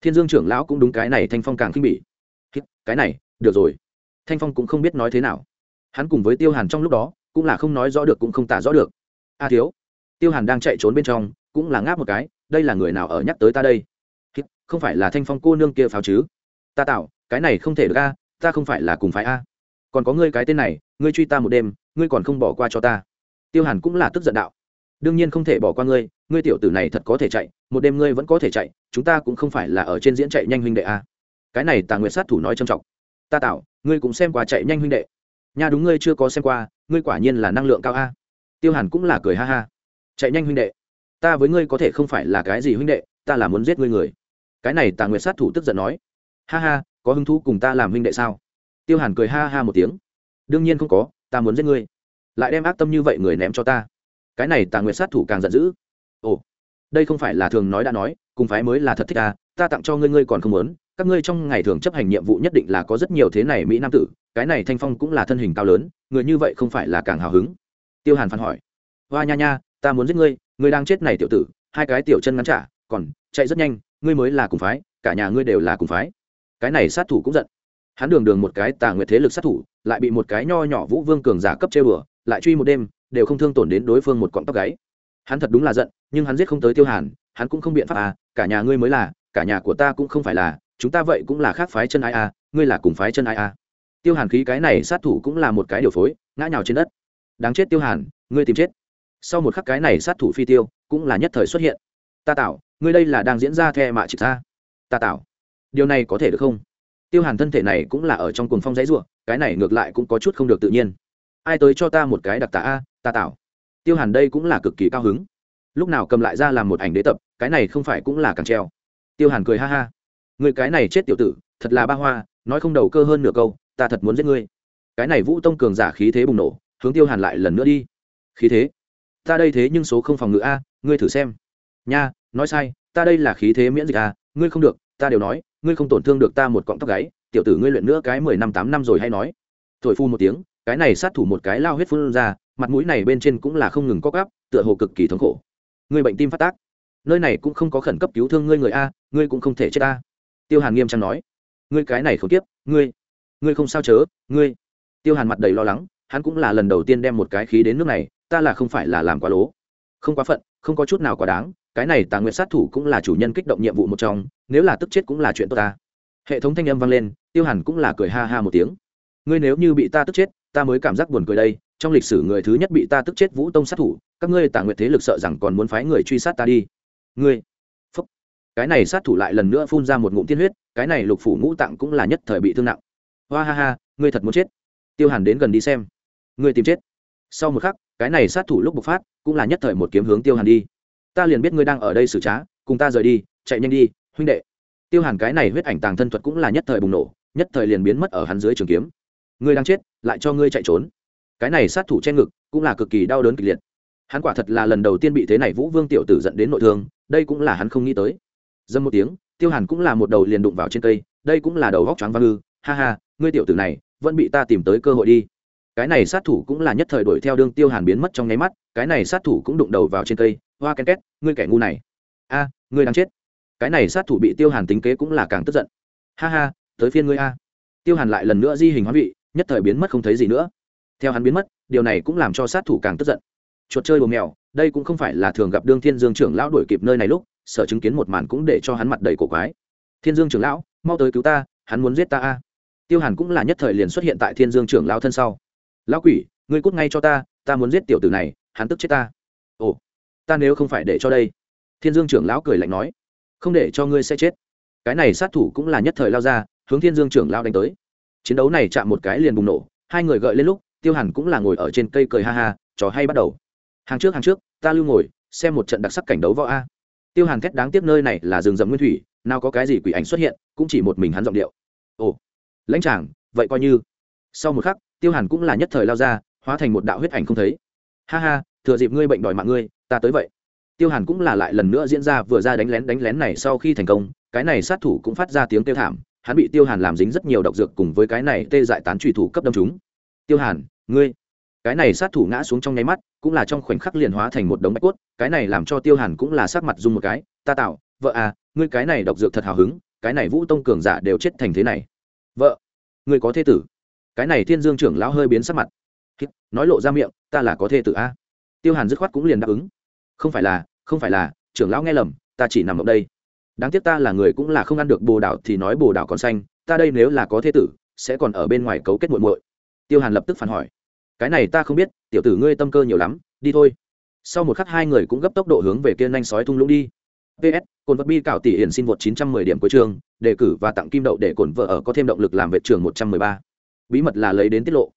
Thiên dương trưởng lão cũng đúng cái này, thanh phong càng khinh bỉ. Cái này, được rồi. Thanh phong cũng không biết nói thế nào. Hắn cùng với tiêu hàn trong lúc đó, cũng là không nói rõ được, cũng không tả rõ được. A thiếu, tiêu hàn đang chạy trốn bên trong, cũng là ngáp một cái, đây là người nào ở nhắc tới ta đây? Không phải là thanh phong cô nương kia pháo chứ? Ta tạo, cái này không thể được a, ta không phải là cùng phái a còn có ngươi cái tên này, ngươi truy ta một đêm, ngươi còn không bỏ qua cho ta. Tiêu hàn cũng là tức giận đạo. Đương nhiên không thể bỏ qua ngươi ngươi tiểu tử này thật có thể chạy, một đêm ngươi vẫn có thể chạy, chúng ta cũng không phải là ở trên diễn chạy nhanh huynh đệ a cái này tà nguyệt sát thủ nói trầm trọng. Ta tạo, ngươi cũng xem qua chạy nhanh huynh đệ. Nha đúng ngươi chưa có xem qua, ngươi quả nhiên là năng lượng cao a. Tiêu hàn cũng là cười ha ha. Chạy nhanh huynh đệ. Ta với ngươi có thể không phải là cái gì huynh đệ, ta là muốn giết ngươi người. Cái này tà nguyệt sát thủ tức giận nói. Ha ha, có hứng thú cùng ta làm huynh đệ sao? Tiêu hàn cười ha ha một tiếng. Đương nhiên không có, ta muốn giết ngươi. Lại đem ác tâm như vậy người ném cho ta. Cái này tà nguyệt sát thủ càng giận dữ. Ồ, đây không phải là thường nói đã nói, cùng phái mới là thật thích ta ta tặng cho ngươi ngươi còn không muốn. Các ngươi trong ngày thường chấp hành nhiệm vụ nhất định là có rất nhiều thế này mỹ nam tử, cái này thanh phong cũng là thân hình cao lớn, người như vậy không phải là càng hào hứng? Tiêu hàn phản hỏi. Hoa nha nha, ta muốn giết ngươi ngươi đang chết này tiểu tử, hai cái tiểu chân ngắn trả, còn chạy rất nhanh, ngươi mới là cùng phái, cả nhà ngươi đều là cùng phái. Cái này sát thủ cũng giận hắn đường đường một cái tà nguyệt thế lực sát thủ, lại bị một cái nho nhỏ vũ vương cường giả cấp chơi bừa, lại truy một đêm, đều không thương tổn đến đối phương một cọng tóc gáy. Hắn thật đúng là giận, nhưng hắn giết không tới tiêu hàn, hắn cũng không biện pháp à cả nhà ngươi mới là, cả nhà của ta cũng không phải là, chúng ta vậy cũng là khác phái chân ai à ngươi là cùng phái chân ai à. Tiêu hàn khí cái này sát thủ cũng là một cái điều phối, ngã nhào trên đất. Đáng chết tiêu hàn, ngươi tìm chết. Sau một khắc cái này sát thủ phi tiêu, cũng là nhất thời xuất hiện. Ta tạo ngươi đây là đang diễn ra the mạ trực ta. Ta tạo điều này có thể được không? Tiêu hàn thân thể này cũng là ở trong cuồng phong dãy ruộng cái này ngược lại cũng có chút không được tự nhiên. Ai tới cho ta một cái đặc tả a, ta tạo. Tiêu hàn đây cũng là cực kỳ cao hứng. Lúc nào cầm lại ra làm một ảnh đế tập, cái này không phải cũng là càng treo. Tiêu hàn cười ha ha. Người cái này chết tiểu tử, thật là ba hoa, nói không đầu cơ hơn nửa câu, ta thật muốn giết ngươi. Cái này vũ tông cường giả khí thế bùng nổ, hướng tiêu hàn lại lần nữa đi. Khí thế? Ta đây thế nhưng số không phòng ngự a, ngươi thử xem. Nha, nói sai, ta đây là khí thế miễn dịch a, ngươi không được, ta đều nói ngươi không tổn thương được ta một cọng tóc gáy, tiểu tử ngươi luyện nữa cái mười năm tám năm rồi hay nói. Thổi phu một tiếng, cái này sát thủ một cái lao huyết phun ra, mặt mũi này bên trên cũng là không ngừng co gắp, tựa hồ cực kỳ thống khổ. Ngươi bệnh tim phát tác, nơi này cũng không có khẩn cấp cứu thương ngươi người a, ngươi cũng không thể chết a. Tiêu hàn nghiêm trang nói, ngươi cái này không tiếp ngươi ngươi không sao chớ, ngươi. Tiêu hàn mặt đầy lo lắng, hắn cũng là lần đầu tiên đem một cái khí đến nước này, ta là không phải là làm quá lố. Không quá phận, không có chút nào quá đáng cái này tà nguyện sát thủ cũng là chủ nhân kích động nhiệm vụ một trong, nếu là tức chết cũng là chuyện tốt ta. Hệ thống thanh âm vang lên, tiêu hàn cũng là cười ha ha một tiếng. Ngươi nếu như bị ta tức chết, ta mới cảm giác buồn cười đây, trong lịch sử người thứ nhất bị ta tức chết vũ tông sát thủ, các ngươi tà nguyện thế lực sợ rằng còn muốn phái người truy sát ta đi. Ngươi, phúc. Cái này sát thủ lại lần nữa phun ra một ngụm tiên huyết, cái này lục phủ ngũ tạng cũng là nhất thời bị thương nặng. Hoa ha ha, ngươi thật muốn chết. Tiêu hàn đến gần đi xem. Ngươi tìm chết. Sau một khắc, cái này sát thủ lúc bộc phát, cũng là nhất thời một kiếm hướng tiêu hàn đi ta liền biết ngươi đang ở đây xử trá, cùng ta rời đi, chạy nhanh đi, huynh đệ. Tiêu hàn cái này huyết ảnh tàng thân thuật cũng là nhất thời bùng nổ, nhất thời liền biến mất ở hắn dưới trường kiếm. Ngươi đang chết, lại cho ngươi chạy trốn. Cái này sát thủ trên ngực, cũng là cực kỳ đau đớn kịch liệt. Hắn quả thật là lần đầu tiên bị thế này vũ vương tiểu tử dẫn đến nội thương, đây cũng là hắn không nghĩ tới. Dâm một tiếng, tiêu hàn cũng là một đầu liền đụng vào trên cây, đây cũng là đầu góc choáng văng ngư ha ha, ngươi tiểu tử này, vẫn bị ta tìm tới cơ hội đi cái này sát thủ cũng là nhất thời đuổi theo đương tiêu hàn biến mất trong nháy mắt, cái này sát thủ cũng đụng đầu vào trên cây, hoa ken két, ngươi kẻ ngu này. A, ngươi đang chết. Cái này sát thủ bị tiêu hàn tính kế cũng là càng tức giận. Ha ha, tới phiên ngươi a. Tiêu hàn lại lần nữa di hình hóa vị, nhất thời biến mất không thấy gì nữa. Theo hắn biến mất, điều này cũng làm cho sát thủ càng tức giận. Chuột chơi bồ mèo, đây cũng không phải là thường gặp đương thiên dương trưởng lão đuổi kịp nơi này lúc, sở chứng kiến một màn cũng để cho hắn mặt đầy cổ quái. Thiên dương trưởng lão, mau tới cứu ta, hắn muốn giết ta a. Tiêu hàn cũng là nhất thời liền xuất hiện tại thiên dương trưởng lão thân sau lão quỷ ngươi cút ngay cho ta ta muốn giết tiểu tử này hắn tức chết ta. Ồ ta nếu không phải để cho đây. Thiên dương trưởng lão cười lạnh nói không để cho ngươi sẽ chết. Cái này sát thủ cũng là nhất thời lao ra hướng thiên dương trưởng lao đánh tới. Chiến đấu này chạm một cái liền bùng nổ hai người gợi lên lúc tiêu hàn cũng là ngồi ở trên cây cười ha ha trò hay bắt đầu. Hàng trước hàng trước ta lưu ngồi xem một trận đặc sắc cảnh đấu võ a. Tiêu hàn thét đáng tiếc nơi này là rừng rậm nguyên thủy nào có cái gì quỷ ảnh xuất hiện cũng chỉ một mình hắn giọng điệu. Ồ lãnh chàng, vậy coi như. Sau một khắc tiêu hàn cũng là nhất thời lao ra, hóa thành một đạo huyết ảnh không thấy. Ha ha, thừa dịp ngươi bệnh đòi mạng ngươi, ta tới vậy. Tiêu hàn cũng là lại lần nữa diễn ra vừa ra đánh lén đánh lén này sau khi thành công, cái này sát thủ cũng phát ra tiếng kêu thảm, hắn bị tiêu hàn làm dính rất nhiều độc dược cùng với cái này tê dại tán truy thủ cấp đâm chúng tiêu hàn, ngươi, cái này sát thủ ngã xuống trong nháy mắt, cũng là trong khoảnh khắc liền hóa thành một đống bạch cốt, cái này làm cho tiêu hàn cũng là sắc mặt dung một cái, ta tạo, vợ à ngươi cái này độc dược thật hào hứng, cái này vũ tông cường giả đều chết thành thế này. Vợ, ngươi có thế tử? Cái này thiên dương trưởng lão hơi biến sắc mặt. Nói lộ ra miệng, ta là có thế tử a. Tiêu hàn dứt khoát cũng liền đáp ứng. Không phải là, không phải là, trưởng lão nghe lầm, ta chỉ nằm ở đây. Đáng tiếc ta là người cũng là không ăn được bồ đảo thì nói bồ đảo còn xanh, ta đây nếu là có thế tử, sẽ còn ở bên ngoài cấu kết muội muội. Tiêu hàn lập tức phản hỏi. Cái này ta không biết, tiểu tử ngươi tâm cơ nhiều lắm, đi thôi. Sau một khắc hai người cũng gấp tốc độ hướng về kia nhanh sói thung lũng đi. Ps cồn vật bi cạo tỷ hiển xin vượt 910 điểm cuối trường đề cử và tặng kim đậu để cồn vợ ở có thêm động lực làm vệ trường 113 bí mật là lấy đến tiết lộ.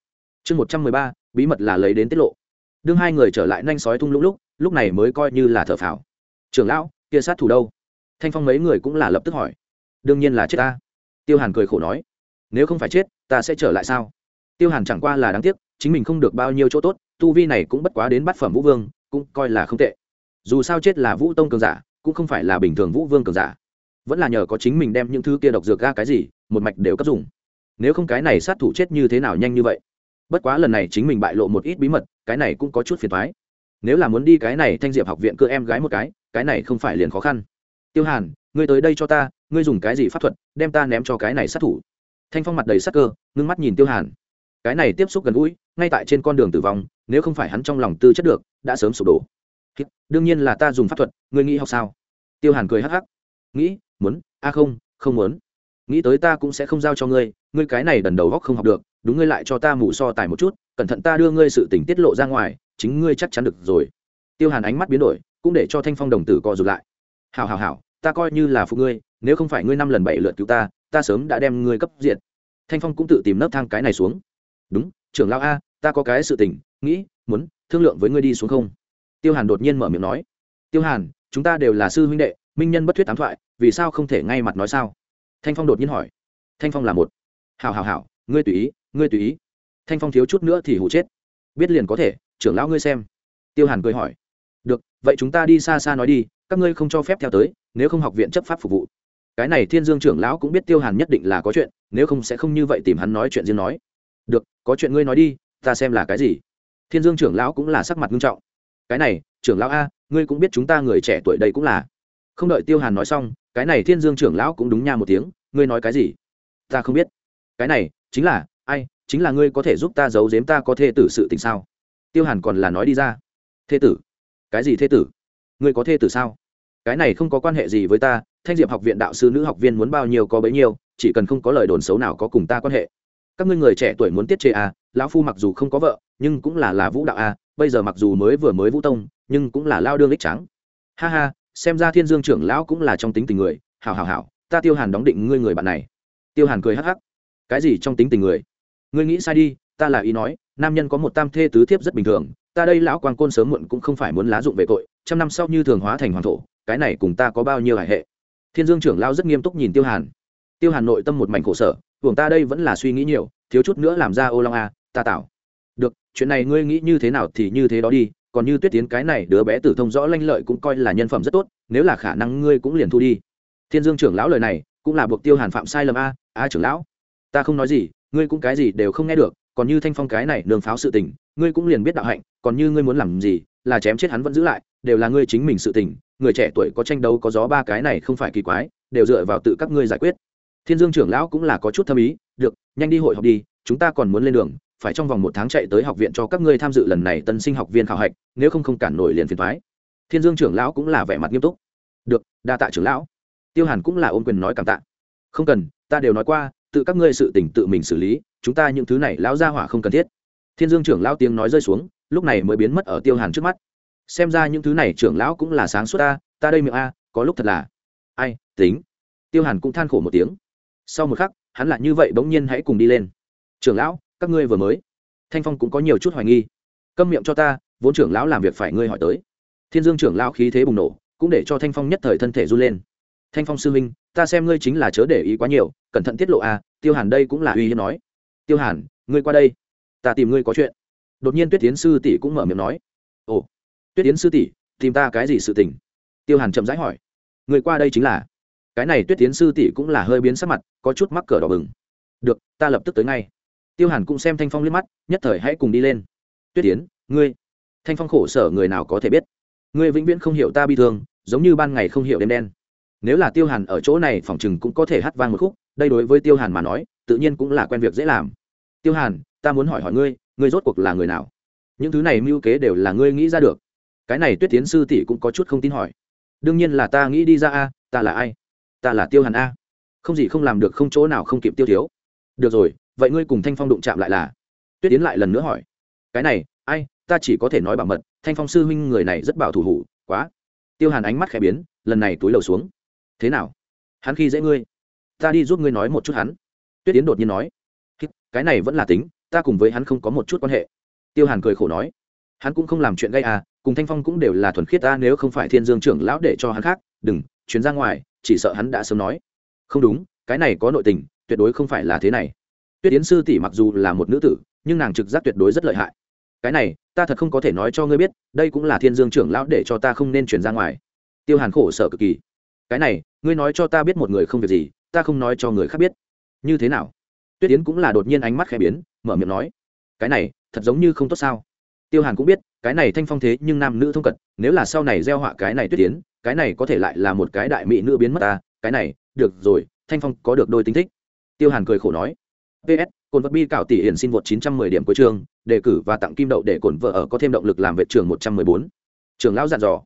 Chương 113, bí mật là lấy đến tiết lộ. Đương hai người trở lại nhanh sói thung lũng lúc lúc này mới coi như là thở phào. Trưởng lão kia sát thủ đâu? Thanh phong mấy người cũng là lập tức hỏi. Đương nhiên là chết ta. Tiêu hàn cười khổ nói. Nếu không phải chết ta sẽ trở lại sao? Tiêu hàn chẳng qua là đáng tiếc chính mình không được bao nhiêu chỗ tốt tu vi này cũng bất quá đến bát phẩm vũ vương cũng coi là không tệ. Dù sao chết là vũ tông cường giả cũng không phải là bình thường vũ vương cường giả. Vẫn là nhờ có chính mình đem những thứ kia độc dược ga cái gì một mạch đều cấp dùng nếu không cái này sát thủ chết như thế nào nhanh như vậy? Bất quá lần này chính mình bại lộ một ít bí mật, cái này cũng có chút phiền thoái nếu là muốn đi cái này thanh diệp học viện cơ em gái một cái cái này không phải liền khó khăn. Tiêu hàn, ngươi tới đây cho ta, ngươi dùng cái gì pháp thuật, đem ta ném cho cái này sát thủ? Thanh phong mặt đầy sắc cơ, ngưng mắt nhìn tiêu hàn. Cái này tiếp xúc gần gũi, ngay tại trên con đường tử vong, nếu không phải hắn trong lòng tư chất được, đã sớm sụp đổ. Đương nhiên là ta dùng pháp thuật, ngươi nghĩ học sao? Tiêu hàn cười hắc hắc. Nghĩ, muốn, a không không muốn nghĩ tới ta cũng sẽ không giao cho ngươi ngươi cái này đần đầu góc không học được, đúng ngươi lại cho ta mù so tài một chút, cẩn thận ta đưa ngươi sự tình tiết lộ ra ngoài, chính ngươi chắc chắn được rồi. Tiêu hàn ánh mắt biến đổi, cũng để cho thanh phong đồng tử co rụt lại. Hào hào hào ta coi như là phụ ngươi, nếu không phải ngươi năm lần bảy lượt cứu ta ta sớm đã đem ngươi cấp diện thanh phong cũng tự tìm nấc thang cái này xuống. Đúng, trưởng lão a, ta có cái sự tình, nghĩ, muốn, thương lượng với ngươi đi xuống không? Tiêu hàn đột nhiên mở miệng nói. Tiêu hàn, chúng ta đều là sư huynh đệ, minh nhân bất thuyết tám thoại, vì sao không thể ngay mặt nói sao? Thanh phong đột nhiên hỏi. Thanh phong là một. Hào hào hào ngươi tùy ý, ngươi tùy ý. Thanh phong thiếu chút nữa thì hụ chết. Biết liền có thể, trưởng lão ngươi xem. Tiêu hàn cười hỏi. Được, vậy chúng ta đi xa xa nói đi, các ngươi không cho phép theo tới, nếu không học viện chấp pháp phục vụ. Cái này thiên dương trưởng lão cũng biết tiêu hàn nhất định là có chuyện, nếu không sẽ không như vậy tìm hắn nói chuyện riêng nói. Được, có chuyện ngươi nói đi, ta xem là cái gì. Thiên dương trưởng lão cũng là sắc mặt nghiêm trọng. Cái này, trưởng lão a, ngươi cũng biết chúng ta người trẻ tuổi đây cũng là. Không đợi tiêu hàn nói xong, cái này thiên dương trưởng lão cũng đúng nha một tiếng ngươi nói cái gì? Ta không biết. Cái này chính là ai chính là ngươi có thể giúp ta giấu giếm ta có thê tử sự tình sao? Tiêu hàn còn là nói đi ra. Thê tử? Cái gì thê tử? Ngươi có thê tử sao? Cái này không có quan hệ gì với ta thanh diệp học viện đạo sư nữ học viên muốn bao nhiêu có bấy nhiêu chỉ cần không có lời đồn xấu nào có cùng ta quan hệ. Các ngươi người trẻ tuổi muốn tiết chế à, lão phu mặc dù không có vợ nhưng cũng là là vũ đạo à, bây giờ mặc dù mới vừa mới vũ tông nhưng cũng là lao đương lích trắng ha ha xem ra thiên dương trưởng lão cũng là trong tính tình người hảo hảo hảo ta tiêu hàn đóng định ngươi người bạn này. Tiêu hàn cười hắc hắc. Cái gì trong tính tình người? Ngươi nghĩ sai đi, ta là ý nói, nam nhân có một tam thê tứ thiếp rất bình thường, ta đây lão quang côn sớm muộn cũng không phải muốn lá dụng về tội, trăm năm sau như thường hóa thành hoàng thổ, cái này cùng ta có bao nhiêu hải hệ? Thiên dương trưởng lao rất nghiêm túc nhìn tiêu hàn. Tiêu hàn nội tâm một mảnh khổ sở hưởng ta đây vẫn là suy nghĩ nhiều, thiếu chút nữa làm ra ô long a, ta tạo được, chuyện này ngươi nghĩ như thế nào thì như thế đó đi, còn như tuyết tiến cái này đứa bé tử thông rõ lanh lợi cũng coi là nhân phẩm rất tốt, nếu là khả năng ngươi cũng liền thu đi thiên dương trưởng lão lời này cũng là buộc tiêu hàn phạm sai lầm a a trưởng lão, ta không nói gì, ngươi cũng cái gì đều không nghe được, còn như thanh phong cái này nương pháo sự tình, ngươi cũng liền biết đạo hạnh, còn như ngươi muốn làm gì, là chém chết hắn vẫn giữ lại, đều là ngươi chính mình sự tình, người trẻ tuổi có tranh đấu có gió ba cái này không phải kỳ quái, đều dựa vào tự các ngươi giải quyết. Thiên dương trưởng lão cũng là có chút thâm ý, được, nhanh đi hội họp đi, chúng ta còn muốn lên đường, phải trong vòng một tháng chạy tới học viện cho các ngươi tham dự lần này tân sinh học viên khảo hạch, nếu không không cản nổi liền phiền thoái thiên dương trưởng lão cũng là vẻ mặt nghiêm túc. Được, đa tạ trưởng lão tiêu hàn cũng là ôm quyền nói cảm tạ. Không cần, ta đều nói qua, tự các ngươi sự tỉnh tự mình xử lý, chúng ta những thứ này lão gia hỏa không cần thiết. Thiên dương trưởng lão tiếng nói rơi xuống, lúc này mới biến mất ở tiêu hàn trước mắt. Xem ra những thứ này trưởng lão cũng là sáng suốt ta ta đây miệng a, có lúc thật là. Ai, tính. Tiêu hàn cũng than khổ một tiếng. Sau một khắc, hắn lại như vậy bỗng nhiên hãy cùng đi lên. Trưởng lão, các ngươi vừa mới. Thanh phong cũng có nhiều chút hoài nghi. Câm miệng cho ta, vốn trưởng lão làm việc phải ngươi hỏi tới. Thiên dương trưởng lão khí thế bùng nổ, cũng để cho thanh phong nhất thời thân thể run lên thanh phong sư huynh, ta xem ngươi chính là chớ để ý quá nhiều, cẩn thận tiết lộ à? tiêu hàn đây cũng là uy hiếp nói. Tiêu hàn, ngươi qua đây, ta tìm ngươi có chuyện. Đột nhiên tuyết tiến sư tỷ cũng mở miệng nói. Ồ, tuyết tiến sư tỷ, tìm ta cái gì sự tình? Tiêu hàn chậm rãi hỏi. Người qua đây chính là. Cái này tuyết tiến sư tỷ cũng là hơi biến sắc mặt, có chút mắc cỡ đỏ bừng. Được, ta lập tức tới ngay. Tiêu hàn cũng xem thanh phong liếc mắt, nhất thời hãy cùng đi lên. Tuyết tiến ngươi. Thanh phong khổ sở người nào có thể biết? Ngươi vĩnh viễn không hiểu ta bi thương, giống như ban ngày không hiểu đêm đen nếu là tiêu hàn ở chỗ này phỏng chừng cũng có thể hát vang một khúc, đây đối với tiêu hàn mà nói, tự nhiên cũng là quen việc dễ làm. Tiêu hàn, ta muốn hỏi hỏi ngươi ngươi rốt cuộc là người nào? Những thứ này mưu kế đều là ngươi nghĩ ra được. Cái này tuyết tiến sư tỷ cũng có chút không tin hỏi. Đương nhiên là ta nghĩ đi ra a, ta là ai? Ta là tiêu hàn a. Không gì không làm được, không chỗ nào không kịp tiêu thiếu. Được rồi, vậy ngươi cùng thanh phong đụng chạm lại là? Tuyết tiến lại lần nữa hỏi. Cái này, ai, ta chỉ có thể nói bảo mật, thanh phong sư huynh người này rất bảo thủ hủ, quá. Tiêu hàn ánh mắt khẽ biến, lần này túi lầu xuống thế nào? Hắn khi dễ ngươi, ta đi giúp ngươi nói một chút hắn. Tuyết tiến đột nhiên nói cái này vẫn là tính, ta cùng với hắn không có một chút quan hệ. Tiêu hàn cười khổ nói, hắn cũng không làm chuyện gây à cùng thanh phong cũng đều là thuần khiết ta, nếu không phải thiên dương trưởng lão để cho hắn khác, đừng chuyến ra ngoài, chỉ sợ hắn đã sớm nói. Không đúng, cái này có nội tình, tuyệt đối không phải là thế này. Tuyết yến sư tỷ mặc dù là một nữ tử, nhưng nàng trực giác tuyệt đối rất lợi hại. Cái này, ta thật không có thể nói cho ngươi biết, đây cũng là thiên dương trưởng lão để cho ta không nên chuyển ra ngoài. Tiêu hàn khổ sở cực kỳ cái này ngươi nói cho ta biết một người không việc gì ta không nói cho người khác biết. Như thế nào? Tuyết yến cũng là đột nhiên ánh mắt khẽ biến mở miệng nói cái này thật giống như không tốt sao? Tiêu hàn cũng biết cái này thanh phong thế nhưng nam nữ thông cật nếu là sau này gieo họa cái này tuyết yến cái này có thể lại là một cái đại mỹ nữ biến mất ta cái này được rồi thanh phong có được đôi tính thích. Tiêu hàn cười khổ nói ps cồn vật bi cạo tỷ hiển xin vượt 910 điểm cuối chương đề cử và tặng kim đậu để cồn vợ ở có thêm động lực làm vệ trường 114. trường lão dặn dò.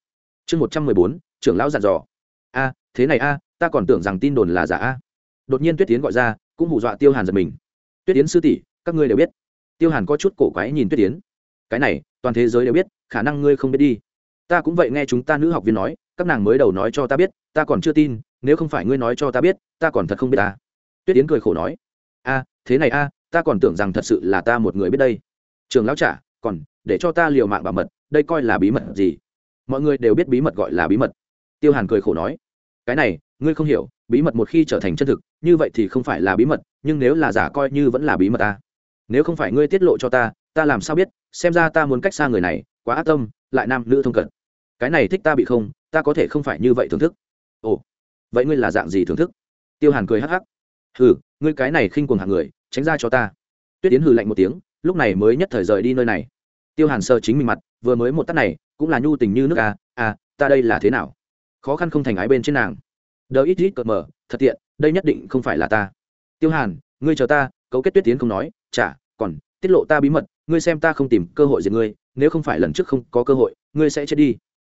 Chương 114, trưởng lão dặn dò a, thế này a, ta còn tưởng rằng tin đồn là giả a. Đột nhiên tuyết tiến gọi ra, cũng hù dọa tiêu hàn giật mình. Tuyết tiến sư tỷ, các ngươi đều biết. Tiêu hàn có chút cổ quái nhìn tuyết tiến cái này, toàn thế giới đều biết, khả năng ngươi không biết đi. Ta cũng vậy nghe chúng ta nữ học viên nói, các nàng mới đầu nói cho ta biết, ta còn chưa tin, nếu không phải ngươi nói cho ta biết, ta còn thật không biết ta. Tuyết tiến cười khổ nói, a, thế này a, ta còn tưởng rằng thật sự là ta một người biết đây. Trường lão trả, còn, để cho ta liều mạng bảo mật, đây coi là bí mật gì? Mọi người đều biết bí mật gọi là bí mật tiêu hàn cười khổ nói, cái này, ngươi không hiểu, bí mật một khi trở thành chân thực, như vậy thì không phải là bí mật, nhưng nếu là giả coi như vẫn là bí mật ta. Nếu không phải ngươi tiết lộ cho ta ta làm sao biết, xem ra ta muốn cách xa người này, quá ác tâm, lại nam nữ thông cận. Cái này thích ta bị không, ta có thể không phải như vậy thưởng thức. Ồ, vậy ngươi là dạng gì thưởng thức? Tiêu hàn cười hắc hắc. Hừ, ngươi cái này khinh cuồng hạng người, tránh ra cho ta. Tuyết tiến hừ lạnh một tiếng, lúc này mới nhất thời rời đi nơi này. Tiêu hàn sơ chính mình mặt, vừa mới một tắt này, cũng là nhu tình như nước à à ta đây là thế nào? Khó khăn không thành ái bên trên nàng. Đờ ít ít cợt mờ, thật tiện, đây nhất định không phải là ta. Tiêu hàn, ngươi chờ ta, cấu kết tuyết tiến không nói, chả, còn, tiết lộ ta bí mật, ngươi xem ta không tìm cơ hội diệt ngươi, nếu không phải lần trước không có cơ hội, ngươi sẽ chết đi.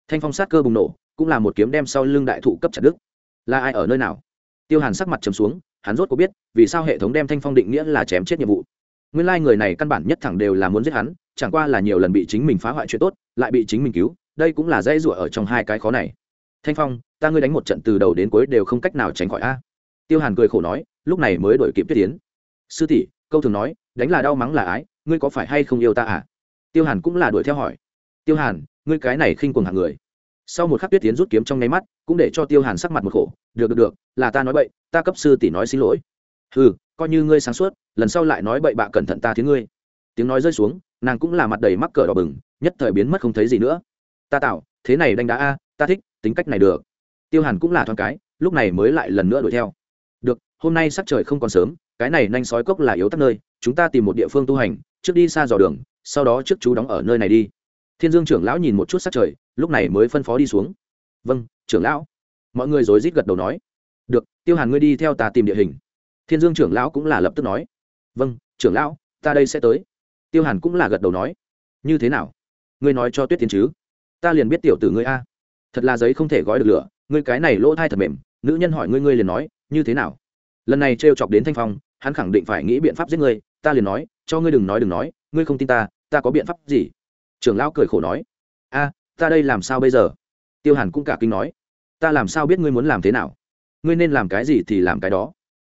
Thanh phong sát cơ bùng nổ, cũng là một kiếm đem sau lưng đại thụ cấp chặt đức là ai ở nơi nào? Tiêu hàn sắc mặt trầm xuống, hắn rốt có biết, vì sao hệ thống đem thanh phong định nghĩa là chém chết nhiệm vụ. Nguyên lai、like、người này căn bản nhất thẳng đều là muốn giết hắn, chẳng qua là nhiều lần bị chính mình phá hoại chuyện tốt, lại bị chính mình cứu, đây cũng là dây rủa ở trong hai cái khó này thanh phong, ta ngươi đánh một trận từ đầu đến cuối đều không cách nào tránh khỏi a. Tiêu hàn cười khổ nói, lúc này mới đổi kịp tuyết tiến sư tỷ, câu thường nói, đánh là đau mắng là ái, ngươi có phải hay không yêu ta à? Tiêu hàn cũng là đuổi theo hỏi. Tiêu hàn, ngươi cái này khinh quần hàng người. Sau một khắc tuyết tiến rút kiếm trong nháy mắt, cũng để cho tiêu hàn sắc mặt một khổ. Được được được, là ta nói bậy, ta cấp sư tỷ nói xin lỗi. Ừ coi như ngươi sáng suốt, lần sau lại nói bậy bạ cẩn thận ta tiếng ngươi. Tiếng nói rơi xuống, nàng cũng là mặt đầy mắc cỡ đỏ bừng, nhất thời biến mất không thấy gì nữa. Ta tạo thế này đánh đá a, ta thích tính cách này được. Tiêu hàn cũng là thoáng cái, lúc này mới lại lần nữa đuổi theo. Được, hôm nay sắc trời không còn sớm, cái này nhanh sói cốc là yếu tắc nơi, chúng ta tìm một địa phương tu hành, trước đi xa dò đường, sau đó trước chú đóng ở nơi này đi. Thiên dương trưởng lão nhìn một chút sắc trời, lúc này mới phân phó đi xuống. Vâng trưởng lão. Mọi người rối rít gật đầu nói. Được, tiêu hàn ngươi đi theo ta tìm địa hình. Thiên dương trưởng lão cũng là lập tức nói. Vâng trưởng lão, ta đây sẽ tới. Tiêu hàn cũng là gật đầu nói. Như thế nào? Ngươi nói cho tuyết tiến chứ? Ta liền biết tiểu tử ngươi a thật là giấy không thể gói được lửa, ngươi cái này lỗ thai thật mềm, nữ nhân hỏi ngươi ngươi liền nói, như thế nào? Lần này t chọc đến thanh phong, hắn khẳng định phải nghĩ biện pháp giết ngươi, ta liền nói, cho ngươi đừng nói đừng nói, ngươi không tin ta ta có biện pháp gì? Trưởng lão cười khổ nói, a, ta đây làm sao bây giờ? Tiêu hàn cũng cả kinh nói, ta làm sao biết ngươi muốn làm thế nào? Ngươi nên làm cái gì thì làm cái đó.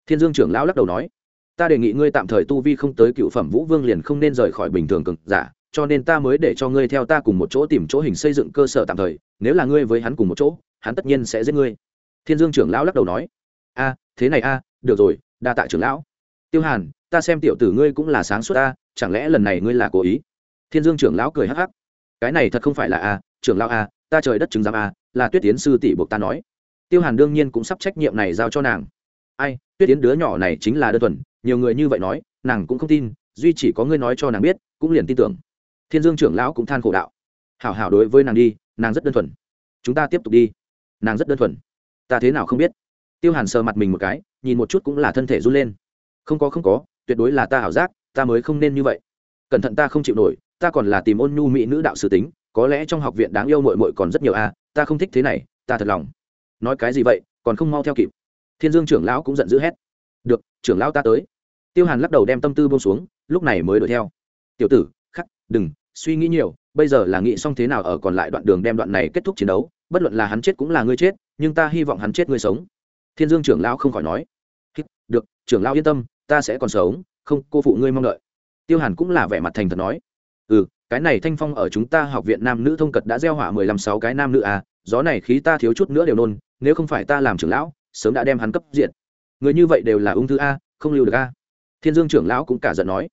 Thiên dương trưởng lão lắc đầu nói, ta đề nghị ngươi tạm thời tu vi không tới cựu phẩm vũ vương liền không nên rời khỏi bình thường cực giả cho nên ta mới để cho ngươi theo ta cùng một chỗ tìm chỗ hình xây dựng cơ sở tạm thời, nếu là ngươi với hắn cùng một chỗ, hắn tất nhiên sẽ giết ngươi. Thiên dương trưởng lão lắc đầu nói. A, thế này a, được rồi, đa tạ trưởng lão. Tiêu hàn, ta xem tiểu tử ngươi cũng là sáng suốt a, chẳng lẽ lần này ngươi là cố ý? Thiên dương trưởng lão cười hắc hắc. Cái này thật không phải là a, trưởng lão a, ta trời đất chứng giám a, là tuyết tiến sư tỷ buộc ta nói. Tiêu hàn đương nhiên cũng sắp trách nhiệm này giao cho nàng. Ai, tuyết tiến đứa nhỏ này chính là đơn thuần, nhiều người như vậy nói, nàng cũng không tin, duy chỉ có ngươi nói cho nàng biết, cũng liền tin tưởng thiên dương trưởng lão cũng than khổ đạo. Hảo hảo đối với nàng đi, nàng rất đơn thuần. Chúng ta tiếp tục đi. Nàng rất đơn thuần. Ta thế nào không biết? Tiêu hàn sờ mặt mình một cái, nhìn một chút cũng là thân thể run lên. Không có không có, tuyệt đối là ta ảo giác, ta mới không nên như vậy. Cẩn thận ta không chịu nổi, ta còn là tìm ôn nhu mỹ nữ đạo sư tính, có lẽ trong học viện đáng yêu mội mội còn rất nhiều a, ta không thích thế này, ta thật lòng. Nói cái gì vậy, còn không mau theo kịp. Thiên dương trưởng lão cũng giận dữ hét. Được, trưởng lão ta tới. Tiêu hàn lắc đầu đem tâm tư bông xuống, lúc này mới đuổi theo. Tiểu tử đừng, suy nghĩ nhiều, bây giờ là nghĩ xong thế nào ở còn lại đoạn đường đem đoạn này kết thúc chiến đấu, bất luận là hắn chết cũng là ngươi chết, nhưng ta hy vọng hắn chết ngươi sống. Thiên dương trưởng lão không khỏi nói. Được, trưởng lão yên tâm, ta sẽ còn sống, không, cô phụ ngươi mong đợi. Tiêu hàn cũng là vẻ mặt thành thật nói. Ừ cái này thanh phong ở chúng ta học viện nam nữ thông cật đã gieo hỏa mười lăm sáu cái nam nữ à gió này khí ta thiếu chút nữa đều nôn, nếu không phải ta làm trưởng lão, sớm đã đem hắn cấp diện người như vậy đều là ung thư a, không lưu được a. Thiên dương trưởng lão cũng cả giận nói.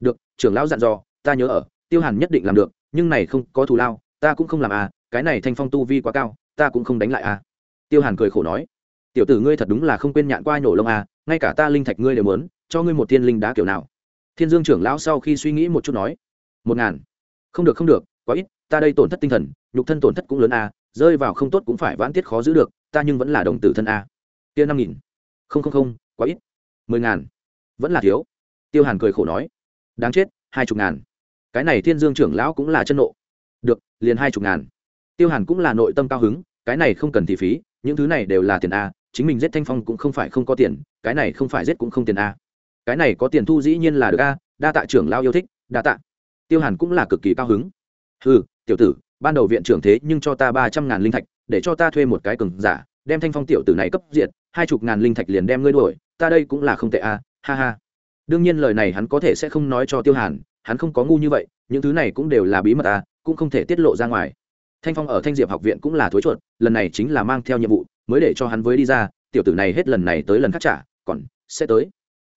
Được, trưởng lão dặn dò, ta nhớ ở tiêu hàn nhất định làm được nhưng này không có thù lao ta cũng không làm à. cái này thanh phong tu vi quá cao ta cũng không đánh lại à. tiêu hàn cười khổ nói tiểu tử ngươi thật đúng là không quên nhạn qua nhổ lông à, ngay cả ta linh thạch ngươi đều muốn cho ngươi một thiên linh đá kiểu nào. Thiên dương trưởng lão sau khi suy nghĩ một chút nói một ngàn. Không được không được quá ít ta đây tổn thất tinh thần nhục thân tổn thất cũng lớn à, rơi vào không tốt cũng phải vãn tiết khó giữ được ta nhưng vẫn là đồng tử thân a Tiêu năm nghìn. Không không không quá ít. Mười ngàn. Vẫn là thiếu. Tiêu hàn cười khổ nói đáng chết hai chục ngàn cái này thiên dương trưởng lão cũng là chân nộ. Được, liền hai chục ngàn. Tiêu hàn cũng là nội tâm cao hứng, cái này không cần thị phí, những thứ này đều là tiền a, chính mình giết thanh phong cũng không phải không có tiền, cái này không phải giết cũng không tiền a. Cái này có tiền thu dĩ nhiên là được a, đa tạ trưởng lao yêu thích, đa tạ. Tiêu hàn cũng là cực kỳ cao hứng. Ừ tiểu tử, ban đầu viện trưởng thế nhưng cho ta ba trăm ngàn linh thạch, để cho ta thuê một cái cừng giả, đem thanh phong tiểu tử này cấp diệt, hai chục ngàn linh thạch liền đem ngươi đuổi, ta đây cũng là không tệ a, ha ha. Đương nhiên lời này hắn có thể sẽ không nói cho tiêu hàn hắn không có ngu như vậy những thứ này cũng đều là bí mật à cũng không thể tiết lộ ra ngoài. Thanh phong ở thanh diệp học viện cũng là thối chuột lần này chính là mang theo nhiệm vụ mới để cho hắn với đi ra tiểu tử này hết lần này tới lần khác trả còn sẽ tới.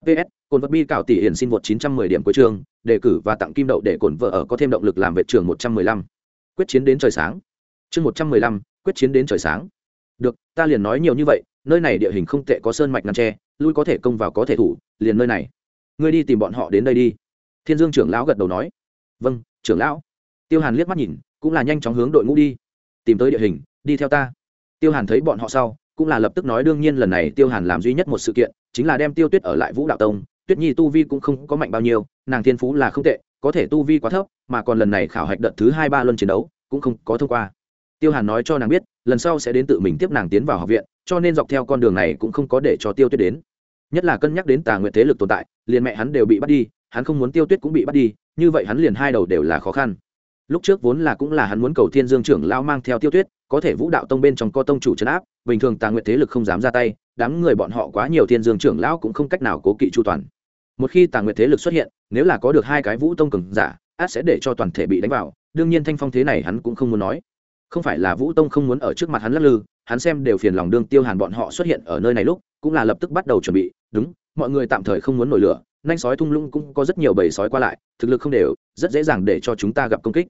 Ps cồn vật bi cảo tỷ hiển xin vượt 910 điểm cuối trường đề cử và tặng kim đậu để cồn vợ ở có thêm động lực làm vệ trường 115. quyết chiến đến trời sáng. Chương 115, quyết chiến đến trời sáng. Được ta liền nói nhiều như vậy nơi này địa hình không tệ có sơn mạch ngăn tre lui có thể công vào có thể thủ liền nơi này. Ngươi đi tìm bọn họ đến đây đi thiên dương trưởng lão gật đầu nói vâng trưởng lão. Tiêu hàn liếc mắt nhìn, cũng là nhanh chóng hướng đội ngũ đi. Tìm tới địa hình, đi theo ta. Tiêu hàn thấy bọn họ sau, cũng là lập tức nói, đương nhiên lần này tiêu hàn làm duy nhất một sự kiện, chính là đem tiêu tuyết ở lại vũ đạo tông. Tuyết nhi tu vi cũng không có mạnh bao nhiêu, nàng thiên phú là không tệ, có thể tu vi quá thấp, mà còn lần này khảo hạch đợt thứ hai ba luân chiến đấu, cũng không có thông qua. Tiêu hàn nói cho nàng biết, lần sau sẽ đến tự mình tiếp nàng tiến vào học viện, cho nên dọc theo con đường này cũng không có để cho tiêu tuyết đến. Nhất là cân nhắc đến tà nguyện thế lực tồn tại, liền mẹ hắn đều bị bắt đi hắn không muốn tiêu tuyết cũng bị bắt đi, như vậy hắn liền hai đầu đều là khó khăn. Lúc trước vốn là cũng là hắn muốn cầu thiên dương trưởng lao mang theo tiêu tuyết, có thể vũ đạo tông bên trong co tông chủ trấn áp, bình thường tà nguyện thế lực không dám ra tay, đám người bọn họ quá nhiều thiên dương trưởng lão cũng không cách nào cố kỵ chu toàn. Một khi tà nguyện thế lực xuất hiện, nếu là có được hai cái vũ tông cường giả, át sẽ để cho toàn thể bị đánh vào, đương nhiên thanh phong thế này hắn cũng không muốn nói. Không phải là vũ tông không muốn ở trước mặt hắn lắc lư, hắn xem đều phiền lòng đương tiêu hàn bọn họ xuất hiện ở nơi này lúc, cũng là lập tức bắt đầu chuẩn bị, đúng, mọi người tạm thời không muốn nổi lửa nanh sói thung lũng cũng có rất nhiều bầy sói qua lại, thực lực không đều, rất dễ dàng để cho chúng ta gặp công kích.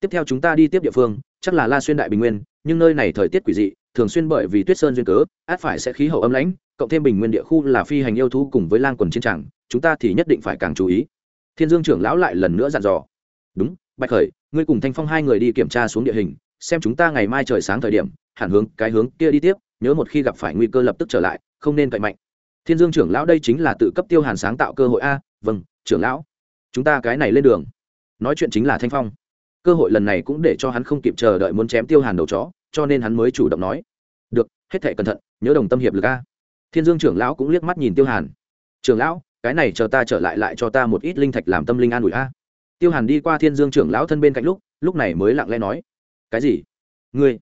Tiếp theo chúng ta đi tiếp địa phương, chắc là la xuyên đại bình nguyên, nhưng nơi này thời tiết quỷ dị, thường xuyên bởi vì tuyết sơn duyên cớ, át phải sẽ khí hậu âm lãnh, cộng thêm bình nguyên địa khu là phi hành yêu thú cùng với lang quần chiến tràng, chúng ta thì nhất định phải càng chú ý. Thiên dương trưởng lão lại lần nữa dặn dò. Đúng, bạch khởi, ngươi cùng thanh phong hai người đi kiểm tra xuống địa hình, xem chúng ta ngày mai trời sáng thời điểm, hẳn hướng cái hướng kia đi tiếp, nhớ một khi gặp phải nguy cơ lập tức trở lại, không nên cậy mạnh thiên dương trưởng lão đây chính là tự cấp tiêu hàn sáng tạo cơ hội a vâng trưởng lão. Chúng ta cái này lên đường. Nói chuyện chính là thanh phong. Cơ hội lần này cũng để cho hắn không kịp chờ đợi muốn chém tiêu hàn đầu chó, cho nên hắn mới chủ động nói. Được, hết thệ cẩn thận, nhớ đồng tâm hiệp lực a. Thiên dương trưởng lão cũng liếc mắt nhìn tiêu hàn. Trưởng lão, cái này chờ ta trở lại lại cho ta một ít linh thạch làm tâm linh an ủi a. Tiêu hàn đi qua thiên dương trưởng lão thân bên cạnh lúc lúc này mới lặng lẽ nói. Cái gì? Ngươi?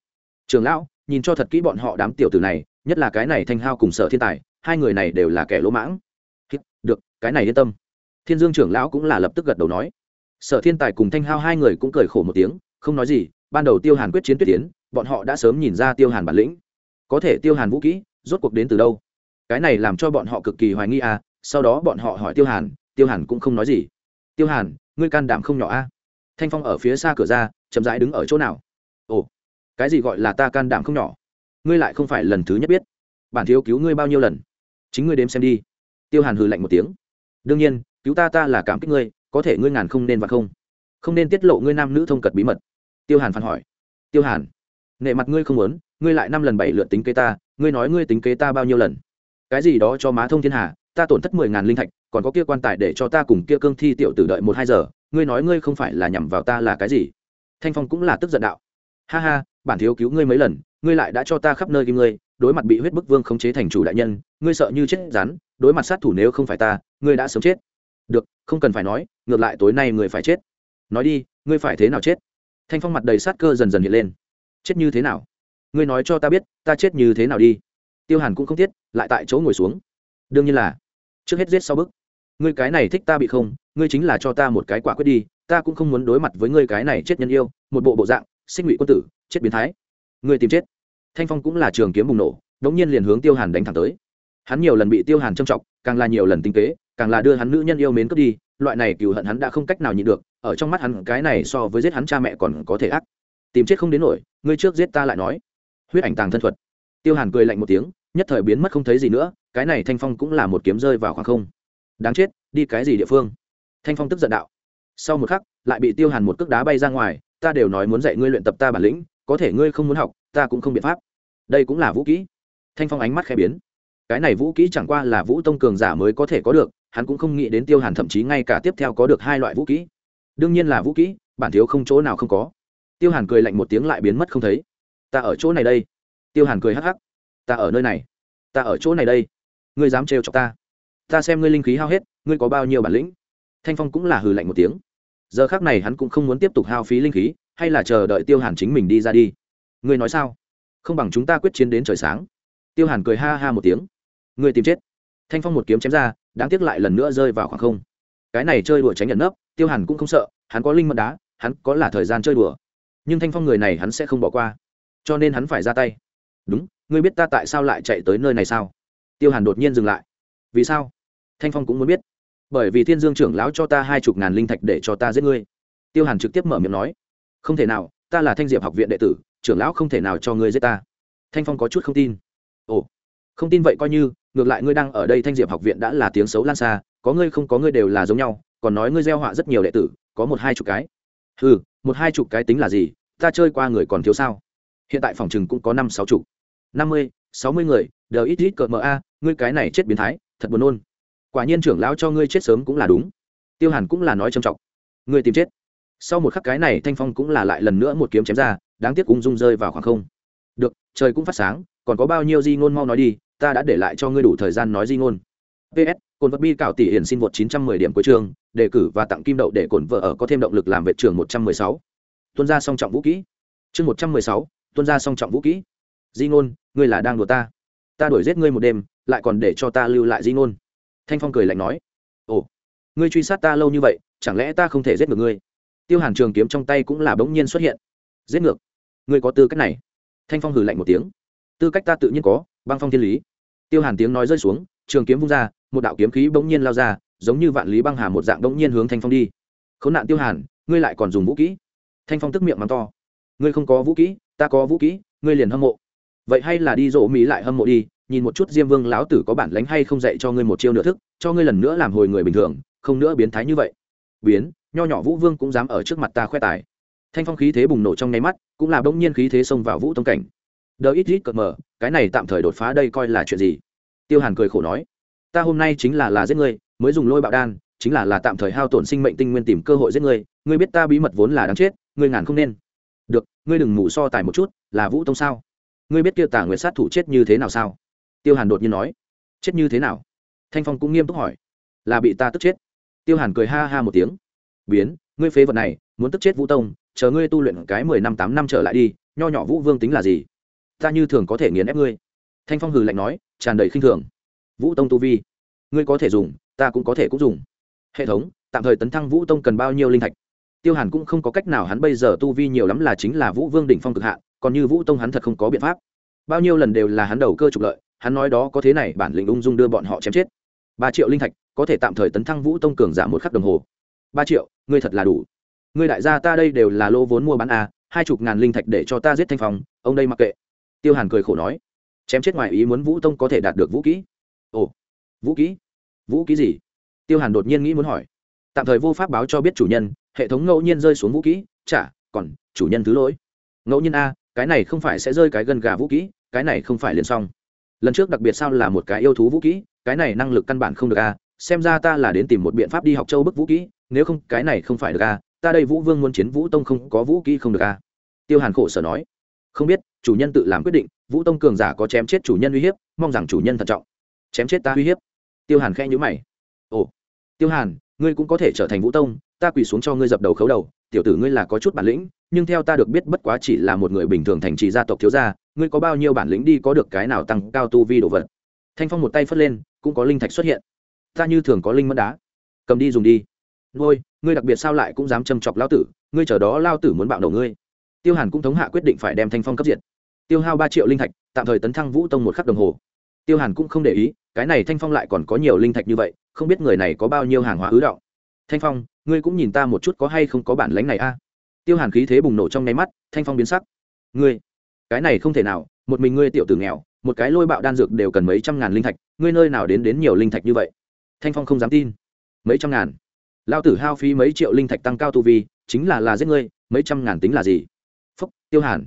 Trưởng lão, nhìn cho thật kỹ bọn họ đám tiểu tử này, nhất là cái này thanh hao cùng sở thiên tài hai người này đều là kẻ lỗ mãng. Được, cái này yên tâm. Thiên dương trưởng lão cũng là lập tức gật đầu nói. Sở thiên tài cùng thanh hao hai người cũng cười khổ một tiếng, không nói gì, ban đầu tiêu hàn quyết chiến tuyết tiến, bọn họ đã sớm nhìn ra tiêu hàn bản lĩnh. Có thể tiêu hàn vũ kỹ, rốt cuộc đến từ đâu? Cái này làm cho bọn họ cực kỳ hoài nghi à sau đó bọn họ hỏi tiêu hàn tiêu hàn cũng không nói gì. Tiêu hàn, ngươi can đảm không nhỏ a à? thanh phong ở phía xa cửa ra, chậm rãi đứng ở chỗ nào? Ồ, cái gì gọi là ta can đảm không nhỏ? Ngươi lại không phải lần thứ nhất biết. Bản thiếu cứu ngươi bao nhiêu lần? Chính ngươi đếm xem đi. Tiêu hàn hừ lạnh một tiếng. Đương nhiên, cứu ta ta là cảm kích ngươi, có thể ngươi ngàn không nên và không. Không nên tiết lộ ngươi nam nữ thông cật bí mật. Tiêu hàn phản hỏi. Tiêu hàn nệ mặt ngươi không muốn, ngươi lại năm lần bảy lượt tính kế ta, ngươi nói ngươi tính kế ta bao nhiêu lần? Cái gì đó cho má thông thiên hà, ta tổn thất mười ngàn linh thạch, còn có kia quan tài để cho ta cùng kia cương thi tiểu tử đợi một hai giờ, ngươi nói ngươi không phải là nhằm vào ta là cái gì? Thanh phong cũng là tức giận đạo. Ha ha, bản thiếu cứu ngươi mấy lần, ngươi lại đã cho ta khắp nơi kim ngươi đối mặt bị huyết bức vương khống chế thành chủ đại nhân, ngươi sợ như chết rắn, đối mặt sát thủ nếu không phải ta, ngươi đã sớm chết. Được, không cần phải nói, ngược lại tối nay người phải chết. Nói đi, ngươi phải thế nào chết? Thanh phong mặt đầy sát cơ dần dần hiện lên. Chết như thế nào? Ngươi nói cho ta biết, ta chết như thế nào đi. Tiêu hàn cũng không thiết lại tại chỗ ngồi xuống. Đương nhiên là, trước hết giết sau bức. Ngươi cái này thích ta bị không, ngươi chính là cho ta một cái quả quyết đi, ta cũng không muốn đối mặt với ngươi cái này chết nhân yêu, một bộ bộ dạng, xích ngụy quân tử, chết biến thái. Ngươi tìm chết thanh phong cũng là trường kiếm bùng nổ đống nhiên liền hướng tiêu hàn đánh thẳng tới. Hắn nhiều lần bị tiêu hàn châm trọng, càng là nhiều lần tinh tế càng là đưa hắn nữ nhân yêu mến cướp đi, loại này cừu hận hắn đã không cách nào nhịn được, ở trong mắt hắn cái này so với giết hắn cha mẹ còn có thể ác. Tìm chết không đến nổi, ngươi trước giết ta lại nói. Huyết ảnh tàng thân thuật. Tiêu hàn cười lạnh một tiếng, nhất thời biến mất không thấy gì nữa, cái này thanh phong cũng là một kiếm rơi vào khoảng không. Đáng chết, đi cái gì địa phương? Thanh phong tức giận đạo. Sau một khắc, lại bị tiêu hàn một cước đá bay ra ngoài, ta đều nói muốn dạy ngươi luyện tập ta bản lĩnh có thể ngươi không muốn học, ta cũng không biện pháp. Đây cũng là vũ kỹ. Thanh phong ánh mắt khẽ biến. Cái này vũ kỹ chẳng qua là vũ tông cường giả mới có thể có được, hắn cũng không nghĩ đến tiêu hàn thậm chí ngay cả tiếp theo có được hai loại vũ kỹ. Đương nhiên là vũ kỹ, bản thiếu không chỗ nào không có. Tiêu hàn cười lạnh một tiếng lại biến mất không thấy. Ta ở chỗ này đây. Tiêu hàn cười hắc hắc. Ta ở nơi này. Ta ở chỗ này đây. Ngươi dám trêu chọc ta. Ta xem ngươi linh khí hao hết, ngươi có bao nhiêu bản lĩnh. Thanh phong cũng là hừ lạnh một tiếng. Giờ khác này hắn cũng không muốn tiếp tục hao phí linh khí hay là chờ đợi tiêu hàn chính mình đi ra đi? Ngươi nói sao? Không bằng chúng ta quyết chiến đến trời sáng. Tiêu hàn cười ha ha một tiếng. Ngươi tìm chết. Thanh phong một kiếm chém ra, đáng tiếc lại lần nữa rơi vào khoảng không. Cái này chơi đùa tránh nhận nấp, tiêu hàn cũng không sợ, hắn có linh mật đá, hắn có là thời gian chơi đùa. Nhưng thanh phong người này hắn sẽ không bỏ qua. Cho nên hắn phải ra tay. Đúng, ngươi biết ta tại sao lại chạy tới nơi này sao? Tiêu hàn đột nhiên dừng lại. Vì sao? Thanh phong cũng muốn biết. Bởi vì thiên dương trưởng lão cho ta hai chục ngàn linh thạch để cho ta giết ngươi. Tiêu hàn trực tiếp mở miệng nói không thể nào, ta là thanh diệp học viện đệ tử, trưởng lão không thể nào cho ngươi giết ta. Thanh phong có chút không tin. Ồ, không tin vậy coi như, ngược lại ngươi đang ở đây thanh diệp học viện đã là tiếng xấu lan xa, có ngươi không có ngươi đều là giống nhau, còn nói ngươi gieo họa rất nhiều đệ tử, có một hai chục cái. Ừ một hai chục cái tính là gì, ta chơi qua người còn thiếu sao? Hiện tại phòng chừng cũng có năm sáu chục. Năm mươi, sáu mươi người đều ít ít cợt mờ a, ngươi cái này chết biến thái, thật buồn nôn. Quả nhiên trưởng lão cho ngươi chết sớm cũng là đúng. Tiêu hàn cũng là nói trầm trọng. Ngươi tìm chết sau một khắc cái này thanh phong cũng là lại lần nữa một kiếm chém ra đáng tiếc cũng dung rơi vào khoảng không. Được trời cũng phát sáng còn có bao nhiêu di ngôn mau nói đi ta đã để lại cho ngươi đủ thời gian nói di ngôn. Ps cồn vật bi cạo tỷ hiển xin vượt 910 điểm cuối trường đề cử và tặng kim đậu để cồn vợ ở có thêm động lực làm vệ trường 116. tuân ra song trọng vũ kỹ. Chương 116, tuân ra song trọng vũ kỹ. Di ngôn ngươi là đang đùa ta. Ta đuổi giết ngươi một đêm lại còn để cho ta lưu lại di ngôn. Thanh phong cười lạnh nói. Ồ ngươi truy sát ta lâu như vậy chẳng lẽ ta không thể giết được ngươi? Tiêu hàn trường kiếm trong tay cũng là bỗng nhiên xuất hiện. Giết ngược. Ngươi có tư cách này. Thanh phong hừ lạnh một tiếng. Tư cách ta tự nhiên có, băng phong thiên lý. Tiêu hàn tiếng nói rơi xuống, trường kiếm vung ra, một đạo kiếm khí bỗng nhiên lao ra, giống như vạn lý băng hà một dạng bỗng nhiên hướng thanh phong đi. K h ố n nạn tiêu hàn, ngươi lại còn dùng vũ kỹ. Thanh phong tức miệng mắng to. Ngươi không có vũ kỹ, ta có vũ kỹ, ngươi liền hâm mộ. Vậy hay là đi rộ mỹ lại hâm mộ đi, nhìn một chút diêm vương lão tử có bản lánh hay không dạy cho ngươi một chiêu nửa thức, cho ngươi lần nữa làm hồi người bình thường, không nữa biến thái như vậy. Biến nho nhỏ vũ vương cũng dám ở trước mặt ta khoe tài. Thanh phong khí thế bùng nổ trong nháy mắt, cũng là bỗng nhiên khí thế xông vào vũ tông cảnh. Đờ ít ít cợt mờ, cái này tạm thời đột phá đây coi là chuyện gì? Tiêu hàn cười khổ nói, ta hôm nay chính là là giết ngươi, mới dùng lôi bạo đan, chính là là tạm thời hao tổn sinh mệnh tinh nguyên tìm cơ hội giết ngươi ngươi biết ta bí mật vốn là đáng chết, ngươi ngàn không nên. Được, ngươi đừng mù so tài một chút, là vũ tông sao? Ngươi biết kia tả nguyệt sát thủ chết như thế nào sao? Tiêu hàn đột nhiên nói, chết như thế nào? Thanh phong cũng nghiêm túc hỏi, là bị ta tức chết. Tiêu hàn cười ha ha một tiếng biến, ngươi phế vật này, muốn tức chết vũ tông, chờ ngươi tu luyện cái mười năm tám năm trở lại đi, nho nhỏ vũ vương tính là gì? Ta như thường có thể nghiền ép ngươi. Thanh phong hừ lạnh nói, tràn đầy khinh thường. Vũ tông tu vi, ngươi có thể dùng, ta cũng có thể cũng dùng. Hệ thống, tạm thời tấn thăng vũ tông cần bao nhiêu linh thạch? Tiêu hàn cũng không có cách nào hắn bây giờ tu vi nhiều lắm là chính là vũ vương đỉnh phong cực hạ còn như vũ tông hắn thật không có biện pháp. Bao nhiêu lần đều là hắn đầu cơ trục lợi, hắn nói đó có thế này, bản lĩnh ung dung đưa bọn họ chém chết. Ba triệu linh thạch, có thể tạm thời tấn thăng vũ tông cường giảm một khắc đồng hồ ba triệu, ngươi thật là đủ. Ngươi đại gia ta đây đều là lô vốn mua bán a hai chục ngàn linh thạch để cho ta giết thanh phong, ông đây mặc kệ. Tiêu hàn cười khổ nói. Chém chết ngoài ý muốn vũ tông có thể đạt được vũ kỹ. Ồ, vũ kỹ? Vũ kỹ gì? Tiêu hàn đột nhiên nghĩ muốn hỏi. Tạm thời vô pháp báo cho biết chủ nhân, hệ thống ngẫu nhiên rơi xuống vũ kỹ. Chả, còn, chủ nhân thứ lỗi. Ngẫu nhiên a cái này không phải sẽ rơi cái gần gà vũ kỹ, cái này không phải liền xong. Lần trước đặc biệt sao là một cái yêu thú vũ kỹ, cái này năng lực căn bản không được a xem ra ta là đến tìm một biện pháp đi học châu bức vũ kỹ nếu không, cái này không phải được a ta đây vũ vương muốn chiến vũ tông không, có vũ kỹ không được a tiêu hàn khổ sở nói. Không biết, chủ nhân tự làm quyết định, vũ tông cường giả có chém chết chủ nhân uy hiếp, mong rằng chủ nhân thận trọng. Chém chết ta uy hiếp. Tiêu hàn khẽ nhữ mày. Ồ, tiêu hàn, ngươi cũng có thể trở thành vũ tông, ta quỳ xuống cho ngươi dập đầu khấu đầu, tiểu tử ngươi là có chút bản lĩnh, nhưng theo ta được biết bất quá chỉ là một người bình thường thành trì gia tộc thiếu gia, ngươi có bao nhiêu bản lĩnh đi có được cái nào tăng cao tu vi đồ vật? Thanh phong một tay phất lên, cũng có linh thạch xuất hiện. Ta như thường có linh mất đá. Cầm đi dùng đi ngôi ngươi đặc biệt sao lại cũng dám châm chọc lao tử, ngươi chờ đó lao tử muốn bạo đầu ngươi. Tiêu hàn cũng thống hạ quyết định phải đem thanh phong cấp diệt. Tiêu hao ba triệu linh thạch, tạm thời tấn thăng vũ tông một khắc đồng hồ. Tiêu hàn cũng không để ý, cái này thanh phong lại còn có nhiều linh thạch như vậy, không biết người này có bao nhiêu hàng hóa ứ động. Thanh phong, ngươi cũng nhìn ta một chút có hay không có bản lánh này a? Tiêu hàn khí thế bùng nổ trong nháy mắt, thanh phong biến sắc. Ngươi, cái này không thể nào, một mình ngươi tiểu tử nghèo, một cái lôi bạo đan dược đều cần mấy trăm ngàn linh thạch, ngươi nơi nào đến đến nhiều linh thạch như vậy? Thanh phong không dám tin. Mấy trăm ngàn? Lao tử hao phí mấy triệu linh thạch tăng cao tu vi, chính là là giết ngươi, mấy trăm ngàn tính là gì? Phúc, tiêu hàn.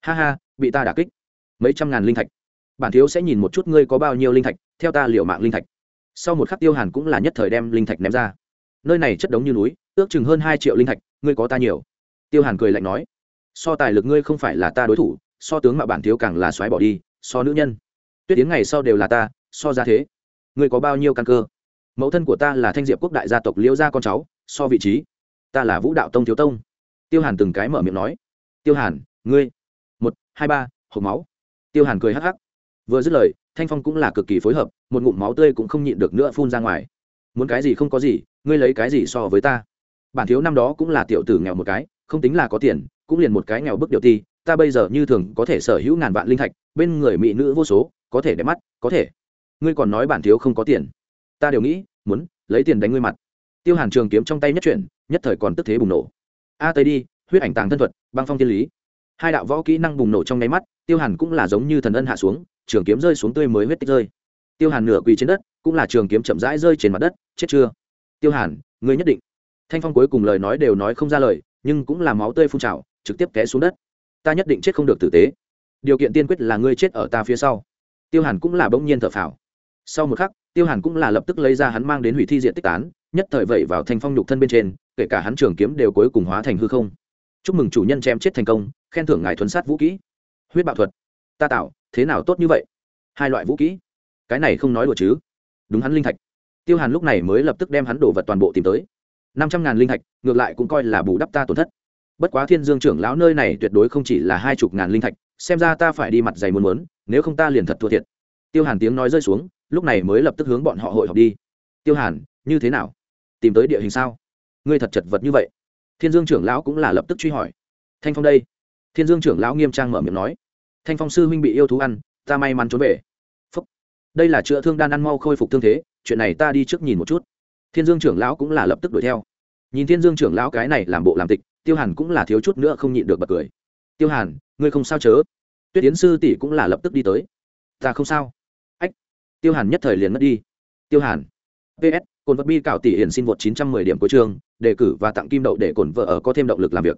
Ha ha, bị ta đả kích. Mấy trăm ngàn linh thạch. Bản thiếu sẽ nhìn một chút ngươi có bao nhiêu linh thạch, theo ta liệu mạng linh thạch. Sau một khắc tiêu hàn cũng là nhất thời đem linh thạch ném ra. Nơi này chất đống như núi, ước chừng hơn hai triệu linh thạch, ngươi có ta nhiều. Tiêu hàn cười lạnh nói, so tài lực ngươi không phải là ta đối thủ, so tướng mà bản thiếu càng là xoáy bỏ đi, so nữ nhân. Tuyết tiến ngày sau đều là ta, so ra thế. Ngươi có bao nhiêu căn cơ? Mẫu thân của ta là thanh diệp quốc đại gia tộc liễu gia con cháu so vị trí ta là vũ đạo tông thiếu tông tiêu hàn từng cái mở miệng nói tiêu hàn ngươi một hai ba hộp máu tiêu hàn cười hắc hắc vừa dứt lời thanh phong cũng là cực kỳ phối hợp một ngụm máu tươi cũng không nhịn được nữa phun ra ngoài muốn cái gì không có gì ngươi lấy cái gì so với ta bản thiếu năm đó cũng là tiểu tử nghèo một cái không tính là có tiền cũng liền một cái nghèo bức điều ti ta bây giờ như thường có thể sở hữu ngàn vạn linh thạch bên người mỹ nữ vô số có thể đẹp mắt có thể ngươi còn nói bản thiếu không có tiền ta đều nghĩ, muốn lấy tiền đánh ngươi mặt. Tiêu hàn trường kiếm trong tay nhất chuyển, nhất thời còn tức thế bùng nổ. A tây đi, huyết ảnh tàng thân thuật, băng phong thiên lý. Hai đạo võ kỹ năng bùng nổ trong nháy mắt, tiêu hàn cũng là giống như thần ân hạ xuống, trường kiếm rơi xuống tươi mới huyết tích rơi. Tiêu hàn nửa quỳ trên đất, cũng là trường kiếm chậm rãi rơi trên mặt đất, chết chưa? Tiêu hàn, ngươi nhất định. Thanh phong cuối cùng lời nói đều nói không ra lời, nhưng cũng là máu tươi phun trào, trực tiếp té xuống đất. Ta nhất định chết không được tử tế. Điều kiện tiên quyết là ngươi chết ở ta phía sau. Tiêu hàn cũng là bỗng nhiên thở phào. Sau một khắc tiêu hàn cũng là lập tức lấy ra hắn mang đến hủy thi diện tích tán, nhất thời vậy vào thanh phong nhục thân bên trên, kể cả hắn trường kiếm đều cuối cùng hóa thành hư không. Chúc mừng chủ nhân chém chết thành công, khen thưởng ngài thuấn sát vũ kỹ. Huyết bạo thuật. Ta tạo, thế nào tốt như vậy? Hai loại vũ kỹ. Cái này không nói đùa chứ. Đúng hắn linh thạch. Tiêu hàn lúc này mới lập tức đem hắn đổ vật toàn bộ tìm tới. Năm trăm ngàn linh thạch, ngược lại cũng coi là bù đắp ta tổn thất. Bất quá thiên dương trưởng lão nơi này tuyệt đối không chỉ là hai chục ngàn linh thạch, xem ra ta phải đi mặt dày muốn muốn, nếu không ta liền thật thua thiệt. Tiêu hàn tiếng nói rơi xuống lúc này mới lập tức hướng bọn họ hội họp đi. Tiêu hàn, như thế nào? Tìm tới địa hình sao? Ngươi thật chật vật như vậy. Thiên dương trưởng lão cũng là lập tức truy hỏi. Thanh phong đây. Thiên dương trưởng lão nghiêm trang mở miệng nói. Thanh phong sư huynh bị yêu thú ăn, ta may mắn trốn về. Phúc. đây là chữa thương đan ăn mau khôi phục thương thế, chuyện này ta đi trước nhìn một chút. Thiên dương trưởng lão cũng là lập tức đuổi theo. Nhìn thiên dương trưởng lão cái này làm bộ làm tịch, tiêu hàn cũng là thiếu chút nữa không nhịn được bật cười. Tiêu hàn, ngươi không sao chớ. Tuyết tiến sư tỷ cũng là lập tức đi tới. Ta không sao tiêu hàn nhất thời liền mất đi. Tiêu hàn. Ps cồn vật bi cảo tỷ hiển xin vượt 910 điểm của trường đề cử và tặng kim đậu để cồn vợ ở có thêm động lực làm việc.